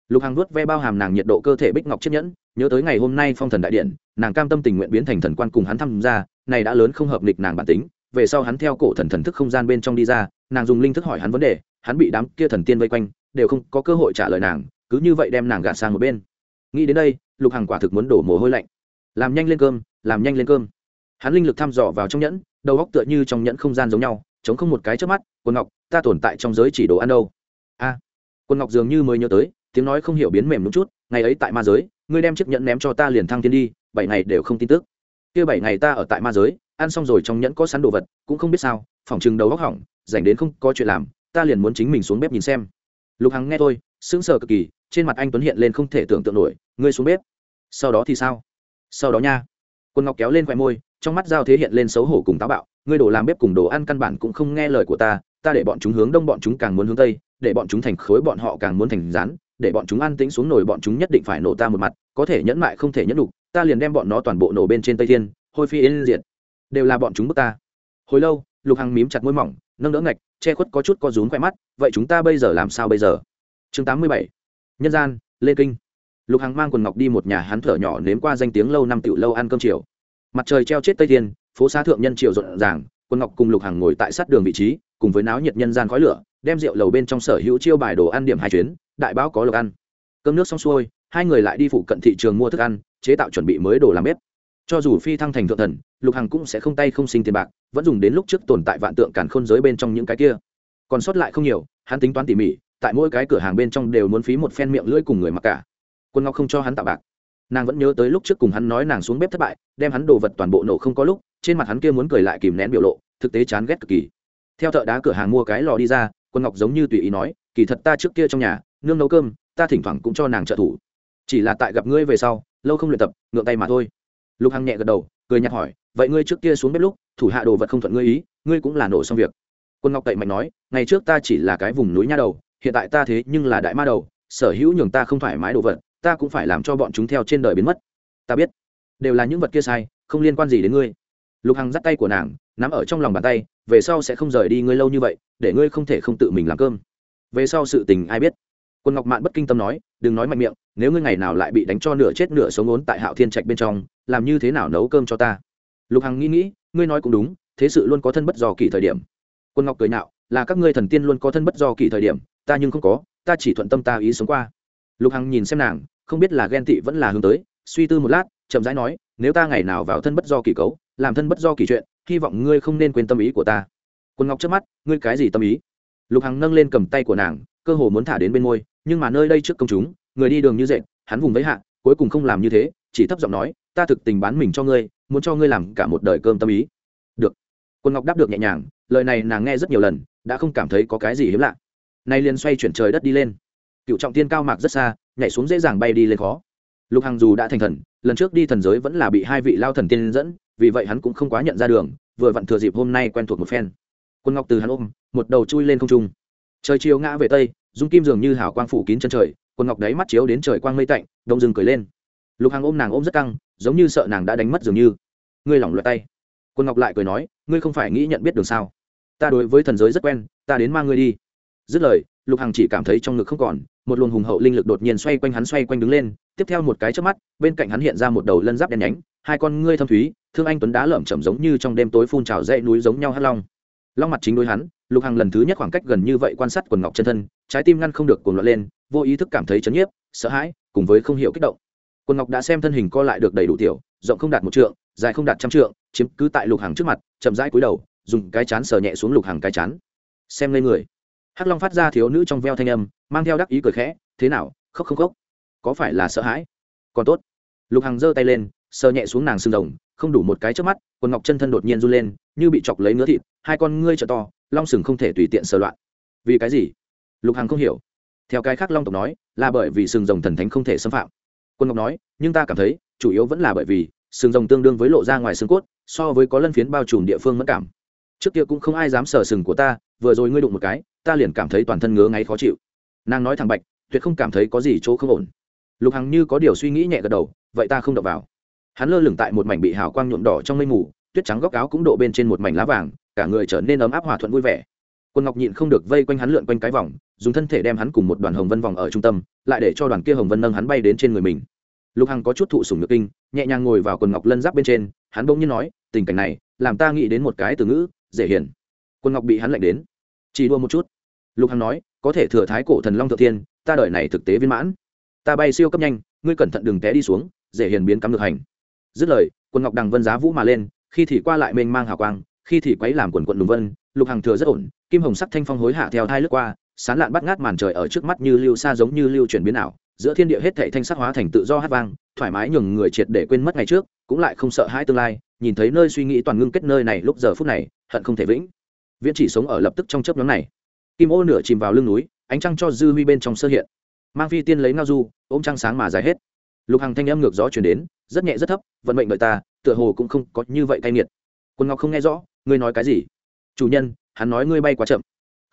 Lục Hằng nuốt ve bao hàm nàng nhiệt độ cơ thể bích ngọc chiếc nhẫn, nhớ tới ngày hôm nay phong thần đại điện, nàng cam tâm tình nguyện biến thành thần quan cùng hắn tham gia, này đã lớn không hợp nghịch nàng bản tính, về sau hắn theo cổ thần thần thức không gian bên trong đi ra, nàng dùng linh thức hỏi hắn vấn đề, hắn bị đám kia thần tiên vây quanh, đều không có cơ hội trả lời nàng, cứ như vậy đem nàng gạt sang một bên. Nghĩ đến đây, lục Hằng quả thực muốn đổ mồ hôi lạnh. Làm nhanh lên cơm, làm nhanh lên cơm. Hắn linh lực thăm dò vào trong nhẫn, đầu góc tựa như trong nhẫn không gian giống nhau chống không một cái trước mắt, quân ngọc, ta tồn tại trong giới chỉ đồ ăn đâu? A. Quân ngọc dường như mới nhớ tới, tiếng nói không hiểu biến mềm đúng chút, ngày ấy tại ma giới, ngươi đem chiếc nhẫn ném cho ta liền thăng thiên đi, bảy ngày đều không tin tức. Kia bảy ngày ta ở tại ma giới, ăn xong rồi trong nhẫn có sắn đồ vật, cũng không biết sao phỏng chừng đầu góc hỏng dành đến không có chuyện làm, ta liền muốn chính mình xuống bếp nhìn xem. Lục hằng nghe thôi, sững sờ cực kỳ, trên mặt anh tuấn hiện lên không thể tưởng tượng nổi, ngươi xuống bếp? Sau đó thì sao? Sau đó nha. Quân ngọc kéo lên khoe môi, trong mắt giao thế hiện lên xấu hổ cùng táo bạo ngươi đồ làm bếp cùng đồ ăn căn bản cũng không nghe lời của ta ta để bọn chúng hướng đông, bọn chúng càng muốn hướng tây, để bọn chúng thành khối, bọn họ càng muốn thành rán, để bọn chúng ăn tĩnh xuống nổi bọn chúng nhất định phải nổ ta một mặt, có thể nhẫn mại không thể nhẫn đục ta liền đem bọn nó toàn bộ nổ bên trên tây thiên, hôi phi yên diệt. Đều là bọn chúng bức ta. Hồi lâu, lục hằng mím chặt môi mỏng, nâng đỡ ngạch, che khuất có chút có rún khoe mắt, vậy chúng ta bây giờ làm sao bây giờ? Chương tám mươi bảy. Nhân gian, lê kinh. Lục hằng mang quần ngọc đi một nhà hắn thở nhỏ nếm qua danh tiếng lâu năm tựu lâu ăn cơm chiều. Mặt trời treo chết tây thiên phố xá thượng nhân triều rộn ràng, quân ngọc cùng lục hằng ngồi tại sát đường vị trí, cùng với náo nhiệt nhân gian khói lửa, đem rượu lầu bên trong sở hữu chiêu bài đồ ăn điểm hai chuyến, đại báo có lộc ăn. Cơm nước xong xuôi, hai người lại đi phụ cận thị trường mua thức ăn, chế tạo chuẩn bị mới đồ làm bếp. Cho dù phi thăng thành thượng thần, lục hằng cũng sẽ không tay không sinh tiền bạc, vẫn dùng đến lúc trước tồn tại vạn tượng cản khôn giới bên trong những cái kia. Còn sót lại không nhiều, hắn tính toán tỉ mỉ, tại mỗi cái cửa hàng bên trong đều muốn phí một phen miệng lưỡi cùng người mặc cả. Quân ngọc không cho hắn tạo bạc. Nàng vẫn nhớ tới lúc trước cùng hắn nói nàng xuống bếp thất bại, đem hắn đồ vật toàn bộ nổ không có lúc trên mặt hắn kia muốn cười lại kìm nén biểu lộ, thực tế chán ghét cực kỳ. Theo thợ đá cửa hàng mua cái lò đi ra, quân ngọc giống như tùy ý nói, kỳ thật ta trước kia trong nhà, nương nấu cơm, ta thỉnh thoảng cũng cho nàng trợ thủ. Chỉ là tại gặp ngươi về sau, lâu không luyện tập, ngượng tay mà thôi. Lục hằng nhẹ gật đầu, cười nhạt hỏi, vậy ngươi trước kia xuống bếp lúc, thủ hạ đồ vật không thuận ngươi ý, ngươi cũng là nổ xong việc. Quân ngọc tậy mạnh nói, ngày trước ta chỉ là cái vùng núi nha đầu, hiện tại ta thế nhưng là đại ma đầu, sở hữu nhường ta không thoải mái đồ vật, ta cũng phải làm cho bọn chúng theo trên đời biến mất. Ta biết, đều là những vật kia sai, không liên quan gì đến ngươi lục hằng dắt tay của nàng, nắm ở trong lòng bàn tay, về sau sẽ không rời đi ngươi lâu như vậy, để ngươi không thể không tự mình làm cơm. Về sau sự tình ai biết? Quân ngọc mạn bất kinh tâm nói, đừng nói mạnh miệng, nếu ngươi ngày nào lại bị đánh cho nửa chết nửa sống ốn tại hạo thiên trạch bên trong, làm như thế nào nấu cơm cho ta? Lục hằng nghĩ nghĩ, ngươi nói cũng đúng, thế sự luôn có thân bất do kỳ thời điểm. Quân ngọc cười nạo là các ngươi thần tiên luôn có thân bất do kỳ thời điểm, ta nhưng không có, ta chỉ thuận tâm ta ý sống qua. Lục hằng nhìn xem nàng, không biết là ghen tị vẫn là hướng tới, suy tư một lát chậm rãi nói, nếu ta ngày nào vào thân bất do kỳ cấu, làm thân bất do kỳ chuyện, hy vọng ngươi không nên quên tâm ý của ta. Quân ngọc trước mắt, ngươi cái gì tâm ý? Lục hằng nâng lên cầm tay của nàng, cơ hồ muốn thả đến bên môi, nhưng mà nơi đây trước công chúng, người đi đường như dệt, hắn vùng với hạ, cuối cùng không làm như thế, chỉ thấp giọng nói, ta thực tình bán mình cho ngươi, muốn cho ngươi làm cả một đời cơm tâm ý. Được. Quân ngọc đáp được nhẹ nhàng, lời này nàng nghe rất nhiều lần, đã không cảm thấy có cái gì hiếm lạ. Nay liền xoay chuyển trời đất đi lên. Cựu trọng tiên cao mạc rất xa, nhảy xuống dễ dàng bay đi lên khó. Lục hằng dù đã thành thần lần trước đi thần giới vẫn là bị hai vị lao thần tiên dẫn, vì vậy hắn cũng không quá nhận ra đường, vừa vặn thừa dịp hôm nay quen thuộc một phen. Quân ngọc từ hắn ôm, một đầu chui lên không trung. Trời chiều ngã về tây, dung kim dường như hảo quang phủ kín chân trời, quân ngọc đáy mắt chiếu đến trời quang mây tạnh, đông rừng cười lên. Lục hằng ôm nàng ôm rất căng, giống như sợ nàng đã đánh mất dường như. Ngươi lỏng loại tay. Quân ngọc lại cười nói, ngươi không phải nghĩ nhận biết đường sao? Ta đối với thần giới rất quen, ta đến mang ngươi đi. Dứt lời lục hằng chỉ cảm thấy trong ngực không còn, một luồng hùng hậu linh lực đột nhiên xoay quanh hắn xoay quanh đứng lên, tiếp theo một cái trước mắt, bên cạnh hắn hiện ra một đầu lân giáp đen nhánh, hai con ngươi thâm thúy, thương anh tuấn đá lởm chầm giống như trong đêm tối phun trào dãy núi giống nhau hắt long. Long mặt chính đối hắn, lục hằng lần thứ nhất khoảng cách gần như vậy quan sát quần ngọc chân thân, trái tim ngăn không được cuồng loạn lên, vô ý thức cảm thấy chấn nhiếp, sợ hãi, cùng với không hiểu kích động. Quần ngọc đã xem thân hình co lại được đầy đủ tiểu, rộng không đạt một trượng, dài không đạt trăm trượng, chiếm cứ tại lục hằng trước mặt, chậm rãi cúi đầu, dùng cái chán sờ nhẹ xuống lục hằng cái chán. Xem lên người hắc long phát ra thiếu nữ trong veo thanh âm, mang theo đắc ý cười khẽ, thế nào? Khóc không khóc? Có phải là sợ hãi? Còn tốt. Lục hằng giơ tay lên, sờ nhẹ xuống nàng xương rồng, không đủ một cái trước mắt, quần ngọc chân thân đột nhiên run lên, như bị chọc lấy ngứa thịt, hai con ngươi trợ to, long sừng không thể tùy tiện sờ loạn. Vì cái gì? Lục hằng không hiểu. Theo cái khác long tộc nói, là bởi vì sừng rồng thần thánh không thể xâm phạm. Quân ngọc nói, nhưng ta cảm thấy, chủ yếu vẫn là bởi vì sừng rồng tương đương với lộ ra ngoài xương cốt, so với có lân phiến bao trùm địa phương mất cảm. Trước kia cũng không ai dám sờ sừng của ta, vừa rồi ngươi đụng một cái ta liền cảm thấy toàn thân ngứa ngáy khó chịu. Nàng nói thẳng bạch, tuyệt không cảm thấy có gì chỗ không ổn. Lục hằng như có điều suy nghĩ nhẹ gật đầu, vậy ta không đập vào. Hắn lơ lửng tại một mảnh bị hào quang nhuộm đỏ trong mây mù, tuyết trắng góc áo cũng độ bên trên một mảnh lá vàng, cả người trở nên ấm áp hòa thuận vui vẻ. Quân ngọc nhịn không được vây quanh hắn lượn quanh cái vòng, dùng thân thể đem hắn cùng một đoàn hồng vân vòng ở trung tâm, lại để cho đoàn kia hồng vân nâng hắn bay đến trên người mình. Lục hằng có chút thụ sủng nhược kinh, nhẹ nhàng ngồi vào quần ngọc lân giáp bên trên, hắn bỗng nhiên nói, tình cảnh này, làm ta nghĩ đến một cái từ ngữ, dễ hiền quân ngọc bị hắn lạnh đến chỉ đua một chút. Lục hằng nói, có thể thừa thái cổ thần long thượng thiên, ta đợi này thực tế viên mãn. Ta bay siêu cấp nhanh, ngươi cẩn thận đừng té đi xuống, dễ hiền biến cắm được hành. Dứt lời quân ngọc đằng vân giá vũ mà lên, khi thì qua lại mênh mang hào quang, khi thì quấy làm quần quận đùng vân, lục hằng thừa rất ổn, kim hồng sắc thanh phong hối hạ theo hai lướt qua, sán lạn bắt ngát màn trời ở trước mắt như lưu xa giống như lưu chuyển biến ảo, giữa thiên địa hết thảy thanh sắc hóa thành tự do hát vang, thoải mái nhường người triệt để quên mất ngày trước, cũng lại không sợ hãi tương lai, nhìn thấy nơi suy nghĩ toàn ngưng kết nơi này lúc giờ phút này, hận không thể vĩnh viễn chỉ sống ở lập tức trong chớp nhóm này. Kim ô nửa chìm vào lưng núi, ánh trăng cho dư huy bên trong sơ hiện. Mang phi tiên lấy ngao du, ôm trăng sáng mà dài hết. Lục hằng thanh âm ngược gió chuyển đến, rất nhẹ rất thấp, vận mệnh đợi ta, tựa hồ cũng không có như vậy cay nghiệt. Quân ngọc không nghe rõ, ngươi nói cái gì? Chủ nhân, hắn nói ngươi bay quá chậm.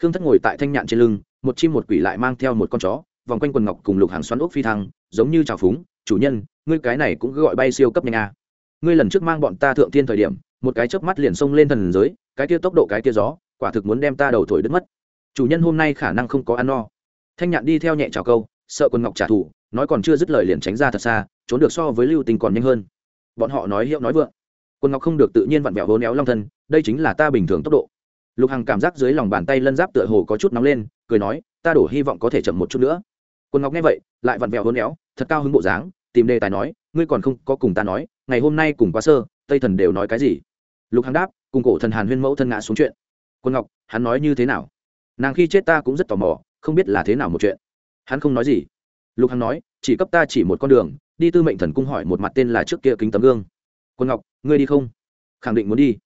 Khương thất ngồi tại thanh nhạn trên lưng, một chim một quỷ lại mang theo một con chó, vòng quanh quần ngọc cùng lục hàng xoắn ốc phi thăng, giống như trào phúng, chủ nhân, ngươi cái này cũng gọi bay siêu cấp nhanh à. ngươi lần trước mang bọn ta thượng thiên thời điểm, một cái chớp mắt liền xông lên thần giới cái kia tốc độ, cái kia gió, quả thực muốn đem ta đầu thổi đứt mất. Chủ nhân hôm nay khả năng không có ăn no. Thanh nhạn đi theo nhẹ trào câu, sợ quần ngọc trả thù, nói còn chưa dứt lời liền tránh ra thật xa, trốn được so với lưu tình còn nhanh hơn. Bọn họ nói hiệu nói vượng. Quần ngọc không được tự nhiên vặn vẹo hố néo long thân, đây chính là ta bình thường tốc độ. Lục hằng cảm giác dưới lòng bàn tay lân giáp tựa hồ có chút nóng lên, cười nói, ta đổ hy vọng có thể chậm một chút nữa. Quần ngọc nghe vậy, lại vặn vẹo hố néo, thật cao hứng bộ dáng, tìm đề tài nói, ngươi còn không có cùng ta nói, ngày hôm nay cùng quá sơ, tây thần đều nói cái gì? Lục hằng đáp, cùng cổ thần hàn huyên mẫu thân ngã xuống chuyện. Quân ngọc, hắn nói như thế nào? Nàng khi chết ta cũng rất tò mò, không biết là thế nào một chuyện. Hắn không nói gì. Lục hằng nói, chỉ cấp ta chỉ một con đường, đi tư mệnh thần cung hỏi một mặt tên là trước kia kính tấm gương. Quân ngọc, ngươi đi không? Khẳng định muốn đi.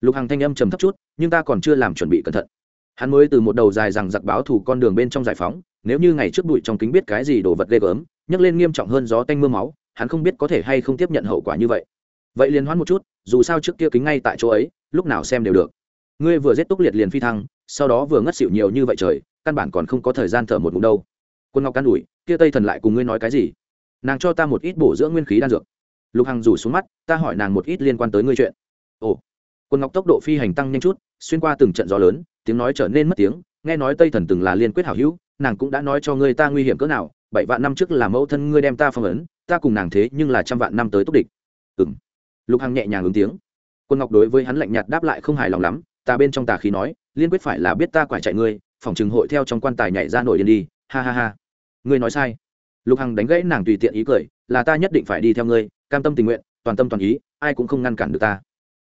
Lục hằng thanh âm trầm thấp chút, nhưng ta còn chưa làm chuẩn bị cẩn thận. Hắn mới từ một đầu dài rằng giặc báo thủ con đường bên trong giải phóng, nếu như ngày trước bụi trong kính biết cái gì đồ vật ghê gớm, nhấc lên nghiêm trọng hơn gió tanh m ư a máu, hắn không biết có thể hay không tiếp nhận hậu quả như vậy vậy liền hoãn một chút, dù sao trước kia kính ngay tại chỗ ấy, lúc nào xem đều được. Ngươi vừa giết túc liệt liền phi thăng, sau đó vừa ngất xịu nhiều như vậy trời, căn bản còn không có thời gian thở một ngụm đâu. Quân ngọc can đuổi kia tây thần lại cùng ngươi nói cái gì? Nàng cho ta một ít bổ dưỡng nguyên khí đan dược. Lục hằng rủ xuống mắt, ta hỏi nàng một ít liên quan tới ngươi chuyện. Ồ. Quân ngọc tốc độ phi hành tăng nhanh chút, xuyên qua từng trận gió lớn, tiếng nói trở nên mất tiếng, nghe nói tây thần từng là liên quyết hảo hữu, nàng cũng đã nói cho ngươi ta nguy hiểm cỡ nào, bảy vạn năm trước là mẫu thân ngươi đem ta phong ấn, ta cùng nàng thế nhưng là trăm vạn năm tới túc địch. Ừng lục hằng nhẹ nhàng ứng tiếng. Quân ngọc đối với hắn lạnh nhạt đáp lại không hài lòng lắm, ta bên trong tà khí nói, liên quyết phải là biết ta quải chạy ngươi, phòng chừng hội theo trong quan tài nhảy ra nổi điên đi, ha ha ha. Ngươi nói sai. Lục hằng đánh gãy nàng tùy tiện ý cười, là ta nhất định phải đi theo ngươi, cam tâm tình nguyện, toàn tâm toàn ý, ai cũng không ngăn cản được ta.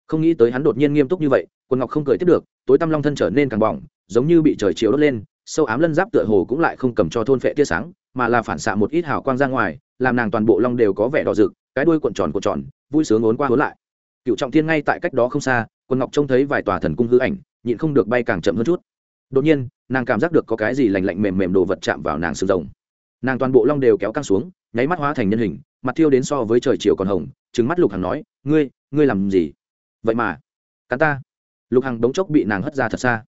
Không nghĩ tới hắn đột nhiên nghiêm túc như vậy, quân ngọc không cười tiếp được, tối tăm long thân trở nên càng bỏng, giống như bị trời chiếu đốt lên, sâu ám lân giáp tựa hồ cũng lại không cầm cho thôn phệ tia sáng, mà là phản xạ một ít hào quang ra ngoài, làm nàng toàn bộ long đều có vẻ đỏ rực, cái đuôi cuộn tròn cuộn tròn vui sướng ốn qua hốn lại. Cựu trọng thiên ngay tại cách đó không xa, quân ngọc trông thấy vài tòa thần cung hư ảnh, nhịn không được bay càng chậm hơn chút. Đột nhiên, nàng cảm giác được có cái gì lành lạnh mềm mềm đồ vật chạm vào nàng sừng rồng. Nàng toàn bộ long đều kéo căng xuống, nháy mắt hóa thành nhân hình, mặt thiêu đến so với trời chiều còn hồng trứng mắt lục hằng nói, ngươi ngươi làm gì? Vậy mà, cắn ta. Lục hằng đống chốc bị nàng hất ra thật xa.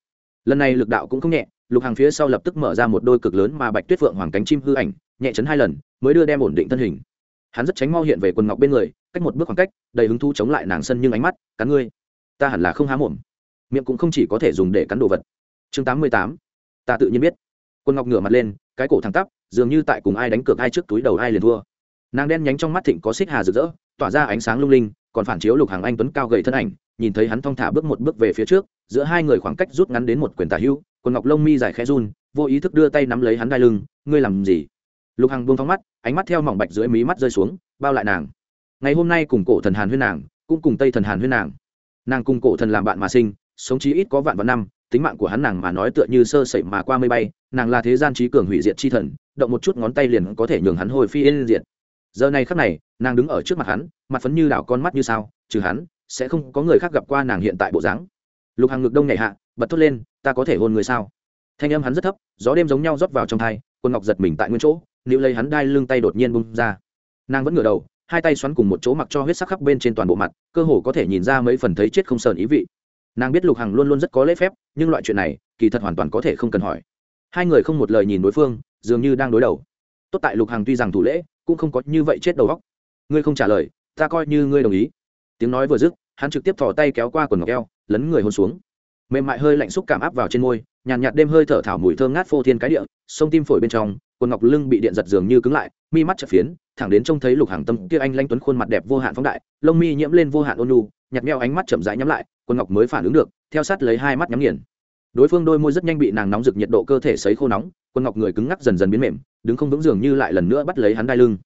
Lần này lực đạo cũng không nhẹ, lục hằng phía sau lập tức mở ra một đôi cực lớn mà bạch tuyết phượng hoàng cánh chim hư ảnh, nhẹ chấn hai lần, mới đưa đem ổn định thân hình. Hắn rất tránh mau hiện về quần ngọc bên người cách một bước khoảng cách, đầy hứng thu chống lại nàng sân nhưng ánh mắt, cắn ngươi, ta hẳn là không há mồm. Miệng cũng không chỉ có thể dùng để cắn đồ vật. Chương tám mươi tám, ta tự nhiên biết. Quân ngọc ngửa mặt lên, cái cổ thẳng tắp, dường như tại cùng ai đánh cược ai trước túi đầu ai liền thua. Nàng đen nhánh trong mắt thịnh có xích hà rực rỡ, tỏa ra ánh sáng lung linh, còn phản chiếu lục hàng anh tuấn cao gầy thân ảnh, nhìn thấy hắn thong thả bước một bước về phía trước, giữa hai người khoảng cách rút ngắn đến một quyền tả hưu quần ngọc lông mi dài khẽ run, vô ý thức đưa tay nắm lấy hắn đai lưng, ngươi làm gì? Lục hằng buông thong mắt, ánh mắt theo mỏng bạch dưới mí mắt rơi xuống, bao lại nàng ngày hôm nay cùng cổ thần hàn huyên nàng, cũng cùng tây thần hàn huyên nàng. Nàng cùng cổ thần làm bạn mà sinh, sống chí ít có vạn vạn năm, tính mạng của hắn nàng mà nói tựa như sơ sẩy mà qua mây bay, nàng là thế gian trí cường hủy diệt chi thần, động một chút ngón tay liền có thể nhường hắn hồi phi yên diệt. Giờ này khắc này, nàng đứng ở trước mặt hắn, mặt phấn như đảo con mắt như sao, trừ hắn, sẽ không có người khác gặp qua nàng hiện tại bộ dáng. Lục hàng ngực đông nhảy hạ, bật thốt lên, ta có thể hôn người sao? Thanh âm hắn rất thấp, gió đêm giống nhau rót vào trong thai quân ngọc giật mình tại nguyên chỗ nữ lấy hắn đai lưng tay đột nhiên bung ra. Nàng vẫn ngửa đầu hai tay xoắn cùng một chỗ mặc cho huyết sắc khắp bên trên toàn bộ mặt cơ hồ có thể nhìn ra mấy phần thấy chết không sờn ý vị. Nàng biết lục hằng luôn luôn rất có lễ phép nhưng loại chuyện này kỳ thật hoàn toàn có thể không cần hỏi. Hai người không một lời nhìn đối phương dường như đang đối đầu. Tốt tại lục hằng tuy rằng thủ lễ cũng không có như vậy chết đầu góc ngươi không trả lời ta coi như ngươi đồng ý. Tiếng nói vừa dứt hắn trực tiếp thò tay kéo qua quần ngọc eo lấn người hôn xuống. Mềm mại hơi lạnh xúc cảm áp vào trên môi nhàn nhạt, nhạt đêm hơi thở thảo mùi thơm ngát phô thiên cái địa sông tim phổi bên trong quần ngọc lưng bị điện giật dường như cứng lại mi mắt chợt phiến thẳng đến trông thấy lục hàng tâm kia anh lanh tuấn khuôn mặt đẹp vô hạn phóng đại, lông mi nhiễm lên vô hạn ôn nhu nhặt meo ánh mắt chậm rãi nhắm lại quân ngọc mới phản ứng được, theo sát lấy hai mắt nhắm nghiền. Đối phương đôi môi rất nhanh bị nàng nóng rực nhiệt độ cơ thể sấy khô nóng quân ngọc người cứng ngắc dần dần biến mềm, đứng không vững dường như lại lần nữa bắt lấy hắn đai lưng.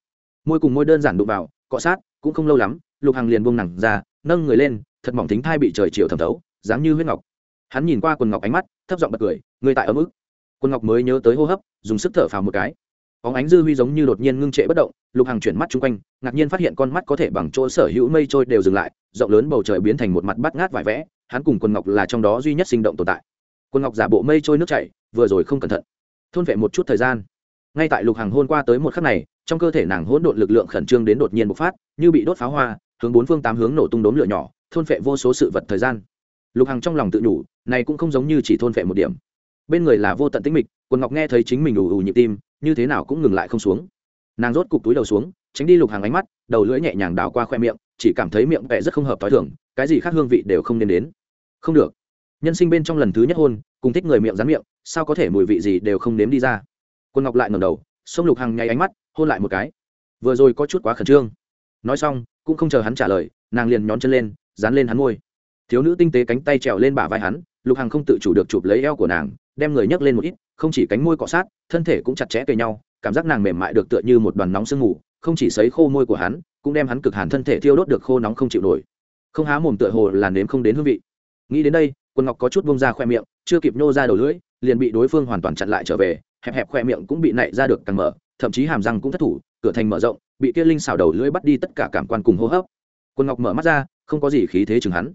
Môi cùng môi đơn giản đụng vào, cọ sát, cũng không lâu lắm, lục hàng liền buông nặng ra, nâng người lên, thật mỏng thính thai bị trời chiều thẩm thấu, dáng như huyết ngọc. Hắn nhìn qua quần ngọc ánh mắt, thấp giọng bật cười, người tại ấm ức. Quần ngọc mới nhớ tới hô hấp, dùng sức thở phào một cái óng ánh dư huy giống như đột nhiên ngưng trệ bất động, lục hàng chuyển mắt chung quanh, ngạc nhiên phát hiện con mắt có thể bằng chỗ sở hữu mây trôi đều dừng lại, rộng lớn bầu trời biến thành một mặt bắt ngát vải vẽ, hắn cùng quần ngọc là trong đó duy nhất sinh động tồn tại. Quần ngọc giả bộ mây trôi nước chảy, vừa rồi không cẩn thận. Thôn vệ một chút thời gian. Ngay tại lục hàng hôn qua tới một khắc này, trong cơ thể nàng hỗn độn lực lượng khẩn trương đến đột nhiên bộc phát, như bị đốt pháo hoa, hướng bốn phương tám hướng nổ tung đốm lửa nhỏ, thôn vệ vô số sự vật thời gian. Lục hằng trong lòng tự đủ này cũng không giống như chỉ thôn vệ một điểm. Bên người là vô tận tĩnh mịch, quần ngọc nghe thấy chính mình ù ù nhịp tim như thế nào cũng ngừng lại không xuống. Nàng rốt cục túi đầu xuống, tránh đi lục hàng ánh mắt, đầu lưỡi nhẹ nhàng đào qua khoe miệng, chỉ cảm thấy miệng vẽ rất không hợp t h o i thường, cái gì khác hương vị đều không nên đến. Không được. Nhân sinh bên trong lần thứ nhất hôn, cùng thích người miệng rán miệng, sao có thể mùi vị gì đều không nếm đi ra. Quân ngọc lại ngầm đầu, xông lục hàng nháy ánh mắt, hôn lại một cái. Vừa rồi có chút quá khẩn trương. Nói xong, cũng không chờ hắn trả lời, nàng liền nhón chân lên, dán lên hắn môi. Thiếu nữ tinh tế cánh tay trèo lên bả vai hắn, lục hằng không tự chủ được chụp lấy eo của nàng đem người nhấc lên một ít không chỉ cánh môi cọ sát thân thể cũng chặt chẽ kề nhau cảm giác nàng mềm mại được tựa như một đoàn nóng sương ngủ, không chỉ sấy khô môi của hắn cũng đem hắn cực hàn thân thể thiêu đốt được khô nóng không chịu nổi. Không há mồm tựa hồ là nếm không đến hương vị. Nghĩ đến đây quân ngọc có chút bông ra khoe miệng chưa kịp nhô ra đầu lưỡi liền bị đối phương hoàn toàn chặn lại trở về hẹp hẹp khoe miệng cũng bị nảy ra được càng mở thậm chí hàm răng cũng thất thủ cửa thành mở rộng bị kia linh xào đầu lưỡi bắt đi tất cả cảm quan cùng hô hấp. Quân ngọc mở mắt ra không có gì khí thế chừng hắn.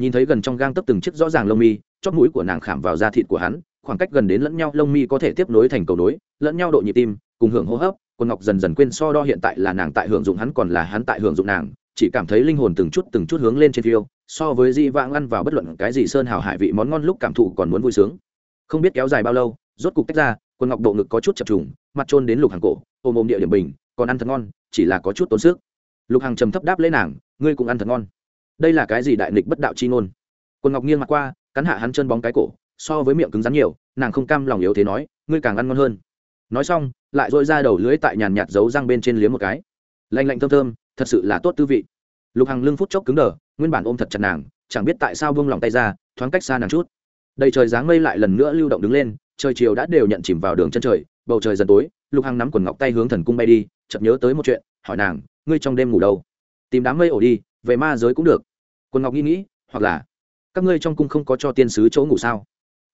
Nhìn thấy gần trong gang tấp từng chiếc rõ ràng lông mi chót mũi của nàng khảm vào da thịt của hắn khoảng cách gần đến lẫn nhau, lông mi có thể tiếp nối thành cầu nối, lẫn nhau độ nhịp tim, cùng hưởng hô hấp quân ngọc dần dần quên so đo hiện tại là nàng tại hưởng dụng hắn còn là hắn tại hưởng dụng nàng, chỉ cảm thấy linh hồn từng chút từng chút hướng lên trên phiêu, so với di vãng ăn vào bất luận cái gì sơn hào hải vị món ngon lúc cảm thụ còn muốn vui sướng. Không biết kéo dài bao lâu, rốt cục tách ra quân ngọc độ ngực có chút chập trùng, mặt trôn đến lục hàng cổ, ôm ôm địa điểm bình, còn ăn thật ngon, chỉ là có chút tốn sức. Lục hàng trầm thấp đáp lấy nàng, ngươi cũng ăn thật ngon. Đây là cái gì đại nghịch bất đạo chi ngôn? Quân ngọc nghiêng mặt qua, cắn hạ hắn chân bóng cái cổ so với miệng cứng rắn nhiều, nàng không cam lòng yếu thế nói, ngươi càng ăn ngon hơn. Nói xong, lại dội ra đầu lưới tại nhàn nhạt giấu răng bên trên liếm một cái. Lạnh lạnh thơm thơm, thật sự là tốt tư vị. Lục hằng lưng phút chốc cứng đờ, nguyên bản ôm thật chặt nàng, chẳng biết tại sao buông lòng tay ra, thoáng cách xa nàng chút. Đầy trời dáng mây lại lần nữa lưu động đứng lên, trời chiều đã đều nhận chìm vào đường chân trời, bầu trời dần tối, lục hằng nắm quần ngọc tay hướng thần cung bay đi, chợt nhớ tới một chuyện, hỏi nàng, ngươi trong đêm ngủ đâu? Tìm đám mây ổ đi, về ma giới cũng được. Quần ngọc nghĩ nghĩ, hoặc là, các ngươi trong cung không có cho tiên sứ chỗ ngủ sao?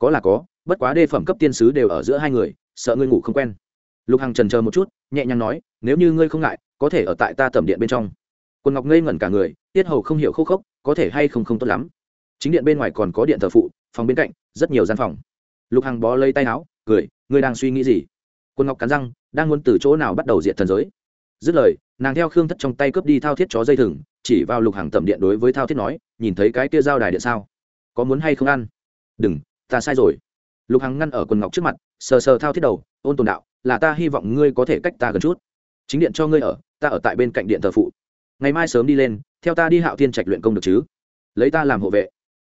Có là có, bất quá đề phẩm cấp tiên sứ đều ở giữa hai người, sợ ngươi ngủ không quen. Lục hằng trần chờ một chút, nhẹ nhàng nói, nếu như ngươi không ngại, có thể ở tại ta tẩm điện bên trong. Quần ngọc ngây ngẩn cả người, tiết hầu không hiểu khô khốc, có thể hay không không tốt lắm. Chính điện bên ngoài còn có điện thờ phụ, phòng bên cạnh, rất nhiều gian phòng. Lục hằng bó lấy tay áo, cười, ngươi đang suy nghĩ gì? Quân ngọc cắn răng, đang muốn từ chỗ nào bắt đầu diện thần giới? Dứt lời, nàng theo khương thất trong tay cướp đi thao thiết chó dây thừng, chỉ vào lục hàng tầm điện đối với thao thiết nói, nhìn thấy cái kia giao đài điện sao? Có muốn hay không ăn? Đừng ta sai rồi. Lục hằng ngăn ở quần ngọc trước mặt, sờ sờ thao thiết đầu, ôn tồn đạo, là ta hy vọng ngươi có thể cách ta gần chút. Chính điện cho ngươi ở, ta ở tại bên cạnh điện thờ phụ. Ngày mai sớm đi lên, theo ta đi hạo thiên trạch luyện công được chứ? Lấy ta làm hộ vệ.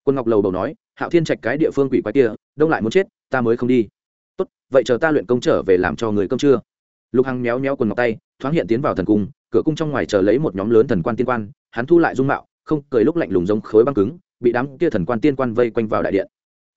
Quân ngọc lầu đầu nói, hạo thiên trạch cái địa phương quỷ quái kia, đông lại muốn chết, ta mới không đi. Tốt, vậy chờ ta luyện công trở về làm cho người cơm trưa. Lục hằng méo méo quần ngọc tay, thoáng hiện tiến vào thần cung, cửa cung trong ngoài chờ lấy một nhóm lớn thần quan tiên quan, hắn thu lại dung mạo, không cười lúc lạnh lùng giống khối băng cứng, bị đám kia thần quan tiên quan vây quanh vào đại điện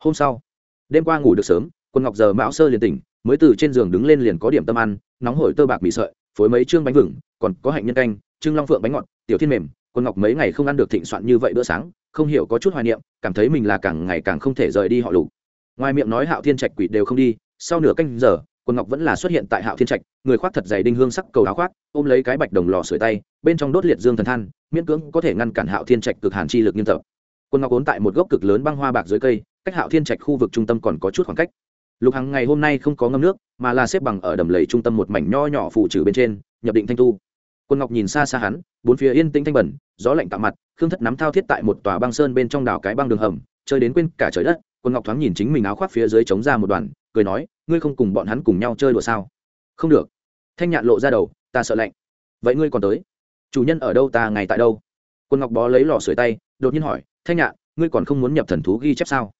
hôm sau. Đêm qua ngủ được sớm quân ngọc giờ mão sơ liền tỉnh, mới từ trên giường đứng lên liền có điểm tâm ăn, nóng hổi tơ bạc mì sợi, phối mấy chương bánh vừng, còn có hạnh nhân canh, trưng long phượng bánh ngọt, tiểu thiên mềm quân ngọc mấy ngày không ăn được thịnh soạn như vậy bữa sáng, không hiểu có chút hoài niệm, cảm thấy mình là càng ngày càng không thể rời đi họ lục. Ngoài miệng nói hạo thiên trạch quỷ đều không đi, sau nửa canh giờ quân ngọc vẫn là xuất hiện tại hạo thiên trạch, người khoác thật dày đinh hương sắc cầu áo khoác, ôm lấy cái bạch đồng lò sưởi tay, bên trong đốt liệt dương thần than, miễn cưỡng có thể ngăn cản hạo thiên trạch cực hàn chi lực nghiêm tập. Quân ngọc ốn tại một gốc cực lớn băng hoa bạc dưới cây cách hạo thiên trạch khu vực trung tâm còn có chút khoảng cách. Lục hằng ngày hôm nay không có ngâm nước, mà là xếp bằng ở đầm lầy trung tâm một mảnh nho nhỏ phủ trừ bên trên, nhập định thanh tu. Quân ngọc nhìn xa xa hắn, bốn phía yên tĩnh thanh bẩn, gió lạnh tạo mặt, khương thất nắm thao thiết tại một tòa băng sơn bên trong đảo cái băng đường hầm, chơi đến quên cả trời đất, quân ngọc thoáng nhìn chính mình áo khoác phía dưới chống ra một đoàn, cười nói, ngươi không cùng bọn hắn cùng nhau chơi đùa sao? Không được. Thanh nhạn lộ ra đầu, ta sợ lạnh. Vậy ngươi còn tới? Chủ nhân ở đâu ta ngày tại đâu? Quân ngọc bó lấy lò sưởi tay, đột nhiên hỏi, thanh nhạn, ngươi còn không muốn nhập thần thú ghi chép sao?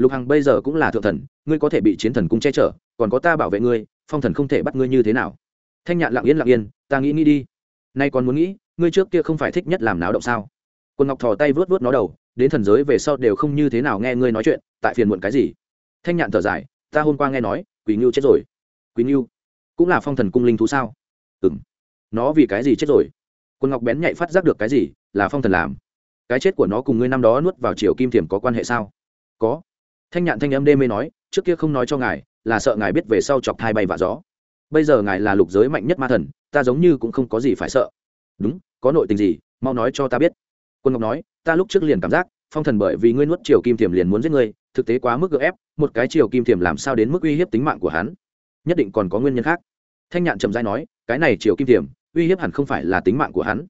Lục hằng bây giờ cũng là thượng thần, ngươi có thể bị chiến thần cung che chở, còn có ta bảo vệ ngươi, phong thần không thể bắt ngươi như thế nào? Thanh nhạn lặng yên lặng yên, ta nghĩ nghĩ đi. Nay còn muốn nghĩ, ngươi trước kia không phải thích nhất làm náo động sao? Quân ngọc thò tay vớt vớt nó đầu, đến thần giới về sau đều không như thế nào nghe ngươi nói chuyện, tại phiền muộn cái gì? Thanh nhạn thở dài, ta hôm qua nghe nói quỳ ngưu chết rồi. Quỳ ngưu cũng là phong thần cung linh thú sao? Ừng nó vì cái gì chết rồi? Quân ngọc bén nhạy phát giác được cái gì, là phong thần làm. Cái chết của nó cùng ngươi năm đó nuốt vào triều kim thiểm có quan hệ sao? Có thanh nhạn thanh âm đê mê nói, trước kia không nói cho ngài, là sợ ngài biết về sau chọc thai bay vạ gió. Bây giờ ngài là lục giới mạnh nhất ma thần, ta giống như cũng không có gì phải sợ. Đúng, có nội tình gì, mau nói cho ta biết. Quân ngọc nói, ta lúc trước liền cảm giác, phong thần bởi vì ngươi nuốt triều kim thiềm liền muốn giết ngươi, thực tế quá mức gợ ép, một cái triều kim thiềm làm sao đến mức uy hiếp tính mạng của hắn? Nhất định còn có nguyên nhân khác. Thanh nhạn trầm dai nói, cái này triều kim thiềm uy hiếp hẳn không phải là tính mạng của hắn.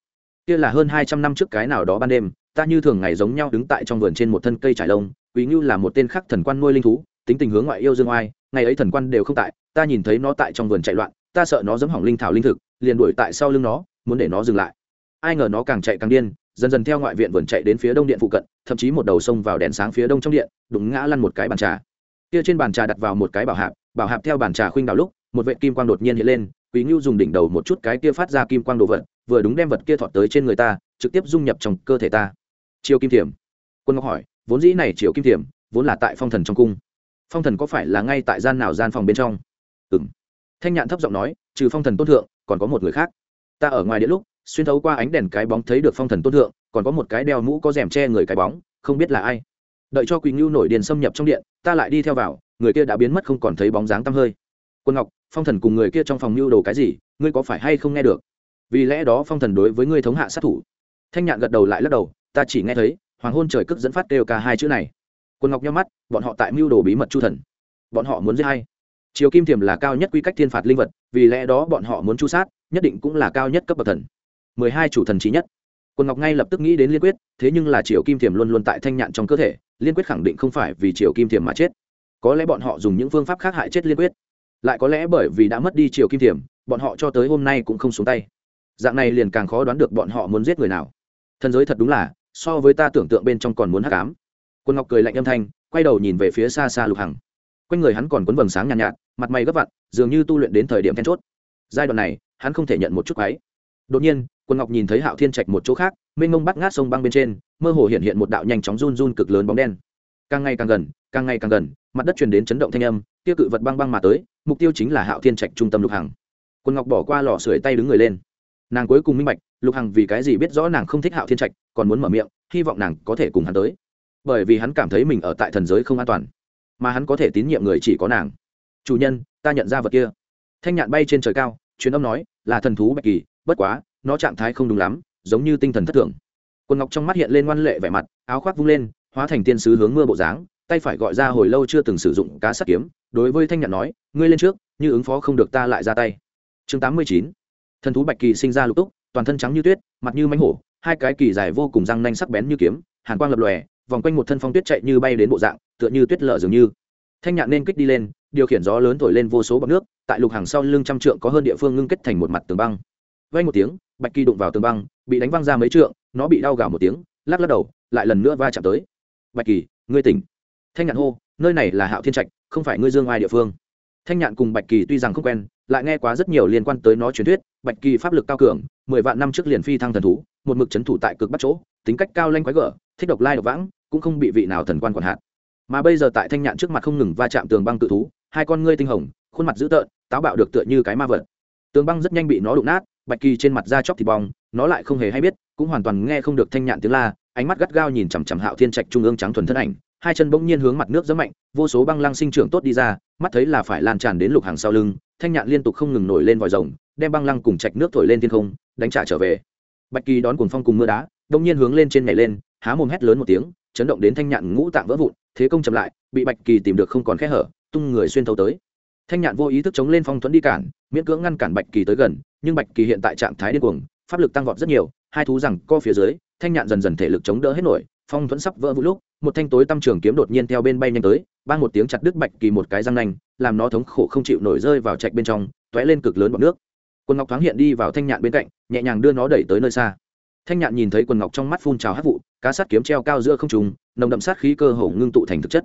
Kia là hơn hai trăm năm trước cái nào đó ban đêm, ta như thường ngày giống nhau đứng tại trong vườn trên một thân cây trải lông quý Ngưu là một tên khác thần quan nuôi linh thú, tính tình hướng ngoại yêu dương oai, ngày ấy thần quan đều không tại, ta nhìn thấy nó tại trong vườn chạy loạn, ta sợ nó giống hỏng linh thảo linh thực, liền đuổi tại sau lưng nó, muốn để nó dừng lại. Ai ngờ nó càng chạy càng điên, dần dần theo ngoại viện vườn chạy đến phía đông điện phụ cận, thậm chí một đầu sông vào đèn sáng phía đông trong điện, đụng ngã lăn một cái bàn trà. Kia trên bàn trà đặt vào một cái bảo hạp bảo hạp theo bàn trà khuynh đảo lúc, một vệ kim quang đột nhiên hiện lên quý ngưu dùng đỉnh đầu một chút cái kia phát ra kim quang đồ vật, vừa đúng đem vật kia thọt tới trên người ta, trực tiếp dung nhập trong cơ thể ta. Chiêu kim thiểm. Quân ngọc hỏi vốn dĩ này triệu kim thiểm, vốn là tại phong thần trong cung. Phong thần có phải là ngay tại gian nào gian phòng bên trong? Ừ m thanh nhạn thấp giọng nói, trừ phong thần tôn thượng, còn có một người khác. Ta ở ngoài điện lúc, xuyên thấu qua ánh đèn cái bóng thấy được phong thần tôn thượng, còn có một cái đeo mũ có rèm che người cái bóng, không biết là ai. Đợi cho quỳnh ngưu nổi điền xâm nhập trong điện, ta lại đi theo vào, người kia đã biến mất không còn thấy bóng dáng tăm hơi. Quân ngọc, phong thần cùng người kia trong phòng mưu đồ cái gì, ngươi có phải hay không nghe được? Vì lẽ đó phong thần đối với ngươi thống hạ sát thủ. Thanh nhạn gật đầu lại lắc đầu, ta chỉ nghe thấy hoàng hôn trời cức dẫn phát kêu ca hai chữ này. Quân ngọc nhau mắt, bọn họ tại mưu đồ bí mật chu thần. Bọn họ muốn giết hay? Triều kim thiềm là cao nhất quy cách thiên phạt linh vật, vì lẽ đó bọn họ muốn chu sát, nhất định cũng là cao nhất cấp bậc thần. Mười hai chủ thần trí nhất. Quân ngọc ngay lập tức nghĩ đến liên quyết, thế nhưng là triều kim thiềm luôn luôn tại thanh nhạn trong cơ thể, liên quyết khẳng định không phải vì triều kim thiềm mà chết. Có lẽ bọn họ dùng những phương pháp khác hại chết liên quyết. Lại có lẽ bởi vì đã mất đi triều kim thiềm bọn họ cho tới hôm nay cũng không xuống tay. Dạng này liền càng khó đoán được bọn họ muốn giết người nào. Thần giới thật đúng là so với ta tưởng tượng bên trong còn muốn hắc ám. Quân ngọc cười lạnh âm thanh quay đầu nhìn về phía xa xa lục hằng. Quanh người hắn còn quấn vầng sáng nhàn nhạt, nhạt mặt mày gấp vặn dường như tu luyện đến thời điểm then chốt. Giai đoạn này hắn không thể nhận một chút quáy đột nhiên quân ngọc nhìn thấy hạo thiên trạch một chỗ khác mênh mông bắt ngát sông băng bên trên mơ hồ hiện hiện một đạo nhanh chóng run run cực lớn bóng đen. Càng ngày càng gần càng ngày càng gần mặt đất truyền đến chấn động thanh âm tiêu cự vật băng băng mà tới mục tiêu chính là hạo thiên trạch trung tâm lục hằng. Quân ngọc bỏ qua lò sưởi tay đứng người lên. Nàng cuối cùng minh bạch lục hằng vì cái gì biết rõ nàng không thích hạo thiên trạch còn muốn mở miệng, hy vọng nàng có thể cùng hắn tới. Bởi vì hắn cảm thấy mình ở tại thần giới không an toàn, mà hắn có thể tín nhiệm người chỉ có nàng. Chủ nhân, ta nhận ra vật kia. Thanh nhạn bay trên trời cao, truyền âm nói, là thần thú bạch kỳ, bất quá, nó trạng thái không đúng lắm, giống như tinh thần thất thường. Quần ngọc trong mắt hiện lên ngoan lệ vẻ mặt, áo khoác vung lên, hóa thành tiên sứ hướng mưa bộ dáng, tay phải gọi ra hồi lâu chưa từng sử dụng cá sắt kiếm, đối với thanh nhạn nói, ngươi lên trước, như ứng phó không được ta lại ra tay. Chương tám mươi chín. Thần thú bạch kỳ sinh ra lục túc, toàn thân trắng như tuyết, mặt như mánh hổ hai cái kỳ dài vô cùng răng nanh sắc bén như kiếm, hàn quang lập lòe, vòng quanh một thân phong tuyết chạy như bay đến bộ dạng, tựa như tuyết lở dường như. Thanh nhạn nên kích đi lên, điều khiển gió lớn thổi lên vô số bọc nước, tại lục hàng sau lưng trăm trượng có hơn địa phương ngưng kết thành một mặt tường băng. Vay một tiếng, bạch kỳ đụng vào tường băng, bị đánh văng ra mấy trượng, nó bị đau gào một tiếng, lắc lắc đầu, lại lần nữa va chạm tới. Bạch kỳ, ngươi tỉnh. Thanh nhạn hô, nơi này là hạo thiên trạch, không phải ngươi dương ai địa phương. Thanh nhạn cùng bạch kỳ tuy rằng không quen, lại nghe quá rất nhiều liên quan tới nó truyền thuyết, bạch kỳ pháp lực cao cường, mười vạn năm trước liền phi thăng thần thú một mực c thủ tại cực bắc chỗ, tính cách cao lanh quái gở, thích độc lai độc vãng, cũng không bị vị nào thần quan quản hạt. Mà bây giờ tại thanh nhạn trước mặt không ngừng va chạm tường băng tự thú, hai con ngươi tinh hồng, khuôn mặt dữ tợn, táo bạo được tựa như cái ma vật. Tường băng rất nhanh bị nó đụng nát, bạch kỳ trên mặt da chóc thịt bong, nó lại không hề hay biết, cũng hoàn toàn nghe không được thanh nhạn tiếng la, ánh mắt gắt gao nhìn chằm chằm hạo thiên trạch trung ương trắng thuần thân ảnh, hai chân bỗng nhiên hướng mặt nước rất mạnh, vô số băng lăng sinh trưởng tốt đi ra, mắt thấy là phải lan tràn đến lục hàng sau lưng, thanh nhạn liên tục không ngừng nổi lên vòi rồng, đem băng lăng cùng trạch nước thổi lên thiên không, đánh trả trở về bạch kỳ đón cuồng phong cùng mưa đá, đông nhiên hướng lên trên nhảy lên, há mồm hét lớn một tiếng, chấn động đến thanh nhạn ngũ tạng vỡ vụn, thế công chậm lại, bị bạch kỳ tìm được không còn khe hở, tung người xuyên thấu tới. Thanh nhạn vô ý thức chống lên phong thuẫn đi cản, miễn cưỡng ngăn cản bạch kỳ tới gần, nhưng bạch kỳ hiện tại trạng thái điên cuồng, pháp lực tăng vọt rất nhiều, hai thú rằng co phía dưới, thanh nhạn dần dần thể lực chống đỡ hết nổi, phong thuẫn sắp vỡ vũ lúc, một thanh tối tâm trường kiếm đột nhiên theo bên bay nhanh tới ban một tiếng chặt đứt bạch kỳ một cái răng nanh, làm nó thống khổ không chịu nổi rơi vào trạch bên trong t lên cực lớn bọt nước quần ngọc thoáng hiện đi vào thanh nhạn bên cạnh, nhẹ nhàng đưa nó đẩy tới nơi xa. Thanh nhạn nhìn thấy quần ngọc trong mắt phun trào hát vụ, cá sát kiếm treo cao giữa không trùng nồng đậm sát khí cơ hồ ngưng tụ thành thực chất.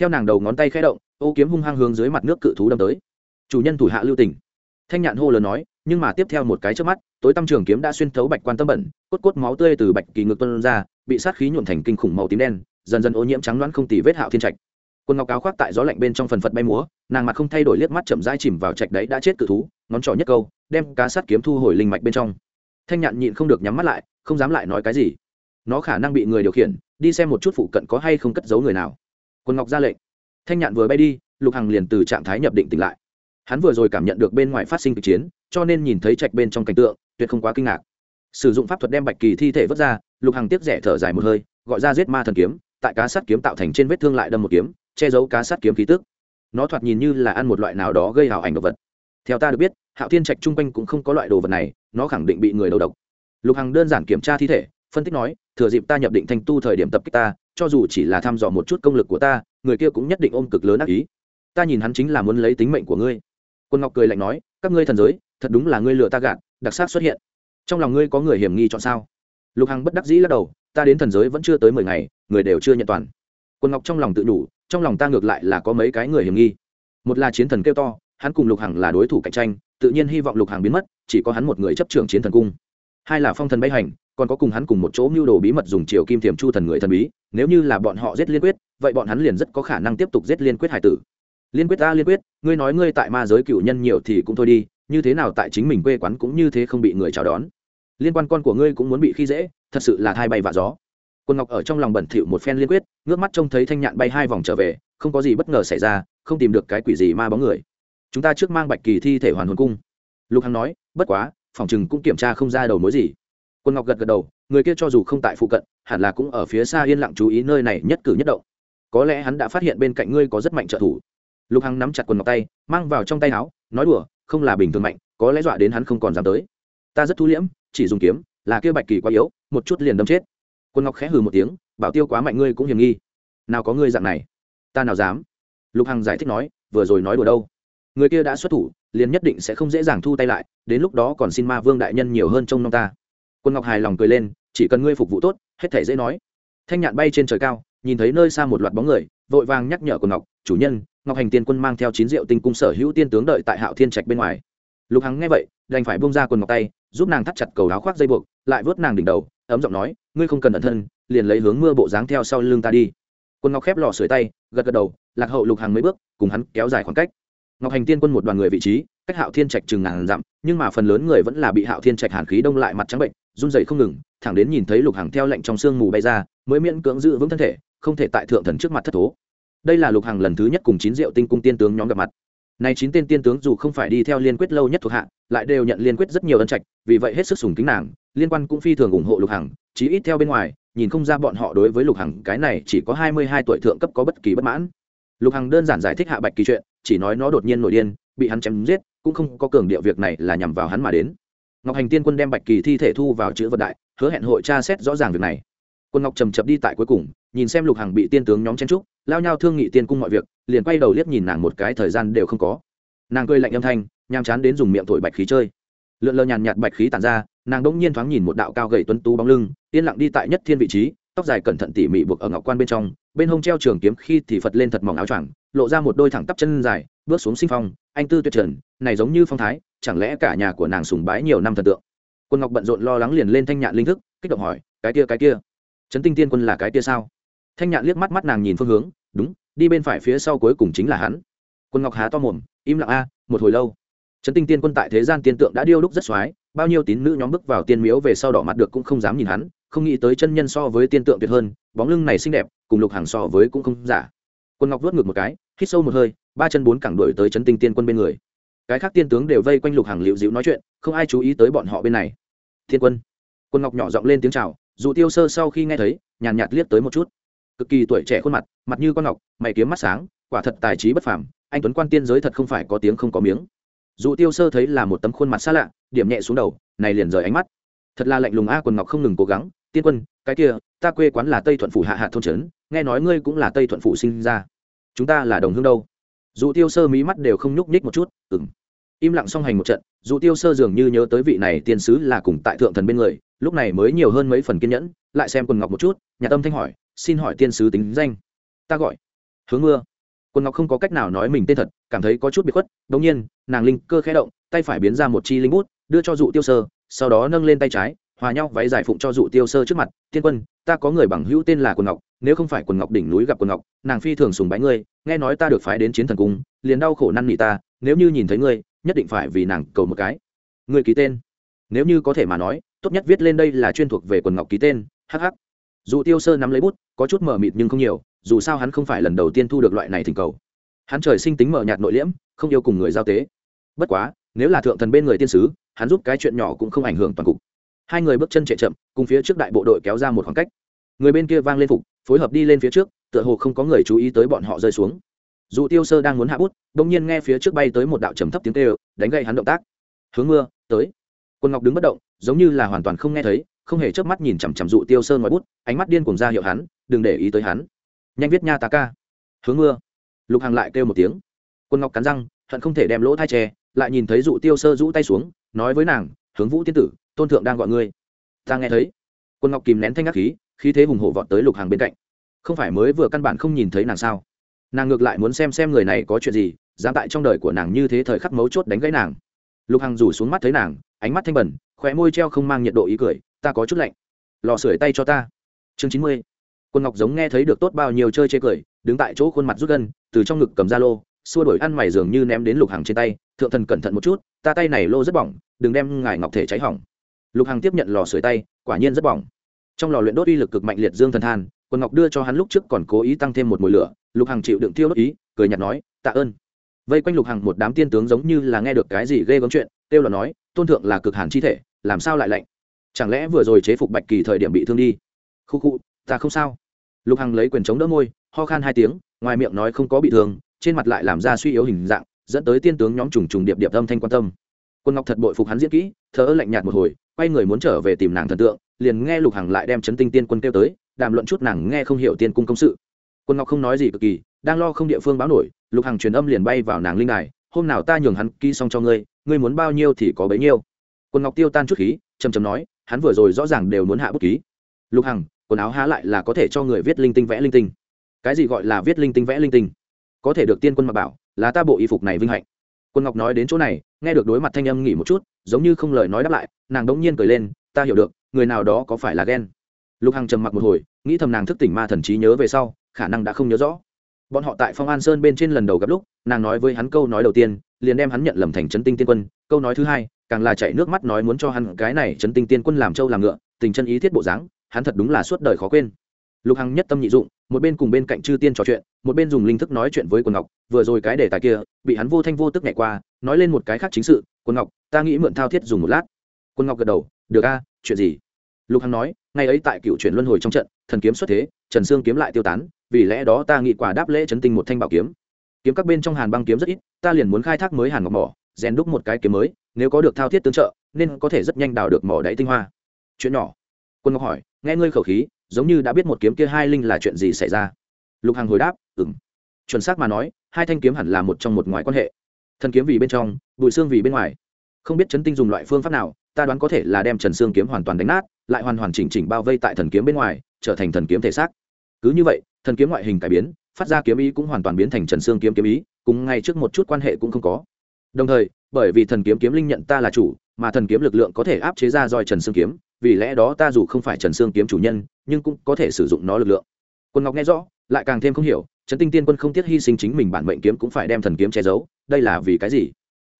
Theo nàng đầu ngón tay khẽ động, ô kiếm hung hăng hướng dưới mặt nước cự thú đâm tới. Chủ nhân thủ hạ lưu tình. Thanh nhạn hô lớn nói, nhưng mà tiếp theo một cái trước mắt, tối tâm trường kiếm đã xuyên thấu bạch quan tâm bẩn, cốt cốt máu tươi từ bạch kỳ ngực tuân ra, bị sát khí nhuộm thành kinh khủng màu tím đen, dần dần ô nhiễm trắng loãng không tì vết hạo thiên trạch. Quần ngọc áo khoác tại gió lạnh bên trong phần phật bay múa, nàng mặt không thay đổi liếc mắt chậm rãi chìm vào trạch đấy đã chết cự thú, ngón trỏ nhất câu đem cá sắt kiếm thu hồi linh mạch bên trong. Thanh nhạn nhịn không được nhắm mắt lại, không dám lại nói cái gì. Nó khả năng bị người điều khiển, đi xem một chút phụ cận có hay không cất giấu người nào. Quần ngọc ra lệnh. Thanh nhạn vừa bay đi, lục hằng liền từ trạng thái nhập định tỉnh lại. Hắn vừa rồi cảm nhận được bên ngoài phát sinh kịch chiến, cho nên nhìn thấy trạch bên trong cảnh tượng, tuyệt không quá kinh ngạc. Sử dụng pháp thuật đem bạch kỳ thi thể vớt ra, lục hằng tiếc rẻ thở dài một hơi, gọi ra giết ma thần kiếm, tại cá sắt kiếm tạo thành trên vết thương lại đâm một kiếm, che giấu cá sắt kiếm khí tức. Nó thoạt nhìn như là ăn một loại nào đó gây hào ảnh động vật theo ta được biết, hạo thiên trạch chung quanh cũng không có loại đồ vật này, nó khẳng định bị người đầu độc. Lục hằng đơn giản kiểm tra thi thể, phân tích nói, thừa dịp ta nhập định thành tu thời điểm tập kích ta, cho dù chỉ là thăm dò một chút công lực của ta, người kia cũng nhất định ôm cực lớn ác ý. Ta nhìn hắn chính là muốn lấy tính mệnh của ngươi. Quân ngọc cười lạnh nói, các ngươi thần giới, thật đúng là ngươi lừa ta gạt, đặc sắc xuất hiện. Trong lòng ngươi có người hiểm nghi chọn sao? Lục hằng bất đắc dĩ lắc đầu, ta đến thần giới vẫn chưa tới mười ngày, người đều chưa nhận toàn. Quân ngọc trong lòng tự đủ, trong lòng ta ngược lại là có mấy cái người hiểm nghi. Một là chiến thần kêu to hắn cùng lục hằng là đối thủ cạnh tranh, tự nhiên hy vọng lục hằng biến mất, chỉ có hắn một người chấp trưởng chiến thần cung. Hai là phong thần bay hành, còn có cùng hắn cùng một chỗ mưu đồ bí mật dùng chiều kim thiềm chu thần người thần bí, nếu như là bọn họ giết liên quyết, vậy bọn hắn liền rất có khả năng tiếp tục giết liên quyết hải tử. Liên quyết ta, liên quyết, ngươi nói ngươi tại ma giới cựu nhân nhiều thì cũng thôi đi, như thế nào tại chính mình quê quán cũng như thế không bị người chào đón. Liên quan con của ngươi cũng muốn bị khi dễ, thật sự là thai bay và gió. Quân ngọc ở trong lòng bẩn thỉu một phen liên quyết, ngước mắt trông thấy thanh nhạn bay hai vòng trở về, không có gì bất ngờ xảy ra, không tìm được cái quỷ gì ma bóng người chúng ta trước mang bạch kỳ thi thể hoàn hồn cung. Lục hằng nói, bất quá, phòng chừng cũng kiểm tra không ra đầu mối gì. Quân ngọc gật gật đầu, người kia cho dù không tại phụ cận, hẳn là cũng ở phía xa yên lặng chú ý nơi này nhất cử nhất động. Có lẽ hắn đã phát hiện bên cạnh ngươi có rất mạnh trợ thủ. Lục hằng nắm chặt quần ngọc tay, mang vào trong tay áo, nói đùa, không là bình thường mạnh, có lẽ dọa đến hắn không còn dám tới. Ta rất thu liễm, chỉ dùng kiếm, là kia bạch kỳ quá yếu, một chút liền đâm chết. Quân ngọc khẽ hừ một tiếng, bảo tiêu quá mạnh ngươi cũng hiểm nghi. Nào có ngươi dạng này? Ta nào dám? Lục hằng giải thích nói, vừa rồi nói đùa đâu? Người kia đã xuất thủ, liền nhất định sẽ không dễ dàng thu tay lại, đến lúc đó còn xin ma vương đại nhân nhiều hơn trông nom ta. Quân ngọc hài lòng cười lên, chỉ cần ngươi phục vụ tốt, hết thể dễ nói. Thanh nhạn bay trên trời cao, nhìn thấy nơi xa một loạt bóng người, vội vàng nhắc nhở của ngọc, chủ nhân, ngọc hành tiên quân mang theo chín rượu tinh cung sở hữu tiên tướng đợi tại hạo thiên trạch bên ngoài. Lục hằng nghe vậy, đành phải bông ra quần ngọc tay, giúp nàng thắt chặt cầu áo khoác dây buộc, lại vớt nàng đỉnh đầu, ấm giọng nói, ngươi không cần ẩn thân, liền lấy hướng mưa bộ dáng theo sau lưng ta đi. Quân ngọc khép lò sưởi tay, gật gật đầu, lạc hậu lục hàng mấy bước, cùng hắn kéo dài khoảng cách ngọc hành tiên quân một đoàn người vị trí, cách hạo thiên trạch chừng ngàn dặm, nhưng mà phần lớn người vẫn là bị hạo thiên trạch hàn khí đông lại mặt trắng bệnh, run dậy không ngừng, thẳng đến nhìn thấy lục hàng theo lệnh trong sương mù bay ra, mới miễn cưỡng giữ vững thân thể, không thể tại thượng thần trước mặt thất thố. Đây là lục hàng lần thứ nhất cùng chín diệu tinh cung tiên tướng nhóm gặp mặt. Nay chín tên tiên tướng dù không phải đi theo liên quyết lâu nhất thuộc hạ, lại đều nhận liên quyết rất nhiều ân trạch, vì vậy hết sức sùng kính nàng, liên quan cũng phi thường ủng hộ lục hằng, chí ít theo bên ngoài, nhìn không ra bọn họ đối với lục hằng cái này chỉ có hai mươi hai tuổi thượng cấp có bất kỳ bất mãn. Lục hằng đơn giản giải thích hạ bạch kỳ chuyện chỉ nói nó đột nhiên nổi điên, bị hắn chém giết, cũng không có cường điệu việc này là nhằm vào hắn mà đến. Ngọc hành tiên quân đem bạch kỳ thi thể thu vào chữ vật đại, hứa hẹn hội tra xét rõ ràng việc này. Quân ngọc trầm chập đi tại cuối cùng, nhìn xem lục hằng bị tiên tướng nhóm chen trúc lao nhau thương nghị tiên cung mọi việc, liền quay đầu liếc nhìn nàng một cái thời gian đều không có. Nàng cười lạnh âm thanh nham chán đến dùng miệng thổi bạch khí chơi. Lượn lờ nhàn nhạt bạch khí tàn ra, nàng đỗng nhiên thoáng nhìn một đạo cao gậy tuấn tú bóng lưng, yên lặng đi tại nhất thiên vị trí, tóc dài cẩn thận tỉ mỉ buộc ở ngọc quan bên trong, bên hông treo trường kiếm khi thì phật lên thật mỏng áo choàng lộ ra một đôi thẳng tắp chân dài, bước xuống sinh phong, anh tư tuyệt trần, này giống như phong thái, chẳng lẽ cả nhà của nàng sùng bái nhiều năm thần tượng? Quân ngọc bận rộn lo lắng liền lên thanh nhạn linh thức, kích động hỏi, cái kia cái kia, trấn tinh tiên quân là cái kia sao? Thanh nhạn liếc mắt mắt nàng nhìn phương hướng, đúng, đi bên phải phía sau cuối cùng chính là hắn. Quân ngọc há to mồm, im lặng a, một hồi lâu. Trấn tinh tiên quân tại thế gian tiên tượng đã điêu đúc rất x bao nhiêu tín nữ nhóm bước vào tiên miếu về sau đỏ mặt được cũng không dám nhìn hắn, không nghĩ tới chân nhân so với tiên tượng tuyệt hơn, bóng lưng này xinh đẹp, cùng lục hàng so với cũng không giả. Quân ngọc vớt ngược một cái hít sâu một hơi, ba chân bốn cẳng đuổi tới trấn tinh tiên quân bên người. Cái khác tiên tướng đều vây quanh lục hàng liệu dịu nói chuyện, không ai chú ý tới bọn họ bên này. Thiên quân. Quân ngọc nhỏ giọng lên tiếng chào, dù tiêu sơ sau khi nghe thấy, nhàn nhạt liếc tới một chút. Cực kỳ tuổi trẻ khuôn mặt mặt như con ngọc, mày kiếm mắt sáng, quả thật tài trí bất phàm, anh tuấn quan tiên giới thật không phải có tiếng không có miếng. Dù tiêu sơ thấy là một tấm khuôn mặt xa lạ, điểm nhẹ xuống đầu, này liền rời ánh mắt. Thật là lạnh lùng a quần ngọc không ngừng cố gắng, tiên quân, cái kia, ta quê quán là tây thuận phủ hạ hạ thôn trấn, nghe nói ngươi cũng là tây thuận phủ sinh ra chúng ta là đồng hương đâu? Dù tiêu sơ mí mắt đều không nhúc nhích một chút ừng im lặng song hành một trận dù tiêu sơ dường như nhớ tới vị này tiên sứ là cùng tại thượng thần bên người, lúc này mới nhiều hơn mấy phần kiên nhẫn, lại xem quần ngọc một chút, nhà tâm thanh hỏi, xin hỏi tiên sứ tính danh? Ta gọi hướng mưa. Quần ngọc không có cách nào nói mình tên thật, cảm thấy có chút bị khuất đ ỗ n g nhiên, nàng linh cơ khẽ động, tay phải biến ra một chi linh bút, đưa cho dụ tiêu sơ, sau đó nâng lên tay trái, hòa nhau váy giải phụng cho dụ tiêu sơ trước mặt, tiên quân, ta có người bằng hữu tên là quần ngọc nếu không phải quần ngọc đỉnh núi gặp quần ngọc, nàng phi thường sùng bái ngươi, nghe nói ta được phái đến chiến thần cung, liền đau khổ năn nỉ ta, nếu như nhìn thấy ngươi, nhất định phải vì nàng cầu một cái. Ngươi ký tên. Nếu như có thể mà nói, tốt nhất viết lên đây là chuyên thuộc về quần ngọc ký tên hh dù tiêu sơ nắm lấy bút, có chút mờ mịt nhưng không nhiều, dù sao hắn không phải lần đầu tiên thu được loại này thỉnh cầu. Hắn trời sinh tính mờ nhạt nội liễm, không yêu cùng người giao tế. Bất quá, nếu là thượng thần bên người tiên sứ, hắn giúp cái chuyện nhỏ cũng không ảnh hưởng toàn cục. Hai người bước chân chạy chậm, cùng phía trước đại bộ đội kéo ra một khoảng cách. Người bên kia vang lên phục phối hợp đi lên phía trước, tựa hồ không có người chú ý tới bọn họ rơi xuống. Dù tiêu sơ đang muốn hạ bút đ ỗ n g nhiên nghe phía trước bay tới một đạo trầm thấp tiếng kêu, đánh gậy hắn động tác. Hướng mưa, tới. Quân ngọc đứng bất động, giống như là hoàn toàn không nghe thấy, không hề chớp mắt nhìn chằm chằm dụ tiêu sơ ngoài bút, ánh mắt điên cùng ra hiệu hắn, đừng để ý tới hắn. Nhanh viết nha tá ca. Hướng mưa. Lục hàng lại kêu một tiếng. Quân ngọc cắn răng, hận không thể đem lỗ thai tre lại nhìn thấy dụ tiêu sơ rũ tay xuống, nói với nàng, hướng vũ tiên tử, tôn thượng đang gọi ngươi. Ta nghe thấy. Quân ngọc kìm nén thanh ngắc khí khí thế hùng hổ vọt tới lục hàng bên cạnh. Không phải mới vừa căn bản không nhìn thấy nàng sao? Nàng ngược lại muốn xem xem người này có chuyện gì, dám tại trong đời của nàng như thế thời khắc mấu chốt đánh gãy nàng. Lục hằng rủ xuống mắt thấy nàng, ánh mắt thanh bẩn, khóe môi treo không mang nhiệt độ ý cười, ta có chút lạnh. Lò sưởi tay cho ta. Chương chín mươi. Quân ngọc giống nghe thấy được tốt bao nhiêu chơi chê cười, đứng tại chỗ khuôn mặt rút gân, từ trong ngực cầm ra lô, xua đổi ăn mày dường như ném đến lục hằng trên tay, thượng thần cẩn thận một chút, ta tay này lô rất bỏng, đừng đem ngài ngọc thể cháy hỏng. Lục hằng tiếp nhận lò sưởi tay, quả nhiên rất bỏng trong lò luyện đốt uy lực cực mạnh liệt dương thần than quân ngọc đưa cho hắn lúc trước còn cố ý tăng thêm một mùi lửa, lục hằng chịu đựng tiêu đốt ý, cười nhạt nói, tạ ơn. Vây quanh lục hằng một đám tiên tướng giống như là nghe được cái gì ghê gớm chuyện, kêu là nói, tôn thượng là cực hàn chi thể, làm sao lại lạnh? Chẳng lẽ vừa rồi chế phục bạch kỳ thời điểm bị thương đi? Khu khu, ta không sao. Lục hằng lấy quyền chống đỡ môi, ho khan hai tiếng, ngoài miệng nói không có bị thương, trên mặt lại làm ra suy yếu hình dạng, dẫn tới tiên tướng nhóm trùng trùng điệp điệp âm thanh quan tâm. Quân ngọc thật bội phục hắn diễn kỹ thở lạnh nhạt một hồi, quay người muốn trở về tìm nàng thần tượng liền nghe lục hằng lại đem chấn tinh tiên quân kêu tới, đàm luận chút nàng nghe không hiểu tiên cung công sự. Quân ngọc không nói gì cực kỳ, đang lo không địa phương báo nổi, lục hằng truyền âm liền bay vào nàng linh đài, hôm nào ta nhường hắn ký xong cho ngươi ngươi muốn bao nhiêu thì có bấy nhiêu. Quân ngọc tiêu tan chút khí chầm chầm nói, hắn vừa rồi rõ ràng đều muốn hạ bút ký. Lục hằng, quần áo há lại là có thể cho người viết linh tinh vẽ linh tinh. Cái gì gọi là viết linh tinh vẽ linh tinh? Có thể được tiên quân mặc bảo, là ta bộ y phục này vinh hạnh. Quân ngọc nói đến chỗ này, nghe được đối mặt thanh âm nghỉ một chút, giống như không lời nói đáp lại, nàng đống nhiên cười lên, ta hiểu được người nào đó có phải là ghen? Lục hằng trầm mặc một hồi, nghĩ thầm nàng thức tỉnh ma thần trí nhớ về sau, khả năng đã không nhớ rõ. Bọn họ tại phong an sơn bên trên lần đầu gặp lúc, nàng nói với hắn câu nói đầu tiên, liền đem hắn nhận lầm thành trấn tinh tiên quân. Câu nói thứ hai, càng là chạy nước mắt nói muốn cho hắn cái này trấn tinh tiên quân làm trâu làm ngựa, tình chân ý thiết bộ dáng, hắn thật đúng là suốt đời khó quên. Lục hằng nhất tâm nhị dụng, một bên cùng bên cạnh chư tiên trò chuyện, một bên dùng linh thức nói chuyện với quần ngọc, vừa rồi cái đề tài kia, bị hắn vô thanh vô tức nhảy qua, nói lên một cái khác chính sự. Quần ngọc, ta nghĩ mượn thao thiết dùng một lát. Quần ngọc gật đầu, được a chuyện gì? Lục hằng nói, ngày ấy tại cựu chuyển luân hồi trong trận, thần kiếm xuất thế, trần sương kiếm lại tiêu tán, vì lẽ đó ta nghĩ quả đáp lễ chấn tinh một thanh bảo kiếm. Kiếm các bên trong hàn băng kiếm rất ít, ta liền muốn khai thác mới hàn ngọc mỏ, rèn đúc một cái kiếm mới, nếu có được thao thiết tương trợ, nên có thể rất nhanh đào được mỏ đáy tinh hoa. Chuyện nhỏ. Quân ngọc hỏi, nghe ngươi khẩu khí, giống như đã biết một kiếm kia hai linh là chuyện gì xảy ra? Lục hằng hồi đáp ừng chuẩn xác mà nói, hai thanh kiếm hẳn là một trong một ngoài quan hệ. Thần kiếm vì bên trong bụi xương vì bên ngoài. Không biết chấn tinh dùng loại phương pháp nào ta đoán có thể là đem trần xương kiếm hoàn toàn đánh nát, lại hoàn hoàn chỉnh chỉnh bao vây tại thần kiếm bên ngoài, trở thành thần kiếm thể xác. Cứ như vậy, thần kiếm ngoại hình cải biến, phát ra kiếm ý cũng hoàn toàn biến thành trần xương kiếm kiếm ý, cùng ngay trước một chút quan hệ cũng không có. Đồng thời, bởi vì thần kiếm kiếm linh nhận ta là chủ, mà thần kiếm lực lượng có thể áp chế ra roi trần xương kiếm, vì lẽ đó ta dù không phải trần xương kiếm chủ nhân, nhưng cũng có thể sử dụng nó lực lượng. Quân ngọc nghe rõ, lại càng thêm không hiểu, trấn tinh tiên quân không tiếc hy sinh chính mình bản mệnh kiếm cũng phải đem thần kiếm che giấu, đây là vì cái gì?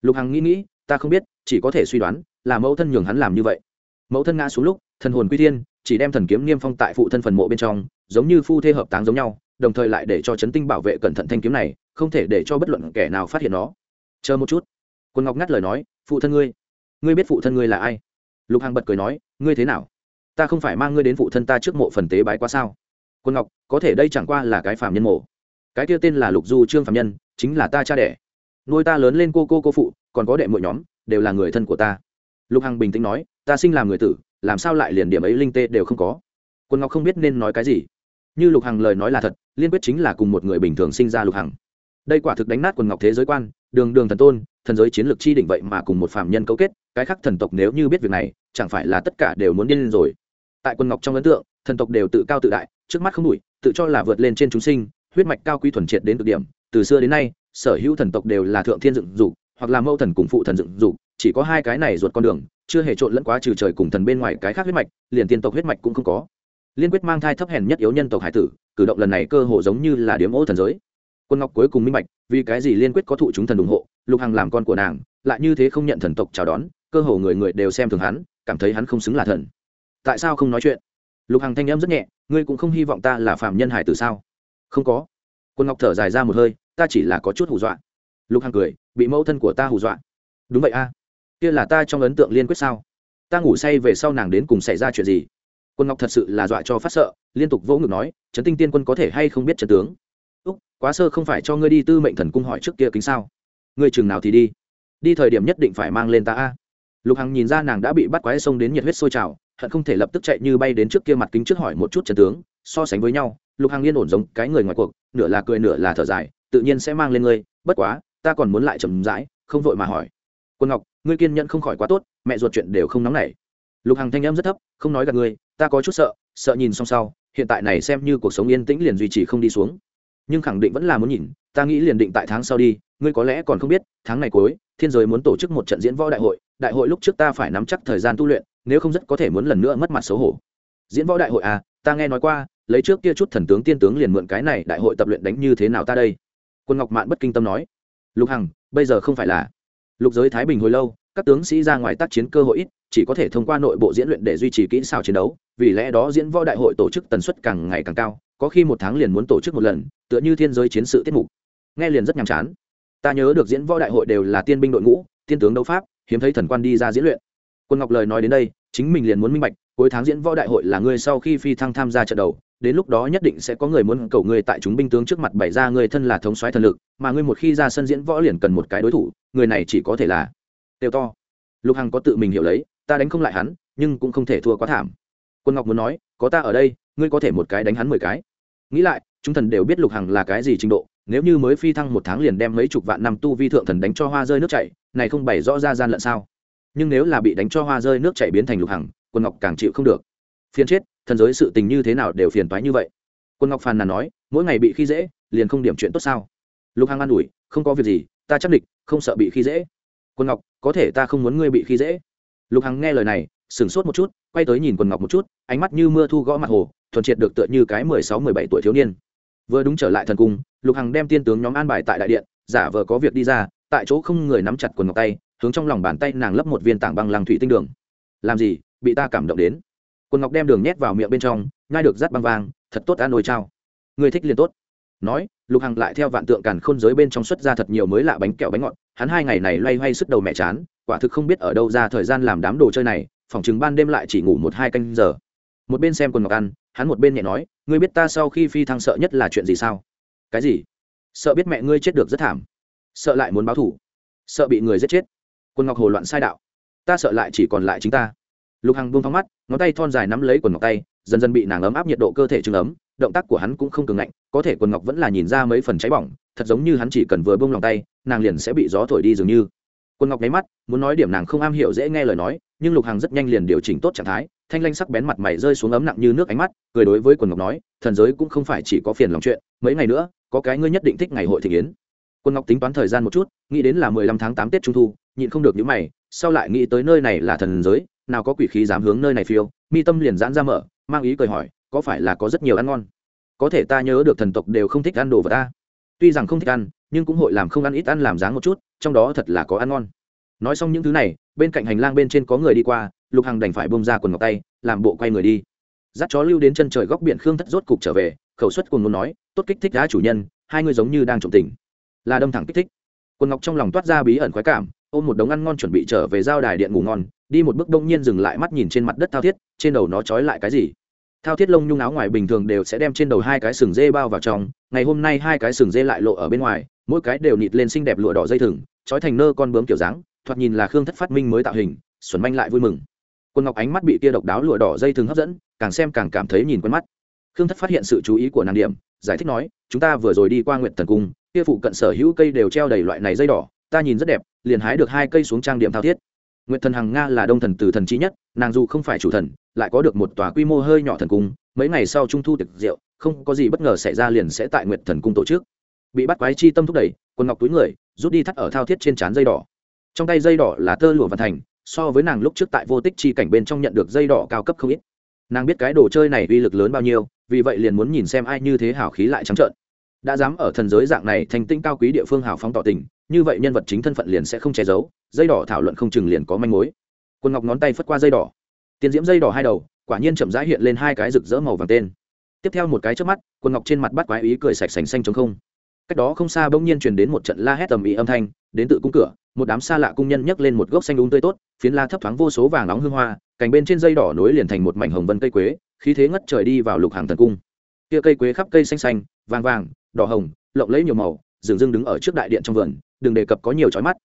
Lục hằng nghĩ nghĩ, ta không biết, chỉ có thể suy đoán là mẫu thân nhường hắn làm như vậy. Mẫu thân ngã xuống lúc, thần hồn quy thiên, chỉ đem thần kiếm niêm phong tại phụ thân phần mộ bên trong, giống như phu thê hợp táng giống nhau, đồng thời lại để cho chấn tinh bảo vệ cẩn thận thanh kiếm này, không thể để cho bất luận kẻ nào phát hiện nó. Chờ một chút. Quân ngọc ngắt lời nói, phụ thân ngươi ngươi biết phụ thân ngươi là ai? Lục hằng bật cười nói, ngươi thế nào? Ta không phải mang ngươi đến phụ thân ta trước mộ phần tế bái quá sao? Quân ngọc, có thể đây chẳng qua là cái phạm nhân mộ. Cái kia tên là lục du trương phạm nhân, chính là ta cha đẻ. Nuôi ta lớn lên cô cô cô phụ, còn có đệ mỗi nhóm, đều là người thân của ta lục hằng bình tĩnh nói, ta sinh làm người tử, làm sao lại liền điểm ấy linh tê đều không có? Quân ngọc không biết nên nói cái gì. Như lục hằng lời nói là thật, liên quyết chính là cùng một người bình thường sinh ra lục hằng. Đây quả thực đánh nát quần ngọc thế giới quan, đường đường thần tôn, thần giới chiến lược chi đỉnh vậy mà cùng một phạm nhân cấu kết, cái khác thần tộc nếu như biết việc này, chẳng phải là tất cả đều muốn điên lên rồi. Tại quần ngọc trong ấn tượng, thần tộc đều tự cao tự đại, trước mắt không đủi tự cho là vượt lên trên chúng sinh, huyết mạch cao quý thuần triệt đến cực điểm. Từ xưa đến nay, sở hữu thần tộc đều là thượng thiên dựng dục, hoặc là mẫu thần cùng phụ thần dựng dục chỉ có hai cái này ruột con đường, chưa hề trộn lẫn quá trừ trời cùng thần bên ngoài cái khác huyết mạch, liền tiên tộc huyết mạch cũng không có. Liên quyết mang thai thấp hèn nhất yếu nhân tộc hải tử, cử động lần này cơ hồ giống như là điếm ô thần giới. Quân ngọc cuối cùng minh bạch, vì cái gì liên quyết có thụ chúng thần ủng hộ, lục hằng làm con của nàng, lại như thế không nhận thần tộc chào đón, cơ hồ người người đều xem thường hắn, cảm thấy hắn không xứng là thần. Tại sao không nói chuyện? Lục hằng thanh âm rất nhẹ, ngươi cũng không hy vọng ta là phạm nhân hải tử sao? Không có. Quân ngọc thở dài ra một hơi, ta chỉ là có chút hù dọa. Lục hằng cười, bị mẫu thân của ta hù dọa. Đúng vậy a kia là ta trong ấn tượng liên quyết sao? Ta ngủ say về sau nàng đến cùng xảy ra chuyện gì? Quân ngọc thật sự là dọa cho phát sợ, liên tục vỗ ngực nói, trấn tinh tiên quân có thể hay không biết trần tướng? Úc, quá sơ không phải cho ngươi đi tư mệnh thần cung hỏi trước kia kính sao? Ngươi chừng nào thì đi? Đi thời điểm nhất định phải mang lên ta a. Lục hằng nhìn ra nàng đã bị bắt quái sông đến nhiệt huyết sôi trào, hận không thể lập tức chạy như bay đến trước kia mặt kính trước hỏi một chút trần tướng, so sánh với nhau, lục hằng yên ổn giống cái người ngoài cuộc, nửa là cười nửa là thở dài, tự nhiên sẽ mang lên ngươi, bất quá, ta còn muốn lại chầm rãi, không vội mà hỏi. Quân ngọc ngươi kiên nhẫn không khỏi quá tốt, mẹ ruột chuyện đều không nóng nảy. Lục hằng thanh em rất thấp, không nói gặp ngươi, ta có chút sợ sợ nhìn xong sau, hiện tại này xem như cuộc sống yên tĩnh liền duy trì không đi xuống. Nhưng khẳng định vẫn là muốn nhìn, ta nghĩ liền định tại tháng sau đi, ngươi có lẽ còn không biết, tháng này cuối, thiên giới muốn tổ chức một trận diễn võ đại hội đại hội lúc trước ta phải nắm chắc thời gian tu luyện, nếu không rất có thể muốn lần nữa mất mặt xấu hổ. Diễn võ đại hội à ta nghe nói qua, lấy trước kia chút thần tướng tiên tướng liền mượn cái này đại hội tập luyện đánh như thế nào ta đây? Quân ngọc mạn bất kinh tâm nói. Lục hằng, bây giờ không phải là lục giới thái bình hồi lâu, các tướng sĩ ra ngoài tác chiến cơ hội ít, chỉ có thể thông qua nội bộ diễn luyện để duy trì kỹ xảo chiến đấu, vì lẽ đó diễn võ đại hội tổ chức tần suất càng ngày càng cao, có khi một tháng liền muốn tổ chức một lần, tựa như thiên giới chiến sự tiết mục. Nghe liền rất nhàm chán. Ta nhớ được diễn võ đại hội đều là tiên binh đội ngũ, tiên tướng đấu pháp, hiếm thấy thần quan đi ra diễn luyện. Quân ngọc lời nói đến đây, chính mình liền muốn minh bạch, cuối tháng diễn võ đại hội là ngươi sau khi phi thăng tham gia trận đầu đến lúc đó nhất định sẽ có người muốn cầu ngươi tại chúng binh tướng trước mặt bày ra ngươi thân là thống soái thần lực, mà ngươi một khi ra sân diễn võ liền cần một cái đối thủ, người này chỉ có thể là tiêu to. Lục hằng có tự mình hiểu lấy, ta đánh không lại hắn, nhưng cũng không thể thua quá thảm. Quân ngọc muốn nói, có ta ở đây, ngươi có thể một cái đánh hắn mười cái. Nghĩ lại, chúng thần đều biết lục hằng là cái gì trình độ, nếu như mới phi thăng một tháng liền đem mấy chục vạn năm tu vi thượng thần đánh cho hoa rơi nước chảy, này không bày rõ ra gian lận sao? Nhưng nếu là bị đánh cho hoa rơi nước chảy biến thành lục hằng, quân ngọc càng chịu không được. Phiền chết thần giới sự tình như thế nào đều phiền toái như vậy. Quân ngọc phàn nàn nói, mỗi ngày bị khi dễ, liền không điểm chuyện tốt sao? Lục hằng an ủi, không có việc gì, ta chắc địch, không sợ bị khi dễ. Quân ngọc, có thể ta không muốn ngươi bị khi dễ. Lục hằng nghe lời này, sửng sốt một chút, quay tới nhìn quần ngọc một chút, ánh mắt như mưa thu gõ mặt hồ, thuần triệt được tựa như cái mười sáu, mười bảy tuổi thiếu niên. Vừa đúng trở lại thần cung, lục hằng đem tiên tướng nhóm an bài tại đại điện, giả vờ có việc đi ra, tại chỗ không người nắm chặt quần ngọc tay, hướng trong lòng bàn tay nàng lấp một viên tảng băng làng thủy tinh đường. Làm gì, bị ta cảm động đến? Quần ngọc đem đường nhét vào miệng bên trong ngai được rắt băng vàng, thật tốt ăn nồi trao người thích liền tốt. Nói, lục hằng lại theo vạn tượng càn khôn giới bên trong xuất ra thật nhiều mới lạ bánh kẹo bánh ngọt, hắn hai ngày này loay hoay sức đầu mẹ chán, quả thực không biết ở đâu ra thời gian làm đám đồ chơi này, phòng chừng ban đêm lại chỉ ngủ một hai canh giờ. Một bên xem quần ngọc ăn, hắn một bên nhẹ nói, ngươi biết ta sau khi phi thăng sợ nhất là chuyện gì sao? Cái gì? Sợ biết mẹ ngươi chết được rất thảm. Sợ lại muốn báo thủ sợ bị người giết chết. Quần ngọc hồ loạn sai đạo. Ta sợ lại chỉ còn lại chính ta lục hằng buông thóng mắt, ngón tay thon dài nắm lấy quần ngọc tay, dần dần bị nàng ấm áp nhiệt độ cơ thể trưng ấm, động tác của hắn cũng không cường ngạnh, có thể quần ngọc vẫn là nhìn ra mấy phần cháy bỏng, thật giống như hắn chỉ cần vừa bông lòng tay, nàng liền sẽ bị gió thổi đi dường như. Quần ngọc nháy mắt, muốn nói điểm nàng không am hiểu dễ nghe lời nói, nhưng lục hằng rất nhanh liền điều chỉnh tốt trạng thái, thanh lanh sắc bén mặt mày rơi xuống ấm nặng như nước ánh mắt, cười đối với quần ngọc nói, thần giới cũng không phải chỉ có phiền lòng chuyện, mấy ngày nữa, có cái ngươi nhất định thích ngày hội thị kiến quân ngọc tính toán thời gian một chút, nghĩ đến là mười lăm tháng tám tết trung thu, nhịn không được những mày, sau lại nghĩ tới nơi này là thần giới nào có quỷ khí dám hướng nơi này phiêu, mi tâm liền giãn ra mở, mang ý cười hỏi, có phải là có rất nhiều ăn ngon? Có thể ta nhớ được thần tộc đều không thích ăn đồ vật ta tuy rằng không thích ăn, nhưng cũng hội làm không ăn ít ăn làm dáng một chút, trong đó thật là có ăn ngon. Nói xong những thứ này, bên cạnh hành lang bên trên có người đi qua, lục hằng đành phải bông ra quần ngọc tay, làm bộ quay người đi. Dắt chó lưu đến chân trời góc biển khương thất rốt cục trở về, khẩu suất cùng muốn nói, tốt kích thích đã chủ nhân, hai người giống như đang trộm tình. Là đâm thẳng kích thích. Quần ngọc trong lòng toát ra bí ẩn khoái cảm, ôm một đống ăn ngon chuẩn bị trở về giao đài điện ngủ ngon đi một bước đông nhiên dừng lại mắt nhìn trên mặt đất thao thiết, trên đầu nó trói lại cái gì? Thao thiết lông nhung áo ngoài bình thường đều sẽ đem trên đầu hai cái sừng dê bao vào trong, ngày hôm nay hai cái sừng dê lại lộ ở bên ngoài, mỗi cái đều nịt lên xinh đẹp lụa đỏ dây thừng, trói thành nơ con bướm kiểu dáng, thoạt nhìn là khương thất phát minh mới tạo hình xuẩn manh lại vui mừng. Quân ngọc ánh mắt bị tia độc đáo lụa đỏ dây thừng hấp dẫn, càng xem càng cảm thấy nhìn quen mắt. Khương thất phát hiện sự chú ý của nàng điểm, giải thích nói, chúng ta vừa rồi đi qua nguyện thần cung, kia phụ cận sở hữu cây đều treo đầy loại này dây đỏ, ta nhìn rất đẹp, liền hái được hai cây xuống trang điểm thao thiết nguyện thần hằng nga là đông thần từ thần trí nhất, nàng dù không phải chủ thần, lại có được một tòa quy mô hơi nhỏ thần cung, mấy ngày sau trung thu tiệc rượu, không có gì bất ngờ xảy ra liền sẽ tại nguyện thần cung tổ chức. Bị bắt quái chi tâm thúc đẩy, quần ngọc túi người, rút đi thắt ở thao thiết trên trán dây đỏ. Trong tay dây đỏ là tơ lụa và thành, so với nàng lúc trước tại vô tích chi cảnh bên trong nhận được dây đỏ cao cấp không ít. Nàng biết cái đồ chơi này uy lực lớn bao nhiêu, vì vậy liền muốn nhìn xem ai như thế hảo khí lại trắng trợn đã dám ở thần giới dạng này thành tinh cao quý địa phương hào phóng tỏ tình, như vậy nhân vật chính thân phận liền sẽ không che giấu, dây đỏ thảo luận không chừng liền có manh mối. Quân ngọc ngón tay phất qua dây đỏ. Tiền diễm dây đỏ hai đầu, quả nhiên chậm rãi hiện lên hai cái rực rỡ màu vàng tên. Tiếp theo một cái trước mắt, quân ngọc trên mặt bắt quái ý cười sạch sành xanh chống không. Cách đó không xa bỗng nhiên truyền đến một trận la hét tầm ý âm thanh, đến tự cung cửa, một đám xa lạ cung nhân nhấc lên một gốc xanh đúng tươi tốt, phiến la thấp thoáng vô số vàng nóng hương hoa, cành bên trên dây đỏ nối liền thành một mảnh hồng vân cây quế, khí thế ngất trời đi vào lục hàng thần cung. Kia cây quế khắp cây xanh xanh, vàng vàng đỏ hồng, lộng lấy nhiều màu dường dưng đứng ở trước đại điện trong vườn, đừng đề cập có nhiều trói mắt.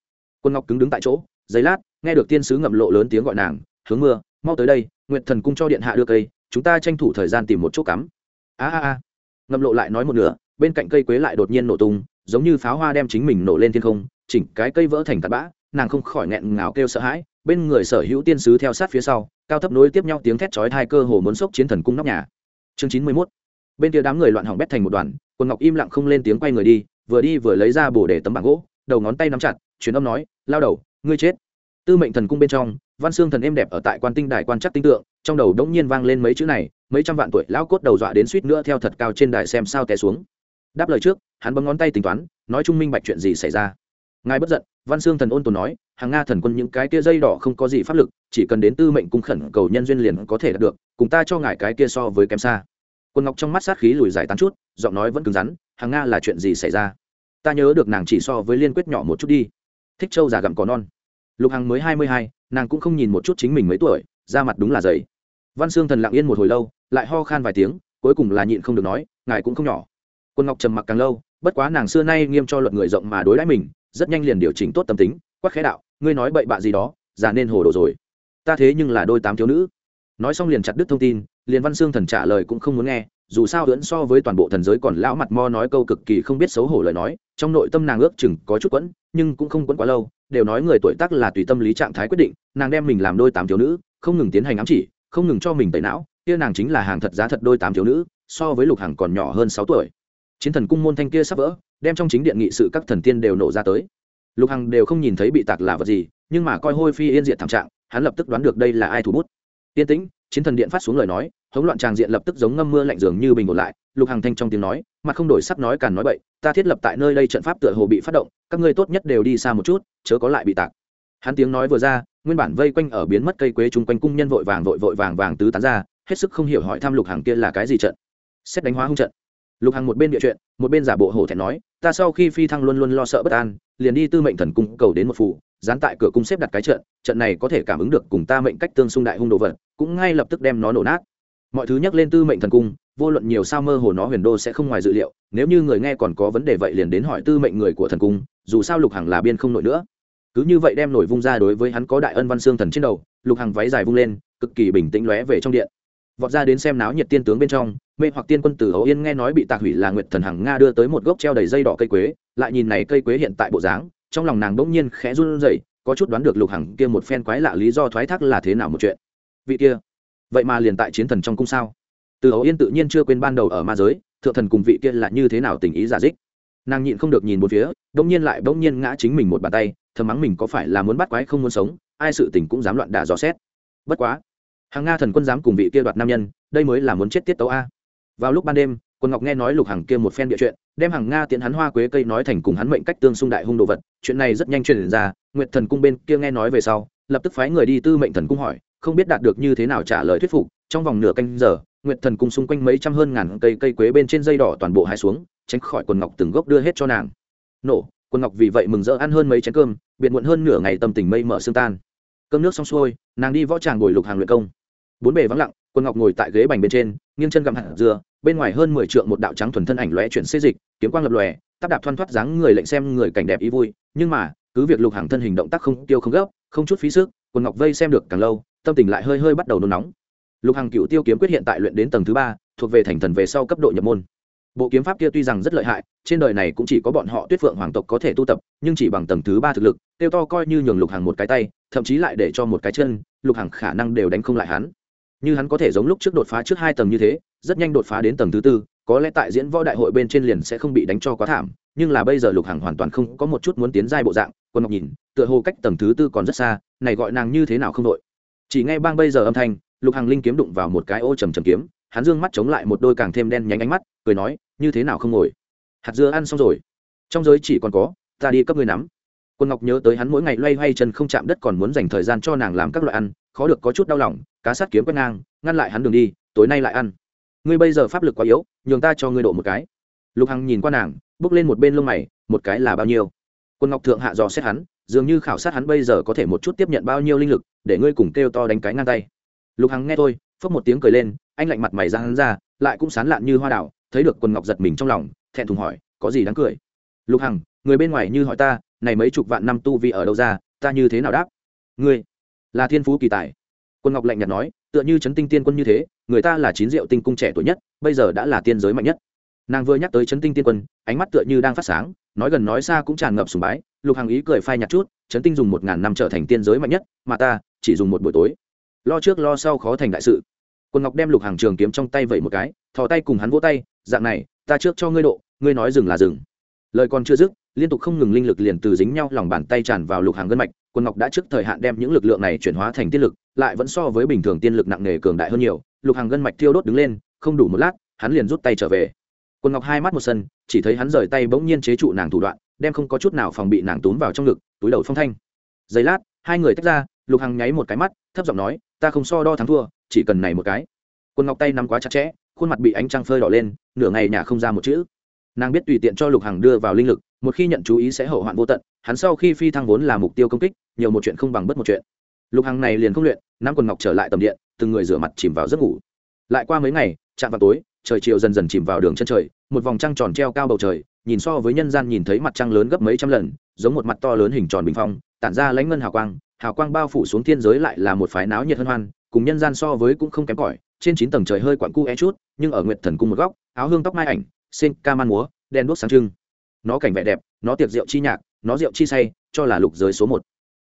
Quân ngọc cứng đứng tại chỗ giấy lát, nghe được tiên sứ ngậm lộ lớn tiếng gọi nàng, hướng mưa, mau tới đây nguyện thần cung cho điện hạ đưa cây, chúng ta tranh thủ thời gian tìm một chỗ cắm. A a a. Ngậm lộ lại nói một nửa, bên cạnh cây quế lại đột nhiên nổ tung, giống như pháo hoa đem chính mình nổ lên thiên không, chỉnh cái cây vỡ thành tạt bã, nàng không khỏi nghẹn ngào kêu sợ hãi, bên người sở hữu tiên sứ theo sát phía sau, cao thấp nối tiếp nhau tiếng thét chói hai cơ hồ muốn sốc chiến thần cung nóc nhà. Chương chín mươi mốt bên kia đám người loạn hỏng bét thành một đoàn, quần ngọc im lặng không lên tiếng quay người đi, vừa đi vừa lấy ra bổ để tấm bảng gỗ, đầu ngón tay nắm chặt, truyền âm nói, lao đầu, ngươi chết. Tư mệnh thần cung bên trong, văn xương thần êm đẹp ở tại quan tinh đài quan chắc tinh tượng, trong đầu đống nhiên vang lên mấy chữ này, mấy trăm vạn tuổi lão cốt đầu dọa đến suýt nữa theo thật cao trên đài xem sao té xuống. Đáp lời trước, hắn bấm ngón tay tính toán, nói trung minh bạch chuyện gì xảy ra. Ngài bất giận, văn xương thần ôn tồn nói, hàng nga thần quân những cái kia dây đỏ không có gì pháp lực, chỉ cần đến tư mệnh cung khẩn cầu nhân duyên liền có thể đạt được, cùng ta cho ngài cái kia so với kém xa quân ngọc trong mắt sát khí lùi giải tán chút, giọng nói vẫn cứng rắn, hàng nga là chuyện gì xảy ra? Ta nhớ được nàng chỉ so với liên quyết nhỏ một chút đi. Thích châu già gặm có non. Lục hằng mới hai mươi hai, nàng cũng không nhìn một chút chính mình mấy tuổi, da mặt đúng là dày. Văn Sương thần lặng yên một hồi lâu, lại ho khan vài tiếng, cuối cùng là nhịn không được nói, ngài cũng không nhỏ. Quân ngọc trầm mặc càng lâu, bất quá nàng xưa nay nghiêm cho luật người rộng mà đối đãi mình, rất nhanh liền điều chỉnh tốt tâm tính, quắc khẽ đạo, ngươi nói bậy bạ gì đó, già nên hồ đồ rồi. Ta thế nhưng là đôi tám thiếu nữ. Nói xong liền chặt đứt thông tin liền văn xương thần trả lời cũng không muốn nghe, dù sao ưỡn so với toàn bộ thần giới còn lão mặt mo nói câu cực kỳ không biết xấu hổ lời nói, trong nội tâm nàng ước chừng có chút quẫn, nhưng cũng không quẫn quá lâu, đều nói người tuổi tác là tùy tâm lý trạng thái quyết định, nàng đem mình làm đôi tám thiếu nữ, không ngừng tiến hành ám chỉ, không ngừng cho mình tẩy não, kia nàng chính là hàng thật giá thật đôi tám thiếu nữ, so với lục hằng còn nhỏ hơn sáu tuổi. Chiến thần cung môn thanh kia sắp vỡ, đem trong chính điện nghị sự các thần tiên đều nổ ra tới. Lục hằng đều không nhìn thấy bị tạc là vật gì, nhưng mà coi hôi phi yên diện thảm trạng, hắn lập tức đoán được đây là ai thủ bút. Yên tĩnh, chiến thần điện phát xuống lời nói hỗn loạn tràng diện lập tức giống ngâm mưa lạnh dường như bình ổn lại, lục hằng thanh trong tiếng nói, mặt không đổi sắc nói càn nói bậy, ta thiết lập tại nơi đây trận pháp tựa hồ bị phát động, các ngươi tốt nhất đều đi xa một chút, chớ có lại bị tạc. Hắn tiếng nói vừa ra, nguyên bản vây quanh ở biến mất cây quế chung quanh cung nhân vội vàng vội vội vàng vàng tứ tán ra, hết sức không hiểu hỏi thăm lục hàng kia là cái gì trận. Xét đánh hóa hung trận. Lục hằng một bên địa chuyện, một bên giả bộ hổ thẹn nói, ta sau khi phi thăng luôn luôn lo sợ bất an, liền đi tư mệnh thần cung cầu đến một phủ, dán tại cửa cung xếp đặt cái trận trận này có thể cảm ứng được cùng ta mệnh cách tương xung đại hung đồ vật, cũng ngay lập tức đem nó nổ nát mọi thứ nhắc lên tư mệnh thần cung, vô luận nhiều sao mơ hồ nó huyền đô sẽ không ngoài dự liệu, nếu như người nghe còn có vấn đề vậy liền đến hỏi tư mệnh người của thần cung, dù sao lục hằng là biên không nổi nữa. Cứ như vậy đem nổi vung ra đối với hắn có đại ân văn xương thần trên đầu, lục hằng váy dài vung lên, cực kỳ bình tĩnh lóe về trong điện. Vọt ra đến xem náo nhiệt tiên tướng bên trong, mê hoặc tiên quân tử ấu yên nghe nói bị tạc hủy là nguyệt thần hằng nga đưa tới một gốc treo đầy dây đỏ cây quế, lại nhìn này cây quế hiện tại bộ dáng, trong lòng nàng bỗng nhiên khẽ run rẩy, có chút đoán được lục hằng kia một phen quái lạ lý do thoái thác là thế nào một chuyện. Vị kia vậy mà liền tại chiến thần trong cung sao? Từ ấu yên tự nhiên chưa quên ban đầu ở ma giới, thượng thần cùng vị kia là như thế nào tình ý giả dích? Nàng nhịn không được nhìn một phía bỗng nhiên lại bỗng nhiên ngã chính mình một bàn tay, thầm mắng mình có phải là muốn bắt quái không muốn sống, ai sự tình cũng dám loạn đả dò xét. Bất quá, hàng nga thần quân dám cùng vị kia đoạt nam nhân, đây mới là muốn chết tiết tấu a. Vào lúc ban đêm, quân ngọc nghe nói lục hàng kia một phen địa chuyện, đem hàng nga tiễn hắn hoa quế cây nói thành cùng hắn mệnh cách tương xung đại hung đồ vật, chuyện này rất nhanh truyền ra, nguyệt thần cung bên kia nghe nói về sau, lập tức phái người đi tư mệnh thần cung hỏi không biết đạt được như thế nào trả lời thuyết phục, trong vòng nửa canh giờ, nguyệt thần cung xung quanh mấy trăm hơn ngàn cây cây quế bên trên dây đỏ toàn bộ hai xuống, tránh khỏi quần ngọc từng gốc đưa hết cho nàng. Nổ, quần ngọc vì vậy mừng rỡ ăn hơn mấy chén cơm, biệt muộn hơn nửa ngày tâm tình mây mở sương tan. Cơm nước xong xuôi, nàng đi võ tràng ngồi lục hàng luyện công. Bốn bề vắng lặng quân ngọc ngồi tại ghế bành bên trên, nghiêng chân gặm hạt dừa, bên ngoài hơn mười trượng một đạo trắng thuần thân ảnh lóe chuyển xê dịch, kiếm quang lập lòe tắp đạp thoăn thoắt dáng người lệnh xem người cảnh đẹp ý vui, nhưng mà, cứ việc lục hàng thân hình động tác không tiêu không gấp, không chút phí sức quân ngọc vây xem được càng lâu tâm tình lại hơi hơi bắt đầu nôn nóng. Lục hằng cựu tiêu kiếm quyết hiện tại luyện đến tầng thứ ba, thuộc về thành thần về sau cấp độ nhập môn. Bộ kiếm pháp kia tuy rằng rất lợi hại, trên đời này cũng chỉ có bọn họ tuyết phượng hoàng tộc có thể tu tập, nhưng chỉ bằng tầng thứ ba thực lực, tiêu to coi như nhường lục hằng một cái tay, thậm chí lại để cho một cái chân, lục hằng khả năng đều đánh không lại hắn. Như hắn có thể giống lúc trước đột phá trước hai tầng như thế, rất nhanh đột phá đến tầng thứ tư, có lẽ tại diễn võ đại hội bên trên liền sẽ không bị đánh cho quá thảm, nhưng là bây giờ lục hằng hoàn toàn không có một chút muốn tiến giai bộ dạng, quân ngọc nhìn, tựa hồ cách tầng thứ tư còn rất xa, này gọi nàng như thế nào không đội chỉ ngay bang bây giờ âm thanh, lục hằng linh kiếm đụng vào một cái ô trầm trầm kiếm, hắn dương mắt chống lại một đôi càng thêm đen nhánh ánh mắt, cười nói, như thế nào không ngồi? Hạt dưa ăn xong rồi. Trong giới chỉ còn có, ta đi cấp người nắm. Quân ngọc nhớ tới hắn mỗi ngày loay hoay chân không chạm đất còn muốn dành thời gian cho nàng làm các loại ăn, khó được có chút đau lòng, cá sát kiếm quét ngang, ngăn lại hắn đường đi, tối nay lại ăn. Ngươi bây giờ pháp lực quá yếu, nhường ta cho ngươi độ một cái. Lục hằng nhìn qua nàng, bước lên một bên lông mày, một cái là bao nhiêu? Quân ngọc thượng hạ dò xét hắn, dường như khảo sát hắn bây giờ có thể một chút tiếp nhận bao nhiêu linh lực để ngươi cùng kêu to đánh cái ngang tay. Lục hằng nghe tôi phớt một tiếng cười lên, anh lạnh mặt mày ra hắn ra, lại cũng sán lạn như hoa đảo thấy được quần ngọc giật mình trong lòng, thẹn thùng hỏi, có gì đáng cười? Lục hằng, người bên ngoài như hỏi ta, này mấy chục vạn năm tu vi ở đâu ra, ta như thế nào đáp? Ngươi là thiên phú kỳ tài. Quân ngọc lạnh nhạt nói, tựa như Trấn tinh tiên quân như thế, người ta là chín diệu tinh cung trẻ tuổi nhất, bây giờ đã là tiên giới mạnh nhất. Nàng vừa nhắc tới Trấn tinh tiên quân, ánh mắt tựa như đang phát sáng, nói gần nói xa cũng tràn ngập sùng bái, lục Hằng ý cười phai nhạt chút Trấn tinh dùng một ngàn năm trở thành tiên giới mạnh nhất, mà ta chỉ dùng một buổi tối. Lo trước lo sau khó thành đại sự. Quân ngọc đem lục hàng trường kiếm trong tay vẩy một cái, thò tay cùng hắn vỗ tay, dạng này, ta trước cho ngươi độ, ngươi nói dừng là dừng. Lời còn chưa dứt, liên tục không ngừng linh lực liền từ dính nhau lòng bàn tay tràn vào lục hàng gân mạch quân ngọc đã trước thời hạn đem những lực lượng này chuyển hóa thành tiên lực, lại vẫn so với bình thường tiên lực nặng nề cường đại hơn nhiều, lục hàng gân mạch thiêu đốt đứng lên, không đủ một lát, hắn liền rút tay trở về. Quân ngọc hai mắt một sân, chỉ thấy hắn rời tay bỗng nhiên chế trụ nàng thủ đoạn, đem không có chút nào phòng bị nàng túm vào trong ngực, túi đầu phong thanh. Giây lát, hai người tách ra lục hằng nháy một cái mắt, thấp giọng nói, ta không so đo thắng thua, chỉ cần này một cái. Quân ngọc tay nắm quá chặt chẽ, khuôn mặt bị ánh trăng phơi đỏ lên, nửa ngày nhà không ra một chữ. Nàng biết tùy tiện cho lục hằng đưa vào linh lực, một khi nhận chú ý sẽ hậu hoạn vô tận, hắn sau khi phi thăng vốn là mục tiêu công kích, nhiều một chuyện không bằng bất một chuyện. Lục hằng này liền không luyện nam quần ngọc trở lại tầm điện, từng người rửa mặt chìm vào giấc ngủ. Lại qua mấy ngày, chạm vào tối, trời chiều dần dần chìm vào đường chân trời, một vòng trăng tròn treo cao bầu trời, nhìn so với nhân gian nhìn thấy mặt trăng lớn gấp mấy trăm lần, giống một mặt to lớn hình tròn bình phong tản ra lãnh ngân hào quang hào quang bao phủ xuống thiên giới lại là một phái náo nhiệt hân hoan, cùng nhân gian so với cũng không kém cỏi, trên chín tầng trời hơi quặn cu é chút, nhưng ở nguyệt thần cung một góc, áo hương tóc mai ảnh sen ca man múa đen đuốc sáng trưng. Nó cảnh vẻ đẹp, nó tiệc rượu chi nhạc, nó rượu chi say, cho là lục giới số một.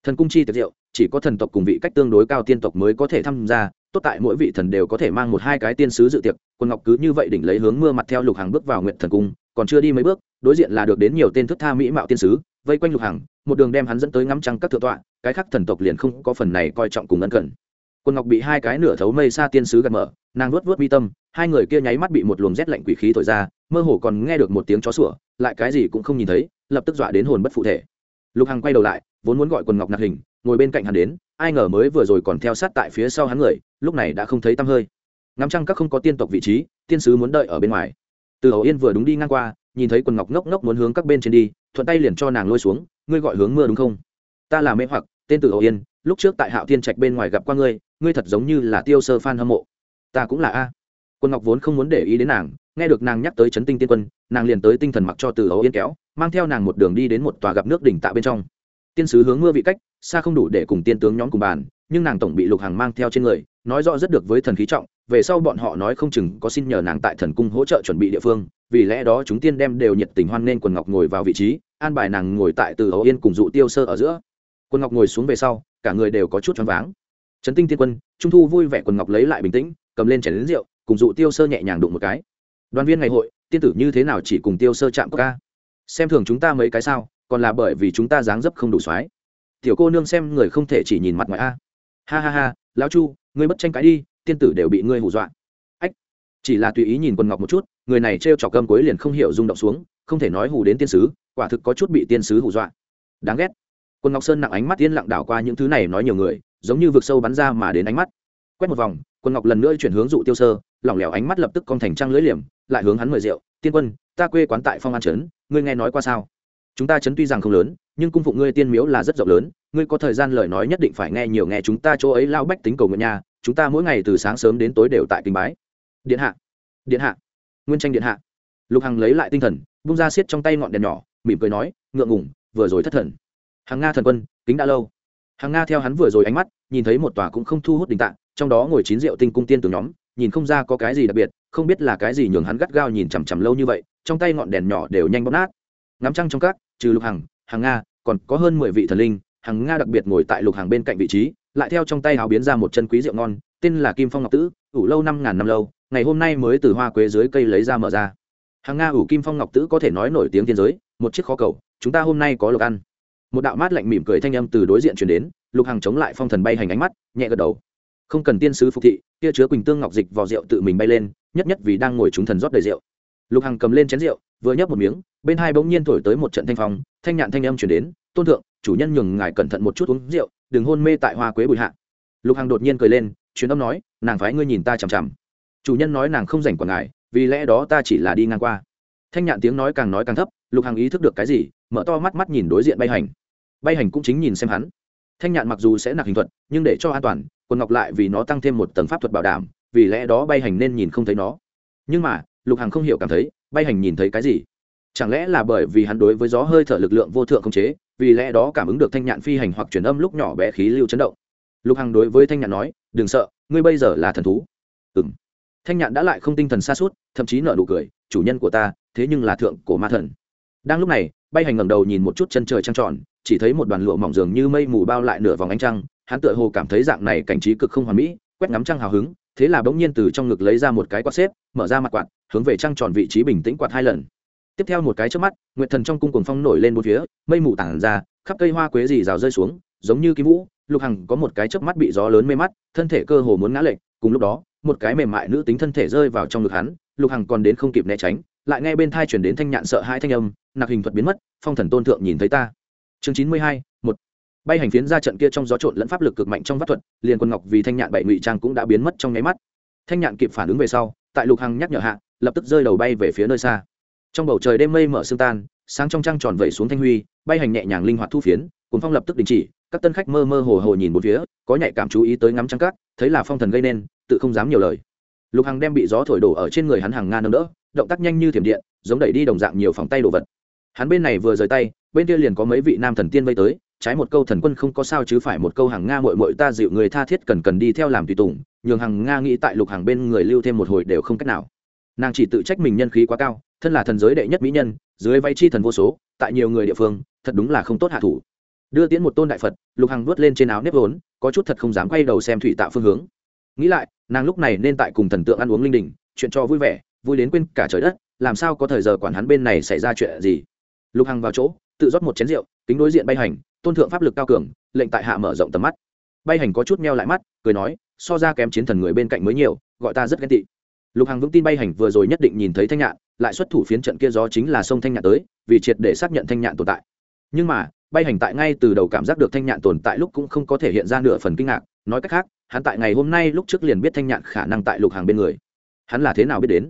Thần cung chi tiệc rượu, chỉ có thần tộc cùng vị cách tương đối cao tiên tộc mới có thể tham gia, tốt tại mỗi vị thần đều có thể mang một hai cái tiên sứ dự tiệc, quân ngọc cứ như vậy đỉnh lấy hướng mưa mặt theo lục hàng bước vào nguyện thần cung, còn chưa đi mấy bước, đối diện là được đến nhiều tên thức tha mỹ mạo tiên sứ vây quanh lục hằng, một đường đem hắn dẫn tới ngắm trăng các thượng tọa, cái khác thần tộc liền không có phần này coi trọng cùng ân cần. Quân ngọc bị hai cái nửa thấu mây xa tiên sứ gạt mở, nàng luốt vớt mi tâm, hai người kia nháy mắt bị một luồng rét lạnh quỷ khí thổi ra, mơ hồ còn nghe được một tiếng chó sủa, lại cái gì cũng không nhìn thấy, lập tức dọa đến hồn bất phụ thể. Lục hằng quay đầu lại, vốn muốn gọi quần ngọc nạp hình, ngồi bên cạnh hắn đến, ai ngờ mới vừa rồi còn theo sát tại phía sau hắn người, lúc này đã không thấy tăm hơi. Ngắm trăng các không có tiên tộc vị trí, tiên sứ muốn đợi ở bên ngoài. Từ hầu yên vừa đúng đi ngang qua, nhìn thấy quần ngọc ngốc ngốc muốn hướng các bên trên đi thuận tay liền cho nàng lôi xuống, ngươi gọi hướng mưa đúng không? Ta là mê hoặc, tên từ hậu yên, lúc trước tại hạo thiên trạch bên ngoài gặp qua ngươi ngươi thật giống như là tiêu sơ phan hâm mộ. Ta cũng là a. Quân ngọc vốn không muốn để ý đến nàng, nghe được nàng nhắc tới chấn tinh tiên quân, nàng liền tới tinh thần mặc cho từ hậu yên kéo, mang theo nàng một đường đi đến một tòa gặp nước đỉnh tạ bên trong. Tiên sứ hướng mưa vị cách, xa không đủ để cùng tiên tướng nhóm cùng bàn, nhưng nàng tổng bị lục hàng mang theo trên người nói rõ rất được với thần khí trọng, về sau bọn họ nói không chừng có xin nhờ nàng tại thần cung hỗ trợ chuẩn bị địa phương, vì lẽ đó chúng tiên đem đều nhiệt tình hoan nên quần ngọc ngồi vào vị trí, an bài nàng ngồi tại từ hậu yên cùng dụ tiêu sơ ở giữa. Quần ngọc ngồi xuống về sau, cả người đều có chút choáng váng. Trấn tinh tiên quân, trung thu vui vẻ quần ngọc lấy lại bình tĩnh, cầm lên chảy đến rượu, cùng dụ tiêu sơ nhẹ nhàng đụng một cái. Đoàn viên ngày hội, tiên tử như thế nào chỉ cùng tiêu sơ chạm ca xem thường chúng ta mấy cái sao, còn là bởi vì chúng ta dáng dấp không đủ soái. Tiểu cô nương xem người không thể chỉ nhìn mặt ngoài a. Ha ha ha, lão chu ngươi bất tranh cãi đi, tiên tử đều bị ngươi hù dọa. Ách, chỉ là tùy ý nhìn quần ngọc một chút, người này trêu trọc cơm cuối liền không hiểu rung động xuống, không thể nói hù đến tiên sứ, quả thực có chút bị tiên sứ hù dọa. Đáng ghét. Quân ngọc sơn nặng ánh mắt yên lặng đảo qua những thứ này nói nhiều người, giống như vực sâu bắn ra mà đến ánh mắt. Quét một vòng quân ngọc lần nữa chuyển hướng dụ tiêu sơ, lỏng lẻo ánh mắt lập tức con thành trăng lưỡi liềm, lại hướng hắn mời rượu, tiên quân, ta quê quán tại phong an trấn, ngươi nghe nói qua sao? Chúng ta trấn tuy rằng không lớn, nhưng cung phụng ngươi tiên miếu là rất rộng lớn, ngươi có thời gian lời nói nhất định phải nghe nhiều nghe chúng ta chỗ ấy lao bách tính cầu nguyện nhà chúng ta mỗi ngày từ sáng sớm đến tối đều tại kinh bái. Điện hạ điện hạ, nguyên tranh điện hạ. Lục hằng lấy lại tinh thần bung ra xiết trong tay ngọn đèn nhỏ, mỉm cười nói, ngượng ngủng vừa rồi thất thần. Hàng nga thần quân, kính đã lâu. Hàng nga theo hắn vừa rồi ánh mắt, nhìn thấy một tòa cũng không thu hút đình tạng, trong đó ngồi chín rượu tinh cung tiên từ nhóm, nhìn không ra có cái gì đặc biệt, không biết là cái gì nhường hắn gắt gao nhìn chằm chằm lâu như vậy, trong tay ngọn đèn nhỏ đều nhanh bóp nát. Ngắm trăng trong các, trừ lục hằng hàng nga, còn có hơn mười vị thần linh hàng nga đặc biệt ngồi tại lục hàng bên cạnh vị trí, lại theo trong tay háo biến ra một chân quý rượu ngon, tên là kim phong ngọc tử, ủ lâu năm ngàn năm lâu, ngày hôm nay mới từ hoa quế dưới cây lấy ra mở ra. Hàng nga ủ kim phong ngọc tử có thể nói nổi tiếng thiên giới, một chiếc khó cầu, chúng ta hôm nay có lộc ăn. Một đạo mát lạnh mỉm cười thanh âm từ đối diện chuyển đến, lục hàng chống lại phong thần bay hành ánh mắt, nhẹ gật đầu. Không cần tiên sứ phục thị, kia chứa quỳnh tương ngọc dịch vào rượu tự mình bay lên, nhất nhất vì đang ngồi chúng thần rót đầy rượu. Lục hằng cầm lên chén rượu, vừa nhấp một miếng, bên hai bỗng nhiên thổi tới một trận thanh phong, thanh nhạn thanh âm chuyển đến, tôn thượng chủ nhân nhường ngài cẩn thận một chút uống rượu, đừng hôn mê tại hoa quế bụi hạ. Lục hằng đột nhiên cười lên chuyến âm nói, nàng phái ngươi nhìn ta chằm chằm. Chủ nhân nói nàng không rảnh quản ngài, vì lẽ đó ta chỉ là đi ngang qua. Thanh nhạn tiếng nói càng nói càng thấp, lục hằng ý thức được cái gì, mở to mắt mắt nhìn đối diện bay hành. Bay hành cũng chính nhìn xem hắn. Thanh nhạn mặc dù sẽ nạc hình thuật, nhưng để cho an toàn, quần ngọc lại vì nó tăng thêm một tầng pháp thuật bảo đảm, vì lẽ đó bay hành nên nhìn không thấy nó. Nhưng mà, lục hằng không hiểu cảm thấy, bay hành nhìn thấy cái gì? Chẳng lẽ là bởi vì hắn đối với gió hơi thở lực lượng vô thượng không chế vì lẽ đó cảm ứng được thanh nhạn phi hành hoặc truyền âm lúc nhỏ bé khí lưu chấn động. Lục hằng đối với thanh nhạn nói, đừng sợ, ngươi bây giờ là thần thú. Ừ m thanh nhạn đã lại không tinh thần xa suốt thậm chí nợ nụ cười, chủ nhân của ta, thế nhưng là thượng cổ ma thần. Đang lúc này, bay hành ngẩng đầu nhìn một chút chân trời trăng tròn, chỉ thấy một đoàn lụa mỏng dường như mây mù bao lại nửa vòng ánh trăng, hắn tựa hồ cảm thấy dạng này cảnh trí cực không hoàn mỹ, quét ngắm trăng hào hứng, thế là bỗng nhiên từ trong ngực lấy ra một cái quạt xếp, mở ra mặt quạt, hướng về trăng tròn vị trí bình tĩnh quạt hai lần tiếp theo một cái trước mắt, nguyệt thần trong cung cuồng phong nổi lên một phía, mây mù tản ra, khắp cây hoa quế dì rào rơi xuống, giống như ký vũ. Lục hằng có một cái chớp mắt bị gió lớn mê mắt, thân thể cơ hồ muốn ngã lệch, cùng lúc đó, một cái mềm mại nữ tính thân thể rơi vào trong ngực hắn. Lục hằng còn đến không kịp né tránh, lại nghe bên thai chuyển đến thanh nhạn sợ hai thanh âm nạc hình thuật biến mất, phong thần tôn thượng nhìn thấy ta. Chương chín mươi hai, một. Bay hành phiến ra trận kia trong gió trộn lẫn pháp lực cực mạnh trong vắt thuật, liền quân ngọc vì thanh nhạn bảy ngụy trang cũng đã biến mất trong nháy mắt. Thanh nhạn kịp phản ứng về sau, tại lục hằng nhắc nhở hạ, lập tức rơi đầu bay về phía nơi xa trong bầu trời đêm mây mở sương tan, sáng trong trăng tròn vẩy xuống thanh huy, bay hành nhẹ nhàng linh hoạt thu phiến cuốn phong lập tức đình chỉ, các tân khách mơ mơ hồ hồ nhìn một phía, có nhạy cảm chú ý tới ngắm trăng cát, thấy là phong thần gây nên, tự không dám nhiều lời. Lục hằng đem bị gió thổi đổ ở trên người hắn hàng nga nâng đỡ, động tác nhanh như thiểm điện, giống đẩy đi đồng dạng nhiều phòng tay đồ vật. Hắn bên này vừa rời tay, bên kia liền có mấy vị nam thần tiên vây tới, trái một câu thần quân không có sao chứ phải một câu hàng nga mội mội ta dịu người tha thiết cần cần đi theo làm tùy tùng, nhường hàng nga nghĩ tại lục hàng bên người lưu thêm một hồi đều không cách nào. Nàng chỉ tự trách mình nhân khí quá cao thân là thần giới đệ nhất mỹ nhân, dưới vay chi thần vô số, tại nhiều người địa phương, thật đúng là không tốt hạ thủ. Đưa tiễn một tôn đại phật, lục hằng vớt lên trên áo nếp vốn, có chút thật không dám quay đầu xem thủy tạo phương hướng. Nghĩ lại, nàng lúc này nên tại cùng thần tượng ăn uống linh đình, chuyện cho vui vẻ, vui đến quên cả trời đất, làm sao có thời giờ quản hắn bên này xảy ra chuyện gì. Lục hằng vào chỗ, tự rót một chén rượu, kính đối diện bay hành, tôn thượng pháp lực cao cường, lệnh tại hạ mở rộng tầm mắt. Bay hành có chút meo lại mắt, cười nói, so ra kém chiến thần người bên cạnh mới nhiều, gọi ta rất ghen tị. Lục hằng vững tin bay hành vừa rồi nhất định nhìn thấy thanh nhạn lại xuất thủ phiến trận kia gió chính là sông thanh nhạn tới, vì triệt để xác nhận thanh nhạn tồn tại. Nhưng mà, bay hành tại ngay từ đầu cảm giác được thanh nhạn tồn tại lúc cũng không có thể hiện ra nửa phần kinh ngạc, nói cách khác, hắn tại ngày hôm nay lúc trước liền biết thanh nhạn khả năng tại lục hàng bên người. Hắn là thế nào biết đến?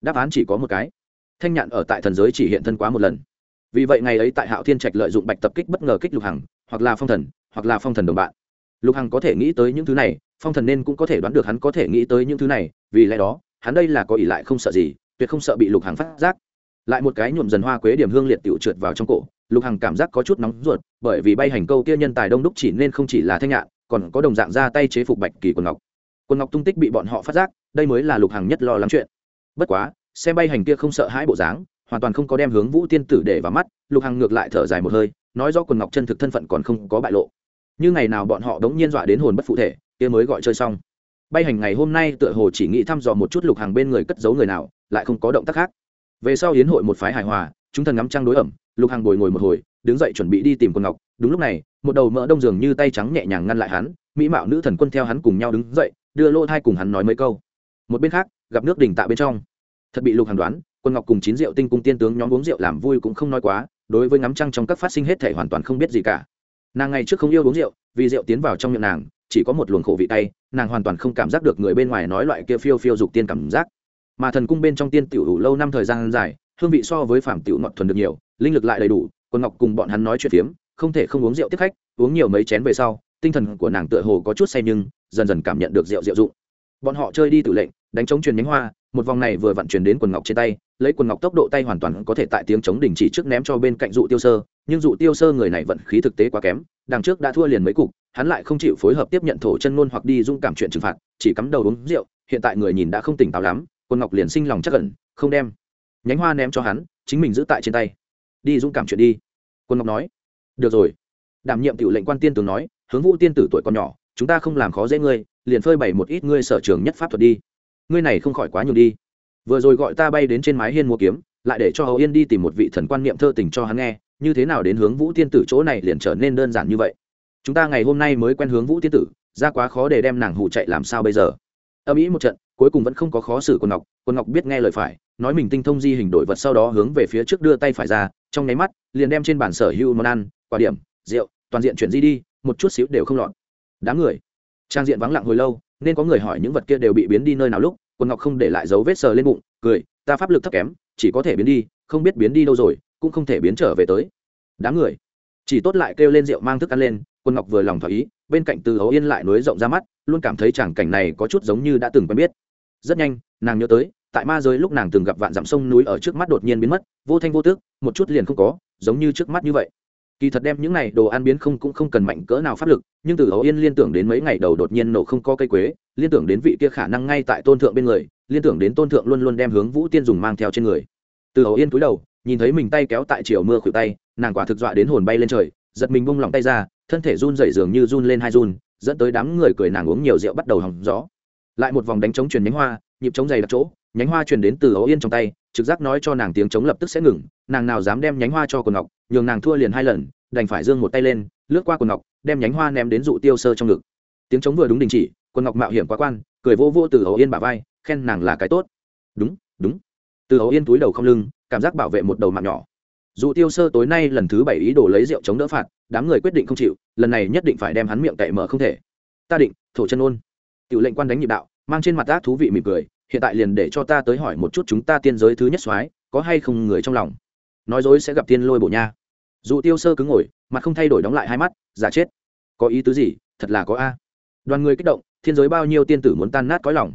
Đáp án chỉ có một cái. Thanh nhạn ở tại thần giới chỉ hiện thân quá một lần. Vì vậy ngày ấy tại hạo thiên trạch lợi dụng bạch tập kích bất ngờ kích lục hằng hoặc là phong thần, hoặc là phong thần đồng bạn. Lục hằng có thể nghĩ tới những thứ này, phong thần nên cũng có thể đoán được hắn có thể nghĩ tới những thứ này, vì lẽ đó, hắn đây là có ỷ lại không sợ gì tuyệt không sợ bị lục hằng phát giác. Lại một cái nhuộm dần hoa quế điểm hương liệt tiểu trượt vào trong cổ, lục hằng cảm giác có chút nóng ruột, bởi vì bay hành câu kia nhân tài đông đúc chỉ nên không chỉ là thanh nhạn, còn có đồng dạng ra tay chế phục bạch kỳ quần ngọc. Quần ngọc tung tích bị bọn họ phát giác, đây mới là lục hằng nhất lo lắng chuyện. Bất quá, xem bay hành kia không sợ hãi bộ dáng, hoàn toàn không có đem hướng vũ tiên tử để vào mắt, lục hằng ngược lại thở dài một hơi, nói do quần ngọc chân thực thân phận còn không có bại lộ. Như ngày nào bọn họ đống nhiên dọa đến hồn bất phụ thể, kia mới gọi chơi xong. Bay hành ngày hôm nay tựa hồ chỉ nghĩ thăm dò một chút lục hàng bên người cất giấu người nào lại không có động tác khác. Về sau hiến hội một phái hài hòa, chúng thần ngắm trăng đối ẩm, lục hàng bồi ngồi một hồi, đứng dậy chuẩn bị đi tìm quân ngọc. Đúng lúc này, một đầu mỡ đông dường như tay trắng nhẹ nhàng ngăn lại hắn, mỹ mạo nữ thần quân theo hắn cùng nhau đứng dậy, đưa lô thai cùng hắn nói mấy câu. Một bên khác, gặp nước đỉnh tạ bên trong. Thật bị lục hàng đoán quân ngọc cùng chín rượu tinh cung tiên tướng nhóm uống rượu làm vui cũng không nói quá, đối với ngắm trăng trong các phát sinh hết thể hoàn toàn không biết gì cả. Nàng ngày trước không yêu uống rượu, vì rượu tiến vào trong miệng nàng, chỉ có một luồng khổ vị tay, nàng hoàn toàn không cảm giác được người bên ngoài nói loại kia phiêu phiêu dục tiên cảm giác mà thần cung bên trong tiên tiểu đủ lâu năm thời gian dài, hương vị so với phạm tiểu ngọt thuần được nhiều, linh lực lại đầy đủ, quân ngọc cùng bọn hắn nói chuyện phiếm, không thể không uống rượu tiếp khách, uống nhiều mấy chén về sau, tinh thần của nàng tựa hồ có chút say nhưng, dần dần cảm nhận được rượu rượu dụng. Bọn họ chơi đi tự lệnh, đánh chống truyền nhánh hoa, một vòng này vừa vặn truyền đến quần ngọc trên tay, lấy quần ngọc tốc độ tay hoàn toàn có thể tại tiếng chống đình chỉ trước ném cho bên cạnh dụ tiêu sơ, nhưng dụ tiêu sơ người này vận khí thực tế quá kém, đằng trước đã thua liền mấy cục, hắn lại không chịu phối hợp tiếp nhận thổ chân ngôn hoặc đi dung cảm chuyện trừng phạt, chỉ cắm đầu uống rượu, hiện tại người nhìn đã không tỉnh táo lắm quân ngọc liền sinh lòng chắc ẩn, không đem nhánh hoa ném cho hắn chính mình giữ tại trên tay. Đi dũng cảm chuyện đi. Quân ngọc nói được rồi. Đảm nhiệm tiểu lệnh quan tiên tướng nói hướng vũ tiên tử tuổi còn nhỏ chúng ta không làm khó dễ ngươi liền phơi bày một ít ngươi sở trường nhất pháp thuật đi. Ngươi này không khỏi quá nhiều đi. Vừa rồi gọi ta bay đến trên mái hiên mua kiếm lại để cho hầu yên đi tìm một vị thần quan niệm thơ tình cho hắn nghe như thế nào đến hướng vũ tiên tử chỗ này liền trở nên đơn giản như vậy? Chúng ta ngày hôm nay mới quen hướng vũ tiên tử ra quá khó để đem nàng hụ chạy làm sao bây giờ? Âm ý một trận cuối cùng vẫn không có khó xử quân ngọc quân ngọc biết nghe lời phải, nói mình tinh thông di hình đổi vật sau đó hướng về phía trước đưa tay phải ra, trong nháy mắt, liền đem trên bản sở hữu món ăn, quả điểm, rượu, toàn diện chuyển di đi, một chút xíu đều không lọt. Đám người, trang diện vắng lặng hồi lâu, nên có người hỏi những vật kia đều bị biến đi nơi nào lúc quân ngọc không để lại dấu vết sờ lên bụng, cười, ta pháp lực thấp kém, chỉ có thể biến đi, không biết biến đi đâu rồi, cũng không thể biến trở về tới. Đám người, chỉ tốt lại kêu lên rượu mang thức ăn lên quân ngọc vừa lòng thỏa ý, bên cạnh từ hấu yên lại nối rộng ra mắt, luôn cảm thấy chẳng cảnh này có chút giống như đã từng quen biết rất nhanh, nàng nhớ tới, tại ma giới lúc nàng từng gặp vạn dặm sông núi ở trước mắt đột nhiên biến mất, vô thanh vô tước một chút liền không có, giống như trước mắt như vậy. Kỳ thật đem những này đồ ăn biến không cũng không cần mạnh cỡ nào pháp lực, nhưng từ hấu yên liên tưởng đến mấy ngày đầu đột nhiên nổ không có cây quế, liên tưởng đến vị kia khả năng ngay tại tôn thượng bên người, liên tưởng đến tôn thượng luôn luôn đem hướng vũ tiên dùng mang theo trên người. Từ hấu yên cúi đầu, nhìn thấy mình tay kéo tại chiều mưa khuỷu tay, nàng quả thực dọa đến hồn bay lên trời, giật mình bung lỏng tay ra, thân thể run rẩy dường như run lên hai run, dẫn tới đám người cười nàng uống nhiều rượu bắt đầu hỏng gió lại một vòng đánh trống truyền nhánh hoa, nhịp trống dày đặc chỗ, nhánh hoa truyền đến từ ấu yên trong tay, trực giác nói cho nàng tiếng trống lập tức sẽ ngừng, nàng nào dám đem nhánh hoa cho quần ngọc, nhường nàng thua liền hai lần, đành phải giương một tay lên, lướt qua quần ngọc, đem nhánh hoa ném đến dụ tiêu sơ trong ngực. Tiếng trống vừa đúng đình chỉ, quần ngọc mạo hiểm quá quan, cười vô vô từ ấu yên bả vai, khen nàng là cái tốt. Đúng đúng. Từ ấu yên túi đầu không lưng, cảm giác bảo vệ một đầu mạng nhỏ. Dù tiêu sơ tối nay lần thứ bảy ý đồ lấy rượu chống đỡ phạt, đám người quyết định không chịu, lần này nhất định phải đem hắn miệng cậy mở không thể. Ta định, thổ chân ôn tiểu lệnh quan đánh nhịp đạo mang trên mặt ác thú vị mỉm cười hiện tại liền để cho ta tới hỏi một chút chúng ta tiên giới thứ nhất soái có hay không người trong lòng? Nói dối sẽ gặp tiên lôi bộ nha. Dụ tiêu sơ cứng ngồi mặt không thay đổi đóng lại hai mắt giả chết. Có ý tứ gì? Thật là có a. Đoàn người kích động thiên giới bao nhiêu tiên tử muốn tan nát cõi lòng.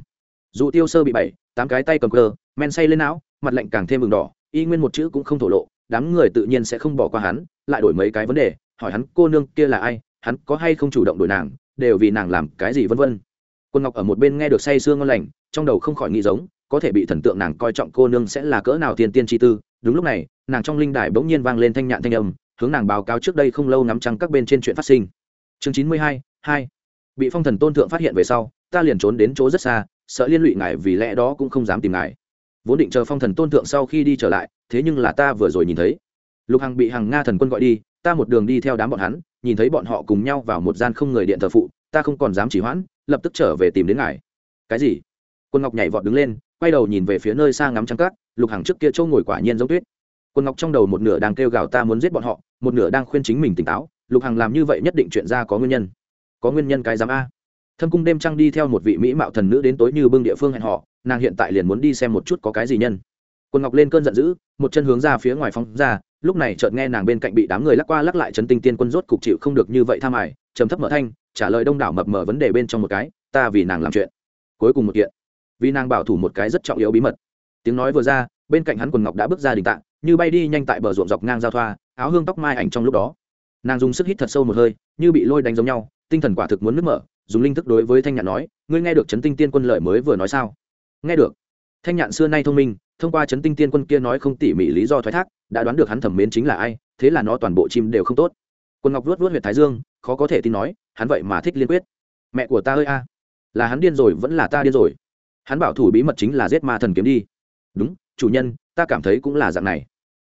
Dụ tiêu sơ bị bảy tám cái tay cầm cờ, men say lên não mặt lạnh càng thêm mừng đỏ y nguyên một chữ cũng không thổ lộ đám người tự nhiên sẽ không bỏ qua hắn lại đổi mấy cái vấn đề hỏi hắn cô nương kia là ai hắn có hay không chủ động đổi nàng đều vì nàng làm cái gì vân vân quân ngọc ở một bên nghe được say sương ngon lành, trong đầu không khỏi nghĩ giống, có thể bị thần tượng nàng coi trọng cô nương sẽ là cỡ nào tiên tiên chi tư. Đúng lúc này, nàng trong linh đài bỗng nhiên vang lên thanh nhạn thanh âm, hướng nàng báo cáo trước đây không lâu ngắm trăng các bên trên chuyện phát sinh. Chương chín mươi hai hai. Bị phong thần tôn thượng phát hiện về sau, ta liền trốn đến chỗ rất xa, sợ liên lụy ngài vì lẽ đó cũng không dám tìm ngài. Vốn định chờ phong thần tôn thượng sau khi đi trở lại, thế nhưng là ta vừa rồi nhìn thấy. Lục hằng bị hằng nga thần quân gọi đi, ta một đường đi theo đám bọn hắn, nhìn thấy bọn họ cùng nhau vào một gian không người điện thờ phụ ta không còn dám chỉ hoãn, lập tức trở về tìm đến ngài. Cái gì? Quân ngọc nhảy vọt đứng lên, quay đầu nhìn về phía nơi xa ngắm trắng cát, lục hằng trước kia châu ngồi quả nhiên giống tuyết. Quân ngọc trong đầu một nửa đang kêu gào ta muốn giết bọn họ, một nửa đang khuyên chính mình tỉnh táo, lục hằng làm như vậy nhất định chuyện ra có nguyên nhân. Có nguyên nhân cái dám a? Thâm cung đêm trăng đi theo một vị mỹ mạo thần nữ đến tối như bưng địa phương hẹn họ nàng hiện tại liền muốn đi xem một chút có cái gì nhân. Quân ngọc lên cơn giận dữ, một chân hướng ra phía ngoài phóng ra, lúc này chợt nghe nàng bên cạnh bị đám người lắc qua lắc lại chấn tinh tiên quân rốt cục chịu không được như vậy tham ải trầm thấp mở thanh trả lời đông đảo mập mờ vấn đề bên trong một cái, ta vì nàng làm chuyện. Cuối cùng một kiện. Vì nàng bảo thủ một cái rất trọng yếu bí mật. Tiếng nói vừa ra, bên cạnh hắn quần ngọc đã bước ra đình tạng, như bay đi nhanh tại bờ ruộng dọc ngang giao thoa, áo hương tóc mai ảnh trong lúc đó. Nàng dùng sức hít thật sâu một hơi, như bị lôi đánh giống nhau, tinh thần quả thực muốn nứt mở, dùng linh thức đối với thanh nhạn nói, ngươi nghe được chấn tinh tiên quân lợi mới vừa nói sao? Nghe được. Thanh nhạn xưa nay thông minh, thông qua chấn tinh tiên quân kia nói không tỉ mỉ lý do thoái thác, đã đoán được hắn thẩm mến chính là ai, thế là nó toàn bộ chim đều không tốt. Quân ngọc luốt luốt huyệt thái dương, khó có thể tin nói hắn vậy mà thích liên quyết. Mẹ của ta ơi a, là hắn điên rồi vẫn là ta điên rồi. Hắn bảo thủ bí mật chính là giết ma thần kiếm đi. Đúng, chủ nhân, ta cảm thấy cũng là dạng này.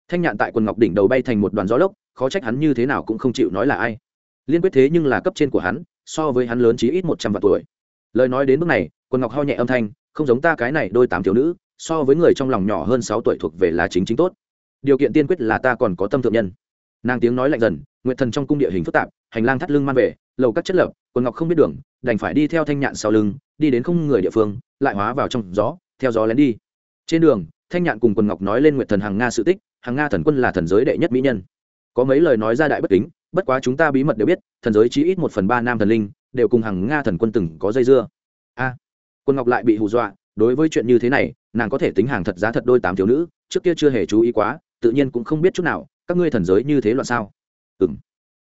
Thanh nhạn tại quần ngọc đỉnh đầu bay thành một đoàn gió lốc, khó trách hắn như thế nào cũng không chịu nói là ai. Liên quyết thế nhưng là cấp trên của hắn, so với hắn lớn chí ít một trăm vạn tuổi. Lời nói đến bước này, quần ngọc ho nhẹ âm thanh, không giống ta cái này đôi tám thiếu nữ, so với người trong lòng nhỏ hơn sáu tuổi thuộc về là chính chính tốt. Điều kiện tiên quyết là ta còn có tâm thượng nhân. Nàng tiếng nói lạnh dần nguyện thần trong cung địa hình phức tạp, hành lang thắt lưng man về lầu các chất lập, quần ngọc không biết đường, đành phải đi theo thanh nhạn sau lưng, đi đến không người địa phương, lại hóa vào trong gió, theo gió lén đi. Trên đường, thanh nhạn cùng quần ngọc nói lên nguyện thần hàng nga sự tích, hàng nga thần quân là thần giới đệ nhất mỹ nhân. Có mấy lời nói ra đại bất kính, bất quá chúng ta bí mật đều biết, thần giới chỉ ít một phần ba nam thần linh, đều cùng hàng nga thần quân từng có dây dưa. A quân ngọc lại bị hù dọa, đối với chuyện như thế này, nàng có thể tính hàng thật giá thật đôi tám thiếu nữ, trước kia chưa hề chú ý quá, tự nhiên cũng không biết chút nào, các ngươi thần giới như thế loạn sao? Ừ m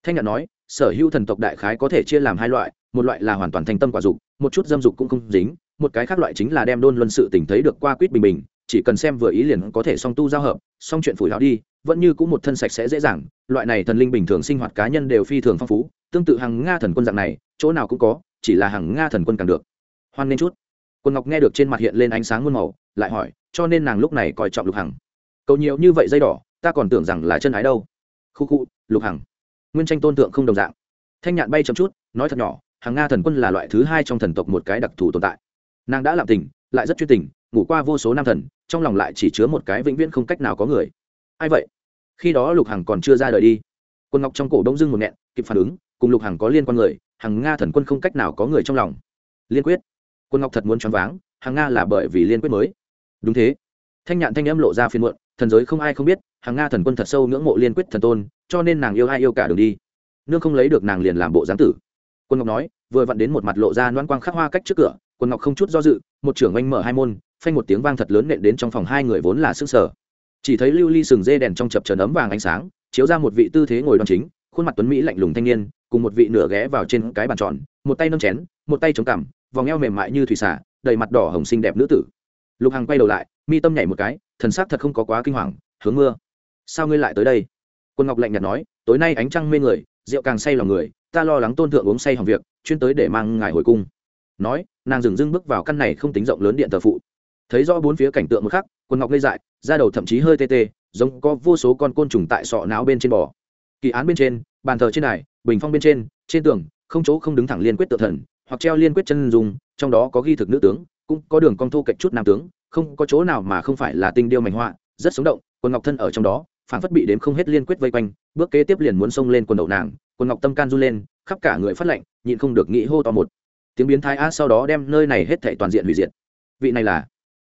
thanh nhạn nói sở hữu thần tộc đại khái có thể chia làm hai loại, một loại là hoàn toàn thành tâm quả dục, một chút dâm dục cũng không dính, một cái khác loại chính là đem đôn luân sự tình thấy được qua quýt bình bình, chỉ cần xem vừa ý liền có thể song tu giao hợp, song chuyện phủi láo đi, vẫn như cũng một thân sạch sẽ dễ dàng, loại này thần linh bình thường sinh hoạt cá nhân đều phi thường phong phú, tương tự hàng nga thần quân dạng này, chỗ nào cũng có, chỉ là hàng nga thần quân càng được. Hoan nên chút. Quân ngọc nghe được trên mặt hiện lên ánh sáng muôn màu, lại hỏi, cho nên nàng lúc này coi trọng lục hằng. Cầu nhiều như vậy dây đỏ, ta còn tưởng rằng là chân ái đâu. Khu khu, lục hằng nguyên tranh tôn tượng không đồng dạng. Thanh nhạn bay chậm chút, nói thật nhỏ, hàng nga thần quân là loại thứ hai trong thần tộc một cái đặc thù tồn tại. Nàng đã làm tình, lại rất chuyên tình, ngủ qua vô số nam thần, trong lòng lại chỉ chứa một cái vĩnh viễn không cách nào có người. Ai vậy? Khi đó lục hằng còn chưa ra đời đi. Quân ngọc trong cổ đông dưng một nghẹn, kịp phản ứng, cùng lục hằng có liên quan người hằng nga thần quân không cách nào có người trong lòng. Liên quyết. Quân ngọc thật muốn choáng váng hằng nga là bởi vì liên quyết mới. Đúng thế. Thanh nhạn thanh âm lộ ra phiên muộn thần giới không ai không biết hằng nga thần quân thật sâu ngưỡng mộ liên quyết thần tôn, cho nên nàng yêu ai yêu cả đường đi. Nương không lấy được nàng liền làm bộ giáng tử. Quân ngọc nói, vừa vặn đến một mặt lộ ra loan quang khắc hoa cách trước cửa, quân ngọc không chút do dự, một trưởng anh mở hai môn, phanh một tiếng vang thật lớn nện đến trong phòng hai người vốn là sức sở. Chỉ thấy lưu ly sừng dê đèn trong chập trần ấm vàng ánh sáng, chiếu ra một vị tư thế ngồi đoan chính, khuôn mặt tuấn mỹ lạnh lùng thanh niên, cùng một vị nửa ghé vào trên cái bàn tròn, một tay nâng chén, một tay chống cằm, vòng eo mềm mại như thủy xả, đầy mặt đỏ hồng xinh đẹp nữ tử. Lục hằng quay đầu lại, mi tâm nhảy một cái thần sắc thật không có quá kinh hoàng, hướng mưa, sao ngươi lại tới đây? Quân ngọc lạnh nhạt nói, tối nay ánh trăng mê người, rượu càng say lòng người, ta lo lắng tôn thượng uống say hỏng việc, chuyên tới để mang ngài hồi cung. Nói, nàng dừng dưng bước vào căn này không tính rộng lớn điện thờ phụ. Thấy rõ bốn phía cảnh tượng một khắc, quân ngọc ngây dại, da đầu thậm chí hơi tê tê, giống có vô số con côn trùng tại sọ não bên trên bò. Kỳ án bên trên, bàn thờ trên này, bình phong bên trên trên tường, không chỗ không đứng thẳng liên quyết tự thần, hoặc treo liên quyết chân dùng trong đó có ghi thực nữ tướng, cũng có đường con thu cạnh chút nam tướng không có chỗ nào mà không phải là tinh điêu mảnh họa, rất sống động quân ngọc thân ở trong đó phản phất bị đếm không hết liên quyết vây quanh, bước kế tiếp liền muốn xông lên quần đầu nàng quân ngọc tâm can run lên, khắp cả người phát lệnh nhịn không được nghĩ hô to một. Tiếng biến thái a sau đó đem nơi này hết thảy toàn diện hủy diệt. Vị này là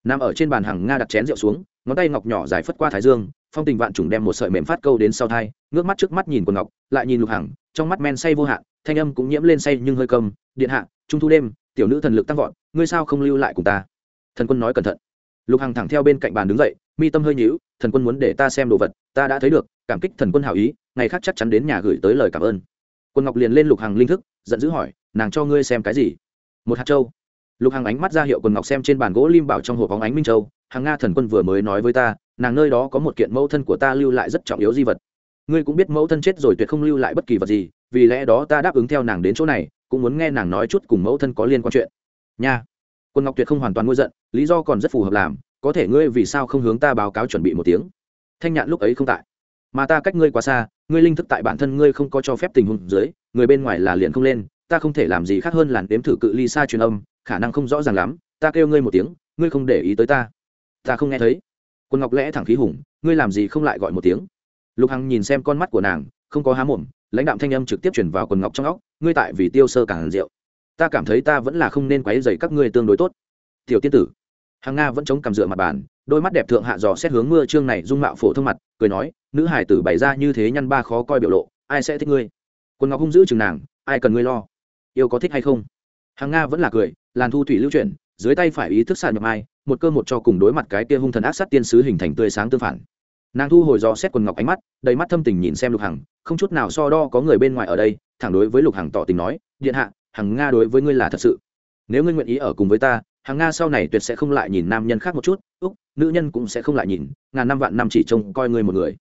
nằm ở trên bàn hàng nga đặt chén rượu xuống, ngón tay ngọc nhỏ dài phất qua thái dương, phong tình vạn trùng đem một sợi mềm phát câu đến sau thai, ngước mắt trước mắt nhìn quần ngọc, lại nhìn lục hằng, trong mắt men say vô hạn, thanh âm cũng nhiễm lên say nhưng hơi cầm điện hạ, trung thu đêm, tiểu nữ thần lực tăng vọt, ngươi sao không lưu lại cùng ta? Thần quân nói cẩn thận lục hằng thẳng theo bên cạnh bàn đứng dậy, mi tâm hơi nhíu, thần quân muốn để ta xem đồ vật, ta đã thấy được, cảm kích thần quân hảo ý, ngày khác chắc chắn đến nhà gửi tới lời cảm ơn. Quân ngọc liền lên lục hằng linh thức, giận dữ hỏi, nàng cho ngươi xem cái gì? Một hạt châu. Lục hằng ánh mắt ra hiệu quần ngọc xem trên bàn gỗ lim bảo trong hộp bóng ánh minh châu hàng nga thần quân vừa mới nói với ta, nàng nơi đó có một kiện mẫu thân của ta lưu lại rất trọng yếu di vật. Ngươi cũng biết mẫu thân chết rồi tuyệt không lưu lại bất kỳ vật gì, vì lẽ đó ta đáp ứng theo nàng đến chỗ này, cũng muốn nghe nàng nói chút cùng mẫu thân có liên quan chuyện. Nha quân ngọc tuyệt không hoàn toàn ngôi giận, lý do còn rất phù hợp làm, có thể ngươi vì sao không hướng ta báo cáo chuẩn bị một tiếng? Thanh nhạn lúc ấy không tại. Mà ta cách ngươi quá xa, ngươi linh thức tại bản thân ngươi không có cho phép tình huống dưới, người bên ngoài là liền không lên, ta không thể làm gì khác hơn là đếm thử cự ly xa truyền âm, khả năng không rõ ràng lắm, ta kêu ngươi một tiếng, ngươi không để ý tới ta. Ta không nghe thấy. Quân ngọc lẽ thẳng khí hùng, ngươi làm gì không lại gọi một tiếng? Lục hằng nhìn xem con mắt của nàng, không có há mồm, lãnh đạm thanh âm trực tiếp chuyển vào quần ngọc trong óc, ngươi tại vì tiêu sơ càng rượu ta cảm thấy ta vẫn là không nên quấy dày các ngươi tương đối tốt. Tiểu tiên tử. Hàng nga vẫn chống cằm dựa mặt bàn, đôi mắt đẹp thượng hạ dò xét hướng mưa trương này dung mạo phổ thông mặt, cười nói, nữ hải tử bày ra như thế nhăn ba khó coi biểu lộ, ai sẽ thích ngươi? Quân ngọc hung giữ chừng nàng, ai cần ngươi lo? Yêu có thích hay không? Hàng nga vẫn là cười, làn thu thủy lưu chuyển, dưới tay phải ý thức sàn nhập ai, một cơ một cho cùng đối mặt cái kia hung thần ác sát tiên sứ hình thành tươi sáng tương phản. Nàng thu hồi dò xét quần ngọc ánh mắt, đầy mắt thâm tình nhìn xem lục hằng, không chút nào so đo có người bên ngoài ở đây, thẳng đối với lục hằng tỏ tình nói, điện hạ hằng nga đối với ngươi là thật sự. Nếu ngươi nguyện ý ở cùng với ta hằng nga sau này tuyệt sẽ không lại nhìn nam nhân khác một chút úc nữ nhân cũng sẽ không lại nhìn ngàn năm vạn năm chỉ trông coi ngươi một người.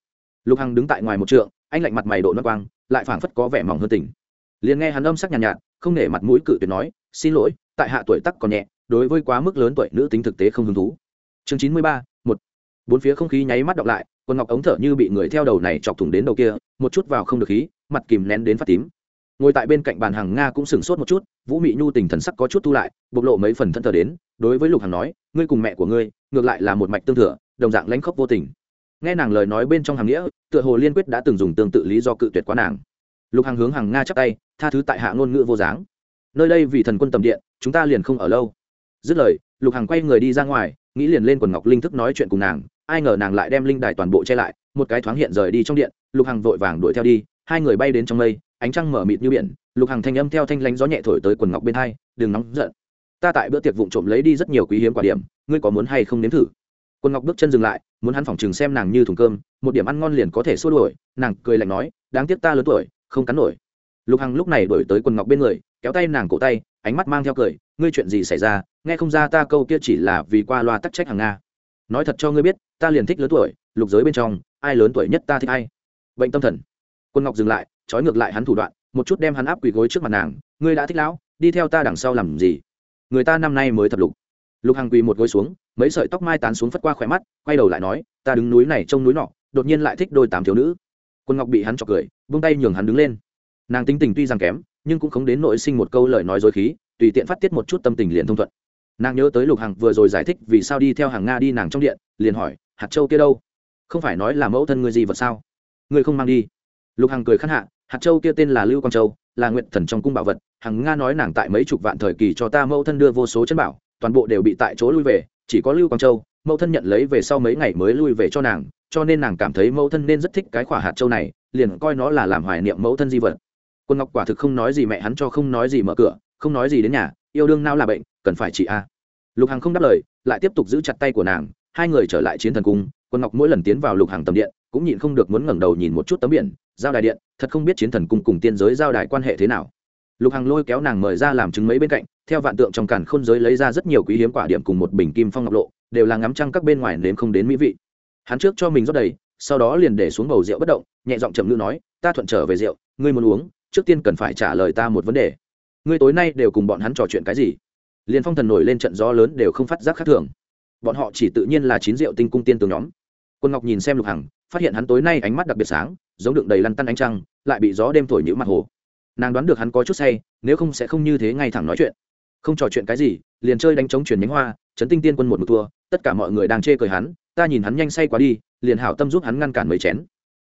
Lục hằng đứng tại ngoài một trượng anh lạnh mặt mày độ nó quang lại phảng phất có vẻ mỏng hơn tỉnh. liền nghe hắn âm sắc nhàn nhạt, nhạt không nể mặt mũi cự tuyệt nói xin lỗi tại hạ tuổi tắc còn nhẹ đối với quá mức lớn tuổi nữ tính thực tế không hứng thú. Chương chín mươi ba một. Bốn phía không khí nháy mắt đọc lại quần ngọc ống thở như bị người theo đầu này chọc thủng đến đầu kia một chút vào không được khí mặt kìm nén đến phát tím ngồi tại bên cạnh bàn hàng nga cũng sửng sốt một chút, vũ mị nhu tình thần sắc có chút thu lại, bộc lộ mấy phần thân thờ đến, đối với lục hằng nói, ngươi cùng mẹ của ngươi, ngược lại là một mạch tương thừa, đồng dạng lãnh khốc vô tình. Nghe nàng lời nói bên trong hàng nghĩa, tựa hồ liên quyết đã từng dùng tương tự lý do cự tuyệt quá nàng. Lục hằng hướng hàng nga chắp tay, tha thứ tại hạ ngôn ngữ vô dáng nơi đây vì thần quân tầm điện, chúng ta liền không ở lâu. Dứt lời, lục hằng quay người đi ra ngoài, nghĩ liền lên quần ngọc linh thức nói chuyện cùng nàng, ai ngờ nàng lại đem linh đài toàn bộ che lại, một cái thoáng hiện rời đi trong điện, lục hằng vội vàng đuổi theo đi, hai người bay đến trong mây ánh trăng mở mịt như biển, lục hằng thanh âm theo thanh lánh gió nhẹ thổi tới quần ngọc bên hai, đừng nóng giận. Ta tại bữa tiệc vụng trộm lấy đi rất nhiều quý hiếm quả điểm, ngươi có muốn hay không nếm thử? Quần ngọc bước chân dừng lại, muốn hắn phỏng chừng xem nàng như thùng cơm, một điểm ăn ngon liền có thể xua đuổi, nàng cười lạnh nói, đáng tiếc ta lớn tuổi, không cắn nổi. Lục hằng lúc này đổi tới quần ngọc bên người, kéo tay nàng cổ tay, ánh mắt mang theo cười, ngươi chuyện gì xảy ra, nghe không ra ta câu kia chỉ là vì qua loa tắc trách hàng nga. Nói thật cho ngươi biết, ta liền thích lớn tuổi, lục giới bên trong, ai lớn tuổi nhất ta thích ai. Bệnh tâm thần. Quân ngọc dừng lại trói ngược lại hắn thủ đoạn, một chút đem hắn áp quỳ gối trước mặt nàng, ngươi đã thích lão, đi theo ta đằng sau làm gì? Người ta năm nay mới thập lục. Lục hằng quỳ một gối xuống, mấy sợi tóc mai tán xuống phất qua khỏe mắt, quay đầu lại nói, ta đứng núi này trông núi nọ, đột nhiên lại thích đôi tám thiếu nữ. Quân ngọc bị hắn chọc cười, buông tay nhường hắn đứng lên. Nàng tính tình tuy rằng kém, nhưng cũng không đến nỗi sinh một câu lời nói dối khí, tùy tiện phát tiết một chút tâm tình liền thông thuận. Nàng nhớ tới lục hằng vừa rồi giải thích vì sao đi theo hàng nga đi nàng trong điện, liền hỏi, hạt châu kia đâu? Không phải nói là mẫu thân ngươi gì vật sao? Ngươi không mang đi. Lục hằng cười khăn hạ hạt châu kia tên là lưu quang châu, là nguyện thần trong cung bảo vật, hằng nga nói nàng tại mấy chục vạn thời kỳ cho ta mẫu thân đưa vô số chân bảo, toàn bộ đều bị tại chỗ lui về, chỉ có lưu quang châu, mẫu thân nhận lấy về sau mấy ngày mới lui về cho nàng, cho nên nàng cảm thấy mẫu thân nên rất thích cái khỏa hạt châu này, liền coi nó là làm hoài niệm mẫu thân di vật. Quân ngọc quả thực không nói gì mẹ hắn cho không nói gì mở cửa, không nói gì đến nhà, yêu đương nao là bệnh, cần phải chị a. Lục hằng không đáp lời, lại tiếp tục giữ chặt tay của nàng, hai người trở lại chiến thần cung, quân ngọc mỗi lần tiến vào lục hằng tầm điện, cũng nhịn không được muốn ngẩng đầu nhìn một chút tấm biển, giao đài điện thật không biết chiến thần cung cùng tiên giới giao đài quan hệ thế nào. Lục hằng lôi kéo nàng mời ra làm chứng mấy bên cạnh, theo vạn tượng trong càn khôn giới lấy ra rất nhiều quý hiếm quả điểm cùng một bình kim phong ngọc lộ, đều là ngắm trăng các bên ngoài nếm không đến mỹ vị. Hắn trước cho mình rót đầy, sau đó liền để xuống bầu rượu bất động, nhẹ giọng trầm ngữ nói, ta thuận trở về rượu, ngươi muốn uống, trước tiên cần phải trả lời ta một vấn đề. Ngươi tối nay đều cùng bọn hắn trò chuyện cái gì? Liền phong thần nổi lên trận gió lớn đều không phát giác khác thường. Bọn họ chỉ tự nhiên là chín rượu tinh cung tiên tướng nhóm quân ngọc nhìn xem lục hằng, phát hiện hắn tối nay ánh mắt đặc biệt sáng, giống đựng đầy lăn tăn ánh trăng, lại bị gió đêm thổi nhữ mặt hồ. Nàng đoán được hắn có chút say, nếu không sẽ không như thế ngay thẳng nói chuyện. Không trò chuyện cái gì, liền chơi đánh trống chuyển nhánh hoa, chấn tinh tiên quân một một thua, tất cả mọi người đang chê cười hắn, ta nhìn hắn nhanh say quá đi, liền hảo tâm giúp hắn ngăn cản mấy chén.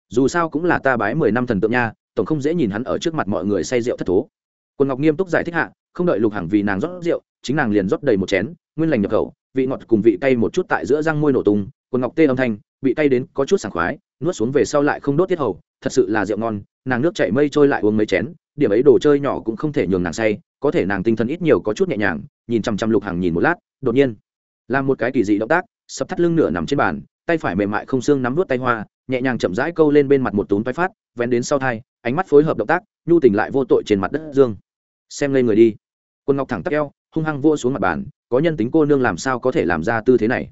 Dù sao cũng là ta bái mười năm thần tượng nha, tổng không dễ nhìn hắn ở trước mặt mọi người say rượu thất thố. Quân ngọc nghiêm túc giải thích hạ, không đợi lục hằng vì nàng rót rượu, chính nàng liền rót đầy một chén, nguyên lành nhập khẩu, vị ngọt cùng vị cay một chút tại giữa răng môi nổ tung, quân ngọc tê âm thanh bị cay đến có chút sảng khoái, nuốt xuống về sau lại không đốt tiết hầu, thật sự là rượu ngon, nàng nước chảy mây trôi lại uống mấy chén, điểm ấy đồ chơi nhỏ cũng không thể nhường nàng say, có thể nàng tinh thần ít nhiều có chút nhẹ nhàng, nhìn chăm chăm lục hằng nhìn một lát, đột nhiên, làm một cái kỳ dị động tác, sập thắt lưng nửa nằm trên bàn, tay phải mềm mại không xương nắm vút tay hoa, nhẹ nhàng chậm rãi câu lên bên mặt một túm tay phát, vén đến sau thai, ánh mắt phối hợp động tác, nhu tình lại vô tội trên mặt đất dương. Xem lên người đi. Quân ngọc thẳng tắc eo, hung hăng vua xuống mặt bàn, có nhân tính cô nương làm sao có thể làm ra tư thế này?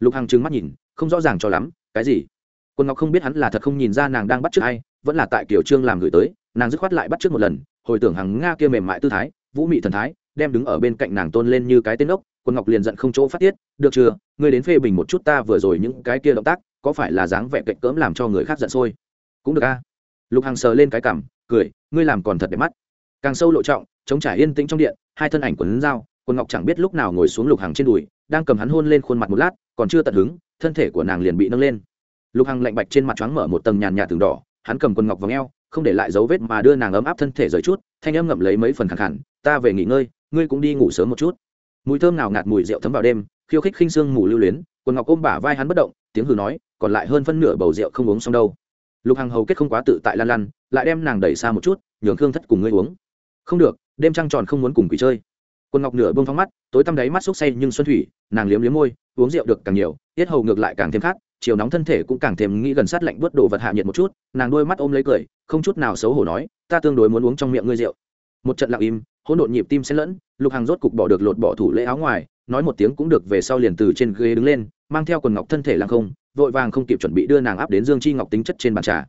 Lục hằng trừng mắt nhìn không rõ ràng cho lắm, cái gì? Quân ngọc không biết hắn là thật không nhìn ra nàng đang bắt trước ai, vẫn là tại kiểu trương làm gửi tới, nàng dứt khoát lại bắt trước một lần, hồi tưởng hàng nga kia mềm mại tư thái, vũ mị thần thái, đem đứng ở bên cạnh nàng tôn lên như cái tên ốc, quân ngọc liền giận không chỗ phát tiết, được chưa? Ngươi đến phê bình một chút ta vừa rồi những cái kia động tác, có phải là dáng vẻ cạnh cỡm làm cho người khác giận sôi? Cũng được a. Lục hằng sờ lên cái cảm cười, ngươi làm còn thật đẹp mắt. Càng sâu lộ trọng, chống trả yên tĩnh trong điện, hai thân ảnh quấn dao, Quân ngọc chẳng biết lúc nào ngồi xuống lục hằng trên đùi đang cầm hắn hôn lên khuôn mặt một lát, còn chưa tận hứng, thân thể của nàng liền bị nâng lên. Lục hằng lạnh bạch trên mặt trắng mở một tầng nhàn nhạt từng đỏ, hắn cầm quần ngọc vào ngheo không để lại dấu vết mà đưa nàng ấm áp thân thể rời chút, thanh âm ngậm lấy mấy phần khẳng khẳng, ta về nghỉ ngơi, ngươi cũng đi ngủ sớm một chút. Mùi thơm nào ngạt mùi rượu thấm vào đêm, khiêu khích khinh sương mù lưu luyến, quần ngọc ôm bả vai hắn bất động, tiếng hừ nói, còn lại hơn phân nửa bầu rượu không uống xong đâu. Lục hằng hầu kết không quá tự tại lan lăn, lại đem nàng đẩy xa một chút, nhường khương thất cùng ngươi uống. Không được, đêm trăng tròn không muốn cùng quỷ chơi quân ngọc nửa bông phóng mắt, tối tăm đáy mắt xúc say nhưng xuân thủy, nàng liếm liếm môi, uống rượu được càng nhiều, tiết hầu ngược lại càng thêm khát, chiều nóng thân thể cũng càng thêm nghĩ gần sát lạnh bớt đồ vật hạ nhiệt một chút, nàng đôi mắt ôm lấy cười, không chút nào xấu hổ nói, ta tương đối muốn uống trong miệng ngươi rượu. Một trận lặng im, hỗn độn nhịp tim xen lẫn, lục hàng rốt cục bỏ được lột bỏ thủ lễ áo ngoài, nói một tiếng cũng được về sau liền từ trên ghế đứng lên, mang theo quần ngọc thân thể lăng không, vội vàng không kịp chuẩn bị đưa nàng áp đến dương chi ngọc tính chất trên bàn trà.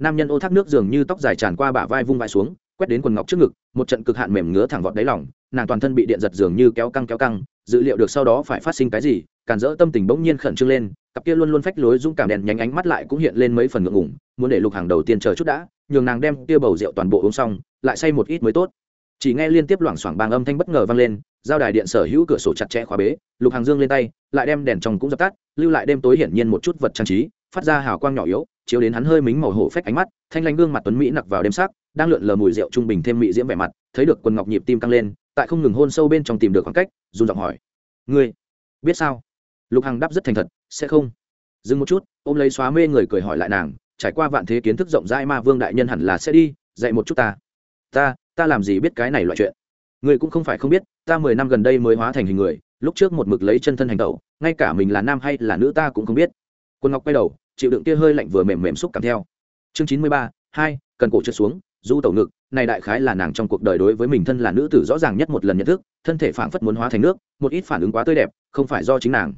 Nam nhân ô thác nước dường như tóc dài tràn qua bả vai vung vai xuống, quét đến quần ngọc trước ngực, một trận cực hạn mềm ngứa thẳng vọt đáy lỏng nàng toàn thân bị điện giật dường như kéo căng kéo căng, dự liệu được sau đó phải phát sinh cái gì cản rỡ tâm tình bỗng nhiên khẩn trương lên, cặp kia luôn luôn phách lối dũng cảm đèn nhánh ánh mắt lại cũng hiện lên mấy phần ngượng ngủng muốn để lục hàng đầu tiên chờ chút đã, nhường nàng đem kia bầu rượu toàn bộ uống xong, lại say một ít mới tốt. Chỉ nghe liên tiếp loảng xoảng bàng âm thanh bất ngờ vang lên, giao đài điện sở hữu cửa sổ chặt chẽ khóa bế, lục hàng dương lên tay, lại đem đèn trong cũng dập tắt, lưu lại đêm tối hiển nhiên một chút vật trang trí, phát ra hào quang nhỏ yếu, chiếu đến hắn hơi mính màu hổ phách ánh mắt, thanh lanh gương mặt tuấn mỹ nặc vào đêm sắc, đang lượn lờ mùi rượu trung bình thêm mỹ diễm vẻ mặt, thấy được quần ngọc nhịp tim căng lên tại không ngừng hôn sâu bên trong tìm được khoảng cách dùng giọng hỏi. Ngươi biết sao? Lục hằng đáp rất thành thật, sẽ không. Dừng một chút, ôm lấy xóa mê người cười hỏi lại nàng, trải qua vạn thế kiến thức rộng rãi ma vương đại nhân hẳn là sẽ đi, dạy một chút ta. Ta ta làm gì biết cái này loại chuyện? Ngươi cũng không phải không biết, ta mười năm gần đây mới hóa thành hình người, lúc trước một mực lấy chân thân hành tẩu, ngay cả mình là nam hay là nữ ta cũng không biết. Quân ngọc quay đầu, chịu đựng kia hơi lạnh vừa mềm mềm xúc cảm theo. Chương chín mươi ba, hai, cần cổ trượt xuống, du tẩu ngực này đại khái là nàng trong cuộc đời đối với mình thân là nữ tử rõ ràng nhất một lần nhận thức, thân thể phảng phất muốn hóa thành nước, một ít phản ứng quá tươi đẹp, không phải do chính nàng.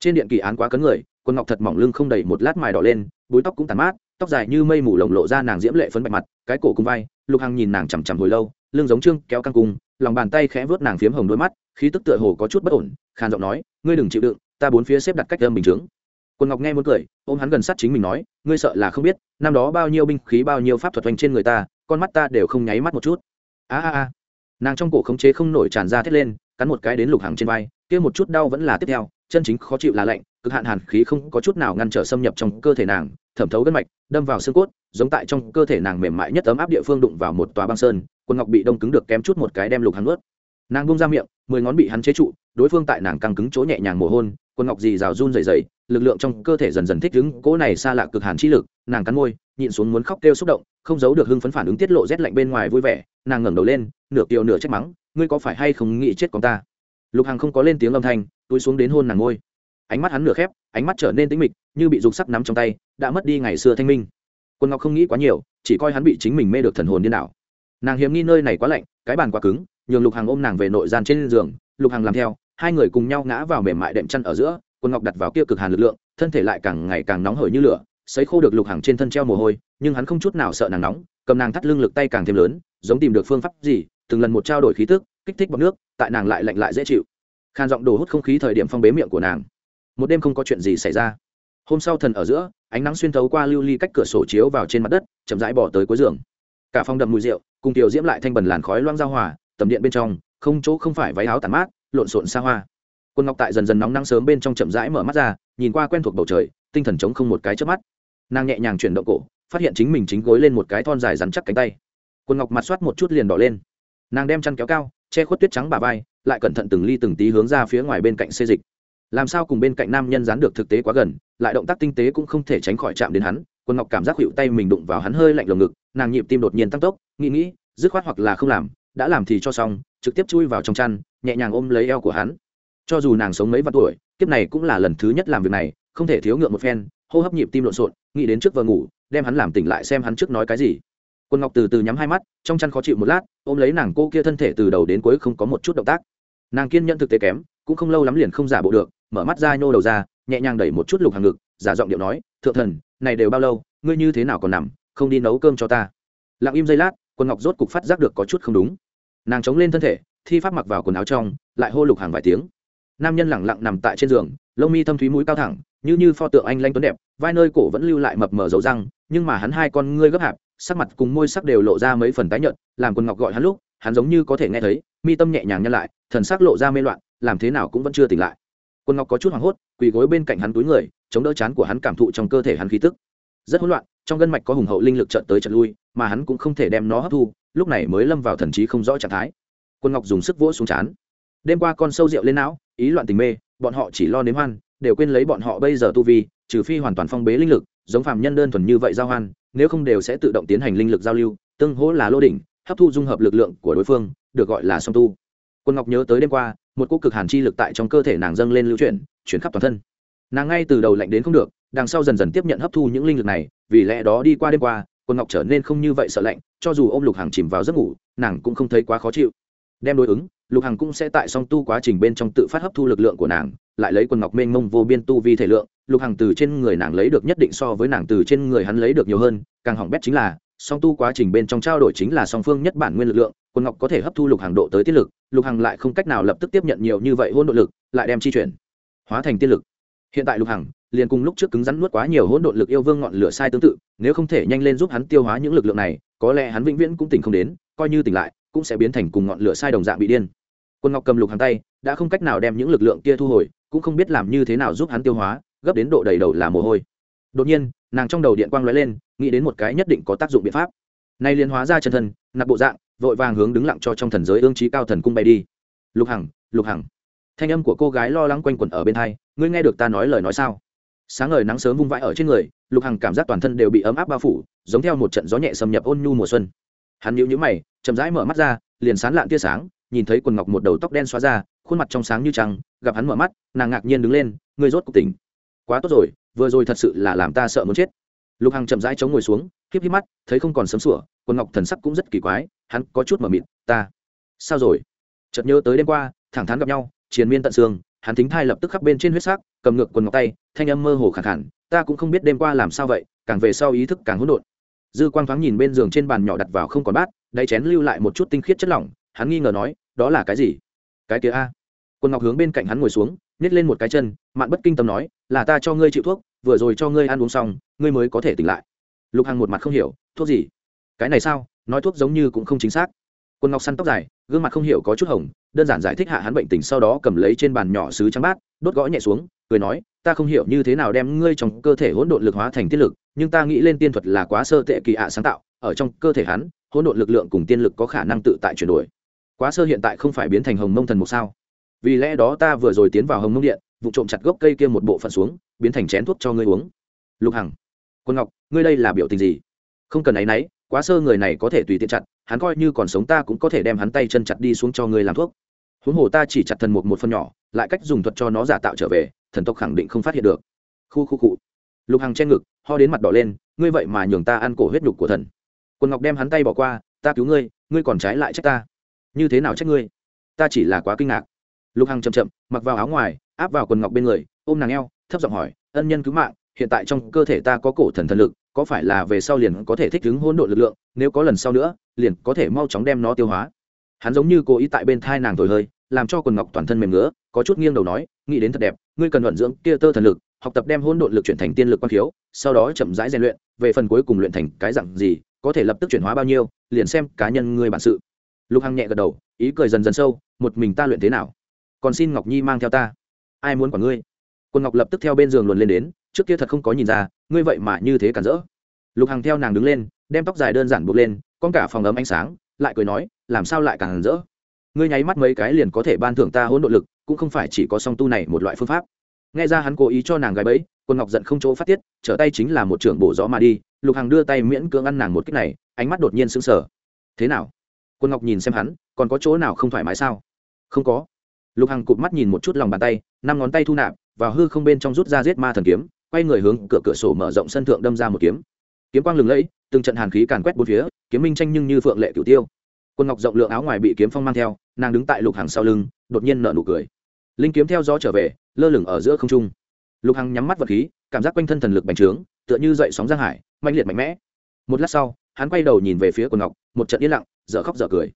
Trên điện kỳ án quá cấn người quân ngọc thật mỏng lưng không đầy một lát mài đỏ lên, búi tóc cũng tàn mát, tóc dài như mây mù lồng lộ ra nàng diễm lệ phấn bạch mặt, cái cổ cùng vai, lục hằng nhìn nàng chằm chằm hồi lâu, lưng giống trương, kéo căng cung, lòng bàn tay khẽ vớt nàng phiếm hồng đôi mắt, khí tức tựa hồ có chút bất ổn, khàn giọng nói, ngươi đừng chịu đựng, ta bốn phía xếp đặt cách âm bình chướng. Quân ngọc nghe muốn cười, ôm hắn gần sát chính mình nói, ngươi sợ là không biết, năm đó bao nhiêu binh khí, bao nhiêu pháp thuật hoành trên người ta con mắt ta đều không nháy mắt một chút. A a a. Nàng trong cổ khống chế không nổi tràn ra thét lên, cắn một cái đến lục hàng trên vai, kia một chút đau vẫn là tiếp theo, chân chính khó chịu là lạnh, cực hạn hàn khí không có chút nào ngăn trở xâm nhập trong cơ thể nàng, thẩm thấu gân mạch, đâm vào xương cốt, giống tại trong cơ thể nàng mềm mại nhất ấm áp địa phương đụng vào một tòa băng sơn quân ngọc bị đông cứng được kém chút một cái đem lục hắn ướt nàng bung ra miệng, mười ngón bị hắn chế trụ, đối phương tại nàng căng cứng chỗ nhẹ nhàng mồ hôn quân ngọc dì rào run dày dày lực lượng trong cơ thể dần dần thích ứng, cỗ này xa lạ cực hàn chi lực, nàng cắn môi nhịn xuống muốn khóc kêu xúc động, không giấu được hưng phấn phản ứng tiết lộ rét lạnh bên ngoài vui vẻ, nàng ngẩng đầu lên, nửa kiều nửa trách mắng, ngươi có phải hay không nghĩ chết con ta? Lục hằng không có lên tiếng âm thanh, túi xuống đến hôn nàng ngôi. Ánh mắt hắn nửa khép, ánh mắt trở nên tĩnh mịch, như bị dục sắc nắm trong tay, đã mất đi ngày xưa thanh minh. Quân ngọc không nghĩ quá nhiều, chỉ coi hắn bị chính mình mê được thần hồn điên đảo. Nàng hiếm nghi nơi này quá lạnh, cái bàn quá cứng, nhường lục hằng ôm nàng về nội gian trên giường, lục hằng làm theo, hai người cùng nhau ngã vào mềm mại đệm chăn ở giữa, quân ngọc đặt vào kia cực hàn lực lượng, thân thể lại càng ngày càng nóng hởi như lửa sấy khô được lục hằng trên thân treo mồ hôi, nhưng hắn không chút nào sợ nàng nóng, cầm nàng thắt lưng lực tay càng thêm lớn, giống tìm được phương pháp gì, từng lần một trao đổi khí tức, kích thích bọc nước, tại nàng lại lạnh lại dễ chịu. Khan giọng đồ hút không khí thời điểm phong bế miệng của nàng. Một đêm không có chuyện gì xảy ra. Hôm sau thần ở giữa, ánh nắng xuyên thấu qua lưu ly cách cửa sổ chiếu vào trên mặt đất, chậm rãi bỏ tới cuối giường. Cả phòng đậm mùi rượu, cùng tiểu diễm lại thanh bần làn khói loang ra hòa, tầm điện bên trong, không chỗ không phải váy áo tàn mát, lộn xộn xa hoa. Quân ngọc tại dần dần nóng nắng sớm bên trong chậm rãi mở mắt ra, nhìn qua quen thuộc bầu trời, tinh thần trống không một cái trước mắt nàng nhẹ nhàng chuyển động cổ, phát hiện chính mình chính gối lên một cái thon dài rắn chắc cánh tay. Quân ngọc mặt soát một chút liền đỏ lên. Nàng đem chăn kéo cao, che khuất tuyết trắng bà vai, lại cẩn thận từng ly từng tí hướng ra phía ngoài bên cạnh xê dịch. Làm sao cùng bên cạnh nam nhân dán được thực tế quá gần, lại động tác tinh tế cũng không thể tránh khỏi chạm đến hắn quân ngọc cảm giác hiệu tay mình đụng vào hắn hơi lạnh lồng ngực, nàng nhịp tim đột nhiên tăng tốc, nghĩ nghĩ, dứt khoát hoặc là không làm, đã làm thì cho xong, trực tiếp chui vào trong chăn, nhẹ nhàng ôm lấy eo của hắn. Cho dù nàng sống mấy vạn tuổi, kiếp này cũng là lần thứ nhất làm việc này, không thể thiếu ngượng một phen, hô hấp nhịp tim lộn xộn nghĩ đến trước vừa ngủ, đem hắn làm tỉnh lại xem hắn trước nói cái gì. Quân ngọc từ từ nhắm hai mắt, trong chăn khó chịu một lát, ôm lấy nàng cô kia thân thể từ đầu đến cuối không có một chút động tác. Nàng kiên nhẫn thực tế kém, cũng không lâu lắm liền không giả bộ được, mở mắt ra nhô đầu ra, nhẹ nhàng đẩy một chút lục hàng ngực, giả giọng điệu nói, thượng thần, này đều bao lâu, ngươi như thế nào còn nằm, không đi nấu cơm cho ta? Lặng im giây lát, quân ngọc rốt cục phát giác được có chút không đúng. Nàng chống lên thân thể, thi pháp mặc vào quần áo trong, lại hô lục hàng vài tiếng. Nam nhân lẳng lặng nằm tại trên giường, lông mi thâm thúy mũi cao thẳng như như pho tượng anh lanh tuấn đẹp, vai nơi cổ vẫn lưu lại mập mờ dấu răng, nhưng mà hắn hai con ngươi gấp hạp, sắc mặt cùng môi sắc đều lộ ra mấy phần tái nhợt, làm quân ngọc gọi hắn lúc, hắn giống như có thể nghe thấy, mi tâm nhẹ nhàng nhăn lại, thần sắc lộ ra mê loạn, làm thế nào cũng vẫn chưa tỉnh lại. Quân ngọc có chút hoảng hốt, quỳ gối bên cạnh hắn túi người, chống đỡ chán của hắn cảm thụ trong cơ thể hắn khí tức. Rất hỗn loạn, trong gân mạch có hùng hậu linh lực trận tới trận lui, mà hắn cũng không thể đem nó hấp thu, lúc này mới lâm vào thần trí không rõ trạng thái. Quân ngọc dùng sức vỗ xuống chán. Đêm qua con sâu rượu lên não, ý loạn tình mê, bọn họ chỉ lo nếm hoan đều quên lấy bọn họ bây giờ tu vi, trừ phi hoàn toàn phong bế linh lực, giống phàm nhân đơn thuần như vậy giao hoan, nếu không đều sẽ tự động tiến hành linh lực giao lưu, tương hỗ là lô đỉnh, hấp thu dung hợp lực lượng của đối phương, được gọi là song tu. Quân ngọc nhớ tới đêm qua, một cô cực hàn chi lực tại trong cơ thể nàng dâng lên lưu chuyển chuyển khắp toàn thân. Nàng ngay từ đầu lạnh đến không được, đằng sau dần dần tiếp nhận hấp thu những linh lực này, vì lẽ đó đi qua đêm qua, quân ngọc trở nên không như vậy sợ lạnh, cho dù ôm lục hằng chìm vào giấc ngủ, nàng cũng không thấy quá khó chịu. Đem đối ứng, lục hằng cũng sẽ tại song tu quá trình bên trong tự phát hấp thu lực lượng của nàng lại lấy quần ngọc mênh mông vô biên tu vi thể lượng, lục hằng từ trên người nàng lấy được nhất định so với nàng từ trên người hắn lấy được nhiều hơn, càng hỏng bét chính là, song tu quá trình bên trong trao đổi chính là song phương nhất bản nguyên lực lượng, quần ngọc có thể hấp thu lục hàng độ tới tiết lực, lục hằng lại không cách nào lập tức tiếp nhận nhiều như vậy hôn độ lực, lại đem chi chuyển, hóa thành tiết lực. Hiện tại lục hằng liền cùng lúc trước cứng rắn nuốt quá nhiều hỗn độn lực yêu vương ngọn lửa sai tương tự, nếu không thể nhanh lên giúp hắn tiêu hóa những lực lượng này, có lẽ hắn vĩnh viễn cũng tỉnh không đến, coi như tỉnh lại, cũng sẽ biến thành cùng ngọn lửa sai đồng dạng bị điên. Quân ngọc cầm lục hàng tay, đã không cách nào đem những lực lượng kia thu hồi cũng không biết làm như thế nào giúp hắn tiêu hóa, gấp đến độ đầy đầu là mồ hôi. Đột nhiên, nàng trong đầu điện quang lóe lên, nghĩ đến một cái nhất định có tác dụng biện pháp. Nay liên hóa ra chân thân, nạp bộ dạng, vội vàng hướng đứng lặng cho trong thần giới ương trí cao thần cung bay đi. Lục hằng lục hằng. Thanh âm của cô gái lo lắng quanh quẩn ở bên thai ngươi nghe được ta nói lời nói sao? Sáng ngời nắng sớm vung vãi ở trên người, lục hằng cảm giác toàn thân đều bị ấm áp bao phủ, giống theo một trận gió nhẹ xâm nhập ôn nhu mùa xuân. Hắn nhíu nhíu mày, chậm rãi mở mắt ra, liền sán lạn tia sáng, nhìn thấy quần ngọc một đầu tóc đen xóa ra khuôn mặt trong sáng như trăng, gặp hắn mở mắt, nàng ngạc nhiên đứng lên ngươi rốt cuộc tỉnh. Quá tốt rồi, vừa rồi thật sự là làm ta sợ muốn chết. Lục hằng chậm rãi chống ngồi xuống híp híp mắt, thấy không còn sấm sủa, quần ngọc thần sắc cũng rất kỳ quái, hắn có chút mở mịt, ta, sao rồi? Chợt nhớ tới đêm qua, thẳng thắn gặp nhau, triền miên tận xương, hắn thính thai lập tức khắp bên trên huyết sắc, cầm ngược quần ngọc tay, thanh âm mơ hồ khẳng khẳng, ta cũng không biết đêm qua làm sao vậy, càng về sau ý thức càng hỗn độn. Dư quang thoáng nhìn bên giường trên bàn nhỏ đặt vào không còn bát, đáy chén lưu lại một chút tinh khiết chất lỏng, hắn nghi ngờ nói, đó là cái gì? Cái kia a quân ngọc hướng bên cạnh hắn ngồi xuống nhét lên một cái chân, mạn bất kinh tâm nói, là ta cho ngươi chịu thuốc, vừa rồi cho ngươi ăn uống xong, ngươi mới có thể tỉnh lại. Lục hằng một mặt không hiểu, thuốc gì? Cái này sao? Nói thuốc giống như cũng không chính xác. Quân ngọc săn tóc dài, gương mặt không hiểu có chút hồng, đơn giản giải thích hạ hắn bệnh tình sau đó cầm lấy trên bàn nhỏ sứ trắng bát, đốt gõ nhẹ xuống, cười nói, ta không hiểu như thế nào đem ngươi trong cơ thể hỗn độn lực hóa thành tiết lực, nhưng ta nghĩ lên tiên thuật là quá sơ tệ kỳ ạ sáng tạo, ở trong cơ thể hắn, hỗn độn lực lượng cùng tiên lực có khả năng tự tại chuyển đổi. Quá sơ hiện tại không phải biến thành hồng mông thần một sao? Vì lẽ đó ta vừa rồi tiến vào hồng mông điện, vụ trộm chặt gốc cây kia một bộ phận xuống, biến thành chén thuốc cho ngươi uống. Lục hằng, quân ngọc, ngươi đây là biểu tình gì? Không cần áy náy, quá sơ người này có thể tùy tiện chặt, hắn coi như còn sống ta cũng có thể đem hắn tay chân chặt đi xuống cho ngươi làm thuốc. Huống hồ ta chỉ chặt thần mục một phần nhỏ, lại cách dùng thuật cho nó giả tạo trở về, thần tộc khẳng định không phát hiện được. Khu khu cụ lục hằng che ngực, ho đến mặt đỏ lên, ngươi vậy mà nhường ta ăn cổ huyết nhục của thần. Quân ngọc đem hắn tay bỏ qua, ta cứu ngươi ngươi còn trái lại trách ta. Như thế nào trách ngươi? Ta chỉ là quá kinh ngạc lục hằng chậm chậm, mặc vào áo ngoài, áp vào quần ngọc bên người, ôm nàng eo, thấp giọng hỏi, ân nhân cứu mạng, hiện tại trong cơ thể ta có cổ thần thần lực, có phải là về sau liền có thể thích ứng hỗn độn lực lượng, nếu có lần sau nữa, liền có thể mau chóng đem nó tiêu hóa. Hắn giống như cố ý tại bên thai nàng thổi hơi, làm cho quần ngọc toàn thân mềm ngứa, có chút nghiêng đầu nói, nghĩ đến thật đẹp, ngươi cần vận dưỡng kia tơ thần lực, học tập đem hỗn độn lực chuyển thành tiên lực quan khiếu, sau đó chậm rãi rèn luyện, về phần cuối cùng luyện thành cái dạng gì, có thể lập tức chuyển hóa bao nhiêu, liền xem cá nhân ngươi bản sự. Lục hằng nhẹ gật đầu, ý cười dần dần sâu, một mình ta luyện thế nào? Còn xin ngọc nhi mang theo ta. Ai muốn quản ngươi? Quân ngọc lập tức theo bên giường luồn lên đến, trước kia thật không có nhìn ra, ngươi vậy mà như thế cản rỡ. Lục hằng theo nàng đứng lên, đem tóc dài đơn giản buộc lên, con cả phòng ấm ánh sáng, lại cười nói, làm sao lại càng rỡ? Ngươi nháy mắt mấy cái liền có thể ban thưởng ta hỗn độ lực, cũng không phải chỉ có song tu này một loại phương pháp. Nghe ra hắn cố ý cho nàng gái bẫy, quân ngọc giận không chỗ phát tiết, trở tay chính là một trưởng bổ gió mà đi, lục hằng đưa tay miễn cưỡng ăn nàng một cách này, ánh mắt đột nhiên sững sờ. Thế nào? Quân ngọc nhìn xem hắn, còn có chỗ nào không thoải mái sao? Không có lục hằng cụp mắt nhìn một chút lòng bàn tay, năm ngón tay thu nạp, vào hư không bên trong rút ra giết ma thần kiếm, quay người hướng cửa cửa sổ mở rộng sân thượng đâm ra một kiếm. Kiếm quang lừng lẫy, từng trận hàn khí càn quét bốn phía, kiếm minh tranh nhưng như phượng lệ cửu tiêu. Quân ngọc rộng lượng áo ngoài bị kiếm phong mang theo, nàng đứng tại lục Hằng sau lưng, đột nhiên nở nụ cười. Linh kiếm theo gió trở về, lơ lửng ở giữa không trung. Lục hằng nhắm mắt vật khí, cảm giác quanh thân thần lực bành trướng, tựa như dậy sóng giang hải mạnh liệt mạnh mẽ. Một lát sau, hắn quay đầu nhìn về phía quần ngọc, một trận yên lặng, dở khóc dở cười.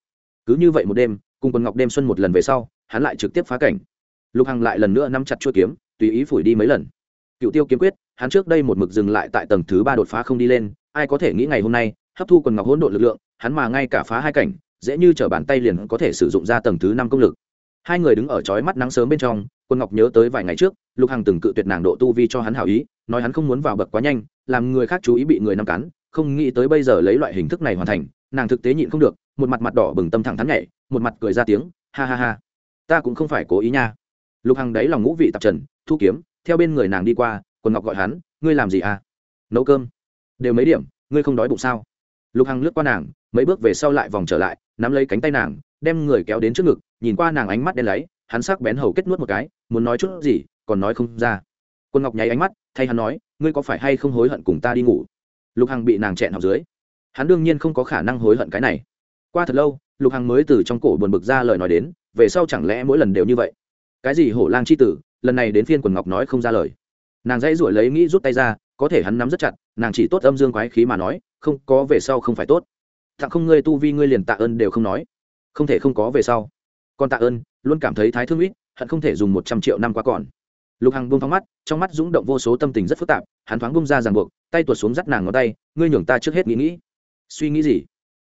Cứ như vậy một đêm, cùng quần ngọc đêm xuân một lần về sau hắn lại trực tiếp phá cảnh. Lục hằng lại lần nữa nắm chặt chuôi kiếm, tùy ý phủi đi mấy lần. Cựu tiêu kiếm quyết, hắn trước đây một mực dừng lại tại tầng thứ ba đột phá không đi lên, ai có thể nghĩ ngày hôm nay, hấp thu quần ngọc hỗn độn lực lượng, hắn mà ngay cả phá hai cảnh, dễ như t bàn tay liền có thể sử dụng ra tầng thứ năm công lực. Hai người đứng ở chói mắt nắng sớm bên trong quân ngọc nhớ tới vài ngày trước, lục hằng từng cự tuyệt nàng độ tu vi cho hắn hảo ý, nói hắn không muốn vào bậc quá nhanh, làm người khác chú ý bị người nắm cắn, không nghĩ tới bây giờ lấy loại hình thức này hoàn thành, nàng thực tế nhịn không được, một mặt mặt đỏ bừng tâm thẳng thắn nhảy, một mặt cười ra tiếng, ha ha ha ta cũng không phải cố ý nha. Lục hằng đáy lòng ngũ vị tạp trần, thu kiếm, theo bên người nàng đi qua, quần ngọc gọi hắn, ngươi làm gì à? Nấu cơm. Đều mấy điểm, ngươi không đói bụng sao? Lục hằng lướt qua nàng, mấy bước về sau lại vòng trở lại, nắm lấy cánh tay nàng, đem người kéo đến trước ngực, nhìn qua nàng ánh mắt đen lấy hắn sắc bén hầu kết nuốt một cái, muốn nói chút gì, còn nói không ra. Quân ngọc nháy ánh mắt, thay hắn nói, ngươi có phải hay không hối hận cùng ta đi ngủ? Lục hằng bị nàng chẹn học dưới. Hắn đương nhiên không có khả năng hối hận cái này. Qua thật lâu lục hằng mới từ trong cổ buồn bực ra lời nói đến, về sau chẳng lẽ mỗi lần đều như vậy? Cái gì hổ lang c h i tử, lần này đến phiên quần ngọc nói không ra lời. Nàng dãy ruổi lấy nghĩ rút tay ra, có thể hắn nắm rất chặt, nàng chỉ tốt âm dương quái khí mà nói, không có về sau không phải tốt. Tặng không ngươi tu vi ngươi liền tạ ơn đều không nói. Không thể không có về sau. Còn tạ ơn, luôn cảm thấy thái thương ít, hận không thể dùng một trăm triệu năm qua còn. Lục hằng buông thoáng mắt, trong mắt rúng động vô số tâm tình rất phức tạp, hắn thoáng bung ra ràng buộc, tay tuột xuống dắt nàng ngón tay, ngươi nhường ta trước hết nghĩ nghĩ. Suy nghĩ gì?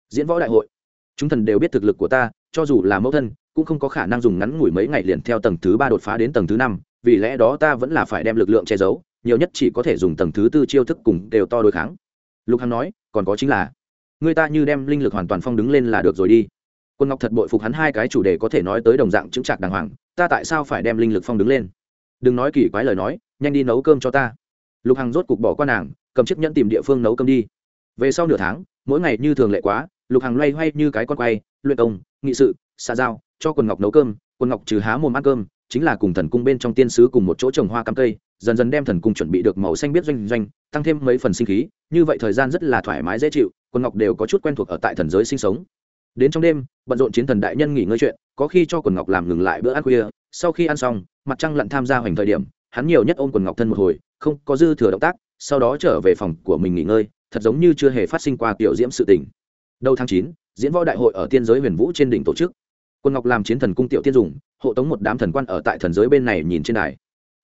Diễn võ đại hội chúng thần đều biết thực lực của ta, cho dù là mẫu thân, cũng không có khả năng dùng ngắn ngủi mấy ngày liền theo tầng thứ ba đột phá đến tầng thứ năm, vì lẽ đó ta vẫn là phải đem lực lượng che giấu, nhiều nhất chỉ có thể dùng tầng thứ tư chiêu thức cùng đều to đối kháng. Lục hằng nói, còn có chính là, người ta như đem linh lực hoàn toàn phong đứng lên là được rồi đi. Quân ngọc thật bội phục hắn hai cái chủ đề có thể nói tới đồng dạng chứng chạc đàng hoàng, ta tại sao phải đem linh lực phong đứng lên? Đừng nói kỳ quái lời nói, nhanh đi nấu cơm cho ta. Lục hằng rốt cục bỏ qua nàng, cầm chiếc nhẫn tìm địa phương nấu cơm đi. Về sau nửa tháng, mỗi ngày như thường lệ quá lục hằng loay hoay như cái con quay, luyện công, nghị sự xa giao, cho quần ngọc nấu cơm, quần ngọc trừ há mồm ăn cơm, chính là cùng thần cung bên trong tiên sứ cùng một chỗ trồng hoa cam cây, dần dần đem thần cung chuẩn bị được màu xanh biết doanh doanh, tăng thêm mấy phần sinh khí, như vậy thời gian rất là thoải mái dễ chịu, quần ngọc đều có chút quen thuộc ở tại thần giới sinh sống. Đến trong đêm, bận rộn chiến thần đại nhân nghỉ ngơi chuyện, có khi cho quần ngọc làm ngừng lại bữa ăn khuya, sau khi ăn xong, mặt trăng lặn tham gia hoành thời điểm, hắn nhiều nhất ôm quần ngọc thân một hồi, không có dư thừa động tác, sau đó trở về phòng của mình nghỉ ngơi, thật giống như chưa hề phát sinh qua tiểu diễm sự tình đầu tháng chín, diễn võ đại hội ở tiên giới huyền vũ trên đỉnh tổ chức. Quân ngọc làm chiến thần cung tiểu tiên dùng, hộ tống một đám thần quan ở tại thần giới bên này nhìn trên đài.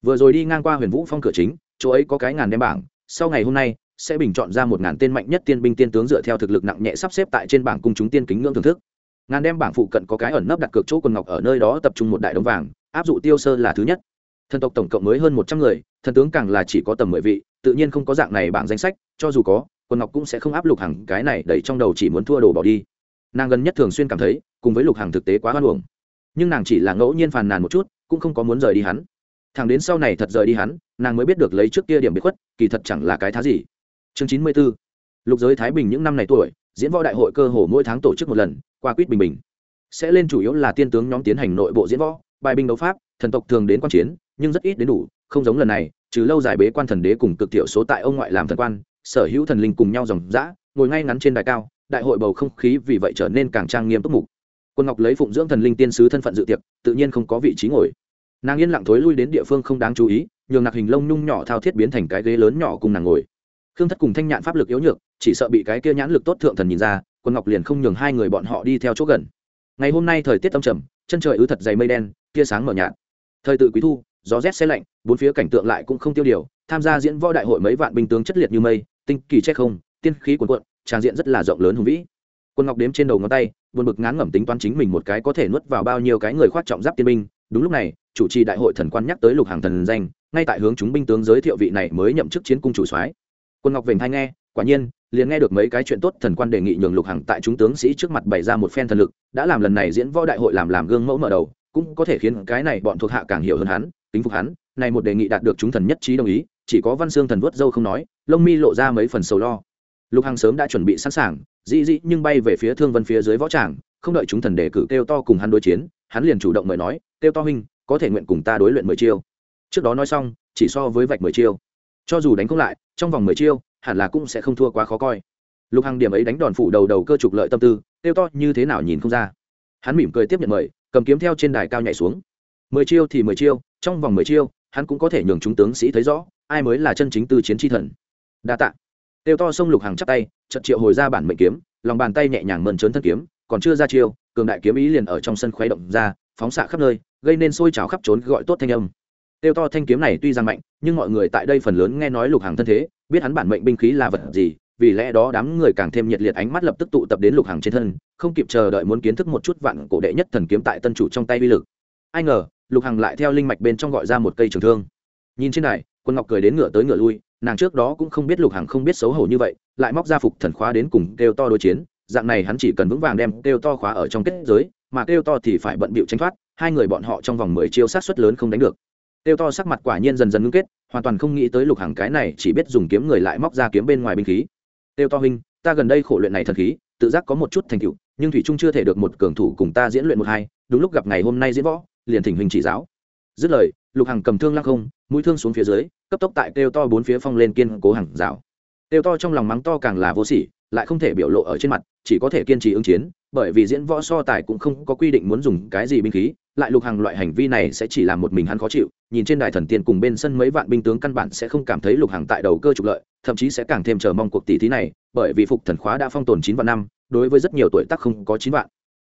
Vừa rồi đi ngang qua huyền vũ phong cửa chính, chỗ ấy có cái ngàn đem bảng, sau ngày hôm nay, sẽ bình chọn ra một ngàn tên mạnh nhất tiên binh tiên tướng dựa theo thực lực nặng nhẹ sắp xếp tại trên bảng cung chúng tiên kính ngưỡng thưởng thức. Ngàn đem bảng phụ cận có cái ẩn nấp đặt cược chỗ quần ngọc ở nơi đó tập trung một đại đống vàng, áp dụ tiêu sơ là thứ nhất. Thần tộc tổng cộng mới hơn một trăm người, thần tướng càng là chỉ có tầm mười vị, tự nhiên không có dạng này bảng danh sách, cho dù có quần ngọc cũng sẽ không áp lục hằng, cái này đẩy trong đầu chỉ muốn thua đồ bỏ đi. Nàng gần nhất thường xuyên cảm thấy, cùng với lục hằng thực tế quá hoan hồng nhưng nàng chỉ là ngẫu nhiên phàn nàn một chút, cũng không có muốn rời đi hắn. Thằng đến sau này thật rời đi hắn, nàng mới biết được lấy trước kia điểm bị khuất, kỳ thật chẳng là cái thá gì. Chương chín mươi b ố lục giới thái bình những năm này tuổi, diễn võ đại hội cơ hồ mỗi tháng tổ chức một lần, qua quýt bình bình. Sẽ lên chủ yếu là tiên tướng nhóm tiến hành nội bộ diễn võ, bài binh đấu pháp, thần tộc thường đến quan chiến, nhưng rất ít đến đủ, không giống lần này, trừ lâu dài bế quan thần đế cùng cực thiểu số tại ông ngoại làm thần quan sở hữu thần linh cùng nhau dòng dã, ngồi ngay ngắn trên đài cao, đại hội bầu không khí vì vậy trở nên càng trang nghiêm túc mục. Quân ngọc lấy phụng dưỡng thần linh tiên sứ thân phận dự tiệc, tự nhiên không có vị trí ngồi. Nàng yên lặng thối lui đến địa phương không đáng chú ý, nhường nạc hình lông nhung nhỏ thao thiết biến thành cái ghế lớn nhỏ cùng nàng ngồi. Khương thất cùng thanh nhạn pháp lực yếu nhược, chỉ sợ bị cái kia nhãn lực tốt thượng thần nhìn ra, quân ngọc liền không nhường hai người bọn họ đi theo chỗ gần. Ngày hôm nay thời tiết âm trầm, chân trời ứ thật dày mây đen, tia sáng mờ nhạt. Thời tự quý thu gió rét xe lạnh, bốn phía cảnh tượng lại cũng không tiêu điều, tham gia diễn võ đại hội mấy vạn binh tướng chất liệt như mây, tinh kỳ chết không, tiên khí cuồn cuộn tràng diện rất là rộng lớn hùng vĩ. Quân ngọc đếm trên đầu ngón tay, buồn bực ngán ngẩm tính toán chính mình một cái có thể nuốt vào bao nhiêu cái người khoát trọng giáp tiên binh. Đúng lúc này, chủ trì đại hội thần quan nhắc tới lục hàng thần danh, ngay tại hướng chúng binh tướng giới thiệu vị này mới nhậm chức chiến cung chủ soái. Quân ngọc vểnh hay nghe, quả nhiên, liền nghe được mấy cái chuyện tốt thần quan đề nghị nhường lục hằng tại chúng tướng sĩ trước mặt bày ra một phen thần lực, đã làm lần này diễn võ đại hội làm làm gương mẫu mở đầu, cũng có thể khiến cái này bọn thuộc hạ càng hiểu hơn hắn tính phục hắn, này một đề nghị đạt được chúng thần nhất trí đồng ý, chỉ có văn xương thần vớt dâu không nói, lông mi lộ ra mấy phần sầu lo. Lục hằng sớm đã chuẩn bị sẵn sàng, dĩ dĩ nhưng bay về phía thương vân phía dưới võ tràng, không đợi chúng thần đề cử kêu to cùng hắn đối chiến, hắn liền chủ động mời nói, kêu to huynh, có thể nguyện cùng ta đối luyện mười chiêu. Trước đó nói xong, chỉ so với vạch mười chiêu. Cho dù đánh không lại, trong vòng mười chiêu, hẳn là cũng sẽ không thua quá khó coi. Lục hằng điểm ấy đánh đòn phủ đầu đầu cơ trục lợi tâm tư, kêu to như thế nào nhìn không ra. Hắn mỉm cười tiếp nhận mời, cầm kiếm theo trên đài cao nhảy xuống. Mười chiêu thì mười chiêu trong vòng mười chiêu, hắn cũng có thể nhường chúng tướng sĩ thấy rõ, ai mới là chân chính tư chiến tri thần. Đa tạ. Tiêu to sông lục hàng chắp tay trận triệu hồi ra bản mệnh kiếm, lòng bàn tay nhẹ nhàng mơn trớn thân kiếm, còn chưa ra chiêu, cường đại kiếm ý liền ở trong sân khuấy động ra, phóng xạ khắp nơi, gây nên sôi trào khắp trốn gọi tốt thanh âm. Tiêu to thanh kiếm này tuy rằng mạnh, nhưng mọi người tại đây phần lớn nghe nói lục hàng thân thế, biết hắn bản mệnh binh khí là vật gì, vì lẽ đó đám người càng thêm nhiệt liệt ánh mắt lập tức tụ tập đến lục hàng trên thân, không kịp chờ đợi muốn kiến thức một chút vạn cổ đệ nhất thần kiếm tại tân chủ trong tay uy lực. Ai ngờ lục hằng lại theo linh mạch bên trong gọi ra một cây trường thương nhìn trên này quân ngọc cười đến ngựa tới ngựa lui nàng trước đó cũng không biết lục hằng không biết xấu hổ như vậy lại móc ra phục thần khóa đến cùng kêu to đối chiến dạng này hắn chỉ cần vững vàng đem kêu to khóa ở trong kết giới mà kêu to thì phải bận bịu tranh thoát hai người bọn họ trong vòng mười chiêu sát suất lớn không đánh được kêu to sắc mặt quả nhiên dần dần ngưng kết hoàn toàn không nghĩ tới lục hằng cái này chỉ biết dùng kiếm người lại móc ra kiếm bên ngoài binh khí kêu to huynh ta gần đây khổ luyện này thần khí tự giác có một chút thành tựu nhưng thủy trung chưa thể được một cường thủ cùng ta diễn luyện một hai đúng lúc gặp ngày hôm nay diễn võ liền thỉnh huynh chỉ giáo. Dứt lời, lục hằng cầm thương lăng không, mũi thương xuống phía dưới, cấp tốc tại kêu to bốn phía phong lên kiên cố hàng rào. Kêu to trong lòng mắng to càng là vô sỉ, lại không thể biểu lộ ở trên mặt, chỉ có thể kiên trì ứng chiến, bởi vì diễn võ so tài cũng không có quy định muốn dùng cái gì binh khí, lại lục hằng loại hành vi này sẽ chỉ làm một mình hắn khó chịu, nhìn trên đài thần tiên cùng bên sân mấy vạn binh tướng căn bản sẽ không cảm thấy lục hằng tại đầu cơ trục lợi, thậm chí sẽ càng thêm chờ mong cuộc tỷ thí này, bởi vì phục thần khóa đã phong tồn chín vạn năm, đối với rất nhiều tuổi tác không có chín vạn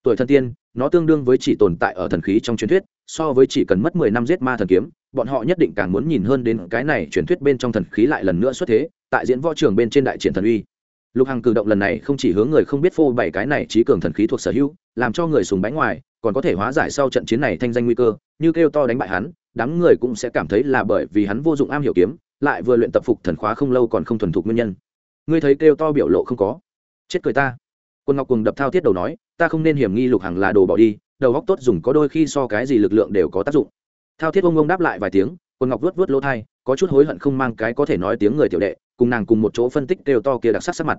tuổi thần tiên, nó tương đương với chỉ tồn tại ở thần khí trong truyền thuyết, so với chỉ cần mất mười năm giết ma thần kiếm, bọn họ nhất định càng muốn nhìn hơn đến cái này truyền thuyết bên trong thần khí lại lần nữa xuất thế, tại diễn võ trường bên trên đại triển thần uy. Lục hằng cử động lần này không chỉ hướng người không biết phô bày cái này trí cường thần khí thuộc sở hữu, làm cho người sùng bánh ngoài, còn có thể hóa giải sau trận chiến này thanh danh nguy cơ, như kêu to đánh bại hắn, đám người cũng sẽ cảm thấy là bởi vì hắn vô dụng am hiểu kiếm, lại vừa luyện tập phục thần khóa không lâu còn không thuần thục nguyên nhân. Ngươi thấy kêu to biểu lộ không có? Chết cười ta quân ngọc cùng đập thao thiết đầu nói, ta không nên hiểm nghi lục hằng là đồ bỏ đi, đầu góc tốt dùng có đôi khi so cái gì lực lượng đều có tác dụng. Thao thiết ông ông đáp lại vài tiếng, quân ngọc vuốt vuốt lỗ thai, có chút hối hận không mang cái có thể nói tiếng người tiểu đệ, cùng nàng cùng một chỗ phân tích đều to kia đặc sắc sắc mặt.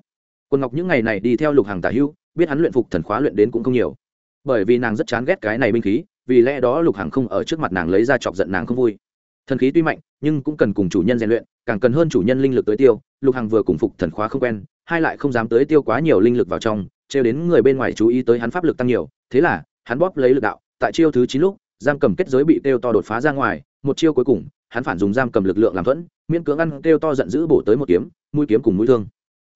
Quân ngọc những ngày này đi theo lục Hằng tả hưu, biết hắn luyện phục thần khóa luyện đến cũng không nhiều. Bởi vì nàng rất chán ghét cái này binh khí, vì lẽ đó lục Hằng không ở trước mặt nàng lấy ra chọc giận nàng không vui. Thần khí tuy mạnh, nhưng cũng cần cùng chủ nhân rèn luyện, càng cần hơn chủ nhân linh lực tới tiêu. Lục Hằng vừa cùng phục thần khóa không quen, hai lại không dám tới tiêu quá nhiều linh lực vào trong trêu đến người bên ngoài chú ý tới hắn pháp lực tăng nhiều, thế là, hắn bóp lấy lực đạo, tại chiêu thứ chín lúc, giam cầm kết giới bị kêu to đột phá ra ngoài, một chiêu cuối cùng, hắn phản dùng giam cầm lực lượng làm thuẫn, miễn cưỡng ăn kêu to giận dữ bổ tới một kiếm, mũi kiếm cùng mũi thương.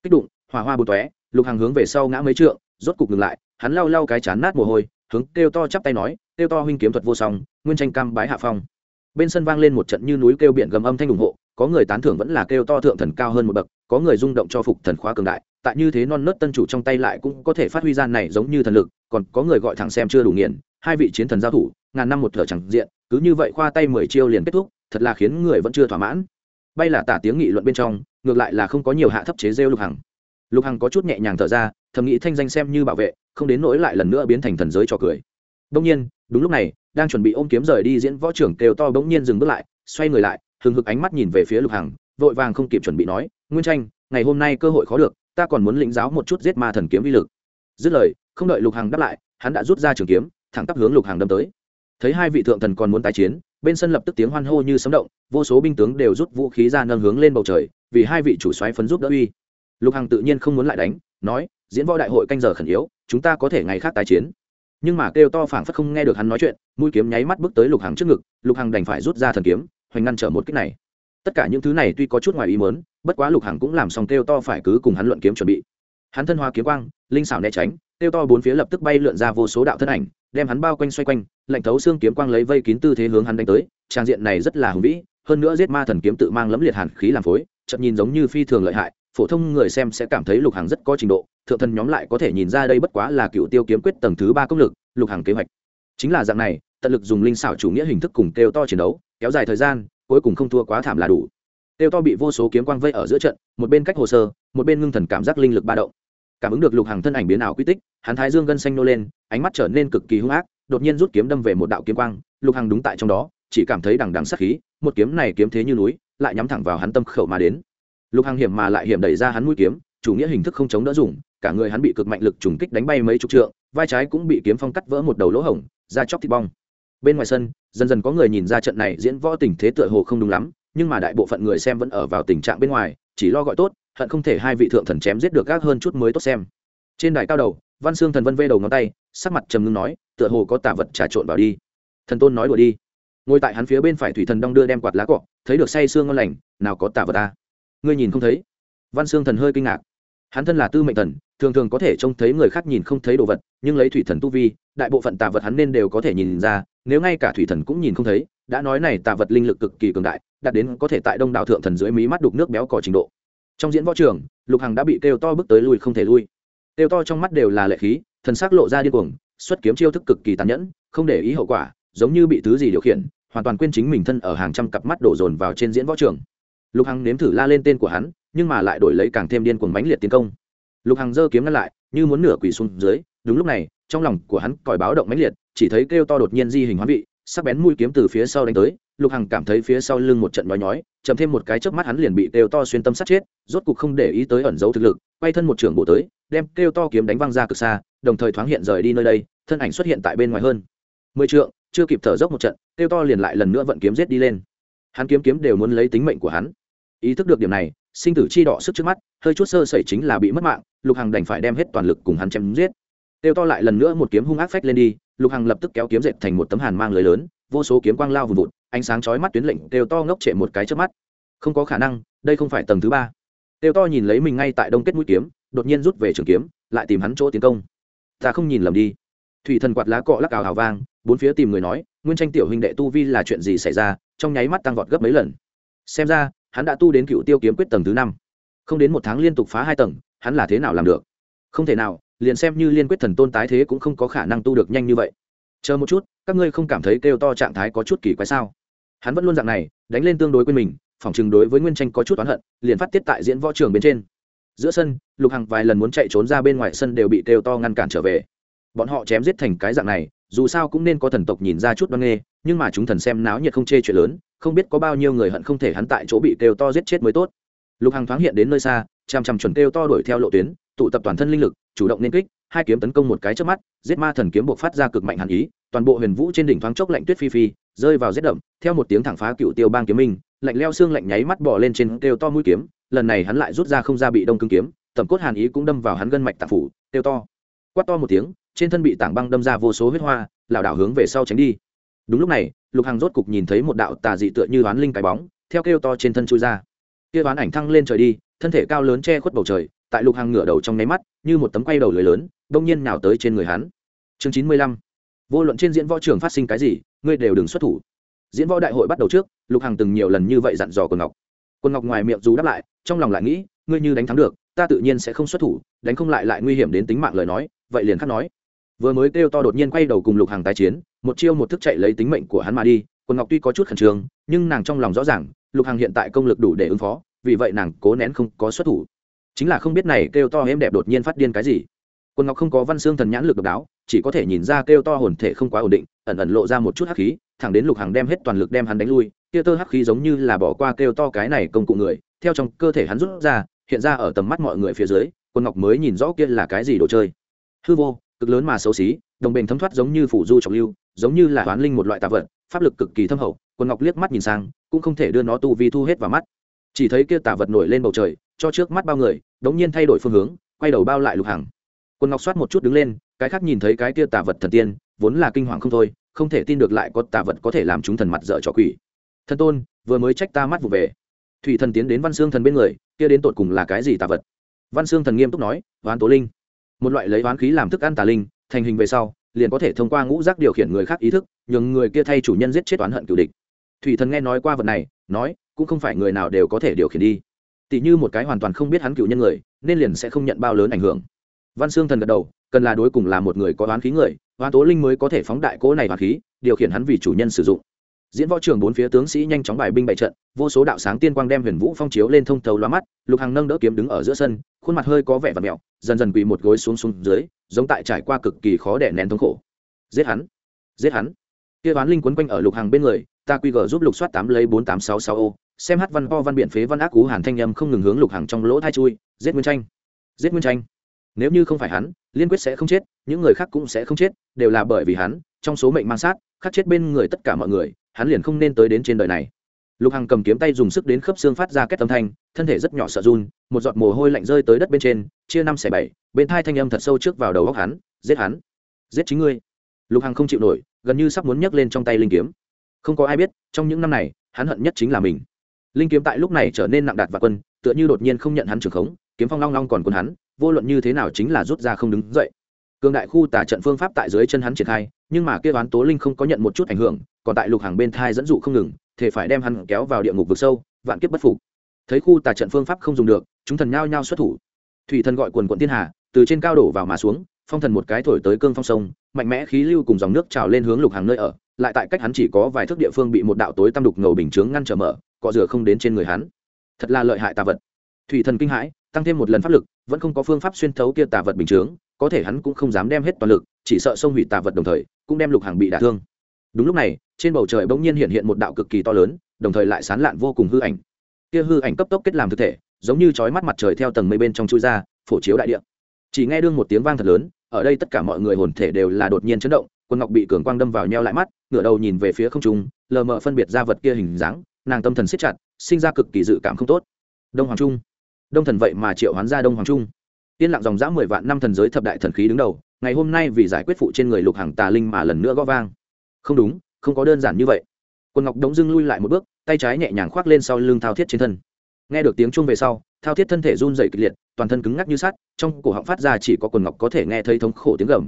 Kích đụng hỏa hoa bù tóe, lục hàng hướng về sau ngã mấy trượng, rốt cục ngừng lại, hắn lau lau cái chán nát mồ hôi, hướng kêu to chắp tay nói, kêu to huynh kiếm thuật vô song, nguyên tranh cam bái hạ phong. Bên sân vang lên một trận như núi kêu biển gầm âm thanh ủng hộ có người tán thưởng vẫn là kêu to thượng thần cao hơn một bậc, có người rung động cho phục thần khóa cường đại, tại như thế non nớt tân chủ trong tay lại cũng có thể phát huy gian này giống như thần lực, còn có người gọi thẳng xem chưa đủ nghiền, hai vị chiến thần giao thủ, ngàn năm một thở chẳng diện, cứ như vậy khoa tay mười chiêu liền kết thúc, thật là khiến người vẫn chưa thỏa mãn. Bay là tả tiếng nghị luận bên trong, ngược lại là không có nhiều hạ thấp chế rêu lục hằng. Lục hằng có chút nhẹ nhàng thở ra, thầm nghĩ thanh danh xem như bảo vệ, không đến nỗi lại lần nữa biến thành thần giới cho cười. Đông nhiên, đúng lúc này, đang chuẩn bị ôm kiếm rời đi diễn võ trưởng kêu to bỗng nhiên dừng bước lại, xoay người lại hừng hực ánh mắt nhìn về phía lục hằng, vội vàng không kịp chuẩn bị nói, nguyên tranh, ngày hôm nay cơ hội khó được, ta còn muốn lĩnh giáo một chút giết ma thần kiếm vi lực. Dứt lời, không đợi lục hằng đáp lại, hắn đã rút ra trường kiếm, thẳng tắp hướng lục hằng đâm tới. Thấy hai vị thượng thần còn muốn tái chiến, bên sân lập tức tiếng hoan hô như sấm động, vô số binh tướng đều rút vũ khí ra nâng hướng lên bầu trời, vì hai vị chủ xoáy phấn giúp đỡ uy. Lục hằng tự nhiên không muốn lại đánh, nói, diễn võ đại hội canh giờ khẩn yếu, chúng ta có thể ngày khác tái chiến. Nhưng mà kêu to phảng phất không nghe được hắn nói chuyện, mũi kiếm nháy mắt bước tới lục hằng trước ngực, lục hằng đành phải rút ra thần kiếm hoành ngăn trở một kích này. Tất cả những thứ này tuy có chút ngoài ý mớn bất quá lục hằng cũng làm xong kêu to phải cứ cùng hắn luận kiếm chuẩn bị. Hắn thân hoa kiếm quang, linh xảo né tránh, kêu to bốn phía lập tức bay lượn ra vô số đạo thân ảnh, đem hắn bao quanh xoay quanh, lạnh thấu xương kiếm quang lấy vây kín tư thế hướng hắn đánh tới, trang diện này rất là hùng vĩ, hơn nữa giết ma thần kiếm tự mang lẫm liệt hàn khí làm phối chậm nhìn giống như phi thường lợi hại, phổ thông người xem sẽ cảm thấy lục hàng rất có trình độ, thượng thần nhóm lại có thể nhìn ra đây bất quá là cựu tiêu kiếm quyết tầng thứ ba công lực, lục hàng kế hoạch. Chính là dạng này, tận lực dùng linh xảo chủ nghĩa hình thức cùng kêu to chiến đấu kéo dài thời gian, cuối cùng không thua quá thảm là đủ. Tiêu to bị vô số kiếm quang vây ở giữa trận, một bên cách hồ sơ, một bên ngưng thần cảm giác linh lực ba động. Cảm ứng được lục hàng thân ảnh biến ảo quy tích, hắn thái dương gân xanh nô lên, ánh mắt trở nên cực kỳ hung ác, đột nhiên rút kiếm đâm về một đạo kiếm quang, lục hàng đúng tại trong đó, chỉ cảm thấy đằng đằng sắc khí, một kiếm này kiếm thế như núi, lại nhắm thẳng vào hắn tâm khẩu mà đến. Lục hàng hiểm mà lại hiểm đẩy ra hắn mũi kiếm, chủ nghĩa hình thức không chống đỡ dùng, cả người hắn bị cực mạnh lực trùng kích đánh bay mấy chục trượng, vai trái cũng bị kiếm phong cắt vỡ một đầu lỗ hổng ra chóc thịt bong bên ngoài sân, dần dần có người nhìn ra trận này diễn võ tình thế tựa hồ không đúng lắm, nhưng mà đại bộ phận người xem vẫn ở vào tình trạng bên ngoài, chỉ lo gọi tốt, hận không thể hai vị thượng thần chém giết được gác hơn chút mới tốt xem. Trên đài cao đầu, văn xương thần vân vê đầu ngón tay, sắc mặt trầm ngưng nói, tựa hồ có tả vật trà trộn vào đi. Thần tôn nói đùa đi. Ngồi tại hắn phía bên phải thủy thần đong đưa đem quạt lá cọ, thấy được say sương ngon lành, nào có tả vật ta ngươi nhìn không thấy? Văn xương thần hơi kinh ngạc hắn thân là tư mệnh thần, thường thường có thể trông thấy người khác nhìn không thấy đồ vật, nhưng lấy thủy thần tu vi, đại bộ phận tà vật hắn nên đều có thể nhìn ra, nếu ngay cả thủy thần cũng nhìn không thấy, đã nói này tà vật linh lực cực kỳ cường đại, đạt đến có thể tại đông đảo thượng thần dưới mí mắt đục nước béo cỏ trình độ. Trong diễn võ trường, lục hằng đã bị kêu to bước tới lui không thể lui. Kêu to trong mắt đều là lệ khí, thần sắc lộ ra điên cuồng, xuất kiếm chiêu thức cực kỳ tàn nhẫn, không để ý hậu quả, giống như bị thứ gì điều khiển, hoàn toàn quên chính mình thân ở hàng trăm cặp mắt đổ dồn vào trên diễn võ trường. Lục hằng nếm thử la lên tên của hắn nhưng mà lại đổi lấy càng thêm điên cuồng mãnh liệt tiến công. Lục hằng giơ kiếm ngăn lại, như muốn nửa quỳ xuống dưới, đúng lúc này, trong lòng của hắn còi báo động mãnh liệt, chỉ thấy kêu to đột nhiên di hình hóa vị, sắc bén mũi kiếm từ phía sau đánh tới, lục hằng cảm thấy phía sau lưng một trận nhói nhói, chậm thêm một cái chớp mắt hắn liền bị kêu to xuyên tâm sát chết, rốt cục không để ý tới ẩn giấu thực lực, quay thân một trường bộ tới, đem kêu to kiếm đánh văng ra cực xa, đồng thời thoáng hiện rời đi nơi đây, thân ảnh xuất hiện tại bên ngoài hơn. Mười trượng, chưa kịp thở dốc một trận, kêu to liền lại lần nữa vận kiếm giết đi lên. Hắn kiếm kiếm đều muốn lấy tính mệnh của hắn. Ý thức được điểm này sinh tử chi đỏ sức trước mắt, hơi chút sơ sẩy chính là bị mất mạng, lục hằng đành phải đem hết toàn lực cùng hắn chém giết. Têu to lại lần nữa một kiếm hung ác phách lên đi, lục hằng lập tức kéo kiếm dệt thành một tấm hàn mang lưới lớn, vô số kiếm quang lao vùn vụt, ánh sáng chói mắt tuyến lệnh têu to ngốc trệ một cái trước mắt. Không có khả năng, đây không phải tầng thứ ba. Têu to nhìn lấy mình ngay tại đông kết mũi kiếm, đột nhiên rút về trường kiếm, lại tìm hắn chỗ tiến công. Ta không nhìn lầm đi. Thủy thần quạt lá cọ lắc ảo hào vang, bốn phía tìm người nói, nguyên tranh tiểu huynh đệ tu vi là chuyện gì xảy ra, trong nháy mắt tăng vọt gấp mấy lần. Xem ra hắn đã tu đến cựu tiêu kiếm quyết tầng thứ năm. Không đến một tháng liên tục phá hai tầng, hắn là thế nào làm được? Không thể nào, liền xem như liên quyết thần tôn tái thế cũng không có khả năng tu được nhanh như vậy. Chờ một chút, các ngươi không cảm thấy kêu to trạng thái có chút kỳ quái sao? Hắn vẫn luôn dạng này, đánh lên tương đối quên mình phỏng chừng đối với nguyên tranh có chút oán hận, liền phát tiết tại diễn võ trường bên trên. Giữa sân, lục hằng vài lần muốn chạy trốn ra bên ngoài sân đều bị kêu to ngăn cản trở về. Bọn họ chém giết thành cái dạng này, dù sao cũng nên có thần tộc nhìn ra chút đoan nghê, nhưng mà chúng thần xem náo nhiệt không chê chuyện lớn không biết có bao nhiêu người hận không thể hắn tại chỗ bị kêu to giết chết mới tốt. Lục hằng thoáng hiện đến nơi xa chằm chằm chuẩn kêu to đuổi theo lộ tuyến, tụ tập toàn thân linh lực, chủ động nên kích, hai kiếm tấn công một cái trước mắt, giết ma thần kiếm buộc phát ra cực mạnh hàn ý, toàn bộ huyền vũ trên đỉnh thoáng chốc lạnh tuyết phi phi, rơi vào rét đậm, theo một tiếng thẳng phá cựu tiêu bang kiếm minh, lạnh leo xương lạnh nháy mắt bỏ lên trên kêu to mũi kiếm, lần này hắn lại rút ra không ra bị đông cương kiếm tầm cốt hàn ý cũng đâm vào hắn gân mạch tạp phủ, kêu to. Quát to một tiếng, trên thân bị tảng băng đâm ra vô số huyết hoa, lảo đảo hướng về sau tránh đi đúng lúc này, lục hằng rốt cục nhìn thấy một đạo tà dị tựa như oán linh cái bóng, theo kêu to trên thân chui ra. Kia oán ảnh thăng lên trời đi, thân thể cao lớn che khuất bầu trời, tại lục hằng ngửa đầu trong nháy mắt, như một tấm quay đầu lưới lớn đông nhiên nào tới trên người hắn. Chương chín mươi lăm. Vô luận trên diễn võ trường phát sinh cái gì, ngươi đều đừng xuất thủ. Diễn võ đại hội bắt đầu trước, lục hằng từng nhiều lần như vậy dặn dò quần ngọc. Quần ngọc ngoài miệng dù đáp lại, trong lòng lại nghĩ, ngươi như đánh thắng được, ta tự nhiên sẽ không xuất thủ, đánh không lại lại nguy hiểm đến tính mạng lời nói, vậy liền khắc nói vừa mới kêu to đột nhiên quay đầu cùng lục hàng tái chiến, một chiêu một thức chạy lấy tính mệnh của hắn mà đi, quần ngọc tuy có chút khẩn trương, nhưng nàng trong lòng rõ ràng, lục hàng hiện tại công lực đủ để ứng phó, vì vậy nàng cố nén không có xuất thủ. Chính là không biết này kêu to êm đẹp đột nhiên phát điên cái gì. Quần ngọc không có văn xương thần nhãn lực độc đáo, chỉ có thể nhìn ra kêu to hồn thể không quá ổn định, ẩn ẩn lộ ra một chút hắc khí, thẳng đến lục hàng đem hết toàn lực đem hắn đánh lui, kia tơ hắc khí giống như là bỏ qua kêu to cái này công cụ người, theo trong cơ thể hắn rút ra, hiện ra ở tầm mắt mọi người phía dưới quân ngọc mới nhìn rõ kia là cái gì đồ chơi. Hư vô cực lớn mà xấu xí, đồng bền thấm thoát giống như phủ du trọng lưu, giống như là hoán linh một loại tạ vật, pháp lực cực kỳ thâm hậu, quân ngọc liếc mắt nhìn sang, cũng không thể đưa nó tu vi thu hết vào mắt. Chỉ thấy kia tạ vật nổi lên bầu trời, cho trước mắt bao người, đống nhiên thay đổi phương hướng, quay đầu bao lại lục hàng quân ngọc soát một chút đứng lên, cái khác nhìn thấy cái kia tạ vật thần tiên, vốn là kinh hoàng không thôi, không thể tin được lại có tà vật có thể làm chúng thần mặt dở trò quỷ. Thần tôn, vừa mới trách ta mắt vụ về. Thủy thần tiến đến văn xương thần bên người, kia đến tột cùng là cái gì tà vật? Văn xương thần nghiêm túc nói oán tố linh một loại lấy oán khí làm thức ăn tà linh, thành hình về sau, liền có thể thông qua ngũ giác điều khiển người khác ý thức, nhường người kia thay chủ nhân giết chết oán hận cựu địch. Thủy thần nghe nói qua vật này, nói, cũng không phải người nào đều có thể điều khiển đi. Tỷ như một cái hoàn toàn không biết hắn cựu nhân người, nên liền sẽ không nhận bao lớn ảnh hưởng. Văn xương thần gật đầu, cần là đối cùng là một người có oán khí người, oán tố linh mới có thể phóng đại cỗ này oán khí, điều khiển hắn vì chủ nhân sử dụng diễn võ trường bốn phía tướng sĩ nhanh chóng bài binh bày trận, vô số đạo sáng tiên quang đem huyền vũ phong chiếu lên thông thấu loa mắt, lục hàng nâng đỡ kiếm đứng ở giữa sân, khuôn mặt hơi có vẻ và mẹo dần dần quỳ một gối xuống xuống dưới, giống tại trải qua cực kỳ khó đẻ nén thống khổ. Giết hắn! Giết hắn! Kia bán linh quấn quanh ở lục hàng bên người, ta quy gờ giúp lục soát tám lấy bốn tám sáu sáu ô, xem hát văn po văn biện phế văn ác cú hàn thanh nhâm không ngừng hướng lục hàng trong lỗ thai chui, giết nguyên tranh! Giết nguyên tranh! Nếu như không phải hắn, liên quyết sẽ không chết, những người khác cũng sẽ không chết, đều là bởi vì hắn, trong số mệnh mang sát, khắc chết bên người tất cả mọi người hắn liền không nên tới đến trên đời này. Lục hằng cầm kiếm tay dùng sức đến khớp xương phát ra kết âm thanh, thân thể rất nhỏ sợ run, một giọt mồ hôi lạnh rơi tới đất bên trên, chia năm xẻ bảy, bên thai thanh âm thật sâu trước vào đầu góc hắn, giết hắn, giết chính ngươi. Lục hằng không chịu nổi, gần như sắp muốn nhấc lên trong tay linh kiếm. Không có ai biết, trong những năm này, hắn hận nhất chính là mình. Linh kiếm tại lúc này trở nên nặng đạt và quân, tựa như đột nhiên không nhận hắn trường khống, kiếm phong long long còn quân hắn, vô luận như thế nào chính là rút ra không đứng dậy. Cường đại khu tả trận phương pháp tại dưới chân hắn triển khai nhưng mà kia oán tố linh không có nhận một chút ảnh hưởng, còn tại lục hàng bên thai dẫn dụ không ngừng thể phải đem hắn kéo vào địa ngục vực sâu, vạn kiếp bất phục. Thấy khu tà trận phương pháp không dùng được, chúng thần nhao nhao xuất thủ. Thủy thần gọi quần quận thiên hà, từ trên cao đổ vào mà xuống, phong thần một cái thổi tới cương phong sông, mạnh mẽ khí lưu cùng dòng nước trào lên hướng lục hàng nơi ở, lại tại cách hắn chỉ có vài thước địa phương bị một đạo tối tam đục ngầu bình chướng ngăn trở mở cọ rửa không đến trên người hắn. Thật là lợi hại tà vật. Thủy thần kinh hãi, tăng thêm một lần pháp lực, vẫn không có phương pháp xuyên thấu kia tà vật bình chướng, có thể hắn cũng không dám đem hết toàn lực chỉ sợ sông hủy tà vật đồng thời, cũng đem lục hàng bị đả thương. Đúng lúc này, trên bầu trời bỗng nhiên hiện hiện một đạo cực kỳ to lớn, đồng thời lại sán lạn vô cùng hư ảnh. Kia hư ảnh cấp tốc kết làm thực thể, giống như chói mắt mặt trời theo tầng mây bên trong chui ra, phổ chiếu đại địa. Chỉ nghe đương một tiếng vang thật lớn, ở đây tất cả mọi người hồn thể đều là đột nhiên chấn động, quân ngọc bị cường quang đâm vào nheo lại mắt, ngửa đầu nhìn về phía không trung, lờ mờ phân biệt ra vật kia hình dáng, nàng tâm thần siết chặt, sinh ra cực kỳ dự cảm không tốt. Đông hoàng trung. Đông thần vậy mà triệu hoán ra đông hoàng trung. Yên lặng dòng dã mười vạn năm thần giới thập đại thần khí đứng đầu ngày hôm nay vì giải quyết phụ trên người lục hàng tà linh mà lần nữa gõ vang. Không đúng, không có đơn giản như vậy. Quân ngọc đống dưng lui lại một bước, tay trái nhẹ nhàng khoác lên sau lưng thao thiết trên thân. Nghe được tiếng chuông về sau, thao thiết thân thể run dày kịch liệt, toàn thân cứng ngắc như sắt, trong cổ họng phát ra chỉ có quần ngọc có thể nghe thấy thống khổ tiếng gầm.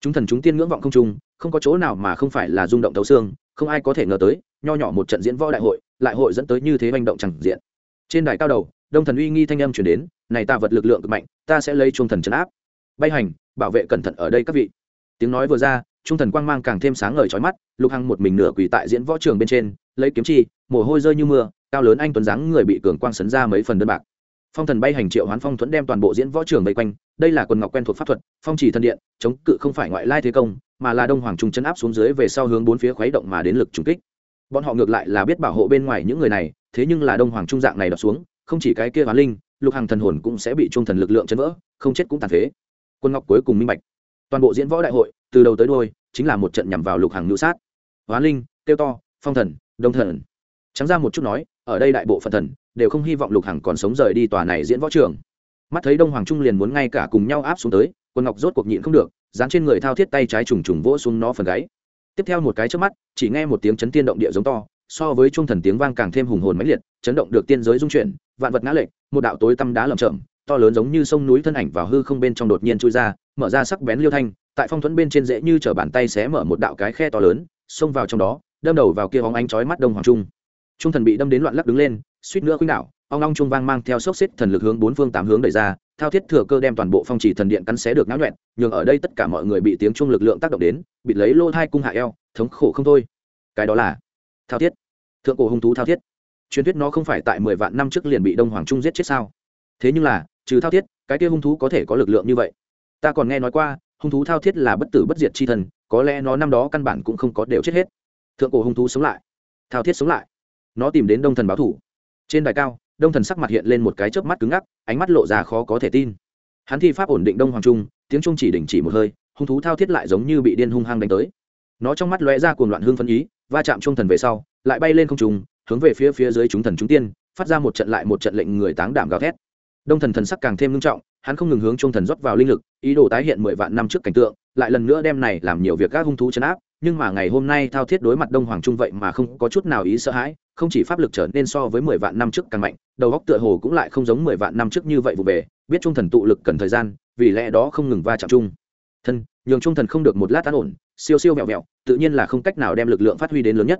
Chúng thần chúng tiên ngưỡng vọng không trung, không có chỗ nào mà không phải là rung động thấu xương, không ai có thể ngờ tới, nho nhỏ một trận diễn võ đại hội, lại hội dẫn tới như thế manh động chẳng diện. Trên đài cao đầu, đông thần uy nghi thanh âm chuyển đến, này ta vật lực lượng cực mạnh, ta sẽ lấy trung thần chấn áp. Bay hành bảo vệ cẩn thận ở đây các vị. Tiếng nói vừa ra, trung thần quang mang càng thêm sáng ngời trói mắt, lục hằng một mình nửa quỳ tại diễn võ trường bên trên, lấy kiếm chi, mồ hôi rơi như mưa, cao lớn anh tuấn dáng người bị cường quang sấn ra mấy phần đơn bạc. Phong thần bay hành triệu hoán phong thuẫn đem toàn bộ diễn võ trường vây quanh, đây là quần ngọc quen thuộc pháp thuật, phong chỉ thân điện, chống cự không phải ngoại lai thế công, mà là đông hoàng trung chấn áp xuống dưới về sau hướng bốn phía khuấy động mà đến lực trùng kích. Bọn họ ngược lại là biết bảo hộ bên ngoài những người này, thế nhưng là đông hoàng trung dạng này đập xuống, không chỉ cái kia hoán linh, lục hàng thần hồn cũng sẽ bị trung thần lực lượng chấn vỡ, không chết cũng tàn phế quân ngọc cuối cùng minh bạch. Toàn bộ diễn võ đại hội, từ đầu tới đôi chính là một trận nhằm vào lục hàng nữ sát. Hóa linh, tiêu to, phong thần, đông thần. Trắng ra một chút nói, ở đây đại bộ phận thần, đều không hy vọng lục hằng còn sống rời đi tòa này diễn võ trường. Mắt thấy đông hoàng trung liền muốn ngay cả cùng nhau áp xuống tới, quân ngọc rốt cuộc nhịn không được, dán trên người thao thiết tay trái trùng trùng vỗ xuống nó phần gáy. Tiếp theo một cái trước mắt, chỉ nghe một tiếng chấn tiên động địa giống to, so với trung thần tiếng vang càng thêm hùng hồn mãnh liệt, chấn động được tiên giới dung chuyển, vạn vật ngã lệch, một đạo tối tăm đá lầm chậm to lớn giống như sông núi thân ảnh vào hư không bên trong đột nhiên chui ra, mở ra sắc bén liêu thanh, tại phong thuẫn bên trên dễ như chở bàn tay xé mở một đạo cái khe to lớn, xông vào trong đó, đâm đầu vào kia hóng ánh chói mắt đông hoàng trung. Trung thần bị đâm đến loạn lắc đứng lên, suýt nữa khuynh đảo, ong long trung vang mang theo sốc xếp thần lực hướng bốn phương tám hướng đẩy ra, thao thiết thừa cơ đem toàn bộ phong trì thần điện cắn xé được náo nhuẹn nhường ở đây tất cả mọi người bị tiếng trung lực lượng tác động đến, bị lấy lô thai cung hạ eo, thống khổ không thôi. Cái đó là thao thiết. Thượng cổ hung thú thao thiết. Truyền thuyết nó không phải tại mười vạn năm trước liền bị đông hoàng trung giết chết sao? Thế nhưng là, trừ thao thiết, cái kia hung thú có thể có lực lượng như vậy. Ta còn nghe nói qua, hung thú thao thiết là bất tử bất diệt chi thần, có lẽ nó năm đó căn bản cũng không có đều chết hết. Thượng cổ hung thú sống lại. Thao thiết sống lại. Nó tìm đến đông thần báo thủ. Trên đài cao, đông thần sắc mặt hiện lên một cái chớp mắt cứng ngắc, ánh mắt lộ ra khó có thể tin. Hắn thi pháp ổn định đông hoàng trung, tiếng trung chỉ đình chỉ một hơi, hung thú thao thiết lại giống như bị điên hung hăng đánh tới. Nó trong mắt lóe ra cuồng loạn hương phân ý, va chạm trung thần về sau, lại bay lên không trung, hướng về phía phía dưới chúng thần chúng tiên, phát ra một trận lại một trận lệnh người táng đảm gào thét đông thần thần sắc càng thêm nghiêm trọng, hắn không ngừng hướng trung thần rót vào linh lực, ý đồ tái hiện mười vạn năm trước cảnh tượng, lại lần nữa đem này làm nhiều việc các hung thú chấn áp, nhưng mà ngày hôm nay thao thiết đối mặt đông hoàng trung vậy mà không có chút nào ý sợ hãi, không chỉ pháp lực trở nên so với mười vạn năm trước càng mạnh, đầu góc tựa hồ cũng lại không giống mười vạn năm trước như vậy vụ về, biết trung thần tụ lực cần thời gian, vì lẽ đó không ngừng va chạm chung. Thân, nhường trung thần không được một lát tán ổn, siêu siêu vẹo vẹo, tự nhiên là không cách nào đem lực lượng phát huy đến lớn nhất.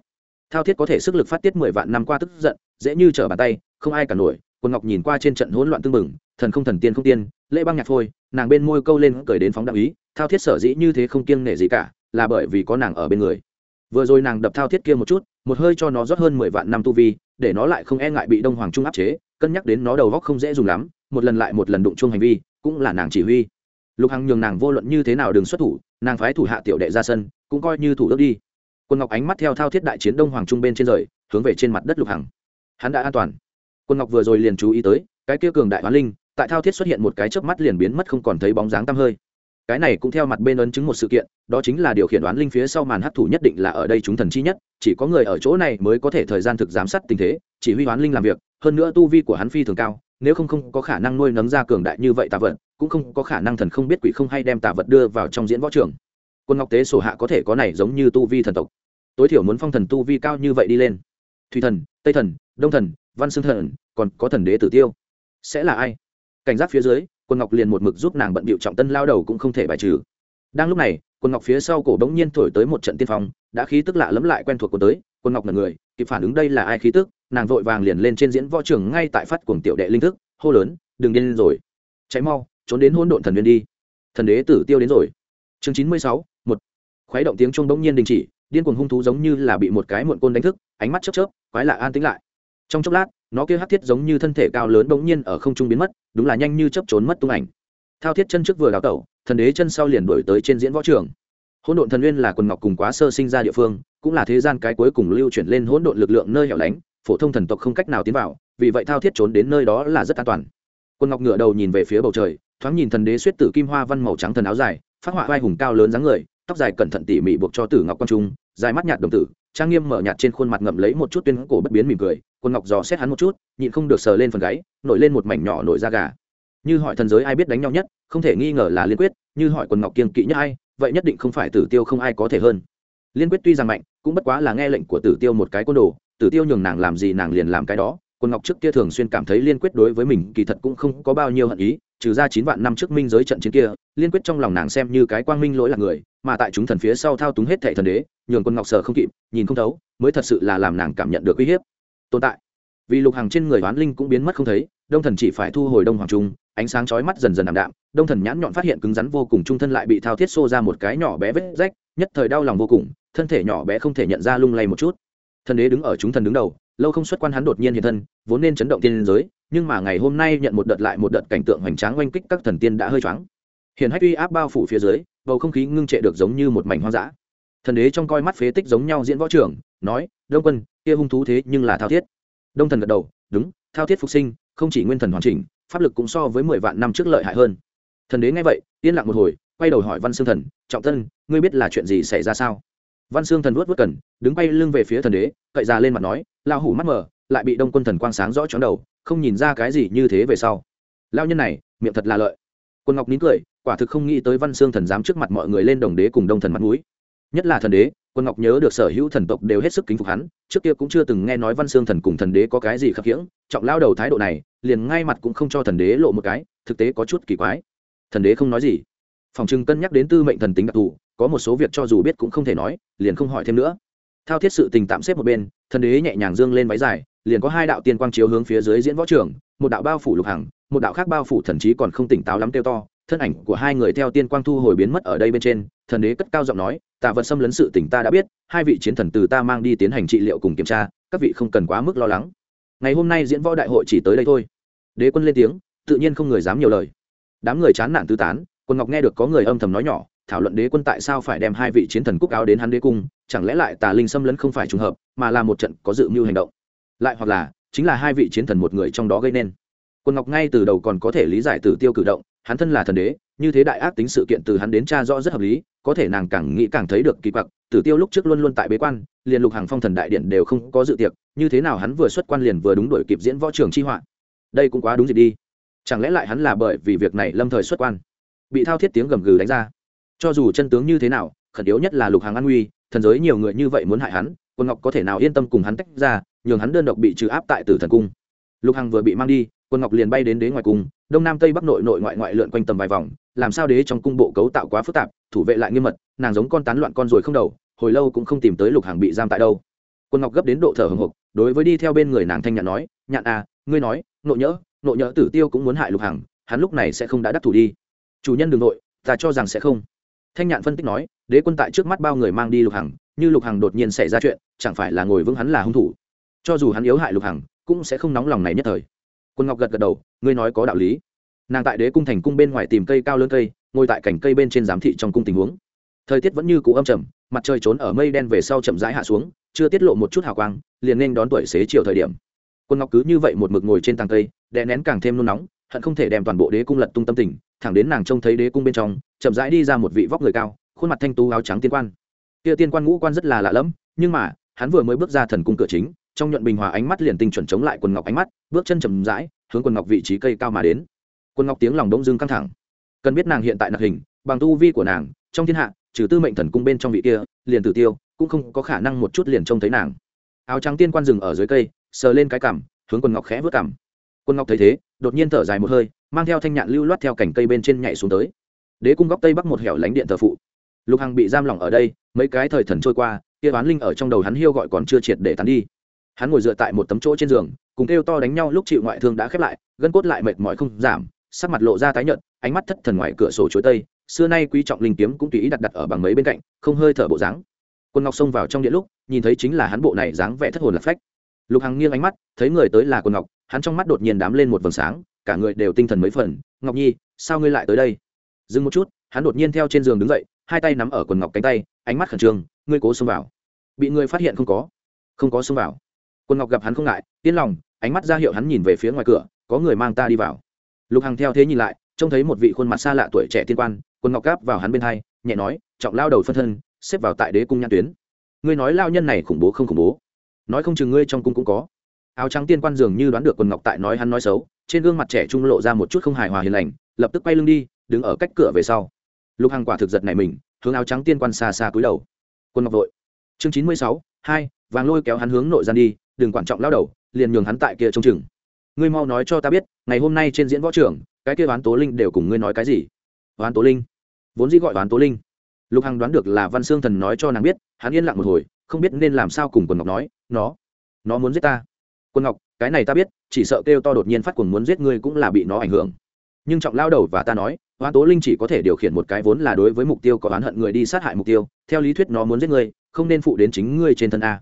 Thao thiết có thể sức lực phát tiết mười vạn năm qua tức giận, dễ như trở bàn tay, không ai cả nổi quân ngọc nhìn qua trên trận hỗn loạn tương mừng thần không thần tiên không tiên, lễ băng nhạc phôi, nàng bên môi câu lên cười đến phóng đạo ý, thao thiết sở dĩ như thế không kiêng nể gì cả, là bởi vì có nàng ở bên người. Vừa rồi nàng đập thao thiết kia một chút, một hơi cho nó rót hơn mười vạn năm tu vi, để nó lại không e ngại bị đông hoàng trung áp chế, cân nhắc đến nó đầu góc không dễ dùng lắm, một lần lại một lần đụng chung hành vi, cũng là nàng chỉ huy. Lục hằng nhường nàng vô luận như thế nào đừng xuất thủ, nàng phái thủ hạ tiểu đệ ra sân, cũng coi như thủ đức đi. Quân ngọc ánh mắt theo thao thiết đại chiến đông hoàng trung bên trên rời, hướng về trên mặt đất lục hằng. Hắn đã an toàn quân ngọc vừa rồi liền chú ý tới, cái kia cường đại hoán linh, tại thao thiết xuất hiện một cái chớp mắt liền biến mất không còn thấy bóng dáng tăm hơi. Cái này cũng theo mặt bên ấn chứng một sự kiện, đó chính là điều khiển đoán linh phía sau màn hấp thủ nhất định là ở đây chúng thần chi nhất, chỉ có người ở chỗ này mới có thể thời gian thực giám sát tình thế, chỉ huy đoán linh làm việc, hơn nữa tu vi của hắn phi thường cao, nếu không không có khả năng nuôi nấng ra cường đại như vậy tà vật, cũng không có khả năng thần không biết quỷ không hay đem tà vật đưa vào trong diễn võ trường. Quân ngọc tế sổ hạ có thể có này giống như tu vi thần tộc. Tối thiểu muốn phong thần tu vi cao như vậy đi lên. Thủy thần, tây thần, đông thần văn xương thần, còn có thần đế tử tiêu. Sẽ là ai? Cảnh giác phía dưới quân ngọc liền một mực giúp nàng bận bịu trọng tân lao đầu cũng không thể bài trừ. Đang lúc này quân ngọc phía sau cổ bỗng nhiên thổi tới một trận tiên phong, đã khí tức lạ lẫm lại quen thuộc của tới. Quân ngọc là người, kịp phản ứng đây là ai khí tức? Nàng vội vàng liền lên trên diễn võ trường ngay tại phát cuồng tiểu đệ linh thức, hô lớn, đừng điên rồi cháy mau, trốn đến hỗn độn thần viên đi. Thần đế tử tiêu đến rồi. Chương chín mươi sáu, một. Khuấy động tiếng chuông bỗng nhiên đình chỉ, điên cuồng hung thú giống như là bị một cái muộn côn đánh thức, ánh mắt chớp chớp, quái lạ an tĩnh lại trong chốc lát, nó kia hắc thiết giống như thân thể cao lớn bỗng nhiên ở không trung biến mất, đúng là nhanh như chớp trốn mất tung ảnh. Thao thiết chân trước vừa đào tẩu, thần đế chân sau liền đổi tới trên diễn võ trường. Hỗn độn thần nguyên là quần ngọc cùng quá sơ sinh ra địa phương, cũng là thế gian cái cuối cùng lưu chuyển lên hỗn độn lực lượng nơi hẻo lánh, phổ thông thần tộc không cách nào tiến vào, vì vậy thao thiết trốn đến nơi đó là rất an toàn. Quân ngọc ngựa đầu nhìn về phía bầu trời, thoáng nhìn thần đế suýt tử kim hoa văn màu trắng thần áo dài, phát họa vai hùng cao lớn dáng người, tóc dài cẩn thận tỉ mỉ buộc cho tử ngọc quang trung, dài mắt nhạt đồng tử trang nghiêm mở nhạt trên khuôn mặt ngậm lấy một chút tuyên cổ bất biến mỉm cười quân ngọc dò xét hắn một chút, nhịn không được sờ lên phần gáy, nổi lên một mảnh nhỏ nổi da gà. Như hỏi thần giới ai biết đánh nhau nhất, không thể nghi ngờ là liên quyết, như hỏi quần ngọc kiên kỵ nhất ai, vậy nhất định không phải tử tiêu không ai có thể hơn. Liên quyết tuy rằng mạnh, cũng bất quá là nghe lệnh của tử tiêu một cái côn đồ, tử tiêu nhường nàng làm gì nàng liền làm cái đó quân ngọc trước kia thường xuyên cảm thấy liên quyết đối với mình kỳ thật cũng không có bao nhiêu hận ý trừ ra chín vạn năm trước minh giới trận chiến kia, liên quyết trong lòng nàng xem như cái quang minh lỗi là người, mà tại chúng thần phía sau thao túng hết thệ thần đế, nhường quân ngọc sở không kịp, nhìn không thấu, mới thật sự là làm nàng cảm nhận được uy hiếp. Tồn tại. Vì lục hàng trên người oán linh cũng biến mất không thấy, đông thần chỉ phải thu hồi đông hoàng trung, ánh sáng chói mắt dần dần ảm đạm, đông thần nhãn nhọn phát hiện cứng rắn vô cùng trung thân lại bị thao thiết xô ra một cái nhỏ bé vết rách, nhất thời đau lòng vô cùng, thân thể nhỏ bé không thể nhận ra lung lay một chút. Thần đế đứng ở chúng thần đứng đầu, lâu không xuất quan hắn đột nhiên hiện thân, vốn nên chấn động tiên giới nhưng mà ngày hôm nay nhận một đợt lại một đợt cảnh tượng hoành tráng oanh kích các thần tiên đã hơi choáng. Hiện hách uy áp bao phủ phía dưới, bầu không khí ngưng trệ được giống như một mảnh hoang dã. Thần đế trong coi mắt phế tích giống nhau diễn võ trưởng, nói, đông quân, kia hung thú thế nhưng là thao thiết. Đông thần gật đầu, đúng, thao thiết phục sinh, không chỉ nguyên thần hoàn chỉnh, pháp lực cũng so với mười vạn năm trước lợi hại hơn. Thần đế nghe vậy, yên lặng một hồi, quay đầu hỏi văn xương thần, trọng thân ngươi biết là chuyện gì xảy ra sao? Văn xương thần vuốt vuốt cần đứng bay lưng về phía thần đế, cậy ra lên mặt nói lao hủ mắt mờ, lại bị đông quân thần quang sáng rõ chóng đầu không nhìn ra cái gì như thế về sau. Lao nhân này, miệng thật là lợi. Quân ngọc nín cười, quả thực không nghĩ tới văn xương thần dám trước mặt mọi người lên đồng đế cùng đông thần mặt mũi. Nhất là thần đế, quân ngọc nhớ được sở hữu thần tộc đều hết sức kính phục hắn, trước kia cũng chưa từng nghe nói văn xương thần cùng thần đế có cái gì khập khiễng, trọng lao đầu thái độ này, liền ngay mặt cũng không cho thần đế lộ một cái, thực tế có chút kỳ quái. Thần đế không nói gì. Phòng trưng cân nhắc đến tư mệnh thần tính đặc thù, có một số việc cho dù biết cũng không thể nói, liền không hỏi thêm nữa. Thao thiết sự tình tạm xếp một bên, thần đế nhẹ nhàng dương lên váy dài liền có hai đạo tiên quang chiếu hướng phía dưới diễn võ trường, một đạo bao phủ lục hằng, một đạo khác bao phủ thần trí còn không tỉnh táo lắm kêu to, thân ảnh của hai người theo tiên quang thu hồi biến mất ở đây bên trên, thần đế cất cao giọng nói, tạ vật xâm lấn sự tỉnh ta đã biết, hai vị chiến thần từ ta mang đi tiến hành trị liệu cùng kiểm tra, các vị không cần quá mức lo lắng. Ngày hôm nay diễn võ đại hội chỉ tới đây thôi. Đế quân lên tiếng, tự nhiên không người dám nhiều lời. Đám người chán nản tư tán, quân ngọc nghe được có người âm thầm nói nhỏ, thảo luận đế quân tại sao phải đem hai vị chiến thần cúc áo đến hắn đế cung, chẳng lẽ lại tà linh xâm lấn không phải trùng hợp, mà là một trận có dự mưu hành động lại hoặc là chính là hai vị chiến thần một người trong đó gây nên. Quân ngọc ngay từ đầu còn có thể lý giải từ tiêu cử động, hắn thân là thần đế, như thế đại ác tính sự kiện từ hắn đến cha rõ rất hợp lý, có thể nàng càng nghĩ càng thấy được kỳ quặc, tử tiêu lúc trước luôn luôn tại bế quan, liền lục hàng phong thần đại điện đều không có dự tiệc, như thế nào hắn vừa xuất quan liền vừa đúng đổi kịp diễn võ trường chi họa. Đây cũng quá đúng gì đi. Chẳng lẽ lại hắn là bởi vì việc này lâm thời xuất quan? Bị thao thiết tiếng gầm gừ đánh ra. Cho dù chân tướng như thế nào, khẩn yếu nhất là lục hàng an nguy, thần giới nhiều người như vậy muốn hại hắn quân ngọc có thể nào yên tâm cùng hắn tách ra, nhường hắn đơn độc bị trừ áp tại tử thần cung. Lục hằng vừa bị mang đi quân ngọc liền bay đến đế ngoài cung, đông nam tây bắc nội nội ngoại ngoại lượn quanh tầm vài vòng, làm sao đế trong cung bộ cấu tạo quá phức tạp, thủ vệ lại nghiêm mật, nàng giống con tán loạn con rồi không đầu, hồi lâu cũng không tìm tới lục hàng bị giam tại đâu. Quân ngọc gấp đến độ thở hồng hộc, đối với đi theo bên người nàng thanh nhạn nói, nhạn à ngươi nói, nộ nhỡ nộ nhỡ tử tiêu cũng muốn hại lục hằng, hắn lúc này sẽ không đã đắc thủ đi. Chủ nhân đường nội, ta cho rằng sẽ không. Thanh nhạn phân tích nói, đế quân tại trước mắt bao người mang đi lục hằng như lục hằng đột nhiên xảy ra chuyện, chẳng phải là ngồi vững hắn là hung thủ. Cho dù hắn yếu hại lục hằng, cũng sẽ không nóng lòng này nhất thời. Quân ngọc gật gật đầu, ngươi nói có đạo lý. Nàng tại đế cung thành cung bên ngoài tìm cây cao lớn cây, ngồi tại cành cây bên trên giám thị trong cung tình huống. Thời tiết vẫn như cũ âm trầm, mặt trời trốn ở mây đen về sau chậm rãi hạ xuống, chưa tiết lộ một chút hào quang, liền nên đón tuổi xế chiều thời điểm. Quân ngọc cứ như vậy một mực ngồi trên tàng cây, đè nén càng thêm nôn nóng, hận không thể đem toàn bộ đế cung lật tung tâm tình, thẳng đến nàng trông thấy đế cung bên trong, chậm rãi đi ra một vị vóc người cao, khuôn mặt thanh tú áo trắng tiên quan kia tiên quan ngũ quan rất là lạ lẫm, nhưng mà, hắn vừa mới bước ra thần cung cửa chính, trong nhuận bình hòa ánh mắt liền tinh chuẩn chống lại quần ngọc ánh mắt, bước chân chầm rãi, hướng quần ngọc vị trí cây cao mà đến. Quần ngọc tiếng lòng đông dương căng thẳng. Cần biết nàng hiện tại nạc hình, bằng tu vi của nàng, trong thiên hạ, trừ tư mệnh thần cung bên trong vị kia, liền tử tiêu, cũng không có khả năng một chút liền trông thấy nàng. Áo trắng tiên quan rừng ở dưới cây, sờ lên cái cằm, hướng quần ngọc khẽ vớt cằm. Quân ngọc thấy thế, đột nhiên thở dài một hơi, mang theo thanh nhạn lưu loát theo cành cây bên trên nhảy xuống tới. Đế cung góc tây bắc một hẻo lánh điện thờ phụ lục hằng bị giam lỏng ở đây, mấy cái thời thần trôi qua, kia oán linh ở trong đầu hắn hiêu gọi còn chưa triệt để tán đi. Hắn ngồi dựa tại một tấm chỗ trên giường, cùng kêu to đánh nhau lúc chịu ngoại thương đã khép lại, gân cốt lại mệt mỏi không giảm, sắc mặt lộ ra tái nhợt, ánh mắt thất thần ngoài cửa sổ chuối tây, xưa nay quý trọng linh kiếm cũng tùy ý đặt đặt ở bằng mấy bên cạnh, không hơi thở bộ dáng. Quân ngọc xông vào trong điện lúc, nhìn thấy chính là hắn bộ này dáng vẻ thất hồn lạc phách. Lục hằng nghiêng ánh mắt, thấy người tới là quân ngọc, hắn trong mắt đột nhiên đám lên một vầng sáng, cả người đều tinh thần mấy phần. Ngọc nhi, sao ngươi lại tới đây? Dừng một chút, hắn đột nhiên theo trên giường đứng dậy hai tay nắm ở quần ngọc cánh tay, ánh mắt khẩn trương, ngươi cố xông vào. Bị người phát hiện không có. Không có xông vào. Quần ngọc gặp hắn không ngại, yên lòng, ánh mắt ra hiệu hắn nhìn về phía ngoài cửa, có người mang ta đi vào. Lục hằng theo thế nhìn lại, trông thấy một vị khuôn mặt xa lạ tuổi trẻ tiên quan, quần ngọc gáp vào hắn bên hai, nhẹ nói, trọng lao đầu phân thân, xếp vào tại đế cung nhan tuyến. Ngươi nói lao nhân này khủng bố không khủng bố? Nói không chừng ngươi trong cung cũng có. Áo trắng tiên quan dường như đoán được quần ngọc tại nói hắn nói xấu, trên gương mặt trẻ trung lộ ra một chút không hài hòa hiền lành, lập tức quay lưng đi, đứng ở cách cửa về sau lục hàng quả thực giật này mình, hướng áo trắng tiên quan xa xa cúi đầu. Quân ngọc vội. Chương chín mươi sáu, hai, vàng lôi kéo hắn hướng nội gian đi, đừng quan trọng lao đầu, liền nhường hắn tại kia trông chừng. Ngươi mau nói cho ta biết, ngày hôm nay trên diễn võ trưởng, cái kia oán tố linh đều cùng ngươi nói cái gì? Oán tố linh? Vốn dĩ gọi oán tố linh. Lục hằng đoán được là văn sương thần nói cho nàng biết, hắn yên lặng một hồi, không biết nên làm sao cùng quần ngọc nói, nó nó muốn giết ta. Quân ngọc, cái này ta biết, chỉ sợ kêu to đột nhiên phát cuồng muốn giết ngươi cũng là bị nó ảnh hưởng. Nhưng trọng lao đầu và ta nói hoán tố linh chỉ có thể điều khiển một cái vốn là đối với mục tiêu có oán hận người đi sát hại mục tiêu theo lý thuyết nó muốn giết người, không nên phụ đến chính ngươi trên thân a.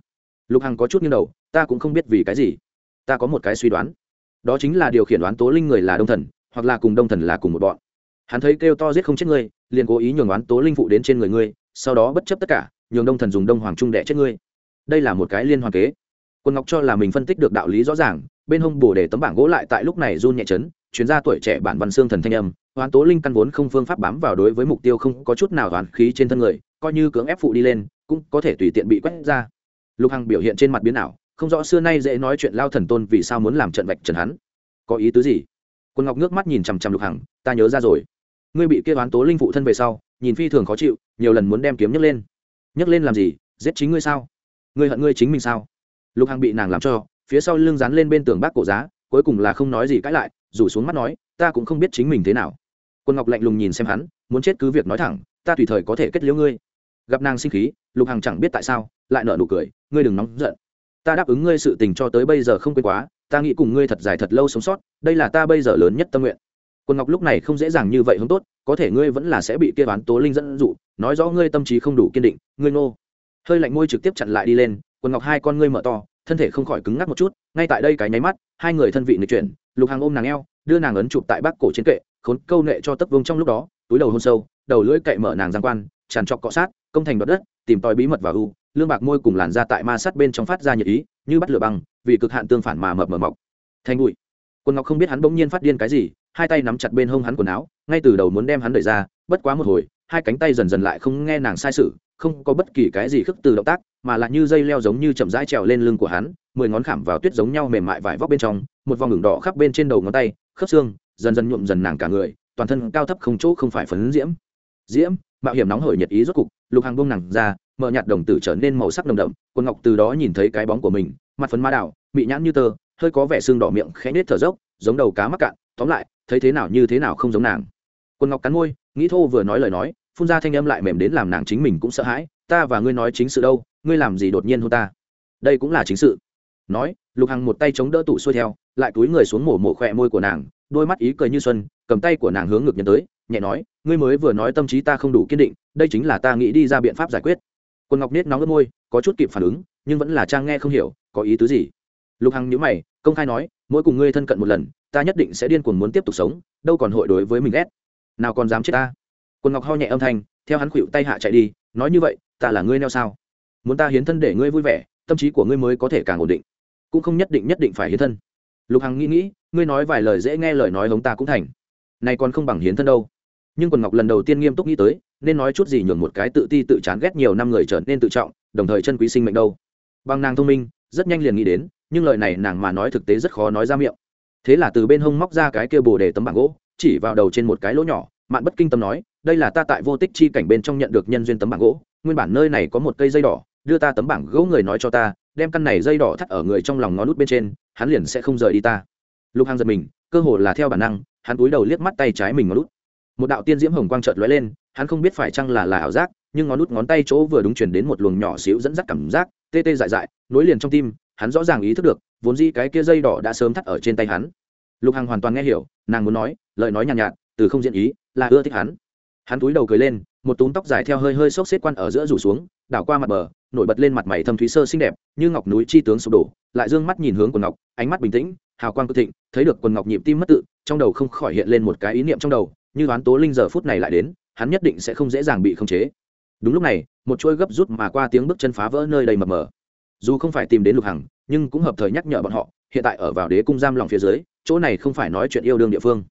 Lục hằng có chút nghiêng đầu ta cũng không biết vì cái gì. Ta có một cái suy đoán. Đó chính là điều khiển đoán tố linh người là đông thần hoặc là cùng đông thần là cùng một bọn. Hắn thấy kêu to giết không chết ngươi liền cố ý nhường đoán tố linh phụ đến trên người ngươi sau đó bất chấp tất cả nhường đông thần dùng đông hoàng trung đệ chết ngươi. Đây là một cái liên hoàn kế. Quân ngọc cho là mình phân tích được đạo lý rõ ràng bên hông bổ để tấm bảng gỗ lại tại lúc này run nhẹ chấn, chuyên gia tuổi trẻ bản văn xương thần thanh âm, hoán tố linh căn vốn không phương pháp bám vào đối với mục tiêu không có chút nào hoàn khí trên thân người, coi như cưỡng ép phụ đi lên, cũng có thể tùy tiện bị quét ra. Lục hằng biểu hiện trên mặt biến ảo, không rõ xưa nay dễ nói chuyện lao thần tôn vì sao muốn làm trận vạch trần hắn. Có ý tứ gì? Quân ngọc nước mắt nhìn chằm chằm lục hằng, ta nhớ ra rồi. Ngươi bị kia hoán tố linh phụ thân về sau, nhìn phi thường khó chịu, nhiều lần muốn đem kiếm nhấc lên. Nhấc lên làm gì? Giết chính ngươi sao? Ngươi hận ngươi chính mình sao? Lục hằng bị nàng làm cho phía sau lưng dán lên bên tường bác cổ giá, cuối cùng là không nói gì cãi lại, rủ xuống mắt nói, ta cũng không biết chính mình thế nào. Quân ngọc lạnh lùng nhìn xem hắn, muốn chết cứ việc nói thẳng, ta tùy thời có thể kết liễu ngươi. Gặp nàng sinh khí, lục hằng chẳng biết tại sao, lại nở nụ cười, ngươi đừng nóng giận. Ta đáp ứng ngươi sự tình cho tới bây giờ không quên quá, ta nghĩ cùng ngươi thật dài thật lâu sống sót, đây là ta bây giờ lớn nhất tâm nguyện. Quân ngọc lúc này không dễ dàng như vậy không tốt, có thể ngươi vẫn là sẽ bị kia bán tố linh dẫn dụ, nói rõ ngươi tâm trí không đủ kiên định, ngươi nô. Hơi lạnh môi trực tiếp chặn lại đi lên, quân ngọc, hai con ngươi mở to thân thể không khỏi cứng ngắc một chút, ngay tại đây cái nháy mắt, hai người thân vị người chuyển, lục hàng ôm nàng eo, đưa nàng ấn chụp tại bác cổ trên kệ, khốn câu nệ cho tấp vông trong lúc đó, túi đầu hôn sâu, đầu lưỡi cậy mở nàng giang quan, tràn trọc cọ sát, công thành đoạt đất, tìm tòi bí mật và u lương bạc môi cùng làn ra tại ma sát bên trong phát ra nhiệt ý, như bắt lửa băng, vì cực hạn tương phản mà mập mờ mọc. Thành bụi. Quân ngọc không biết hắn bỗng nhiên phát điên cái gì, hai tay nắm chặt bên hông hắn quần áo, ngay từ đầu muốn đem hắn đẩy ra, bất quá một hồi, hai cánh tay dần dần lại không nghe nàng sai sự không có bất kỳ cái gì khước từ động tác, mà là như dây leo giống như chậm rãi trèo lên lưng của hắn, mười ngón khảm vào tuyết giống nhau mềm mại vải vóc bên trong, một vòng ngừng đỏ khắp bên trên đầu ngón tay, khớp xương, dần dần nhuộm dần nàng cả người, toàn thân cao thấp không chỗ không phải phấn diễm. Diễm, mạo hiểm nóng hởi nhiệt ý rốt cục, lục hàng bông nàng ra mở nhạt đồng tử trở nên màu sắc đồng đậm quân ngọc từ đó nhìn thấy cái bóng của mình, mặt phấn ma đảo mị nhãn như tơ, hơi có vẻ xương đỏ miệng khẽ nết thở dốc, giống đầu cá mắc cạn, tóm lại, thấy thế nào như thế nào không giống nàng. Quân ngọc cắn môi, nghĩ thô vừa nói lời nói phun ra thanh âm lại mềm đến làm nàng chính mình cũng sợ hãi, ta và ngươi nói chính sự đâu, ngươi làm gì đột nhiên hôn ta? Đây cũng là chính sự. Nói, lục hằng một tay chống đỡ tủ xuôi theo, lại túi người xuống mổ mổ khỏe môi của nàng, đôi mắt ý cười như xuân, cầm tay của nàng hướng ngược nhân tới, nhẹ nói, ngươi mới vừa nói tâm trí ta không đủ kiên định, đây chính là ta nghĩ đi ra biện pháp giải quyết. Quân ngọc nết nóng ớt môi, có chút kịp phản ứng, nhưng vẫn là trang nghe không hiểu, có ý tứ gì? Lục hằng nhữ mày, công khai nói, mỗi cùng ngươi thân cận một lần, ta nhất định sẽ điên cuồng muốn tiếp tục sống, đâu còn hội đối với mình ghét. Nào còn dám chết ta? Quần ngọc ho nhẹ âm thanh, theo hắn khuỵu tay hạ chạy đi, nói như vậy, ta là ngươi neo sao? Muốn ta hiến thân để ngươi vui vẻ, tâm trí của ngươi mới có thể càng ổn định. Cũng không nhất định nhất định phải hiến thân. Lục hằng nghĩ nghĩ, ngươi nói vài lời dễ nghe lời nói hống ta cũng thành. Này còn không bằng hiến thân đâu. Nhưng quần ngọc lần đầu tiên nghiêm túc nghĩ tới, nên nói chút gì nhường một cái tự ti tự chán ghét nhiều năm người trở nên tự trọng, đồng thời chân quý sinh mệnh đâu. Bằng nàng thông minh, rất nhanh liền nghĩ đến, nhưng lời này nàng mà nói thực tế rất khó nói ra miệng. Thế là từ bên hông móc ra cái kia bồ đề tấm bảng gỗ, chỉ vào đầu trên một cái lỗ nhỏ, mạn bất kinh tâm nói đây là ta tại vô tích chi cảnh bên trong nhận được nhân duyên tấm bảng gỗ nguyên bản nơi này có một cây dây đỏ đưa ta tấm bảng gỗ người nói cho ta đem căn này dây đỏ thắt ở người trong lòng ngó nút bên trên hắn liền sẽ không rời đi ta. Lục hàng giật mình cơ hồ là theo bản năng hắn cúi đầu liếc mắt tay trái mình ngó nút một đạo tiên diễm hồng quang trợt lóe lên hắn không biết phải chăng là là ảo giác nhưng ngón nút ngón tay chỗ vừa đúng chuyển đến một luồng nhỏ xíu dẫn dắt cảm giác tê tê dại dại nối liền trong tim hắn rõ ràng ý thức được vốn dĩ cái kia dây đỏ đã sớm thắt ở trên tay hắn. Lục hằng hoàn toàn nghe hiểu nàng muốn nói lời nói nhàn nhạt, nhạt từ không diễn ý là ưa thích hắn hắn túi đầu cười lên, một túm tóc dài theo hơi hơi xốc xếp quan ở giữa rủ xuống, đảo qua mặt bờ, nổi bật lên mặt mày thâm thúy sơ xinh đẹp, như ngọc núi chi tướng sụp đổ, lại dương mắt nhìn hướng quần ngọc, ánh mắt bình tĩnh, hào quang cực thịnh, thấy được quần ngọc nhịp tim mất tự, trong đầu không khỏi hiện lên một cái ý niệm trong đầu, như đoán tố linh giờ phút này lại đến, hắn nhất định sẽ không dễ dàng bị khống chế. Đúng lúc này, một chuỗi gấp rút mà qua tiếng bước chân phá vỡ nơi đầy mập mờ. Dù không phải tìm đến lục hằng, nhưng cũng hợp thời nhắc nhở bọn họ, hiện tại ở vào đế cung giam lòng phía dưới, chỗ này không phải nói chuyện yêu đương địa phương.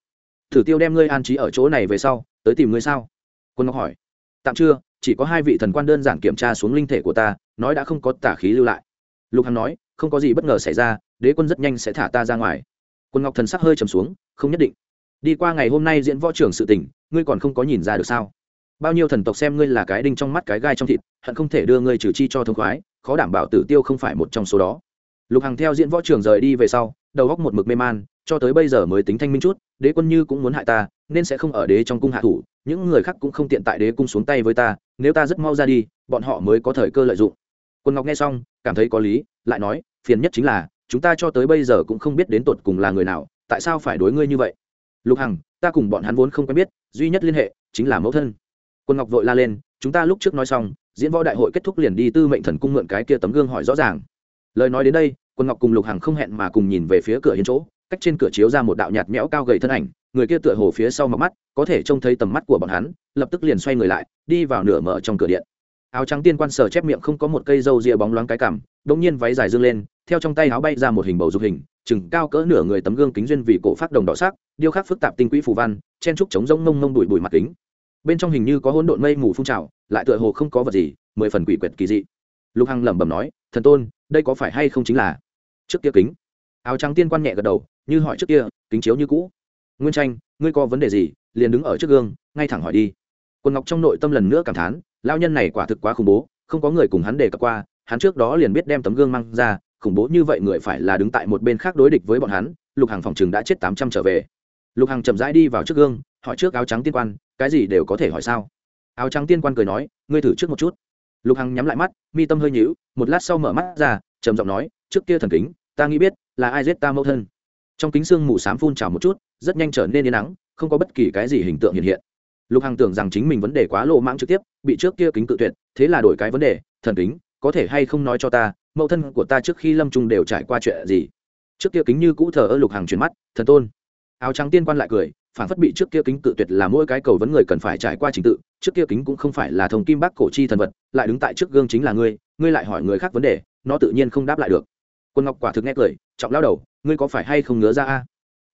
Thử tiêu đem ngươi an trí ở chỗ này về sau tới tìm ngươi sao? Quân ngọc hỏi. Tạm chưa, chỉ có hai vị thần quan đơn giản kiểm tra xuống linh thể của ta, nói đã không có tả khí lưu lại. Lục hằng nói, không có gì bất ngờ xảy ra, đế quân rất nhanh sẽ thả ta ra ngoài. Quân ngọc thần sắc hơi trầm xuống, không nhất định. Đi qua ngày hôm nay diễn võ trưởng sự tình, ngươi còn không có nhìn ra được sao? Bao nhiêu thần tộc xem ngươi là cái đinh trong mắt cái gai trong thịt, hận không thể đưa ngươi trừ chi cho thông khoái, khó đảm bảo tử tiêu không phải một trong số đó. Lục hằng theo diễn võ trường rời đi về sau, đầu góc một mực mê man, cho tới bây giờ mới tính thanh minh chút, đế quân như cũng muốn hại ta nên sẽ không ở đế trong cung hạ thủ, những người khác cũng không tiện tại đế cung xuống tay với ta, nếu ta rất mau ra đi, bọn họ mới có thời cơ lợi dụng. Quân ngọc nghe xong, cảm thấy có lý, lại nói, phiền nhất chính là, chúng ta cho tới bây giờ cũng không biết đến tột cùng là người nào, tại sao phải đối ngươi như vậy? Lục hằng, ta cùng bọn hắn vốn không quen biết, duy nhất liên hệ chính là mẫu thân. Quân ngọc vội la lên, chúng ta lúc trước nói xong, diễn võ đại hội kết thúc liền đi tư mệnh thần cung mượn cái kia tấm gương hỏi rõ ràng. Lời nói đến đây, quân ngọc cùng lục hằng không hẹn mà cùng nhìn về phía cửa hiến chỗ, cách trên cửa chiếu ra một đạo nhạt nhẽo cao gầy thân ảnh người kia tựa hồ phía sau mặt mắt, có thể trông thấy tầm mắt của bọn hắn, lập tức liền xoay người lại, đi vào nửa mở trong cửa điện. Áo trắng tiên quan sờ chép miệng không có một cây râu ria bóng loáng cái cảm đống nhiên váy dài dương lên, theo trong tay áo bay ra một hình bầu dục hình, chừng cao cỡ nửa người tấm gương kính duyên vì cổ phát đồng đỏ sắc, điêu khắc phức tạp tinh quỹ phù văn, chen trúc chống rông mông mông đùi bùi mặt kính. Bên trong hình như có hỗn độn mây mù phun trào, lại tựa hồ không có vật gì, mười phần quỷ quyệt kỳ dị. Lục hằng lẩm bẩm nói, thần tôn, đây có phải hay không chính là trước kia kính? Áo trắng tiên quan nhẹ gật đầu, như hỏi trước kia, kính chiếu như cũ nguyên tranh, ngươi có vấn đề gì, liền đứng ở trước gương, ngay thẳng hỏi đi. Quân ngọc trong nội tâm lần nữa cảm thán lao nhân này quả thực quá khủng bố, không có người cùng hắn đề cập qua, hắn trước đó liền biết đem tấm gương mang ra, khủng bố như vậy người phải là đứng tại một bên khác đối địch với bọn hắn, lục hàng phòng chừng đã chết tám trăm trở về. Lục hàng chậm rãi đi vào trước gương, hỏi trước áo trắng tiên quan, cái gì đều có thể hỏi sao? Áo trắng tiên quan cười nói, ngươi thử trước một chút. Lục hằng nhắm lại mắt, mi tâm hơi nhíu, một lát sau mở mắt ra, trầm giọng nói, trước kia thần kính, ta nghĩ biết là ai giết ta mẫu thân. Trong kính xương mù s á m phun trào một chút rất nhanh trở nên yên nắng không có bất kỳ cái gì hình tượng hiện hiện. Lục hằng tưởng rằng chính mình vấn đề quá lộ mãng trực tiếp, bị trước kia kính tự tuyệt, thế là đổi cái vấn đề, thần kính, có thể hay không nói cho ta, mẫu thân của ta trước khi lâm trung đều trải qua chuyện gì? Trước kia kính như cũ thờ ơ lục hằng chuyển mắt, thần tôn. Áo trắng tiên quan lại cười, phản phất bị trước kia kính cự tuyệt là mỗi cái cầu vấn người cần phải trải qua trình tự, trước kia kính cũng không phải là thông kim bắc cổ chi thần vật, lại đứng tại trước gương chính là ngươi ngươi lại hỏi người khác vấn đề, nó tự nhiên không đáp lại được. Quân ngọc quả thực nghe cười, trọng lao đầu, ngươi có phải hay không ngứa ra a?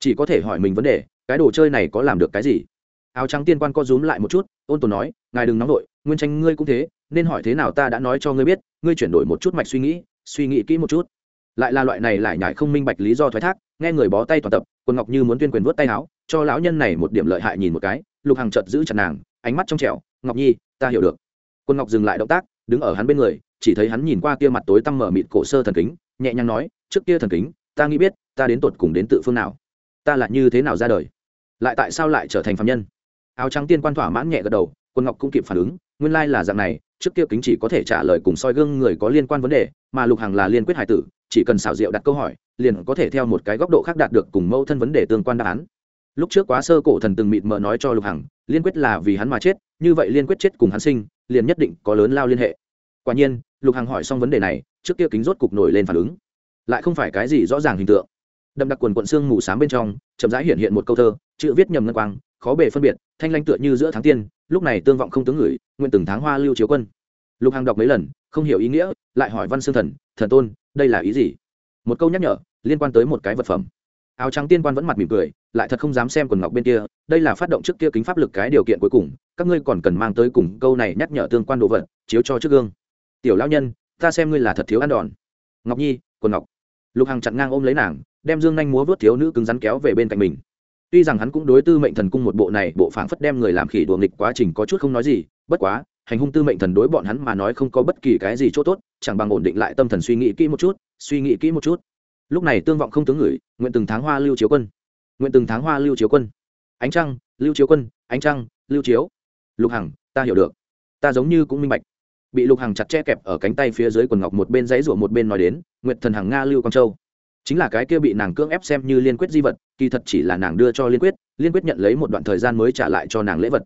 Chỉ có thể hỏi mình vấn đề cái đồ chơi này có làm được cái gì? Áo trắng tiên quan co rúm lại một chút ôn tồn nói ngài đừng nóng vội, nguyên tranh ngươi cũng thế nên hỏi thế nào ta đã nói cho ngươi biết ngươi chuyển đổi một chút mạch suy nghĩ suy nghĩ kỹ một chút. Lại là loại này lại nhải không minh bạch lý do thoái thác nghe người bó tay toàn tập quân ngọc như muốn tuyên quyền vớt tay áo cho lão nhân này một điểm lợi hại nhìn một cái lục hằng chợt giữ chặt nàng ánh mắt trong trẻo ngọc nhi ta hiểu được. Quân ngọc dừng lại động tác đứng ở hắn bên người chỉ thấy hắn nhìn qua kia mặt tối tăm mở mịt cổ sơ thần kính nhẹ nhàng nói trước kia thần kính ta nghĩ biết ta đến tột cùng đến tự phương nào? Ta là như thế nào ra đời? Lại tại sao lại trở thành phạm nhân? Áo trắng tiên quan thỏa mãn nhẹ gật đầu quân ngọc cũng kịp phản ứng, nguyên lai là dạng này, trước kia kính chỉ có thể trả lời cùng soi gương người có liên quan vấn đề, mà lục hằng là liên quyết hải tử, chỉ cần xảo diệu đặt câu hỏi, liền có thể theo một cái góc độ khác đạt được cùng mâu thân vấn đề tương quan đáp án. Lúc trước quá sơ cổ thần từng mịt mờ nói cho lục hằng, liên quyết là vì hắn mà chết, như vậy liên quyết chết cùng hắn sinh, liền nhất định có lớn lao liên hệ. Quả nhiên, lục hằng hỏi xong vấn đề này, trước kia kính rốt cục nổi lên phản ứng. Lại không phải cái gì rõ ràng hình tượng đậm đặc quần quận xương mù sám bên trong, chậm rãi hiện hiện một câu thơ, chữ viết nhầm ngân quang, khó bề phân biệt, thanh lanh tựa như giữa tháng tiên, lúc này tương vọng không tướng ngửi nguyện từng tháng hoa lưu chiếu quân. Lục hằng đọc mấy lần, không hiểu ý nghĩa, lại hỏi văn xương thần thần tôn, đây là ý gì? Một câu nhắc nhở, liên quan tới một cái vật phẩm. Áo trắng tiên quan vẫn mặt mỉm cười, lại thật không dám xem quần ngọc bên kia, đây là phát động trước kia kính pháp lực cái điều kiện cuối cùng, các ngươi còn cần mang tới cùng câu này nhắc nhở tương quan đồ vật, chiếu cho trước gương. Tiểu lão nhân, ta xem ngươi là thật thiếu ăn đòn. Ngọc nhi, quần ngọc. Lục hằng chặn ngang ôm lấy nàng đem dương nhanh múa vớt thiếu nữ cứng rắn kéo về bên cạnh mình. Tuy rằng hắn cũng đối tư mệnh thần cung một bộ này, bộ phảng phất đem người làm khỉ đùa nghịch quá trình có chút không nói gì, bất quá, hành hung tư mệnh thần đối bọn hắn mà nói không có bất kỳ cái gì chỗ tốt, chẳng bằng ổn định lại tâm thần suy nghĩ kỹ một chút, suy nghĩ kỹ một chút. Lúc này tương vọng không tướng ngửi nguyện từng tháng hoa lưu chiếu quân. Nguyện từng tháng hoa lưu chiếu quân. Ánh trăng, lưu chiếu quân, ánh trăng, lưu chiếu. Lục hằng, ta hiểu được. Ta giống như cũng minh bạch. Bị lục hằng chặt che kẹp ở cánh tay phía dưới quần ngọc một bên dãy rủa một bên nói đến nguyện thần hằng nga lưu quang châu chính là cái kia bị nàng cưỡng ép xem như liên quyết di vật, kỳ thật chỉ là nàng đưa cho liên quyết liên quyết nhận lấy một đoạn thời gian mới trả lại cho nàng lễ vật.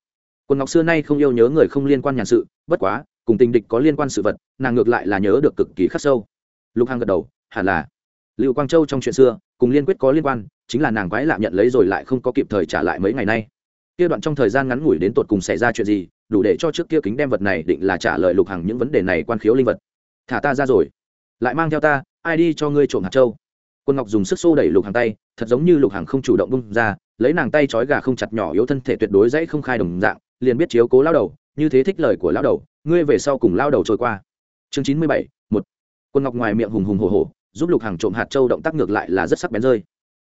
Quần ngọc xưa nay không yêu nhớ người không liên quan nhàn sự, bất quá, cùng tình địch có liên quan sự vật, nàng ngược lại là nhớ được cực kỳ khắc sâu. Lục hằng gật đầu, hẳn là. Liệu quang châu trong chuyện xưa, cùng liên quyết có liên quan, chính là nàng quái lạ nhận lấy rồi lại không có kịp thời trả lại mấy ngày nay. Kia đoạn trong thời gian ngắn ngủi đến tột cùng xảy ra chuyện gì, đủ để cho trước kia kính đem vật này định là trả lời lục hằng những vấn đề này quan khiếu linh vật. Thả ta ra rồi. Lại mang theo ta, ai đi cho ngươi trộm hạt châu? Quân ngọc dùng sức xô đẩy lục hàng tay, thật giống như lục hàng không chủ động bung ra, lấy nàng tay trói gà không chặt nhỏ yếu thân thể tuyệt đối dãy không khai đồng dạng, liền biết chiếu cố lao đầu, như thế thích lời của lao đầu, ngươi về sau cùng lao đầu trôi qua. Chương chín mươi bảy, một. Quân ngọc ngoài miệng hùng hùng hồ hồ giúp lục hàng trộm hạt châu động tác ngược lại là rất sắc bén rơi.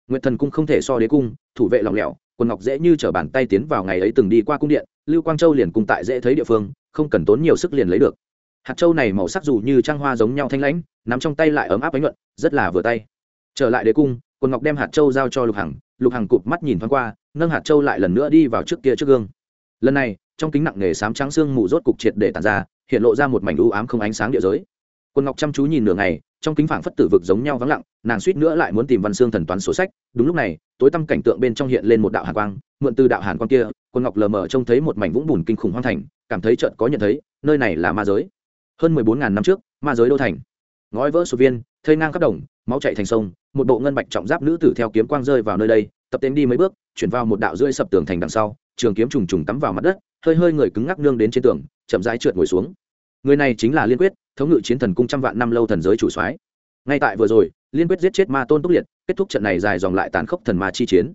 Nguyện thần cung không thể so đế cung, thủ vệ lỏng lẻo quân ngọc dễ như t bàn tay tiến vào ngày ấy từng đi qua cung điện, lưu quang châu liền cung tại dễ thấy địa phương, không cần tốn nhiều sức liền lấy được. Hạt châu này màu sắc dù như trang hoa giống nhau thanh lãnh, nắm trong tay lại ấm áp ánh nhuận, rất là vừa tay trở lại đế cung quân ngọc đem hạt châu giao cho lục hằng lục hằng cụp mắt nhìn thoáng qua, nâng hạt châu lại lần nữa đi vào trước kia trước gương. Lần này, trong kính nặng nề sám trắng xương mù rốt cục triệt để tàn ra, hiện lộ ra một mảnh u ám không ánh sáng địa giới. Quân ngọc chăm chú nhìn nửa ngày, trong kính phảng phất tử vực giống nhau vắng lặng, nàng suýt nữa lại muốn tìm văn xương thần toán số sách. Đúng lúc này, tối tăm cảnh tượng bên trong hiện lên một đạo hàn quang, mượn từ đạo hàn quang kia quân ngọc lờ mờ trông thấy một mảnh vũng bùn kinh khủng hoang thành, cảm thấy chợt có nhận thấy, nơi này là ma giới. Hơn mười bốn ngàn năm trước, ma giới đô thành. Ngói vỡ sụt viên, thây ngang khắp đồng, máu chạy thành sông một bộ ngân bạch trọng giáp nữ tử theo kiếm quang rơi vào nơi đây, tập tên đi mấy bước, chuyển vào một đạo rưỡi sập tường thành đằng sau, trường kiếm trùng trùng tắm vào mặt đất, hơi hơi người cứng ngắc nương đến trên tường, chậm rãi trượt ngồi xuống. Người này chính là liên quyết, thống ngự chiến thần cung trăm vạn năm lâu thần giới chủ soái. Ngay tại vừa rồi, liên quyết giết chết ma tôn túc liệt, kết thúc trận này dài dòng lại tàn khốc thần ma chi chiến.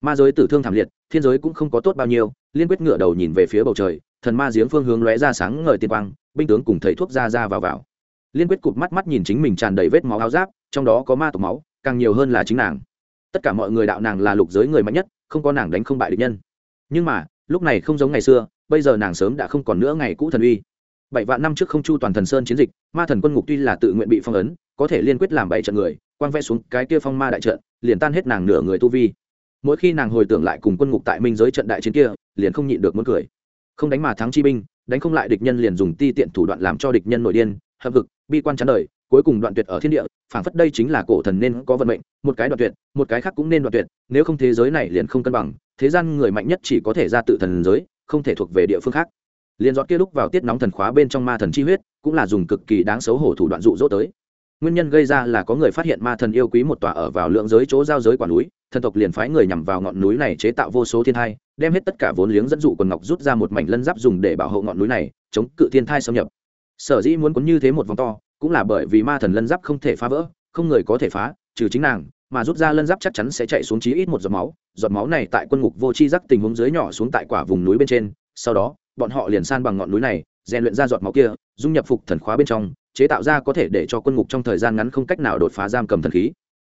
Ma giới tử thương thảm liệt, thiên giới cũng không có tốt bao nhiêu, liên quyết ngựa đầu nhìn về phía bầu trời, thần ma giếng phương hướng lóe ra sáng ngời tiên quang, binh tướng cùng thầy thuốc ra ra vào vào. Liên quyết cụp mắt mắt nhìn chính mình tràn đầy vết máu áo giáp, trong đó có ma tộc máu càng nhiều hơn là chính nàng. Tất cả mọi người đạo nàng là lục giới người mạnh nhất, không có nàng đánh không bại địch nhân. Nhưng mà, lúc này không giống ngày xưa, bây giờ nàng sớm đã không còn nữa ngày cũ thần uy. Bảy vạn năm trước không chu toàn thần sơn chiến dịch, ma thần quân ngục tuy là tự nguyện bị phong ấn, có thể liên quyết làm bảy trận người, quang vẽ xuống cái kia phong ma đại trận, liền tan hết nàng nửa người tu vi. Mỗi khi nàng hồi tưởng lại cùng quân ngục tại minh giới trận đại chiến kia, liền không nhịn được muốn cười. Không đánh mà thắng chi binh, đánh không lại địch nhân liền dùng ti tiện thủ đoạn làm cho địch nhân nội điên hợp vực bi quan chán đời cuối cùng đoạn tuyệt ở thiên địa, phảng phất đây chính là cổ thần nên có vận mệnh, một cái đoạn tuyệt, một cái khác cũng nên đoạn tuyệt, nếu không thế giới này liền không cân bằng, thế gian người mạnh nhất chỉ có thể ra tự thần giới, không thể thuộc về địa phương khác. Liền dọn kia lúc vào tiết nóng thần khóa bên trong ma thần chi huyết, cũng là dùng cực kỳ đáng xấu hổ thủ đoạn dụ dỗ tới. Nguyên nhân gây ra là có người phát hiện ma thần yêu quý một tòa ở vào lượng giới chỗ giao giới quả núi, thần tộc liền phái người nhằm vào ngọn núi này chế tạo vô số thiên thai, đem hết tất cả vốn liếng dẫn dụ quần ngọc rút ra một mảnh lân giáp dùng để bảo hộ ngọn núi này, chống cự thiên thai xâm nhập. Sở dĩ muốn có như thế một vòng to cũng là bởi vì ma thần lân giáp không thể phá vỡ, không người có thể phá, trừ chính nàng, mà rút ra lân giáp chắc chắn sẽ chạy xuống chí ít một giọt máu. Giọt máu này tại quân ngục vô chi giác tình huống dưới nhỏ xuống tại quả vùng núi bên trên, sau đó, bọn họ liền san bằng ngọn núi này, rèn luyện ra giọt máu kia, dung nhập phục thần khóa bên trong, chế tạo ra có thể để cho quân ngục trong thời gian ngắn không cách nào đột phá giam cầm thần khí.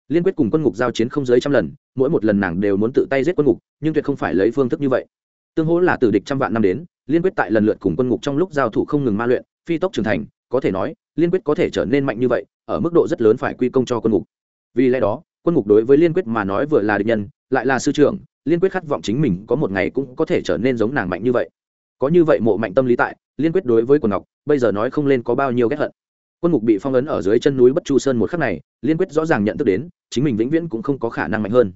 Liên quyết cùng quân ngục giao chiến không dưới trăm lần, mỗi một lần nàng đều muốn tự tay giết quân ngục, nhưng tuyệt không phải lấy phương thức như vậy. Tương hỗ là từ địch trăm vạn năm đến, liên quyết tại lần lượt cùng quân ngục trong lúc giao thủ không ngừng ma luyện, phi tốc trưởng thành có thể nói, liên quyết có thể trở nên mạnh như vậy, ở mức độ rất lớn phải quy công cho quân ngục. Vì lẽ đó, quân ngục đối với liên quyết mà nói vừa là địch nhân, lại là sư trưởng, liên quyết khát vọng chính mình có một ngày cũng có thể trở nên giống nàng mạnh như vậy. Có như vậy mộ mạnh tâm lý tại, liên quyết đối với quần ngọc, bây giờ nói không lên có bao nhiêu ghét hận. Quân ngục bị phong ấn ở dưới chân núi bất chu sơn một khắc này, liên quyết rõ ràng nhận thức đến, chính mình vĩnh viễn cũng không có khả năng mạnh hơn.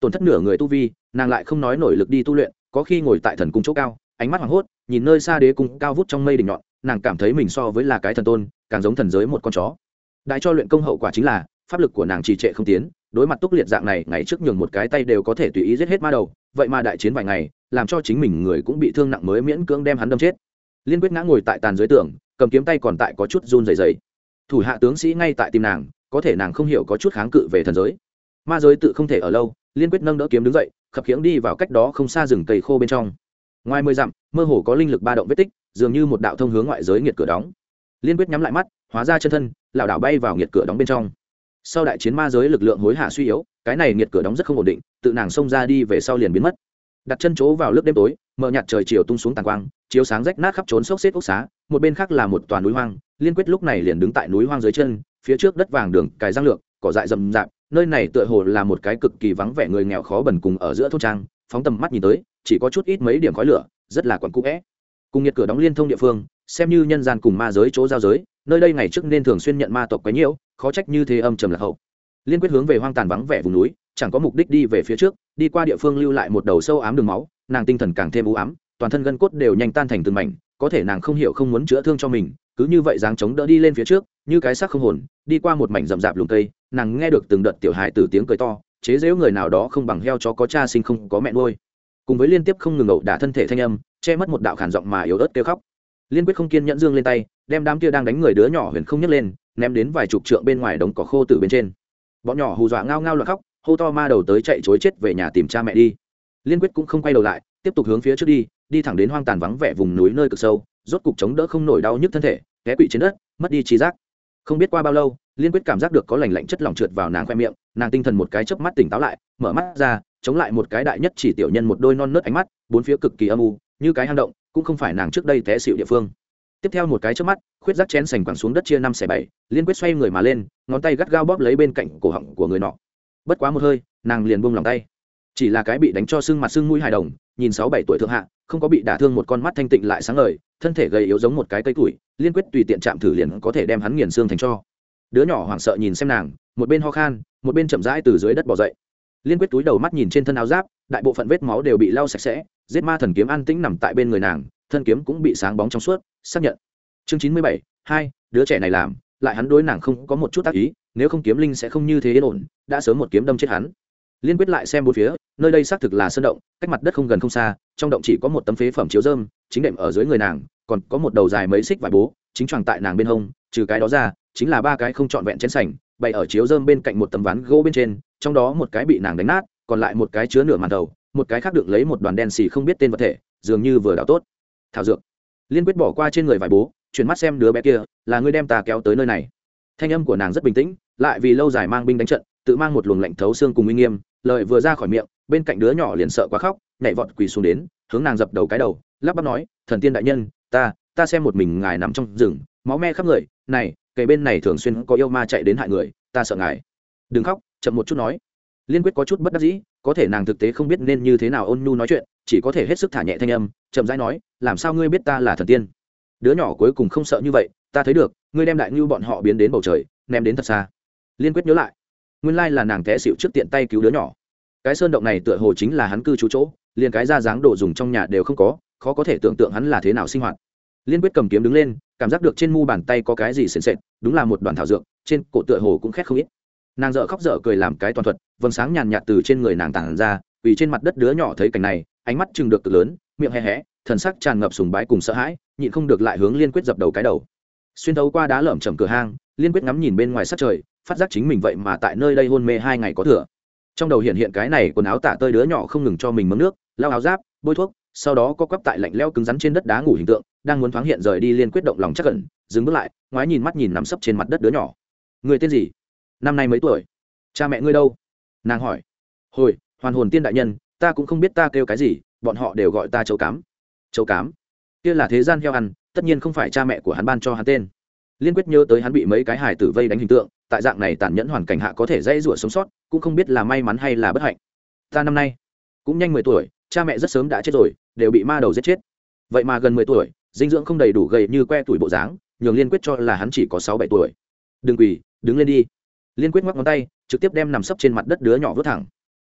Tổn thất nửa người tu vi, nàng lại không nói nổi lực đi tu luyện, có khi ngồi tại thần cung chỗ cao ánh mắt hoảng hốt, nhìn nơi xa đế cung cao vút trong mây đỉnh nhọn, nàng cảm thấy mình so với là cái thần tôn, càng giống thần giới một con chó. Đại cho luyện công hậu quả chính là, pháp lực của nàng trì trệ không tiến, đối mặt túc liệt dạng này, ngày trước nhường một cái tay đều có thể tùy ý giết hết ma đầu, vậy mà đại chiến vài ngày, làm cho chính mình người cũng bị thương nặng mới miễn cưỡng đem hắn đâm chết. Liên quyết ngã ngồi tại tàn dưới tường, cầm kiếm tay còn tại có chút run rẩy dày thủ hạ tướng sĩ ngay tại tim nàng, có thể nàng không hiểu có chút kháng cự về thần giới. Ma giới tự không thể ở lâu, liên quyết nâng đỡ kiếm đứng dậy, khập khiễng đi vào cách đó không xa rừng cây khô bên trong ngoài mười dặm, mơ hồ có linh lực ba động vết tích, dường như một đạo thông hướng ngoại giới nghiệt cửa đóng. Liên quyết nhắm lại mắt, hóa ra chân thân, lảo đảo bay vào nghiệt cửa đóng bên trong. Sau đại chiến ma giới lực lượng hối hạ suy yếu, cái này nghiệt cửa đóng rất không ổn định, tự nàng xông ra đi về sau liền biến mất. Đặt chân chỗ vào lúc đêm tối, mờ nhạt trời chiều tung xuống tàn quang, chiếu sáng rách nát khắp trốn xốc xếp ốc xá, một bên khác là một toàn núi hoang, liên quyết lúc này liền đứng tại núi hoang dưới chân, phía trước đất vàng đường, cài răng lược, cỏ dại rậm rạp, nơi này tựa hồ là một cái cực kỳ vắng vẻ người nghèo khó bần cùng ở giữa thôn trang phóng tầm mắt nhìn tới, chỉ có chút ít mấy điểm khói lửa, rất là quặn cũ vẽ. Cùng nhiệt cửa đóng liên thông địa phương, xem như nhân gian cùng ma giới chỗ giao giới, nơi đây ngày trước nên thường xuyên nhận ma tộc quấy nhiễu, khó trách như thế âm trầm lạc hậu. Liên quyết hướng về hoang tàn vắng vẻ vùng núi, chẳng có mục đích đi về phía trước, đi qua địa phương lưu lại một đầu sâu ám đường máu, nàng tinh thần càng thêm u ám, toàn thân gân cốt đều nhanh tan thành từng mảnh, có thể nàng không hiểu không muốn chữa thương cho mình, cứ như vậy dáng chống đỡ đi lên phía trước, như cái xác không hồn, đi qua một mảnh rậm rạp lùng cây, nàng nghe được từng đợt tiểu hài từ tiếng cười to chế giễu người nào đó không bằng heo chó có cha sinh không có mẹ nuôi. Cùng với liên tiếp không ngừng ẩu đả thân thể thanh âm, che mất một đạo khản giọng mà yếu ớt kêu khóc. Liên quyết không kiên nhẫn dương lên tay, đem đám kia đang đánh người đứa nhỏ huyền không nhấc lên, ném đến vài chục trượng bên ngoài đống cỏ khô từ bên trên. Bọn nhỏ hù dọa ngao ngao loạt khóc, hô to ma đầu tới chạy chối chết về nhà tìm cha mẹ đi. Liên quyết cũng không quay đầu lại, tiếp tục hướng phía trước đi đi thẳng đến hoang tàn vắng vẻ vùng núi nơi cực sâu, rốt cục chống đỡ không nổi đau nhức thân thể ghé quỵ trên đất, mất đi trí giác không biết qua bao lâu, liên quyết cảm giác được có lành lạnh chất lỏng trượt vào nàng khoe miệng, nàng tinh thần một cái chớp mắt tỉnh táo lại, mở mắt ra, chống lại một cái đại nhất chỉ tiểu nhân một đôi non nớt ánh mắt, bốn phía cực kỳ âm u, như cái hang động, cũng không phải nàng trước đây té xịu địa phương. Tiếp theo một cái chớp mắt, khuyết giác chén sành quẳng xuống đất chia năm xẻ bảy, liên quyết xoay người mà lên, ngón tay gắt gao bóp lấy bên cạnh cổ họng của người nọ. Bất quá một hơi, nàng liền buông lòng tay. Chỉ là cái bị đánh cho sưng mặt sưng mũi hài đồng, nhìn sáu bảy tuổi thượng hạ, không có bị đả thương một con mắt thanh tịnh lại sáng ngời thân thể gầy yếu giống một cái cây tuổi liên quyết tùy tiện chạm thử liền có thể đem hắn nghiền xương thành cho. Đứa nhỏ hoảng sợ nhìn xem nàng, một bên ho khan, một bên chậm rãi từ dưới đất bỏ dậy. Liên quyết túi đầu mắt nhìn trên thân áo giáp, đại bộ phận vết máu đều bị lau sạch sẽ, giết ma thần kiếm an tĩnh nằm tại bên người nàng, thân kiếm cũng bị sáng bóng trong suốt, xác nhận. Chương chín mươi bảy, hai, đứa trẻ này làm, lại hắn đối nàng không có một chút tác ý, nếu không kiếm linh sẽ không như thế yên ổn, đã sớm một kiếm đâm chết hắn. Liên quyết lại xem bốn phía, nơi đây xác thực là sơn động, cách mặt đất không gần không xa, trong động chỉ có một tấm phế phẩm chiếu dơm chính đệm ở dưới người nàng còn có một đầu dài mấy xích vải bố, chính tròn tại nàng bên hông, trừ cái đó ra, chính là ba cái không trọn vẹn chén sành, bày ở chiếu dơm bên cạnh một tấm ván gỗ bên trên, trong đó một cái bị nàng đánh nát, còn lại một cái chứa nửa màn đầu, một cái khác được lấy một đoàn đen xì không biết tên vật thể, dường như vừa đào tốt. Thảo dược. Liên quyết bỏ qua trên người vải bố, chuyển mắt xem đứa bé kia, là ngươi đem ta kéo tới nơi này. Thanh âm của nàng rất bình tĩnh, lại vì lâu dài mang binh đánh trận, tự mang một luồng lạnh thấu xương cùng uy nghiêm lợi vừa ra khỏi miệng, bên cạnh đứa nhỏ liền sợ quá khóc, nhảy vọt quỳ xuống đến, hướng nàng dập đầu cái đầu, lắp bắp nói, thần tiên đại nhân ta ta xem một mình ngài nằm trong rừng, máu me khắp người, này kề bên này thường xuyên có yêu ma chạy đến hại người, ta sợ ngài. Đừng khóc, chậm một chút nói. Liên quyết có chút bất đắc dĩ, có thể nàng thực tế không biết nên như thế nào ôn nhu nói chuyện, chỉ có thể hết sức thả nhẹ thanh âm, chậm rãi nói, làm sao ngươi biết ta là thần tiên? Đứa nhỏ cuối cùng không sợ như vậy, ta thấy được, ngươi đem đại ngưu bọn họ biến đến bầu trời, ném đến thật xa. Liên quyết nhớ lại, nguyên lai là nàng té xịu trước tiện tay cứu đứa nhỏ. Cái sơn động này tựa hồ chính là hắn cư trú chỗ, liền cái ra dáng đồ dùng trong nhà đều không có khó có thể tưởng tượng hắn là thế nào sinh hoạt. Liên quyết cầm kiếm đứng lên, cảm giác được trên mu bàn tay có cái gì sền sệt, đúng là một đoàn thảo dược, trên cổ tựa hồ cũng khét không ít. Nàng dợ khóc dở cười làm cái toàn thuật, vầng sáng nhàn nhạt từ trên người nàng tản ra, vì trên mặt đất đứa nhỏ thấy cảnh này, ánh mắt chừng được cực lớn, miệng hé hé, thần sắc tràn ngập sùng bái cùng sợ hãi, nhịn không được lại hướng liên quyết dập đầu cái đầu. Xuyên thấu qua đá lởm chầm cửa hang, liên quyết ngắm nhìn bên ngoài sát trời, phát giác chính mình vậy mà tại nơi đây hôn mê hai ngày có thừa. Trong đầu hiện hiện cái này quần áo tả tơi đứa nhỏ không ngừng cho mình mấm nước lao áo giáp, bôi thuốc sau đó có quắp tại lạnh leo cứng rắn trên đất đá ngủ hình tượng, đang muốn thoáng hiện rời đi liên quyết động lòng chắc cẩn dừng bước lại, ngoái nhìn mắt nhìn nằm sấp trên mặt đất đứa nhỏ. Người tên gì? Năm nay mấy tuổi? Cha mẹ ngươi đâu? Nàng hỏi. Hồi, hoàn hồn tiên đại nhân, ta cũng không biết ta kêu cái gì, bọn họ đều gọi ta châu cám. Châu cám? Kia là thế gian heo ăn, tất nhiên không phải cha mẹ của hắn ban cho hắn tên. Liên quyết nhớ tới hắn bị mấy cái hài tử vây đánh hình tượng, tại dạng này tàn nhẫn hoàn cảnh hạ có thể dây rủa sống sót, cũng không biết là may mắn hay là bất hạnh. Ta năm nay cũng nhanh mười tuổi, cha mẹ rất sớm đã chết rồi đều bị ma đầu giết chết. Vậy mà gần mười tuổi dinh dưỡng không đầy đủ gầy như que tuổi bộ dáng nhường liên quyết cho là hắn chỉ có sáu bảy tuổi. Đừng quỳ đứng lên đi. Liên quyết ngoắc ngón tay trực tiếp đem nằm sấp trên mặt đất đứa nhỏ vớt thẳng.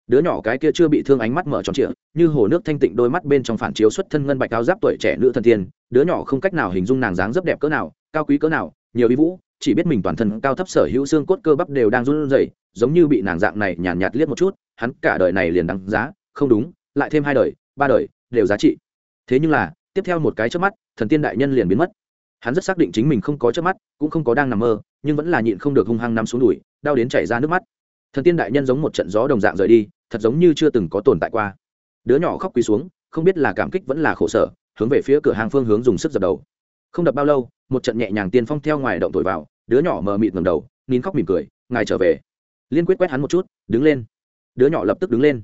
Đứa nhỏ cái kia chưa bị thương ánh mắt mở tròn trịa như hồ nước thanh tịnh đôi mắt bên trong phản chiếu xuất thân ngân bạch cao giáp tuổi trẻ nữ thần tiên đứa nhỏ không cách nào hình dung nàng dáng rất đẹp cỡ nào cao quý cỡ nào nhiều ý vũ chỉ biết mình toàn thân cao thấp sở hữu xương cốt cơ bắp đều đang run rẩy giống như bị nàng dạng này nhàn nhạt, nhạt liếc một chút hắn cả đời này liền đáng giá không đúng lại thêm hai đời ba đời đều giá trị. Thế nhưng là, tiếp theo một cái trước mắt, thần tiên đại nhân liền biến mất. Hắn rất xác định chính mình không có trước mắt, cũng không có đang nằm mơ, nhưng vẫn là nhịn không được hung hăng nằm xuống đùi, đau đến chảy ra nước mắt. Thần tiên đại nhân giống một trận gió đồng dạng rời đi, thật giống như chưa từng có tồn tại qua. Đứa nhỏ khóc quỳ xuống, không biết là cảm kích vẫn là khổ sở, hướng về phía cửa hàng phương hướng dùng sức dập đầu. Không đập bao lâu, một trận nhẹ nhàng tiên phong theo ngoài động thổi vào, đứa nhỏ mờ mịt ngầm đầu, nín khóc mỉm cười, ngài trở về. Liên quyết quét hắn một chút, đứng lên. Đứa nhỏ lập tức đứng lên.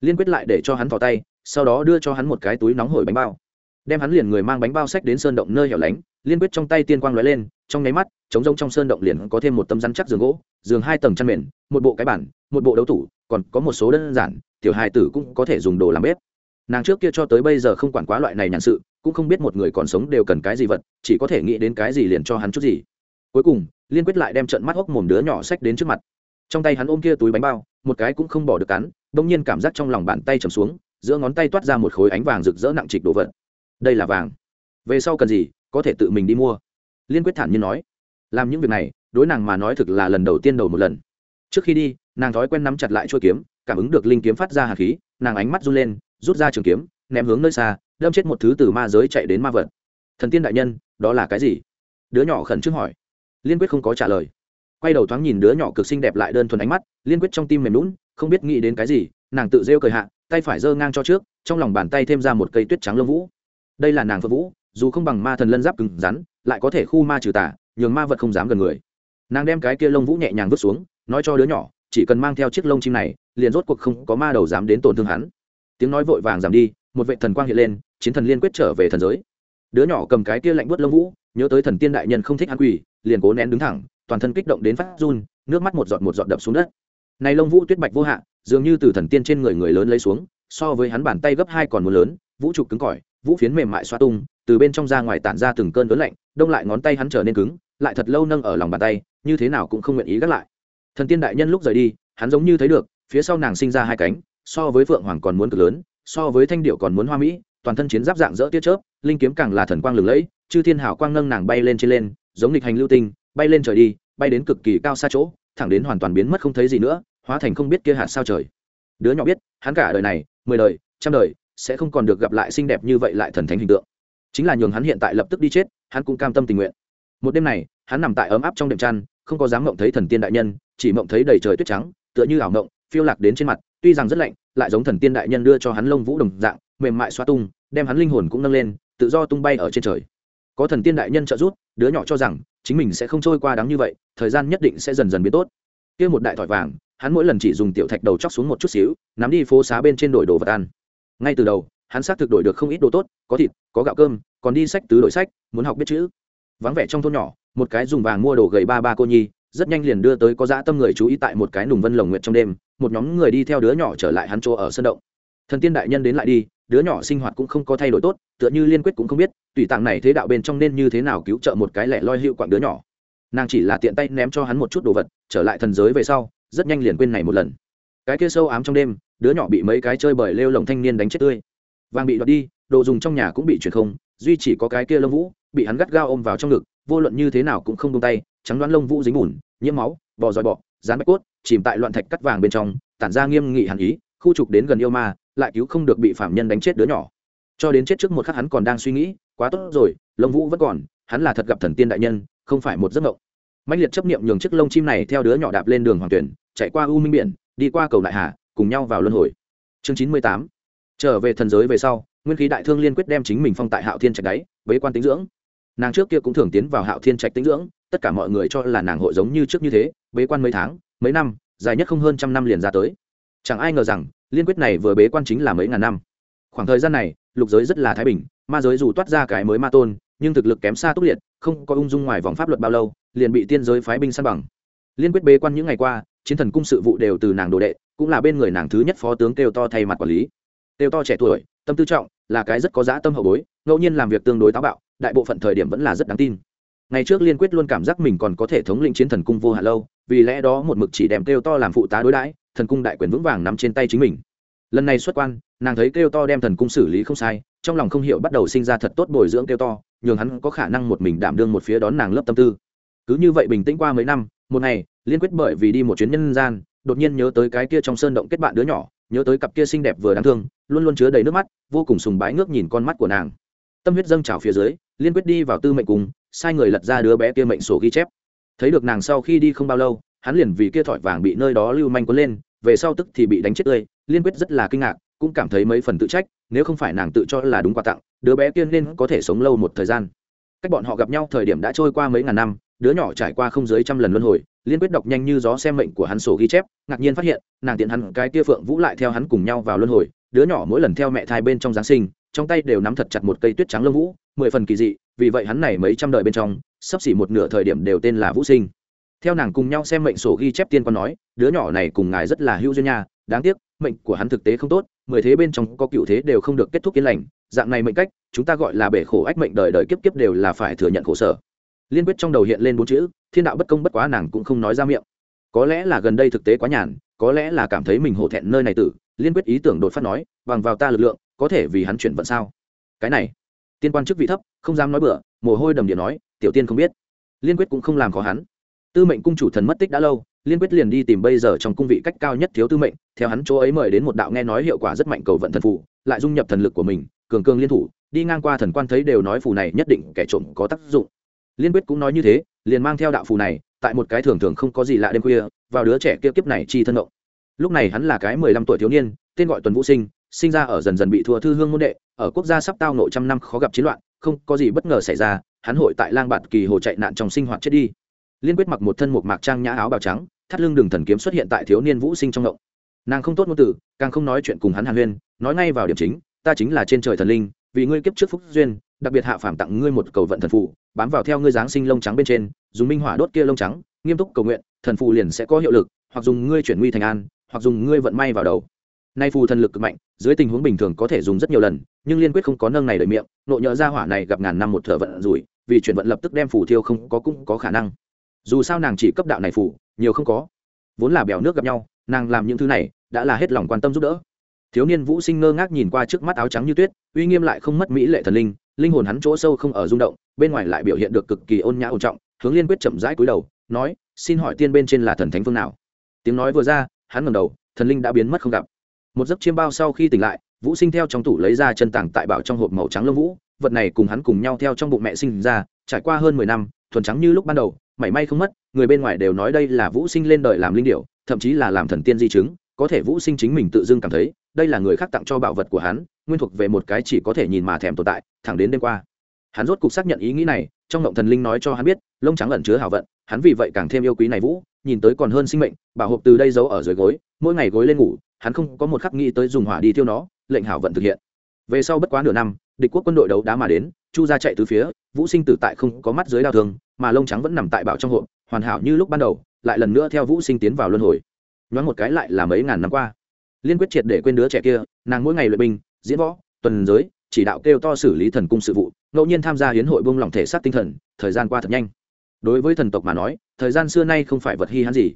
Liên quyết lại để cho hắn thò tay sau đó đưa cho hắn một cái túi nóng hổi bánh bao. Đem hắn liền người mang bánh bao sách đến sơn động nơi hẻo lánh, liên quyết trong tay tiên quang lóe lên, trong nháy mắt chống rông trong sơn động liền có thêm một tấm rắn chắc giường gỗ, giường hai tầng chăn mền, một bộ cái bản một bộ đấu tủ, còn có một số đơn giản, tiểu hài tử cũng có thể dùng đồ làm bếp. Nàng trước kia cho tới bây giờ không quản quá loại này nhàn sự, cũng không biết một người còn sống đều cần cái gì vật, chỉ có thể nghĩ đến cái gì liền cho hắn chút gì. Cuối cùng, liên quyết lại đem trận mắt hốc mồm đứa nhỏ sách đến trước mặt. Trong tay hắn ôm kia túi bánh bao, một cái cũng không bỏ được cắn, bỗng nhiên cảm giác trong lòng bàn tay trầm xuống giữa ngón tay toát ra một khối ánh vàng rực rỡ nặng trịch đồ vật. Đây là vàng. Về sau cần gì, có thể tự mình đi mua. Liên quyết thản nhiên nói. Làm những việc này, đối nàng mà nói thực là lần đầu tiên đầu một lần. Trước khi đi, nàng thói quen nắm chặt lại chuôi kiếm, cảm ứng được linh kiếm phát ra hạt khí, nàng ánh mắt run lên, rút ra trường kiếm, ném hướng nơi xa, đâm chết một thứ từ ma giới chạy đến ma vật. Thần tiên đại nhân, đó là cái gì? Đứa nhỏ khẩn trương hỏi. Liên quyết không có trả lời. Quay đầu thoáng nhìn đứa nhỏ cực xinh đẹp lại đơn thuần ánh mắt, liên quyết trong tim mềm lún không biết nghĩ đến cái gì, nàng tự rêu cười hạ tay phải giơ ngang cho trước, trong lòng bàn tay thêm ra một cây tuyết trắng lông vũ. Đây là nàng phật vũ, dù không bằng ma thần lân giáp cứng rắn, lại có thể khu ma trừ tả nhường ma vật không dám gần người. Nàng đem cái kia lông vũ nhẹ nhàng vứt xuống, nói cho đứa nhỏ, chỉ cần mang theo chiếc lông chim này, liền rốt cuộc không có ma đầu dám đến tổn thương hắn. Tiếng nói vội vàng giảm đi, một vệ thần quang hiện lên, chiến thần liên quyết trở về thần giới. Đứa nhỏ cầm cái kia lạnh bớt lông vũ, nhớ tới thần tiên đại nhân không thích ăn quỷ liền cố nén đứng thẳng, toàn thân kích động đến phát run, nước mắt một giọt một giọt đập xuống đất. Này lông vũ tuyết bạch vô hạn dường như từ thần tiên trên người người lớn lấy xuống, so với hắn bàn tay gấp hai còn một lớn, vũ trục cứng cỏi, vũ phiến mềm mại xoa tung, từ bên trong ra ngoài tản ra từng cơn lớn lạnh, đông lại ngón tay hắn trở nên cứng, lại thật lâu nâng ở lòng bàn tay, như thế nào cũng không nguyện ý gác lại. Thần tiên đại nhân lúc rời đi, hắn giống như thấy được, phía sau nàng sinh ra hai cánh, so với phượng hoàng còn muốn cực lớn, so với thanh điệu còn muốn hoa mỹ, toàn thân chiến giáp dạng dỡ tiết chớp, linh kiếm càng là thần quang lừng lẫy, chư thiên hảo quang nâng nàng bay lên trên lên, giống nghịch hành lưu tinh, bay lên trời đi, bay đến cực kỳ cao xa chỗ, thẳng đến hoàn toàn biến mất không thấy gì nữa hóa thành không biết kia hạt sao trời. Đứa nhỏ biết, hắn cả đời này, mười đời, trăm đời, sẽ không còn được gặp lại xinh đẹp như vậy lại thần thánh hình tượng. Chính là nhường hắn hiện tại lập tức đi chết, hắn cũng cam tâm tình nguyện. Một đêm này, hắn nằm tại ấm áp trong đệm chăn, không có dám mộng thấy thần tiên đại nhân, chỉ mộng thấy đầy trời tuyết trắng, tựa như ảo mộng, phiêu lạc đến trên mặt, tuy rằng rất lạnh, lại giống thần tiên đại nhân đưa cho hắn lông vũ đồng dạng, mềm mại xoa tung, đem hắn linh hồn cũng nâng lên, tự do tung bay ở trên trời. Có thần tiên đại nhân trợ giúp, đứa nhỏ cho rằng, chính mình sẽ không trôi qua đáng như vậy, thời gian nhất định sẽ dần dần biến tốt. Kia một đại thỏi vàng hắn mỗi lần chỉ dùng tiểu thạch đầu chóc xuống một chút xíu, nắm đi phố xá bên trên đổi đồ vật ăn. Ngay từ đầu, hắn xác thực đổi được không ít đồ tốt, có thịt, có gạo cơm, còn đi sách tứ đổi sách, muốn học biết chữ. Vắng vẻ trong thôn nhỏ, một cái dùng vàng mua đồ gầy ba ba cô nhi, rất nhanh liền đưa tới có dã tâm người chú ý tại một cái nùng vân lồng nguyện trong đêm, một nhóm người đi theo đứa nhỏ trở lại hắn chỗ ở sân động. Thần tiên đại nhân đến lại đi, đứa nhỏ sinh hoạt cũng không có thay đổi tốt, tựa như liên quyết cũng không biết, tùy tạng này thế đạo bên trong nên như thế nào cứu trợ một cái lẻ loi hiệu quặng đứa nhỏ. Nàng chỉ là tiện tay ném cho hắn một chút đồ vật, trở lại thần giới về sau rất nhanh liền quên này một lần. Cái kia sâu ám trong đêm, đứa nhỏ bị mấy cái chơi bời lêu lồng thanh niên đánh chết tươi. Vàng bị đoạt đi, đồ dùng trong nhà cũng bị chuyển không, duy chỉ có cái kia lông vũ, bị hắn gắt gao ôm vào trong ngực, vô luận như thế nào cũng không tung tay, trắng đoán lông vũ dính bùn, nhiễm máu, bò dòi bọ, dán bạch cốt, chìm tại loạn thạch cắt vàng bên trong, tản ra nghiêm nghị hàn ý, khu trục đến gần yêu ma, lại cứu không được bị phạm nhân đánh chết đứa nhỏ. Cho đến chết trước một khắc hắn còn đang suy nghĩ, quá tốt rồi, lông vũ vẫn còn, hắn là thật gặp thần tiên đại nhân, không phải một giấc mộng mạnh liệt chấp niệm nhường chiếc lông chim này theo đứa nhỏ đạp lên đường hoàng tuyển, chạy qua u minh biển, đi qua cầu đại hà, cùng nhau vào luân hồi. Chương chín mươi tám. Trở về thần giới về sau, nguyên khí đại thương liên quyết đem chính mình phong tại hạo thiên trạch đáy, bế quan tính dưỡng. Nàng trước kia cũng thường tiến vào hạo thiên trạch tính dưỡng, tất cả mọi người cho là nàng hội giống như trước như thế, bế quan mấy tháng, mấy năm, dài nhất không hơn trăm năm liền ra tới. Chẳng ai ngờ rằng, liên quyết này vừa bế quan chính là mấy ngàn năm. Khoảng thời gian này, lục giới rất là thái bình, ma giới dù toát ra cái mới ma tôn nhưng thực lực kém xa túc liệt, không có ung dung ngoài vòng pháp luật bao lâu, liền bị tiên giới phái binh săn bằng. Liên quyết bế quan những ngày qua, chiến thần cung sự vụ đều từ nàng đồ đệ, cũng là bên người nàng thứ nhất phó tướng kêu to thay mặt quản lý. Kêu to trẻ tuổi, tâm tư trọng, là cái rất có dã tâm hậu bối, ngẫu nhiên làm việc tương đối táo bạo, đại bộ phận thời điểm vẫn là rất đáng tin. Ngày trước liên quyết luôn cảm giác mình còn có thể thống lĩnh chiến thần cung vô hạ lâu, vì lẽ đó một mực chỉ đem kêu to làm phụ tá đối đãi, thần cung đại quyền vững vàng nắm trên tay chính mình. Lần này xuất quan, nàng thấy kêu to đem thần cung xử lý không sai, trong lòng không hiểu bắt đầu sinh ra thật tốt bồi dưỡng kêu to nhường hắn có khả năng một mình đảm đương một phía đón nàng lớp tâm tư. Cứ như vậy bình tĩnh qua mấy năm, một ngày, liên quyết bởi vì đi một chuyến nhân gian, đột nhiên nhớ tới cái kia trong sơn động kết bạn đứa nhỏ, nhớ tới cặp kia xinh đẹp vừa đáng thương, luôn luôn chứa đầy nước mắt, vô cùng sùng bái ngước nhìn con mắt của nàng. Tâm huyết dâng trào phía dưới, liên quyết đi vào tư mệnh cùng sai người lật ra đứa bé kia mệnh sổ ghi chép. Thấy được nàng sau khi đi không bao lâu, hắn liền vì kia thỏi vàng bị nơi đó lưu manh cuốn lên, về sau tức thì bị đánh chết tươi. Liên quyết rất là kinh ngạc, cũng cảm thấy mấy phần tự trách nếu không phải nàng tự cho là đúng quà tặng, đứa bé kia nên có thể sống lâu một thời gian. Cách bọn họ gặp nhau thời điểm đã trôi qua mấy ngàn năm, đứa nhỏ trải qua không dưới trăm lần luân hồi, liên quyết đọc nhanh như gió xem mệnh của hắn sổ ghi chép, ngạc nhiên phát hiện, nàng tiện hắn cái tia phượng vũ lại theo hắn cùng nhau vào luân hồi, đứa nhỏ mỗi lần theo mẹ thai bên trong giáng sinh, trong tay đều nắm thật chặt một cây tuyết trắng lông vũ, mười phần kỳ dị, vì vậy hắn này mấy trăm đời bên trong, sắp xỉ một nửa thời điểm đều tên là vũ sinh. Theo nàng cùng nhau xem mệnh sổ ghi chép tiên con nói, đứa nhỏ này cùng ngài rất là hữu duyên nha, đáng tiếc, mệnh của hắn thực tế không tốt mười thế bên trong có cựu thế đều không được kết thúc yên lành, dạng này mệnh cách, chúng ta gọi là bể khổ ách mệnh đời đời kiếp kiếp đều là phải thừa nhận khổ sở. Liên quyết trong đầu hiện lên bốn chữ, thiên đạo bất công bất quá nàng cũng không nói ra miệng. Có lẽ là gần đây thực tế quá nhàn, có lẽ là cảm thấy mình hổ thẹn nơi này tử, liên quyết ý tưởng đột phát nói, bằng vào ta lực lượng, có thể vì hắn chuyển vận sao? Cái này, tiên quan chức vị thấp, không dám nói bừa, mồ hôi đầm điện nói, tiểu tiên không biết. Liên quyết cũng không làm khó hắn. Tư mệnh cung chủ thần mất tích đã lâu liên quyết liền đi tìm bây giờ trong cung vị cách cao nhất thiếu tư mệnh, theo hắn chỗ ấy mời đến một đạo nghe nói hiệu quả rất mạnh cầu vận thần phụ lại dung nhập thần lực của mình, cường cường liên thủ, đi ngang qua thần quan thấy đều nói phù này nhất định kẻ trộm có tác dụng. Liên quyết cũng nói như thế, liền mang theo đạo phù này, tại một cái thường thường không có gì lạ đêm khuya, vào đứa trẻ kia kiếp này chi thân động. Lúc này hắn là cái mười lăm tuổi thiếu niên, tên gọi tuần vũ sinh sinh ra ở dần dần bị thua thư hương môn đệ, ở quốc gia sắp tao nội trăm năm khó gặp chiến loạn, không có gì bất ngờ xảy ra, hắn hội tại lang bạt kỳ hồ chạy nạn trong sinh hoạt chết đi. Liên quyết mặc một thân một mạc trang nhã áo bào trắng thắt lưng đường thần kiếm xuất hiện tại thiếu niên vũ sinh trong động nàng không tốt ngôn từ, càng không nói chuyện cùng hắn hàn huyên, nói ngay vào điểm chính, ta chính là trên trời thần linh, vì ngươi kiếp trước phúc duyên, đặc biệt hạ phàm tặng ngươi một cầu vận thần phụ bám vào theo ngươi giáng sinh lông trắng bên trên, dùng minh hỏa đốt kia lông trắng, nghiêm túc cầu nguyện, thần phụ liền sẽ có hiệu lực, hoặc dùng ngươi chuyển nguy thành an, hoặc dùng ngươi vận may vào đầu. Nay phù thần lực cực mạnh, dưới tình huống bình thường có thể dùng rất nhiều lần, nhưng liên quyết không có nâng này đợi miệng, nộ nhỡ ra hỏa này gặp ngàn năm một thở vận rủi, vì chuyển vận lập tức đem phù thiêu không có cũng có khả năng. Dù sao nàng chỉ cấp đạo này phù nhiều không có. Vốn là bèo nước gặp nhau, nàng làm những thứ này đã là hết lòng quan tâm giúp đỡ. Thiếu niên vũ sinh ngơ ngác nhìn qua trước mắt áo trắng như tuyết, uy nghiêm lại không mất mỹ lệ thần linh linh hồn hắn chỗ sâu không ở rung động, bên ngoài lại biểu hiện được cực kỳ ôn nhã ổn trọng, hướng liên quyết chậm rãi cúi đầu, nói, xin hỏi tiên bên trên là thần thánh phương nào? Tiếng nói vừa ra, hắn ngầm đầu, thần linh đã biến mất không gặp. Một giấc chiêm bao sau khi tỉnh lại, vũ sinh theo trong tủ lấy ra chân tảng tại bảo trong hộp màu trắng lông vũ, vật này cùng hắn cùng nhau theo trong bụng mẹ sinh ra, trải qua hơn mười năm, thuần trắng như lúc ban đầu, mảy may không mất người bên ngoài đều nói đây là vũ sinh lên đời làm linh điệu thậm chí là làm thần tiên di chứng, có thể vũ sinh chính mình tự dưng cảm thấy, đây là người khác tặng cho bảo vật của hắn, nguyên thuộc về một cái chỉ có thể nhìn mà thèm tồn tại, thẳng đến đêm qua. Hắn rốt cục xác nhận ý nghĩ này, trong ngộng thần linh nói cho hắn biết, lông trắng ẩn chứa hảo vận, hắn vì vậy càng thêm yêu quý này vũ, nhìn tới còn hơn sinh mệnh, bảo hộp từ đây giấu ở dưới gối, mỗi ngày gối lên ngủ, hắn không có một khắc nghĩ tới dùng hỏa đi tiêu nó, lệnh hảo vận thực hiện. Về sau bất quá nửa năm, địch quốc quân đội đấu đá mà đến, chu ra chạy từ phía, vũ sinh tử tại không có mắt dưới đao thương, mà lông trắng vẫn nằm tại bảo trong hộp hoàn hảo như lúc ban đầu, lại lần nữa theo vũ sinh tiến vào luân hồi. Nhoáng một cái lại là mấy ngàn năm qua. Liên quyết triệt để quên đứa trẻ kia, nàng mỗi ngày luyện binh, diễn võ, tuần giới, chỉ đạo kêu to xử lý thần cung sự vụ, ngẫu nhiên tham gia hiến hội bông lỏng thể xác tinh thần, thời gian qua thật nhanh. Đối với thần tộc mà nói, thời gian xưa nay không phải vật hy hãn gì.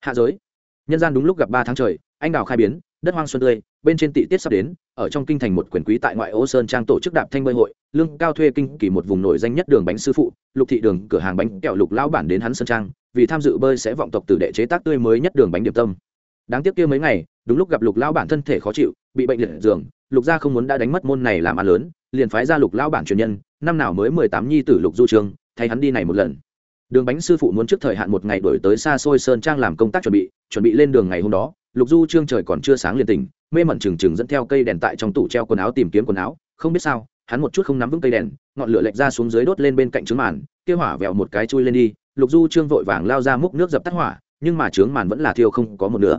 Hạ giới. Nhân gian đúng lúc gặp ba tháng trời, anh đào khai biến đất hoang xuân tươi, bên trên tị tiết sắp đến, ở trong kinh thành một quyền quý tại ngoại ô sơn trang tổ chức đạp thanh bơi hội, lương cao thuê kinh kỳ một vùng nổi danh nhất đường bánh sư phụ, lục thị đường, cửa hàng bánh kẹo lục lão bản đến hắn sơn trang, vì tham dự bơi sẽ vọng tộc từ đệ chế tác tươi mới nhất đường bánh điệp tâm. Đáng tiếc kia mấy ngày, đúng lúc gặp lục lão bản thân thể khó chịu, bị bệnh liệt giường, lục gia không muốn đã đánh mất môn này làm ăn lớn, liền phái ra lục lão bản truyền nhân, năm nào mới mười tám nhi tử lục du trường, thay hắn đi này một lần đường bánh sư phụ muốn trước thời hạn một ngày đổi tới xa xôi sơn trang làm công tác chuẩn bị chuẩn bị lên đường ngày hôm đó, lục du trương trời còn chưa sáng liền tỉnh, mê mẩn trừng trừng dẫn theo cây đèn tại trong tủ treo quần áo tìm kiếm quần áo, không biết sao, hắn một chút không nắm vững cây đèn, ngọn lửa lệch ra xuống dưới đốt lên bên cạnh trứng màn, kia hỏa vẹo một cái chui lên đi, lục du trương vội vàng lao ra múc nước dập tắt hỏa, nhưng mà trướng màn vẫn là thiêu không có một nữa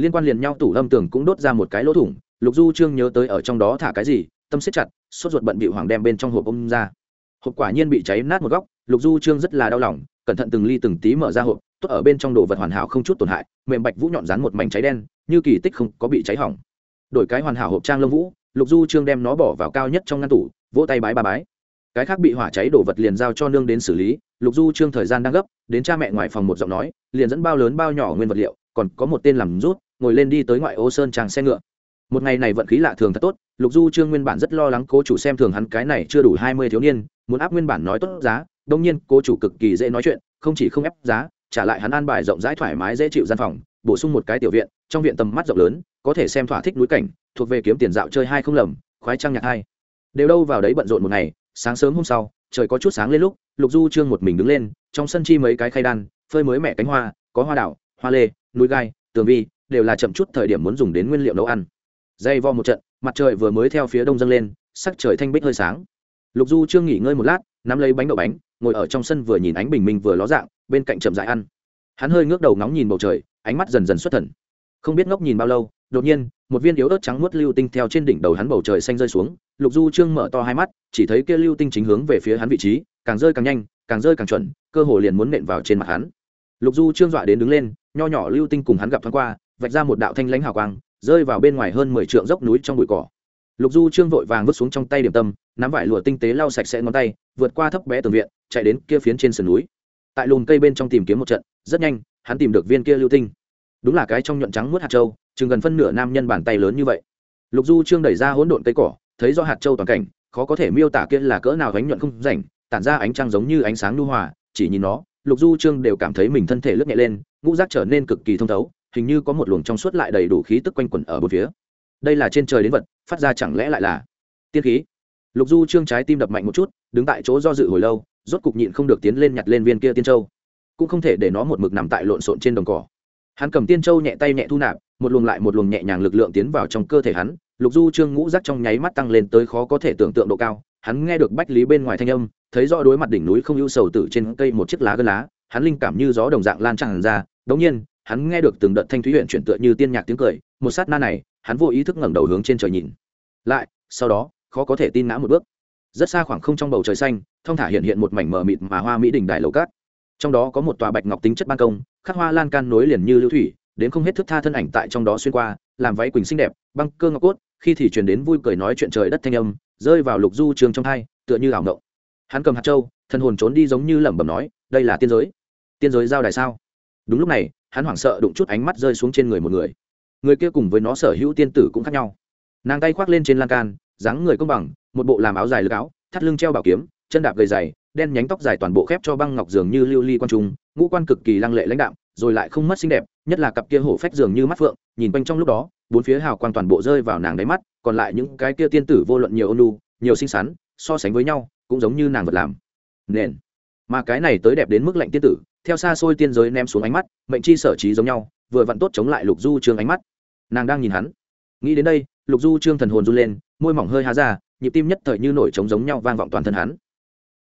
liên quan liền nhau tủ lâm tường cũng đốt ra một cái lỗ thủng, lục du trương nhớ tới ở trong đó thả cái gì, tâm siết chặt, sốt ruột bận bị hoàng đem bên trong hộp ôm ra hộp quả nhiên bị cháy nát một góc, lục du trương rất là đau lòng, cẩn thận từng ly từng tí mở ra hộp, tốt ở bên trong đồ vật hoàn hảo không chút tổn hại, mềm bạch vũ nhọn rán một mảnh cháy đen, như kỳ tích không có bị cháy hỏng. Đổi cái hoàn hảo hộp trang lông vũ, lục du trương đem nó bỏ vào cao nhất trong ngăn tủ, vỗ tay bái ba bái. Cái khác bị hỏa cháy đổ vật liền giao cho nương đến xử lý, lục du trương thời gian đang gấp, đến cha mẹ ngoài phòng một giọng nói, liền dẫn bao lớn bao nhỏ nguyên vật liệu, còn có một tên làm rút, ngồi lên đi tới ngoại ô sơn tràng xe ngựa một ngày này vận khí lạ thường thật tốt, lục du trương nguyên bản rất lo lắng cố chủ xem thường hắn cái này chưa đủ hai mươi thiếu niên, muốn áp nguyên bản nói tốt giá, đông nhiên cố chủ cực kỳ dễ nói chuyện, không chỉ không ép giá, trả lại hắn an bài rộng rãi thoải mái dễ chịu gian phòng, bổ sung một cái tiểu viện, trong viện tầm mắt rộng lớn, có thể xem thỏa thích núi cảnh, thuộc về kiếm tiền dạo chơi hai không lầm, khoái trăng nhạc hai. Đều đâu vào đấy bận rộn một ngày, sáng sớm hôm sau, trời có chút sáng lên lúc, lục du trương một mình đứng lên, trong sân chi mấy cái khay đan, phơi mới mẹ cánh hoa, có hoa đảo, hoa lê, núi gai, tường vi, đều là chậm chút thời điểm muốn dùng đến nguyên liệu nấu ăn dây vo một trận, mặt trời vừa mới theo phía đông dâng lên, sắc trời thanh bích hơi sáng. Lục du chưa nghỉ ngơi một lát, nắm lấy bánh đậu bánh, ngồi ở trong sân vừa nhìn ánh bình minh vừa ló dạng, bên cạnh chậm dại ăn. Hắn hơi ngước đầu ngóng nhìn bầu trời, ánh mắt dần dần xuất thần. Không biết ngốc nhìn bao lâu, đột nhiên, một viên yếu ớt trắng muốt lưu tinh theo trên đỉnh đầu hắn bầu trời xanh rơi xuống, lục du trương mở to hai mắt, chỉ thấy kia lưu tinh chính hướng về phía hắn vị trí, càng rơi càng nhanh, càng rơi càng chuẩn, cơ hồ liền muốn nện vào trên mặt hắn. Lục du trương dọa đến đứng lên, nho nhỏ lưu tinh cùng hắn gặp thoáng qua, vạch ra một đạo thanh lãnh hào quang rơi vào bên ngoài hơn mười trượng dốc núi trong bụi cỏ. Lục du trương vội vàng vứt xuống trong tay điểm tâm, nắm vải lụa tinh tế lau sạch sẽ ngón tay, vượt qua thấp bé tường viện, chạy đến kia phiến trên sườn núi. Tại lùm cây bên trong tìm kiếm một trận, rất nhanh, hắn tìm được viên kia lưu tinh. Đúng là cái trong nhuận trắng muốt hạt châu, chừng gần phân nửa nam nhân bàn tay lớn như vậy. Lục du trương đẩy ra hỗn độn cây cỏ, thấy do hạt châu toàn cảnh, khó có thể miêu tả kia là cỡ nào gánh nhuận không rảnh, tản ra ánh trăng giống như ánh sáng lưu hòa, chỉ nhìn nó, lục du trương đều cảm thấy mình thân thể lướt nhẹ lên, ngũ rác trở nên cực kỳ thông thấu hình như có một luồng trong suốt lại đầy đủ khí tức quanh quẩn ở bốn phía. Đây là trên trời đến vật, phát ra chẳng lẽ lại là tiên khí? Lục du trương trái tim đập mạnh một chút, đứng tại chỗ do dự hồi lâu, rốt cục nhịn không được tiến lên nhặt lên viên kia tiên châu. Cũng không thể để nó một mực nằm tại lộn xộn trên đồng cỏ. Hắn cầm tiên châu nhẹ tay nhẹ thu nạp, một luồng lại một luồng nhẹ nhàng lực lượng tiến vào trong cơ thể hắn, lục du trương ngũ rắc trong nháy mắt tăng lên tới khó có thể tưởng tượng độ cao. Hắn nghe được bách lý bên ngoài thanh âm, thấy rõ đối mặt đỉnh núi không ưu sầu tử trên cây một chiếc lá gân lá, hắn linh cảm như gió đồng dạng lan tràn ra, đống nhiên hắn nghe được từng đợt thanh thúy huyện chuyển tựa như tiên nhạc tiếng cười, một sát na này, hắn vô ý thức ngẩng đầu hướng trên trời nhìn. Lại, sau đó, khó có thể tin ngã một bước. Rất xa khoảng không trong bầu trời xanh, thông thả hiện hiện một mảnh mờ mịt mà hoa mỹ đỉnh đài lầu cát. Trong đó có một tòa bạch ngọc tính chất ban công, khắc hoa lan can nối liền như lưu thủy, đến không hết thức tha thân ảnh tại trong đó xuyên qua, làm váy quỳnh xinh đẹp, băng cơ ngọc cốt, khi thì truyền đến vui cười nói chuyện trời đất thanh âm, rơi vào lục du trường trong hai, tựa như ảo ngộng. Hắn cầm hạt châu, thân hồn trốn đi giống như lẩm bẩm nói, đây là tiên giới. Tiên giới giao đài sao? Đúng lúc này hắn hoảng sợ đụng chút ánh mắt rơi xuống trên người một người. Người kia cùng với nó sở hữu tiên tử cũng khác nhau. Nàng tay khoác lên trên lan can, dáng người công bằng, một bộ làm áo dài lực áo, thắt lưng treo bảo kiếm, chân đạp gầy dày, đen nhánh tóc dài toàn bộ khép cho băng ngọc dường như lưu ly li quan trung, ngũ quan cực kỳ lăng lệ lãnh đạm, rồi lại không mất xinh đẹp, nhất là cặp kia hổ phách dường như mắt phượng, nhìn quanh trong lúc đó, bốn phía hào quang toàn bộ rơi vào nàng đáy mắt, còn lại những cái kia tiên tử vô luận nhiều ônu nhiều xinh xắn, so sánh với nhau, cũng giống như nàng vật làm. Nền. Mà cái này tới đẹp đến mức lạnh tiên tử theo xa xôi tiên giới ném xuống ánh mắt, mệnh chi sở trí giống nhau, vừa vặn tốt chống lại lục du trương ánh mắt. Nàng đang nhìn hắn. Nghĩ đến đây, lục du trương thần hồn run lên, môi mỏng hơi há ra, nhịp tim nhất thời như nổi trống giống nhau vang vọng toàn thân hắn.